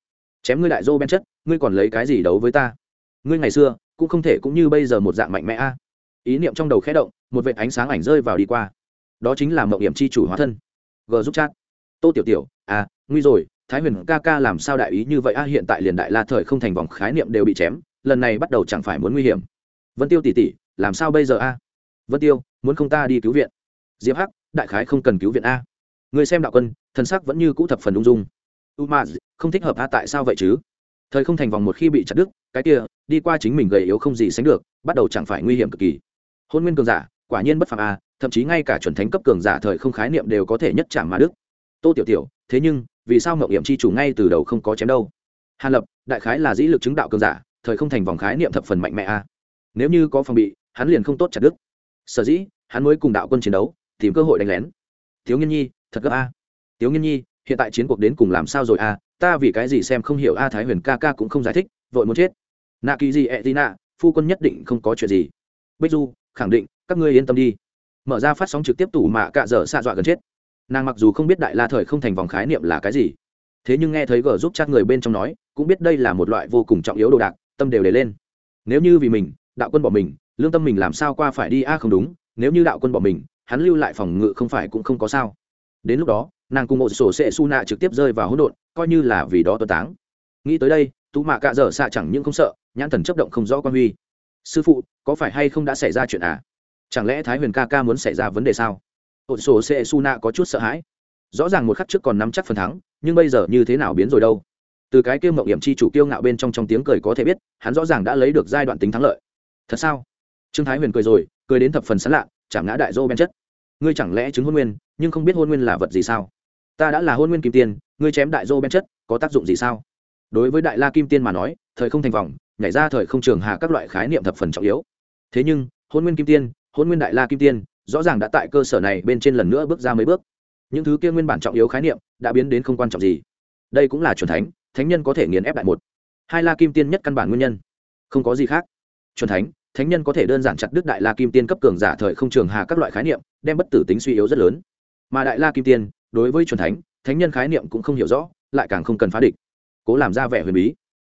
Chém ngươi đại dô ben chất, ngươi còn lấy cái gì đấu với ta? Ngươi ngày xưa, cũng không thể cũng như bây giờ một dạng mạnh mẽ a. Ý niệm trong đầu khẽ động, một vệt ánh sáng ảnh rơi vào đi qua. Đó chính là mậu hiểm c h i chủ hóa thân. G giúp chat. Tô tiểu tiểu à nguy rồi thái huyền ca ca làm sao đại ý như vậy? A, hiện tại liền đại la thời không thành vòng khái niệm đều bị chém, lần này bắt đầu chẳng phải muốn nguy hiểm. Vân tiêu tỉ tỉ làm sao bây giờ a? Vân tiêu, muốn không ta đi cứu viện? Diệp hắc, đại khái không cần cứu viện a. Người xem đạo quân, thần sắc vẫn như cũ thập phần ung dung. U ma, không thích hợp a, tại sao vậy chứ? Thời không thành vòng một khi bị chặt đứt, cái kia, đi qua chính mình gầy yếu không gì sánh được, bắt đầu chẳng phải nguy hiểm cực kỳ. Hôn nguyên cường giả, quả nhiên bất phàm a, thậm chí ngay cả chuẩn thánh cấp cường giả thời không khái niệm đều có thể nhất chạm mà đức tô tiểu tiểu, thế nhưng, vì sao mậu hiểm chi chủ ngay từ đầu không có chém đâu? Hàn lập, đại khái là dĩ lực chứng đạo cường giả, thời không thành vòng khái niệm thập phần mạnh mẽ a. Nếu như có phòng bị, hắn liền không tốt chặt đức sở dĩ, hắn mới cùng đạo quân chiến đấu, tìm cơ hội đánh lén. Thiếu nghiên nhi, thật gấp a. À. thiếu nghiên nhi, hiện tại chiến cuộc đến cùng làm sao rồi a? Ta vì cái gì xem không hiểu a thái huyền ca ca cũng không giải thích, vội muốn chết. Nạ kỳ gì ẹ tí nạ, phu quân nhất định không có chuyện gì. Bích du, khẳng định, các ngươi yên tâm đi. Mở ra phát sóng trực tiếp tủ mạ cạ dở xạ dọa gần chết nàng mặc dù không biết đại la thời không thành vòng khái niệm là cái gì, thế nhưng nghe thấy gờ giúp chat người bên trong nói, cũng biết đây là một loại vô cùng trọng yếu đồ đạc, tâm đều để lên. Nếu như vì mình, đạo quân bỏ mình, lương tâm mình làm sao qua phải đi a à không đúng, nếu như đạo quân bỏ mình, hắn lưu lại phòng ngự không phải cũng không có sao. Đến lúc đó, nàng cùng một sổ sệ su nạ trực tiếp rơi vào hỗn độn, coi như là vì đó tuấn táng. Nghĩ tới đây, tú mạ cạ dở xạ chẳng những không sợ, nhãn thần chấp động không rõ quan huy. Sư phụ, có phải hay không đã xảy ra chuyện à? Chẳng lẽ thái huyền ca ca muốn xảy ra vấn đề sao? Ột sổ sệ su nạ có chút sợ hãi. Rõ ràng một khắc trước còn nắm chắc phần thắng, nhưng bây giờ như thế nào biến rồi đâu? Từ cái kêu mậu hiểm chi chủ kiêu ngạo bên trong trong tiếng cười có thể biết, hắn rõ ràng đã lấy được giai đoạn tính thắng lợi. Thật sao? Trương thái huyền cười rồi, cười đến thập phần sán lạ chạm ngã đại dô ben chất. Ngươi chẳng lẽ chứng hôn nguyên, nhưng không biết hôn nguyên là vật gì sao? Ta đã là hôn nguyên kim tiên, ngươi chém đại dô ben chất, có tác dụng gì sao? Đối với đại la kim tiên mà nói, thời không thành vòng, nhảy ra thời không trường hạ các loại khái niệm thập phần trọng yếu. Thế nhưng, hôn nguyên kim tiên, hôn nguyên đại la kim tiên rõ ràng đã tại cơ sở này bên trên lần nữa bước ra mấy bước. Những thứ kia nguyên bản trọng yếu khái niệm đã biến đến không quan trọng gì. Đây cũng là c thánh thánh nhân có thể nghiền ép đại một. Hai la kim tiên nhất căn bản nguyên nhân. Không có gì khác. C thánh thánh nhân có thể đơn giản chặt đứt đại la kim tiên cấp cường giả thời không trường hà các loại khái niệm, đem bất tử tính suy yếu rất lớn. Mà đại la kim tiên, đối với c thánh thánh nhân khái niệm cũng không hiểu rõ, lại càng không cần phá địch. Cố làm ra vẻ huyền bí.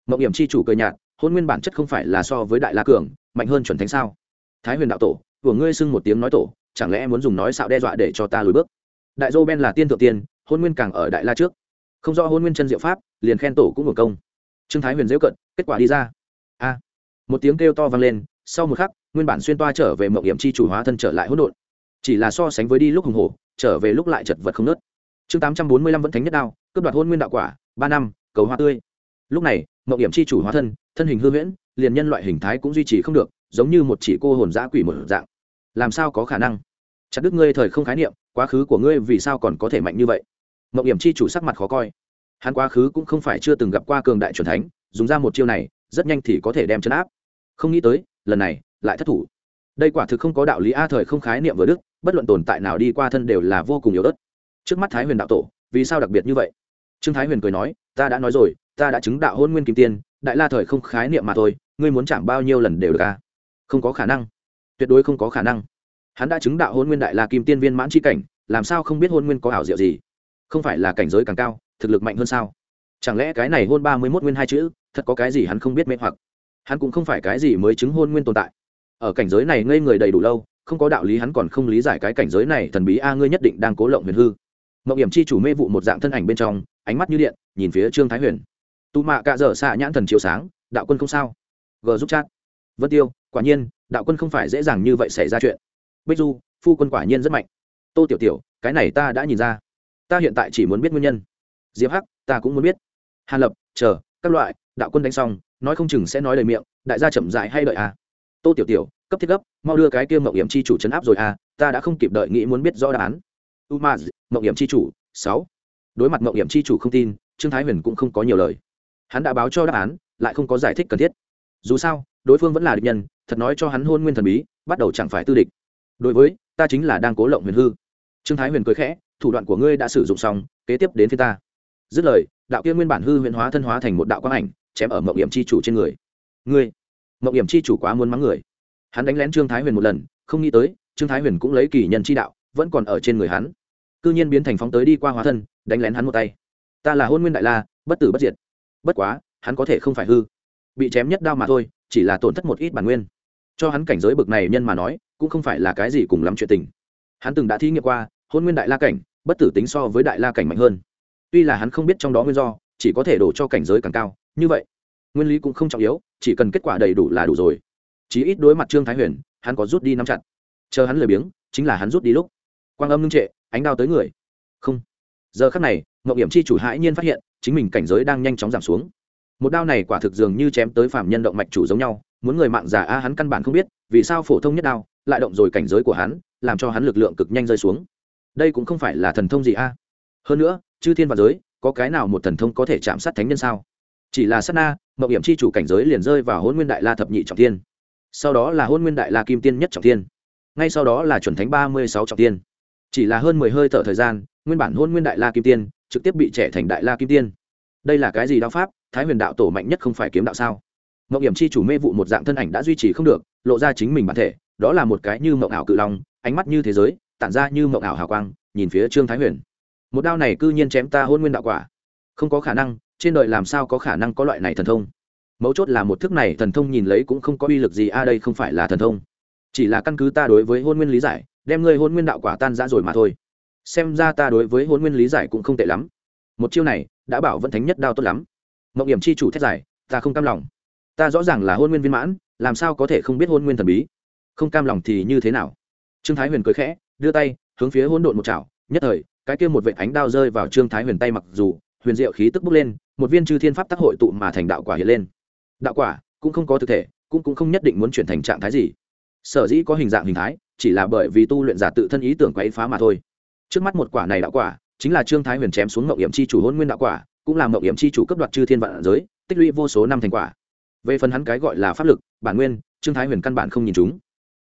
Mậu hiểm c h i chủ cười nhạt, hôn nguyên bản chất không phải là so với đại la cường, mạnh hơn chuẩn thánh sao? Thái huyền đạo tổ của ngươi xưng một tiếng nói tổ chẳng lẽ muốn dùng nói xạo đe dọa để cho ta lùi bước? Đại dô ben là tiên thượng tiên, hôn nguyên càng ở đại la trước. Không rõ hôn nguyên chân diệu pháp, liền khen tổ cũng hưởng công. Trương thái huyền dễu cận, kết quả đi ra. A! Một tiếng kêu to vang lên, sau một khắc, nguyên bản xuyên toa trở về mộng hiểm chi chủ hóa thân trở lại hỗn độn. Chỉ là so sánh với đi lúc hùng hổ, trở về lúc lại chật vật không nớt. Chương tám trăm bốn mươi lăm vẫn thánh nhất đao, cướp đoạt hôn nguyên đạo quả, ba năm, cầu hoa tươi. Lúc này, mộng hiểm chi chủ hóa thân thân hình hư huyễn, liền nhân loại hình thái cũng duy trì không được, giống như một chỉ cô hồn dã quỷ một dạng làm sao có khả năng? Chặt đứt ngươi thời không khái niệm, quá khứ của ngươi vì sao còn có thể mạnh như vậy? Mộng hiểm chi chủ sắc mặt khó coi. Hắn quá khứ cũng không phải chưa từng gặp qua cường đại truyền thánh, dùng ra một chiêu này, rất nhanh thì có thể đem chấn áp. Không nghĩ tới, lần này, lại thất thủ. Đây quả thực không có đạo lý a, thời không khái niệm vừa đức bất luận tồn tại nào đi qua thân đều là vô cùng yếu ớt. Trước mắt thái huyền đạo tổ, vì sao đặc biệt như vậy? Trương thái huyền cười nói, ta đã nói rồi, ta đã chứng đạo hôn nguyên kim tiên, đại la thời không khái niệm mà thôi, ngươi muốn chạm bao nhiêu lần đều được à không có khả năng tuyệt đối không có khả năng. Hắn đã chứng đạo hôn nguyên đại la kim tiên viên mãn c h i cảnh, làm sao không biết hôn nguyên có ảo diệu gì? Không phải là cảnh giới càng cao, thực lực mạnh hơn sao? Chẳng lẽ cái này hôn ba mươi mốt nguyên hai chữ, thật có cái gì hắn không biết mê hoặc? Hắn cũng không phải cái gì mới chứng hôn nguyên tồn tại. Ở cảnh giới này ngây người đầy đủ lâu, không có đạo lý hắn còn không lý giải cái cảnh giới này, thần bí a ngươi nhất định đang cố lộng huyền hư. Mậu hiểm chi chủ mê vụ một dạng thân ảnh bên trong, ánh mắt như điện, nhìn phía trương thái huyền. Tụ mạ cạ dở xạ nhãn thần chiếu sáng, đạo quân không sao. G giúp chat. Vân tiêu, quả nhiên đạo quân không phải dễ dàng như vậy xảy ra chuyện. Bích du, phu quân quả nhiên rất mạnh. Tô tiểu tiểu, cái này ta đã nhìn ra. Ta hiện tại chỉ muốn biết nguyên nhân. Diệp hắc, ta cũng muốn biết. Hàn lập, chờ, các loại, đạo quân đánh xong, nói không chừng sẽ nói lời miệng, đại gia chậm dại hay đợi à. tô tiểu tiểu, cấp thiết gấp, mau đưa cái kia mậu hiểm chi chủ chấn áp rồi à ta đã không kịp đợi nghĩ muốn biết rõ đáp án. Umaz mậu hiểm chi chủ, sáu. Đối mặt mậu hiểm chi chủ không tin, trương thái huyền cũng không có nhiều lời. Hắn đã báo cho đáp án, lại không có giải thích cần thiết. Dù sao, đối phương vẫn là địch nhân thật nói cho hắn hôn nguyên thần bí, bắt đầu chẳng phải tư địch. Đối với, ta chính là đang cố lộng huyền hư. Trương thái huyền cười khẽ, thủ đoạn của ngươi đã sử dụng xong, kế tiếp đến phía ta. Dứt lời, đạo kia nguyên bản hư huyền hóa thân hóa thành một đạo quang ảnh, chém ở mậu điểm c h i chủ trên người. Ngươi mậu điểm c h i chủ quá muốn mắng người. Hắn đánh lén trương thái huyền một lần, không nghĩ tới, trương thái huyền cũng lấy kỳ nhân chi đạo, vẫn còn ở trên người hắn. C nhiên biến thành phóng tới đi qua hóa thân, đánh lén hắn một tay. Ta là hôn nguyên đại la, bất tử bất diệt. Bất quá, hắn có thể không phải hư. Bị chém nhất đao mà thôi chỉ là tổn thất một ít bản nguyên. Cho hắn cảnh giới bực này nhân mà nói, cũng không phải là cái gì cùng lắm chuyện tình. Hắn từng đã thí nghiệm qua, hôn nguyên đại la cảnh, bất tử tính so với đại la cảnh mạnh hơn. Tuy là hắn không biết trong đó nguyên do, chỉ có thể đổ cho cảnh giới càng cao, như vậy, nguyên lý cũng không trọng yếu, chỉ cần kết quả đầy đủ là đủ rồi. Chí ít đối mặt trương thái huyền, hắn có rút đi nắm chặt. Chờ hắn lười biếng, chính là hắn rút đi lúc. Quang âm ngưng trệ, ánh đao tới người. Không. Giờ khắc này, ngọc hiểm chi chủ hãi nhiên phát hiện, chính mình cảnh giới đang nhanh chóng giảm xuống một đao này quả thực dường như chém tới phạm nhân động mạch chủ giống nhau, muốn người mạng già a hắn căn bản không biết, vì sao phổ thông nhất đao lại động rồi cảnh giới của hắn, làm cho hắn lực lượng cực nhanh rơi xuống. Đây cũng không phải là thần thông gì a. Hơn nữa, chư thiên và giới, có cái nào một thần thông có thể chạm sát thánh nhân sao? Chỉ là sát na mậu hiểm chi chủ cảnh giới liền rơi vào hôn nguyên đại la thập nhị trọng tiên sau đó là hôn nguyên đại la kim tiên nhất trọng tiên ngay sau đó là chuẩn thánh ba mươi sáu trọng tiên chỉ là hơn mười hơi thở thời gian, nguyên bản hôn nguyên đại la kim tiên trực tiếp bị trẻ thành đại la kim tiên đây là cái gì đạo pháp, thái huyền đạo tổ mạnh nhất không phải kiếm đạo sao? Mậu hiểm chi chủ mê vụ một dạng thân ảnh đã duy trì không được, lộ ra chính mình bản thể, đó là một cái như mậu ảo cự long, ánh mắt như thế giới, tản ra như mậu ảo hào quang, nhìn phía trương thái huyền. Một đao này cư nhiên chém ta hôn nguyên đạo quả. Không có khả năng, trên đời làm sao có khả năng có loại này thần thông? Mấu chốt là một thức này thần thông nhìn lấy cũng không có uy lực gì, a, đây không phải là thần thông. Chỉ là căn cứ ta đối với hôn nguyên lý giải, đem ngươi hôn nguyên đạo quả tan ra rồi mà thôi. Xem ra ta đối với hôn nguyên lý giải cũng không tệ lắm một chiêu này đã bảo vẫn thánh nhất đao tốt lắm. Mộng điểm chi chủ thét giải ta không cam lòng. Ta rõ ràng là hôn nguyên viên mãn, làm sao có thể không biết hôn nguyên thần bí? Không cam lòng thì như thế nào? Trương thái huyền cười khẽ, đưa tay, hướng phía hỗn độn một chảo. Nhất thời, cái kia một vệ ánh đao rơi vào trương thái huyền tay mặc dù, huyền diệu khí tức bốc lên, một viên chư thiên pháp tác hội tụ mà thành đạo quả hiện lên. Đạo quả cũng không có thực thể, cũng cũng không nhất định muốn chuyển thành trạng thái gì. Sở dĩ có hình dạng hình thái, chỉ là bởi vì tu luyện giả tự thân ý tưởng quấy phá mà thôi. Trước mắt một quả này đạo quả chính là trương thái huyền chém xuống ngậu hiểm chi chủ hôn nguyên đạo quả, cũng là ngậu hiểm chi chủ cấp đoạt chư thiên vạn giới, tích lũy vô số năm thành quả. Về phần hắn cái gọi là pháp lực, bản nguyên, trương thái huyền căn bản không nhìn chúng.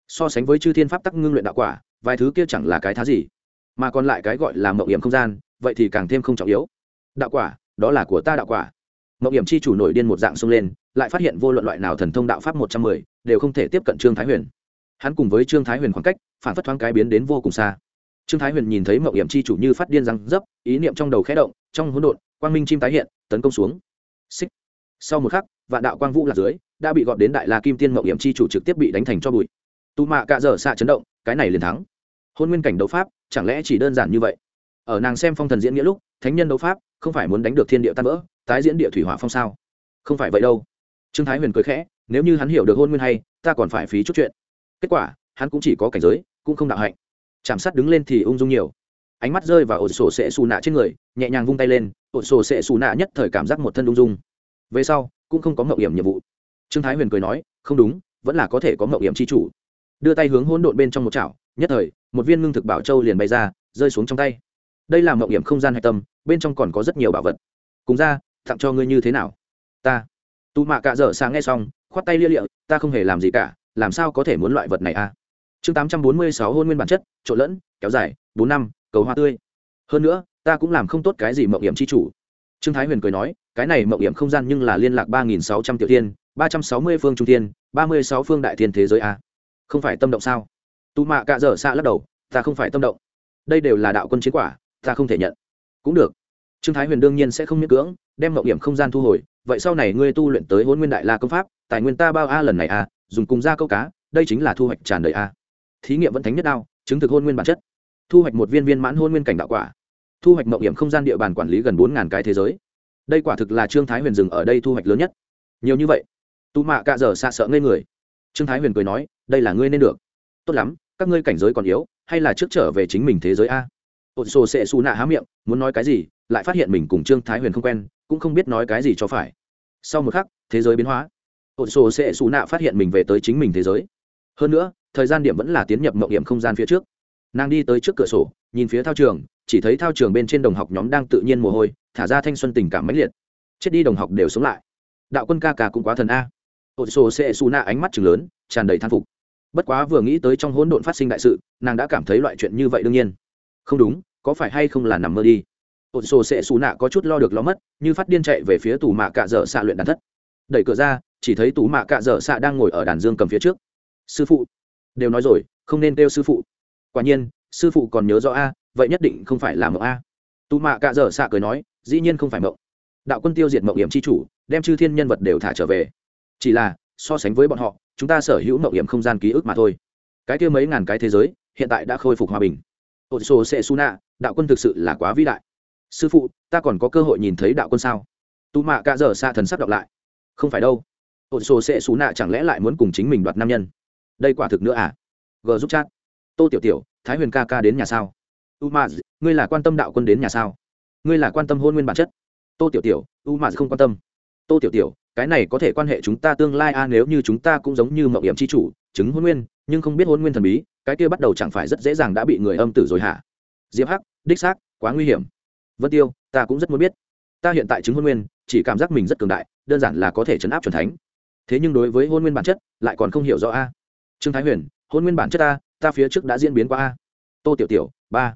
So sánh với chư thiên pháp tắc ngưng luyện đạo quả, vài thứ kia chẳng là cái thá gì. Mà còn lại cái gọi là mậu hiểm không gian, vậy thì càng thêm không trọng yếu. Đạo quả, đó là của ta đạo quả. Mậu hiểm chi chủ nổi điên một dạng xông lên, lại phát hiện vô luận loại nào thần thông đạo pháp một trăm mười, đều không thể tiếp cận trương thái huyền. Hắn cùng với trương thái huyền khoảng cách, phản phất thoáng cái biến đến vô cùng xa trương thái huyền nhìn thấy mậu hiểm chi chủ như phát điên răng dấp, ý niệm trong đầu khẽ động, trong hỗn độn, quang minh chim tái hiện, tấn công xuống. Xích. Sau một khắc, vạn đạo quang vũ lạc dưới, đã bị gọt đến đại la kim tiên mậu hiểm chi chủ trực tiếp bị đánh thành cho bụi. Tù mạ cạ dở xạ chấn động, cái này liền thắng. Hôn nguyên cảnh đấu pháp, chẳng lẽ chỉ đơn giản như vậy? Ở nàng xem phong thần diễn nghĩa lúc, thánh nhân đấu pháp, không phải muốn đánh được thiên địa tan vỡ, tái diễn địa thủy hỏa phong sao? Không phải vậy đâu. Trương thái huyền cười khẽ, nếu như hắn hiểu được hôn nguyên hay, ta còn phải phí chút chuyện. Kết quả, hắn cũng chỉ có cảnh giới, cũng không đạo hạnh chạm sát đứng lên thì ung dung nhiều. Ánh mắt rơi vào ổ sổ sệ xù nạ trên người, nhẹ nhàng vung tay lên, ổ sổ sệ xù nạ nhất thời cảm giác một thân ung dung. Về sau, cũng không có mậu hiểm nhiệm vụ. Trương thái huyền cười nói, không đúng, vẫn là có thể có mậu hiểm c chủ. Đưa tay hướng hỗn độn bên trong một chảo, nhất thời, một viên ngưng thực bảo châu liền bay ra, rơi xuống trong tay. Đây là mậu hiểm không gian hạch tâm, bên trong còn có rất nhiều bảo vật. Cùng ra, tặng cho ngươi như thế nào? Ta. Tụ mạ cạ dở sáng nghe xong, khoát tay lia lịa, ta không hề làm gì cả, làm sao có thể muốn loại vật này a à? Chương tám trăm bốn mươi sáu hôn nguyên bản chất, trộn lẫn, kéo dài, bốn năm, cầu hoa tươi. Hơn nữa, ta cũng làm không tốt cái gì mậu hiểm c h i chủ. Trương thái huyền cười nói, cái này mậu hiểm không gian nhưng là liên lạc ba nghìn sáu trăm tiểu tiên ba trăm sáu mươi phương trung tiên ba mươi sáu phương đại thiên thế giới a. Không phải tâm động sao? Tụ mạ cạ dở xạ lắc đầu, ta không phải tâm động. Đây đều là đạo quân chiến quả, ta không thể nhận. Cũng được. Trương thái huyền đương nhiên sẽ không miễn cưỡng, đem mậu hiểm không gian thu hồi, vậy sau này ngươi tu luyện tới hôn nguyên đại la công pháp, tài nguyên ta bao a lần này a, dùng cùng ra câu cá, đây chính là thu hoạch tràn đầy a thí nghiệm vẫn thánh nhất đao, chứng thực hôn nguyên bản chất, thu hoạch một viên viên mãn hôn nguyên cảnh đạo quả, thu hoạch mậu hiểm không gian địa bàn quản lý gần bốn ngàn cái thế giới. Đây quả thực là trương thái huyền dừng ở đây thu hoạch lớn nhất. Nhiều như vậy tụ mạ cạ dở xa sợ ngây người. Trương thái huyền cười nói, đây là ngươi nên được. Tốt lắm, các ngươi cảnh giới còn yếu, hay là trước trở về chính mình thế giới a? Ột sổ sẽ xù nạ há miệng, muốn nói cái gì, lại phát hiện mình cùng trương thái huyền không quen, cũng không biết nói cái gì cho phải. Sau một khắc, thế giới biến hóa. Ột sổ sẽ xù nạ phát hiện mình về tới chính mình thế giới. Hơn nữa thời gian điểm vẫn là tiến nhập mộng điểm không gian phía trước. Nàng đi tới trước cửa sổ, nhìn phía thao trường, chỉ thấy thao trường bên trên đồng học nhóm đang tự nhiên mồ hôi, thả ra thanh xuân tình cảm mãnh liệt. Chết đi đồng học đều sống lại. Đạo quân ca ca cũng quá thần a. Ột sổ sẽ xù nạ ánh mắt chừng lớn, tràn đầy thán phục. Bất quá vừa nghĩ tới trong hỗn độn phát sinh đại sự, nàng đã cảm thấy loại chuyện như vậy đương nhiên. Không đúng, có phải hay không là nằm mơ đi? Ột sổ sẽ xù nạ có chút lo được lo mất, như phát điên chạy về phía tủ mạ cạ dở xạ luyện đàn thất. Đẩy cửa ra, chỉ thấy tủ mạ cạ dở xạ đang ngồi ở đàn dương cầm phía trước. Sư phụ đều nói rồi, không nên kêu sư phụ. Quả nhiên, sư phụ còn nhớ rõ a, vậy nhất định không phải là mộng a. Tù mạ cạ dở xạ cười nói, dĩ nhiên không phải mộng. Đạo quân tiêu diệt mộng hiểm c h i chủ, đem chư thiên nhân vật đều thả trở về. Chỉ là, so sánh với bọn họ, chúng ta sở hữu mộng hiểm không gian ký ức mà thôi. Cái kia mấy ngàn cái thế giới, hiện tại đã khôi phục hòa bình. Ột sô sệ su nạ đạo quân thực sự là quá vĩ đại. Sư phụ, ta còn có cơ hội nhìn thấy đạo quân sao? Tù mạ cạ dở xạ thần sắp đọc lại. Không phải đâu. Ột sô sệ su nạ chẳng lẽ lại muốn cùng chính mình đoạt nam nhân? Đây quả thực nữa à? G giúp chat. Tô tiểu tiểu, thái huyền ca ca đến nhà sao? U m ngươi là quan tâm đạo quân đến nhà sao? Ngươi là quan tâm hôn nguyên bản chất. Tô tiểu tiểu u m không quan tâm. Tô tiểu tiểu, cái này có thể quan hệ chúng ta tương lai a nếu như chúng ta cũng giống như mậu hiểm c h i chủ, chứng hôn nguyên, nhưng không biết hôn nguyên thần bí, cái kia bắt đầu chẳng phải rất dễ dàng đã bị người âm tử rồi hả? Diệp hắc, đích xác, quá nguy hiểm. Vân tiêu, ta cũng rất muốn biết. Ta hiện tại chứng hôn nguyên, chỉ cảm giác mình rất cường đại, đơn giản là có thể chấn áp c thánh. Thế nhưng đối với hôn nguyên bản chất, lại còn không hiểu rõ a trương thái huyền, hôn nguyên bản chất ta ta phía trước đã diễn biến qua a. Tô tiểu tiểu, ba.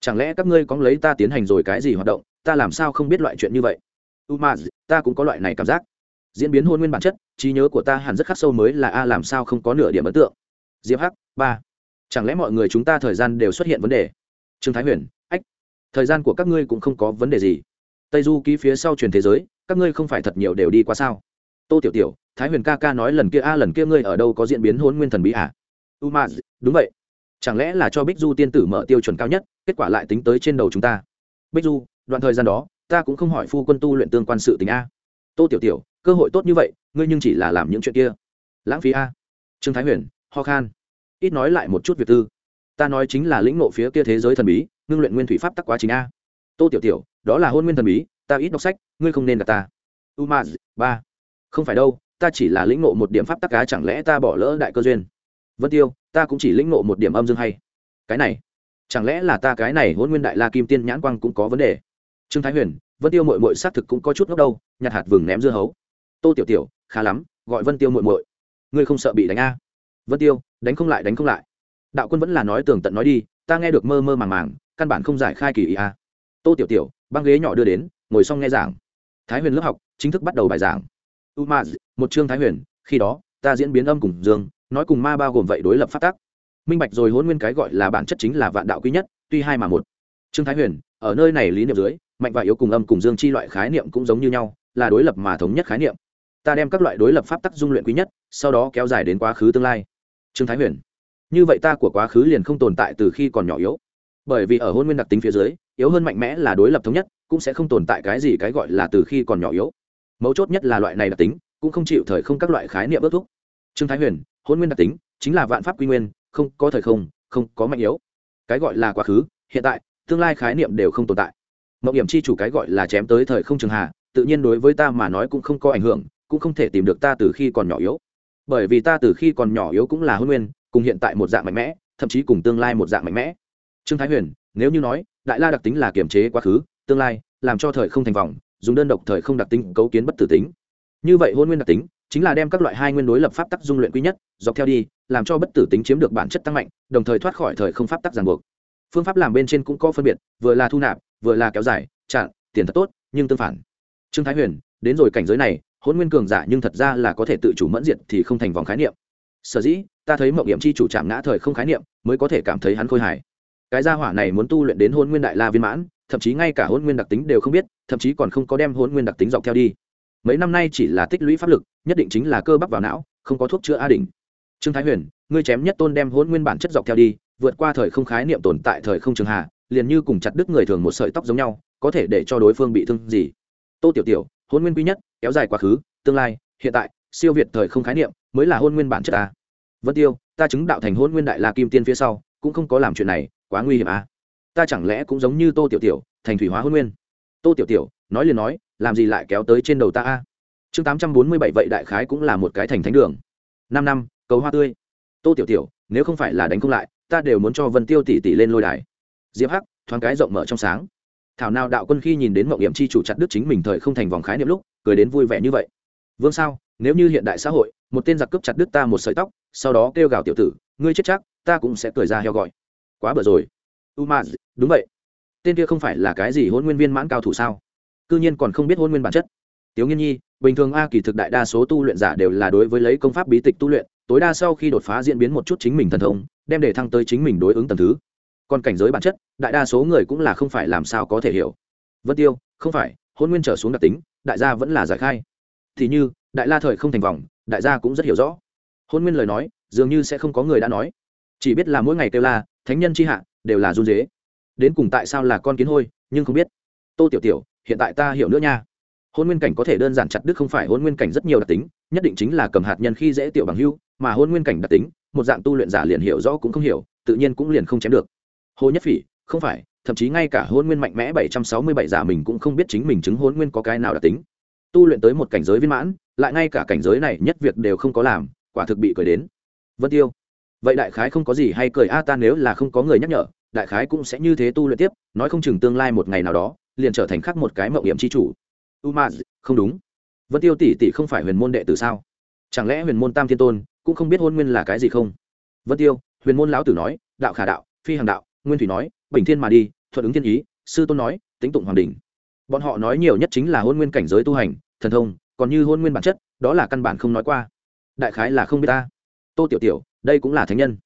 Chẳng lẽ các ngươi có lấy ta tiến hành rồi cái gì hoạt động, ta làm sao không biết loại chuyện như vậy? U ma, ta cũng có loại này cảm giác. Diễn biến hôn nguyên bản chất, trí nhớ của ta hẳn rất khắc sâu mới là a làm sao không có nửa điểm ấn tượng. Diệp hắc, ba. Chẳng lẽ mọi người chúng ta thời gian đều xuất hiện vấn đề? Trương thái huyền, ách. Thời gian của các ngươi cũng không có vấn đề gì. Tây du ký phía sau truyền thế giới, các ngươi không phải thật nhiều đều đi qua sao? Tô tiểu tiểu, thái huyền ca ca nói lần kia a, lần kia ngươi ở đâu có diễn biến hôn nguyên thần bí à? U ma đúng vậy. Chẳng lẽ là cho bích du tiên tử mở tiêu chuẩn cao nhất, kết quả lại tính tới trên đầu chúng ta? Bích du, đoạn thời gian đó, ta cũng không hỏi phu quân tu luyện tương quan sự tình a. Tô tiểu tiểu, cơ hội tốt như vậy, ngươi nhưng chỉ là làm những chuyện kia. Lãng phí a. Trương thái huyền, ho khan. Ít nói lại một chút việc tư. Ta nói chính là lĩnh nộ phía kia thế giới thần bí, ngưng luyện nguyên thủy pháp tắc quá trình a. Tô tiểu tiểu, đó là hôn nguyên thần bí, ta ít đọc sách, ngươi không nên đặt ta. U ma ba không phải đâu, ta chỉ là lĩnh ngộ một điểm pháp tắc cá, chẳng lẽ ta bỏ lỡ đại cơ duyên? Vân tiêu, ta cũng chỉ lĩnh ngộ một điểm âm dương hay. Cái này, chẳng lẽ là ta cái này hôn nguyên đại la kim tiên nhãn quang cũng có vấn đề? Trương thái huyền, vân tiêu mội mội xác thực cũng có chút ngốc đâu, nhặt hạt vừng ném dưa hấu. Tô tiểu tiểu, khá lắm, gọi vân tiêu mội mội ngươi không sợ bị đánh a? Vân tiêu, đánh không lại, đánh không lại. Đạo quân vẫn là nói tường tận nói đi, ta nghe được mơ mơ màng màng, căn bản không giải khai kỳ ý a. Tô tiểu tiểu, băng ghế nhỏ đưa đến, ngồi xong nghe giảng. Thái huyền lớp học, chính thức bắt đầu bài giảng umaz, một chương thái huyền, khi đó, ta diễn biến âm cùng dương, nói cùng ma bao gồm vậy đối lập phát tác minh bạch rồi hôn nguyên cái gọi là bản chất chính là vạn đạo quý nhất, tuy hai mà một. Trương thái huyền, ở nơi này lý niệm dưới, mạnh và yếu cùng âm cùng dương chi loại khái niệm cũng giống như nhau, là đối lập mà thống nhất khái niệm. Ta đem các loại đối lập pháp tắc dung luyện quý nhất, sau đó kéo dài đến quá khứ tương lai. Trương thái huyền, như vậy ta của quá khứ liền không tồn tại từ khi còn nhỏ yếu. Bởi vì ở hôn nguyên đặc tính phía dưới, yếu hơn mạnh mẽ là đối lập thống nhất, cũng sẽ không tồn tại cái gì cái gọi là từ khi còn nhỏ yếu mấu chốt nhất là loại này đặc tính, cũng không chịu thời không các loại khái niệm ước thúc. Trương thái huyền, hôn nguyên đặc tính, chính là vạn pháp quy nguyên, không có thời không không có mạnh yếu. Cái gọi là quá khứ, hiện tại, tương lai khái niệm đều không tồn tại. Mậu điểm chi chủ cái gọi là chém tới thời không trường hạ tự nhiên đối với ta mà nói cũng không có ảnh hưởng, cũng không thể tìm được ta từ khi còn nhỏ yếu. Bởi vì ta từ khi còn nhỏ yếu cũng là hôn nguyên, cùng hiện tại một dạng mạnh mẽ, thậm chí cùng tương lai một dạng mạnh mẽ. Trương thái huyền, nếu như nói, đại la đặc tính là kiềm chế quá khứ, tương lai, làm cho thời không thành vòng dùng đơn độc thời không đặc tính cấu kiến bất tử tính. Như vậy hôn nguyên đặc tính chính là đem các loại hai nguyên đối lập pháp tắc dung luyện quý nhất, dọc theo đi, làm cho bất tử tính chiếm được bản chất tăng mạnh, đồng thời thoát khỏi thời không pháp tắc ràng buộc. Phương pháp làm bên trên cũng có phân biệt, vừa là thu nạp, vừa là kéo dài, chặn, tiền thật tốt, nhưng tương phản. Trương thái huyền, đến rồi cảnh giới này, hôn nguyên cường giả nhưng thật ra là có thể tự chủ mẫn diệt thì không thành vòng khái niệm. Sở dĩ, ta thấy mộng nghiệm chi chủ chạm ngã thời không khái niệm, mới có thể cảm thấy hắn khôi hài. Cái gia hỏa này muốn tu luyện đến hôn nguyên đại la viên mãn thậm chí ngay cả hôn nguyên đặc tính đều không biết, thậm chí còn không có đem hôn nguyên đặc tính dọc theo đi. Mấy năm nay chỉ là tích lũy pháp lực, nhất định chính là cơ bắp vào não, không có thuốc chữa a đỉnh. Trương thái huyền, ngươi chém nhất tôn đem hôn nguyên bản chất dọc theo đi, vượt qua thời không khái niệm tồn tại thời không trường hạ liền như cùng chặt đứt người thường một sợi tóc giống nhau, có thể để cho đối phương bị thương gì? Tô tiểu tiểu, hôn nguyên quý nhất, kéo dài quá khứ, tương lai, hiện tại, siêu việt thời không khái niệm, mới là hôn nguyên bản chất ta vân tiêu, ta chứng đạo thành hôn nguyên đại la kim tiên phía sau, cũng không có làm chuyện này, quá nguy hiểm à ta chẳng lẽ cũng giống như tô tiểu tiểu, thành thủy hóa hôn nguyên? Tô tiểu tiểu, nói liền nói, làm gì lại kéo tới trên đầu ta a? Chương tám trăm bốn mươi bảy vậy đại khái cũng là một cái thành thánh đường. Năm năm, cầu hoa tươi. Tô tiểu tiểu, nếu không phải là đánh không lại, ta đều muốn cho vân tiêu tỷ tỷ lên lôi đài. Diệp hắc, thoáng cái rộng mở trong sáng. Thảo nào đạo quân khi nhìn đến mộng hiểm chi chủ chặt đức chính mình thời không thành vòng khái niệm lúc, cười đến vui vẻ như vậy. Vương sao, nếu như hiện đại xã hội, một tên giặc cướp chặt đứt ta một sợi tóc, sau đó kêu gào tiểu tử, ngươi chết chắc, ta cũng sẽ cười ra heo gọi. Quá bở rồi umaz, đúng vậy. Tên kia không phải là cái gì hôn nguyên viên mãn cao thủ sao? C ư nhiên còn không biết hôn nguyên bản chất. Tiếu nghiên nhi, bình thường a kỳ thực đại đa số tu luyện giả đều là đối với lấy công pháp bí tịch tu luyện, tối đa sau khi đột phá diễn biến một chút chính mình thần thông, đem để thăng tới chính mình đối ứng tầm thứ. Còn cảnh giới bản chất, đại đa số người cũng là không phải làm sao có thể hiểu. Vân tiêu, không phải hôn nguyên trở xuống đặc tính, đại gia vẫn là giải khai. Thì như, đại la thời không thành vòng, đại gia cũng rất hiểu rõ. Hôn nguyên lời nói, dường như sẽ không có người đã nói. Chỉ biết là mỗi ngày kêu la, thánh nhân c h i hạ đều là run dế. Đến cùng tại sao là con kiến hôi, nhưng không biết. Tô tiểu tiểu, hiện tại ta hiểu nữa nha. Hôn nguyên cảnh có thể đơn giản chặt đứt không phải hôn nguyên cảnh rất nhiều đặc tính, nhất định chính là cầm hạt nhân khi dễ tiểu bằng hưu, mà hôn nguyên cảnh đặc tính, một dạng tu luyện giả liền hiểu rõ cũng không hiểu, tự nhiên cũng liền không chém được. Hồ nhất phỉ, không phải, thậm chí ngay cả hôn nguyên mạnh mẽ bảy trăm sáu mươi bảy giả mình cũng không biết chính mình chứng hôn nguyên có cái nào đặc tính. Tu luyện tới một cảnh giới viên mãn, lại ngay cả cảnh giới này nhất việc đều không có làm, quả thực bị cười đến. Vân tiêu vậy đại khái không có gì hay cười, a ta nếu là không có người nhắc nhở, đại khái cũng sẽ như thế tu luyện tiếp, nói không chừng tương lai một ngày nào đó, liền trở thành khác một cái mậu điểm c h i chủ. U ma không đúng. Vân tiêu tỷ tỷ không phải huyền môn đệ tử sao? Chẳng lẽ huyền môn tam thiên tôn cũng không biết hôn nguyên là cái gì không? Vân tiêu, huyền môn lão tử nói, đạo khả đạo, phi hàng đạo. Nguyên thủy nói, bình thiên mà đi, thuận ứng thiên ý, sư tôn nói, tính tụng hoàng đình bọn họ nói nhiều nhất chính là hôn nguyên cảnh giới tu hành, thần thông, còn như hôn nguyên bản chất, đó là căn bản không nói qua. Đại khái là không biết ta. Tô tiểu tiểu đây cũng là thánh nhân.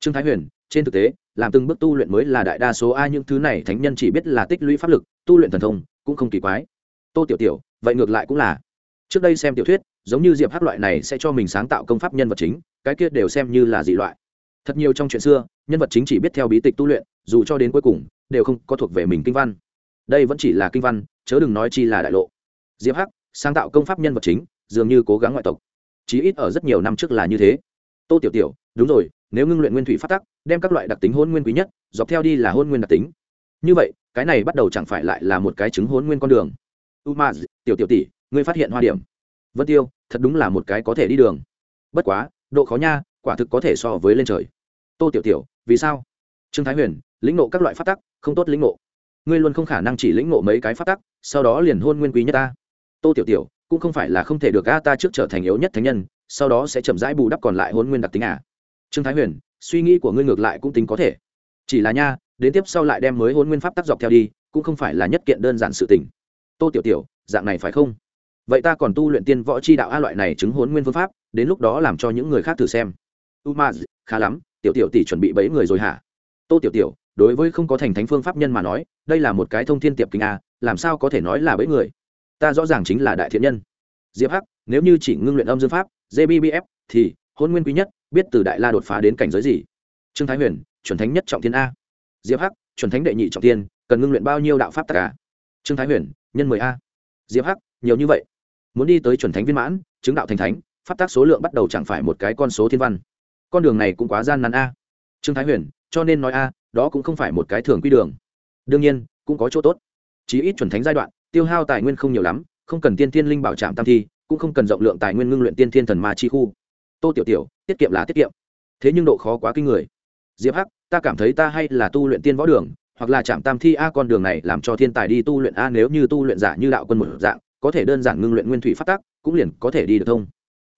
Trương thái huyền, trên thực tế, làm từng bước tu luyện mới là đại đa số ai những thứ này thánh nhân chỉ biết là tích lũy pháp lực, tu luyện thần thông, cũng không kỳ quái. Tô tiểu tiểu, vậy ngược lại cũng là. Trước đây xem tiểu thuyết, giống như diệp hát loại này sẽ cho mình sáng tạo công pháp nhân vật chính, cái kia đều xem như là dị loại. Thật nhiều trong chuyện xưa, nhân vật chính chỉ biết theo bí tịch tu luyện, dù cho đến cuối cùng, đều không có thuộc về mình kinh văn. Đây vẫn chỉ là kinh văn, chớ đừng nói chi là đại lộ. Diệp hắc, sáng tạo công pháp nhân vật chính, dường như cố gắng ngoại tộc. Chí ít ở rất nhiều năm trước là như thế. Tô tiểu tiểu đúng rồi, nếu ngưng luyện nguyên thủy phát tắc, đem các loại đặc tính hôn nguyên quý nhất, dọc theo đi là hôn nguyên đặc tính. Như vậy, cái này bắt đầu chẳng phải lại là một cái chứng hôn nguyên con đường. U ma tiểu tiểu tỷ, ngươi phát hiện hoa điểm. Vân tiêu, thật đúng là một cái có thể đi đường. Bất quá, độ khó nha, quả thực có thể so với lên trời. Tô tiểu tiểu, vì sao? Trương thái huyền, lĩnh nộ các loại phát tắc, không tốt lĩnh nộ ngươi luôn không khả năng chỉ lĩnh nộ mấy cái phát tắc, sau đó liền hôn nguyên quý nhất ta. Tô tiểu tiểu, cũng không phải là không thể được a, ta trước trở thành yếu nhất thánh nhân, sau đó sẽ chậm rãi bù đắp còn lại hôn nguyên đặc tính à trương thái huyền, suy nghĩ của ngươi ngược lại cũng tính có thể. Chỉ là nha, đến tiếp sau lại đem mới hôn nguyên pháp tác dọc theo đi, cũng không phải là nhất kiện đơn giản sự tình. Tô tiểu tiểu, dạng này phải không? Vậy ta còn tu luyện tiên võ c h i đạo a loại này chứng hôn nguyên phương pháp, đến lúc đó làm cho những người khác thử xem. U ma, khá lắm, tiểu tiểu tỷ chuẩn bị bẫy người rồi hả? Tô tiểu tiểu, đối với không có thành thánh phương pháp nhân mà nói, đây là một cái thông thiên tiệp kinh a, làm sao có thể nói là bẫy người? Ta rõ ràng chính là đại thiện nhân. Diệp hắc, nếu như chỉ ngưng luyện âm dương pháp jbbf thì hôn nguyên quý nhất biết từ đại la đột phá đến cảnh giới gì? Trương thái huyền, chuẩn thánh nhất trọng thiên a. Diệp hắc, chuẩn thánh đệ nhị trọng thiên, cần ngưng luyện bao nhiêu đạo pháp tất cả? Trương thái huyền, nhân mười a. Diệp hắc, nhiều như vậy. Muốn đi tới chuẩn thánh viên mãn, chứng đạo thành thánh, pháp tác số lượng bắt đầu chẳng phải một cái con số thiên văn. Con đường này cũng quá gian nan a. Trương thái huyền, cho nên nói a, đó cũng không phải một cái thường quy đường. Đương nhiên, cũng có chỗ tốt. Chí ít chuẩn thánh giai đoạn, tiêu hao tài nguyên không nhiều lắm, không cần tiên thiên linh bảo trạm tam thi, cũng không cần rộng lượng tài nguyên ngưng luyện tiên thiên thần ma chi khu tô tiểu tiểu, tiết kiệm là tiết kiệm. Thế nhưng độ khó quá kinh người. Diệp hắc, ta cảm thấy ta hay là tu luyện tiên võ đường, hoặc là chạm tam thi a con đường này làm cho thiên tài đi tu luyện a nếu như tu luyện giả như đạo quân một dạng, có thể đơn giản ngưng luyện nguyên thủy phát tác, cũng liền có thể đi được thông.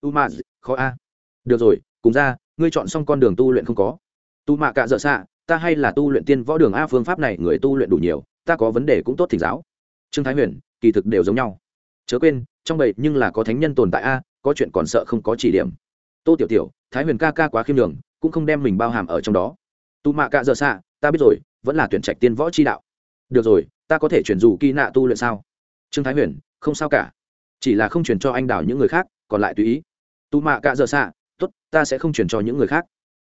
U ma, khó a. Được rồi, cùng ra, ngươi chọn xong con đường tu luyện không có. Tu mạ cạ dợ xạ ta hay là tu luyện tiên võ đường a phương pháp này người tu luyện đủ nhiều, ta có vấn đề cũng tốt thỉnh giáo. Trương thái huyền, kỳ thực đều giống nhau. Chớ quên, trong bầy nhưng là có thánh nhân tồn tại a, có chuyện còn sợ không có chỉ điểm tô tiểu tiểu, thái huyền ca ca quá khiêm đường cũng không đem mình bao hàm ở trong đó. Tu mạ cạ dở xạ, ta biết rồi, vẫn là tuyển trạch tiên võ chi đạo. Được rồi, ta có thể chuyển dù kỳ nạ tu luyện sao? Trương thái huyền, không sao cả. Chỉ là không chuyển cho anh đào những người khác, còn lại tùy ý. Tu mạ cạ dở xạ, tốt, ta sẽ không chuyển cho những người khác.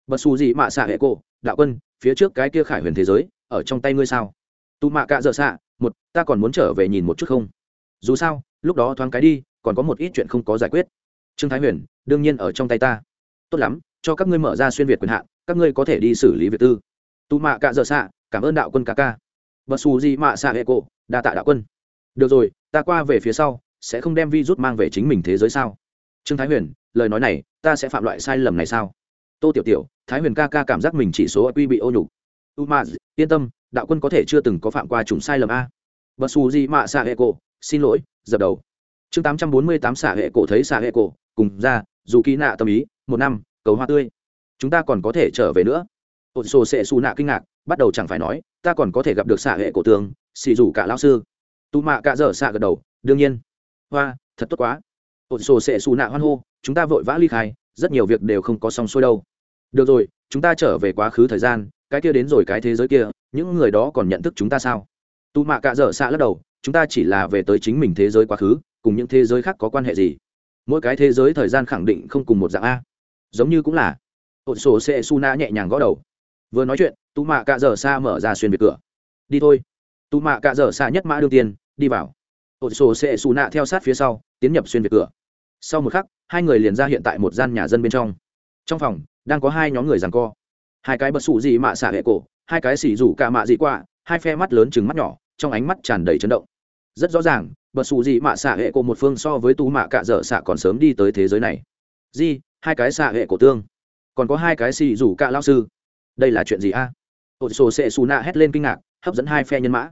Bật xù gì mạ xạ hệ cô, đạo quân, phía trước cái kia khải huyền thế giới, ở trong tay ngươi sao? Tu mạ cạ dở xạ, một, ta còn muốn trở về nhìn một chút không? Dù sao, lúc đó thoáng cái đi, còn có một ít chuyện không có giải quyết trương thái huyền, đương nhiên ở trong tay ta. Tốt lắm, cho các ngươi mở ra xuyên việt quyền hạn, các ngươi có thể đi xử lý việc tư. Tu mạ cạ dợ xạ cảm ơn đạo quân ca ca. Bật xù gì mạ xạ hệ cổ, đa tạ đạo quân. Được rồi, ta qua về phía sau, sẽ không đem vi rút mang về chính mình thế giới sao? Trương thái huyền, lời nói này, ta sẽ phạm loại sai lầm này sao? Tô tiểu tiểu, thái huyền ca ca cảm giác mình chỉ số quy bị ô nhục. U ma, yên tâm, đạo quân có thể chưa từng có phạm qua chủng sai lầm a. Bật xù gì mạ xạ hệ cổ, xin lỗi, dập đầu chương tám trăm bốn mươi tám xạ hệ cổ thấy xạ hệ cổ, cùng ra, dù ký nạ tâm ý, một năm, cầu hoa tươi. Chúng ta còn có thể trở về nữa. Ổn sổ sẽ xù nạ kinh ngạc, bắt đầu chẳng phải nói, ta còn có thể gặp được xạ hệ cổ tường xì rủ cả lao sư. Tu mạ cả dở xạ gật đầu, đương nhiên. Hoa, thật tốt quá. Ổn sổ sẽ xù nạ hoan hô, chúng ta vội vã ly khai, rất nhiều việc đều không có xong xuôi đâu. Được rồi, chúng ta trở về quá khứ thời gian, cái kia đến rồi cái thế giới kia, những người đó còn nhận thức chúng ta sao? Tu mạ cả dở xạ lắc đầu, chúng ta chỉ là về tới chính mình thế giới quá khứ cùng những thế giới khác có quan hệ gì? Mỗi cái thế giới thời gian khẳng định không cùng một dạng a. Giống như cũng là. Ổn sổ sẽ su na nhẹ nhàng gõ đầu. Vừa nói chuyện, tu mạ cạ dở xa mở ra xuyên về cửa. Đi thôi. Tu mạ cạ dở xa nhất mã đương tiên, đi vào. Ổn sổ sẽ su na theo sát phía sau, tiến nhập xuyên về cửa. Sau một khắc, hai người liền ra hiện tại một gian nhà dân bên trong. Trong phòng, đang có hai nhóm người rằng co. Hai cái bật sụ gì mạ xả hệ cổ, hai cái xỉ rủ cả mạ dị quạ, hai phe mắt lớn chừng mắt nhỏ, trong ánh mắt tràn đầy chấn động. Rất rõ ràng bật xù gì mạ xạ hệ cổ một phương so với tú mạ cạ dở xạ còn sớm đi tới thế giới này. Di hai cái xạ hệ cổ tương. Còn có hai cái xì rủ cạ lao sư. Đây là chuyện gì a? Ô sô sệ xù nạ hét lên kinh ngạc, hấp dẫn hai phe nhân mã.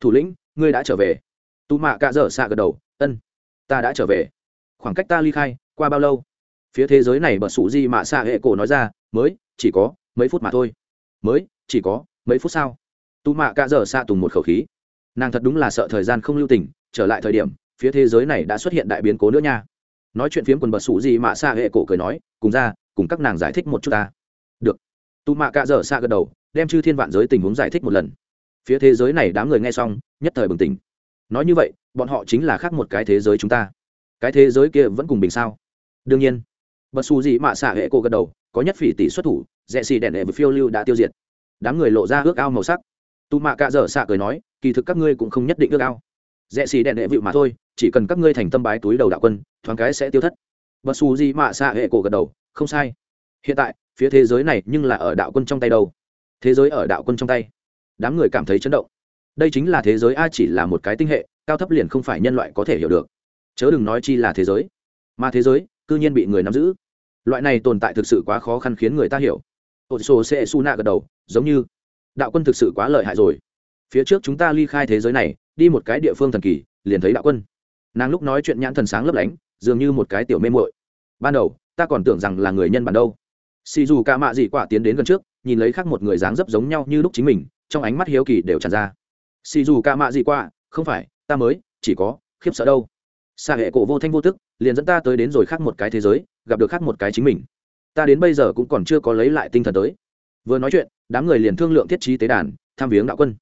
Thủ lĩnh, ngươi đã trở về. Tú mạ cạ dở xạ gật đầu, ân, ta đã trở về. Khoảng cách ta ly khai, qua bao lâu? Phía thế giới này bật sụ gì mạ xạ hệ cổ nói ra, mới, chỉ có mấy phút mà thôi. Mới, chỉ có mấy phút sau tú mạ cạ dở xạ tùng một khẩu khí. Nàng thật đúng là sợ thời gian không lưu tình trở lại thời điểm, phía thế giới này đã xuất hiện đại biến cố nữa nha. Nói chuyện phiếm quần bật sủ gì mà xa hệ cổ cười nói, cùng ra, cùng các nàng giải thích một chút ta. Được. Tụ mạ cạ dở xa gật đầu, đem chư thiên vạn giới tình huống giải thích một lần. Phía thế giới này đám người nghe xong, nhất thời bừng tỉnh. Nói như vậy, bọn họ chính là khác một cái thế giới chúng ta. Cái thế giới kia vẫn cùng bình sao? Đương nhiên. Bật xù gì mạ xạ hệ cổ gật đầu, có nhất phỉ tỷ xuất thủ, rẽ xì đèn đệ với phiêu lưu đã tiêu diệt. Đám người lộ ra ước ao màu sắc. Tụ mạ cạ dở xạ cười nói, kỳ thực các ngươi cũng không nhất định ước ao rẽ xì đèn đệ vịu mà thôi, chỉ cần các ngươi thành tâm bái túi đầu đạo quân, thoáng cái sẽ tiêu thất. Bật xù gì mạ xạ hệ cổ gật đầu, không sai. Hiện tại, phía thế giới này nhưng là ở đạo quân trong tay đâu? Thế giới ở đạo quân trong tay. Đám người cảm thấy chấn động. Đây chính là thế giới a chỉ là một cái tinh hệ, cao thấp liền không phải nhân loại có thể hiểu được. Chớ đừng nói chi là thế giới. Mà thế giới, cư nhiên bị người nắm giữ. Loại này tồn tại thực sự quá khó khăn khiến người ta hiểu. Ột sổ sẽ su nạ gật đầu, giống như, đạo quân thực sự quá lợi hại rồi. Phía trước chúng ta ly khai thế giới này đi một cái địa phương thần kỳ, liền thấy đạo quân. Nàng lúc nói chuyện nhãn thần sáng lấp lánh, dường như một cái tiểu mê mội ban đầu, ta còn tưởng rằng là người nhân bản đâu. Xì dù ca mạ dị quả tiến đến gần trước, nhìn lấy khác một người dáng dấp giống nhau như lúc chính mình, trong ánh mắt hiếu kỳ đều tràn ra. Xì dù ca mạ dị quả, không phải, ta mới, chỉ có, khiếp sợ đâu. Xa hệ cổ vô thanh vô tức, liền dẫn ta tới đến rồi khác một cái thế giới, gặp được khác một cái chính mình. Ta đến bây giờ cũng còn chưa có lấy lại tinh thần tới. Vừa nói chuyện, đám người liền thương lượng thiết trí tế đàn, tham viếng đạo quân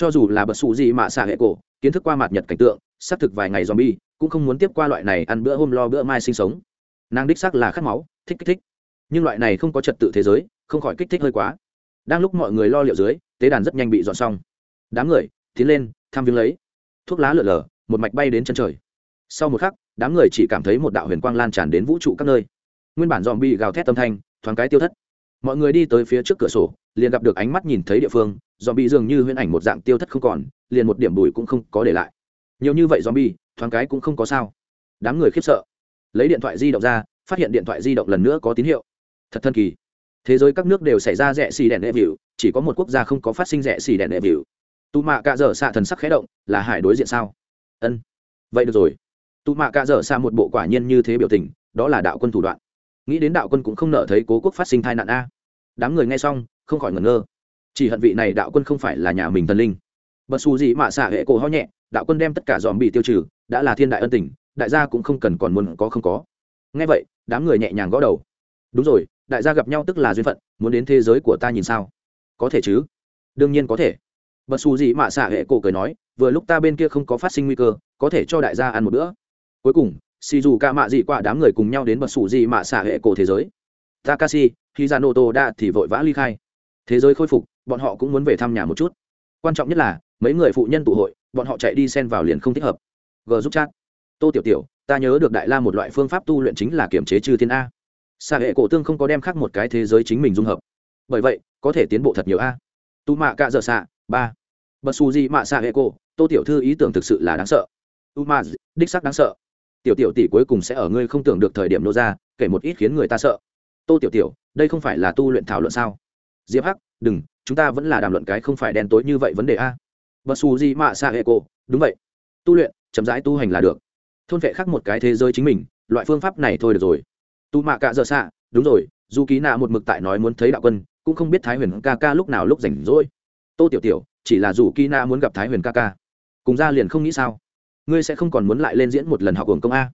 cho dù là bật xù gì mà xả hệ cổ, kiến thức qua mặt nhật cảnh tượng, xác thực vài ngày zombie, cũng không muốn tiếp qua loại này ăn bữa hôm lo bữa mai sinh sống. Nàng đích xác là khát máu, thích kích thích. Nhưng loại này không có trật tự thế giới, không khỏi kích thích hơi quá. Đang lúc mọi người lo liệu dưới, tế đàn rất nhanh bị dọn xong. Đám người, tiến lên tham viếng lấy. Thuốc lá lở lở, một mạch bay đến chân trời. Sau một khắc, đám người chỉ cảm thấy một đạo huyền quang lan tràn đến vũ trụ các nơi. Nguyên bản dòm bị gào thét tâm thanh, thoáng cái tiêu thất. Mọi người đi tới phía trước cửa sổ liền gặp được ánh mắt nhìn thấy địa phương dòm bị dường như huyễn ảnh một dạng tiêu thất không còn, liền một điểm bụi cũng không có để lại. Nhiều như vậy dòm thoáng cái cũng không có sao. Đám người khiếp sợ. Lấy điện thoại di động ra, phát hiện điện thoại di động lần nữa có tín hiệu. Thật thân kỳ. Thế giới các nước đều xảy ra rẻ xì đèn đệ vịu chỉ có một quốc gia không có phát sinh rẻ xì đèn đệ vịu tụ mạ cạ dở xạ thần sắc khé động, là hải đối diện sao? Ân. Vậy được rồi. Tụ mạ cạ dở xạ một bộ quả nhiên như thế biểu tình, đó là đạo quân thủ đoạn. Nghĩ đến đạo quân cũng không nợ thấy cố quốc phát sinh tai nạn a. Đám người nghe xong không khỏi ngẩn ngơ. Chỉ hận vị này đạo quân không phải là nhà mình thần linh. Bật xù gì mạ xạ hệ cổ ho nhẹ, đạo quân đem tất cả dòm bị tiêu trừ, đã là thiên đại ân tình, đại gia cũng không cần còn muốn có không có. Ngay vậy, đám người nhẹ nhàng gõ đầu. Đúng rồi, đại gia gặp nhau tức là duyên phận, muốn đến thế giới của ta nhìn sao? Có thể chứ? Đương nhiên có thể. Bật xù gì mạ xạ hệ cổ cười nói, vừa lúc ta bên kia không có phát sinh nguy cơ, có thể cho đại gia ăn một bữa. Cuối cùng xì dù ca mạ dị qua đám người cùng nhau đến bật xù gì mạ xạ hệ cổ thế giới. Takashi khi ra nô tô đã thì vội vã ly khai thế giới khôi phục, bọn họ cũng muốn về thăm nhà một chút. Quan trọng nhất là, mấy người phụ nhân tụ hội, bọn họ chạy đi xen vào liền không thích hợp. G giúp chat. Tô tiểu tiểu, ta nhớ được đại la một loại phương pháp tu luyện chính là kiểm chế trừ thiên a. Xạ hệ cổ tương không có đem khác một cái thế giới chính mình dung hợp. Bởi vậy, có thể tiến bộ thật nhiều a. Tu mạ cạ dở xạ ba. Bật xù gì mạ xạ hệ cổ, tô tiểu thư ý tưởng thực sự là đáng sợ. Tu ma đích sắc đáng sợ. Tiểu tiểu tỷ cuối cùng sẽ ở ngươi không tưởng được thời điểm nô ra, kể một ít khiến người ta sợ. Tô tiểu tiểu, đây không phải là tu luyện thảo luận sao? Diệp hắc, đừng, chúng ta vẫn là đàm luận cái không phải đen tối như vậy vấn đề a. Bật xù gì mạ xạ hệ cổ, đúng vậy. Tu luyện, chậm rãi tu hành là được. Thôn vệ khác một cái thế giới chính mình, loại phương pháp này thôi được rồi. Tu mạ cạ dợ xạ, đúng rồi, dù ký nạ một mực tại nói muốn thấy đạo quân, cũng không biết thái huyền ca ca lúc nào lúc rảnh rỗi. Tô tiểu tiểu, chỉ là dù ký nạ muốn gặp thái huyền ca ca. Cùng ra liền không nghĩ sao. Ngươi sẽ không còn muốn lại lên diễn một lần học hưởng công a.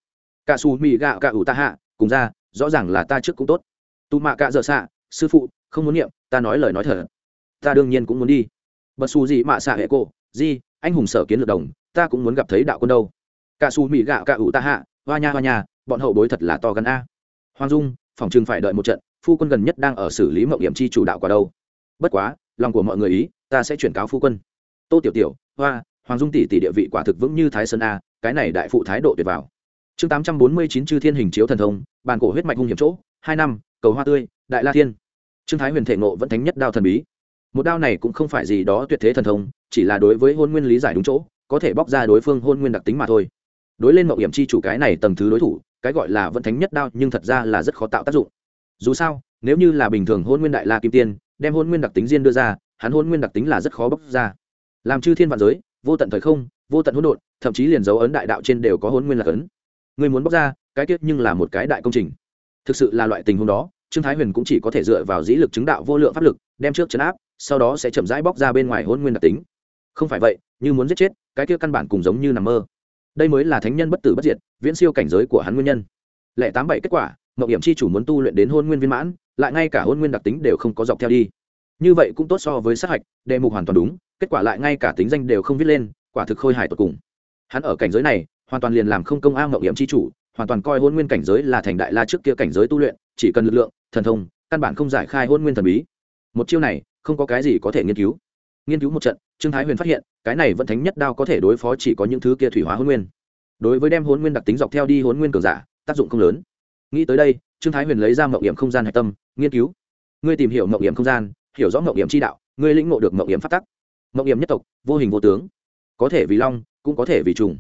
Cả xù mì gạo cả ủ ta hạ, cùng ra, rõ ràng là ta trước cũng tốt. Tu mạ cạ dợ xạ, sư phụ, không muốn niệm ta nói lời nói thật, ta đương nhiên cũng muốn đi. Bật xù gì mạ xạ hệ cô di anh hùng sở kiến lược đồng, ta cũng muốn gặp thấy đạo quân đâu. Cả xù mỹ gạo cả ủ ta hạ, hoa nha hoa nha, bọn hậu bối thật là to gần a. Hoàng dung, phòng chừng phải đợi một trận, phu quân gần nhất đang ở xử lý mậu điểm chi chủ đạo quả đâu. Bất quá, lòng của mọi người ý, ta sẽ chuyển cáo phu quân. Tô tiểu tiểu, hoa, hoàng dung tỷ tỷ địa vị quả thực vững như thái sơn a, cái này đại phụ thái độ tuyệt vào chương tám trăm bốn mươi chín chư thiên hình chiếu thần thông, bàn cổ huyết mạch hung hiểm chỗ, hai năm, cầu hoa tươi, đại la thiên trương thái huyền thể nộ vẫn thánh nhất đao thần bí. Một đao này cũng không phải gì đó tuyệt thế thần thông, chỉ là đối với hôn nguyên lý giải đúng chỗ, có thể bóc ra đối phương hôn nguyên đặc tính mà thôi. Đối lên mậu hiểm chi chủ cái này tầng thứ đối thủ, cái gọi là vẫn thánh nhất đao nhưng thật ra là rất khó tạo tác dụng. Dù sao, nếu như là bình thường hôn nguyên đại la kim tiên, đem hôn nguyên đặc tính riêng đưa ra, hắn hôn nguyên đặc tính là rất khó bóc ra. Làm chư thiên vạn giới, vô tận thời không, vô tận hỗn độn, thậm chí liền dấu ấn đại đạo trên đều có hôn nguyên lạc ấn. Người muốn bóc ra, cái tiết nhưng là một cái đại công trình. Thực sự là loại tình huống đó trương thái huyền cũng chỉ có thể dựa vào dĩ lực chứng đạo vô lượng pháp lực, đem trước chấn áp, sau đó sẽ chậm rãi bóc ra bên ngoài hôn nguyên đặc tính. Không phải vậy, như muốn giết chết, cái kia căn bản cùng giống như nằm mơ. Đây mới là thánh nhân bất tử bất diệt, viễn siêu cảnh giới của hắn nguyên nhân. Lẽ tám bảy kết quả mậu hiểm chi chủ muốn tu luyện đến hôn nguyên viên mãn, lại ngay cả hôn nguyên đặc tính đều không có dọc theo đi. Như vậy cũng tốt so với sát hạch, đề mục hoàn toàn đúng, kết quả lại ngay cả tính danh đều không viết lên, quả thực khôi hài tột cùng. Hắn ở cảnh giới này, hoàn toàn liền làm không công a mậu hiểm chi chủ, hoàn toàn coi hôn nguyên cảnh giới là thành đại la trước kia cảnh giới tu luyện chỉ cần lực lượng, thần thông, căn bản không giải khai hôn nguyên thần bí. Một chiêu này, không có cái gì có thể nghiên cứu. Nghiên cứu một trận, trương thái huyền phát hiện, cái này vẫn thánh nhất đao có thể đối phó chỉ có những thứ kia thủy hóa hôn nguyên. Đối với đem hôn nguyên đặc tính dọc theo đi hôn nguyên cường giả, tác dụng không lớn. Nghĩ tới đây, trương thái huyền lấy ra mậu điểm không gian hạch tâm, nghiên cứu. Ngươi tìm hiểu mậu điểm không gian, hiểu rõ mậu điểm chi đạo, ngươi lĩnh ngộ được mậu điểm phát tắc. Mậu điểm nhất tộc, vô hình vô tướng. Có thể vì long, cũng có thể vì trùng.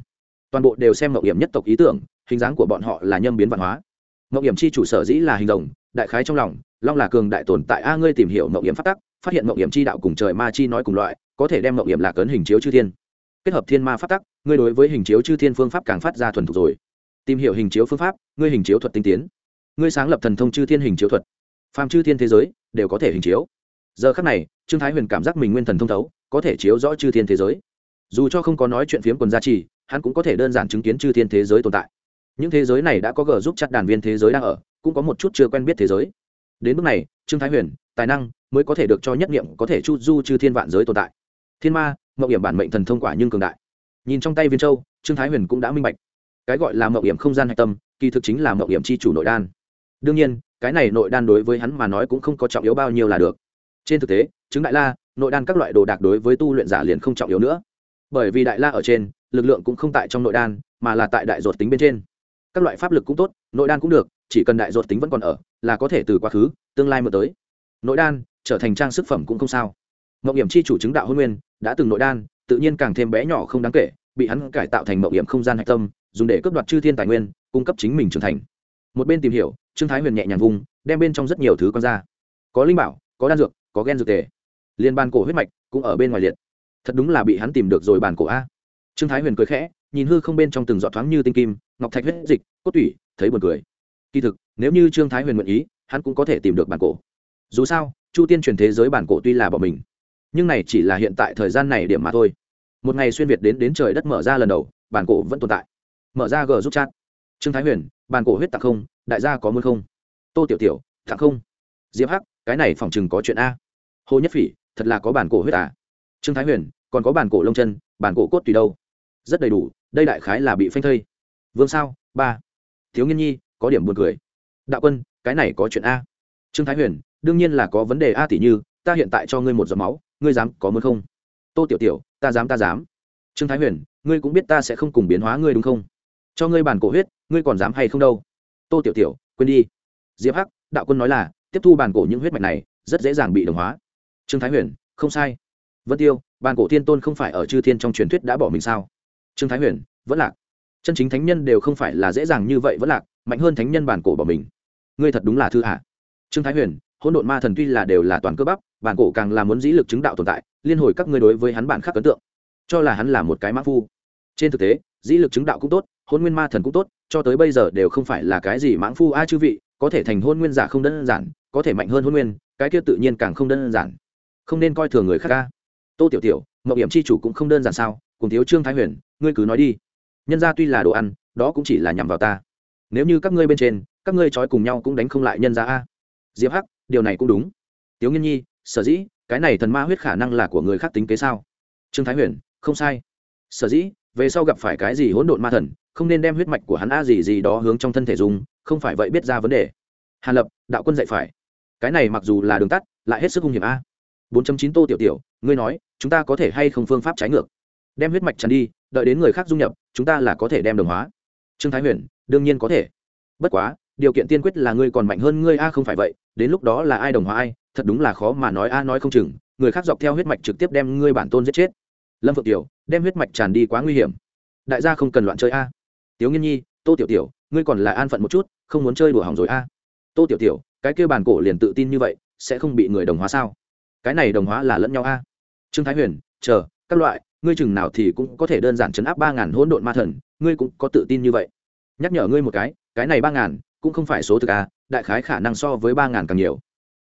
Toàn bộ đều xem mậu điểm nhất tộc ý tưởng, hình dáng của bọn họ là nhâm biến văn hóa mậu hiểm chi chủ sở dĩ là hình rồng, đại khái trong lòng, long là cường đại tồn tại, a, ngươi tìm hiểu mậu hiểm phát tắc, phát hiện mậu hiểm chi đạo cùng trời ma chi nói cùng loại, có thể đem mậu hiểm lạc ấn hình chiếu chư thiên. Kết hợp thiên ma phát tắc, ngươi đối với hình chiếu chư thiên phương pháp càng phát ra thuần thục rồi. Tìm hiểu hình chiếu phương pháp, ngươi hình chiếu thuật tinh tiến. Ngươi sáng lập thần thông chư thiên hình chiếu thuật. Phàm chư thiên thế giới, đều có thể hình chiếu. Giờ khắc này, trương thái huyền cảm giác mình nguyên thần thông thấu, có thể chiếu rõ chư thiên thế giới. Dù cho không có nói chuyện phiếm quần gia trì, hắn cũng có thể đơn giản chứng kiến chư thiên thế giới tồn tại những thế giới này đã có gờ giúp chặt đàn viên thế giới đang ở, cũng có một chút chưa quen biết thế giới. Đến bước này, trương thái huyền, tài năng mới có thể được cho nhất nghiệm có thể chu du chư thiên vạn giới tồn tại. Thiên ma mậu hiểm bản mệnh thần thông quả nhưng cường đại. Nhìn trong tay viên châu, trương thái huyền cũng đã minh bạch. Cái gọi là mậu hiểm không gian hạch tâm, kỳ thực chính là mậu hiểm c h i chủ nội đan. Đương nhiên, cái này nội đan đối với hắn mà nói cũng không có trọng yếu bao nhiêu là được. Trên thực tế, chứng đại la, nội đan các loại đồ đạc đối với tu luyện giả liền không trọng yếu nữa. Bởi vì đại la ở trên, lực lượng cũng không tại trong nội đan, mà là tại đại ruột tính bên trên các loại pháp lực cũng tốt, nội đan cũng được, chỉ cần đại ruột tính vẫn còn ở, là có thể từ quá khứ, tương lai mở tới. Nội đan trở thành trang sức phẩm cũng không sao. Mậu hiểm chi chủ chứng đạo hôn nguyên, đã từng nội đan, tự nhiên càng thêm bé nhỏ không đáng kể, bị hắn cải tạo thành mậu hiểm không gian hạch tâm, dùng để cướp đoạt chư thiên tài nguyên, cung cấp chính mình trưởng thành. Một bên tìm hiểu, trương thái huyền nhẹ nhàng vùng đem bên trong rất nhiều thứ con ra. Có linh bảo, có đan dược, có gen dược tề. Liên ban cổ huyết mạch cũng ở bên ngoài liệt. Thật đúng là bị hắn tìm được rồi bàn cổ a. Trương thái huyền cười khẽ, nhìn hư không bên trong từng giọt thoáng như tinh kim ngọc thạch huyết dịch, cốt tủy, thấy buồn cười. Kỳ thực, nếu như trương thái huyền nguyện ý, hắn cũng có thể tìm được bản cổ. Dù sao, chu tiên truyền thế giới bản cổ tuy là bọn mình, nhưng này chỉ là hiện tại thời gian này điểm mà thôi. Một ngày xuyên việt đến đến trời đất mở ra lần đầu, bản cổ vẫn tồn tại. Mở ra g giúp chat. Trương thái huyền, bản cổ huyết tặng không, đại gia có muốn không? Tô tiểu tiểu tặng không. Diệp hắc, cái này phòng chừng có chuyện a. Hồ nhất phỉ, thật là có bản cổ huyết à? Trương thái huyền, còn có bản cổ lông chân, bản cổ cốt tùy đâu? Rất đầy đủ, đây đại khái là bị phanh thây vương sao, ba. Thiếu nghiên nhi, có điểm buồn cười. Đạo quân, cái này có chuyện a. Trương thái huyền, đương nhiên là có vấn đề a tỷ như, ta hiện tại cho ngươi một giọt máu, ngươi dám có muốn không? Tô tiểu tiểu, ta dám ta dám. Trương thái huyền, ngươi cũng biết ta sẽ không cùng biến hóa ngươi đúng không? Cho ngươi bản cổ huyết, ngươi còn dám hay không đâu? Tô tiểu tiểu, quên đi. Diệp hắc, đạo quân nói là, tiếp thu bản cổ những huyết mạch này, rất dễ dàng bị đồng hóa. Trương thái huyền, không sai. Vân tiêu, bản cổ thiên tôn không phải ở chư thiên trong truyền thuyết đã bỏ mình sao? Trương thái huyền, vẫn lạc chân chính thánh nhân đều không phải là dễ dàng như vậy vẫn lạc, mạnh hơn thánh nhân bản cổ bỏ mình. Ngươi thật đúng là thư hạ trương thái huyền, hỗn độn ma thần tuy là đều là toàn cơ bắp, bản cổ càng là muốn dĩ lực chứng đạo tồn tại, liên hồi các ngươi đối với hắn bản khác ấn tượng. Cho là hắn là một cái mã phu. Trên thực tế, dĩ lực chứng đạo cũng tốt, hôn nguyên ma thần cũng tốt, cho tới bây giờ đều không phải là cái gì mãng phu a chư vị, có thể thành hôn nguyên giả không đơn giản, có thể mạnh hơn hôn nguyên, cái kia tự nhiên càng không đơn giản. Không nên coi thường người khác ca tô tiểu tiểu mậu hiểm c h i chủ cũng không đơn giản sao? Cùng thiếu trương thái huyền, ngươi cứ nói đi nhân ra tuy là đồ ăn, đó cũng chỉ là nhằm vào ta. Nếu như các ngươi bên trên, các ngươi trói cùng nhau cũng đánh không lại nhân ra a. Diệp hắc, điều này cũng đúng. Tiếu nghiên nhi, sở dĩ, cái này thần ma huyết khả năng là của người khác tính kế sao? Trương thái huyền, không sai. Sở dĩ, về sau gặp phải cái gì hỗn độn ma thần, không nên đem huyết mạch của hắn a gì gì đó hướng trong thân thể dùng, không phải vậy biết ra vấn đề. Hàn lập, đạo quân dạy phải. Cái này mặc dù là đường tắt, lại hết sức hung hiểm a. Bốn chín tô tiểu tiểu, ngươi nói, chúng ta có thể hay không phương pháp trái ngược? Đem huyết mạch tràn đi đợi đến người khác dung nhập, chúng ta là có thể đem đồng hóa. Trương thái huyền, đương nhiên có thể. Bất quá, điều kiện tiên quyết là ngươi còn mạnh hơn ngươi a, không phải vậy, đến lúc đó là ai đồng hóa ai, thật đúng là khó mà nói a, nói không chừng. Người khác dọc theo huyết mạch trực tiếp đem ngươi bản tôn giết chết. Lâm phượng tiểu, đem huyết mạch tràn đi quá nguy hiểm. Đại gia không cần loạn chơi a. À. tiếu nghiên nhi, tô tiểu tiểu, ngươi còn là an phận một chút, không muốn chơi đùa hỏng rồi a. Tô tiểu tiểu, cái kêu bàn cổ liền tự tin như vậy, sẽ không bị người đồng hóa sao? Cái này đồng hóa là lẫn nhau a. Trương thái huyền, chờ, các loại ngươi chừng nào thì cũng có thể đơn giản chấn áp ba ngàn hỗn độn ma thần, ngươi cũng có tự tin như vậy. Nhắc nhở ngươi một cái cái này ba ngàn cũng không phải số thực à? đại khái khả năng so với ba ngàn càng nhiều.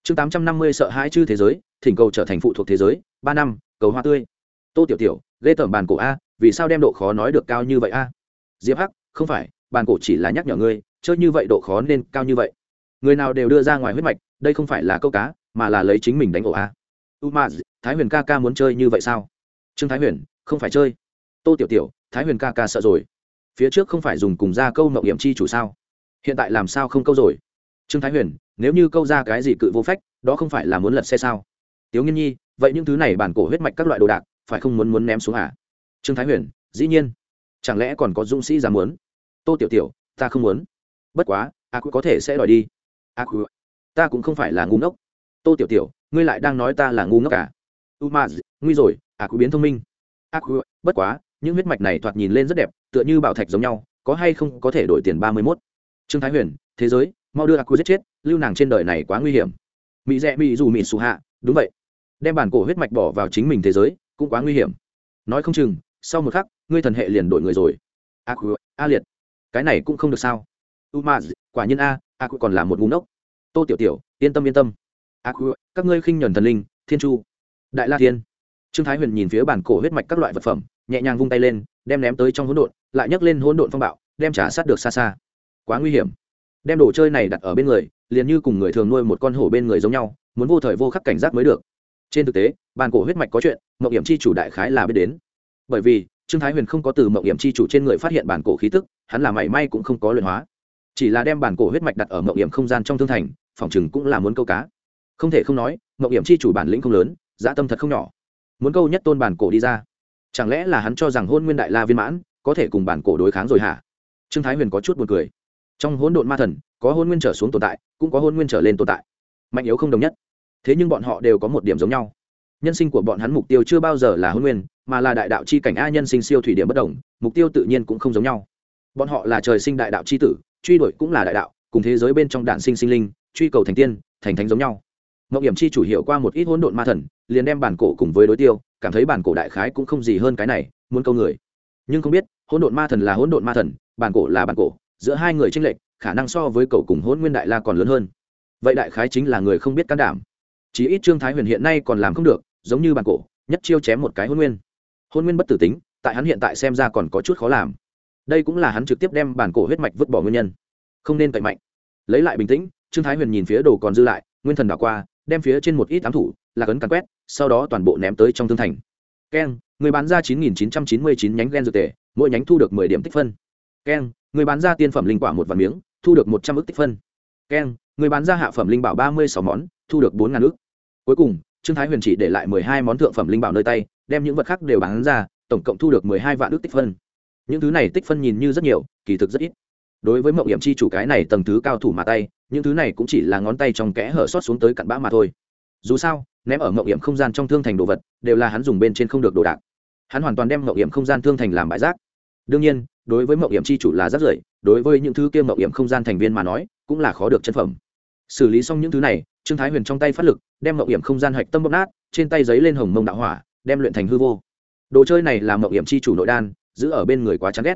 Chương tám trăm năm mươi sợ hãi chư thế giới, thỉnh cầu trở thành phụ thuộc thế giới, ba năm, cầu hoa tươi. Tô tiểu tiểu, ghê tởm bàn cổ a, vì sao đem độ khó nói được cao như vậy a? Diệp hắc, không phải bàn cổ chỉ là nhắc nhở ngươi, chơi như vậy độ khó nên cao như vậy. Người nào đều đưa ra ngoài huyết mạch, đây không phải là câu cá, mà là lấy chính mình đánh ổ a. Umaz, thái huyền ca ca muốn chơi như vậy sao? Trương thái huyền không phải chơi. Tô tiểu tiểu thái huyền ca ca sợ rồi. Phía trước không phải dùng cùng ra câu mậu hiểm chi chủ sao? Hiện tại làm sao không câu rồi? Trương thái huyền nếu như câu ra cái gì cự vô phách đó không phải là muốn lật xe sao? Tiếu nghiên nhi vậy những thứ này bản cổ huyết mạch các loại đồ đạc phải không muốn muốn ném xuống à? Trương thái huyền dĩ nhiên. Chẳng lẽ còn có dũng sĩ dám muốn? Tô tiểu tiểu ta không muốn. Bất quá a à, có thể sẽ đòi đi. A à, ta cũng không phải là ngu ngốc. Tô tiểu tiểu ngươi lại đang nói ta là ngu ngốc à? cả. u ma nguy rồi a à, biến thông minh. À, a bất quá những huyết mạch này thoạt nhìn lên rất đẹp tựa như bảo thạch giống nhau có hay không có thể đổi tiền ba mươi mốt? Trương thái huyền thế giới mau đưa a giết chết lưu nàng trên đời này quá nguy hiểm. Mỹ rẽ mỹ dù mỹ xù hạ đúng vậy. Đem bản cổ huyết mạch bỏ vào chính mình thế giới cũng quá nguy hiểm. Nói không chừng sau một khắc ngươi thần hệ liền đổi người rồi. A à, a liệt cái này cũng không được sao. U ma quả nhiên a a còn là một ngũ ngốc. Tô tiểu tiểu yên tâm yên tâm. A các ngươi khinh nhuần thần linh thiên chu đại la thiên trương thái huyền nhìn phía bản cổ huyết mạch các loại vật phẩm, nhẹ nhàng vung tay lên, đem ném tới trong hỗn độn, lại nhấc lên hỗn độn phong bạo, đem trả sát được xa xa. Quá nguy hiểm. Đem đồ chơi này đặt ở bên người, liền như cùng người thường nuôi một con hổ bên người giống nhau, muốn vô thời vô khắc cảnh giác mới được. Trên thực tế bàn cổ huyết mạch có chuyện mậu hiểm chi chủ đại khái là biết đến. Bởi vì, trương thái huyền không có từ mậu hiểm chi chủ trên người phát hiện bản cổ khí tức, hắn là mảy may cũng không có luyện hóa. Chỉ là đem bản cổ huyết mạch đặt ở mậu hiểm không gian trong thương thành, phòng chừng cũng là muốn câu cá. Không thể không nói mậu hiểm chi chủ bản lĩnh không lớn dã tâm thật không nhỏ muốn câu nhất tôn bản cổ đi ra. Chẳng lẽ là hắn cho rằng hôn nguyên đại la viên mãn có thể cùng bản cổ đối kháng rồi hả? Trương thái huyền có chút buồn cười. Trong hỗn độn ma thần, có hôn nguyên trở xuống tồn tại, cũng có hôn nguyên trở lên tồn tại. Mạnh yếu không đồng nhất. Thế nhưng bọn họ đều có một điểm giống nhau. Nhân sinh của bọn hắn mục tiêu chưa bao giờ là hôn nguyên, mà là đại đạo c h i cảnh a nhân sinh siêu thủy điểm bất đồng, mục tiêu tự nhiên cũng không giống nhau. Bọn họ là trời sinh đại đạo c h i tử, truy đuổi cũng là đại đạo, cùng thế giới bên trong đạn sinh sinh linh, truy cầu thành tiên, thành thánh giống nhau. Mậu hiểm chi chủ hiệu qua một ít hỗn độn ma thần liền đem bản cổ cùng với đối tiêu, cảm thấy bản cổ đại khái cũng không gì hơn cái này, muốn câu người. Nhưng không biết, hỗn độn ma thần là hỗn độn ma thần, bản cổ là bản cổ, giữa hai người tranh lệch, khả năng so với cậu cùng hỗn nguyên đại la còn lớn hơn. Vậy đại khái chính là người không biết can đảm. Chí ít trương thái huyền hiện nay còn làm không được, giống như bản cổ, nhất chiêu chém một cái hôn nguyên. Hôn nguyên bất tử tính, tại hắn hiện tại xem ra còn có chút khó làm. Đây cũng là hắn trực tiếp đem bản cổ huyết mạch vứt bỏ nguyên nhân. Không nên cậy mạnh. Lấy lại bình tĩnh, trương thái huyền nhìn phía đồ còn dư lại, nguyên thần đảo qua, đem phía trên một ít ám thủ là cấn cắn quét, sau đó toàn bộ ném tới trong thương thành. Keng người bán ra chín nghìn chín trăm chín mươi chín nhánh gen dược tệ mỗi nhánh thu được mười điểm tích phân. Keng người bán ra tiên phẩm linh quả một vạn miếng, thu được 100 ức tích phân. Keng người bán ra hạ phẩm linh bảo ba mươi sáu món, thu được bốn ngàn ức. cuối cùng, trương thái huyền chỉ để lại mười hai món thượng phẩm linh bảo nơi tay, đem những vật khác đều bán ra, tổng cộng thu được mười hai vạn ức tích phân. Những thứ này tích phân nhìn như rất nhiều, kỳ thực rất ít. Đối với mộng hiểm chi chủ cái này tầng thứ cao thủ mà tay, những thứ này cũng chỉ là ngón tay trong kẽ hở sót xuống tới cặn bã mà thôi. Dù sao ném ở mậu hiểm không gian trong thương thành đồ vật, đều là hắn dùng bên trên không được đồ đạc. Hắn hoàn toàn đem mậu hiểm không gian thương thành làm bãi rác. Đương nhiên, đối với mậu hiểm chi chủ là rất rưởi, đối với những thứ kia mậu hiểm không gian thành viên mà nói, cũng là khó được chân phẩm. Xử lý xong những thứ này, trương thái huyền trong tay phát lực, đem mậu hiểm không gian hạch tâm bóp nát, trên tay giấy lên hồng mông đạo hỏa, đem luyện thành hư vô. Đồ chơi này là mậu hiểm chi chủ nội đan, giữ ở bên người quá chán ghét.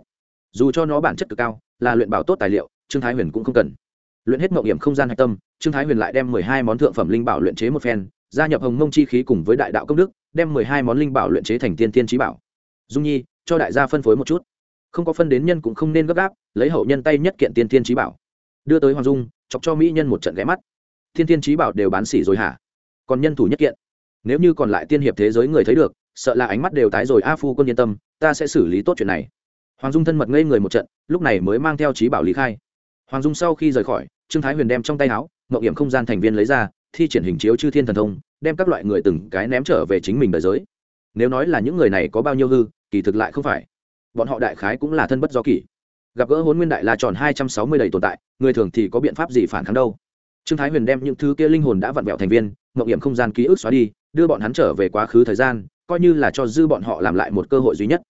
Dù cho nó bản chất cực cao, là luyện bảo tốt tài liệu, trương thái huyền cũng không cần. Luyện hết mậu hiểm không gian hạch tâm, trương thái huyền lại đem mười hai món thượng phẩm linh bảo luyện chế một phen gia nhập hồng mông chi khí cùng với đại đạo công đức, đem mười hai món linh bảo luyện chế thành tiên tiên trí bảo. Dung nhi, cho đại gia phân phối một chút. Không có phân đến nhân cũng không nên gấp gáp, lấy hậu nhân tay nhất kiện tiên tiên trí bảo. Đưa tới hoàng dung, chọc cho mỹ nhân một trận ghé mắt. Thiên tiên trí bảo đều bán xỉ rồi hả? Còn nhân thủ nhất kiện. Nếu như còn lại tiên hiệp thế giới người thấy được, sợ là ánh mắt đều tái rồi. A phu quân yên tâm, ta sẽ xử lý tốt chuyện này. Hoàng dung thân mật ngây người một trận, lúc này mới mang theo trí bảo lý khai. Hoàng dung sau khi rời khỏi, trương thái huyền đem trong tay áo mậu hiểm không gian thành viên lấy ra thi triển hình chiếu chư thiên thần thông, đem các loại người từng cái ném trở về chính mình đời giới. Nếu nói là những người này có bao nhiêu hư, kỳ thực lại không phải. Bọn họ đại khái cũng là thân bất do kỷ. Gặp gỡ hôn nguyên đại là tròn hai trăm sáu mươi đầy tồn tại, người thường thì có biện pháp gì phản kháng đâu? Trương thái huyền đem những thứ kia linh hồn đã vặn vẹo thành viên mậu hiểm không gian ký ức xóa đi, đưa bọn hắn trở về quá khứ thời gian, coi như là cho dư bọn họ làm lại một cơ hội duy nhất.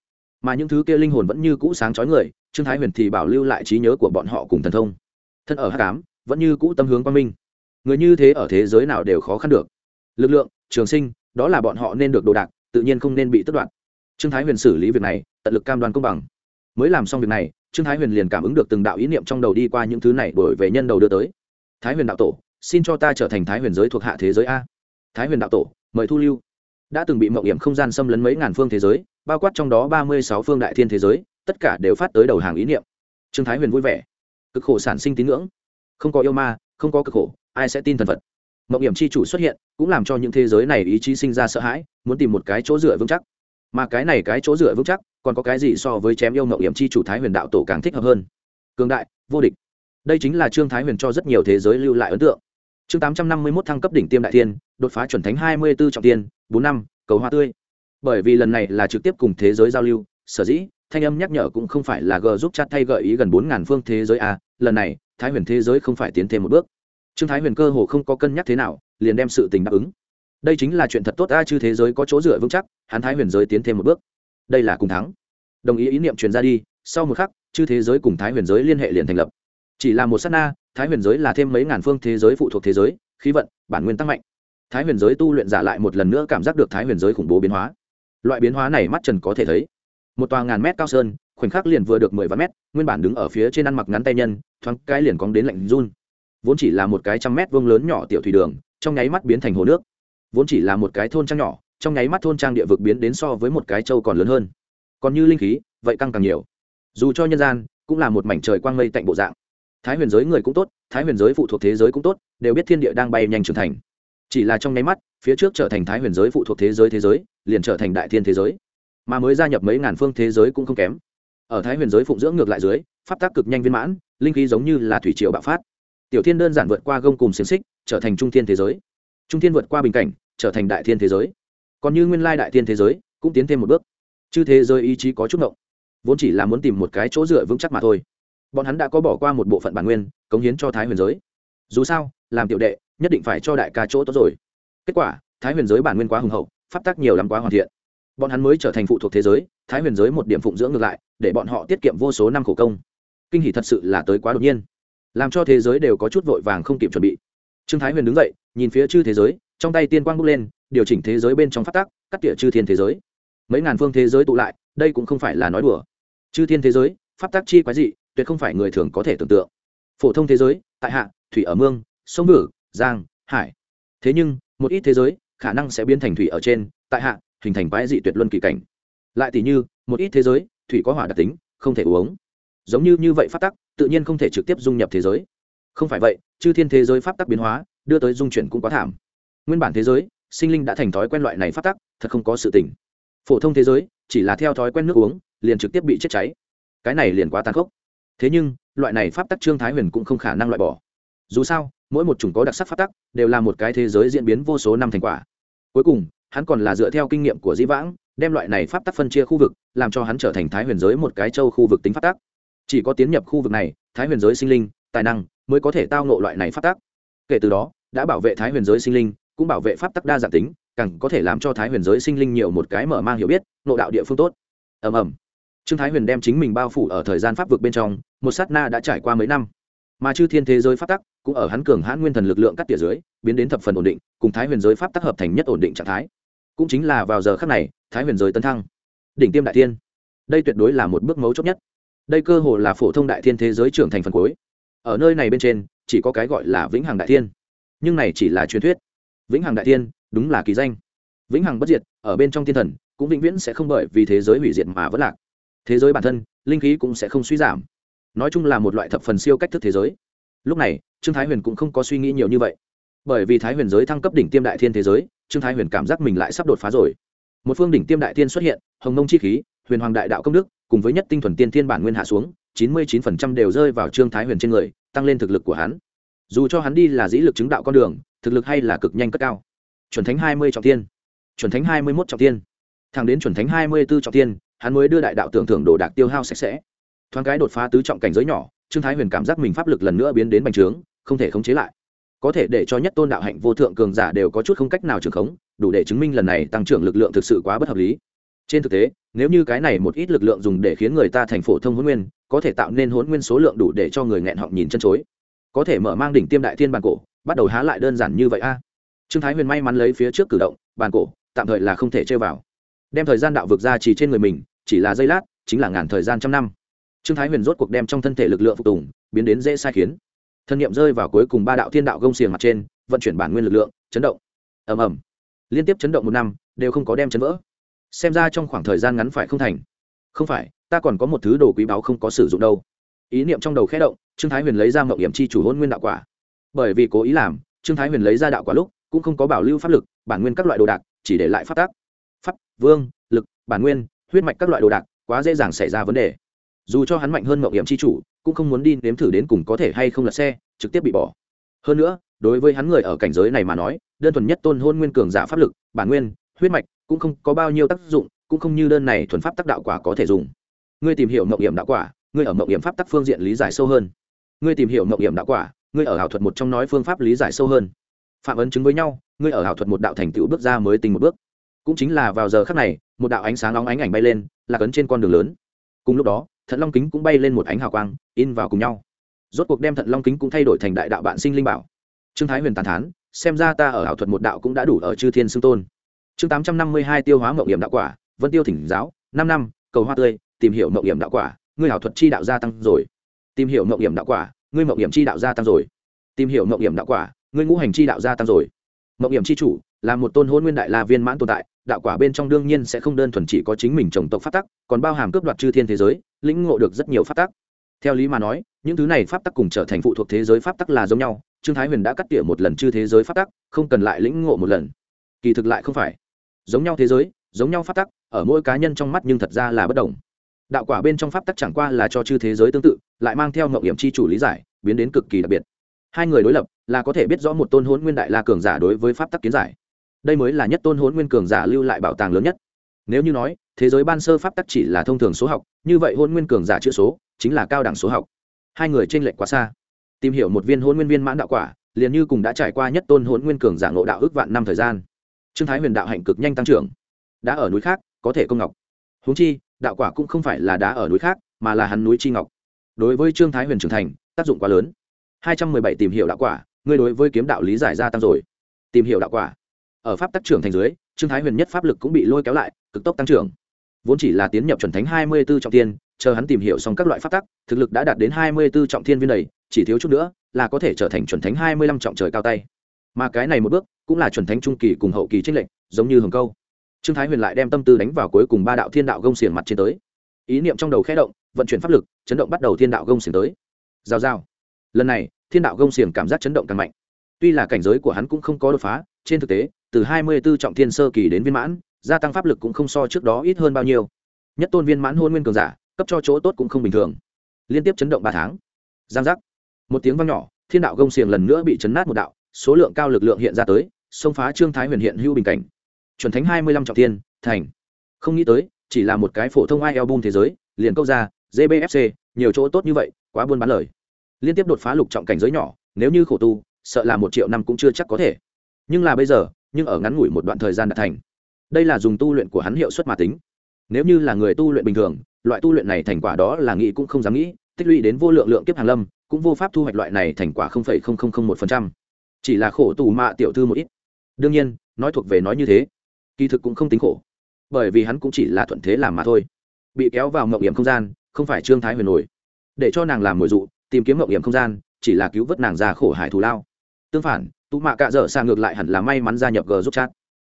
Mà những thứ kia linh hồn vẫn như cũ sáng chói người, trương thái huyền thì bảo lưu lại trí nhớ của bọn họ cùng thần thông. Thân ở h tám vẫn như cũ tâm hướng quang minh người như thế ở thế giới nào đều khó khăn được. Lực lượng, trường sinh, đó là bọn họ nên được đồ đạc, tự nhiên không nên bị tất đoạn trương thái huyền xử lý việc này, tận lực cam đoan công bằng. Mới làm xong việc này, trương thái huyền liền cảm ứng được từng đạo ý niệm trong đầu đi qua những thứ này đổi về nhân đầu đưa tới. Thái huyền đạo tổ, xin cho ta trở thành thái huyền giới thuộc hạ thế giới a. Thái huyền đạo tổ, mời thu lưu. Đã từng bị mậu hiểm không gian xâm lấn mấy ngàn phương thế giới, bao quát trong đó ba mươi sáu phương đại thiên thế giới, tất cả đều phát tới đầu hàng ý niệm. Trương thái huyền vui vẻ. Cực khổ sản sinh tín ngưỡng. Không có yêu ma, không có cực khổ ai sẽ tin thần phật mậu hiểm c h i chủ xuất hiện, cũng làm cho những thế giới này ý chí sinh ra sợ hãi, muốn tìm một cái chỗ dựa vững chắc. Mà cái này cái chỗ dựa vững chắc, còn có cái gì so với chém yêu mậu hiểm c h i chủ thái huyền đạo tổ càng thích hợp hơn? Cường đại, vô địch. Đây chính là trương thái huyền cho rất nhiều thế giới lưu lại ấn tượng. Chương tám trăm năm mươi mốt thăng cấp đỉnh tiêm đại tiên đột phá chuẩn thánh hai mươi b ố trọng tiên bốn năm, cầu hoa tươi. Bởi vì lần này là trực tiếp cùng thế giới giao lưu, sở dĩ, thanh âm nhắc nhở cũng không phải là g giúp chat thay gợi ý gần bốn ngàn phương thế giới a, lần này, thái huyền thế giới không phải tiến thêm một bước trương thái huyền cơ hồ không có cân nhắc thế nào, liền đem sự tình đáp ứng. Đây chính là chuyện thật tốt, a, chứ thế giới có chỗ dựa vững chắc, hắn thái huyền giới tiến thêm một bước. Đây là cùng thắng. Đồng ý ý niệm truyền ra đi, sau một khắc chư thế giới cùng thái huyền giới liên hệ liền thành lập. Chỉ là một s á t na, thái huyền giới là thêm mấy ngàn phương thế giới phụ thuộc thế giới, khí vận, bản nguyên tăng mạnh. Thái huyền giới tu luyện giả lại một lần nữa cảm giác được thái huyền giới khủng bố biến hóa. Loại biến hóa này mắt trần có thể thấy. Một tòa ngàn mét cao sơn, khoảnh khắc liền vừa được mười vạn mét, nguyên bản đứng ở phía trên ăn mặc ngắn tay nhân, thoáng cái liền cóng đến lạnh run vốn chỉ là một cái trăm mét vuông lớn nhỏ tiểu thủy đường, trong nháy mắt biến thành hồ nước. Vốn chỉ là một cái thôn trang nhỏ, trong nháy mắt thôn trang địa vực biến đến so với một cái châu còn lớn hơn. Còn như linh khí, vậy căng càng nhiều. Dù cho nhân gian, cũng là một mảnh trời quang mây tạnh bộ dạng. Thái huyền giới người cũng tốt, thái huyền giới phụ thuộc thế giới cũng tốt, đều biết thiên địa đang bay nhanh trưởng thành. Chỉ là trong nháy mắt, phía trước trở thành thái huyền giới phụ thuộc thế giới thế giới, liền trở thành đại thiên thế giới. Mà mới gia nhập mấy ngàn phương thế giới cũng không kém. Ở thái huyền giới phụng dưỡng ngược lại dưới, pháp tác cực nhanh viên mãn, linh khí giống như là thủy triều bạo phát tiểu thiên đơn giản vượt qua gông cùng xiềng xích, trở thành trung thiên thế giới. Trung thiên vượt qua bình cảnh, trở thành đại thiên thế giới. Còn như nguyên lai đại thiên thế giới, cũng tiến thêm một bước. Chư thế giới ý chí có chút ngộng. Vốn chỉ là muốn tìm một cái chỗ dựa vững chắc mà thôi. Bọn hắn đã có bỏ qua một bộ phận bản nguyên, cống hiến cho thái huyền giới. Dù sao, làm tiểu đệ, nhất định phải cho đại ca chỗ tốt rồi. Kết quả, thái huyền giới bản nguyên quá hùng hậu, pháp tắc nhiều lắm quá hoàn thiện. Bọn hắn mới trở thành phụ thuộc thế giới, thái huyền giới một điểm phụng dưỡng ngược lại, để bọn họ tiết kiệm vô số năm khổ công. Kinh hỷ thật sự là tới quá đột nhiên làm cho thế giới đều có chút vội vàng không kịp chuẩn bị. Trương thái huyền đứng dậy, nhìn phía chư thế giới, trong tay tiên quang bước lên, điều chỉnh thế giới bên trong phát tác cắt tỉa chư thiên thế giới. Mấy ngàn phương thế giới tụ lại, đây cũng không phải là nói đùa. Chư thiên thế giới, pháp tác chi quái dị, tuyệt không phải người thường có thể tưởng tượng. Phổ thông thế giới, tại hạ, thủy ở mương, sông vử giang, hải. Thế nhưng, một ít thế giới, khả năng sẽ biến thành thủy ở trên, tại hạ, hình thành quái dị tuyệt luân kỳ cảnh. Lại tỷ như, một ít thế giới, thủy có hỏa đặc tính, không thể uống giống như như vậy pháp tắc, tự nhiên không thể trực tiếp dung nhập thế giới. Không phải vậy, chư thiên thế giới pháp tắc biến hóa, đưa tới dung chuyển cũng quá thảm. Nguyên bản thế giới, sinh linh đã thành thói quen loại này pháp tắc, thật không có sự tỉnh phổ thông thế giới, chỉ là theo thói quen nước uống, liền trực tiếp bị chết cháy. Cái này liền quá tàn khốc. Thế nhưng, loại này pháp tắc trương thái huyền cũng không khả năng loại bỏ. Dù sao, mỗi một chủng có đặc sắc pháp tắc, đều là một cái thế giới diễn biến vô số năm thành quả. Cuối cùng, hắn còn là dựa theo kinh nghiệm của dĩ vãng, đem loại này pháp tắc phân chia khu vực, làm cho hắn trở thành thái huyền giới một cái châu khu vực tính pháp tắc chỉ có tiến nhập khu vực này thái huyền giới sinh linh tài năng mới có thể tao nộ loại này phát tác. kể từ đó đã bảo vệ thái huyền giới sinh linh cũng bảo vệ pháp tắc đa dạng tính càng có thể làm cho thái huyền giới sinh linh nhiều một cái mở mang hiểu biết nộ đạo địa phương tốt. Ầm ầm. Trương thái huyền đem chính mình bao phủ ở thời gian pháp vực bên trong một sát na đã trải qua mấy năm. Mà chư thiên thế giới pháp tắc cũng ở hắn cường hãn nguyên thần lực lượng cắt tỉa dưới biến đến thập phần ổn định cùng thái huyền giới pháp tắc hợp thành nhất ổn định trạng thái. Cũng chính là vào giờ khắc này thái huyền giới tấn thăng. Đỉnh tiêm đại tiên, đây tuyệt đối là một bước mấu chốt nhất đây cơ hồ là phổ thông đại thiên thế giới trưởng thành phần cuối. Ở nơi này bên trên, chỉ có cái gọi là vĩnh hằng đại thiên. Nhưng này chỉ là truyền thuyết. Vĩnh hằng đại thiên, đúng là kỳ danh. Vĩnh hằng bất diệt, ở bên trong thiên thần, cũng vĩnh viễn sẽ không bởi vì thế giới hủy diệt mà vẫn lạc. Thế giới bản thân, linh khí cũng sẽ không suy giảm. Nói chung là một loại thập phần siêu cách thức thế giới. Lúc này, trương thái huyền cũng không có suy nghĩ nhiều như vậy. Bởi vì thái huyền giới thăng cấp đỉnh tiêm đại thiên thế giới, trương thái huyền cảm giác mình lại sắp đột phá rồi. Một phương đỉnh tiêm đại thiên xuất hiện, hồng mông chi khí, huyền hoàng đại đạo công đức cùng với nhất tinh thuần tiên thiên bản nguyên hạ xuống, chín mươi chín phần trăm đều rơi vào trương thái huyền trên người, tăng lên thực lực của hắn. Dù cho hắn đi là dĩ lực chứng đạo con đường, thực lực hay là cực nhanh cất cao. Chuẩn thánh hai mươi trọng tiên chuẩn thánh hai mươi mốt trọng tiên thẳng đến chuẩn thánh hai mươi b ố trọng tiên hắn mới đưa đại đạo tưởng thưởng đồ đạc tiêu hao sạch sẽ. Thoáng cái đột phá tứ trọng cảnh giới nhỏ, trương thái huyền cảm giác mình pháp lực lần nữa biến đến bành trướng, không thể khống chế lại. Có thể để cho nhất tôn đạo hạnh vô thượng cường giả đều có chút không cách nào trường khống, đủ để chứng minh lần này tăng trưởng lực lượng thực sự quá bất hợp lý trên thực tế, nếu như cái này một ít lực lượng dùng để khiến người ta thành phổ thông hôn nguyên, có thể tạo nên hôn nguyên số lượng đủ để cho người nghẹn họng nhìn chân chối. Có thể mở mang đỉnh tiêm đại thiên bàn cổ, bắt đầu há lại đơn giản như vậy a. Trương thái huyền may mắn lấy phía trước cử động bàn cổ, tạm thời là không thể chơi vào. Đem thời gian đạo vực ra chỉ trên người mình, chỉ là giây lát, chính là ngàn thời gian trăm năm. Trương thái huyền rốt cuộc đem trong thân thể lực lượng phục tùng, biến đến dễ sai khiến. Thân nhiệm rơi vào cuối cùng ba đạo thiên đạo gông xiềng mặt trên, vận chuyển bản nguyên lực lượng, chấn động. Ầm ầm. Liên tiếp chấn động một năm, đều không có đem chấn vỡ xem ra trong khoảng thời gian ngắn phải không thành. Không phải, ta còn có một thứ đồ quý báu không có sử dụng đâu. Ý niệm trong đầu khẽ động, trương thái huyền lấy ra mậu điểm chi chủ hôn nguyên đạo quả. Bởi vì cố ý làm, trương thái huyền lấy ra đạo quả lúc, cũng không có bảo lưu pháp lực, bản nguyên các loại đồ đạc, chỉ để lại pháp tác pháp, vương, lực, bản nguyên, huyết mạch các loại đồ đạc, quá dễ dàng xảy ra vấn đề. Dù cho hắn mạnh hơn mậu điểm chi chủ, cũng không muốn đi nếm thử đến cùng có thể hay không lật xe, trực tiếp bị bỏ. Hơn nữa, đối với hắn người ở cảnh giới này mà nói, đơn thuần nhất tôn hôn nguyên cường giả pháp lực, bản nguyên, huyết mạch cũng không có bao nhiêu tác dụng, cũng không như đơn này thuần pháp tác đạo quả có thể dùng. Ngươi tìm hiểu mậu hiểm đạo quả, ngươi ở mậu hiểm pháp tác phương diện lý giải sâu hơn. Ngươi tìm hiểu mậu hiểm đạo quả, ngươi ở ảo thuật một trong nói phương pháp lý giải sâu hơn. Phạm ấn chứng với nhau, ngươi ở ảo thuật một đạo thành tựu bước ra mới tình một bước. Cũng chính là vào giờ khắc này, một đạo ánh sáng nóng ánh ảnh bay lên là cấn trên con đường lớn. Cùng lúc đó, thận long kính cũng bay lên một ánh hào quang, in vào cùng nhau. Rốt cuộc đem thận long kính cũng thay đổi thành đại đạo bạn sinh linh bảo. Trương thái huyền tàn thán, xem ra ta ở ảo thuật một đạo cũng đã đủ ở chư thiên xưng tôn chương tám trăm năm mươi hai tiêu hóa mậu hiểm đạo quả, vân tiêu thỉnh giáo, năm năm, cầu hoa tươi, tìm hiểu mậu hiểm đạo quả, ngươi hảo thuật chi đạo gia tăng rồi. Tìm hiểu mậu hiểm đạo quả, ngươi mậu hiểm chi đạo gia tăng rồi. Tìm hiểu mậu hiểm đạo quả, ngươi ngũ hành chi đạo gia tăng rồi. Mậu hiểm chi chủ, là một tôn hôn nguyên đại la viên mãn tồn tại, đạo quả bên trong đương nhiên sẽ không đơn thuần chỉ có chính mình trồng tộc phát tắc, còn bao hàm cướp đoạt chư thiên thế giới, lĩnh ngộ được rất nhiều pháp tắc. Theo lý mà nói, những thứ này pháp tắc cùng trở thành phụ thuộc thế giới pháp tắc là giống nhau, trương thái huyền đã cắt tỉa một lần chư thế giới pháp tắc, không cần lại lĩnh ngộ một lần. Kỳ thực lại không phải giống nhau thế giới, giống nhau pháp tắc, ở mỗi cá nhân trong mắt nhưng thật ra là bất đồng. Đạo quả bên trong pháp tắc chẳng qua là cho chư thế giới tương tự, lại mang theo ngậu hiểm chi chủ lý giải, biến đến cực kỳ đặc biệt. Hai người đối lập là có thể biết rõ một tôn hôn nguyên đại la cường giả đối với pháp tắc kiến giải. Đây mới là nhất tôn hôn nguyên cường giả lưu lại bảo tàng lớn nhất. Nếu như nói, thế giới ban sơ pháp tắc chỉ là thông thường số học, như vậy hôn nguyên cường giả chữ số chính là cao đẳng số học. Hai người t r ê n lệch quá xa. Tìm hiểu một viên hôn nguyên viên mãn đạo quả, liền như cùng đã trải qua nhất tôn hôn nguyên cường giả ngộ đạo ước vạn năm thời gian trương thái huyền đạo hạnh cực nhanh tăng trưởng. Đã ở núi khác, có thể công ngọc. Húng chi, đạo quả cũng không phải là đá ở núi khác, mà là hắn núi chi ngọc. Đối với trương thái huyền trưởng thành, tác dụng quá lớn. Hai trăm mười bảy tìm hiểu đạo quả, ngươi đối với kiếm đạo lý giải gia tăng rồi. Tìm hiểu đạo quả. Ở pháp tác trưởng thành dưới, trương thái huyền nhất pháp lực cũng bị lôi kéo lại, cực tốc tăng trưởng. Vốn chỉ là tiến nhập chuẩn thánh hai mươi b ố trọng tiên chờ hắn tìm hiểu xong các loại pháp tắc, thực lực đã đạt đến hai mươi b ố trọng thiên viên đầy, chỉ thiếu chút nữa là có thể trở thành chuẩn thánh hai mươi lăm trọng trời cao tay mà cái này một bước cũng là chuẩn thánh trung kỳ cùng hậu kỳ trinh lệnh giống như hồng câu. Trương thái huyền lại đem tâm tư đánh vào cuối cùng ba đạo thiên đạo gông xiềng mặt trên tới. Ý niệm trong đầu khẽ động, vận chuyển pháp lực, chấn động bắt đầu thiên đạo gông xiềng tới. Giao giao. Lần này, thiên đạo gông xiềng cảm giác chấn động càng mạnh. Tuy là cảnh giới của hắn cũng không có đột phá, trên thực tế, từ hai mươi 24 trọng thiên sơ kỳ đến viên mãn, gia tăng pháp lực cũng không so trước đó ít hơn bao nhiêu. Nhất tôn viên mãn hôn nguyên cường giả, cấp cho chỗ tốt cũng không bình thường. Liên tiếp chấn động ba tháng. Giang giác. Một tiếng vang nhỏ, thiên đạo gông xiềng lần nữa bị chấn nát một đạo số lượng cao lực lượng hiện ra tới, xông phá trương thái huyền hiện hữu bình cảnh. Chuẩn thánh hai mươi lăm trọng thiên, thành. Không nghĩ tới, chỉ là một cái phổ thông ai album thế giới, liền câu ra gbfc nhiều chỗ tốt như vậy, quá buôn bán lời. Liên tiếp đột phá lục trọng cảnh giới nhỏ, nếu như khổ tu, sợ là một triệu năm cũng chưa chắc có thể. Nhưng là bây giờ, nhưng ở ngắn ngủi một đoạn thời gian đã thành. Đây là dùng tu luyện của hắn hiệu suất mà tính. Nếu như là người tu luyện bình thường, loại tu luyện này thành quả đó là nghĩ cũng không dám nghĩ, tích lũy đến vô lượng lượng kiếp hàng lâm, cũng vô pháp thu hoạch loại này thành quả một chỉ là khổ tù mạ tiểu thư một ít. Đương nhiên, nói thuộc về nói như thế, kỳ thực cũng không tính khổ, bởi vì hắn cũng chỉ là thuận thế làm mà thôi. Bị kéo vào mậu hiểm không gian, không phải trương thái huyền nổi. Để cho nàng làm mồi dụ, tìm kiếm mậu hiểm không gian, chỉ là cứu vớt nàng ra khổ hải thù lao. Tương phản, tụ mạ cạ dở xa ngược lại hẳn là may mắn gia nhập g giúp chat.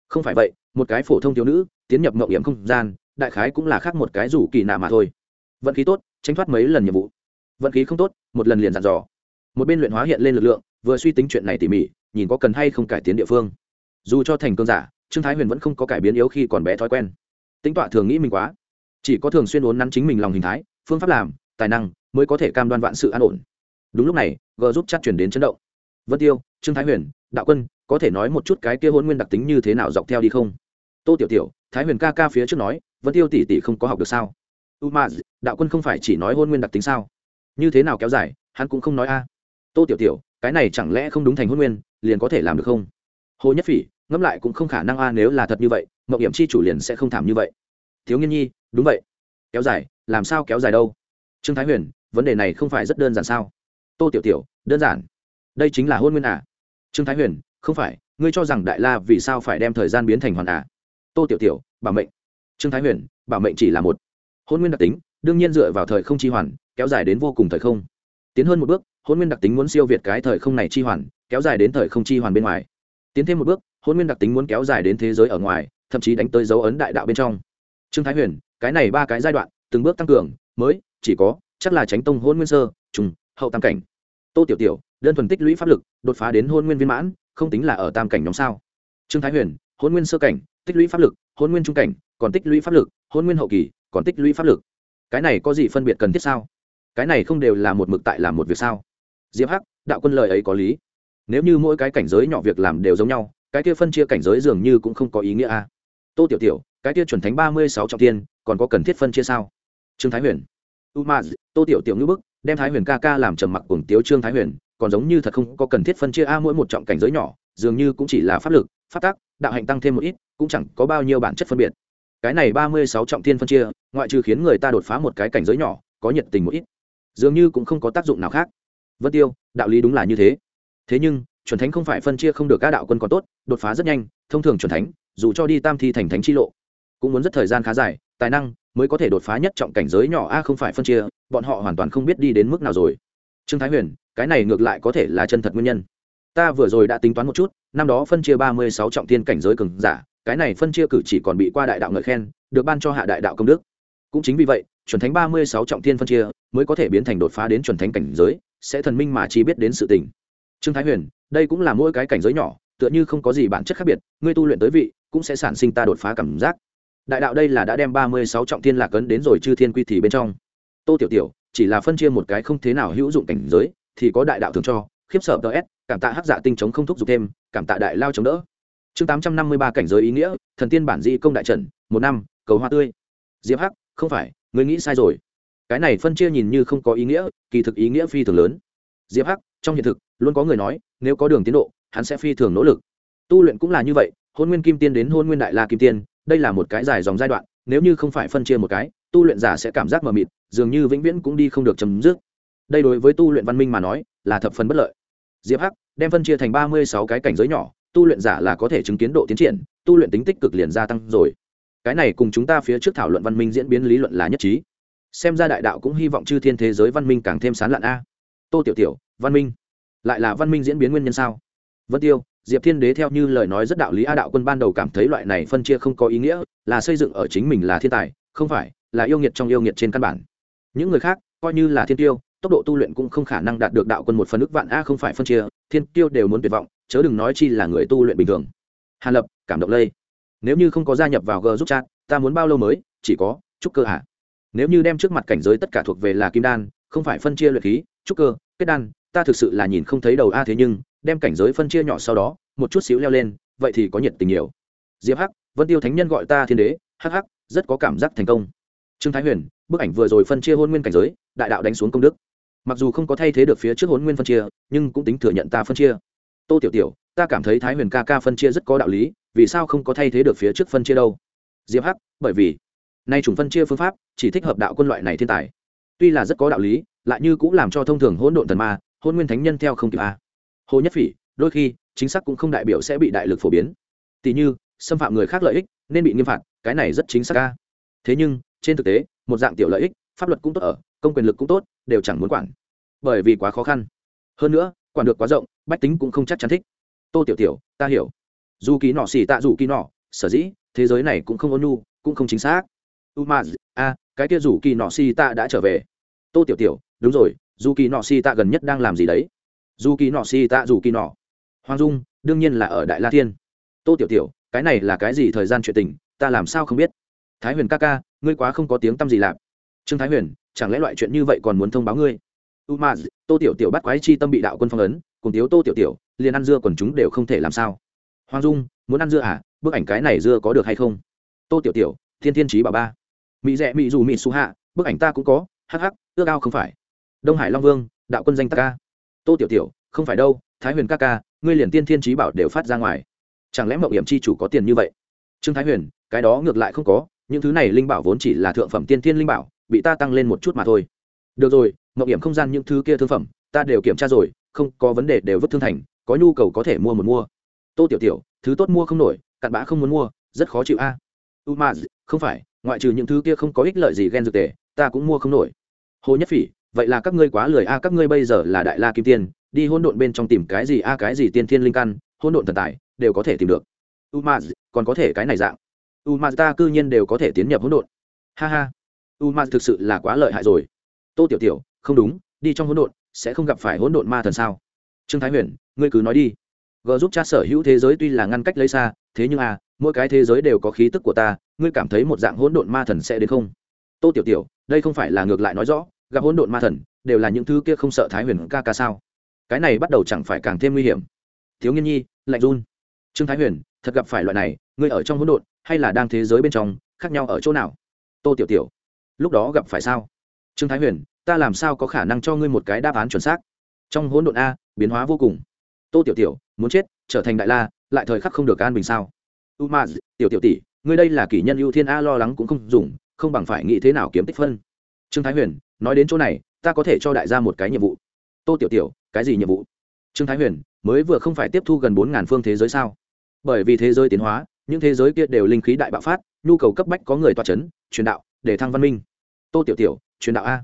Không phải vậy, một cái phổ thông thiếu nữ, tiến nhập mậu hiểm không gian, đại khái cũng là khác một cái rủ kỳ nạ mà thôi. Vận khí tốt, tránh thoát mấy lần nhiệm vụ. Vận khí không tốt, một lần liền dặn dò một bên luyện hóa hiện lên lực lượng, vừa suy tính chuyện này tỉ mỉ, nhìn có cần hay không cải tiến địa phương. Dù cho thành cơn giả, trương thái huyền vẫn không có cải biến yếu khi còn bé thói quen. Tính tọa thường nghĩ mình quá. Chỉ có thường xuyên uốn nắn chính mình lòng hình thái, phương pháp làm, tài năng mới có thể cam đoan vạn sự an ổn. Đúng lúc này g giúp chắc chuyển đến chấn động. Vân tiêu, trương thái huyền, đạo quân, có thể nói một chút cái kia hôn nguyên đặc tính như thế nào dọc theo đi không? Tô tiểu tiểu, thái huyền ca ca phía trước nói, vân tiêu tỷ tỷ không có học được sao? U ma đạo quân không phải chỉ nói hôn nguyên đặc tính sao? Như thế nào kéo dài, hắn cũng không nói a tô tiểu tiểu, cái này chẳng lẽ không đúng thành hôn nguyên, liền có thể làm được không? Hồ nhất phỉ, ngẫm lại cũng không khả năng a, nếu là thật như vậy, mậu hiểm chi chủ liền sẽ không thảm như vậy. Thiếu nghiên nhi, đúng vậy. Kéo dài, làm sao kéo dài đâu? Trương thái huyền, vấn đề này không phải rất đơn giản sao? Tô tiểu tiểu, đơn giản. Đây chính là hôn nguyên à? Trương thái huyền, không phải, ngươi cho rằng đại la vì sao phải đem thời gian biến thành hoàn à? Tô tiểu tiểu, bảo mệnh. Trương thái huyền, bảo mệnh chỉ là một. Hôn nguyên đặc tính, đương nhiên dựa vào thời không chi hoàn, kéo dài đến vô cùng thời không. Tiến hơn một bước hôn nguyên đặc tính muốn siêu việt cái thời không này chi hoàn, kéo dài đến thời không chi hoàn bên ngoài. Tiến thêm một bước, hôn nguyên đặc tính muốn kéo dài đến thế giới ở ngoài, thậm chí đánh tới dấu ấn đại đạo bên trong. Trương thái huyền, cái này ba cái giai đoạn, từng bước tăng cường, mới, chỉ có, chắc là tránh tông hôn nguyên sơ, trùng, hậu tam cảnh. Tô tiểu tiểu, đơn thuần tích lũy pháp lực, đột phá đến hôn nguyên viên mãn, không tính là ở tam cảnh nhóm sao. Trương thái huyền, hôn nguyên sơ cảnh, tích lũy pháp lực, hôn nguyên trung cảnh, còn tích lũy pháp lực, hôn nguyên hậu kỳ, còn tích lũy pháp lực. Cái này có gì phân biệt cần thiết sao? Cái này không đều là một mực tại làm một việc sao? Diệp hắc, đạo quân lời ấy có lý. Nếu như mỗi cái cảnh giới nhỏ việc làm đều giống nhau, cái kia phân chia cảnh giới dường như cũng không có ý nghĩa a. Tô tiểu tiểu, cái kia chuẩn thánh ba mươi sáu trọng tiên còn có cần thiết phân chia sao? Trương thái huyền. U ma tô tiểu tiểu ngữ bức, đem thái huyền ca ca làm trầm mặc cùng tiếu trương thái huyền, còn giống như thật không có cần thiết phân chia a mỗi một trọng cảnh giới nhỏ, dường như cũng chỉ là pháp lực, pháp tác đạo hạnh tăng thêm một ít, cũng chẳng có bao nhiêu bản chất phân biệt. Cái này ba mươi sáu trọng thiên phân chia, ngoại trừ khiến người ta đột phá một cái cảnh giới nhỏ, có nhiệt tình một ít. Dường như cũng không có tác dụng nào khác vân tiêu, đạo lý đúng là như thế. Thế nhưng, chuẩn thánh không phải phân chia không được các đạo quân còn tốt, đột phá rất nhanh, thông thường chuẩn thánh, dù cho đi tam thi thành thánh chi lộ, cũng muốn rất thời gian khá dài, tài năng mới có thể đột phá nhất trọng cảnh giới nhỏ a không phải phân chia, bọn họ hoàn toàn không biết đi đến mức nào rồi. Trương thái huyền, cái này ngược lại có thể là chân thật nguyên nhân. Ta vừa rồi đã tính toán một chút, năm đó phân chia ba mươi sáu trọng tiên cảnh giới cường giả, cái này phân chia cử chỉ còn bị qua đại đạo ngợi khen, được ban cho hạ đại đạo công đức. Cũng chính vì vậy, chuẩn thánh ba mươi sáu trọng thiên phân chia mới có thể biến thành đột phá đến chuẩn thánh cảnh giới sẽ thần minh mà chỉ biết đến sự tình. Trương thái huyền, đây cũng là mỗi cái cảnh giới nhỏ, tựa như không có gì bản chất khác biệt, ngươi tu luyện tới vị, cũng sẽ sản sinh ta đột phá cảm giác. Đại đạo đây là đã đem ba mươi sáu trọng thiên lạc ấn đến rồi chư thiên quy thì bên trong. Tô tiểu tiểu, chỉ là phân chia một cái không thế nào hữu dụng cảnh giới, thì có đại đạo thường cho, khiếp sợ ts cảm tạ hắc dạ tinh chống không thúc giục thêm, cảm tạ đại lao chống đỡ. Chương tám trăm năm mươi ba cảnh giới ý nghĩa, thần tiên bản di công đại trần một năm, cầu hoa tươi. Diệp hắc, không phải người nghĩ sai rồi cái này phân chia nhìn như không có ý nghĩa, kỳ thực ý nghĩa phi thường lớn. Diệp hắc, trong hiện thực, luôn có người nói, nếu có đường tiến độ, hắn sẽ phi thường nỗ lực. Tu luyện cũng là như vậy, hôn nguyên kim tiên đến hôn nguyên đại la kim tiên, đây là một cái dài dòng giai đoạn, nếu như không phải phân chia một cái, tu luyện giả sẽ cảm giác mờ mịt, dường như vĩnh viễn cũng đi không được chấm dứt. Đây đối với tu luyện văn minh mà nói, là thập phần bất lợi. Diệp hắc, đem phân chia thành ba mươi sáu cái cảnh giới nhỏ, tu luyện giả là có thể chứng kiến độ tiến triển, tu luyện tính tích cực liền gia tăng rồi. Cái này cùng chúng ta phía trước thảo luận văn minh diễn biến lý luận là nhất trí xem ra đại đạo cũng hy vọng chư thiên thế giới văn minh càng thêm sán lạn a. Tô tiểu tiểu, văn minh? Lại là văn minh diễn biến nguyên nhân sao? Vân tiêu, diệp thiên đế theo như lời nói rất đạo lý a đạo quân ban đầu cảm thấy loại này phân chia không có ý nghĩa, là xây dựng ở chính mình là thiên tài, không phải, là yêu nghiệt trong yêu nghiệt trên căn bản. Những người khác, coi như là thiên tiêu, tốc độ tu luyện cũng không khả năng đạt được đạo quân một phần ức vạn a không phải phân chia, thiên tiêu đều muốn tuyệt vọng, chớ đừng nói chi là người tu luyện bình thường. Hàn lập, cảm động lây. Nếu như không có gia nhập vào g giúp chat, ta muốn bao lâu mới? Chỉ có, chúc cơ hạ nếu như đem trước mặt cảnh giới tất cả thuộc về là kim đan, không phải phân chia luyện khí, trúc cơ, kết đan, ta thực sự là nhìn không thấy đầu a thế nhưng, đem cảnh giới phân chia nhỏ sau đó, một chút xíu leo lên, vậy thì có nhiệt tình nhiều. Diệp hắc, vân tiêu thánh nhân gọi ta thiên đế, hắc hắc, rất có cảm giác thành công. Trương thái huyền, bức ảnh vừa rồi phân chia hôn nguyên cảnh giới, đại đạo đánh xuống công đức. Mặc dù không có thay thế được phía trước hôn nguyên phân chia, nhưng cũng tính thừa nhận ta phân chia. Tô tiểu tiểu, ta cảm thấy thái huyền ca ca phân chia rất có đạo lý, vì sao không có thay thế được phía trước phân chia đâu? Diệp hắc, bởi vì nay chủng phân chia phương pháp chỉ thích hợp đạo quân loại này thiên tài. Tuy là rất có đạo lý, lại như cũng làm cho thông thường hỗn độn thần ma, hôn nguyên thánh nhân theo không kịp a. Hồ nhất phỉ, đôi khi, chính xác cũng không đại biểu sẽ bị đại lực phổ biến. Tỷ như, xâm phạm người khác lợi ích, nên bị nghiêm phạt, cái này rất chính xác a. Thế nhưng, trên thực tế, một dạng tiểu lợi ích, pháp luật cũng tốt ở, công quyền lực cũng tốt, đều chẳng muốn quản. Bởi vì quá khó khăn. Hơn nữa, quản được quá rộng, bách tính cũng không chắc chắn thích. Tô tiểu tiểu, ta hiểu. Dù ký nọ xì tạ dù ký nọ, sở dĩ, thế giới này cũng không ôn nhu, cũng không chính xác u ma a, cái kia rủ kỳ nọ si ta đã trở về. Tô tiểu tiểu, đúng rồi dù kỳ nọ si ta gần nhất đang làm gì đấy? Dù kỳ nọ si ta dù kỳ nọ. Hoàng dung, đương nhiên là ở đại la thiên. Tô tiểu tiểu, cái này là cái gì thời gian chuyện tình, ta làm sao không biết? Thái huyền ca ca, ngươi quá không có tiếng t â m gì lạp trương thái huyền, chẳng lẽ loại chuyện như vậy còn muốn thông báo ngươi? U tô tiểu tiểu bắt quái chi tâm bị đạo quân phong ấn, cùng tiếu tô tiểu tiểu, liền ăn dưa còn chúng đều không thể làm sao. Hoàng dung, muốn ăn dưa à? Bức ảnh cái này dưa có được hay không? Tô tiểu tiểu, thiên thiên trí bà ba mỹ rẽ mỹ dù mỹ su hạ, bức ảnh ta cũng có, hắc hắc, ước ao không phải. Đông hải long vương, đạo quân danh ta ca. Tô tiểu tiểu, không phải đâu, thái huyền ca ca, ngươi liền tiên thiên trí bảo đều phát ra ngoài. Chẳng lẽ mậu hiểm chi chủ có tiền như vậy? Trương thái huyền, cái đó ngược lại không có, những thứ này linh bảo vốn chỉ là thượng phẩm tiên thiên linh bảo, bị ta tăng lên một chút mà thôi. Được rồi mậu hiểm không gian những thứ kia thương phẩm, ta đều kiểm tra rồi, không có vấn đề đều vứt thương thành, có nhu cầu có thể mua một mua. Tô tiểu tiểu, thứ tốt mua không nổi, cặn bã không muốn mua, rất khó chịu a. à umaz, không phải, ngoại trừ những thứ kia không có ích lợi gì ghen dược tề, ta cũng mua không nổi. Hồ nhất phỉ, vậy là các ngươi quá lười a, các ngươi bây giờ là đại la kim tiên, đi hỗn độn bên trong tìm cái gì a, cái gì tiên thiên linh căn, hỗn độn thần tài, đều có thể tìm được. Umaz, còn có thể cái này dạng. Umaz ta cư nhiên đều có thể tiến nhập hỗn độn. Ha ha. Umaz thực sự là quá lợi hại rồi. Tô tiểu tiểu, không đúng, đi trong hỗn độn, sẽ không gặp phải hỗn độn ma thần sao? Trương thái huyền, ngươi cứ nói đi. G giúp cha sở hữu thế giới tuy là ngăn cách lấy xa, thế nhưng à mỗi cái thế giới đều có khí tức của ta, ngươi cảm thấy một dạng hỗn độn ma thần sẽ đến không? Tô tiểu tiểu, đây không phải là ngược lại nói rõ, gặp hỗn độn ma thần, đều là những thứ kia không sợ thái huyền ca ca sao? Cái này bắt đầu chẳng phải càng thêm nguy hiểm. Thiếu nghiên nhi, lạnh run. Trương thái huyền, thật gặp phải loại này, ngươi ở trong hỗn độn, hay là đang thế giới bên trong, khác nhau ở chỗ nào? Tô tiểu tiểu, lúc đó gặp phải sao? Trương thái huyền, ta làm sao có khả năng cho ngươi một cái đáp án chuẩn xác? Trong hỗn độn a, biến hóa vô cùng. Tô tiểu tiểu, muốn chết, trở thành đại la, lại thời khắc không được an bình sao? Umaz, tiểu tiểu tỷ, ngươi đây là kỷ nhân ưu thiên a, lo lắng cũng không dùng, không bằng phải nghĩ thế nào kiếm tích phân. Trương thái huyền, nói đến chỗ này, ta có thể cho đại gia một cái nhiệm vụ. Tô tiểu tiểu, cái gì nhiệm vụ? Trương thái huyền, mới vừa không phải tiếp thu gần bốn ngàn phương thế giới sao? Bởi vì thế giới tiến hóa, những thế giới kia đều linh khí đại bạo phát, nhu cầu cấp bách có người toa c h ấ n truyền đạo, để thăng văn minh. Tô tiểu tiểu, truyền đạo a.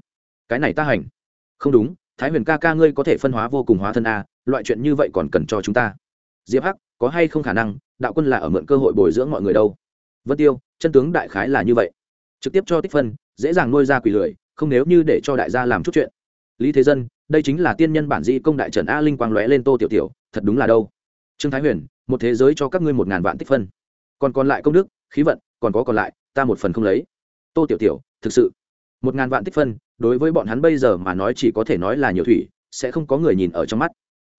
Cái này ta hành. Không đúng, thái huyền ca ca ngươi có thể phân hóa vô cùng hóa thân a, loại chuyện như vậy còn cần cho chúng ta. Diệp hắc, có hay không khả năng đạo quân là ở mượn cơ hội bồi dưỡng mọi người đâu. Vân tiêu, chân tướng đại khái là như vậy. Trực tiếp cho tích phân, dễ dàng nuôi ra quỷ lười, không nếu như để cho đại gia làm chút chuyện. Lý thế dân, đây chính là tiên nhân bản di công đại trần a linh quang lóe lên tô tiểu tiểu, thật đúng là đâu. Trương thái huyền, một thế giới cho các ngươi một ngàn vạn tích phân. Còn còn lại công đức, khí vận, còn có còn lại, ta một phần không lấy. Tô tiểu tiểu, thực sự, một ngàn vạn tích phân, đối với bọn hắn bây giờ mà nói chỉ có thể nói là nhiều thủy, sẽ không có người nhìn ở trong mắt.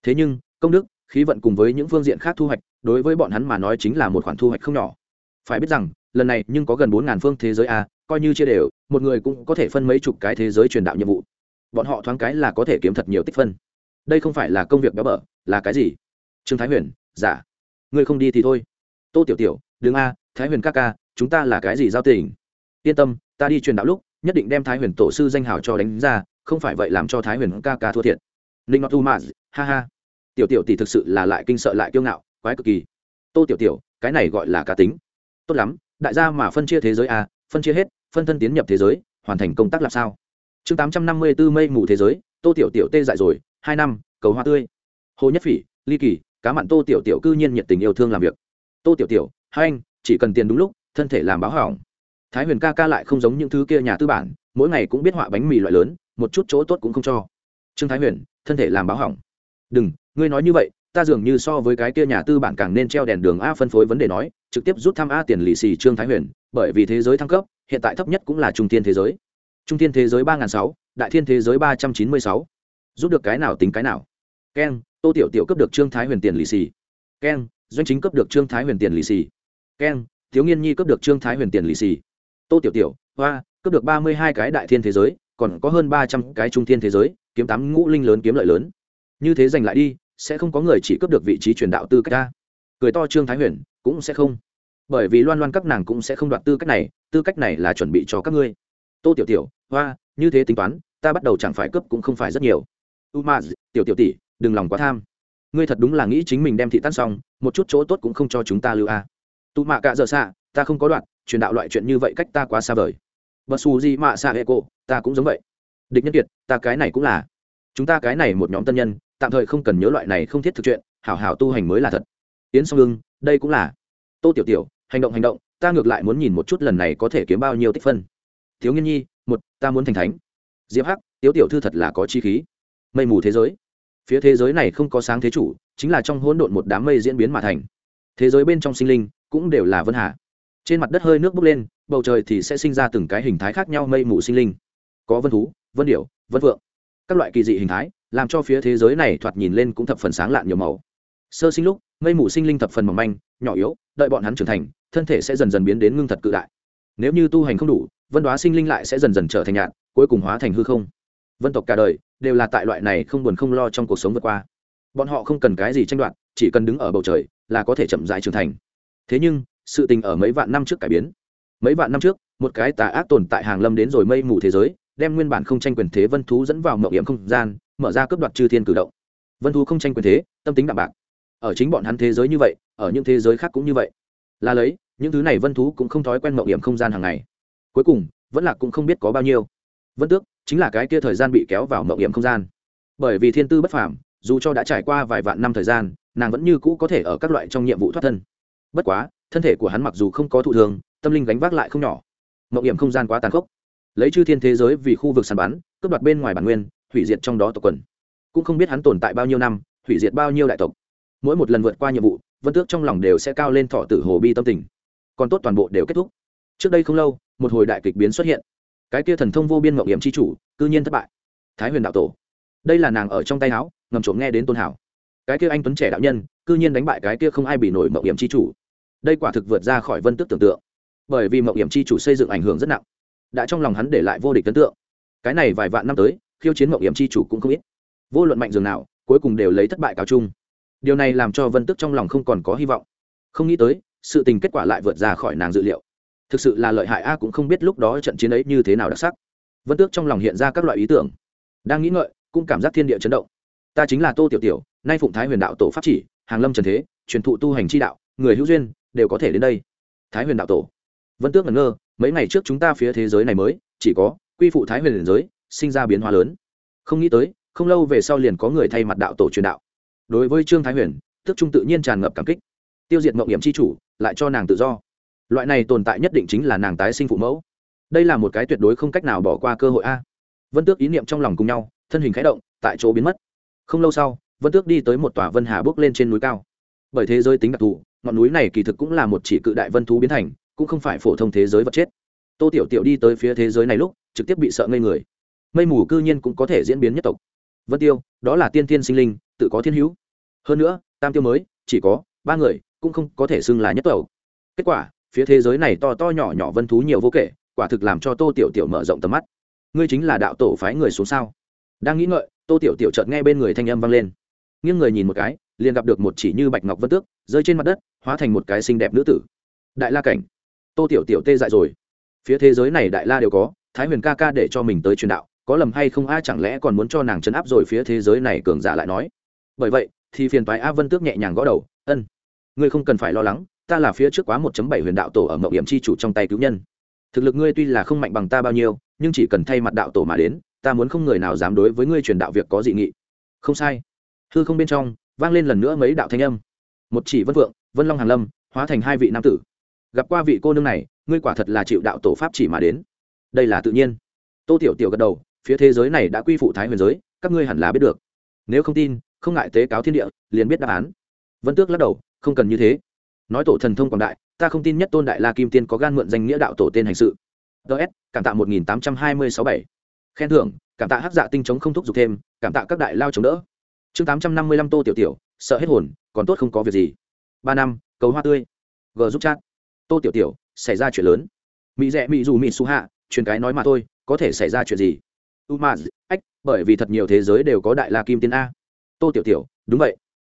Thế nhưng, công đức khí vận cùng với những phương diện khác thu hoạch, đối với bọn hắn mà nói chính là một khoản thu hoạch không nhỏ. Phải biết rằng, lần này nhưng có gần bốn ngàn phương thế giới a, coi như chia đều, một người cũng có thể phân mấy chục cái thế giới truyền đạo nhiệm vụ. Bọn họ thoáng cái là có thể kiếm thật nhiều tích phân. Đây không phải là công việc béo bở, là cái gì? Trương thái huyền giả dạ. ngươi không đi thì thôi. Tô tiểu tiểu, đứng a, thái huyền ca ca, chúng ta là cái gì giao tình? Yên tâm, ta đi truyền đạo lúc, nhất định đem thái huyền tổ sư danh hào cho đánh ra, không phải vậy làm cho thái huyền ca ca thua thiệt. Ninh ngọc tu ma ha ha tiểu tiểu tỷ thực sự là lại kinh sợ lại kiêu ngạo, quái cực kỳ. Tô tiểu tiểu, cái này gọi là cá tính. Tốt lắm, đại gia mà phân chia thế giới à phân chia hết, phân thân tiến nhập thế giới, hoàn thành công tác làm sao? Chương tám trăm năm mươi b ố mây mù thế giới, tô tiểu tiểu tê dại rồi, hai năm, cầu hoa tươi. Hồ nhất phỉ, ly kỳ, cá mặn tô tiểu tiểu cư nhiên nhiệt tình yêu thương làm việc. Tô tiểu tiểu, hai anh, chỉ cần tiền đúng lúc, thân thể làm báo hỏng. Thái huyền ca ca lại không giống những thứ kia nhà tư bản, mỗi ngày cũng biết họa bánh mì loại lớn, một chút chỗ tốt cũng không cho. Trương thái huyền, thân thể làm báo hỏng. Đừng ngươi nói như vậy, ta dường như so với cái kia nhà tư bản càng nên treo đèn đường a phân phối vấn đề nói, trực tiếp rút thăm a tiền lì xì trương thái huyền, bởi vì thế giới thăng cấp, hiện tại thấp nhất cũng là trung thiên thế giới. Trung thiên thế giới ba n g h n sáu, đại thiên thế giới ba trăm chín mươi sáu. Rút được cái nào tính cái nào. Keng tô tiểu tiểu cấp được trương thái huyền tiền lì xì. Keng doanh chính cấp được trương thái huyền tiền lì xì. Keng thiếu nghiên nhi cấp được trương thái huyền tiền lì xì. Tô tiểu tiểu, hoa cấp được ba mươi hai cái đại thiên thế giới, còn có hơn ba trăm cái trung thiên thế giới, kiếm tám ngũ linh lớn kiếm lợi lớn. Như thế giành lại đi sẽ không có người chỉ cướp được vị trí truyền đạo tư cách ta. Cười to trương thái huyền, cũng sẽ không. Bởi vì loan loan các nàng cũng sẽ không đoạt tư cách này, tư cách này là chuẩn bị cho các ngươi. Tô tiểu tiểu, hoa, như thế tính toán, ta bắt đầu chẳng phải cướp cũng không phải rất nhiều. Umaz, tiểu tiểu tỷ, đừng lòng quá tham. Ngươi thật đúng là nghĩ chính mình đem thị tan xong, một chút chỗ tốt cũng không cho chúng ta lưu a. À. tụ mạ cạ dở xạ ta không có đoạn, truyền đạo loại chuyện như vậy cách ta quá xa vời. Và xù gì mạ xạ hệ cộ ta cũng giống vậy. Địch nhân kiệt, ta cái này cũng là. Chúng ta cái này một nhóm tân nhân tạm thời không cần nhớ loại này không thiết thực chuyện, hảo hảo tu hành mới là thật. Yến song ưng, đây cũng là. Tô tiểu tiểu, hành động hành động, ta ngược lại muốn nhìn một chút lần này có thể kiếm bao nhiêu tích phân. Thiếu nghiên nhi, một, ta muốn thành thánh. Diệp hắc tiếu tiểu thư thật là có chi khí. Mây mù thế giới. Phía thế giới này không có sáng thế chủ, chính là trong hỗn độn một đám mây diễn biến mà thành. Thế giới bên trong sinh linh cũng đều là vân hà. Trên mặt đất hơi nước bốc lên, bầu trời thì sẽ sinh ra từng cái hình thái khác nhau mây mù sinh linh. Có vân thú, vân điểu, vân vượng các loại kỳ dị hình thái, làm cho phía thế giới này thoạt nhìn lên cũng thập phần sáng lạn nhiều màu. Sơ sinh lúc, mây mù sinh linh thập phần mỏng manh, nhỏ yếu, đợi bọn hắn trưởng thành, thân thể sẽ dần dần biến đến ngưng thật cự đại. Nếu như tu hành không đủ, vân đoá sinh linh lại sẽ dần dần trở thành nhạt cuối cùng hóa thành hư không. Vân tộc cả đời đều là tại loại này không buồn không lo trong cuộc sống vượt qua. Bọn họ không cần cái gì tranh đoạt, chỉ cần đứng ở bầu trời là có thể chậm rãi trưởng thành. Thế nhưng, sự tình ở mấy vạn năm trước cải biến. Mấy vạn năm trước, một cái tà ác tồn tại hàng lâm đến rồi mây mù thế giới đem nguyên bản không tranh quyền thế vân thú dẫn vào mậu hiểm không gian, mở ra cướp đoạt chư thiên cử động. Vân thú không tranh quyền thế, tâm tính đạm bạc. Ở chính bọn hắn thế giới như vậy, ở những thế giới khác cũng như vậy. Là lấy, những thứ này vân thú cũng không thói quen mậu hiểm không gian hàng ngày. Cuối cùng, vẫn là cũng không biết có bao nhiêu. Vân tước, chính là cái kia thời gian bị kéo vào mậu hiểm không gian. Bởi vì thiên tư bất phàm, dù cho đã trải qua vài vạn năm thời gian, nàng vẫn như cũ có thể ở các loại trong nhiệm vụ thoát thân. Bất quá, thân thể của hắn mặc dù không có thụ thường, tâm linh gánh vác lại không nhỏ. Mậu hiểm không gian quá tàn khốc lấy chư thiên thế giới vì khu vực sàn bắn, cướp đoạt bên ngoài bản nguyên, hủy diệt trong đó tộc quần. Cũng không biết hắn tồn tại bao nhiêu năm, hủy diệt bao nhiêu đại tộc. Mỗi một lần vượt qua nhiệm vụ, vân tước trong lòng đều sẽ cao lên thọ tử hồ bi tâm tình. Còn tốt toàn bộ đều kết thúc. Trước đây không lâu, một hồi đại kịch biến xuất hiện. Cái kia thần thông vô biên mậu hiểm c h i chủ, cư nhiên thất bại. Thái huyền đạo tổ. Đây là nàng ở trong tay áo, ngầm trộm nghe đến tôn hảo. Cái kia anh tuấn trẻ đạo nhân, cư nhiên đánh bại cái kia không ai bị nổi mậu hiểm c h i chủ. Đây quả thực vượt ra khỏi vân tước tưởng tượng. Bởi vì mậu hiểm c h i chủ xây dựng ảnh hưởng rất nặng đã trong lòng hắn để lại vô địch ấn tượng. Cái này vài vạn năm tới, khiêu chiến mậu hiểm c h i chủ cũng không ít. Vô luận mạnh dường nào, cuối cùng đều lấy thất bại cáo chung. Điều này làm cho vân tức trong lòng không còn có hy vọng. Không nghĩ tới, sự tình kết quả lại vượt ra khỏi nàng dự liệu. Thực sự là lợi hại a cũng không biết lúc đó trận chiến ấy như thế nào đặc sắc. Vân tước trong lòng hiện ra các loại ý tưởng. Đang nghĩ ngợi, cũng cảm giác thiên địa chấn động. Ta chính là tô tiểu tiểu, nay phụng thái huyền đạo tổ pháp chỉ, hàng lâm trần thế, truyền thụ tu hành chi đạo, người hữu duyên, đều có thể đến đây. Thái huyền đạo tổ. Vân tước ngẩn ngơ mấy ngày trước chúng ta phía thế giới này mới, chỉ có quy phụ thái huyền liền giới sinh ra biến hóa lớn. Không nghĩ tới, không lâu về sau liền có người thay mặt đạo tổ truyền đạo. Đối với trương thái huyền, tức trung tự nhiên tràn ngập cảm kích. Tiêu diệt mộng hiểm c h i chủ, lại cho nàng tự do. Loại này tồn tại nhất định chính là nàng tái sinh phụ mẫu. Đây là một cái tuyệt đối không cách nào bỏ qua cơ hội a. Vân tước ý niệm trong lòng cùng nhau, thân hình khẽ động, tại chỗ biến mất. Không lâu sau, vân tước đi tới một tòa vân hà bước lên trên núi cao. Bởi thế giới tính đặc thù, ngọn núi này kỳ thực cũng là một chỉ cự đại vân thú biến thành cũng không phải phổ thông thế giới vật chết. Tô tiểu tiểu đi tới phía thế giới này lúc, trực tiếp bị sợ ngây người. Mây mù cư nhiên cũng có thể diễn biến nhất tộc. Vân tiêu, đó là tiên tiên sinh linh, tự có thiên hữu. Hơn nữa, tam tiêu mới, chỉ có ba người, cũng không có thể xưng là nhất tộc. Kết quả, phía thế giới này to to nhỏ nhỏ vân thú nhiều vô kể, quả thực làm cho tô tiểu tiểu mở rộng tầm mắt. Ngươi chính là đạo tổ phái người xuống sao? Đang nghĩ ngợi, tô tiểu tiểu chợt nghe bên người thanh âm vang lên. Nghiêng người nhìn một cái, liền gặp được một chỉ như bạch ngọc vân tước, rơi trên mặt đất, hóa thành một cái xinh đẹp nữ tử. Đại la cảnh tô tiểu tiểu tê dại rồi. Phía thế giới này đại la đều có, thái huyền ca ca để cho mình tới truyền đạo, có lầm hay không a, chẳng lẽ còn muốn cho nàng chấn áp rồi phía thế giới này cường giả lại nói. Bởi vậy, thì phiền toái a vân tước nhẹ nhàng gõ đầu, ân, ngươi không cần phải lo lắng, ta là phía trước quá 1.7 huyền đạo tổ ở mộng điểm chi chủ trong tay cứu nhân. Thực lực ngươi tuy là không mạnh bằng ta bao nhiêu, nhưng chỉ cần thay mặt đạo tổ mà đến, ta muốn không người nào dám đối với ngươi truyền đạo việc có dị nghị. Không sai. Hư không bên trong, vang lên lần nữa mấy đạo thanh âm. Một chỉ vân vượng vân long hàn lâm, hóa thành hai vị nam tử gặp qua vị cô nương này, ngươi quả thật là chịu đạo tổ pháp chỉ mà đến. Đây là tự nhiên. Tô tiểu tiểu gật đầu, phía thế giới này đã quy phụ thái huyền giới, các ngươi hẳn là biết được. Nếu không tin, không ngại tế cáo thiên địa, liền biết đáp án. Vân tước lắc đầu, không cần như thế. Nói tổ thần thông quảng đại, ta không tin nhất tôn đại la kim tiên có gan mượn danh nghĩa đạo tổ tên hành sự. Ts cảm tạ một nghìn tám trăm hai mươi sáu bảy. Khen thưởng, cảm tạ hắc dạ tinh chống không thúc giục thêm, cảm tạ các đại lao chống đỡ. Chương tám trăm năm mươi lăm tô tiểu tiểu, sợ hết hồn, còn tốt không có việc gì. Ba năm, cầu hoa tươi. G giúp chat tô tiểu tiểu, xảy ra chuyện lớn. Mỹ rẽ mỹ dù mỹ su hạ, truyền cái nói mà thôi, có thể xảy ra chuyện gì? U ma ách, bởi vì thật nhiều thế giới đều có đại la kim tiên a. Tô tiểu tiểu, đúng vậy.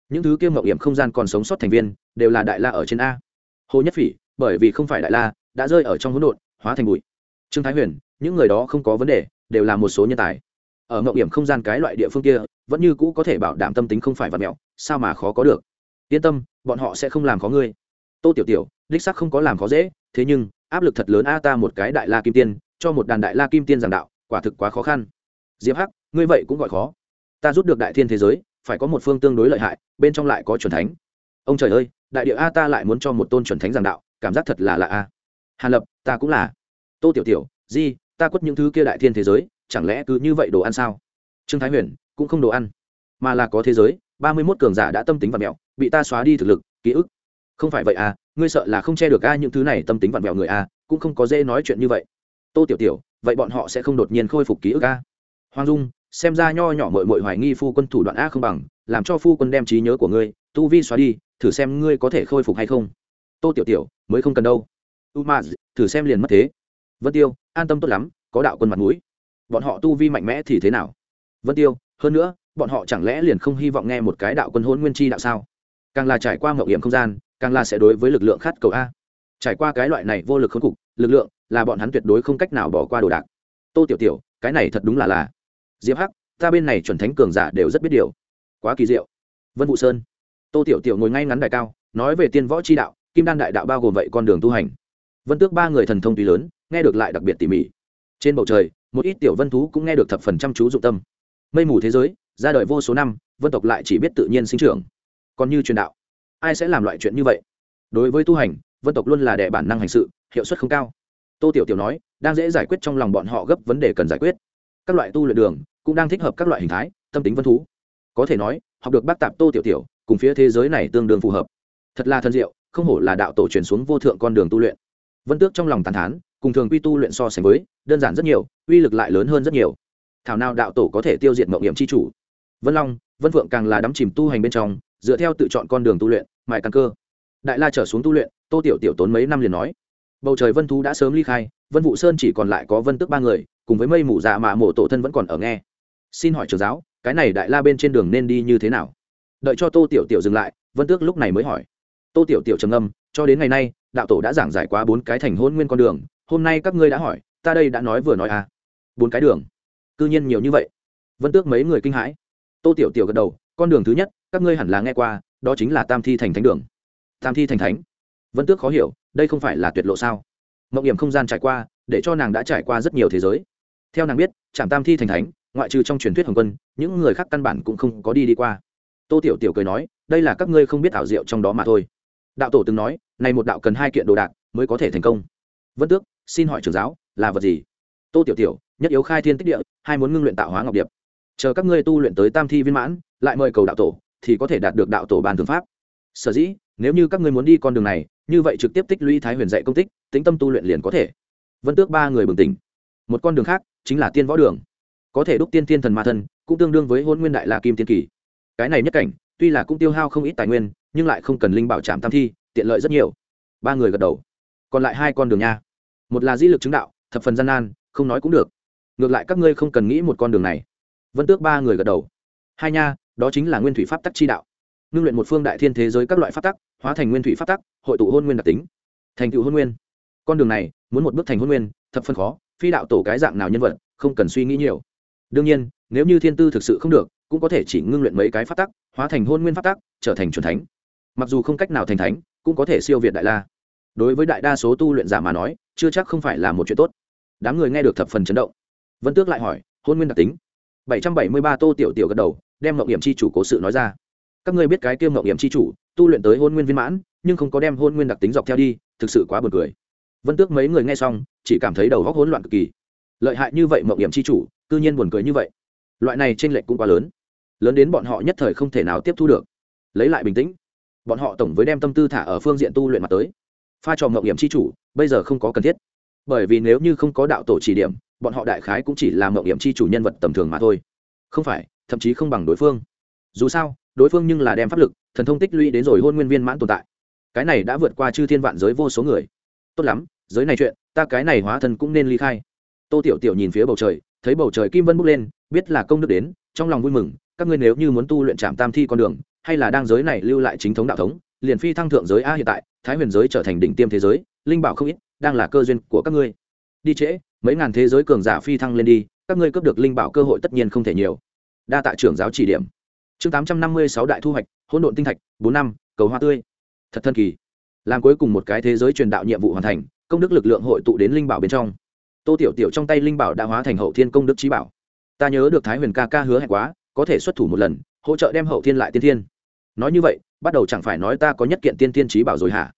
Những thứ kia mậu hiểm không gian còn sống sót thành viên, đều là đại la ở trên a. Hồ nhất phỉ, bởi vì không phải đại la, đã rơi ở trong hỗn độn, hóa thành bụi. Trương thái huyền, những người đó không có vấn đề, đều là một số nhân tài. Ở mậu hiểm không gian cái loại địa phương kia, vẫn như cũ có thể bảo đảm tâm tính không phải vật mẹo, sao mà khó có được? Yên tâm, bọn họ sẽ không làm khó ngươi tô tiểu tiểu, đích sắc không có làm khó dễ, thế nhưng, áp lực thật lớn a ta một cái đại la kim tiên, cho một đàn đại la kim tiên giảng đạo, quả thực quá khó khăn. Diệp hắc, ngươi vậy cũng gọi khó. Ta rút được đại thiên thế giới, phải có một phương tương đối lợi hại, bên trong lại có chuẩn thánh. Ông trời ơi, đại địa a ta lại muốn cho một tôn chuẩn thánh giảng đạo, cảm giác thật là lạ a. Hàn lập, ta cũng là. Tô tiểu tiểu, di, ta quất những thứ kia đại thiên thế giới, chẳng lẽ cứ như vậy đồ ăn sao? Trương thái huyền, cũng không đồ ăn, mà là có thế giới, ba mươi mốt cường giả đã tâm tính và mẹo, bị ta xóa đi thực lực, ký ức không phải vậy à ngươi sợ là không che được a, những thứ này tâm tính vặn vẹo người a, cũng không có dễ nói chuyện như vậy. Tô tiểu tiểu, vậy bọn họ sẽ không đột nhiên khôi phục ký ức a? Hoàng dung, xem ra nho nhỏ mội mội hoài nghi phu quân thủ đoạn a không bằng, làm cho phu quân đem trí nhớ của ngươi, tu vi xóa đi, thử xem ngươi có thể khôi phục hay không. Tô tiểu tiểu, mới không cần đâu. U ma, thử xem liền mất thế. Vân tiêu, an tâm tốt lắm, có đạo quân mặt mũi. Bọn họ tu vi mạnh mẽ thì thế nào? Vân tiêu, hơn nữa, bọn họ chẳng lẽ liền không hy vọng nghe một cái đạo quân hôn nguyên chi đạo sao? Càng là trải qua mậu hiểm không gian càng là sẽ đối với lực lượng khát cầu a. Trải qua cái loại này vô lực khốn cục, lực lượng là bọn hắn tuyệt đối không cách nào bỏ qua đồ đạc. Tô tiểu tiểu, cái này thật đúng là là. Diệp hắc, ta bên này chuẩn thánh cường giả đều rất biết điều. Quá kỳ diệu. Vân vũ sơn. Tô tiểu tiểu ngồi ngay ngắn đại cao, nói về tiên võ chi đạo, kim đan đại đạo bao gồm vậy con đường tu hành. Vân tước ba người thần thông tùy lớn, nghe được lại đặc biệt tỉ mỉ. Trên bầu trời, một ít tiểu vân thú cũng nghe được thập phần chăm chú dụng tâm. Mây mù thế giới, ra đời vô số năm, vân tộc lại chỉ biết tự nhiên sinh trưởng. Còn như truyền đạo ai sẽ làm loại chuyện như vậy? Đối với tu hành, vân tộc luôn là đệ bản năng hành sự, hiệu suất không cao. Tô tiểu tiểu nói, đang dễ giải quyết trong lòng bọn họ gấp vấn đề cần giải quyết. Các loại tu luyện đường cũng đang thích hợp các loại hình thái, tâm tính vân thú. Có thể nói, học được bác tạp tô tiểu tiểu, cùng phía thế giới này tương đương phù hợp. Thật là thân diệu, không hổ là đạo tổ truyền xuống vô thượng con đường tu luyện. Vân tước trong lòng tàn thán, cùng thường quy tu luyện so sánh với, đơn giản rất nhiều, uy lực lại lớn hơn rất nhiều. Thảo nào đạo tổ có thể tiêu diệt mậu nghiệm c h i chủ? Vân long, vân phượng càng là đắm chìm tu hành bên trong dựa theo tự chọn con đường tu luyện mại căn cơ. Đại la trở xuống tu luyện, tô tiểu tiểu tốn mấy năm liền nói, bầu trời vân thú đã sớm ly khai, vân vụ sơn chỉ còn lại có vân tức ba người, cùng với mây mù dạ mà mổ tổ thân vẫn còn ở nghe. Xin hỏi trường giáo, cái này đại la bên trên đường nên đi như thế nào? Đợi cho tô tiểu tiểu dừng lại, vân tước lúc này mới hỏi. Tô tiểu tiểu trầm âm cho đến ngày nay, đạo tổ đã giảng giải quá bốn cái thành hôn nguyên con đường, hôm nay các ngươi đã hỏi, ta đây đã nói vừa nói à. Bốn cái đường? Cư nhiên nhiều như vậy. Vân tước mấy người kinh hãi. Tô tiểu tiểu gật đầu, con đường thứ nhất các ngươi hẳn là nghe qua, đó chính là tam thi thành thánh đường. Tam thi thành thánh? Vân tước khó hiểu, đây không phải là tuyệt lộ sao? Mộng hiểm không gian trải qua, để cho nàng đã trải qua rất nhiều thế giới. Theo nàng biết, trạm tam thi thành thánh, ngoại trừ trong truyền thuyết hồng quân, những người khác căn bản cũng không có đi đi qua. Tô tiểu tiểu cười nói, đây là các ngươi không biết ảo diệu trong đó mà thôi. Đạo tổ từng nói, này một đạo cần hai kiện đồ đạc mới có thể thành công. Vân tước, xin hỏi trưởng giáo, là vật gì? Tô tiểu tiểu, nhất yếu khai thiên tích địa, hai muốn ngưng luyện tạo hóa ngọc điệp. Chờ các ngươi tu luyện tới tam thi viên mãn, lại mời cầu đạo tổ thì có thể đạt được đạo tổ bàn thường pháp. Sở dĩ, nếu như các ngươi muốn đi con đường này, như vậy trực tiếp tích lũy thái huyền dạy công tích tính tâm tu luyện liền có thể. Vân tước ba người bừng tỉnh. Một con đường khác, chính là tiên võ đường. Có thể đúc tiên tiên thần ma thân, cũng tương đương với hôn nguyên đại la kim tiên kỳ. Cái này nhất cảnh, tuy là cũng tiêu hao không ít tài nguyên, nhưng lại không cần linh bảo trạm tam thi, tiện lợi rất nhiều. Ba người gật đầu. Còn lại hai con đường nha. Một là dĩ lực chứng đạo, thập phần gian nan, không nói cũng được. Ngược lại các ngươi không cần nghĩ một con đường này. Vân tước ba người gật đầu. Hai nha đó chính là nguyên thủy pháp tắc chi đạo. Ngưng luyện một phương đại thiên thế giới các loại pháp tắc, hóa thành nguyên thủy pháp tắc, hội tụ hôn nguyên đặc tính. Thành tựu hôn nguyên. Con đường này, muốn một bước thành hôn nguyên, thập phân khó, phi đạo tổ cái dạng nào nhân vật, không cần suy nghĩ nhiều. Đương nhiên, nếu như thiên tư thực sự không được, cũng có thể chỉ ngưng luyện mấy cái pháp tắc, hóa thành hôn nguyên pháp tắc, trở thành c thánh. Mặc dù không cách nào thành thánh, cũng có thể siêu việt đại la. Đối với đại đa số tu luyện giả mà nói, chưa chắc không phải là một chuyện tốt. Đám người nghe được thập phần chấn động. Vân tước lại hỏi, hôn nguyên đặc tính? Bảy trăm bảy mươi ba tô tiểu tiểu gật đầu đem mộng điểm chi chủ cố sự nói ra. Các ngươi biết cái kia mộng hiểm c h i chủ, tu luyện tới hôn nguyên viên mãn, nhưng không có đem hôn nguyên đặc tính dọc theo đi, thực sự quá b u ồ n cười. Vân tước mấy người nghe xong, chỉ cảm thấy đầu góc hỗn loạn cực kỳ. Lợi hại như vậy mộng hiểm c h i chủ, cư nhiên buồn cười như vậy. Loại này t r ê n lệch cũng quá lớn. Lớn đến bọn họ nhất thời không thể nào tiếp thu được. Lấy lại bình tĩnh. Bọn họ tổng với đem tâm tư thả ở phương diện tu luyện mặt tới. Pha trò mộng hiểm c chủ, bây giờ không có cần thiết. Bởi vì nếu như không có đạo tổ chỉ điểm, bọn họ đại khái cũng chỉ là mộng hiểm c chủ nhân vật tầm thường mà thôi. Không phải thậm chí không bằng đối phương. Dù sao, đối phương nhưng là đem pháp lực, thần thông tích lũy đến rồi hôn nguyên viên mãn tồn tại. Cái này đã vượt qua chư thiên vạn giới vô số người. Tốt lắm, giới này chuyện, ta cái này hóa thân cũng nên ly khai. Tô tiểu tiểu nhìn phía bầu trời, thấy bầu trời kim vân bốc lên, biết là công đức đến, trong lòng vui mừng, các ngươi nếu như muốn tu luyện trạm tam thi con đường, hay là đang giới này lưu lại chính thống đạo thống, liền phi thăng thượng giới a hiện tại, thái huyền giới trở thành đỉnh tiêm thế giới, linh bảo không ít, đang là cơ duyên của các ngươi. Đi trễ, mấy ngàn thế giới cường giả phi thăng lên đi, các ngươi cướp được linh bảo cơ hội tất nhiên không thể nhiều đa tạ trưởng giáo chỉ điểm. Chương tám trăm năm mươi sáu đại thu hoạch, hỗn độn tinh thạch, bốn năm, cầu hoa tươi. Thật thần kỳ. Làm cuối cùng một cái thế giới truyền đạo nhiệm vụ hoàn thành, công đức lực lượng hội tụ đến linh bảo bên trong. Tô tiểu tiểu trong tay linh bảo đã hóa thành hậu thiên công đức trí bảo. Ta nhớ được thái huyền ca ca hứa hẹn quá, có thể xuất thủ một lần, hỗ trợ đem hậu thiên lại tiên thiên. Nói như vậy, bắt đầu chẳng phải nói ta có nhất kiện tiên thiên trí bảo rồi hả?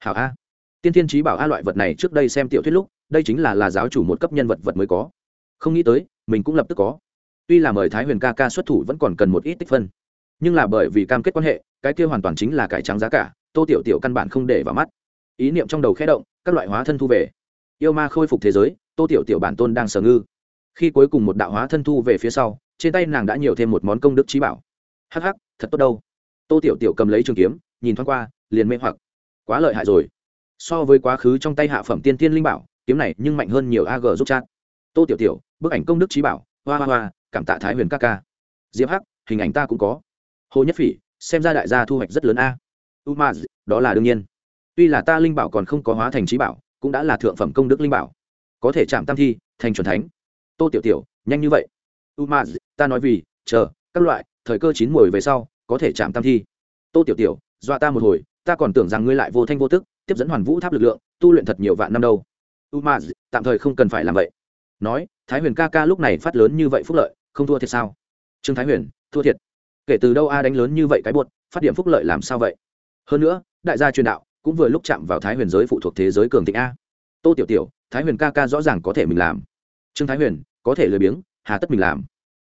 Hảo a. Tiên thiên trí bảo a loại vật này trước đây xem tiểu thuyết lúc, đây chính là là giáo chủ một cấp nhân vật vật mới có. Không nghĩ tới, mình cũng lập tức có tuy là mời thái huyền ca ca xuất thủ vẫn còn cần một ít tích phân, nhưng là bởi vì cam kết quan hệ, cái kia hoàn toàn chính là cải trắng giá cả, tô tiểu tiểu căn bản không để vào mắt. Ý niệm trong đầu khẽ động, các loại hóa thân thu về. Yêu ma khôi phục thế giới, tô tiểu tiểu bản tôn đang sở ngư. Khi cuối cùng một đạo hóa thân thu về phía sau, trên tay nàng đã nhiều thêm một món công đức trí bảo. Hh thật tốt đâu. Tô tiểu tiểu cầm lấy trường kiếm, nhìn thoáng qua, liền mê hoặc. Quá lợi hại rồi. So với quá khứ trong tay hạ phẩm tiên tiên linh bảo, kiếm này nhưng mạnh hơn nhiều ag giúp chat. Tô tiểu tiểu, bức ảnh công đức trí bảo, hoa hoa hoa cảm tạ thái huyền ca ca. Diệp hắc, hình ảnh ta cũng có. Hồ nhất phỉ, xem ra đại gia thu hoạch rất lớn a. Umaz, đó là đương nhiên. Tuy là ta linh bảo còn không có hóa thành trí bảo, cũng đã là thượng phẩm công đức linh bảo. Có thể chạm tam thi, thành chuẩn thánh. Tô tiểu tiểu, nhanh như vậy. Umaz, ta nói vì, chờ, các loại, thời cơ chín mồi về sau, có thể chạm tam thi. Tô tiểu tiểu, dọa ta một hồi, ta còn tưởng rằng ngươi lại vô thanh vô tức, tiếp dẫn hoàn vũ tháp lực lượng, tu luyện thật nhiều vạn năm đâu. Umaz, tạm thời không cần phải làm vậy. Nói, thái huyền ca ca lúc này phát lớn như vậy phúc lợi không thua thiệt sao? Trương thái huyền, thua thiệt. Kể từ đâu a đánh lớn như vậy cái buột, phát điểm phúc lợi làm sao vậy? Hơn nữa, đại gia truyền đạo cũng vừa lúc chạm vào thái huyền giới phụ thuộc thế giới cường thịnh a. Tô tiểu tiểu, thái huyền ca ca rõ ràng có thể mình làm. Trương thái huyền, có thể lười biếng, hà tất mình làm.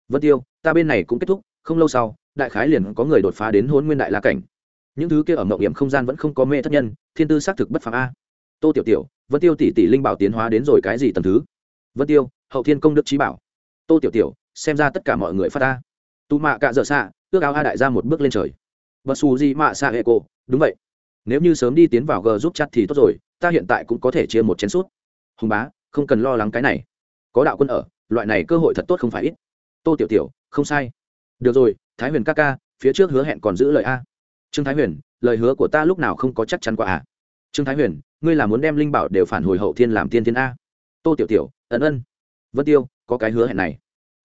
Vân tiêu, ta bên này cũng kết thúc, không lâu sau, đại khái liền có người đột phá đến hôn nguyên đại la cảnh. Những thứ kia ở mậu điểm không gian vẫn không có mê thất nhân, thiên tư xác thực bất phàm a. Tô tiểu tiểu, vân tiêu tỷ tỷ linh bảo tiến hóa đến rồi cái gì tầm thứ? Vân tiêu, hậu thiên công đức trí bảo. Tô tiểu tiểu xem ra tất cả mọi người phát ta. Tù mạ cạ dở xạ, ước áo a đại ra một bước lên trời. Và xù gì mạ xạ hệ cổ, đúng vậy. Nếu như sớm đi tiến vào g giúp chặt thì tốt rồi, ta hiện tại cũng có thể chia một chén suốt hùng bá, không cần lo lắng cái này. Có đạo quân ở, loại này cơ hội thật tốt không phải ít. Tô tiểu tiểu, không sai. Được rồi, thái huyền ca ca, phía trước hứa hẹn còn giữ lời a. Trương thái huyền, lời hứa của ta lúc nào không có chắc chắn quả à? Trương thái huyền, ngươi là muốn đem linh bảo đều phản hồi hậu thiên làm tiên thiên a. Tô tiểu tiểu ẩn ân. Vân tiêu, có cái hứa hẹn này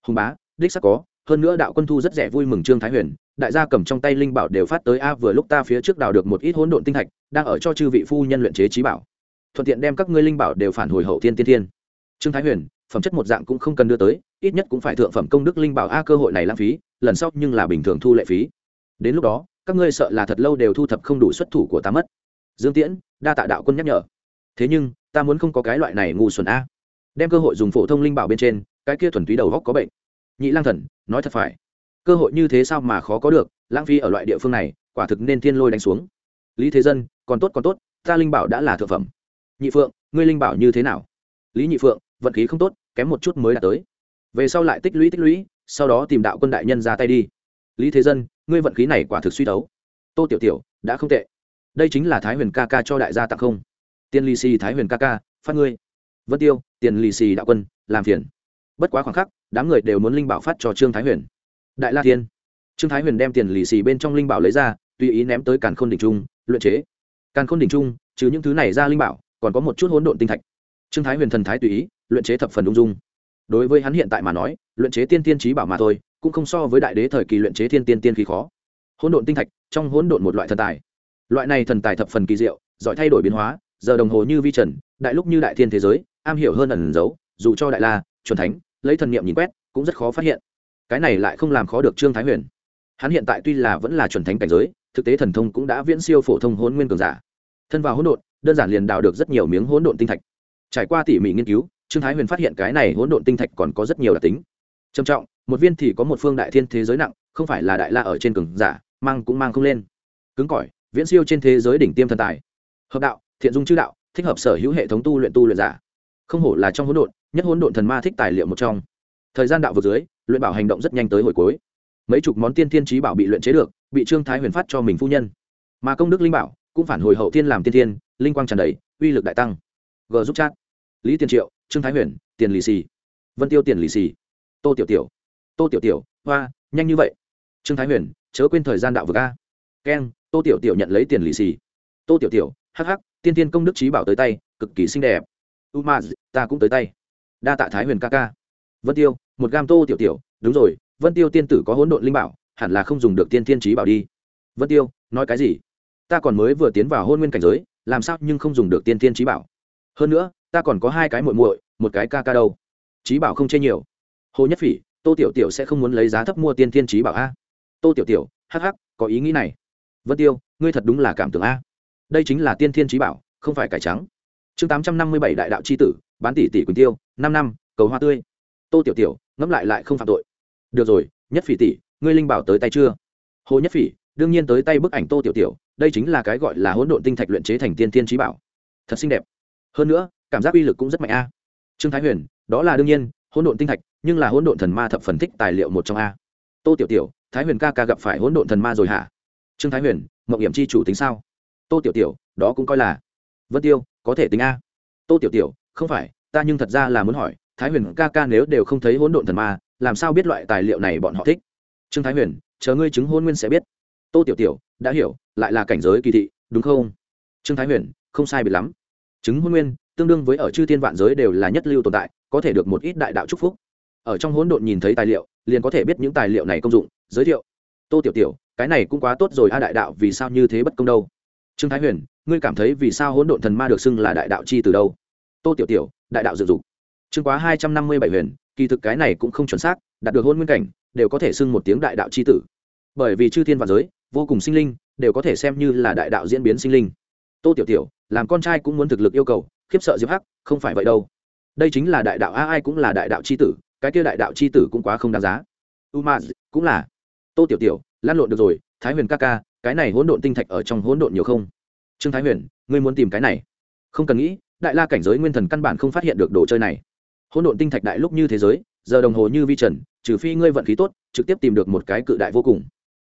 hùng bá, đích sắc có, hơn nữa đạo quân thu rất rẻ vui mừng trương thái huyền, đại gia cầm trong tay linh bảo đều phát tới a vừa lúc ta phía trước đào được một ít hỗn độn tinh thạch, đang ở cho chư vị phu nhân luyện chế trí bảo. Thuận tiện đem các ngươi linh bảo đều phản hồi hậu thiên tiên thiên trương thái huyền, phẩm chất một dạng cũng không cần đưa tới, ít nhất cũng phải thượng phẩm công đức linh bảo a cơ hội này lãng phí, lần sau nhưng là bình thường thu lệ phí. Đến lúc đó, các ngươi sợ là thật lâu đều thu thập không đủ xuất thủ của ta mất. Dương tiễn, đa tạ đạo quân nhắc nhở. Thế nhưng, ta muốn không có cái loại này ngu xuẩn a. Đem cơ hội dùng phổ thông linh bảo bên trên cái kia thuần túy đầu góc có bệnh. Nhị lang thần, nói thật phải. Cơ hội như thế sao mà khó có được, lãng phí ở loại địa phương này, quả thực nên thiên lôi đánh xuống. Lý thế dân, còn tốt còn tốt, ta linh bảo đã là thượng phẩm. Nhị phượng, ngươi linh bảo như thế nào? Lý nhị phượng, vận khí không tốt, kém một chút mới đã tới. Về sau lại tích lũy tích lũy, sau đó tìm đạo quân đại nhân ra tay đi. Lý thế dân, ngươi vận khí này quả thực suy đấu. Tô tiểu tiểu, đã không tệ. Đây chính là thái huyền ca ca cho đại gia tặng không? Tiên lì xì thái huyền ca ca, phát ngươi. Vân tiêu tiền lì xì đạo quân, làm phiền bất quá khoảng khắc, đám người đều muốn linh bảo phát cho trương thái huyền. Đại la thiên. Trương thái huyền đem tiền lì xì bên trong linh bảo lấy ra, tùy ý ném tới càn khôn đỉnh trung, luyện chế. Càn khôn đỉnh trung, trừ những thứ này ra linh bảo, còn có một chút hỗn độn tinh thạch. Trương thái huyền thần thái tùy ý, luyện chế thập phần ung dung. Đối với hắn hiện tại mà nói, luyện chế tiên tiên trí bảo mà thôi, cũng không so với đại đế thời kỳ luyện chế thiên tiên tiên khí khó. Hỗn độn tinh thạch, trong hỗn độn một loại thần tài. Loại này thần tài thập phần kỳ diệu, giỏi thay đổi biến hóa, giờ đồng hồ như vi trần, đại lúc như đại thiên thế giới, am hiểu hơn ẩn giấu, dù cho đại la, chuẩn thánh lấy thần niệm nhìn quét, cũng rất khó phát hiện. Cái này lại không làm khó được trương thái huyền. Hắn hiện tại tuy là vẫn là chuẩn thánh cảnh giới, thực tế thần thông cũng đã viễn siêu phổ thông hôn nguyên cường giả. Thân vào hỗn độn, đơn giản liền đào được rất nhiều miếng hỗn độn tinh thạch. Trải qua tỉ mỉ nghiên cứu, trương thái huyền phát hiện cái này hỗn độn tinh thạch còn có rất nhiều đặc tính. Trầm trọng, một viên thì có một phương đại thiên thế giới nặng, không phải là đại la ở trên cường giả, mang cũng mang không lên. Cứng cỏi, viễn siêu trên thế giới đỉnh tiêm thần tài. Hợp đạo, thiện dung chữ đạo, thích hợp sở hữu hệ thống tu luyện tu luyện giả không hổ là trong hỗn độn, nhất hỗn độn thần ma thích tài liệu một trong. Thời gian đạo vực dưới, luyện bảo hành động rất nhanh tới hồi cuối. Mấy chục món tiên thiên trí bảo bị luyện chế được, bị trương thái huyền phát cho mình phu nhân. Mà công đức linh bảo cũng phản hồi hậu thiên làm tiên thiên, linh quang tràn đầy, uy lực đại tăng. G giúp chat. Lý tiên triệu, trương thái huyền, tiền lì xì. Vân tiêu tiền lì xì. Tô tiểu tiểu. Tô tiểu tiểu, hoa, nhanh như vậy. Trương thái huyền, chớ quên thời gian đạo vực a. Keng, tô tiểu tiểu nhận lấy tiền lì xì. Tô tiểu tiểu hh tiên tiên công đức trí bảo tới tay, cực kỳ xinh đẹp umaz, ta cũng tới tay. Đa tạ thái huyền ca ca. Vân tiêu, một gam tô tiểu tiểu, đúng rồi, vân tiêu tiên tử có hỗn độn linh bảo, hẳn là không dùng được tiên tiên trí bảo đi. Vân tiêu, nói cái gì? Ta còn mới vừa tiến vào hôn nguyên cảnh giới, làm sao nhưng không dùng được tiên tiên trí bảo? Hơn nữa, ta còn có hai cái muội muội, một cái ca ca đâu? Trí bảo không chê nhiều. Hồ nhất phỉ, tô tiểu tiểu sẽ không muốn lấy giá thấp mua tiên tiên trí bảo a. Tô tiểu tiểu hh có ý nghĩ này. Vân tiêu, ngươi thật đúng là cảm tưởng a. Đây chính là tiên thiên trí bảo, không phải cải trắng chương tám trăm năm mươi bảy đại đạo c h i tử, bán tỷ tỷ quỳnh tiêu, năm năm, cầu hoa tươi. Tô tiểu tiểu, ngẫm lại lại không phạm tội. Được rồi, nhất phỉ tỷ, ngươi linh bảo tới tay chưa? Hồ nhất phỉ, đương nhiên tới tay bức ảnh tô tiểu tiểu, đây chính là cái gọi là hỗn độn tinh thạch luyện chế thành tiên thiên trí bảo. Thật xinh đẹp. Hơn nữa, cảm giác uy lực cũng rất mạnh a. Trương thái huyền, đó là đương nhiên, hỗn độn tinh thạch, nhưng là hỗn độn thần ma thập phần thích tài liệu một trong a. Tô tiểu tiểu, thái huyền ca ca gặp phải hỗn độn thần ma rồi hả? Trương thái huyền, mộng hiểm chi chủ tính sao? Tô tiểu tiểu, đó cũng coi là vân tiêu, có thể tính a. Tô tiểu tiểu, không phải, ta nhưng thật ra là muốn hỏi, thái huyền ca ca nếu đều không thấy hỗn độn thần ma, làm sao biết loại tài liệu này bọn họ thích? Trương thái huyền, chờ ngươi chứng hôn nguyên sẽ biết. Tô tiểu tiểu, đã hiểu, lại là cảnh giới kỳ thị, đúng không? Trương thái huyền, không sai biệt lắm. Chứng hôn nguyên, tương đương với ở chư thiên vạn giới đều là nhất lưu tồn tại, có thể được một ít đại đạo chúc phúc. Ở trong hỗn độn nhìn thấy tài liệu, liền có thể biết những tài liệu này công dụng. Giới thiệu. Tô tiểu tiểu, cái này cũng quá tốt rồi a đại đạo vì sao như thế bất công đâu? Trương thái huyền ngươi cảm thấy vì sao hỗn độn thần ma được xưng là đại đạo chi từ đâu? Tô tiểu tiểu, đại đạo dự dục. Chương quá hai trăm năm mươi bảy huyền, kỳ thực cái này cũng không chuẩn xác, đạt được hôn nguyên cảnh, đều có thể xưng một tiếng đại đạo chi tử. Bởi vì chư thiên và giới, vô cùng sinh linh, đều có thể xem như là đại đạo diễn biến sinh linh. Tô tiểu tiểu, làm con trai cũng muốn thực lực yêu cầu, khiếp sợ diệp hắc, không phải vậy đâu. Đây chính là đại đạo a ai cũng là đại đạo c h i tử, cái kia đại đạo c h i tử cũng quá không đáng giá. U ma cũng là. Tô tiểu tiểu lan lộn được rồi, thái huyền ca ca, cái này hỗn độn tinh thạch ở trong hỗn độn nhiều không? Trương thái huyền, ngươi muốn tìm cái này? Không cần nghĩ, đại la cảnh giới nguyên thần căn bản không phát hiện được đồ chơi này. Hỗn độn tinh thạch đại lúc như thế giới, giờ đồng hồ như vi trần, trừ phi ngươi vận khí tốt, trực tiếp tìm được một cái cự đại vô cùng.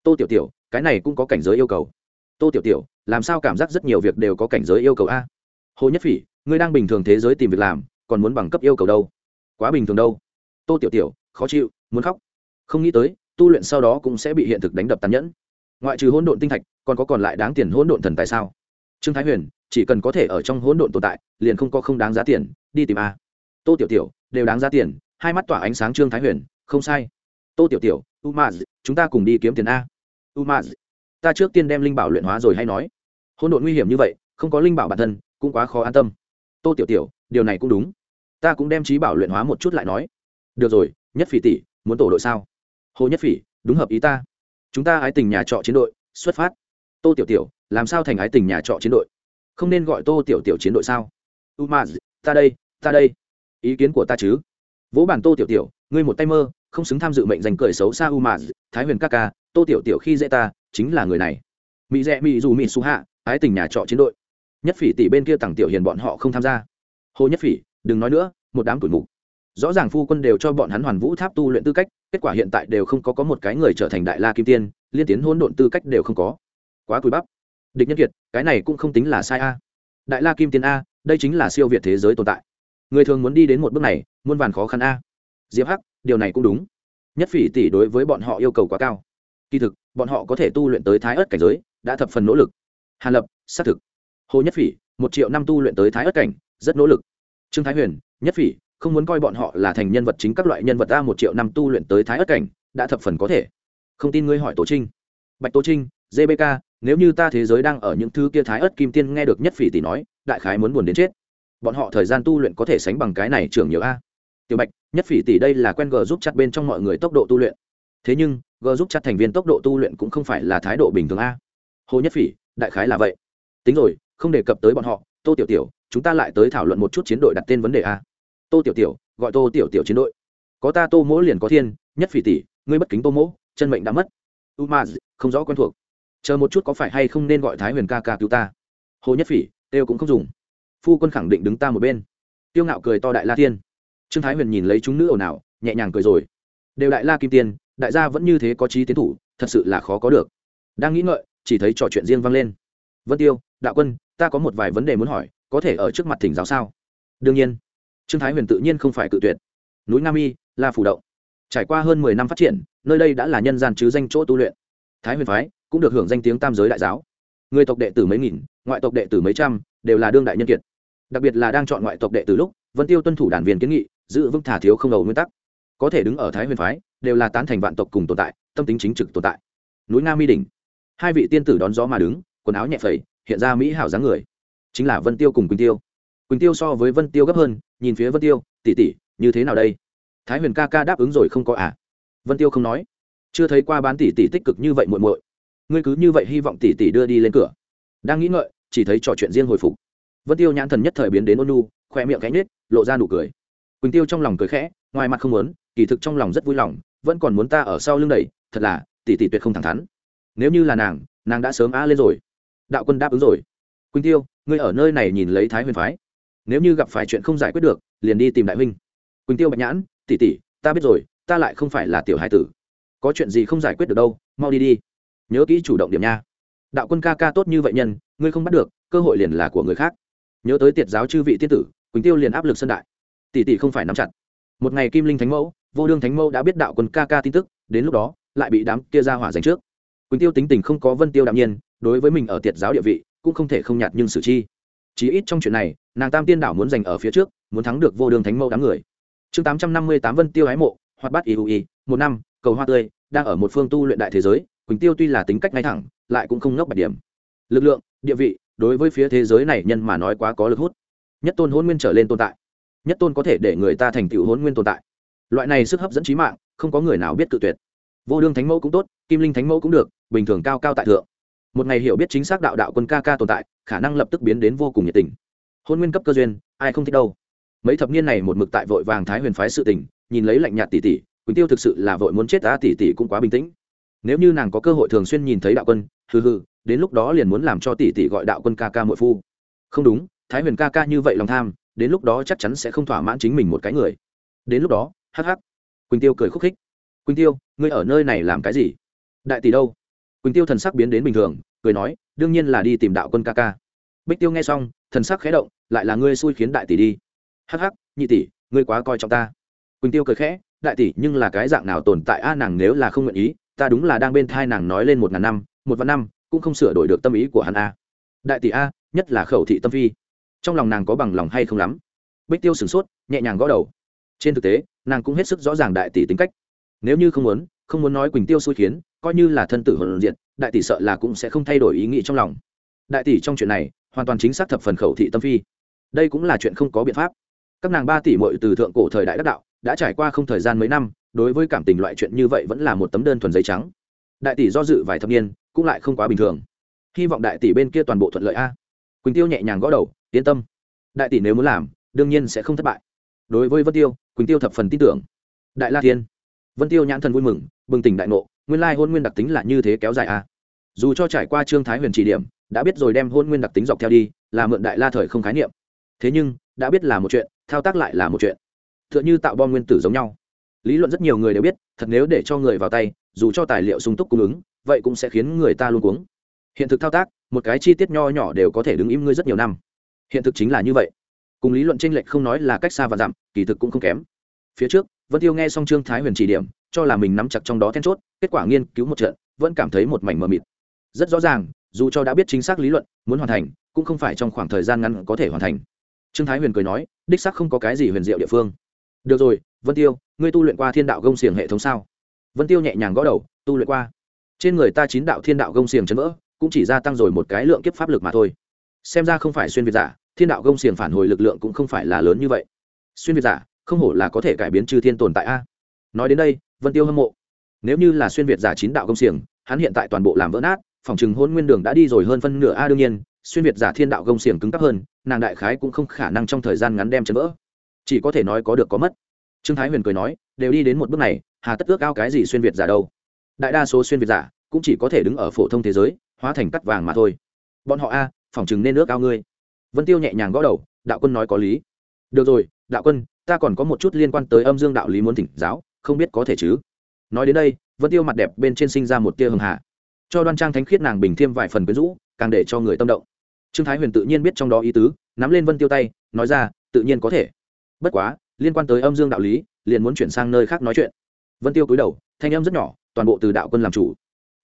Tô tiểu tiểu, cái này cũng có cảnh giới yêu cầu. Tô tiểu tiểu, làm sao cảm giác rất nhiều việc đều có cảnh giới yêu cầu a? Hồ nhất phỉ, ngươi đang bình thường thế giới tìm việc làm, còn muốn bằng cấp yêu cầu đâu? Quá bình thường đâu? Tô tiểu tiểu, khó chịu, muốn khóc. Không nghĩ tới, tu luyện sau đó cũng sẽ bị hiện thực đánh đập tàn nhẫn. Ngoại trừ hỗn độn tinh thạch, còn có còn lại đáng tiền hỗn độn thần tại sao? Trương thái huyền, chỉ cần có thể ở trong hỗn độn tồn tại, liền không có không đáng giá tiền, đi tìm a. Tô tiểu tiểu, đều đáng giá tiền, hai mắt tỏa ánh sáng trương thái huyền, không sai. Tô tiểu tiểu u m chúng ta cùng đi kiếm tiền a. U m ta trước tiên đem linh bảo luyện hóa rồi hay nói. Hỗn độn nguy hiểm như vậy, không có linh bảo bản thân, cũng quá khó an tâm. Tô tiểu tiểu, điều này cũng đúng. Ta cũng đem trí bảo luyện hóa một chút lại nói. Được rồi, nhất phỉ tỷ, muốn tổ đội sao? Hồ nhất phỉ, đúng hợp ý ta. Chúng ta ái tình nhà trọ chiến đội, xuất phát. Tô tiểu tiểu làm sao thành ái tình nhà trọ chiến đội? Không nên gọi tô tiểu tiểu chiến đội sao? U ma, ta đây ta đây. Ý kiến của ta chứ? Vỗ bản tô tiểu tiểu, ngươi một tay mơ, không xứng tham dự mệnh danh cười xấu xa u ma, thái huyền ca ca, tô tiểu tiểu khi dễ ta, chính là người này. Mỹ rẽ mỹ dù mỹ su hạ, ái tình nhà trọ chiến đội. Nhất phỉ tỷ bên kia tặng tiểu hiền bọn họ không tham gia. Hồ nhất phỉ, đừng nói nữa, một đám tuổi mục. Rõ ràng phu quân đều cho bọn hắn hoàn vũ tháp tu luyện tư cách, kết quả hiện tại đều không có có một cái người trở thành đại la kim tiên, liên tiến hôn độn tư cách đều không có. Quá cùi bắp địch nhân kiệt, cái này cũng không tính là sai a. Đại la kim tiên a, đây chính là siêu việt thế giới tồn tại. Người thường muốn đi đến một bước này, muôn vàn khó khăn a. Diệp hắc, điều này cũng đúng. Nhất phỉ tỷ đối với bọn họ yêu cầu quá cao. Kỳ thực, bọn họ có thể tu luyện tới thái ớt cảnh giới, đã thập phần nỗ lực. Hàn lập, xác thực. Hồ nhất phỉ, một triệu năm tu luyện tới thái ớt cảnh, rất nỗ lực. Trương thái huyền, nhất phỉ, không muốn coi bọn họ là thành nhân vật chính các loại nhân vật ta một triệu năm tu luyện tới thái ớt cảnh, đã thập phần có thể. Không tin ngươi hỏi tổ trinh. Bạch tổ trinh gbk nếu như ta thế giới đang ở những thứ kia thái ớt kim tiên nghe được nhất phỉ tỷ nói, đại khái muốn buồn đến chết. Bọn họ thời gian tu luyện có thể sánh bằng cái này trưởng nhiều a. Tiểu bạch, nhất phỉ tỷ đây là quen gờ giúp chặt bên trong mọi người tốc độ tu luyện. Thế nhưng, g giúp chặt thành viên tốc độ tu luyện cũng không phải là thái độ bình thường a. Hồ nhất phỉ, đại khái là vậy. Tính rồi, không đề cập tới bọn họ, tô tiểu tiểu, chúng ta lại tới thảo luận một chút chiến đội đặt tên vấn đề a. Tô tiểu tiểu, gọi tô tiểu tiểu chiến đội. Có ta tô mỗ liền có thiên, nhất phỉ tỷ, ngươi bất kính tô mỗ, chân mệnh đã mất. U ma không rõ quen thuộc chờ một chút có phải hay không nên gọi thái huyền ca ca cứu ta? Hồ nhất phỉ, têu cũng không dùng. Phu quân khẳng định đứng ta một bên. Tiêu ngạo cười to đại la tiên trương thái huyền nhìn lấy chúng nữ ồn ào, nhẹ nhàng cười rồi. Đều đại la kim tiên, đại gia vẫn như thế có trí tiến thủ, thật sự là khó có được. Đang nghĩ ngợi, chỉ thấy trò chuyện riêng vang lên. Vân tiêu, đạo quân, ta có một vài vấn đề muốn hỏi, có thể ở trước mặt thỉnh giáo sao? Đương nhiên. Trương thái huyền tự nhiên không phải cự tuyệt. Núi nam y la phủ động. Trải qua hơn mười năm phát triển, nơi đây đã là nhân gian chứ danh chỗ tu luyện. Thái huyền phái cũng được hưởng danh tiếng tam giới đại giáo. Người tộc đệ tử mấy nghìn, ngoại tộc đệ tử mấy trăm, đều là đương đại nhân kiệt. Đặc biệt là đang chọn ngoại tộc đệ tử lúc, vân tiêu tuân thủ đàn viên kiến nghị, giữ vững thả thiếu không đầu nguyên tắc. Có thể đứng ở thái huyền phái, đều là tán thành vạn tộc cùng tồn tại, tâm tính chính trực tồn tại. Núi nga mi đỉnh. Hai vị tiên tử đón gió mà đứng, quần áo nhẹ phẩy, hiện ra mỹ hảo dáng người. Chính là vân tiêu cùng quỳnh tiêu. Quỳnh tiêu so với vân tiêu gấp hơn, nhìn phía vân tiêu tỉ tỉ như thế nào đây? Thái huyền ca ca đáp ứng rồi không có à. Vân tiêu không nói. Chưa thấy qua bán tỷ tỷ tích cực như vậy muội muội ngươi cứ như vậy hy vọng tỷ tỷ đưa đi lên cửa. Đang nghĩ ngợi, chỉ thấy trò chuyện riêng hồi phục. Vân tiêu nhãn thần nhất thời biến đến ôn nu khoe miệng cánh nết lộ ra nụ cười. Quỳnh tiêu trong lòng cười khẽ, ngoài mặt không muốn, kỳ thực trong lòng rất vui lòng, vẫn còn muốn ta ở sau lưng đẩy, thật là, tỷ tỷ tuyệt không thẳng thắn. Nếu như là nàng nàng đã sớm á lên rồi. Đạo quân đáp ứng rồi. Quỳnh tiêu, ngươi ở nơi này nhìn lấy thái huyền phái. Nếu như gặp phải chuyện không giải quyết được, liền đi tìm đại huynh. Quỳnh tiêu bạch nhãn, tỷ tỷ, ta biết rồi, ta lại không phải là tiểu hải tử. Có chuyện gì không giải quyết được đâu, mau đi đi nhớ kỹ chủ động điểm nha. Đạo quân ca ca tốt như vậy nhân, ngươi không bắt được, cơ hội liền là của người khác. Nhớ tới tiệt giáo chư vị tiên tử, quỳnh tiêu liền áp lực sân đại. Tỷ tỷ không phải nắm chặt. Một ngày kim linh thánh mẫu, vô đương thánh mẫu đã biết đạo quân ca ca tin tức, đến lúc đó, lại bị đám kia ra hỏa giành trước. Quỳnh tiêu tính tình không có vân tiêu đạm nhiên, đối với mình ở tiệt giáo địa vị, cũng không thể không nhạt nhưng xử chi. Chí ít trong chuyện này, nàng tam tiên đảo muốn giành ở phía trước, muốn thắng được vô Đường thánh mẫu đám người. Chương tám trăm năm mươi tám vân tiêu ái mộ hoặc bắt iui một năm, cầu hoa tươi, đang ở một phương tu luyện đại thế giới quỳnh tiêu tuy là tính cách ngay thẳng, lại cũng không ngốc bạch điểm. Lực lượng, địa vị, đối với phía thế giới này nhân mà nói quá có lực hút. Nhất tôn hôn nguyên trở lên tồn tại. Nhất tôn có thể để người ta thành tựu hôn nguyên tồn tại. Loại này sức hấp dẫn trí mạng, không có người nào biết tự tuyệt. Vô đương thánh mẫu cũng tốt, kim linh thánh mẫu cũng được, bình thường cao cao tại thượng. Một ngày hiểu biết chính xác đạo đạo quân ca ca tồn tại, khả năng lập tức biến đến vô cùng nhiệt tình. Hôn nguyên cấp cơ duyên, ai không thích đâu. Mấy thập niên này một mực tại vội vàng thái huyền phái sự tình, nhìn lấy lạnh nhạt tỷ tỷ, quỳnh tiêu thực sự là vội muốn chết ta tỷ tỷ cũng quá bình tĩnh nếu như nàng có cơ hội thường xuyên nhìn thấy đạo quân, hừ hừ, đến lúc đó liền muốn làm cho tỷ tỷ gọi đạo quân ca ca muội phu. Không đúng, thái huyền ca ca như vậy lòng tham, đến lúc đó chắc chắn sẽ không thỏa mãn chính mình một cái người. Đến lúc đó, hắc hắc. Quỳnh tiêu cười khúc khích. Quỳnh tiêu, ngươi ở nơi này làm cái gì? Đại tỷ đâu? Quỳnh tiêu thần sắc biến đến bình thường, cười nói, đương nhiên là đi tìm đạo quân ca ca. Bích tiêu nghe xong, thần sắc khẽ động, lại là ngươi xui khiến đại tỷ đi. Hắc hắc, nhị tỷ, ngươi quá coi trọng ta. Quỳnh tiêu cười khẽ, đại tỷ, nhưng là cái dạng nào tồn tại a, nàng nếu là không nguyện ý ta đúng là đang bên thai nàng nói lên một ngàn năm, một vạn năm, cũng không sửa đổi được tâm ý của hắn a. Đại tỷ a, nhất là khẩu thị tâm phi. Trong lòng nàng có bằng lòng hay không lắm? Bích tiêu sửng sốt, nhẹ nhàng gõ đầu. Trên thực tế, nàng cũng hết sức rõ ràng đại tỷ tính cách. Nếu như không muốn không muốn nói quỳnh tiêu xui khiến, coi như là thân tử hồn diện đại tỷ sợ là cũng sẽ không thay đổi ý nghĩ trong lòng. Đại tỷ trong chuyện này, hoàn toàn chính xác thập phần khẩu thị tâm phi. Đây cũng là chuyện không có biện pháp. Các nàng ba tỷ mội từ thượng cổ thời đại đắc đạo, đã trải qua không thời gian mấy năm đối với cảm tình loại chuyện như vậy vẫn là một tấm đơn thuần giấy trắng. Đại tỷ do dự vài thập niên, cũng lại không quá bình thường. Hy vọng đại tỷ bên kia toàn bộ thuận lợi a. Quỳnh tiêu nhẹ nhàng gõ đầu, yên tâm. Đại tỷ nếu muốn làm, đương nhiên sẽ không thất bại. Đối với vân tiêu, quỳnh tiêu thập phần tin tưởng. Đại la thiên. Vân tiêu nhãn thần vui mừng, bừng tỉnh đại ngộ, nguyên lai hôn nguyên đặc tính là như thế kéo dài a. Dù cho trải qua trương thái huyền chỉ điểm, đã biết rồi đem hôn nguyên đặc tính dọc theo đi, là mượn đại la thời không khái niệm. Thế nhưng, đã biết là một chuyện, thao tác lại là một chuyện. T h ư ợ n h ư tạo bom nguyên tử giống nhau lý luận rất nhiều người đều biết, thật nếu để cho người vào tay, dù cho tài liệu sung túc cung ứng, vậy cũng sẽ khiến người ta luôn cuống. Hiện thực thao tác, một cái chi tiết nho nhỏ đều có thể đứng im ngươi rất nhiều năm. Hiện thực chính là như vậy. Cùng lý luận tranh lệch không nói là cách xa và dặm, kỳ thực cũng không kém. Phía trước, vân tiêu nghe xong trương thái huyền chỉ điểm, cho là mình nắm chặt trong đó then chốt, kết quả nghiên cứu một trận, vẫn cảm thấy một mảnh mờ mịt. Rất rõ ràng, dù cho đã biết chính xác lý luận, muốn hoàn thành, cũng không phải trong khoảng thời gian ngắn có thể hoàn thành. Trương thái huyền cười nói, đích xác không có cái gì huyền diệu địa phương. Được rồi vân tiêu, ngươi tu luyện qua thiên đạo gông xiềng hệ thống sao? Vân tiêu nhẹ nhàng gõ đầu, tu luyện qua. Trên người ta chín đạo thiên đạo gông xiềng chấn vỡ, cũng chỉ gia tăng rồi một cái lượng kiếp pháp lực mà thôi. Xem ra không phải xuyên việt giả, thiên đạo gông xiềng phản hồi lực lượng cũng không phải là lớn như vậy. Xuyên việt giả, không hổ là có thể cải biến chư thiên tồn tại a. Nói đến đây, vân tiêu hâm mộ. Nếu như là xuyên việt giả chín đạo công xiềng, hắn hiện tại toàn bộ làm vỡ nát, phòng chừng hôn nguyên đường đã đi rồi hơn phân nửa a, đương nhiên, xuyên việt giả thiên đạo công xiềng cứng cấp hơn, nàng đại khái cũng không khả năng trong thời gian ngắn đem chấn vỡ. Chỉ có thể nói có được có mất trương thái huyền cười nói, đều đi đến một bước này, hà tất ước ao cái gì xuyên việt giả đâu? Đại đa số xuyên việt giả cũng chỉ có thể đứng ở phổ thông thế giới, hóa thành cắt vàng mà thôi. Bọn họ a, phỏng chừng nên ước ao ngươi. Vân tiêu nhẹ nhàng gõ đầu, đạo quân nói có lý. Được rồi, đạo quân, ta còn có một chút liên quan tới âm dương đạo lý muốn thỉnh giáo, không biết có thể chứ? Nói đến đây, vân tiêu mặt đẹp bên trên sinh ra một tia hưng hạ cho đoan trang thánh khiết nàng bình thêm vài phần quyến rũ, càng để cho người tâm động. Trương thái huyền tự nhiên biết trong đó ý tứ, nắm lên vân tiêu tay, nói ra, tự nhiên có thể. Bất quá liên quan tới âm dương đạo lý, liền muốn chuyển sang nơi khác nói chuyện. Vân tiêu cúi đầu, thanh âm rất nhỏ, toàn bộ từ đạo quân làm chủ.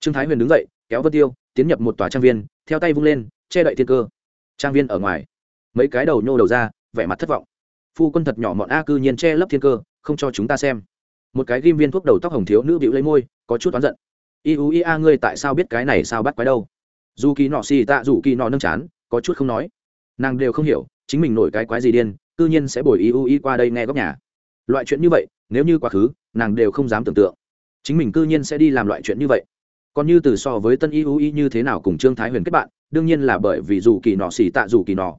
Trương thái huyền đứng dậy, kéo vân tiêu, tiến nhập một tòa trang viên, theo tay vung lên, che đậy thiên cơ. Trang viên ở ngoài. Mấy cái đầu nhô đầu ra, vẻ mặt thất vọng. Phu quân thật nhỏ mọn a cư nhiên che lấp thiên cơ, không cho chúng ta xem. Một cái ghim viên thuốc đầu tóc hồng thiếu nữ bịu lấy môi, có chút oán giận. Y u y a ngươi tại sao biết cái này sao bắt quái đâu? Dù kỳ nọ xì tạ dù kỳ nọ nâng chán, có chút không nói. Nàng đều không hiểu, chính mình nổi cái quái gì điên cư nhiên sẽ bồi y u y qua đây nghe góc nhà. Loại chuyện như vậy, nếu như quá khứ, nàng đều không dám tưởng tượng. Chính mình cư nhiên sẽ đi làm loại chuyện như vậy. Còn như từ so với tân y u y như thế nào cùng trương thái huyền kết bạn, đương nhiên là bởi vì dù kỳ nọ xì tạ dù kỳ nọ.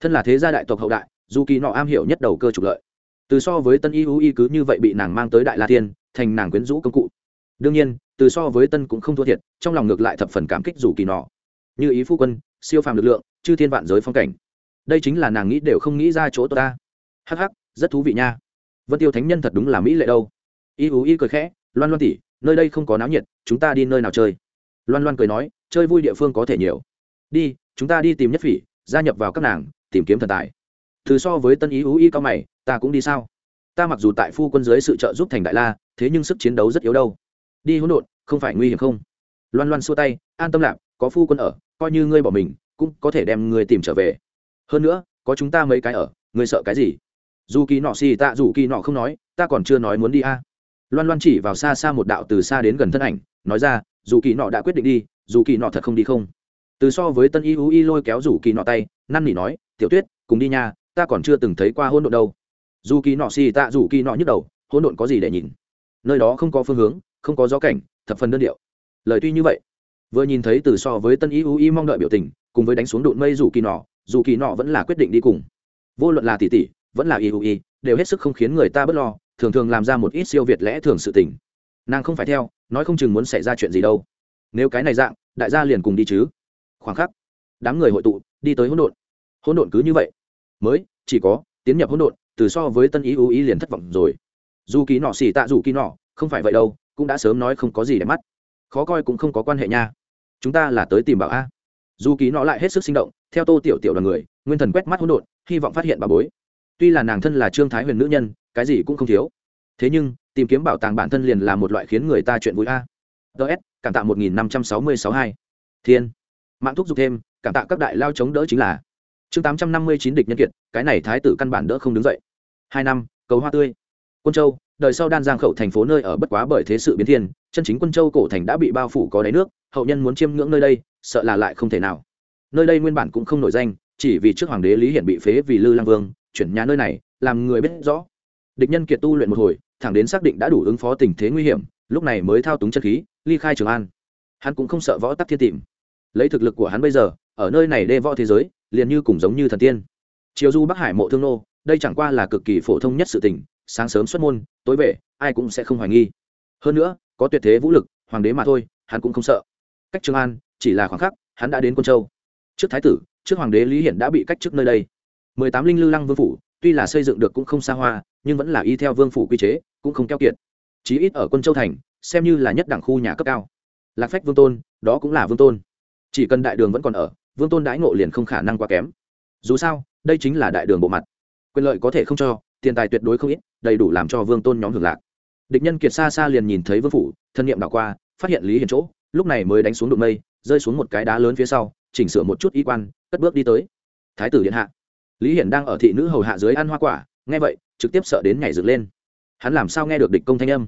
Thân là thế gia đại tộc hậu đại, dù kỳ nọ am hiểu nhất đầu cơ trục lợi. Từ so với tân y u y cứ như vậy bị nàng mang tới đại la tiên thành nàng quyến rũ công cụ. Đương nhiên, từ so với tân cũng không thua thiệt, trong lòng ngược lại thập phần cảm kích dù kỳ nọ. Như ý phu quân, siêu phàm lực lượng, chư thiên vạn giới phong cảnh đây chính là nàng nghĩ đều không nghĩ ra chỗ tôi ta. Hắc, rất thú vị nha. Vân tiêu thánh nhân thật đúng là mỹ lệ đâu. Y ú y cười khẽ loan loan tỉ nơi đây không có náo nhiệt chúng ta đi nơi nào chơi? Loan loan cười nói chơi vui địa phương có thể nhiều. Đi chúng ta đi tìm nhất phỉ gia nhập vào các nàng tìm kiếm thần tài. Từ so với tân ý ú y cao mày ta cũng đi sao? Ta mặc dù tại phu quân dưới sự trợ giúp thành đại la thế nhưng sức chiến đấu rất yếu đâu. Đi hỗn độn không phải nguy hiểm không? Loan loan xua tay an tâm lạc có phu quân ở coi như ngươi bỏ mình cũng có thể đem ngươi tìm trở về hơn nữa, có chúng ta mấy cái ở, ngươi sợ cái gì? Dù kỳ nọ xì tạ, dù kỳ nọ không nói, ta còn chưa nói muốn đi a. Loan loan chỉ vào xa xa một đạo từ xa đến gần thân ảnh, nói ra, dù kỳ nọ đã quyết định đi, dù kỳ nọ thật không đi không? Từ so với tân y u y lôi kéo rủ kỳ nọ tay, năn nỉ nói, tiểu tuyết, cùng đi nha, ta còn chưa từng thấy qua hôn độn đâu. Dù kỳ nọ xì tạ, dù kỳ nọ nhức đầu hôn độn có gì để nhìn? Nơi đó không có phương hướng, không có gió cảnh, thập phần đơn điệu. Lời tuy như vậy, vừa nhìn thấy từ so với tân y u y mong đợi biểu tình, cùng với đánh xuống đụn mây dù kỳ nọ dù kỳ nọ vẫn là quyết định đi cùng. Vô luận là tỷ tỷ, vẫn là y u y đều hết sức không khiến người ta bớt lo, thường thường làm ra một ít siêu việt lẽ thường sự tình. Nàng không phải theo, nói không chừng muốn xảy ra chuyện gì đâu. Nếu cái này dạng, đại gia liền cùng đi chứ. Khoảng khắc, đám người hội tụ, đi tới hỗn độn. Hỗn độn cứ như vậy. Mới, chỉ có, tiến nhập hỗn độn, từ so với tân ý ưu ý liền thất vọng rồi. Dù kỳ nọ xỉ tạ dù kỳ nọ, không phải vậy đâu, cũng đã sớm nói không có gì để mắt. Khó coi cũng không có quan hệ nha. Chúng ta là tới tìm bảo a. Dù kỳ nọ lại hết sức sinh động theo tô tiểu tiểu đoàn người, nguyên thần quét mắt hỗn độn, hy vọng phát hiện bà bối. Tuy là nàng thân là trương thái huyền nữ nhân, cái gì cũng không thiếu. Thế nhưng, tìm kiếm bảo tàng bản thân liền là một loại khiến người ta chuyện vui a. Ts cảm tạ một nghìn năm trăm sáu mươi sáu hai. Thiên. Mạng thúc giục thêm, cảm tạ các đại lao chống đỡ chính là. Chương tám trăm năm mươi chín địch nhân kiệt, cái này thái tử căn bản đỡ không đứng dậy. Hai năm, cầu hoa tươi. Quân châu, đời sau đan giang khẩu thành phố nơi ở bất quá bởi thế sự biến thiên, chân chính quân châu cổ thành đã bị bao phủ có đáy nước, hậu nhân muốn chiêm ngưỡng nơi đây, sợ là lại không thể nào nơi đây nguyên bản cũng không nổi danh, chỉ vì trước hoàng đế lý hiển bị phế vì lư lang vương, chuyển nhà nơi này, làm người biết rõ. Địch nhân kiệt tu luyện một hồi, thẳng đến xác định đã đủ ứng phó tình thế nguy hiểm, lúc này mới thao túng chân khí, ly khai trường an. Hắn cũng không sợ võ tắc thiên tìm. Lấy thực lực của hắn bây giờ, ở nơi này đê võ thế giới, liền như cùng giống như thần tiên. Chiều du bắc hải mộ thương nô, đây chẳng qua là cực kỳ phổ thông nhất sự tình, sáng sớm xuất môn, tối về, ai cũng sẽ không hoài nghi. Hơn nữa, có tuyệt thế vũ lực, hoàng đế mà thôi, hắn cũng không sợ. Cách trường an, chỉ là khoảng khắc, hắn đã đến quân châu trước thái tử, trước hoàng đế lý hiển đã bị cách chức nơi đây. Mười tám linh lư lăng vương phủ, tuy là xây dựng được cũng không xa hoa, nhưng vẫn là y theo vương phủ quy chế, cũng không keo kiệt. Chí ít ở quân châu thành, xem như là nhất đẳng khu nhà cấp cao. Lạc phách vương tôn, đó cũng là vương tôn. Chỉ cần đại đường vẫn còn ở, vương tôn đãi ngộ liền không khả năng quá kém. Dù sao, đây chính là đại đường bộ mặt. Quyền lợi có thể không cho, tiền tài tuyệt đối không ít, đầy đủ làm cho vương tôn nhóm hưởng lạc. Địch nhân kiệt xa xa liền nhìn thấy vương phủ, thân nhiệm đảo qua, phát hiện lý hiền chỗ, lúc này mới đánh xuống đụng mây, rơi xuống một cái đá lớn phía sau chỉnh sửa một chút y quan, cất bước đi tới. Thái tử điện hạ. Lý hiển đang ở thị nữ hầu hạ dưới ăn hoa quả, nghe vậy, trực tiếp sợ đến nhảy dựng lên. Hắn làm sao nghe được địch công thanh âm?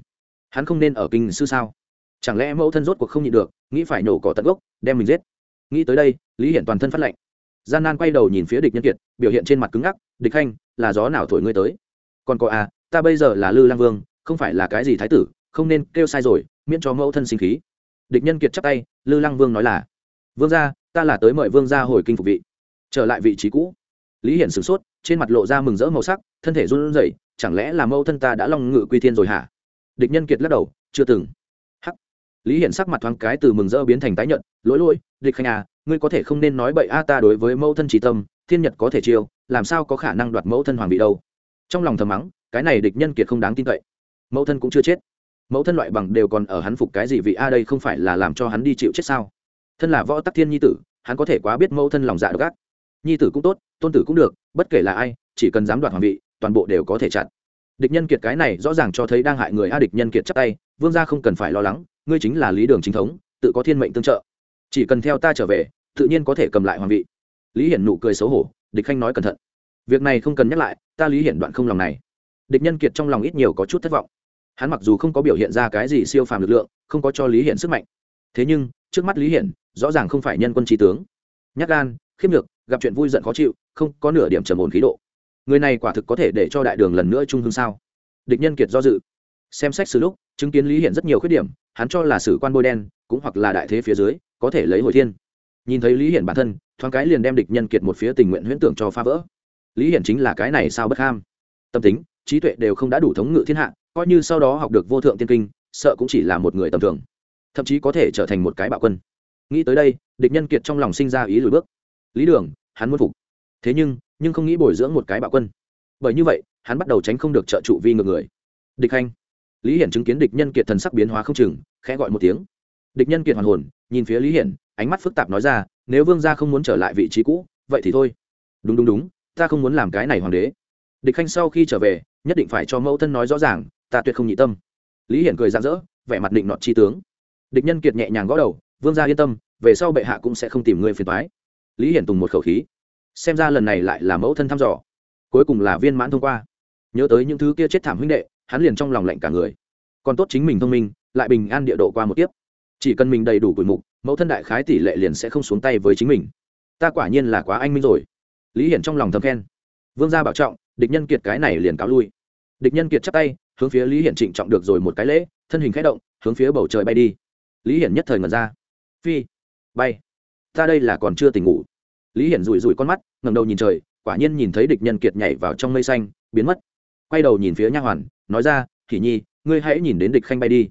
Hắn không nên ở kinh sư sao? Chẳng lẽ mẫu thân rốt cuộc không nhịn được, nghĩ phải nổ cỏ tận gốc, đem mình giết? Nghĩ tới đây, lý hiển toàn thân phát lệnh gian nan quay đầu nhìn phía địch nhân kiệt, biểu hiện trên mặt cứng ngắc, địch khanh, là gió nào thổi ngươi tới? Còn có à ta bây giờ là lư lang vương, không phải là cái gì thái tử, không nên kêu sai rồi, miễn cho mẫu thân sinh khí. Địch nhân kiệt chắp tay, lư Lang vương nói là, vương gia ta là tới mời vương gia hồi kinh phục vị. Trở lại vị trí cũ. Lý hiển sửng sốt, trên mặt lộ ra mừng rỡ màu sắc, thân thể run rẩy, chẳng lẽ là mẫu thân ta đã long ngự quy thiên rồi hả? Địch nhân kiệt lắc đầu, chưa từng. Hắc. Lý hiển sắc mặt thoáng cái từ mừng rỡ biến thành tái nhận lỗi lỗi, địch khanh à ngươi có thể không nên nói bậy a, ta đối với mẫu thân trí tâm, thiên nhật có thể chiêu, làm sao có khả năng đoạt mẫu thân hoàng vị đâu? Trong lòng thầm mắng, cái này địch nhân kiệt không đáng tin cậy. Mẫu thân cũng chưa chết. Mẫu thân loại bằng đều còn ở hắn phục cái gì vị a, đây không phải là làm cho hắn đi chịu chết sao? Thân là võ tắc thiên nhi tử, hắn có thể quá biết mẫu thân lòng dạ độc ác. Nhi tử cũng tốt, tôn tử cũng được, bất kể là ai, chỉ cần dám đoạt hoàng vị, toàn bộ đều có thể chặn địch nhân kiệt cái này rõ ràng cho thấy đang hại người a địch nhân kiệt chắc tay, vương gia không cần phải lo lắng, ngươi chính là lý đường chính thống, tự có thiên mệnh tương trợ. Chỉ cần theo ta trở về, tự nhiên có thể cầm lại hoàng vị. Lý hiển nụ cười xấu hổ, địch khanh nói cẩn thận. Việc này không cần nhắc lại, ta lý hiển đoạn không lòng này. Địch nhân kiệt trong lòng ít nhiều có chút thất vọng. Hắn mặc dù không có biểu hiện ra cái gì siêu phàm lực lượng, không có cho lý hiển sức mạnh. Thế nhưng, trước mắt lý hiển rõ ràng không phải nhân quân trí tướng. Nhắc gan, khiếp nhược, gặp chuyện vui giận khó chịu, không có nửa điểm trầm ổn khí độ. Người này quả thực có thể để cho đại đường lần nữa trung hương sao? Địch nhân kiệt do dự. Xem xét xử lúc, chứng kiến lý Hiện rất nhiều khuyết điểm, hắn cho là sử quan bôi đen, cũng hoặc là đại thế phía dưới, có thể lấy hồi thiên. Nhìn thấy lý hiển bản thân, thoáng cái liền đem địch nhân kiệt một phía tình nguyện huyễn tưởng cho phá vỡ. Lý hiển chính là cái này sao bất ham. Tâm tính, trí tuệ đều không đã đủ thống ngự thiên hạ, coi như sau đó học được vô thượng tiên kinh, sợ cũng chỉ là một người tầm thường. Thậm chí có thể trở thành một cái bạo quân nghĩ tới đây, địch nhân kiệt trong lòng sinh ra ý lùi bước. Lý đường, hắn muốn phục. Thế nhưng nhưng không nghĩ bồi dưỡng một cái bạo quân. Bởi như vậy, hắn bắt đầu tránh không được trợ trụ vi ngược người. Địch khanh lý hiển chứng kiến địch nhân kiệt thần sắc biến hóa không chừng, khẽ gọi một tiếng. Địch nhân kiệt hoàn hồn, nhìn phía lý hiển, ánh mắt phức tạp nói ra, nếu vương gia không muốn trở lại vị trí cũ, vậy thì thôi. Đúng đúng đúng, ta không muốn làm cái này hoàng đế. Địch khanh sau khi trở về, nhất định phải cho mẫu thân nói rõ ràng, ta tuyệt không nhị tâm. Lý hiển cười rạng rỡ, vẻ mặt định nọt chi tướng. Địch nhân kiệt nhẹ nhàng gõ đầu vương gia yên tâm, về sau bệ hạ cũng sẽ không tìm ngươi phiền toái. Lý hiển tùng một khẩu khí. Xem ra lần này lại là mẫu thân thăm dò. Cuối cùng là viên mãn thông qua. Nhớ tới những thứ kia chết thảm huynh đệ, hắn liền trong lòng lạnh cả người. Còn tốt chính mình thông minh, lại bình an địa độ qua một tiếp chỉ cần mình đầy đủ cùi mục, mẫu thân đại khái tỷ lệ liền sẽ không xuống tay với chính mình. Ta quả nhiên là quá anh minh rồi. Lý hiển trong lòng thầm khen. Vương gia bảo trọng, địch nhân kiệt cái này liền cáo lui. Địch nhân kiệt chắp tay, hướng phía lý hiển trịnh trọng được rồi một cái lễ, thân hình k h ẽ động, hướng phía bầu trời bay đi. Lý hiển nhất thời ngần ra phi. Bay. Ta đây là còn chưa tỉnh ngủ. Lý hiển rủi rủi con mắt ngầm đầu nhìn trời, quả nhiên nhìn thấy địch nhân kiệt nhảy vào trong mây xanh, biến mất. Quay đầu nhìn phía nha hoàn, nói ra hỉ nhi, ngươi hãy nhìn đến địch khanh bay đi.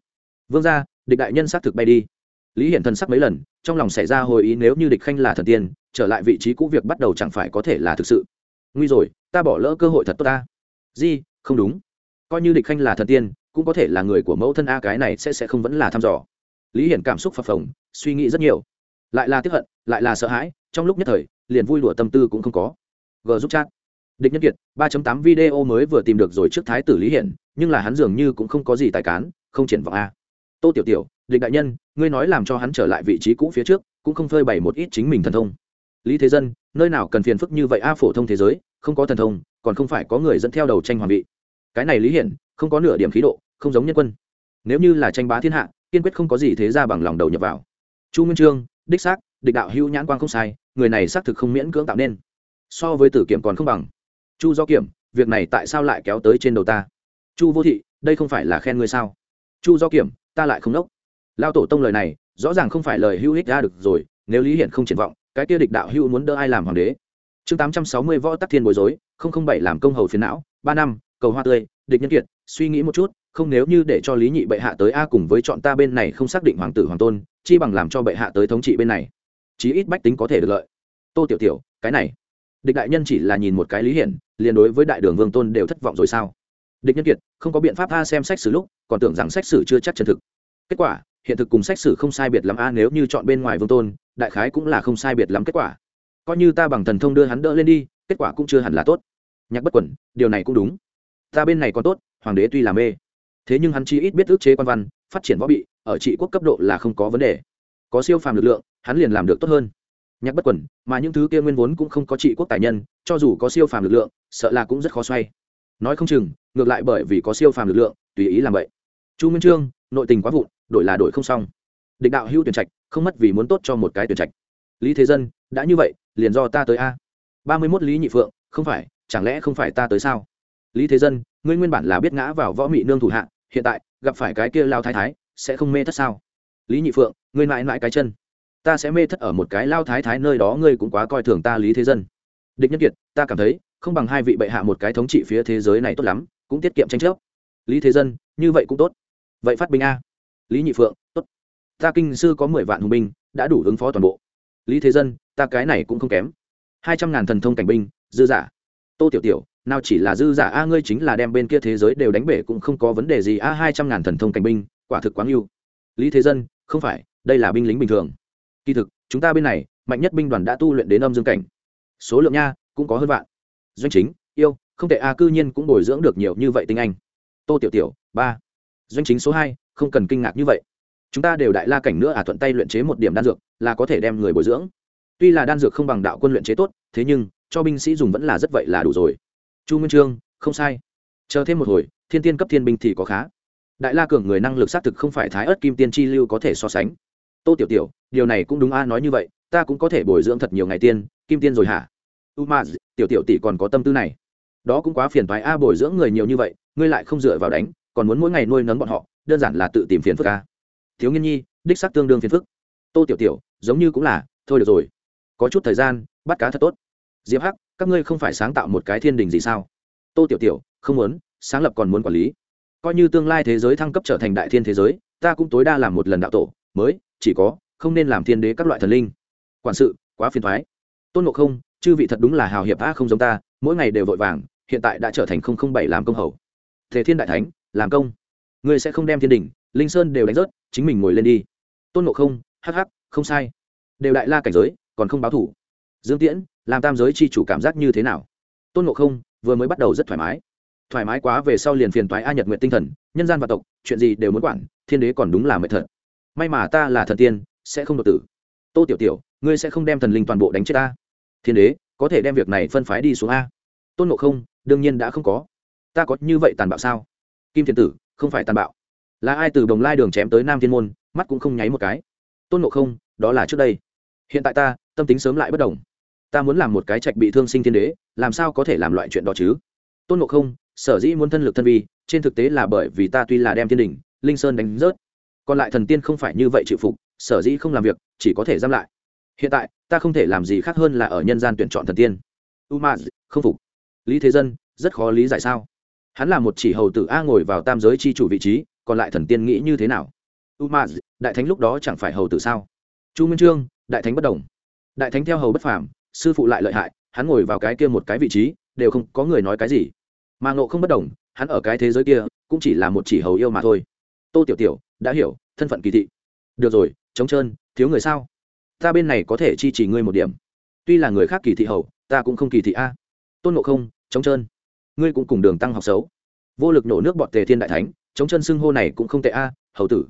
Vương ra địch đại nhân xác thực bay đi. Lý hiển thần sắc mấy lần, trong lòng xảy ra hồi ý nếu như địch khanh là thần tiên, trở lại vị trí cũ việc bắt đầu chẳng phải có thể là thực sự. Nguy rồi, ta bỏ lỡ cơ hội thật tốt ta. Di, không đúng. Coi như địch khanh là thần tiên, cũng có thể là người của mẫu thân a cái này sẽ sẽ không vẫn là thăm dò lý hiển cảm xúc phập phồng, suy nghĩ rất nhiều. Lại là tiếp hận, lại là sợ hãi, trong lúc nhất thời, liền vui đùa tâm tư cũng không có. G giúp chat. Địch nhân kiệt 3.8 video mới vừa tìm được rồi trước thái tử lý hiển, nhưng là hắn dường như cũng không có gì tài cán, không triển vọng a. Tô tiểu tiểu, địch đại nhân, ngươi nói làm cho hắn trở lại vị trí cũ phía trước, cũng không phơi bày một ít chính mình thần thông. Lý thế dân, nơi nào cần phiền phức như vậy a, phổ thông thế giới, không có thần thông, còn không phải có người dẫn theo đầu tranh hoàng vị. Cái này lý hiển, không có nửa điểm khí độ, không giống nhân quân. Nếu như là tranh bá thiên hạ kiên quyết không có gì thế ra bằng lòng đầu nhập vào. Chu nguyên trương, đích xác, địch đạo hữu nhãn quang không sai, người này xác thực không miễn cưỡng tạo nên. So với tử kiểm còn không bằng. Chu do kiểm, việc này tại sao lại kéo tới trên đầu ta? Chu vô thị, đây không phải là khen ngươi sao? Chu do kiểm, ta lại không đốc lao tổ tông lời này, rõ ràng không phải lời hữu Hích ra được rồi, nếu lý hiện không triển vọng, cái kia địch đạo hữu muốn đỡ ai làm hoàng đế? Chương tám trăm sáu mươi võ tắc thiên bối rối, không không bảy làm công hầu phiền não, ba năm, cầu hoa tươi, địch nhân kiệt, suy nghĩ một chút không nếu như để cho lý nhị bệ hạ tới a cùng với chọn ta bên này không xác định hoàng tử hoàng tôn, chi bằng làm cho bệ hạ tới thống trị bên này. Chí ít bách tính có thể được lợi. Tô tiểu tiểu, cái này. Địch đại nhân chỉ là nhìn một cái lý hiển, liền đối với đại đường vương tôn đều thất vọng rồi sao? Địch nhân kiệt, không có biện pháp a xem sách sử lúc, còn tưởng rằng sách sử chưa chắc chân thực. Kết quả, hiện thực cùng sách sử không sai biệt lắm a, nếu như chọn bên ngoài vương tôn, đại khái cũng là không sai biệt lắm kết quả. Coi như ta bằng thần thông đưa hắn đỡ lên đi, kết quả cũng chưa hẳn là tốt. Nhạc bất quẩn, điều này cũng đúng. Ta bên này còn tốt, hoàng đế tuy là mê thế nhưng hắn chi ít biết ước chế quan văn, phát triển võ bị, ở trị quốc cấp độ là không có vấn đề. Có siêu phàm lực lượng, hắn liền làm được tốt hơn. Nhắc bất quẩn, mà những thứ kia nguyên vốn cũng không có trị quốc tài nhân, cho dù có siêu phàm lực lượng, sợ là cũng rất khó xoay. Nói không chừng, ngược lại bởi vì có siêu phàm lực lượng, tùy ý làm vậy. Chu minh trương, nội tình quá vụn, đổi là đổi không xong. Địch đạo hữu tuyển trạch, không mất vì muốn tốt cho một cái tuyển trạch. Lý thế dân, đã như vậy, liền do ta tới a. Ba mươi mốt lý nhị phượng, không phải, chẳng lẽ không phải ta tới sao? Lý thế dân, ngươi nguyên bản là biết ngã vào võ mị nương thủ hạ hiện tại, gặp phải cái kia lao thái thái, sẽ không mê thất sao? Lý nhị phượng, ngươi mãi mãi cái chân. Ta sẽ mê thất ở một cái lao thái thái nơi đó, ngươi cũng quá coi thường ta lý thế dân. Địch nhân kiệt, ta cảm thấy, không bằng hai vị bệ hạ một cái thống trị phía thế giới này tốt lắm, cũng tiết kiệm tranh chấp. Lý thế dân, như vậy cũng tốt. Vậy phát binh a. Lý nhị phượng, tốt. Ta kinh sư có mười vạn hùng binh, đã đủ ứng phó toàn bộ. Lý thế dân, ta cái này cũng không kém. Hai trăm ngàn thần thông cảnh binh, dư giả. Tô tiểu tiểu nào chỉ là dư giả a ngươi chính là đem bên kia thế giới đều đánh bể cũng không có vấn đề gì. A hai trăm ngàn thần thông cảnh binh, quả thực quá yêu lý thế dân, không phải, đây là binh lính bình thường. Kỳ thực, chúng ta bên này, mạnh nhất binh đoàn đã tu luyện đến âm dương cảnh. Số lượng nha, cũng có hơn vạn. Doanh chính, yêu, không thể a cư nhiên cũng bồi dưỡng được nhiều như vậy tinh anh. Tô tiểu tiểu, ba. Doanh chính số hai, không cần kinh ngạc như vậy. Chúng ta đều đại la cảnh nữa à thuận tay luyện chế một điểm đan dược, là có thể đem người bồi dưỡng. Tuy là đan dược không bằng đạo quân luyện chế tốt, thế nhưng, cho binh sĩ dùng vẫn là rất vậy là đủ rồi chu nguyên trương, không sai. Chờ thêm một hồi, thiên tiên cấp thiên binh thì có khá. Đại la cường người năng lực xác thực không phải thái ớt kim tiên chi lưu có thể so sánh. Tô tiểu tiểu, điều này cũng đúng a, nói như vậy, ta cũng có thể bồi dưỡng thật nhiều ngày tiên, kim tiên rồi hả? U ma, tiểu tiểu tỷ còn có tâm tư này. Đó cũng quá phiền thoái a, bồi dưỡng người nhiều như vậy, ngươi lại không dựa vào đánh, còn muốn mỗi ngày nuôi nấng bọn họ, đơn giản là tự tìm phiền phức a. Thiếu nghiên nhi, đích xác tương đương phiền phức. Tô tiểu tiểu, giống như cũng là, thôi được rồi. Có chút thời gian, bắt cá thật tốt. Diệp hắc các ngươi không phải sáng tạo một cái thiên đình gì sao? Tô tiểu tiểu, không muốn, sáng lập còn muốn quản lý. Coi như tương lai thế giới thăng cấp trở thành đại thiên thế giới, ta cũng tối đa làm một lần đạo tổ, mới, chỉ có, không nên làm thiên đế các loại thần linh. Quản sự, quá phiền thoái tôn ngộ không, chư vị thật đúng là hào hiệp a không giống ta, mỗi ngày đều vội vàng, hiện tại đã trở thành không không bảy làm công hầu. Thế thiên đại thánh, làm công. Ngươi sẽ không đem thiên đình, linh sơn đều đánh rớt, chính mình ngồi lên đi. Tôn ngộ không, hắc hắc, không sai. Đều đại la cảnh giới, còn không báo thủ. Dương tiễn làm tam giới chi chủ cảm giác như thế nào? Tôn ngộ không vừa mới bắt đầu rất thoải mái. Thoải mái quá về sau liền phiền toái a nhật nguyện tinh thần, nhân gian và tộc, chuyện gì đều muốn quản, thiên đế còn đúng là mệt thật. May mà ta là thần tiên, sẽ không đột tử. Tô tiểu tiểu, ngươi sẽ không đem thần linh toàn bộ đánh chết ta. Thiên đế, có thể đem việc này phân phái đi xuống a. Tôn ngộ không, đương nhiên đã không có. Ta có như vậy tàn bạo sao? Kim thiên tử, không phải tàn bạo. Là ai từ đồng lai đường chém tới nam thiên môn, mắt cũng không nháy một cái. Tôn ngộ không, đó là trước đây. Hiện tại ta, tâm tính sớm lại bất đồng ta muốn làm một cái trạch bị thương sinh thiên đế, làm sao có thể làm loại chuyện đó chứ? Tôn ngộ không, sở dĩ muốn thân lực thân vi, trên thực tế là bởi vì ta tuy là đem thiên đình linh sơn đánh rớt, còn lại thần tiên không phải như vậy chịu phục, sở dĩ không làm việc, chỉ có thể giam lại. Hiện tại, ta không thể làm gì khác hơn là ở nhân gian tuyển chọn thần tiên. U không phục. Lý thế dân, rất khó lý giải sao? Hắn là một chỉ hầu tử a ngồi vào tam giới c h i chủ vị trí, còn lại thần tiên nghĩ như thế nào? U đại thánh lúc đó chẳng phải hầu tử sao? Chu minh trương, đại thánh bất đồng. Đại thánh theo hầu bất phàm sư phụ lại lợi hại, hắn ngồi vào cái kia một cái vị trí, đều không có người nói cái gì. Mà ngộ không bất đồng, hắn ở cái thế giới kia, cũng chỉ là một chỉ hầu yêu mà thôi. Tô tiểu tiểu, đã hiểu, thân phận kỳ thị. Được rồi, trống trơn, thiếu người sao? Ta bên này có thể chi chỉ ngươi một điểm. Tuy là người khác kỳ thị hầu, ta cũng không kỳ thị a. Tôn ngộ không, trống trơn. Ngươi cũng cùng đường tăng học xấu. Vô lực nổ nước bọt tề thiên đại thánh chống chân xưng hô này cũng không tệ a, hầu tử.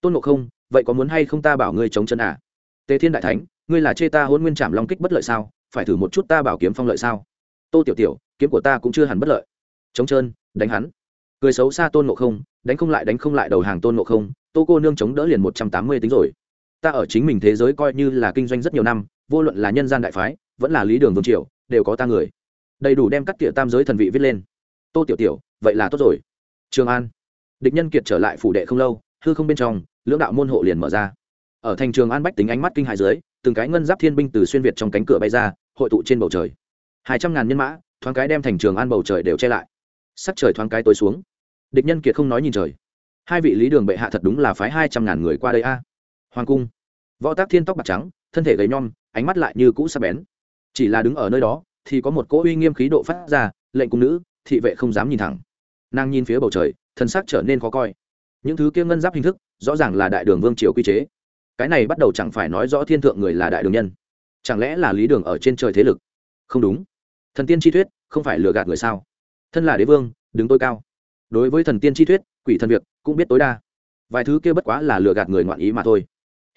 Tôn ngộ không, vậy có muốn hay không ta bảo ngươi chống chân à? Tề thiên đại thánh ngươi là chê ta hôn nguyên trảm long kích bất lợi sao? Phải thử một chút ta bảo kiếm phong lợi sao? Tô tiểu tiểu, kiếm của ta cũng chưa hẳn bất lợi. Chống trơn, đánh hắn. Cười xấu xa tôn ngộ không, đánh không lại, đánh không lại đầu hàng tôn ngộ không, tô cô nương chống đỡ liền một trăm tám mươi tính rồi. Ta ở chính mình thế giới coi như là kinh doanh rất nhiều năm, vô luận là nhân gian đại phái, vẫn là lý đường vương triều, đều có ta người. Đầy đủ đem cắt tỉa tam giới thần vị viết lên. Tô tiểu tiểu, vậy là tốt rồi. Trường an. Địch nhân kiệt trở lại phủ đệ không lâu, hư không bên trong, lưỡng đạo môn hộ liền mở ra. Ở thành trường an bách tính ánh mắt kinh hại dưới từng cái ngân giáp thiên binh từ xuyên việt trong cánh cửa bay ra, hội tụ trên bầu trời. Hai trăm ngàn nhân mã, thoáng cái đem thành trường an bầu trời đều che lại. Sắc trời thoáng cái tối xuống. Địch nhân kiệt không nói nhìn trời. Hai vị lý đường bệ hạ thật đúng là phái hai trăm ngàn người qua đây a. Hoàng cung. Võ tác thiên tóc bạc trắng, thân thể gầy nhom, ánh mắt lại như cũ sắc bén. Chỉ là đứng ở nơi đó, thì có một cỗ uy nghiêm khí độ phát ra, lệnh cung nữ, thị vệ không dám nhìn thẳng. Nàng nhìn phía bầu trời thân sắc trở nên khó coi. Những thứ kia ngân giáp hình thức, rõ ràng là đại đường vương triều quy chế cái này bắt đầu chẳng phải nói rõ thiên thượng người là đại đường nhân. Chẳng lẽ là lý đường ở trên trời thế lực? Không đúng. Thần tiên chi thuyết, không phải lừa gạt người sao? Thân là đế vương, đứng tối cao. Đối với thần tiên chi thuyết, quỷ thần việc, cũng biết tối đa. Vài thứ kia bất quá là lừa gạt người ngoạn ý mà thôi.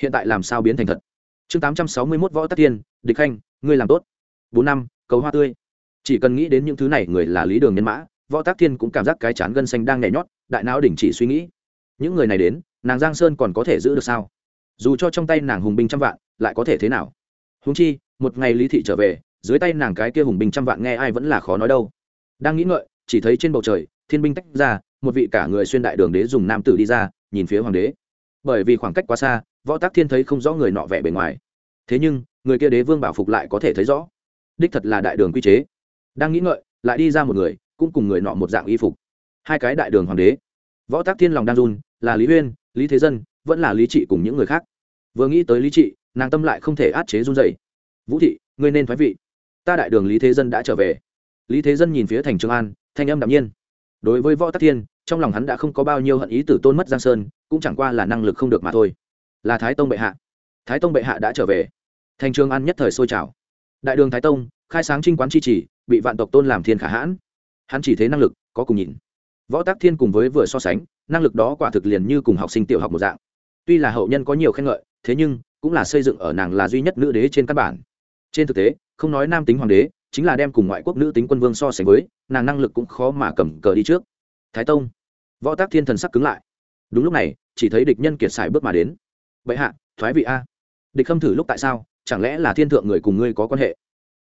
Hiện tại làm sao biến thành thật? Chương tám trăm sáu mươi mốt võ tắc tiên địch khanh, ngươi làm tốt. Bốn năm, cầu hoa tươi. Chỉ cần nghĩ đến những thứ này, người là lý đường nhân mã, võ tác thiên cũng cảm giác cái chán gân xanh đang nhảy nhót, đại não đình chỉ suy nghĩ. Những người này đến, nàng giang sơn còn có thể giữ được sao? Dù cho trong tay nàng hùng binh trăm vạn lại có thể thế nào? Húng chi một ngày lý thị trở về dưới tay nàng cái kia hùng binh trăm vạn nghe ai vẫn là khó nói đâu. Đang nghĩ ngợi chỉ thấy trên bầu trời thiên binh tách ra một vị cả người xuyên đại đường đế dùng nam tử đi ra nhìn phía hoàng đế. Bởi vì khoảng cách quá xa võ tác thiên thấy không rõ người nọ vẻ bề ngoài. Thế nhưng người kia đế vương bảo phục lại có thể thấy rõ. Đích thật là đại đường quy chế. Đang nghĩ ngợi lại đi ra một người cũng cùng người nọ một dạng y phục. Hai cái đại đường hoàng đế. Võ tác thiên lòng đang run là lý Huyên, lý thế dân vẫn là lý trị cùng những người khác. Vừa nghĩ tới lý trị, nàng tâm lại không thể át chế run dày vũ thị, ngươi nên thoái vị. Ta đại đường lý thế dân đã trở về. Lý thế dân nhìn phía thành trường an, thanh âm đạm nhiên. Đối với võ tắc thiên, trong lòng hắn đã không có bao nhiêu hận ý tử tôn mất giang sơn, cũng chẳng qua là năng lực không được mà thôi. Là thái tông bệ hạ. Thái tông bệ hạ đã trở về. Thành trường an nhất thời sôi trào. Đại đường thái tông, khai sáng trinh quán chi trì bị vạn tộc tôn làm thiên khả hãn. Hắn chỉ thế năng lực, có cùng nhìn. Võ tác thiên cùng với vừa so sánh, năng lực đó quả thực liền như cùng học sinh tiểu học một dạng tuy là hậu nhân có nhiều khen ngợi, thế nhưng cũng là xây dựng ở nàng là duy nhất nữ đế trên căn bản. Trên thực tế, không nói nam tính hoàng đế, chính là đem cùng ngoại quốc nữ tính quân vương so sánh với, nàng năng lực cũng khó mà cầm cờ đi trước. Thái tông, võ tác thiên thần sắc cứng lại. Đúng lúc này, chỉ thấy địch nhân kiệt xài bước mà đến. Vậy hạ, thoái vị a. Địch khâm thử lúc tại sao, chẳng lẽ là thiên thượng người cùng ngươi có quan hệ?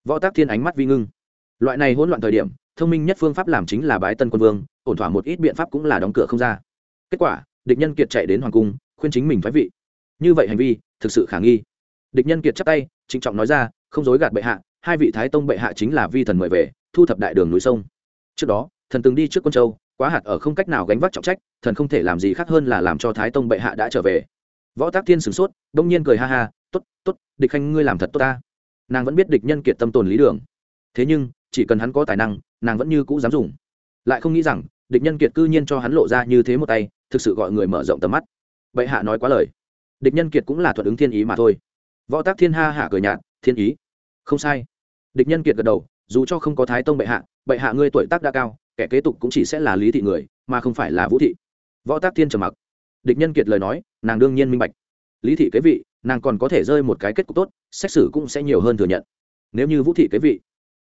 Võ tác thiên ánh mắt vi ngưng. Loại này hỗn loạn thời điểm, thông minh nhất phương pháp làm chính là bái tân quân vương, ổn thỏa một ít biện pháp cũng là đóng cửa không ra. Kết quả, địch nhân kiệt chạy đến hoàng cung khuyên chính mình thoái vị. Như vậy hành vi, thực sự khả nghi. Địch nhân kiệt chắp tay, trịnh trọng nói ra, không dối gạt bệ hạ, hai vị thái tông bệ hạ chính là vi thần mời về, thu thập đại đường núi sông. Trước đó, thần từng đi trước quân châu, quá hạt ở không cách nào gánh vác trọng trách, thần không thể làm gì khác hơn là làm cho thái tông bệ hạ đã trở về. Võ tác thiên sửng sốt đông nhiên cười ha ha t ố t t ố t địch khanh ngươi làm thật tốt ta. Nàng vẫn biết địch nhân kiệt tâm tồn lý đường. Thế nhưng, chỉ cần hắn có tài năng, nàng vẫn như cũ dám dùng. Lại không nghĩ rằng, địch nhân kiệt cư nhiên cho hắn lộ ra như thế một tay, thực sự gọi người mở rộng tầm mắt bệ hạ nói quá lời. Địch nhân kiệt cũng là thuận ứng thiên ý mà thôi. Võ tác thiên ha hạ cười nhạt, thiên ý. Không sai. Địch nhân kiệt gật đầu, dù cho không có thái tông bệ hạ bệ hạ ngươi tuổi tác đã cao, kẻ kế tục cũng chỉ sẽ là lý thị người, mà không phải là vũ thị. Võ tác thiên trầm mặc. Địch nhân kiệt lời nói, nàng đương nhiên minh bạch. Lý thị kế vị, nàng còn có thể rơi một cái kết cục tốt, xét xử cũng sẽ nhiều hơn thừa nhận. Nếu như vũ thị kế vị,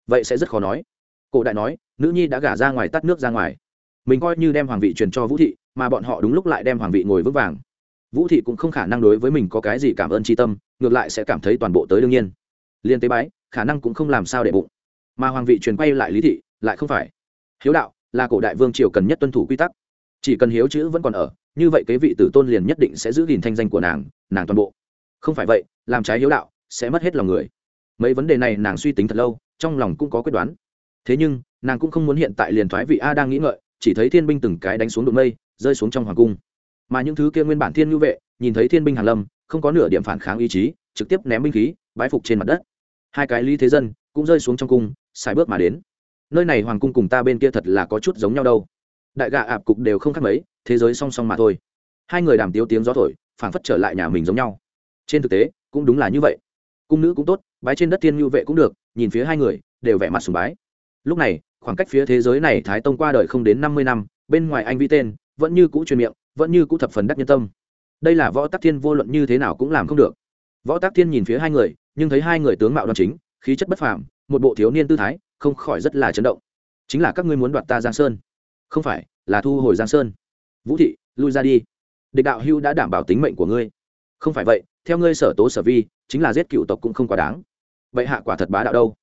vậy sẽ rất khó nói. Cổ đại nói, nữ nhi đã gả ra ngoài tắt nước ra ngoài. Mình coi như đem hoàng vị truyền cho vũ thị, mà bọn họ đúng lúc lại đem hoàng vị ngồi vững vàng vũ thị cũng không khả năng đối với mình có cái gì cảm ơn tri tâm, ngược lại sẽ cảm thấy toàn bộ tới đương nhiên. Liên tế bái, khả năng cũng không làm sao để bụng. Mà hoàng vị truyền quay lại lý thị, lại không phải. Hiếu đạo, là cổ đại vương triều cần nhất tuân thủ quy tắc. Chỉ cần hiếu chữ vẫn còn ở, như vậy kế vị tử tôn liền nhất định sẽ giữ gìn thanh danh của nàng nàng toàn bộ. Không phải vậy, làm trái hiếu đạo, sẽ mất hết lòng người. Mấy vấn đề này nàng suy tính thật lâu, trong lòng cũng có quyết đoán. Thế nhưng, nàng cũng không muốn hiện tại liền thoái vị a đang nghĩ ngợi, chỉ thấy thiên binh từng cái đánh xuống đụng mây, rơi xuống trong hoàng cung mà những thứ kia nguyên bản thiên ngư vệ, nhìn thấy thiên binh hàn lâm, không có nửa điểm phản kháng ý chí, trực tiếp ném binh khí, bái phục trên mặt đất. Hai cái lý thế dân cũng rơi xuống trong cung xài bước mà đến. Nơi này hoàng cung cùng ta bên kia thật là có chút giống nhau đâu. Đại gà ạp cục đều không khác mấy, thế giới song song mà thôi. Hai người đàm tiếu tiếng gió thổi, phảng phất trở lại nhà mình giống nhau. Trên thực tế, cũng đúng là như vậy. Cung nữ cũng tốt, bái trên đất thiên ngư vệ cũng được, nhìn phía hai người, đều vẻ mặt sùng bái. Lúc này, khoảng cách phía thế giới này thái tông qua đời không đến năm mươi năm, bên ngoài anh vi tên, vẫn như cũ truyền miệng vẫn như cũ thập phần đắc nhân tâm. Đây là võ tắc thiên vô luận như thế nào cũng làm không được. Võ tắc thiên nhìn phía hai người, nhưng thấy hai người tướng mạo đoan chính, khí chất bất phàm, một bộ thiếu niên tư thái, không khỏi rất là chấn động. Chính là các ngươi muốn đoạt ta giang sơn? Không phải, là thu hồi giang sơn. Vũ thị, lui ra đi. Địch đạo hưu đã đảm bảo tính mệnh của ngươi. Không phải vậy, theo ngươi sở tố sở vi, chính là giết cựu tộc cũng không quá đáng. Vậy hạ quả thật bá đạo đâu.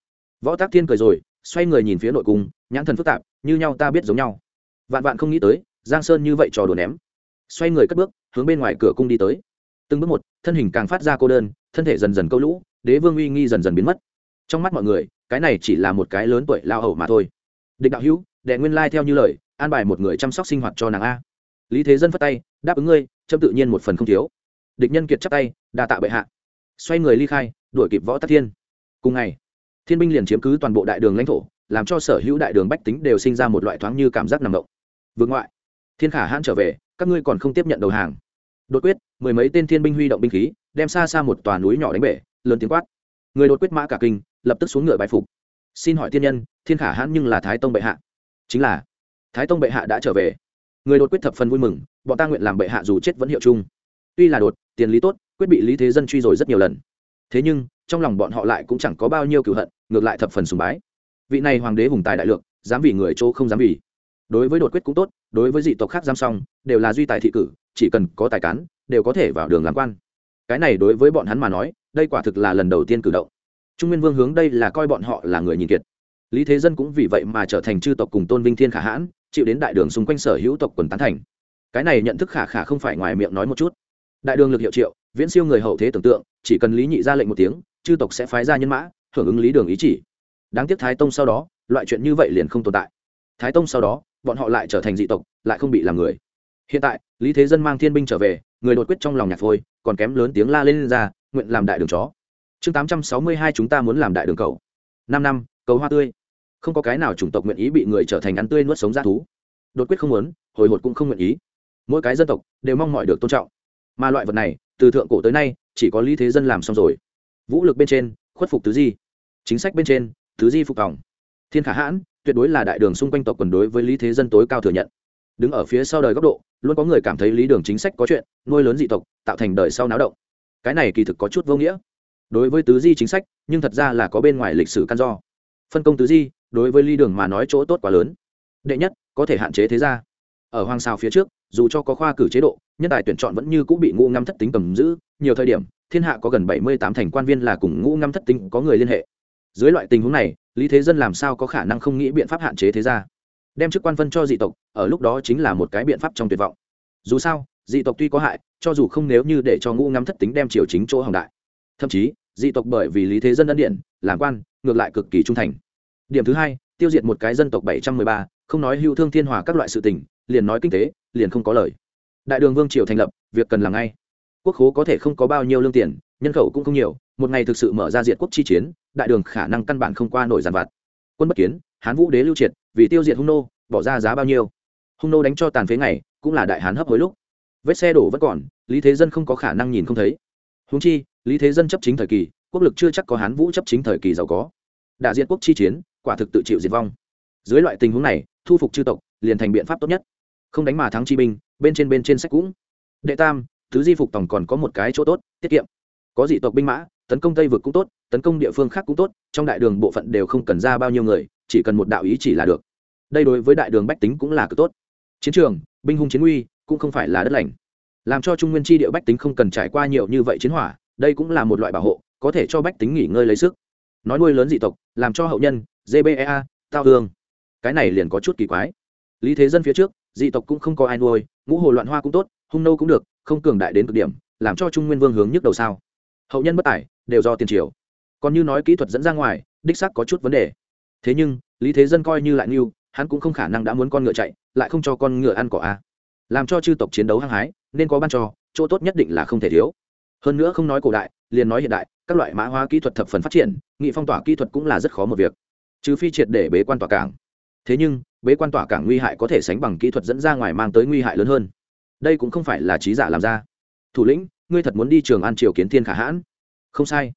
Võ tác thiên cười rồi, xoay người nhìn phía nội cung, nhãn thần phức tạp, như nhau ta biết giống nhau. Vạn vạn không nghĩ tới, giang sơn như vậy trò đùa ném xoay người cất bước, hướng bên ngoài cửa cung đi tới. Từng bước một, thân hình càng phát ra cô đơn, thân thể dần dần câu lũ, đế vương uy nghi dần dần biến mất. Trong mắt mọi người, cái này chỉ là một cái lớn tuổi lao hầu mà thôi. Địch đạo hữu, đệ nguyên lai theo như lời, an bài một người chăm sóc sinh hoạt cho nàng a. Lý thế dân phất tay, đáp ứng ngươi châm tự nhiên một phần không thiếu. Địch nhân kiệt chắp tay, đa tạ bệ hạ. Xoay người ly khai, đuổi kịp võ tắc thiên. Cùng ngày, thiên binh liền chiếm cứ toàn bộ đại đường lãnh thổ, làm cho sở hữu đại đường bách tính đều sinh ra một loại thoáng như cảm giác nằm động. Vương ngoại, thiên khả hãn trở về các ngươi còn không tiếp nhận đầu hàng. Đột quyết, mười mấy tên thiên binh huy động binh khí, đem xa xa một tòa núi nhỏ đánh bể, lớn tiếng quát. Người đột quyết mã cả kinh, lập tức xuống ngựa bãi phục. Xin hỏi thiên nhân, thiên khả hãn nhưng là thái tông bệ hạ. Chính là, thái tông bệ hạ đã trở về. Người đột quyết thập phần vui mừng, bọn ta nguyện làm bệ hạ dù chết vẫn hiệu chung. Tuy là đột, tiền lý tốt, quyết bị lý thế dân truy rồi rất nhiều lần. Thế nhưng, trong lòng bọn họ lại cũng chẳng có bao nhiêu cựu hận, ngược lại thập phần sùng bái. Vị này hoàng đế hùng tài đại lượng, dám vì người chỗ không dám vì đối với đột quyết cũng tốt, đối với dị tộc khác giam song đều là duy tài thị cử, chỉ cần có tài cán, đều có thể vào đường làm quan. Cái này đối với bọn hắn mà nói, đây quả thực là lần đầu tiên cử động. Trung nguyên vương hướng đây là coi bọn họ là người nhìn kiệt. Lý thế dân cũng vì vậy mà trở thành chư tộc cùng tôn vinh thiên khả hãn, chịu đến đại đường xung quanh sở hữu tộc quần tán thành. Cái này nhận thức khả khả không phải ngoài miệng nói một chút. Đại đường lực hiệu triệu, viễn siêu người hậu thế tưởng tượng, chỉ cần lý nhị ra lệnh một tiếng, chư tộc sẽ phái ra nhân mã, hưởng ứng lý đường ý chỉ. Đáng tiếc thái tông sau đó, loại chuyện như vậy liền không tồn tại thái tông sau đó bọn họ lại trở thành dị tộc lại không bị làm người. Hiện tại lý thế dân mang thiên binh trở về người đột quyết trong lòng nhạc phôi còn kém lớn tiếng la lên, lên ra nguyện làm đại đường chó. Chương tám trăm sáu mươi hai chúng ta muốn làm đại đường cầu năm năm cầu hoa tươi. Không có cái nào chủng tộc nguyện ý bị người trở thành ăn tươi nuốt sống ra thú. Đột quyết không muốn hồi hột cũng không nguyện ý. Mỗi cái dân tộc đều mong mọi được tôn trọng. Mà loại vật này từ thượng cổ tới nay chỉ có lý thế dân làm xong rồi. Vũ lực bên trên khuất phục tứ di. Chính sách bên trên tứ di phục vòng thiên khả hãn tuyệt đối là đại đường xung quanh tộc quần đối với lý thế dân tối cao thừa nhận. Đứng ở phía sau đời góc độ, luôn có người cảm thấy lý đường chính sách có chuyện, nuôi lớn dị tộc, tạo thành đời sau náo động. Cái này kỳ thực có chút vô nghĩa. Đối với tứ di chính sách, nhưng thật ra là có bên ngoài lịch sử căn do. Phân công tứ di, đối với lý đường mà nói chỗ tốt quá lớn. Đệ nhất, có thể hạn chế thế ra ở hoàng sao phía trước, dù cho có khoa cử chế độ, nhân tài tuyển chọn vẫn như cũng bị ngũ ngăm thất tính cầm giữ. Nhiều thời điểm, thiên hạ có gần bảy mươi tám thành quan viên là cùng ngũ ngăm thất tính có người liên hệ. Dưới loại tình huống này lý thế dân làm sao có khả năng không nghĩ biện pháp hạn chế thế gia? đem chức quan phân cho dị tộc, ở lúc đó chính là một cái biện pháp trong tuyệt vọng. Dù sao, dị tộc tuy có hại, cho dù không nếu như để cho ngũ ngắm thất tính đem triều chính chỗ hồng đại. Thậm chí, dị tộc bởi vì lý thế dân ân điện làm quan, ngược lại cực kỳ trung thành. Điểm thứ hai, tiêu diệt một cái dân tộc bảy trăm mười ba, không nói hữu thương thiên hòa các loại sự tình, liền nói kinh tế, liền không có lời. Đại đường vương triều thành lập, việc cần làm ngay. Quốc khố có thể không có bao nhiêu lương tiền, nhân khẩu cũng không nhiều, một ngày thực sự mở ra diện quốc chi chiến đại đường khả năng căn bản không qua nổi giàn vặt. Quân bất kiến, hán vũ đế lưu triệt, vì tiêu diệt hung nô, bỏ ra giá bao nhiêu? Hung nô đánh cho tàn phế ngày, cũng là đại hán hấp hối lúc. Vết xe đổ vẫn còn, lý thế dân không có khả năng nhìn không thấy. Húng chi, lý thế dân chấp chính thời kỳ, quốc lực chưa chắc có hán vũ chấp chính thời kỳ giàu có. Đại diện quốc chi chiến, quả thực tự chịu diệt vong. Dưới loại tình huống này, thu phục chư tộc, liền thành biện pháp tốt nhất. Không đánh mà thắng chi binh, bên trên bên trên sách cũng. Đệ tam thứ di phục tổng còn có một cái chỗ tốt, tiết kiệm. Có dị tộc binh mã tấn công tây vực cũng tốt, tấn công địa phương khác cũng tốt, trong đại đường bộ phận đều không cần ra bao nhiêu người, chỉ cần một đạo ý chỉ là được. Đây đối với đại đường bách tính cũng là cực tốt. Chiến trường, binh hung chiến uy, cũng không phải là đất lành. Làm cho trung nguyên tri địa bách tính không cần trải qua nhiều như vậy chiến hỏa, đây cũng là một loại bảo hộ, có thể cho bách tính nghỉ ngơi lấy sức. Nói nuôi lớn dị tộc, làm cho hậu nhân gbea tao hương cái này liền có chút kỳ quái. Lý thế dân phía trước, dị tộc cũng không có ai nuôi, ngũ hồ loạn hoa cũng tốt, hung nâu cũng được, không cường đại đến cực điểm, làm cho trung nguyên vương hướng nhức đầu sao? Hậu nhân bất tài, đều do tiền triều. Còn như nói kỹ thuật dẫn ra ngoài, đích xác có chút vấn đề. Thế nhưng, lý thế dân coi như lại như hắn cũng không khả năng đã muốn con ngựa chạy, lại không cho con ngựa ăn cỏ a. Làm cho chư tộc chiến đấu hăng hái, nên có ban cho, chỗ tốt nhất định là không thể thiếu. Hơn nữa không nói cổ đại, liền nói hiện đại, các loại mã hóa kỹ thuật thập phần phát triển, nghị phong tỏa kỹ thuật cũng là rất khó một việc. Trừ phi triệt để bế quan tỏa cảng. Thế nhưng, bế quan tỏa cảng nguy hại có thể sánh bằng kỹ thuật dẫn ra ngoài mang tới nguy hại lớn hơn. Đây cũng không phải là trí giả làm ra. Thủ lĩnh ngươi thật muốn đi trường an triều kiến thiên khả hãn? Không sai.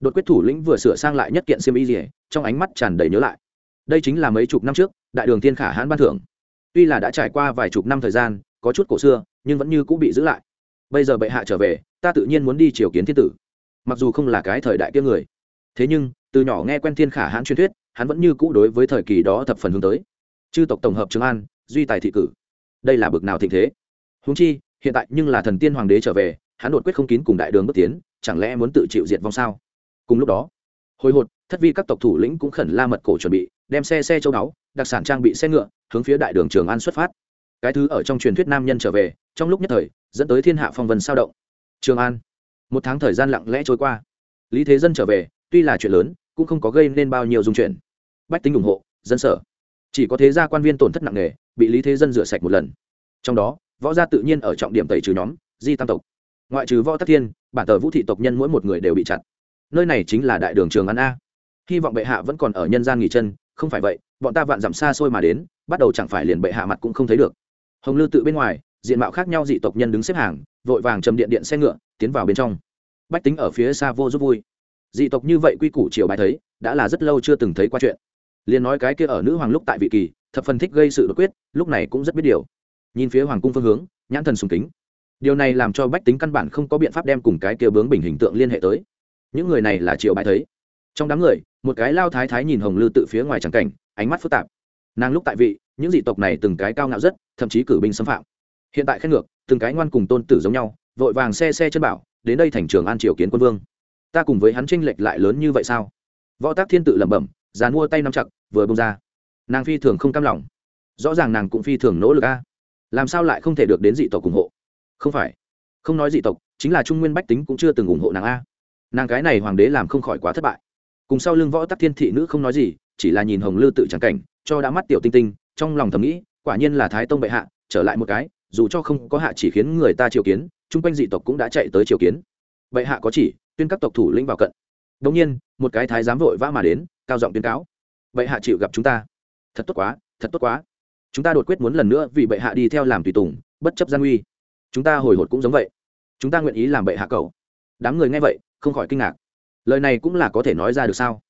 Đột quyết thủ lĩnh vừa sửa sang lại nhất kiện siêm y dỉa trong ánh mắt tràn đầy nhớ lại. Đây chính là mấy chục năm trước, đại đường thiên khả hãn ban thưởng. Tuy là đã trải qua vài chục năm thời gian, có chút cổ xưa, nhưng vẫn như cũng bị giữ lại. Bây giờ bệ hạ trở về, ta tự nhiên muốn đi triều kiến thiên tử. Mặc dù không là cái thời đại kia người, thế nhưng, từ nhỏ nghe quen thiên khả hãn truyền thuyết, hắn vẫn như cũ đối với thời kỳ đó thập phần hướng tới. Chư tộc tổng hợp trường an, duy tài thị cử. Đây là bực nào thịnh thế? Húng chi hiện tại nhưng là thần tiên hoàng đế trở về, hắn đột quyết không kín cùng đại đường bước tiến, chẳng lẽ muốn tự chịu diệt vong sao? Cùng lúc đó, hồi hột, thất vi các tộc thủ lĩnh cũng khẩn la mật cổ chuẩn bị, đem xe xe châu đáo, đặc sản trang bị xe ngựa, hướng phía đại đường trường an xuất phát. Cái thứ ở trong truyền thuyết nam nhân trở về, trong lúc nhất thời, dẫn tới thiên hạ phong vân sao động. Trường an. Một tháng thời gian lặng lẽ trôi qua. Lý thế dân trở về, tuy là chuyện lớn, cũng không có gây nên bao nhiêu dung chuyện. Bách tính ủng hộ, dân sở. Chỉ có thế gia quan viên tổn thất nặng nề, bị lý thế dân rửa sạch một lần. Trong đó võ gia tự nhiên ở trọng điểm tẩy trừ nhóm, di tam tộc. Ngoại trừ võ tắc thiên, bản tờ vũ thị tộc nhân mỗi một người đều bị chặt. Nơi này chính là đại đường trường ăn a. Hy vọng bệ hạ vẫn còn ở nhân gian nghỉ chân, không phải vậy, bọn ta vạn dặm xa xôi mà đến, bắt đầu chẳng phải liền bệ hạ mặt cũng không thấy được. Hồng lư tự bên ngoài, diện mạo khác nhau dị tộc nhân đứng xếp hàng, vội vàng chầm điện điện xe ngựa, tiến vào bên trong. Bách tính ở phía xa vô giúp vui. Dị tộc như vậy quy củ chiều bài thấy, đã là rất lâu chưa từng thấy qua chuyện. Liền nói cái kia ở nữ hoàng lúc tại vị kỳ, thập phần thích gây sự đột quyết, lúc này cũng rất biết điều nhìn phía hoàng cung phương hướng, nhãn thần sùng kính. Điều này làm cho bách tính căn bản không có biện pháp đem cùng cái kia bướng bình hình tượng liên hệ tới. Những người này là triệu bài thấy. Trong đám người, một cái lao thái thái nhìn hồng lư tự phía ngoài tràng cảnh, ánh mắt phức tạp. Nàng lúc tại vị, những dị tộc này từng cái cao ngạo rất, thậm chí cử binh xâm phạm. Hiện tại khen ngược, từng cái ngoan cùng tôn tử giống nhau, vội vàng xe xe chân bảo, đến đây thành trường an triều kiến quân vương. Ta cùng với hắn tranh lệch lại lớn như vậy sao? Võ tác thiên tự lẩm bẩm dàn mua tay nắm chặt, vừa bông ra. Nàng phi thường không cam lòng. Rõ ràng nàng cũng phi thường nỗ lực a làm sao lại không thể được đến dị tộc ủng hộ? Không phải. Không nói dị tộc, chính là trung nguyên bách tính cũng chưa từng ủng hộ nàng a. Nàng cái này hoàng đế làm không khỏi quá thất bại. Cùng sau lưng võ tắc thiên thị nữ không nói gì, chỉ là nhìn hồng lư tự trắng cảnh, cho đã mắt tiểu tinh tinh, trong lòng thầm nghĩ, quả nhiên là thái tông bệ hạ, trở lại một cái, dù cho không có hạ chỉ khiến người ta triều kiến, chung quanh dị tộc cũng đã chạy tới triều kiến. Bệ hạ có chỉ, tuyên các tộc thủ lĩnh vào cận. Đ nhiên, một cái thái giám vội vã mà đến, cao giọng tuyên cáo. Bệ hạ chịu gặp chúng ta. Thật tốt quá, thật tốt quá chúng ta đột quyết muốn lần nữa vì bệ hạ đi theo làm tùy tùng, bất chấp gian uy chúng ta hồi hột cũng giống vậy. Chúng ta nguyện ý làm bệ hạ cầu. Đám người nghe vậy, không khỏi kinh ngạc. Lời này cũng là có thể nói ra được sao?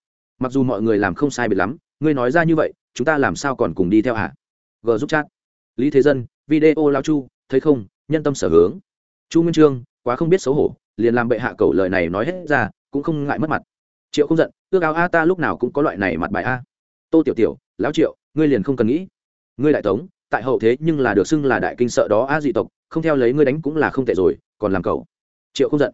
Mặc dù mọi người làm không sai biệt lắm, ngươi nói ra như vậy, chúng ta làm sao còn cùng đi theo hả? G giúp chat. Lý thế dân, video lao chu, thấy không? Nhân tâm sở hướng. Chu nguyên trương, quá không biết xấu hổ, liền làm bệ hạ cầu lời này nói hết ra, cũng không ngại mất mặt. Triệu không giận, ước áo a ta lúc nào cũng có loại này mặt bài a. Tô tiểu tiểu, lão triệu, ngươi liền không cần nghĩ ngươi đại tống, tại hậu thế nhưng là được xưng là đại kinh sợ đó a dị tộc, không theo lấy ngươi đánh cũng là không tệ rồi, còn làm cậu. Triệu không giận.